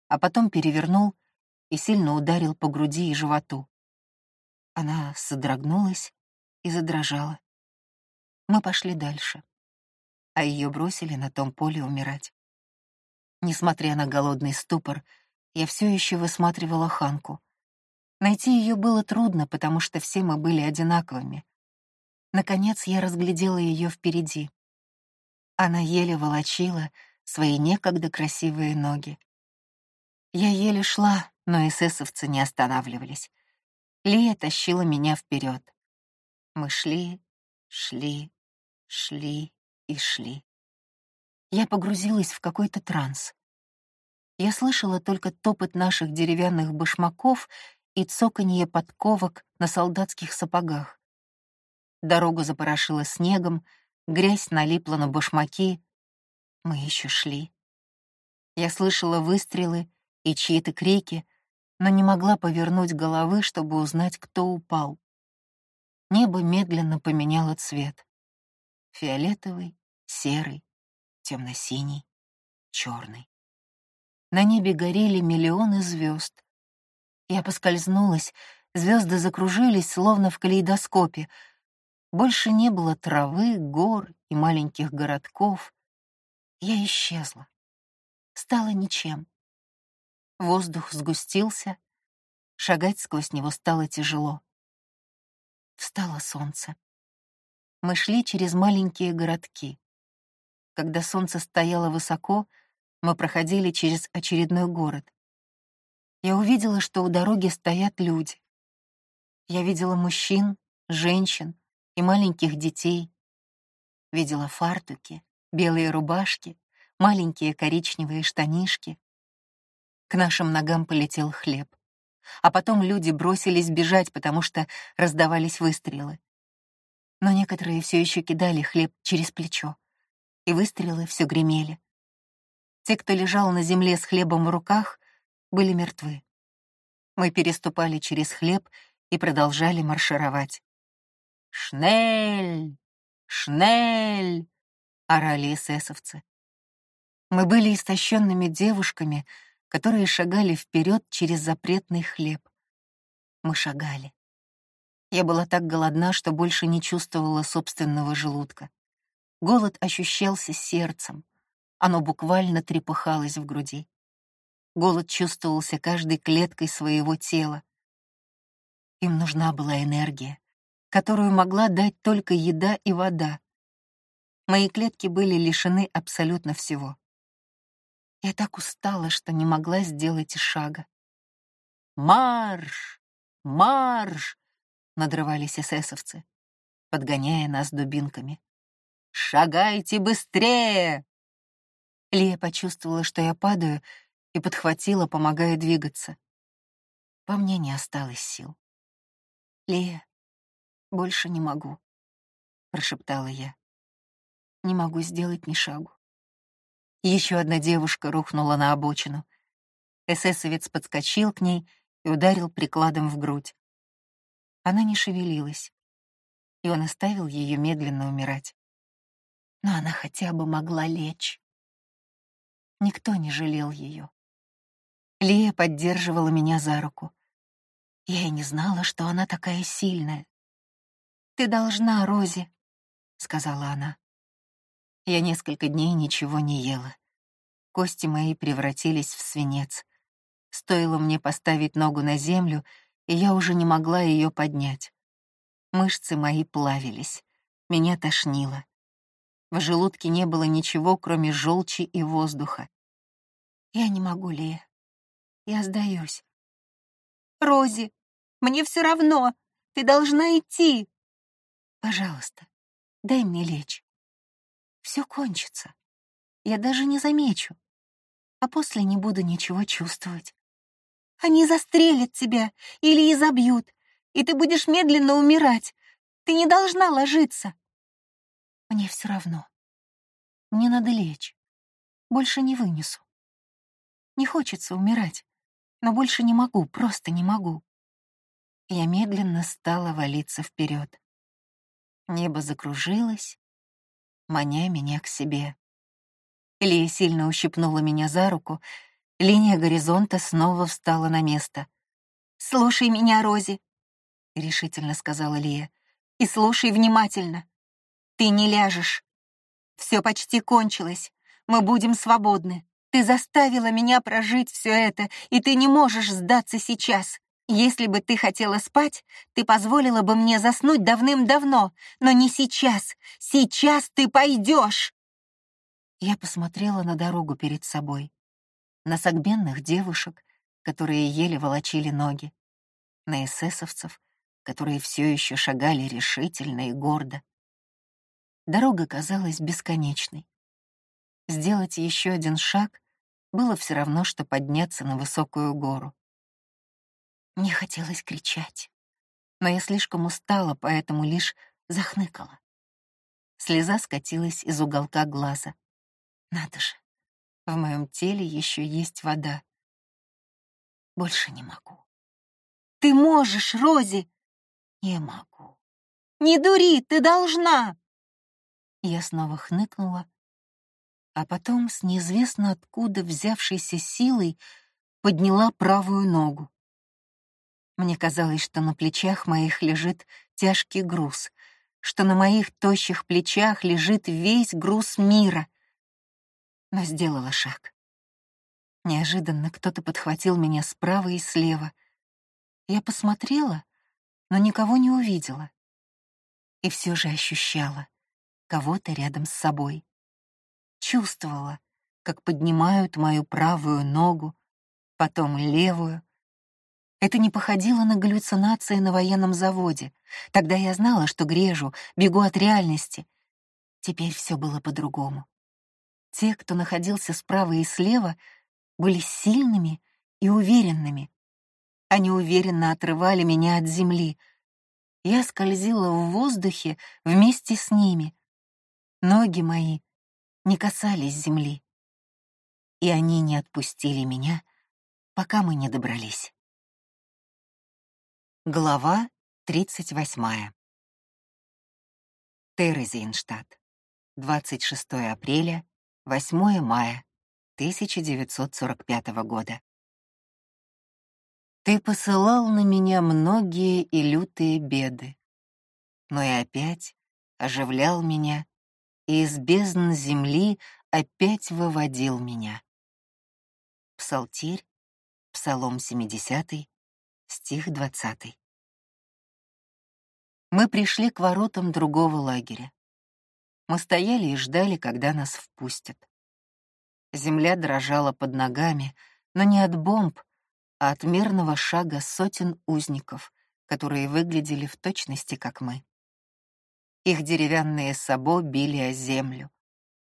а потом перевернул и сильно ударил по груди и животу. Она содрогнулась и задрожала. Мы пошли дальше, а ее бросили на том поле умирать. Несмотря на голодный ступор, я все еще высматривала Ханку. Найти ее было трудно, потому что все мы были одинаковыми. Наконец я разглядела ее впереди. Она еле волочила свои некогда красивые ноги. Я еле шла, но эсэсовцы не останавливались. Лия тащила меня вперед. Мы шли, шли, шли и шли. Я погрузилась в какой-то транс. Я слышала только топот наших деревянных башмаков и цоканье подковок на солдатских сапогах. Дорогу запорошило снегом, грязь налипла на башмаки. Мы еще шли. Я слышала выстрелы и чьи-то крики, но не могла повернуть головы, чтобы узнать, кто упал. Небо медленно поменяло цвет. Фиолетовый, серый, темно-синий, черный. На небе горели миллионы звезд. Я поскользнулась, звезды закружились, словно в калейдоскопе — больше не было травы, гор и маленьких городков. Я исчезла. Стала ничем. Воздух сгустился, шагать сквозь него стало тяжело. Встало солнце. Мы шли через маленькие городки. Когда солнце стояло высоко, мы проходили через очередной город. Я увидела, что у дороги стоят люди. Я видела мужчин, женщин, и маленьких детей. Видела фартуки, белые рубашки, маленькие коричневые штанишки. К нашим ногам полетел хлеб. А потом люди бросились бежать, потому что раздавались выстрелы. Но некоторые все еще кидали хлеб через плечо, и выстрелы все гремели. Те, кто лежал на земле с хлебом в руках, были мертвы. Мы переступали через хлеб и продолжали маршировать. «Шнель! Шнель!» — орали эсэсовцы. Мы были истощенными девушками, которые шагали вперед через запретный хлеб. Мы шагали. Я была так голодна, что больше не чувствовала собственного желудка. Голод ощущался сердцем. Оно буквально трепыхалось в груди. Голод чувствовался каждой клеткой своего тела. Им нужна была энергия которую могла дать только еда и вода. Мои клетки были лишены абсолютно всего. Я так устала, что не могла сделать и шага. «Марш! Марш!» — надрывались эсэсовцы, подгоняя нас дубинками. «Шагайте быстрее!» Лия почувствовала, что я падаю, и подхватила, помогая двигаться. Во мне не осталось сил. «Лия, «Больше не могу», — прошептала я. «Не могу сделать ни шагу». Еще одна девушка рухнула на обочину. Эсэсовец подскочил к ней и ударил прикладом в грудь. Она не шевелилась, и он оставил ее медленно умирать. Но она хотя бы могла лечь. Никто не жалел ее. Лия поддерживала меня за руку. Я и не знала, что она такая сильная. «Ты должна, Рози», — сказала она. Я несколько дней ничего не ела. Кости мои превратились в свинец. Стоило мне поставить ногу на землю, и я уже не могла ее поднять. Мышцы мои плавились. Меня тошнило. В желудке не было ничего, кроме желчи и воздуха. «Я не могу, Лия. Я сдаюсь. «Рози, мне все равно. Ты должна идти!» «Пожалуйста, дай мне лечь. Все кончится. Я даже не замечу. А после не буду ничего чувствовать. Они застрелят тебя или изобьют, и ты будешь медленно умирать. Ты не должна ложиться. Мне все равно. Мне надо лечь. Больше не вынесу. Не хочется умирать, но больше не могу, просто не могу. Я медленно стала валиться вперед. Небо закружилось, маня меня к себе. Лия сильно ущипнула меня за руку, линия горизонта снова встала на место. «Слушай меня, Рози», — решительно сказала Лия, — «и слушай внимательно. Ты не ляжешь. Все почти кончилось. Мы будем свободны. Ты заставила меня прожить все это, и ты не можешь сдаться сейчас. Если бы ты хотела спать, ты позволила бы мне заснуть давным-давно, но не сейчас. Сейчас ты пойдешь. Я посмотрела на дорогу перед собой, на согбенных девушек, которые еле волочили ноги, на эсэсовцев, которые все еще шагали решительно и гордо. Дорога казалась бесконечной. Сделать еще один шаг было все равно, что подняться на высокую гору. Мне хотелось кричать, но я слишком устала, поэтому лишь захныкала. Слеза скатилась из уголка глаза. Надо же, в моем теле еще есть вода. Больше не могу. Ты можешь, Рози! Не могу. Не дури, ты должна! Я снова хныкнула, а потом с неизвестно откуда взявшейся силой подняла правую ногу. Мне казалось, что на плечах моих лежит тяжкий груз, что на моих тощих плечах лежит весь груз мира. Но сделала шаг. Неожиданно кто-то подхватил меня справа и слева. Я посмотрела, но никого не увидела. И все же ощущала кого-то рядом с собой. Чувствовала, как поднимают мою правую ногу, потом левую. Это не походило на галлюцинации на военном заводе. Тогда я знала, что грежу, бегу от реальности. Теперь все было по-другому. Те, кто находился справа и слева, были сильными и уверенными. Они уверенно отрывали меня от земли. Я скользила в воздухе вместе с ними, Ноги мои не касались земли, и они не отпустили меня, пока мы не добрались. Глава 38. Терезинштадт. 26 апреля, 8 мая 1945 года. Ты посылал на меня многие и лютые беды, но и опять оживлял меня и из бездн земли опять выводил меня. Псалтирь, Псалом 70, стих 20. Мы пришли к воротам другого лагеря. Мы стояли и ждали, когда нас впустят. Земля дрожала под ногами, но не от бомб, а от мерного шага сотен узников, которые выглядели в точности, как мы. Их деревянные сабо били о землю.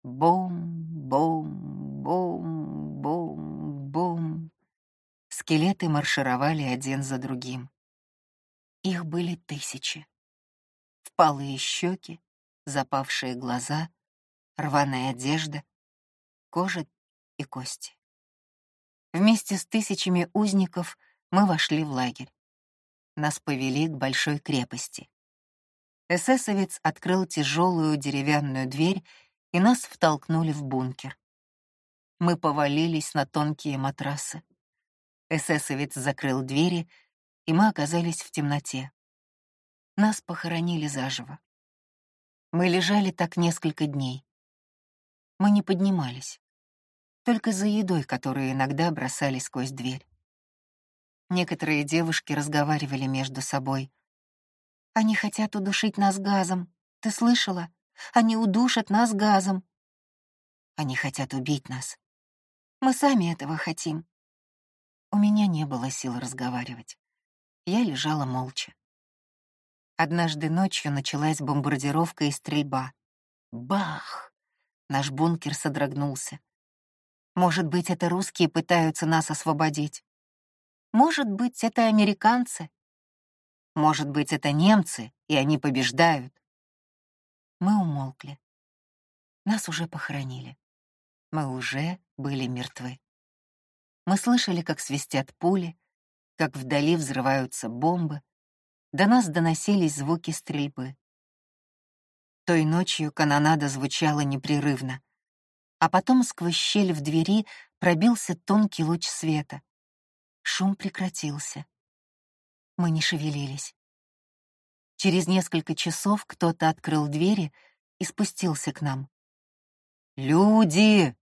Бум, бум, бум, бум, бум. Скелеты маршировали один за другим. Их были тысячи. Впалые щеки, запавшие глаза, рваная одежда, кожа и кости. Вместе с тысячами узников мы вошли в лагерь. Нас повели к большой крепости. Эсэсовец открыл тяжелую деревянную дверь, и нас втолкнули в бункер. Мы повалились на тонкие матрасы. Эсэсовец закрыл двери, и мы оказались в темноте. Нас похоронили заживо. Мы лежали так несколько дней. Мы не поднимались, только за едой, которую иногда бросали сквозь дверь. Некоторые девушки разговаривали между собой, они хотят удушить нас газом. Ты слышала? Они удушат нас газом. Они хотят убить нас. Мы сами этого хотим. У меня не было сил разговаривать. Я лежала молча. Однажды ночью началась бомбардировка и стрельба. Бах! Наш бункер содрогнулся. Может быть, это русские пытаются нас освободить. Может быть, это американцы. Может быть, это немцы, и они побеждают. Мы умолкли. Нас уже похоронили. Мы уже были мертвы. Мы слышали, как свистят пули, как вдали взрываются бомбы. До нас доносились звуки стрельбы. Той ночью канонада звучала непрерывно, а потом сквозь щель в двери пробился тонкий луч света. Шум прекратился. Мы не шевелились. Через несколько часов кто-то открыл двери и спустился к нам. «Люди!»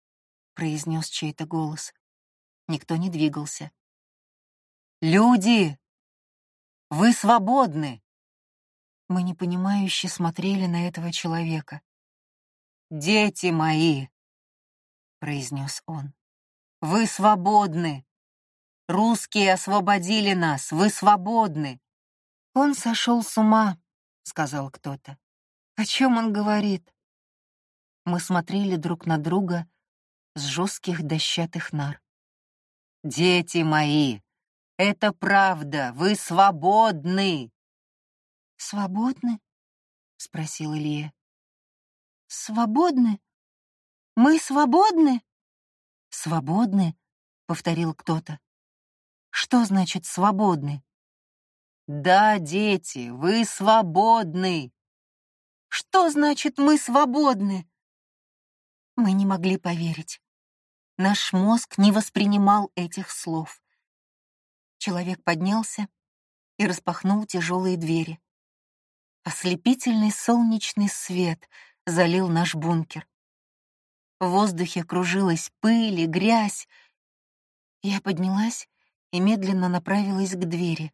— произнес чей-то голос. Никто не двигался. «Люди! Вы свободны!» Мы непонимающе смотрели на этого человека. «Дети мои!» — произнес он. «Вы свободны! Русские освободили нас! Вы свободны!» «Он сошел с ума», — сказал кто-то. «О чем он говорит?» Мы смотрели друг на друга с жестких дощатых нар. «Дети мои, это правда, вы свободны!» «Свободны?» — спросил Илья. «Свободны? Мы свободны?» «Свободны?» — повторил кто-то. «Что значит «свободны»?» «Да, дети, вы свободны!» «Что значит «мы свободны»?» Мы не могли поверить. Наш мозг не воспринимал этих слов. Человек поднялся и распахнул тяжелые двери. Ослепительный солнечный свет залил наш бункер. В воздухе кружилась пыль и грязь. Я поднялась и медленно направилась к двери.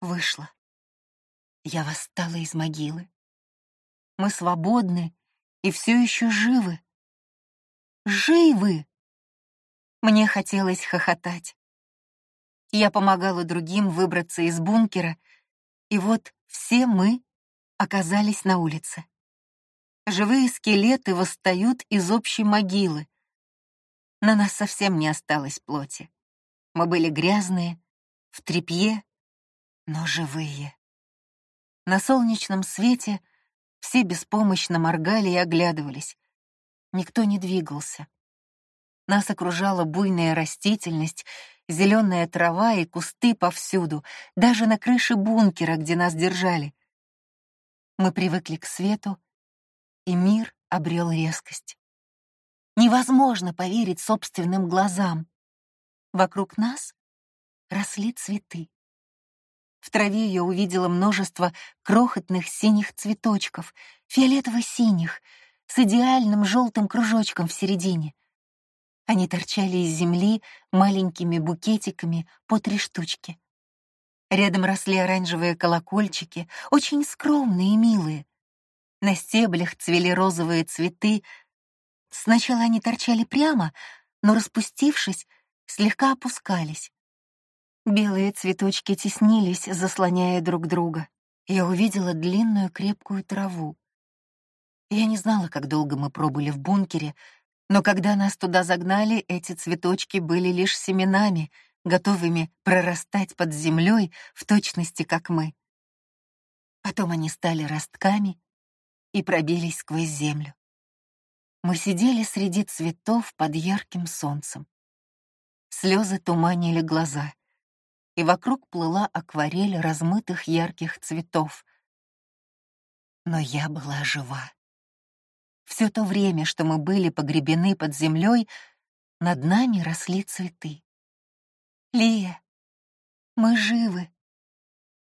Вышла. Я восстала из могилы. Мы свободны и все еще живы. Живы! Мне хотелось хохотать. Я помогала другим выбраться из бункера, и вот все мы оказались на улице. Живые скелеты восстают из общей могилы. На нас совсем не осталось плоти. Мы были грязные, в тряпье, но живые. На солнечном свете все беспомощно моргали и оглядывались. Никто не двигался. Нас окружала буйная растительность, зеленая трава и кусты повсюду, даже на крыше бункера, где нас держали. Мы привыкли к свету, и мир обрел резкость. Невозможно поверить собственным глазам. Вокруг нас росли цветы. В траве я увидела множество крохотных синих цветочков, фиолетово-синих, с идеальным желтым кружочком в середине. Они торчали из земли маленькими букетиками по три штучки. Рядом росли оранжевые колокольчики, очень скромные и милые. На стеблях цвели розовые цветы. Сначала они торчали прямо, но, распустившись, слегка опускались. Белые цветочки теснились, заслоняя друг друга. Я увидела длинную крепкую траву. Я не знала, как долго мы пробыли в бункере, но когда нас туда загнали, эти цветочки были лишь семенами, готовыми прорастать под землей в точности, как мы. Потом они стали ростками и пробились сквозь землю. Мы сидели среди цветов под ярким солнцем. Слезы туманили глаза и вокруг плыла акварель размытых ярких цветов. Но я была жива. Все то время, что мы были погребены под землей, над нами росли цветы. Лия, мы живы.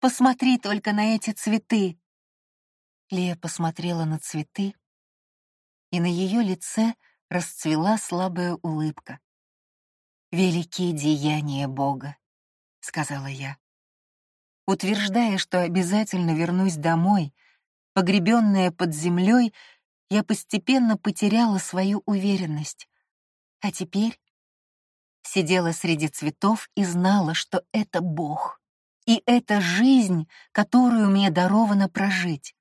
Посмотри только на эти цветы. Лия посмотрела на цветы, и на ее лице расцвела слабая улыбка. Великие деяния Бога. — сказала я. Утверждая, что обязательно вернусь домой, погребенная под землей, я постепенно потеряла свою уверенность. А теперь сидела среди цветов и знала, что это Бог. И это жизнь, которую мне даровано прожить.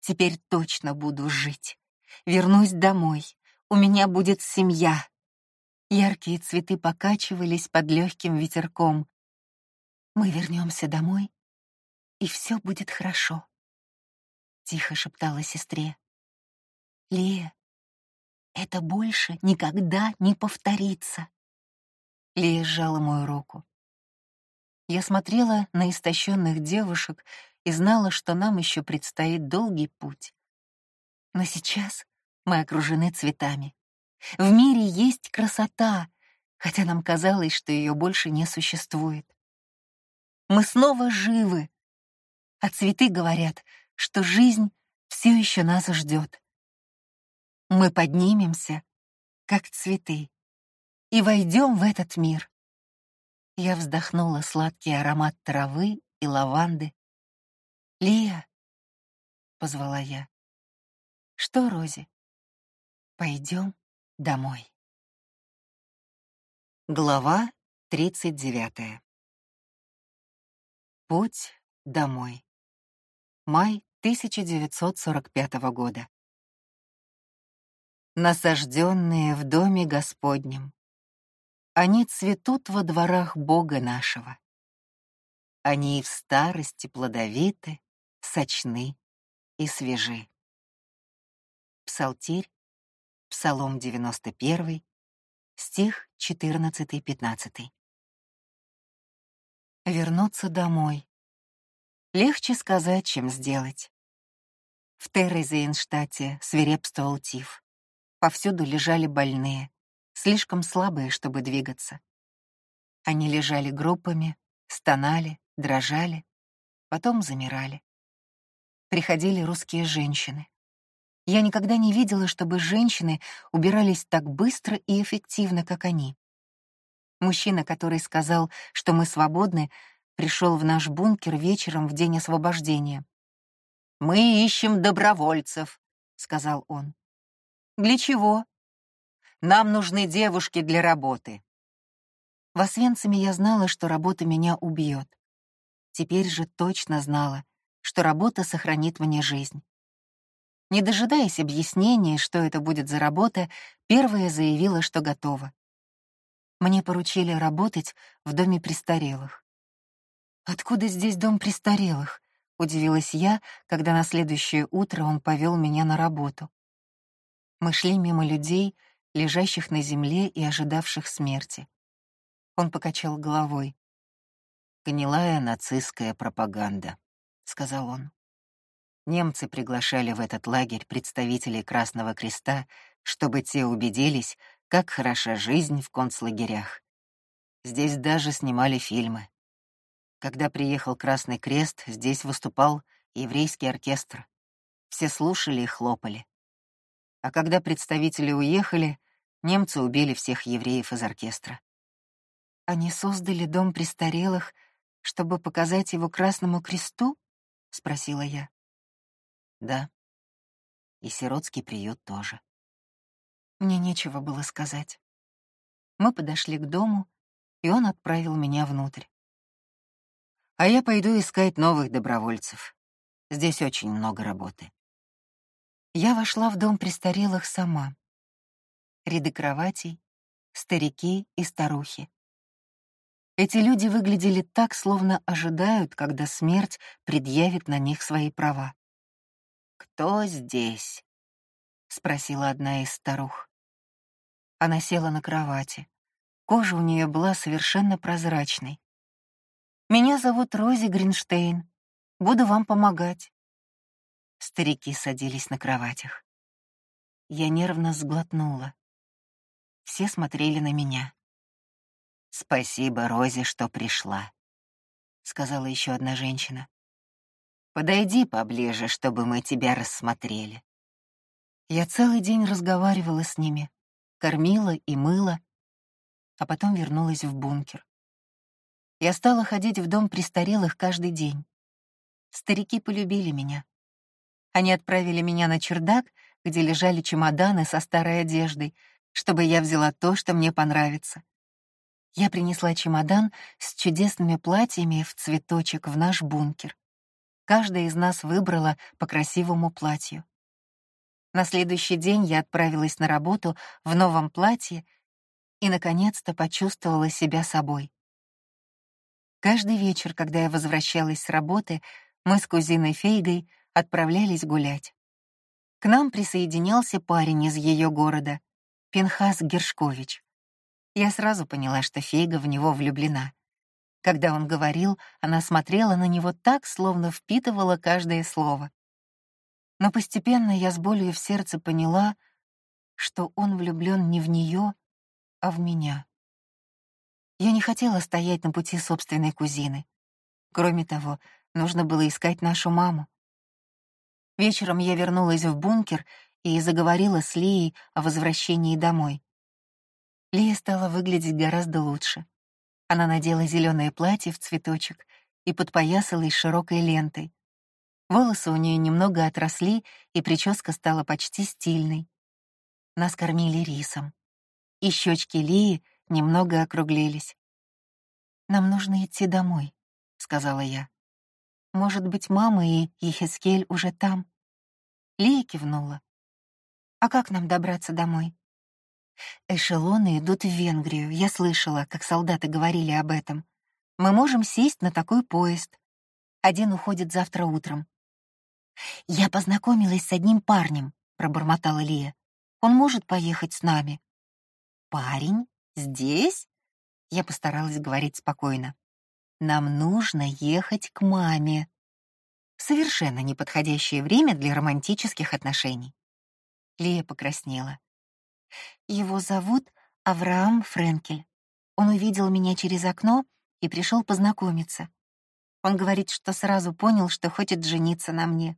Теперь точно буду жить. Вернусь домой. У меня будет семья. Яркие цветы покачивались под легким ветерком. Мы вернемся домой, и все будет хорошо. Тихо шептала сестре. Лия, это больше никогда не повторится. Лия сжала мою руку. Я смотрела на истощенных девушек и знала, что нам еще предстоит долгий путь. Но сейчас мы окружены цветами. В мире есть красота, хотя нам казалось, что ее больше не существует. Мы снова живы, а цветы говорят, что жизнь все еще нас ждет. Мы поднимемся, как цветы, и войдем в этот мир. Я вздохнула сладкий аромат травы и лаванды. «Лия!» — позвала я. «Что, Рози? Пойдем домой». Глава тридцать девятая. Путь домой. Май 1945 года. Насажденные в доме Господнем, они цветут во дворах Бога нашего. Они и в старости плодовиты, сочны и свежи. Псалтирь, Псалом 91, стих 14-15. Вернуться домой. Легче сказать, чем сделать. В Террезейнштадте свирепствовал тиф. Повсюду лежали больные, слишком слабые, чтобы двигаться. Они лежали группами, стонали, дрожали, потом замирали. Приходили русские женщины. Я никогда не видела, чтобы женщины убирались так быстро и эффективно, как они. Мужчина, который сказал, что мы свободны, пришел в наш бункер вечером в день освобождения. «Мы ищем добровольцев», — сказал он. «Для чего?» «Нам нужны девушки для работы». В Освенциме я знала, что работа меня убьет. Теперь же точно знала, что работа сохранит мне жизнь. Не дожидаясь объяснений, что это будет за работа, первая заявила, что готова. Мне поручили работать в доме престарелых. «Откуда здесь дом престарелых?» — удивилась я, когда на следующее утро он повел меня на работу. Мы шли мимо людей, лежащих на земле и ожидавших смерти. Он покачал головой. «Гнилая нацистская пропаганда», — сказал он. Немцы приглашали в этот лагерь представителей Красного Креста, чтобы те убедились, как хороша жизнь в концлагерях. Здесь даже снимали фильмы. Когда приехал Красный Крест, здесь выступал еврейский оркестр. Все слушали и хлопали. А когда представители уехали, немцы убили всех евреев из оркестра. Они создали дом престарелых, чтобы показать его Красному Кресту? — спросила я. Да. И сиротский приют тоже. Мне нечего было сказать. Мы подошли к дому, и он отправил меня внутрь а я пойду искать новых добровольцев. Здесь очень много работы. Я вошла в дом престарелых сама. Ряды кроватей, старики и старухи. Эти люди выглядели так, словно ожидают, когда смерть предъявит на них свои права. «Кто здесь?» — спросила одна из старух. Она села на кровати. Кожа у нее была совершенно прозрачной. Меня зовут Рози Гринштейн. Буду вам помогать. Старики садились на кроватях. Я нервно сглотнула. Все смотрели на меня. «Спасибо, Рози, что пришла», — сказала еще одна женщина. «Подойди поближе, чтобы мы тебя рассмотрели». Я целый день разговаривала с ними, кормила и мыла, а потом вернулась в бункер. Я стала ходить в дом престарелых каждый день. Старики полюбили меня. Они отправили меня на чердак, где лежали чемоданы со старой одеждой, чтобы я взяла то, что мне понравится. Я принесла чемодан с чудесными платьями в цветочек в наш бункер. Каждая из нас выбрала по красивому платью. На следующий день я отправилась на работу в новом платье и, наконец-то, почувствовала себя собой. Каждый вечер, когда я возвращалась с работы, мы с кузиной Фейгой отправлялись гулять. К нам присоединялся парень из ее города, Пинхас Гершкович. Я сразу поняла, что Фейга в него влюблена. Когда он говорил, она смотрела на него так, словно впитывала каждое слово. Но постепенно я с болью в сердце поняла, что он влюблен не в нее, а в меня. Я не хотела стоять на пути собственной кузины. Кроме того, нужно было искать нашу маму. Вечером я вернулась в бункер и заговорила с Лией о возвращении домой. Лия стала выглядеть гораздо лучше. Она надела зеленое платье в цветочек и подпоясалась широкой лентой. Волосы у нее немного отросли, и прическа стала почти стильной. Нас кормили рисом. И щечки Лии немного округлились. «Нам нужно идти домой», — сказала я. «Может быть, мама и Ехескель уже там?» Лия кивнула. «А как нам добраться домой?» Эшелоны идут в Венгрию. Я слышала, как солдаты говорили об этом. Мы можем сесть на такой поезд. Один уходит завтра утром. «Я познакомилась с одним парнем», — пробормотала Лия. «Он может поехать с нами». «Парень? Здесь?» Я постаралась говорить спокойно. «Нам нужно ехать к маме». Совершенно неподходящее время для романтических отношений. Лия покраснела. Его зовут Авраам Френкель. Он увидел меня через окно и пришел познакомиться. Он говорит, что сразу понял, что хочет жениться на мне.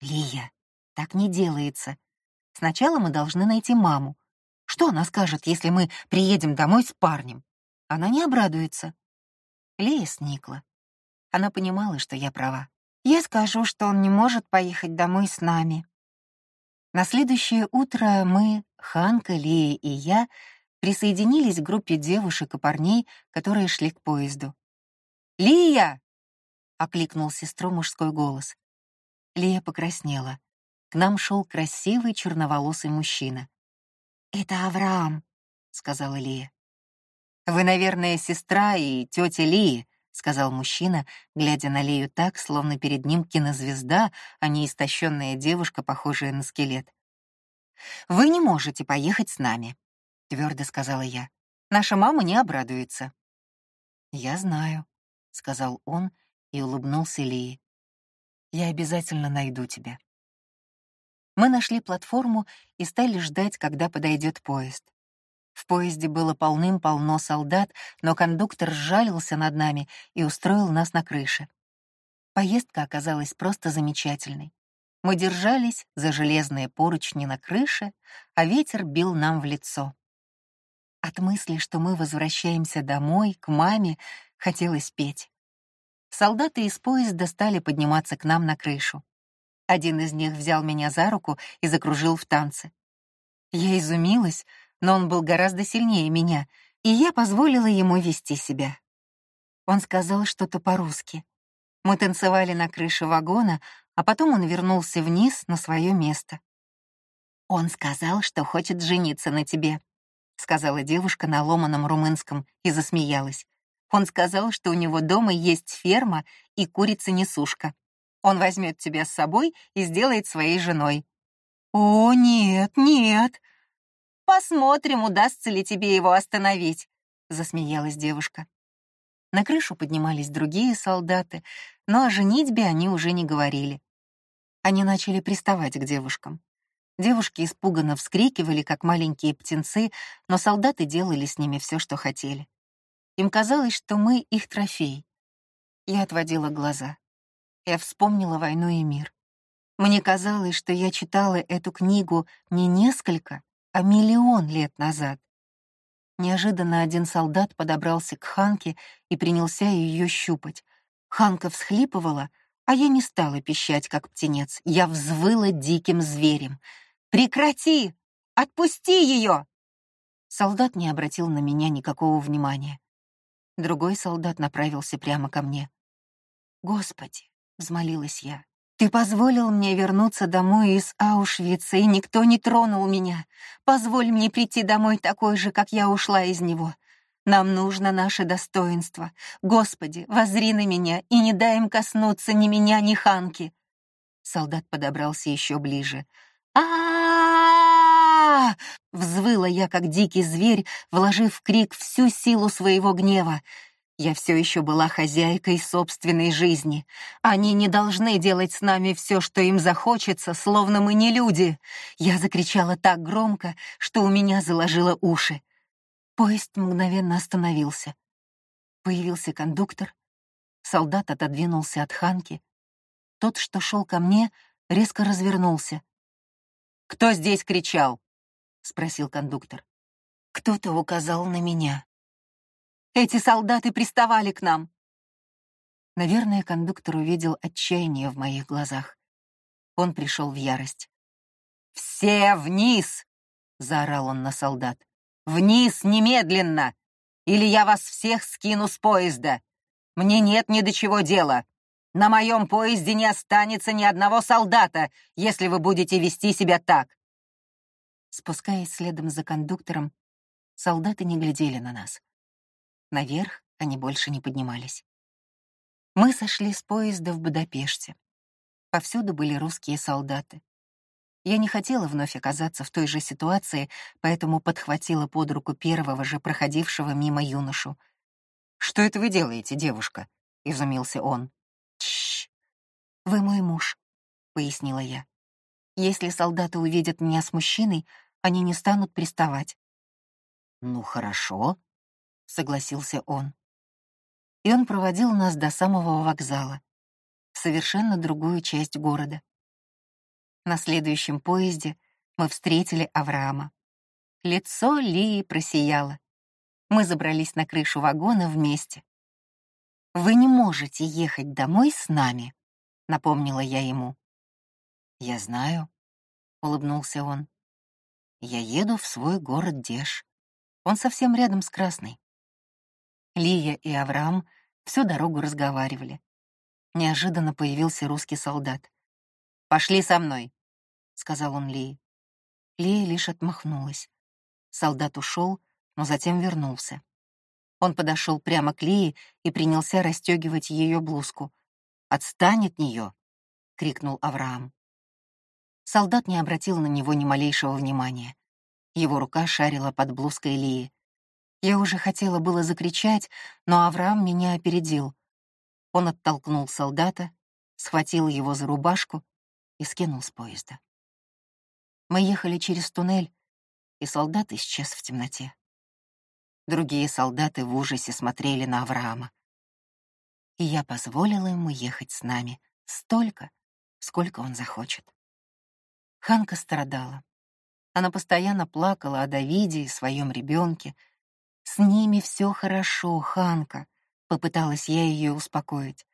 Лия, так не делается. Сначала мы должны найти маму. Что она скажет, если мы приедем домой с парнем? Она не обрадуется. Лия сникла. Она понимала, что я права. Я скажу, что он не может поехать домой с нами. На следующее утро мы, Ханка, Лея и я, присоединились к группе девушек и парней, которые шли к поезду. «Лия!» — окликнул сестру мужской голос. Лия покраснела. К нам шел красивый черноволосый мужчина. «Это Авраам», — сказала Лия. «Вы, наверное, сестра и тетя Лии», — сказал мужчина, глядя на Лею так, словно перед ним кинозвезда, а не истощенная девушка, похожая на скелет. «Вы не можете поехать с нами», — твердо сказала я. «Наша мама не обрадуется». «Я знаю», — сказал он и улыбнулся Лии. «Я обязательно найду тебя». Мы нашли платформу и стали ждать, когда подойдет поезд. В поезде было полным-полно солдат, но кондуктор сжалился над нами и устроил нас на крыше. Поездка оказалась просто замечательной. Мы держались за железные поручни на крыше, а ветер бил нам в лицо. От мысли, что мы возвращаемся домой, к маме, хотелось петь. Солдаты из поезда стали подниматься к нам на крышу. Один из них взял меня за руку и закружил в танце. Я изумилась, но он был гораздо сильнее меня, и я позволила ему вести себя. Он сказал что-то по-русски. Мы танцевали на крыше вагона, а потом он вернулся вниз на свое место. «Он сказал, что хочет жениться на тебе», — сказала девушка на ломаном румынском и засмеялась. «Он сказал, что у него дома есть ферма и курица-несушка. Он возьмет тебя с собой и сделает своей женой». «О, нет, нет!» Посмотрим, удастся ли тебе его остановить», — засмеялась девушка. На крышу поднимались другие солдаты, но о женитьбе они уже не говорили. Они начали приставать к девушкам. Девушки испуганно вскрикивали, как маленькие птенцы, но солдаты делали с ними все, что хотели. Им казалось, что мы — их трофей. Я отводила глаза. Я вспомнила «Войну и мир». Мне казалось, что я читала эту книгу не несколько, а миллион лет назад. Неожиданно один солдат подобрался к Ханке и принялся ее щупать. Ханка всхлипывала, а я не стала пищать, как птенец. Я взвыла диким зверем. «Прекрати! Отпусти ее!» Солдат не обратил на меня никакого внимания. Другой солдат направился прямо ко мне. «Господи!» — взмолилась я. «Ты позволил мне вернуться домой из Аушвица, и никто не тронул меня. Позволь мне прийти домой такой же, как я ушла из него. Нам нужно наше достоинство. Господи, возри на меня и не дай им коснуться ни меня, ни Ханки». Солдат подобрался еще ближе. а Взвыла я, как дикий зверь, вложив в крик всю силу своего гнева. Я все еще была хозяйкой собственной жизни. Они не должны делать с нами все, что им захочется, словно мы не люди. Я закричала так громко, что у меня заложило уши. Поезд мгновенно остановился. Появился кондуктор. Солдат отодвинулся от Ханки. Тот, что шел ко мне, резко развернулся. «Кто здесь кричал?» — спросил кондуктор. Кто-то указал на меня. Эти солдаты приставали к нам!» Наверное, кондуктор увидел отчаяние в моих глазах. Он пришел в ярость. «Все вниз!» — заорал он на солдат. «Вниз немедленно! Или я вас всех скину с поезда! Мне нет ни до чего дела! На моем поезде не останется ни одного солдата, если вы будете вести себя так!» Спускаясь следом за кондуктором, солдаты не глядели на нас. Наверх они больше не поднимались. Мы сошли с поезда в Будапеште. Повсюду были русские солдаты. Я не хотела вновь оказаться в той же ситуации, поэтому подхватила под руку первого же проходившего мимо юношу. «Что это вы делаете, девушка?» — изумился он. «Тш! Вы мой муж», — пояснила я. «Если солдаты увидят меня с мужчиной, они не станут приставать». «Ну, хорошо», согласился он. И он проводил нас до самого вокзала, в совершенно другую часть города. На следующем поезде мы встретили Авраама. Лицо Лии просияло. Мы забрались на крышу вагона вместе. «Вы не можете ехать домой с нами», — напомнила я ему. «Я знаю», — улыбнулся он. «Я еду в свой город Деш. Он совсем рядом с Красной. Лия и Авраам всю дорогу разговаривали. Неожиданно появился русский солдат. «Пошли со мной», — сказал он Лии. Лия лишь отмахнулась. Солдат ушел, но затем вернулся. Он подошел прямо к Лии и принялся расстегивать ее блузку. «Отстань от нее!» — крикнул Авраам. Солдат не обратил на него ни малейшего внимания. Его рука шарила под блузкой Лии. Я уже хотела было закричать, но Авраам меня опередил. Он оттолкнул солдата, схватил его за рубашку и скинул с поезда. Мы ехали через туннель, и солдат исчез в темноте. Другие солдаты в ужасе смотрели на Авраама. И я позволила ему ехать с нами столько, сколько он захочет. Ханка страдала. Она постоянно плакала о Давиде и своем ребенке, «С ними все хорошо, Ханка», — попыталась я ее успокоить.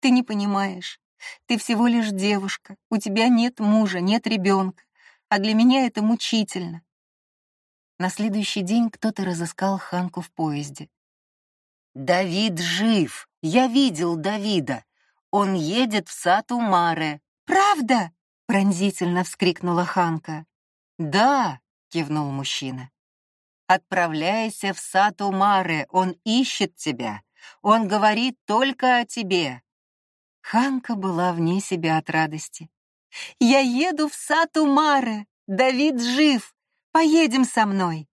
«Ты не понимаешь. Ты всего лишь девушка, у тебя нет мужа, нет ребенка, а для меня это мучительно». На следующий день кто-то разыскал Ханку в поезде. «Давид жив! Я видел Давида! Он едет в сад у Маре!» «Правда?» — пронзительно вскрикнула Ханка. «Да!» — кивнул мужчина. Отправляйся в сад Умары, он ищет тебя. Он говорит только о тебе». Ханка была вне себя от радости. «Я еду в сад Умары. Давид жив. Поедем со мной».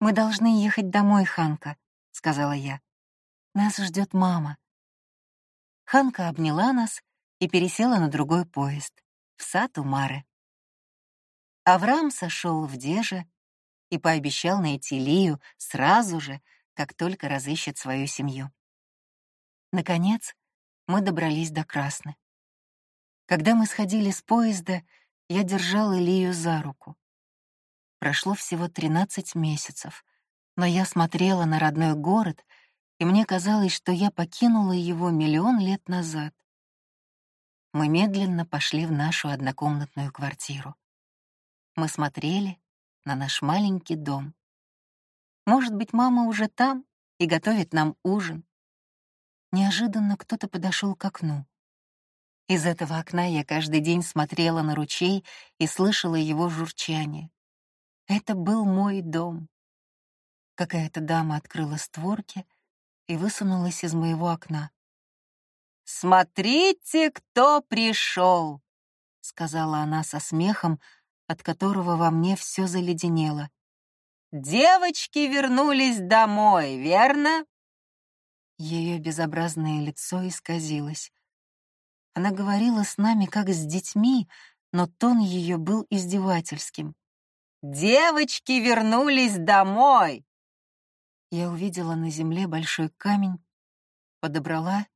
«Мы должны ехать домой, Ханка», — сказала я. «Нас ждет мама». Ханка обняла нас и пересела на другой поезд, в сад Умары. Авраам сошел в Деже, и пообещал найти Лию сразу же, как только разыщет свою семью. Наконец, мы добрались до Красны. Когда мы сходили с поезда, я держала Лию за руку. Прошло всего 13 месяцев, но я смотрела на родной город, и мне казалось, что я покинула его миллион лет назад. Мы медленно пошли в нашу однокомнатную квартиру. Мы смотрели, на наш маленький дом. Может быть, мама уже там и готовит нам ужин. Неожиданно кто-то подошел к окну. Из этого окна я каждый день смотрела на ручей и слышала его журчание. Это был мой дом. Какая-то дама открыла створки и высунулась из моего окна. «Смотрите, кто пришел!» — сказала она со смехом, от которого во мне все заледенело. «Девочки вернулись домой, верно?» Ее безобразное лицо исказилось. Она говорила с нами как с детьми, но тон ее был издевательским. «Девочки вернулись домой!» Я увидела на земле большой камень, подобрала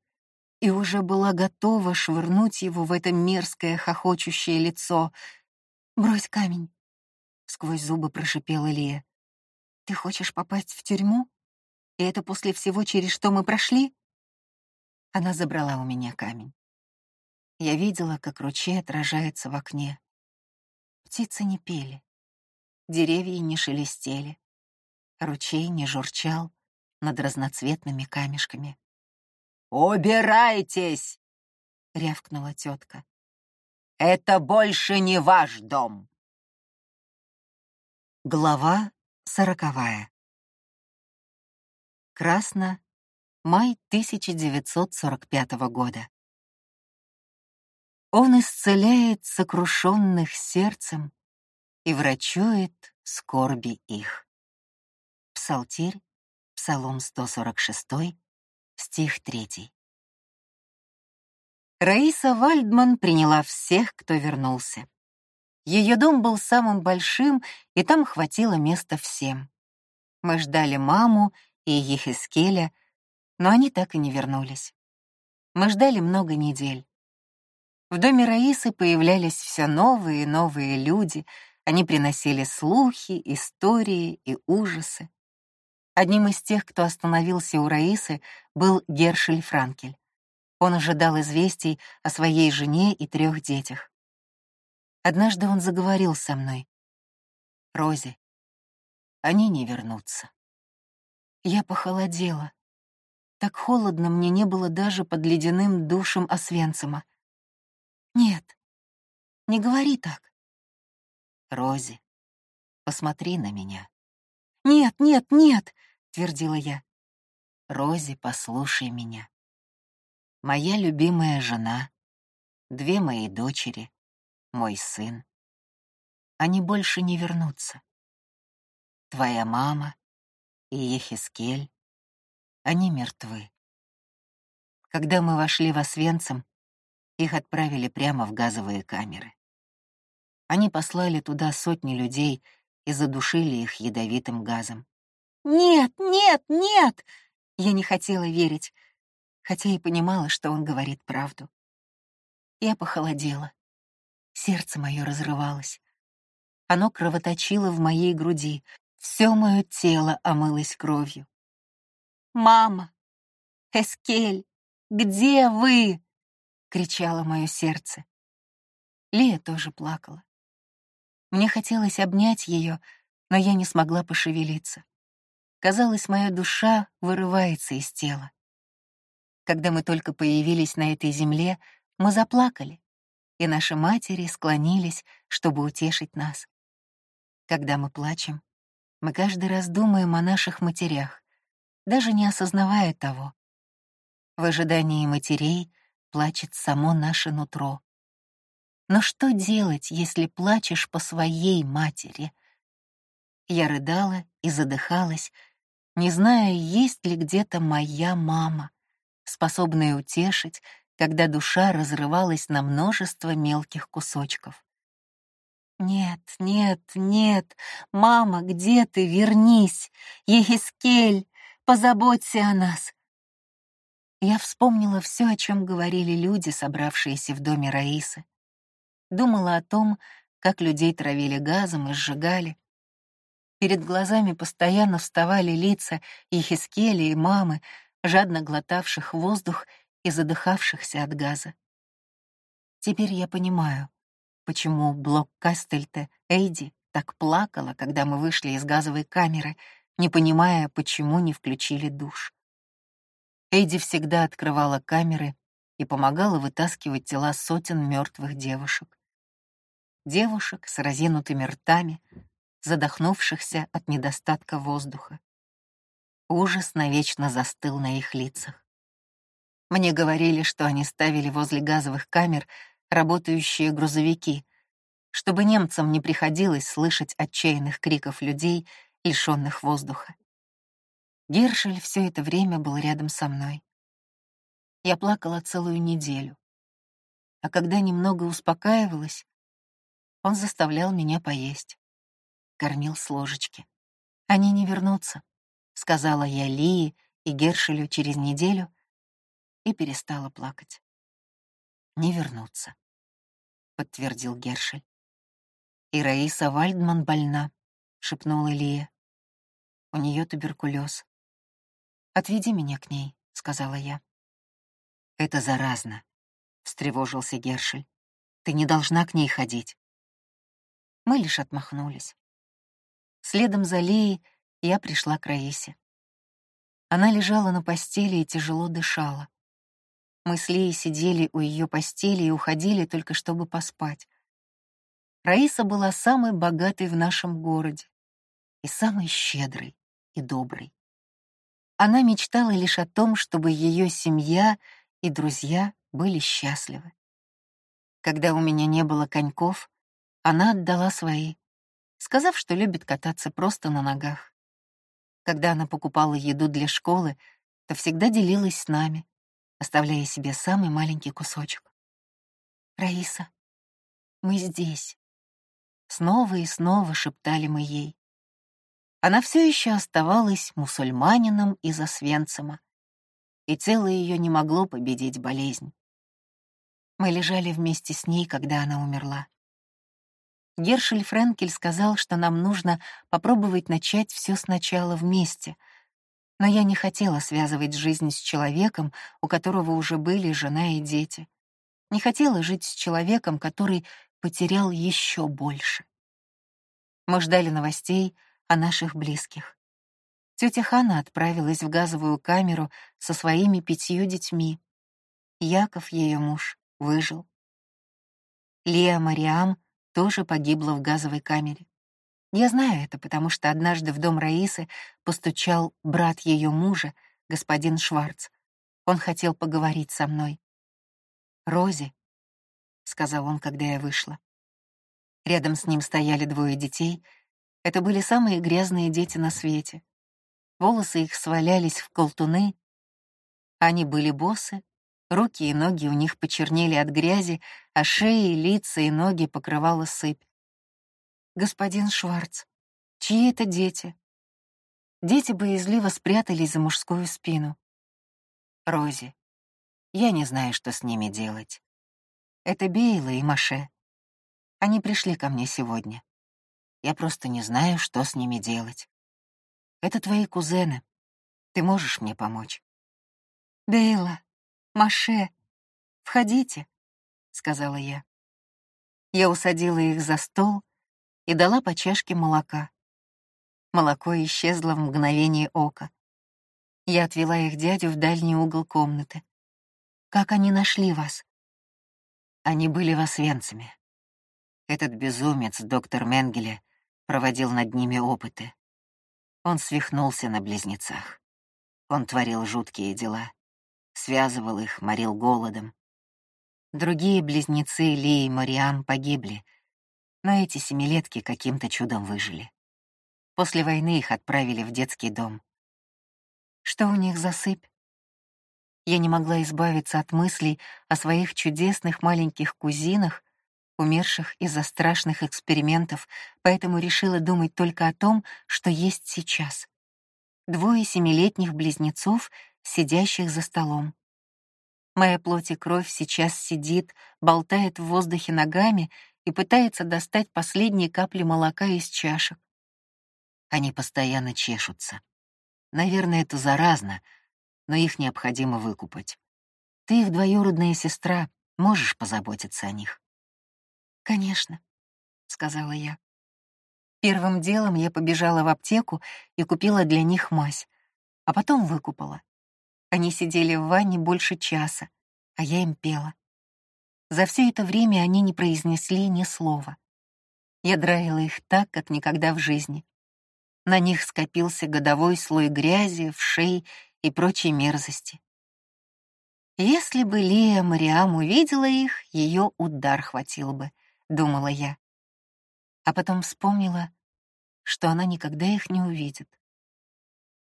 и уже была готова швырнуть его в это мерзкое хохочущее лицо. «Брось камень!» — сквозь зубы прошипела Лия. «Ты хочешь попасть в тюрьму? И это после всего, через что мы прошли?» Она забрала у меня камень. Я видела, как ручей отражается в окне. Птицы не пели, деревья не шелестели, ручей не журчал над разноцветными камешками. «Убирайтесь!» — рявкнула тетка. «Это больше не ваш дом!» Глава сороковая. Красно, май 1945 года. Он исцеляет сокрушенных сердцем и врачует скорби их. Псалтирь, Псалом 146, стих 3. Раиса Вальдман приняла всех, кто вернулся. Ее дом был самым большим, и там хватило места всем. Мы ждали маму и Ехискеля, но они так и не вернулись. Мы ждали много недель. В доме Раисы появлялись все новые и новые люди. Они приносили слухи, истории и ужасы. Одним из тех, кто остановился у Раисы, был Гершель Франкель. Он ожидал известий о своей жене и трех детях. Однажды он заговорил со мной. «Рози, они не вернутся». Я похолодела. Так холодно мне не было даже под ледяным душем Освенцима. Нет, не говори так. Рози, посмотри на меня. Нет, нет, нет, твердила я. Рози, послушай меня. Моя любимая жена, две мои дочери, мой сын. Они больше не вернутся. Твоя мама и Ехискель, они мертвы. Когда мы вошли в Освенцим, их отправили прямо в газовые камеры. Они послали туда сотни людей и задушили их ядовитым газом. «Нет, нет, нет!» Я не хотела верить, хотя и понимала, что он говорит правду. Я похолодела. Сердце мое разрывалось. Оно кровоточило в моей груди, все мое тело омылось кровью. «Мама! Эскель! Где вы?» — кричало мое сердце. Лия тоже плакала. Мне хотелось обнять ее, но я не смогла пошевелиться. Казалось, моя душа вырывается из тела. Когда мы только появились на этой земле, мы заплакали, и наши матери склонились, чтобы утешить нас. Когда мы плачем, мы каждый раз думаем о наших матерях, даже не осознавая того. В ожидании матерей плачет само наше нутро. Но что делать, если плачешь по своей матери? Я рыдала и задыхалась, не зная, есть ли где-то моя мама, способная утешить, когда душа разрывалась на множество мелких кусочков. «Нет, нет, нет, мама, где ты? Вернись! Ехискель, позаботься о нас!» Я вспомнила все, о чем говорили люди, собравшиеся в доме Раисы. Думала о том, как людей травили газом и сжигали. Перед глазами постоянно вставали лица и Хискели, и мамы, жадно глотавших воздух и задыхавшихся от газа. Теперь я понимаю, почему Блок Кастельте Эйди так плакала, когда мы вышли из газовой камеры, не понимая, почему не включили душ. Эйди всегда открывала камеры и помогала вытаскивать тела сотен мертвых девушек. Девушек с разинутыми ртами, задохнувшихся от недостатка воздуха. Ужас навечно застыл на их лицах. Мне говорили, что они ставили возле газовых камер работающие грузовики, чтобы немцам не приходилось слышать отчаянных криков людей, лишённых воздуха. Гершель все это время был рядом со мной. Я плакала целую неделю. А когда немного успокаивалась, он заставлял меня поесть. Кормил с ложечки. Они не вернутся сказала я Лии и Гершелю через неделю и перестала плакать. «Не вернуться», — подтвердил Гершель. «И Раиса Вальдман больна», — шепнула Лия. «У нее туберкулез». «Отведи меня к ней», — сказала я. «Это заразно», — встревожился Гершель. «Ты не должна к ней ходить». Мы лишь отмахнулись. Следом за Лией я пришла к Раисе. Она лежала на постели и тяжело дышала. Мы с Лией сидели у ее постели и уходили только чтобы поспать. Раиса была самой богатой в нашем городе и самой щедрой и доброй. Она мечтала лишь о том, чтобы ее семья и друзья были счастливы. Когда у меня не было коньков, она отдала свои, сказав, что любит кататься просто на ногах. Когда она покупала еду для школы, то всегда делилась с нами, оставляя себе самый маленький кусочек. «Раиса, мы здесь», — снова и снова шептали мы ей. Она все еще оставалась мусульманином из Освенцима, и тело ее не могло победить болезнь. Мы лежали вместе с ней, когда она умерла. Гершель Френкель сказал, что нам нужно попробовать начать все сначала вместе. Но я не хотела связывать жизнь с человеком, у которого уже были жена и дети. Не хотела жить с человеком, который потерял еще больше. Мы ждали новостей о наших близких. Тетя Хана отправилась в газовую камеру со своими пятью детьми. Яков, ее муж, выжил. Леа Мариам тоже погибла в газовой камере. Я знаю это, потому что однажды в дом Раисы постучал брат ее мужа, господин Шварц. Он хотел поговорить со мной. «Рози», — сказал он, когда я вышла. Рядом с ним стояли двое детей. Это были самые грязные дети на свете. Волосы их свалялись в колтуны. Они были босы, Руки и ноги у них почернели от грязи, а шеи, лица и ноги покрывала сыпь. «Господин Шварц, чьи это дети?» Дети боязливо спрятались за мужскую спину. «Рози, я не знаю, что с ними делать. Это Бейла и Маше. Они пришли ко мне сегодня. Я просто не знаю, что с ними делать. Это твои кузены. Ты можешь мне помочь?» «Бейла, Маше, входите», — сказала я. Я усадила их за стол и дала по чашке молока. Молоко исчезло в мгновение ока. Я отвела их дядю в дальний угол комнаты. «Как они нашли вас?» Они были в Освенциме. Этот безумец, доктор Менгеле, проводил над ними опыты. Он свихнулся на близнецах. Он творил жуткие дела связывал их, морил голодом. Другие близнецы Ли и Мариам погибли, но эти семилетки каким-то чудом выжили. После войны их отправили в детский дом. Что у них за сыпь? Я не могла избавиться от мыслей о своих чудесных маленьких кузинах, умерших из-за страшных экспериментов, поэтому решила думать только о том, что есть сейчас. Двое семилетних близнецов — сидящих за столом. Моя плоть и кровь сейчас сидит, болтает в воздухе ногами и пытается достать последние капли молока из чашек. Они постоянно чешутся. Наверное, это заразно, но их необходимо выкупать. Ты их двоюродная сестра, можешь позаботиться о них? «Конечно», — сказала я. Первым делом я побежала в аптеку и купила для них мазь, а потом выкупала. Они сидели в ванне больше часа, а я им пела. За все это время они не произнесли ни слова. Я драила их так, как никогда в жизни. На них скопился годовой слой грязи, вшей и прочей мерзости. Если бы Лия Мариам увидела их, ее удар хватил бы, думала я. А потом вспомнила, что она никогда их не увидит.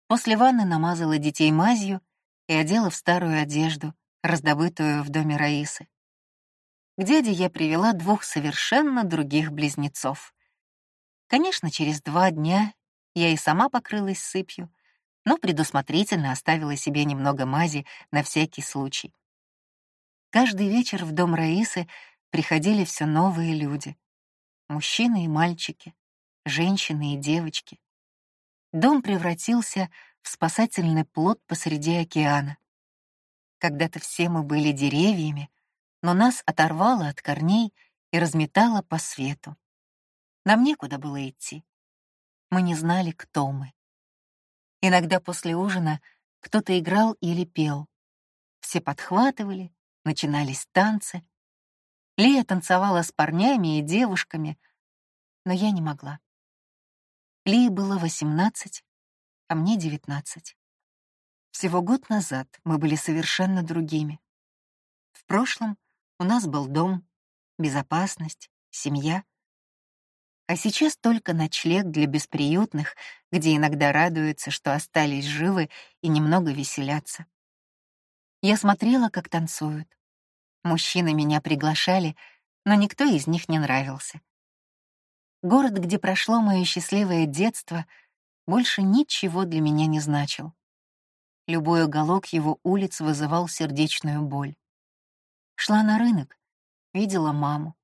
После ванны намазала детей мазью и одела в старую одежду, раздобытую в доме Раисы. К дяде я привела двух совершенно других близнецов. Конечно, через два дня я и сама покрылась сыпью, но предусмотрительно оставила себе немного мази на всякий случай. Каждый вечер в дом Раисы приходили все новые люди. Мужчины и мальчики, женщины и девочки. Дом превратился в спасательный плод посреди океана. Когда-то все мы были деревьями, но нас оторвало от корней и разметало по свету. Нам некуда было идти. Мы не знали, кто мы. Иногда после ужина кто-то играл или пел. Все подхватывали, начинались танцы. Лия танцевала с парнями и девушками, но я не могла. Лии было восемнадцать, а мне девятнадцать. Всего год назад мы были совершенно другими. В прошлом у нас был дом, безопасность, семья. А сейчас только ночлег для бесприютных, где иногда радуются, что остались живы и немного веселятся. Я смотрела, как танцуют. Мужчины меня приглашали, но никто из них не нравился. Город, где прошло мое счастливое детство, больше ничего для меня не значил. Любой уголок его улиц вызывал сердечную боль. Шла на рынок, видела маму.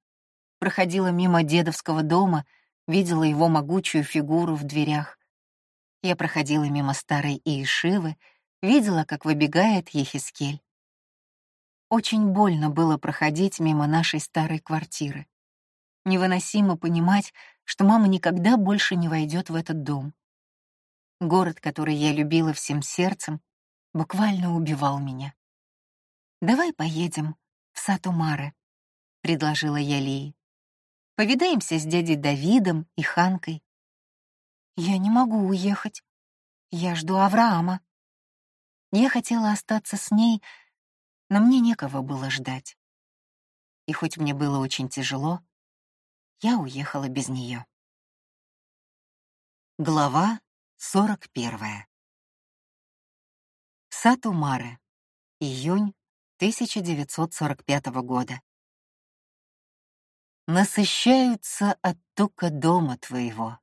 Проходила мимо дедовского дома, видела его могучую фигуру в дверях. Я проходила мимо старой Иешивы, видела, как выбегает Ехискель. Очень больно было проходить мимо нашей старой квартиры. Невыносимо понимать, что мама никогда больше не войдет в этот дом. Город, который я любила всем сердцем, буквально убивал меня. «Давай поедем в Сатумары», — предложила я Лии. «Повидаемся с дядей Давидом и Ханкой». «Я не могу уехать. Я жду Авраама». Я хотела остаться с ней, но мне некого было ждать. И хоть мне было очень тяжело, я уехала без нее. Глава 41. Сатумаре. Июнь 1945 года. Насыщаются от тока дома твоего,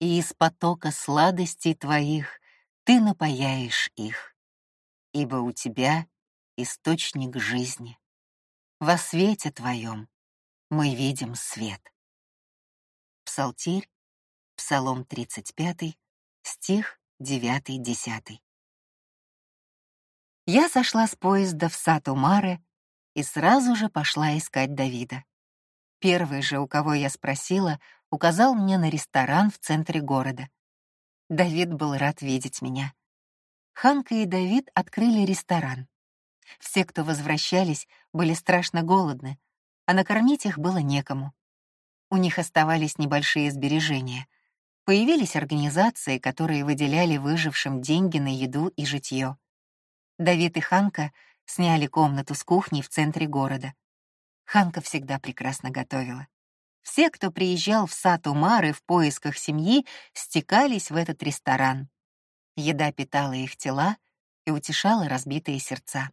и из потока сладостей твоих ты напаяешь их, ибо у тебя источник жизни. Во свете твоем мы видим свет. Псалтирь, Псалом 35, стих 9-10. Я сошла с поезда в Сату-Маре и сразу же пошла искать Давида. Первый же, у кого я спросила, указал мне на ресторан в центре города. Давид был рад видеть меня. Ханка и Давид открыли ресторан. Все, кто возвращались, были страшно голодны, а накормить их было некому. У них оставались небольшие сбережения. Появились организации, которые выделяли выжившим деньги на еду и житье. Давид и Ханка сняли комнату с кухней в центре города. Ханка всегда прекрасно готовила. Все, кто приезжал в сад Умары в поисках семьи, стекались в этот ресторан. Еда питала их тела и утешала разбитые сердца.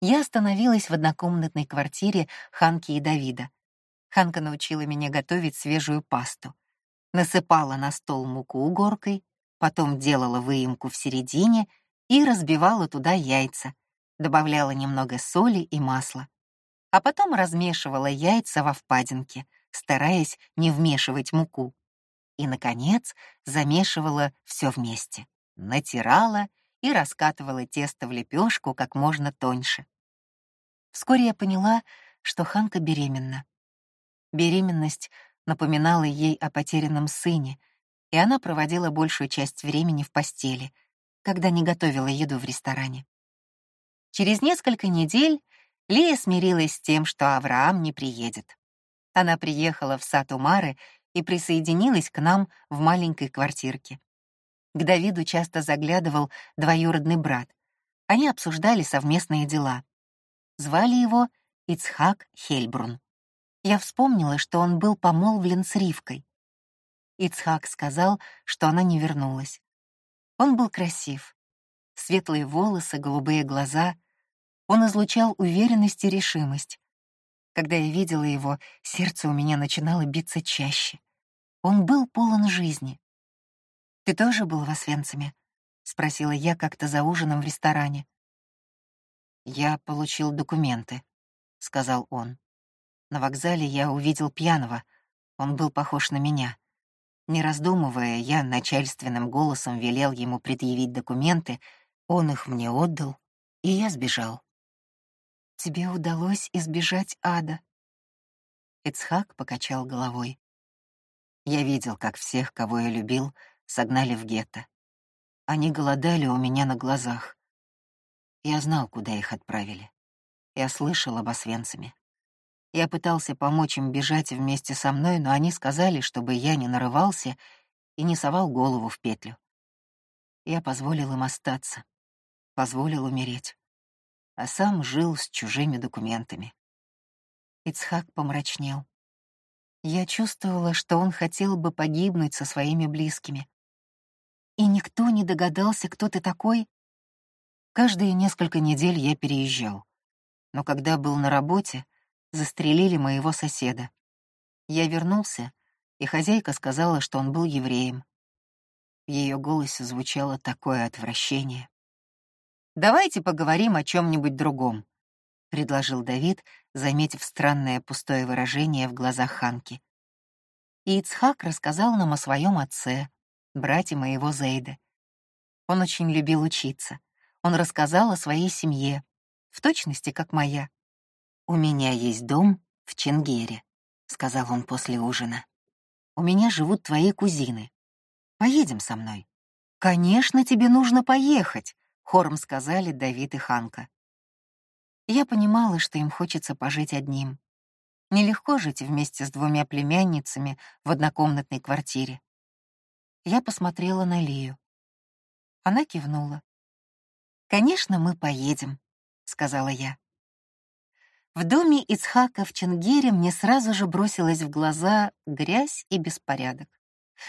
Я остановилась в однокомнатной квартире Ханки и Давида. Ханка научила меня готовить свежую пасту. Насыпала на стол муку горкой, потом делала выемку в середине и разбивала туда яйца, добавляла немного соли и масла. А потом размешивала яйца во впадинке, стараясь не вмешивать муку. И, наконец, замешивала все вместе, натирала и раскатывала тесто в лепешку как можно тоньше. Вскоре я поняла, что Ханка беременна. Беременность напоминала ей о потерянном сыне, и она проводила большую часть времени в постели, когда не готовила еду в ресторане. Через несколько недель Лия смирилась с тем, что Авраам не приедет. Она приехала в сад Умары и присоединилась к нам в маленькой квартирке. К Давиду часто заглядывал двоюродный брат. Они обсуждали совместные дела. Звали его Ицхак Хельбрун. Я вспомнила, что он был помолвлен с Ривкой. Ицхак сказал, что она не вернулась. Он был красив. Светлые волосы, голубые глаза. Он излучал уверенность и решимость. Когда я видела его, сердце у меня начинало биться чаще. Он был полон жизни. «Ты тоже был в Освенциме?» — спросила я как-то за ужином в ресторане. «Я получил документы», — сказал он. На вокзале я увидел пьяного. Он был похож на меня. Не раздумывая, я начальственным голосом велел ему предъявить документы, он их мне отдал, и я сбежал. «Тебе удалось избежать ада?» Ицхак покачал головой. Я видел, как всех, кого я любил, согнали в гетто. Они голодали у меня на глазах. Я знал, куда их отправили. Я слышал об освенцами. Я пытался помочь им бежать вместе со мной, но они сказали, чтобы я не нарывался и не совал голову в петлю. Я позволил им остаться, позволил умереть а сам жил с чужими документами. Ицхак помрачнел. Я чувствовала, что он хотел бы погибнуть со своими близкими. И никто не догадался, кто ты такой. Каждые несколько недель я переезжал. Но когда был на работе, застрелили моего соседа. Я вернулся, и хозяйка сказала, что он был евреем. В ее голосе звучало такое отвращение. «Давайте поговорим о чем-нибудь другом», — предложил Давид, заметив странное пустое выражение в глазах Ханки. И Ицхак рассказал нам о своем отце, брате моего Зейда. Он очень любил учиться. Он рассказал о своей семье, в точности, как моя. «У меня есть дом в Ченгере», — сказал он после ужина. «У меня живут твои кузины. Поедем со мной». «Конечно, тебе нужно поехать», хором сказали Давид и Ханка. Я понимала, что им хочется пожить одним. Нелегко жить вместе с двумя племянницами в однокомнатной квартире. Я посмотрела на Лию. Она кивнула. «Конечно, мы поедем», — сказала я. В доме Ицхака в Ченгере мне сразу же бросилась в глаза грязь и беспорядок.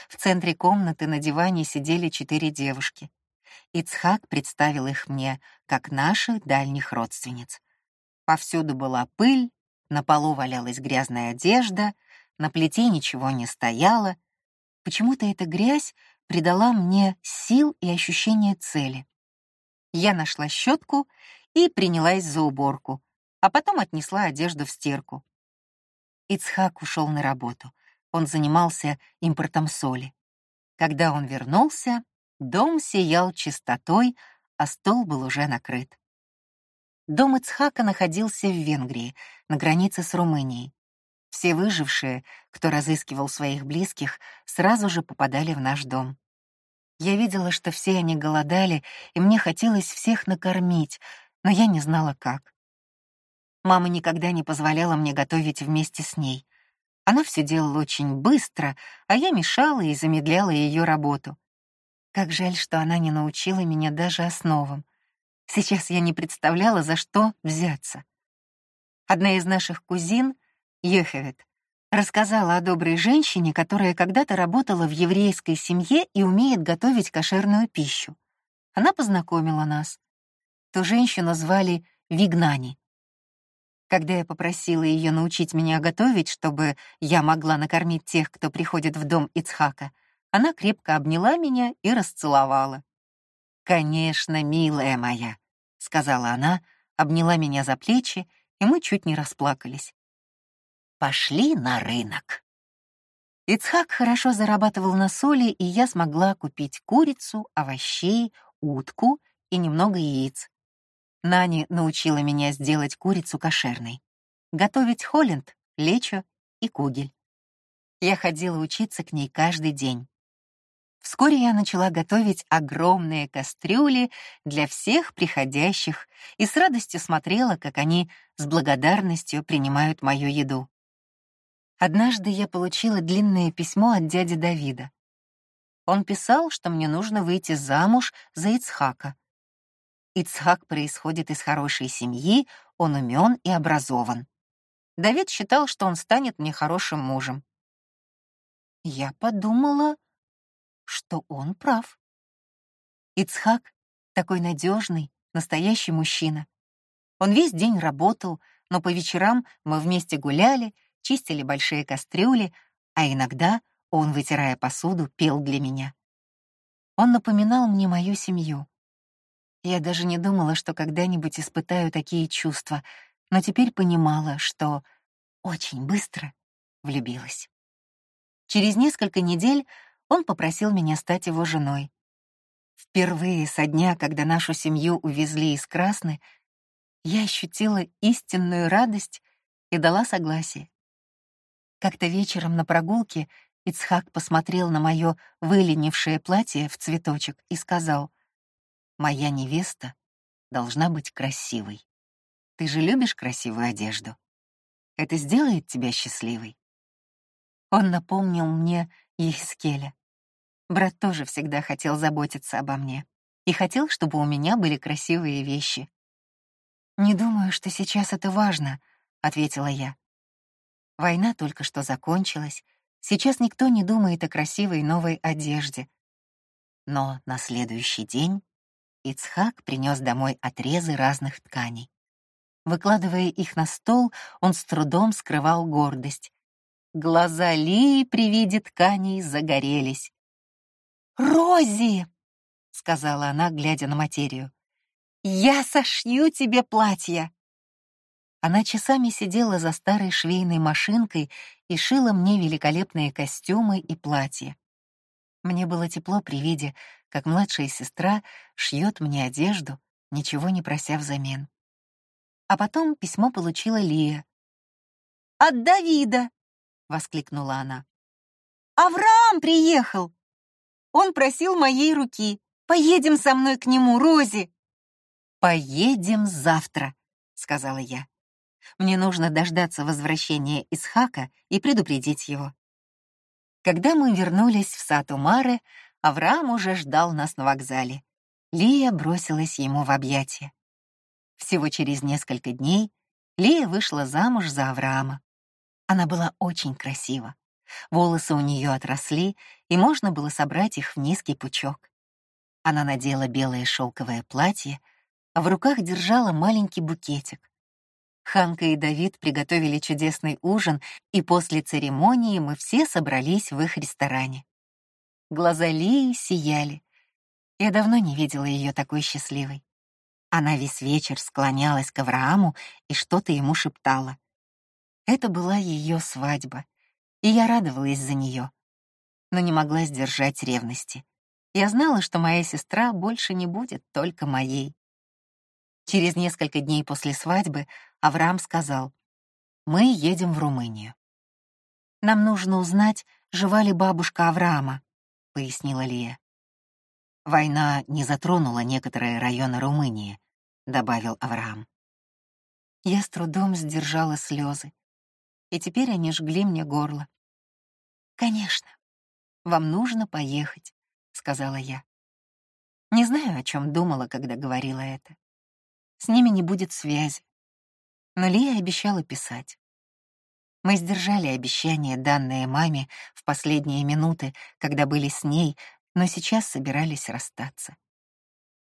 В центре комнаты на диване сидели четыре девушки. Ицхак представил их мне как наших дальних родственниц. Повсюду была пыль, на полу валялась грязная одежда, на плите ничего не стояло. Почему-то эта грязь придала мне сил и ощущение цели. Я нашла щетку и принялась за уборку, а потом отнесла одежду в стирку. Ицхак ушел на работу. Он занимался импортом соли. Когда он вернулся, Дом сиял чистотой, а стол был уже накрыт. Дом Ицхака находился в Венгрии, на границе с Румынией. Все выжившие, кто разыскивал своих близких, сразу же попадали в наш дом. Я видела, что все они голодали, и мне хотелось всех накормить, но я не знала, как. Мама никогда не позволяла мне готовить вместе с ней. Она все делала очень быстро, а я мешала и замедляла ее работу. Как жаль, что она не научила меня даже основам. Сейчас я не представляла, за что взяться. Одна из наших кузин, Йохевет, рассказала о доброй женщине, которая когда-то работала в еврейской семье и умеет готовить кошерную пищу. Она познакомила нас. Ту женщину звали Вигнани. Когда я попросила ее научить меня готовить, чтобы я могла накормить тех, кто приходит в дом Ицхака, она крепко обняла меня и расцеловала. «Конечно, милая моя», — сказала она, обняла меня за плечи, и мы чуть не расплакались. «Пошли на рынок». Ицхак хорошо зарабатывал на соли, и я смогла купить курицу, овощей, утку и немного яиц. Нани научила меня сделать курицу кошерной, готовить холленд, лечо и кугель. Я ходила учиться к ней каждый день. Вскоре я начала готовить огромные кастрюли для всех приходящих и с радостью смотрела, как они с благодарностью принимают мою еду. Однажды я получила длинное письмо от дяди Давида. Он писал, что мне нужно выйти замуж за Ицхака. Ицхак происходит из хорошей семьи, он умен и образован. Давид считал, что он станет мне хорошим мужем. Я подумала, что он прав. Ицхак такой надежный, настоящий мужчина. Он весь день работал, но по вечерам мы вместе гуляли, чистили большие кастрюли, а иногда он, вытирая посуду, пел для меня. Он напоминал мне мою семью. Я даже не думала, что когда-нибудь испытаю такие чувства, но теперь понимала, что очень быстро влюбилась. Через несколько недель он попросил меня стать его женой. Впервые со дня, когда нашу семью увезли из Красны, я ощутила истинную радость и дала согласие. Как-то вечером на прогулке Ицхак посмотрел на мое выленившее платье в цветочек и сказал, «Моя невеста должна быть красивой. Ты же любишь красивую одежду? Это сделает тебя счастливой». Он напомнил мне Ехискеля. Брат тоже всегда хотел заботиться обо мне и хотел, чтобы у меня были красивые вещи. «Не думаю, что сейчас это важно», — ответила я. Война только что закончилась, сейчас никто не думает о красивой новой одежде. Но на следующий день Ицхак принес домой отрезы разных тканей. Выкладывая их на стол, он с трудом скрывал гордость. Глаза Лии при виде тканей загорелись. «Рози!» — сказала она, глядя на материю. «Я сошью тебе платье!» Она часами сидела за старой швейной машинкой и шила мне великолепные костюмы и платья. Мне было тепло при виде, как младшая сестра шьет мне одежду, ничего не прося взамен. А потом письмо получила Лия. «От Давида!» — воскликнула она. «Авраам приехал! Он просил моей руки. Поедем со мной к нему, Рози!» «Поедем завтра», — сказала я. Мне нужно дождаться возвращения Исхака и предупредить его. Когда мы вернулись в сад Умары, Авраам уже ждал нас на вокзале. Лия бросилась ему в объятия. Всего через несколько дней Лия вышла замуж за Авраама. Она была очень красива. Волосы у нее отросли, и можно было собрать их в низкий пучок. Она надела белое шелковое платье, а в руках держала маленький букетик. Ханка и Давид приготовили чудесный ужин, и после церемонии мы все собрались в их ресторане. Глаза Лии сияли. Я давно не видела ее такой счастливой. Она весь вечер склонялась к Аврааму и что-то ему шептала. Это была ее свадьба, и я радовалась за нее, но не могла сдержать ревности. Я знала, что моя сестра больше не будет только моей. Через несколько дней после свадьбы Авраам сказал, «Мы едем в Румынию». «Нам нужно узнать, жива ли бабушка Авраама», — пояснила Лия. «Война не затронула некоторые районы Румынии», — добавил Авраам. Я с трудом сдержала слезы, и теперь они жгли мне горло. «Конечно, вам нужно поехать», — сказала я. Не знаю, о чем думала, когда говорила это. С ними не будет связи. Но Лия обещала писать. Мы сдержали обещание, данное маме в последние минуты, когда были с ней, но сейчас собирались расстаться.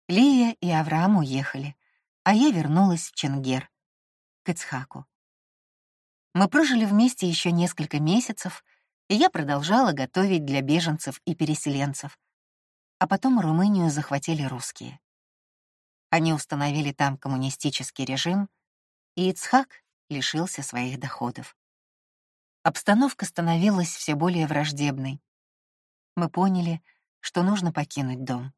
Лия и Авраам уехали, а я вернулась в Ченгер, к Ицхаку. Мы прожили вместе еще несколько месяцев, и я продолжала готовить для беженцев и переселенцев. А потом Румынию захватили русские. Они установили там коммунистический режим, и Ицхак лишился своих доходов. Обстановка становилась все более враждебной. Мы поняли, что нужно покинуть дом.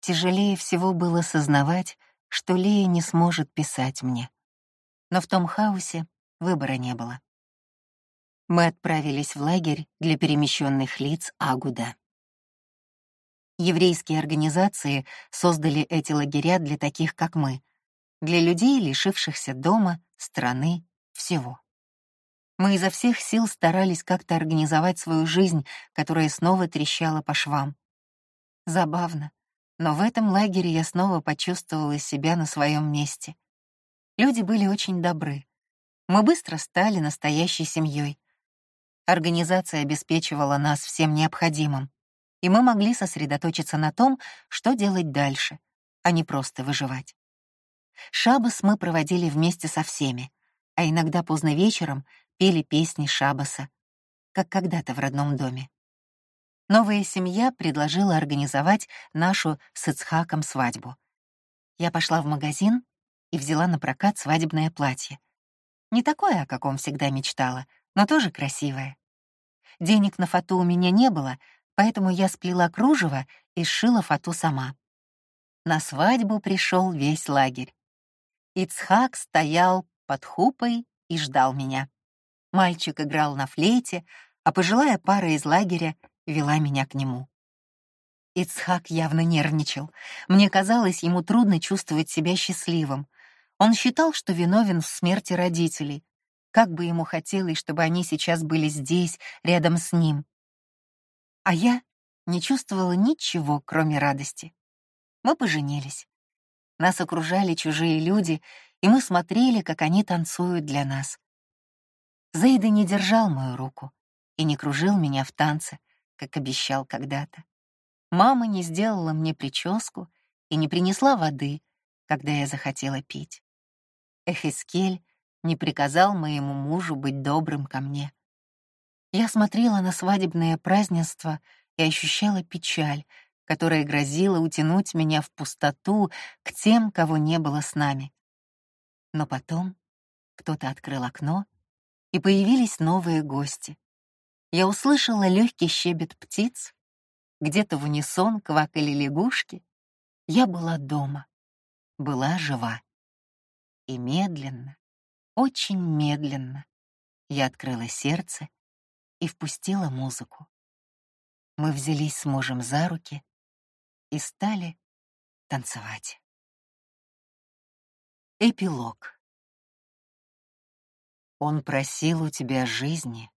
Тяжелее всего было сознавать, что Лея не сможет писать мне. Но в том хаосе выбора не было. Мы отправились в лагерь для перемещенных лиц Агуда. Еврейские организации создали эти лагеря для таких, как мы, для людей, лишившихся дома, страны, всего. Мы изо всех сил старались как-то организовать свою жизнь, которая снова трещала по швам. Забавно, но в этом лагере я снова почувствовала себя на своем месте. Люди были очень добры. Мы быстро стали настоящей семьей. Организация обеспечивала нас всем необходимым, и мы могли сосредоточиться на том, что делать дальше, а не просто выживать. Шабас мы проводили вместе со всеми, а иногда поздно вечером пели песни Шабаса, как когда-то в родном доме. Новая семья предложила организовать нашу с Ицхаком свадьбу. Я пошла в магазин и взяла на прокат свадебное платье. Не такое, о каком всегда мечтала, но тоже красивое. Денег на фату у меня не было, поэтому я сплела кружево и сшила фату сама. На свадьбу пришел весь лагерь. Ицхак стоял под хупой и ждал меня. Мальчик играл на флейте, а пожилая пара из лагеря вела меня к нему. Ицхак явно нервничал. Мне казалось, ему трудно чувствовать себя счастливым. Он считал, что виновен в смерти родителей. Как бы ему хотелось, чтобы они сейчас были здесь, рядом с ним. А я не чувствовала ничего, кроме радости. Мы поженились. Нас окружали чужие люди, и мы смотрели, как они танцуют для нас. Зейда не держал мою руку и не кружил меня в танце, как обещал когда-то. Мама не сделала мне прическу и не принесла воды, когда я захотела пить. Эхискель не приказал моему мужу быть добрым ко мне. Я смотрела на свадебное празднество и ощущала печаль, которая грозила утянуть меня в пустоту к тем, кого не было с нами. Но потом кто-то открыл окно, и появились новые гости. Я услышала легкий щебет птиц, где-то в унисон квакали лягушки. Я была дома, была жива. И медленно, очень медленно я открыла сердце и впустила музыку. Мы взялись с мужем за руки и стали танцевать. Эпилог. Он просил у тебя жизни.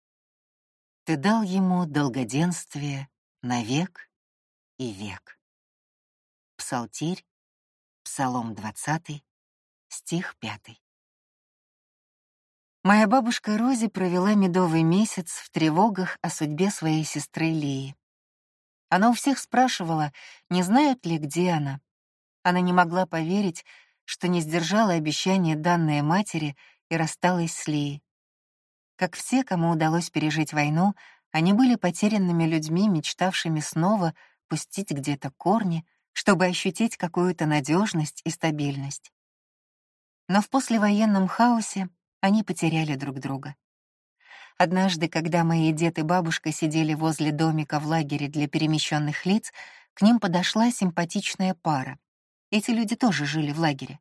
Ты дал ему долгоденствие навек и век. Псалтирь, Псалом 20, стих 5. Моя бабушка Рози провела медовый месяц в тревогах о судьбе своей сестры Лии. Она у всех спрашивала, не знают ли, где она. Она не могла поверить, что не сдержала обещание данное матери и рассталась с Лией. Как все, кому удалось пережить войну, они были потерянными людьми, мечтавшими снова пустить где-то корни, чтобы ощутить какую-то надежность и стабильность. Но в послевоенном хаосе они потеряли друг друга. Однажды, когда мои дед и бабушка сидели возле домика в лагере для перемещенных лиц, к ним подошла симпатичная пара. Эти люди тоже жили в лагере.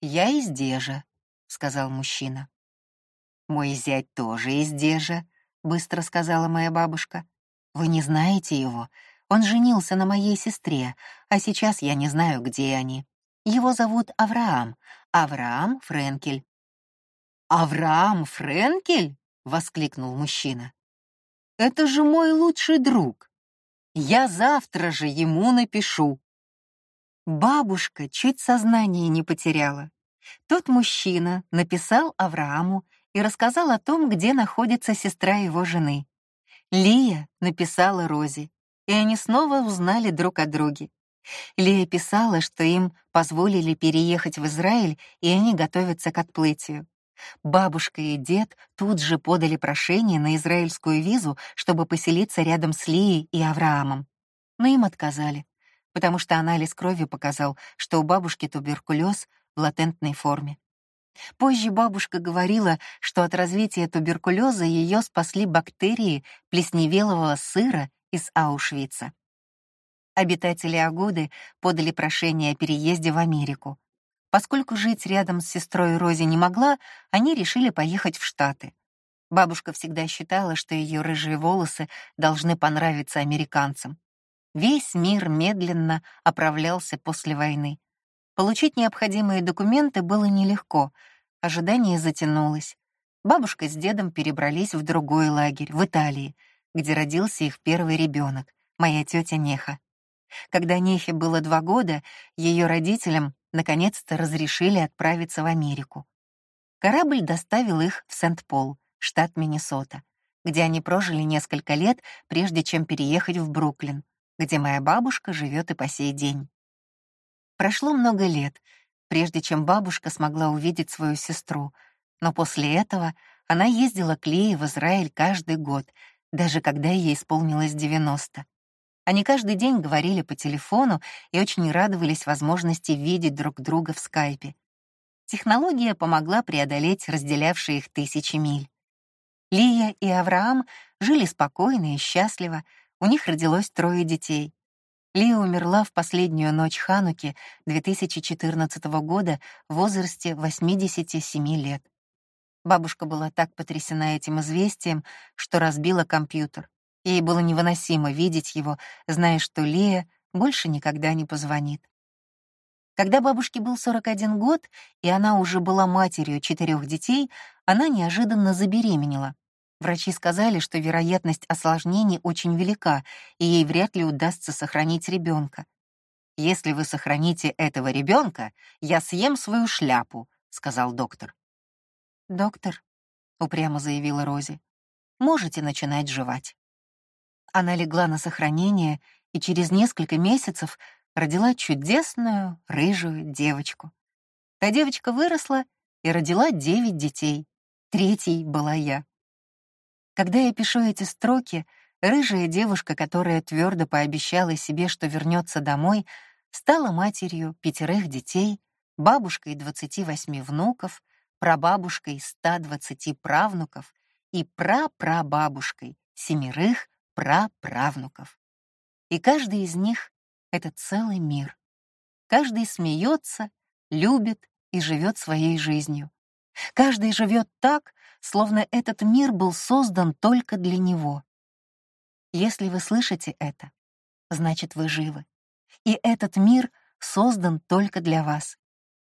«Я из Дежа», — сказал мужчина. «Мой зять тоже из Дежа», — быстро сказала моя бабушка. «Вы не знаете его? Он женился на моей сестре, а сейчас я не знаю, где они. Его зовут Авраам, Авраам Френкель». «Авраам Френкель?» — воскликнул мужчина. «Это же мой лучший друг. Я завтра же ему напишу». Бабушка чуть сознание не потеряла. Тот мужчина написал Аврааму и рассказал о том, где находится сестра его жены. Лия написала Розе, и они снова узнали друг о друге. Лия писала, что им позволили переехать в Израиль, и они готовятся к отплытию. Бабушка и дед тут же подали прошение на израильскую визу, чтобы поселиться рядом с Лией и Авраамом. Но им отказали, потому что анализ крови показал, что у бабушки туберкулез в латентной форме. Позже бабушка говорила, что от развития туберкулеза ее спасли бактерии плесневелого сыра из Аушвица. Обитатели Агуды подали прошение о переезде в Америку, Поскольку жить рядом с сестрой Рози не могла, они решили поехать в Штаты. Бабушка всегда считала, что ее рыжие волосы должны понравиться американцам. Весь мир медленно оправлялся после войны. Получить необходимые документы было нелегко, ожидание затянулось. Бабушка с дедом перебрались в другой лагерь, в Италии, где родился их первый ребенок, моя тетя Неха. Когда Нехе было два года, ее родителям наконец-то разрешили отправиться в Америку. Корабль доставил их в Сент-Пол, штат Миннесота, где они прожили несколько лет, прежде чем переехать в Бруклин, где моя бабушка живет и по сей день. Прошло много лет, прежде чем бабушка смогла увидеть свою сестру, но после этого она ездила к Лее в Израиль каждый год, даже когда ей исполнилось 90. Они каждый день говорили по телефону и очень радовались возможности видеть друг друга в скайпе. Технология помогла преодолеть разделявшие их тысячи миль. Лия и Авраам жили спокойно и счастливо, у них родилось трое детей. Лия умерла в последнюю ночь Хануки 2014 года в возрасте 87 лет. Бабушка была так потрясена этим известием, что разбила компьютер. Ей было невыносимо видеть его, зная, что Лия больше никогда не позвонит. Когда бабушке был 41 год, и она уже была матерью четырех детей, она неожиданно забеременела. Врачи сказали, что вероятность осложнений очень велика, и ей вряд ли удастся сохранить ребенка. «Если вы сохраните этого ребенка, я съем свою шляпу», — сказал доктор. «Доктор», — упрямо заявила Рози, — «можете начинать жевать». Она легла на сохранение и через несколько месяцев родила чудесную рыжую девочку. Та девочка выросла и родила девять детей. Третьей была я. Когда я пишу эти строки, рыжая девушка, которая твердо пообещала себе, что вернется домой, стала матерью пятерых детей, бабушкой 28 внуков, прабабушкой 120 правнуков и прапрабабушкой семерых праправнуков. И каждый из них — это целый мир. Каждый смеется, любит и живет своей жизнью. Каждый живет так, словно этот мир был создан только для него. Если вы слышите это, значит, вы живы. И этот мир создан только для вас.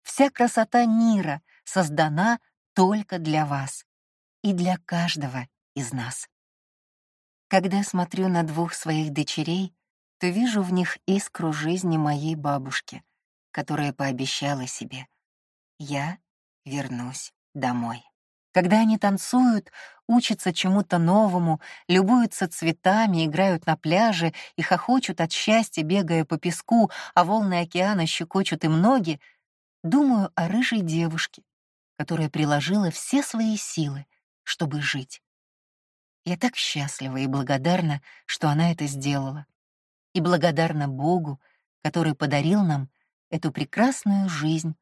Вся красота мира создана только для вас и для каждого из нас. Когда смотрю на двух своих дочерей, то вижу в них искру жизни моей бабушки, которая пообещала себе «Я вернусь домой». Когда они танцуют, учатся чему-то новому, любуются цветами, играют на пляже и хохочут от счастья, бегая по песку, а волны океана щекочут им ноги, думаю о рыжей девушке, которая приложила все свои силы, чтобы жить. Я так счастлива и благодарна, что она это сделала. И благодарна Богу, который подарил нам эту прекрасную жизнь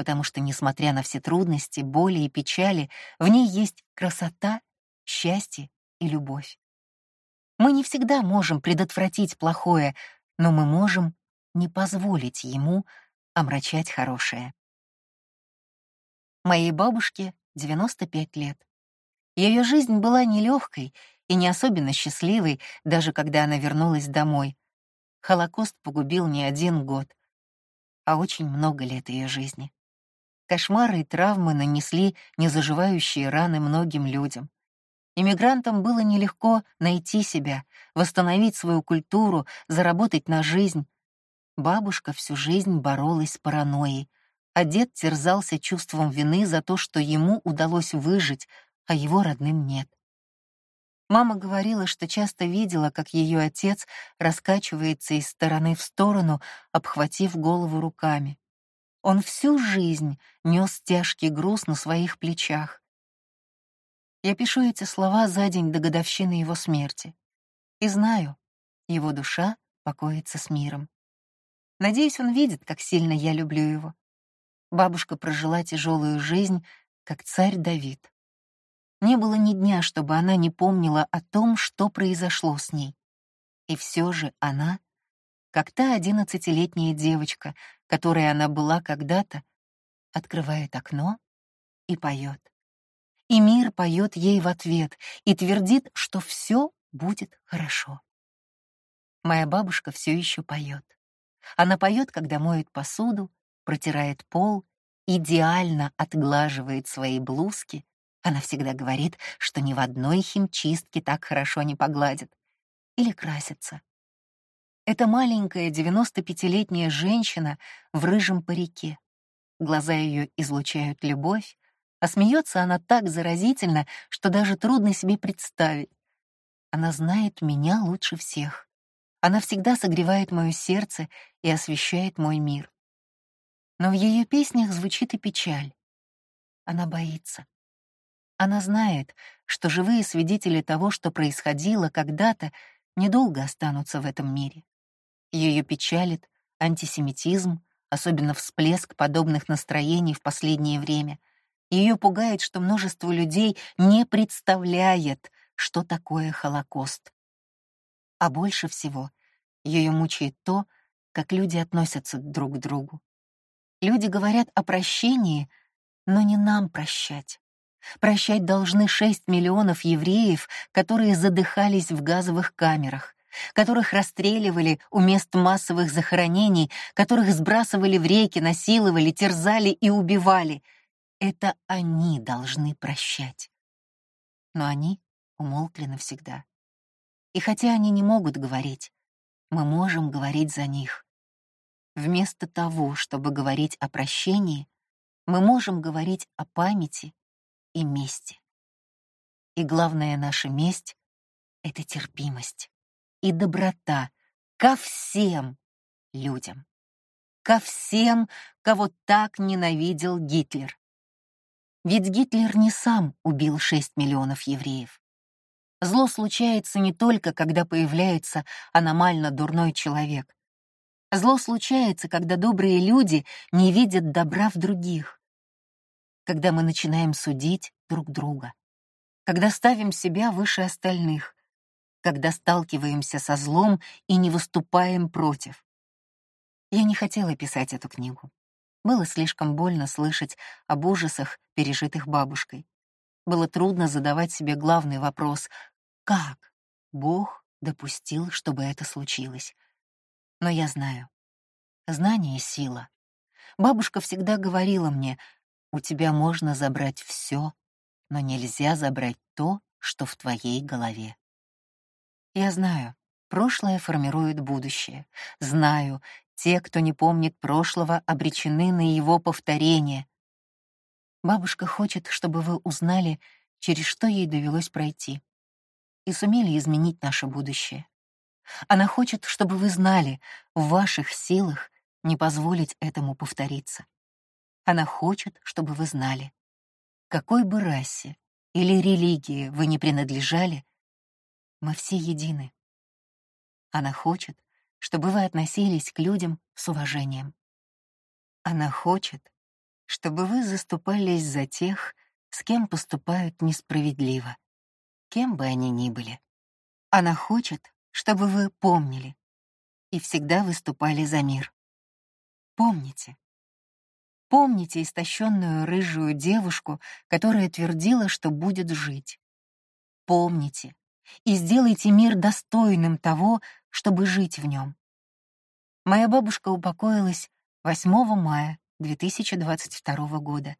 потому что, несмотря на все трудности, боли и печали, в ней есть красота, счастье и любовь. Мы не всегда можем предотвратить плохое, но мы можем не позволить ему омрачать хорошее. Моей бабушке 95 лет. Ее жизнь была нелегкой и не особенно счастливой, даже когда она вернулась домой. Холокост погубил не один год, а очень много лет ее жизни. Кошмары и травмы нанесли незаживающие раны многим людям. Иммигрантам было нелегко найти себя, восстановить свою культуру, заработать на жизнь. Бабушка всю жизнь боролась с паранойей, а дед терзался чувством вины за то, что ему удалось выжить, а его родным нет. Мама говорила, что часто видела, как ее отец раскачивается из стороны в сторону, обхватив голову руками. Он всю жизнь нес тяжкий груз на своих плечах. Я пишу эти слова за день до годовщины его смерти. И знаю, его душа покоится с миром. Надеюсь, он видит, как сильно я люблю его. Бабушка прожила тяжелую жизнь, как царь Давид. Не было ни дня, чтобы она не помнила о том, что произошло с ней. И все же она как та одиннадцатилетняя девочка, которой она была когда-то, открывает окно и поет. и мир поет ей в ответ и твердит, что все будет хорошо. Моя бабушка все еще поет. Она поет, когда моет посуду, протирает пол, идеально отглаживает свои блузки. Она всегда говорит, что ни в одной химчистке так хорошо не погладит. Или красится. Это маленькая 95-летняя женщина в рыжем парике. Глаза ее излучают любовь, а смеется она так заразительно, что даже трудно себе представить. Она знает меня лучше всех. Она всегда согревает мое сердце и освещает мой мир. Но в ее песнях звучит и печаль. Она боится. Она знает, что живые свидетели того, что происходило когда-то, недолго останутся в этом мире. Ее печалит антисемитизм, особенно всплеск подобных настроений в последнее время. Ее пугает, что множество людей не представляет, что такое Холокост. А больше всего ее мучает то, как люди относятся друг к другу. Люди говорят о прощении, но не нам прощать. Прощать должны 6 миллионов евреев, которые задыхались в газовых камерах, которых расстреливали у мест массовых захоронений, которых сбрасывали в реки, насиловали, терзали и убивали. Это они должны прощать. Но они умолкли навсегда. И хотя они не могут говорить, мы можем говорить за них. Вместо того, чтобы говорить о прощении, мы можем говорить о памяти и мести. И главная наша месть — это терпимость и доброта ко всем людям, ко всем, кого так ненавидел Гитлер. Ведь Гитлер не сам убил 6 миллионов евреев. Зло случается не только, когда появляется аномально дурной человек. Зло случается, когда добрые люди не видят добра в других. Когда мы начинаем судить друг друга. Когда ставим себя выше остальных. Когда сталкиваемся со злом и не выступаем против. Я не хотела писать эту книгу. Было слишком больно слышать об ужасах, пережитых бабушкой. Было трудно задавать себе главный вопрос как Бог допустил, чтобы это случилось? Но я знаю. Знание — сила. Бабушка всегда говорила мне, у тебя можно забрать все, но нельзя забрать то, что в твоей голове. Я знаю, прошлое формирует будущее. Знаю, те, кто не помнит прошлого, обречены на его повторение. Бабушка хочет, чтобы вы узнали, через что ей довелось пройти и сумели изменить наше будущее. Она хочет, чтобы вы знали, в ваших силах не позволить этому повториться. Она хочет, чтобы вы знали, какой бы расе или религии вы не принадлежали, мы все едины. Она хочет, чтобы вы относились к людям с уважением. Она хочет, чтобы вы заступались за тех, с кем поступают несправедливо кем бы они ни были. Она хочет, чтобы вы помнили и всегда выступали за мир. Помните. Помните истощенную рыжую девушку, которая твердила, что будет жить. Помните и сделайте мир достойным того, чтобы жить в нем. Моя бабушка упокоилась 8 мая 2022 года,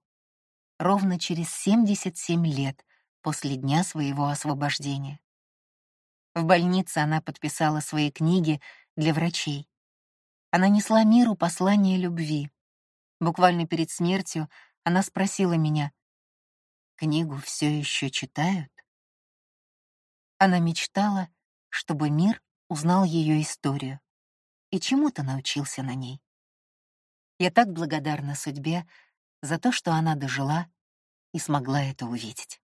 ровно через 77 лет после дня своего освобождения. В больнице она подписала свои книги для врачей. Она несла миру послание любви. Буквально перед смертью она спросила меня, «Книгу все еще читают?» Она мечтала, чтобы мир узнал ее историю и чему-то научился на ней. Я так благодарна судьбе за то, что она дожила и смогла это увидеть.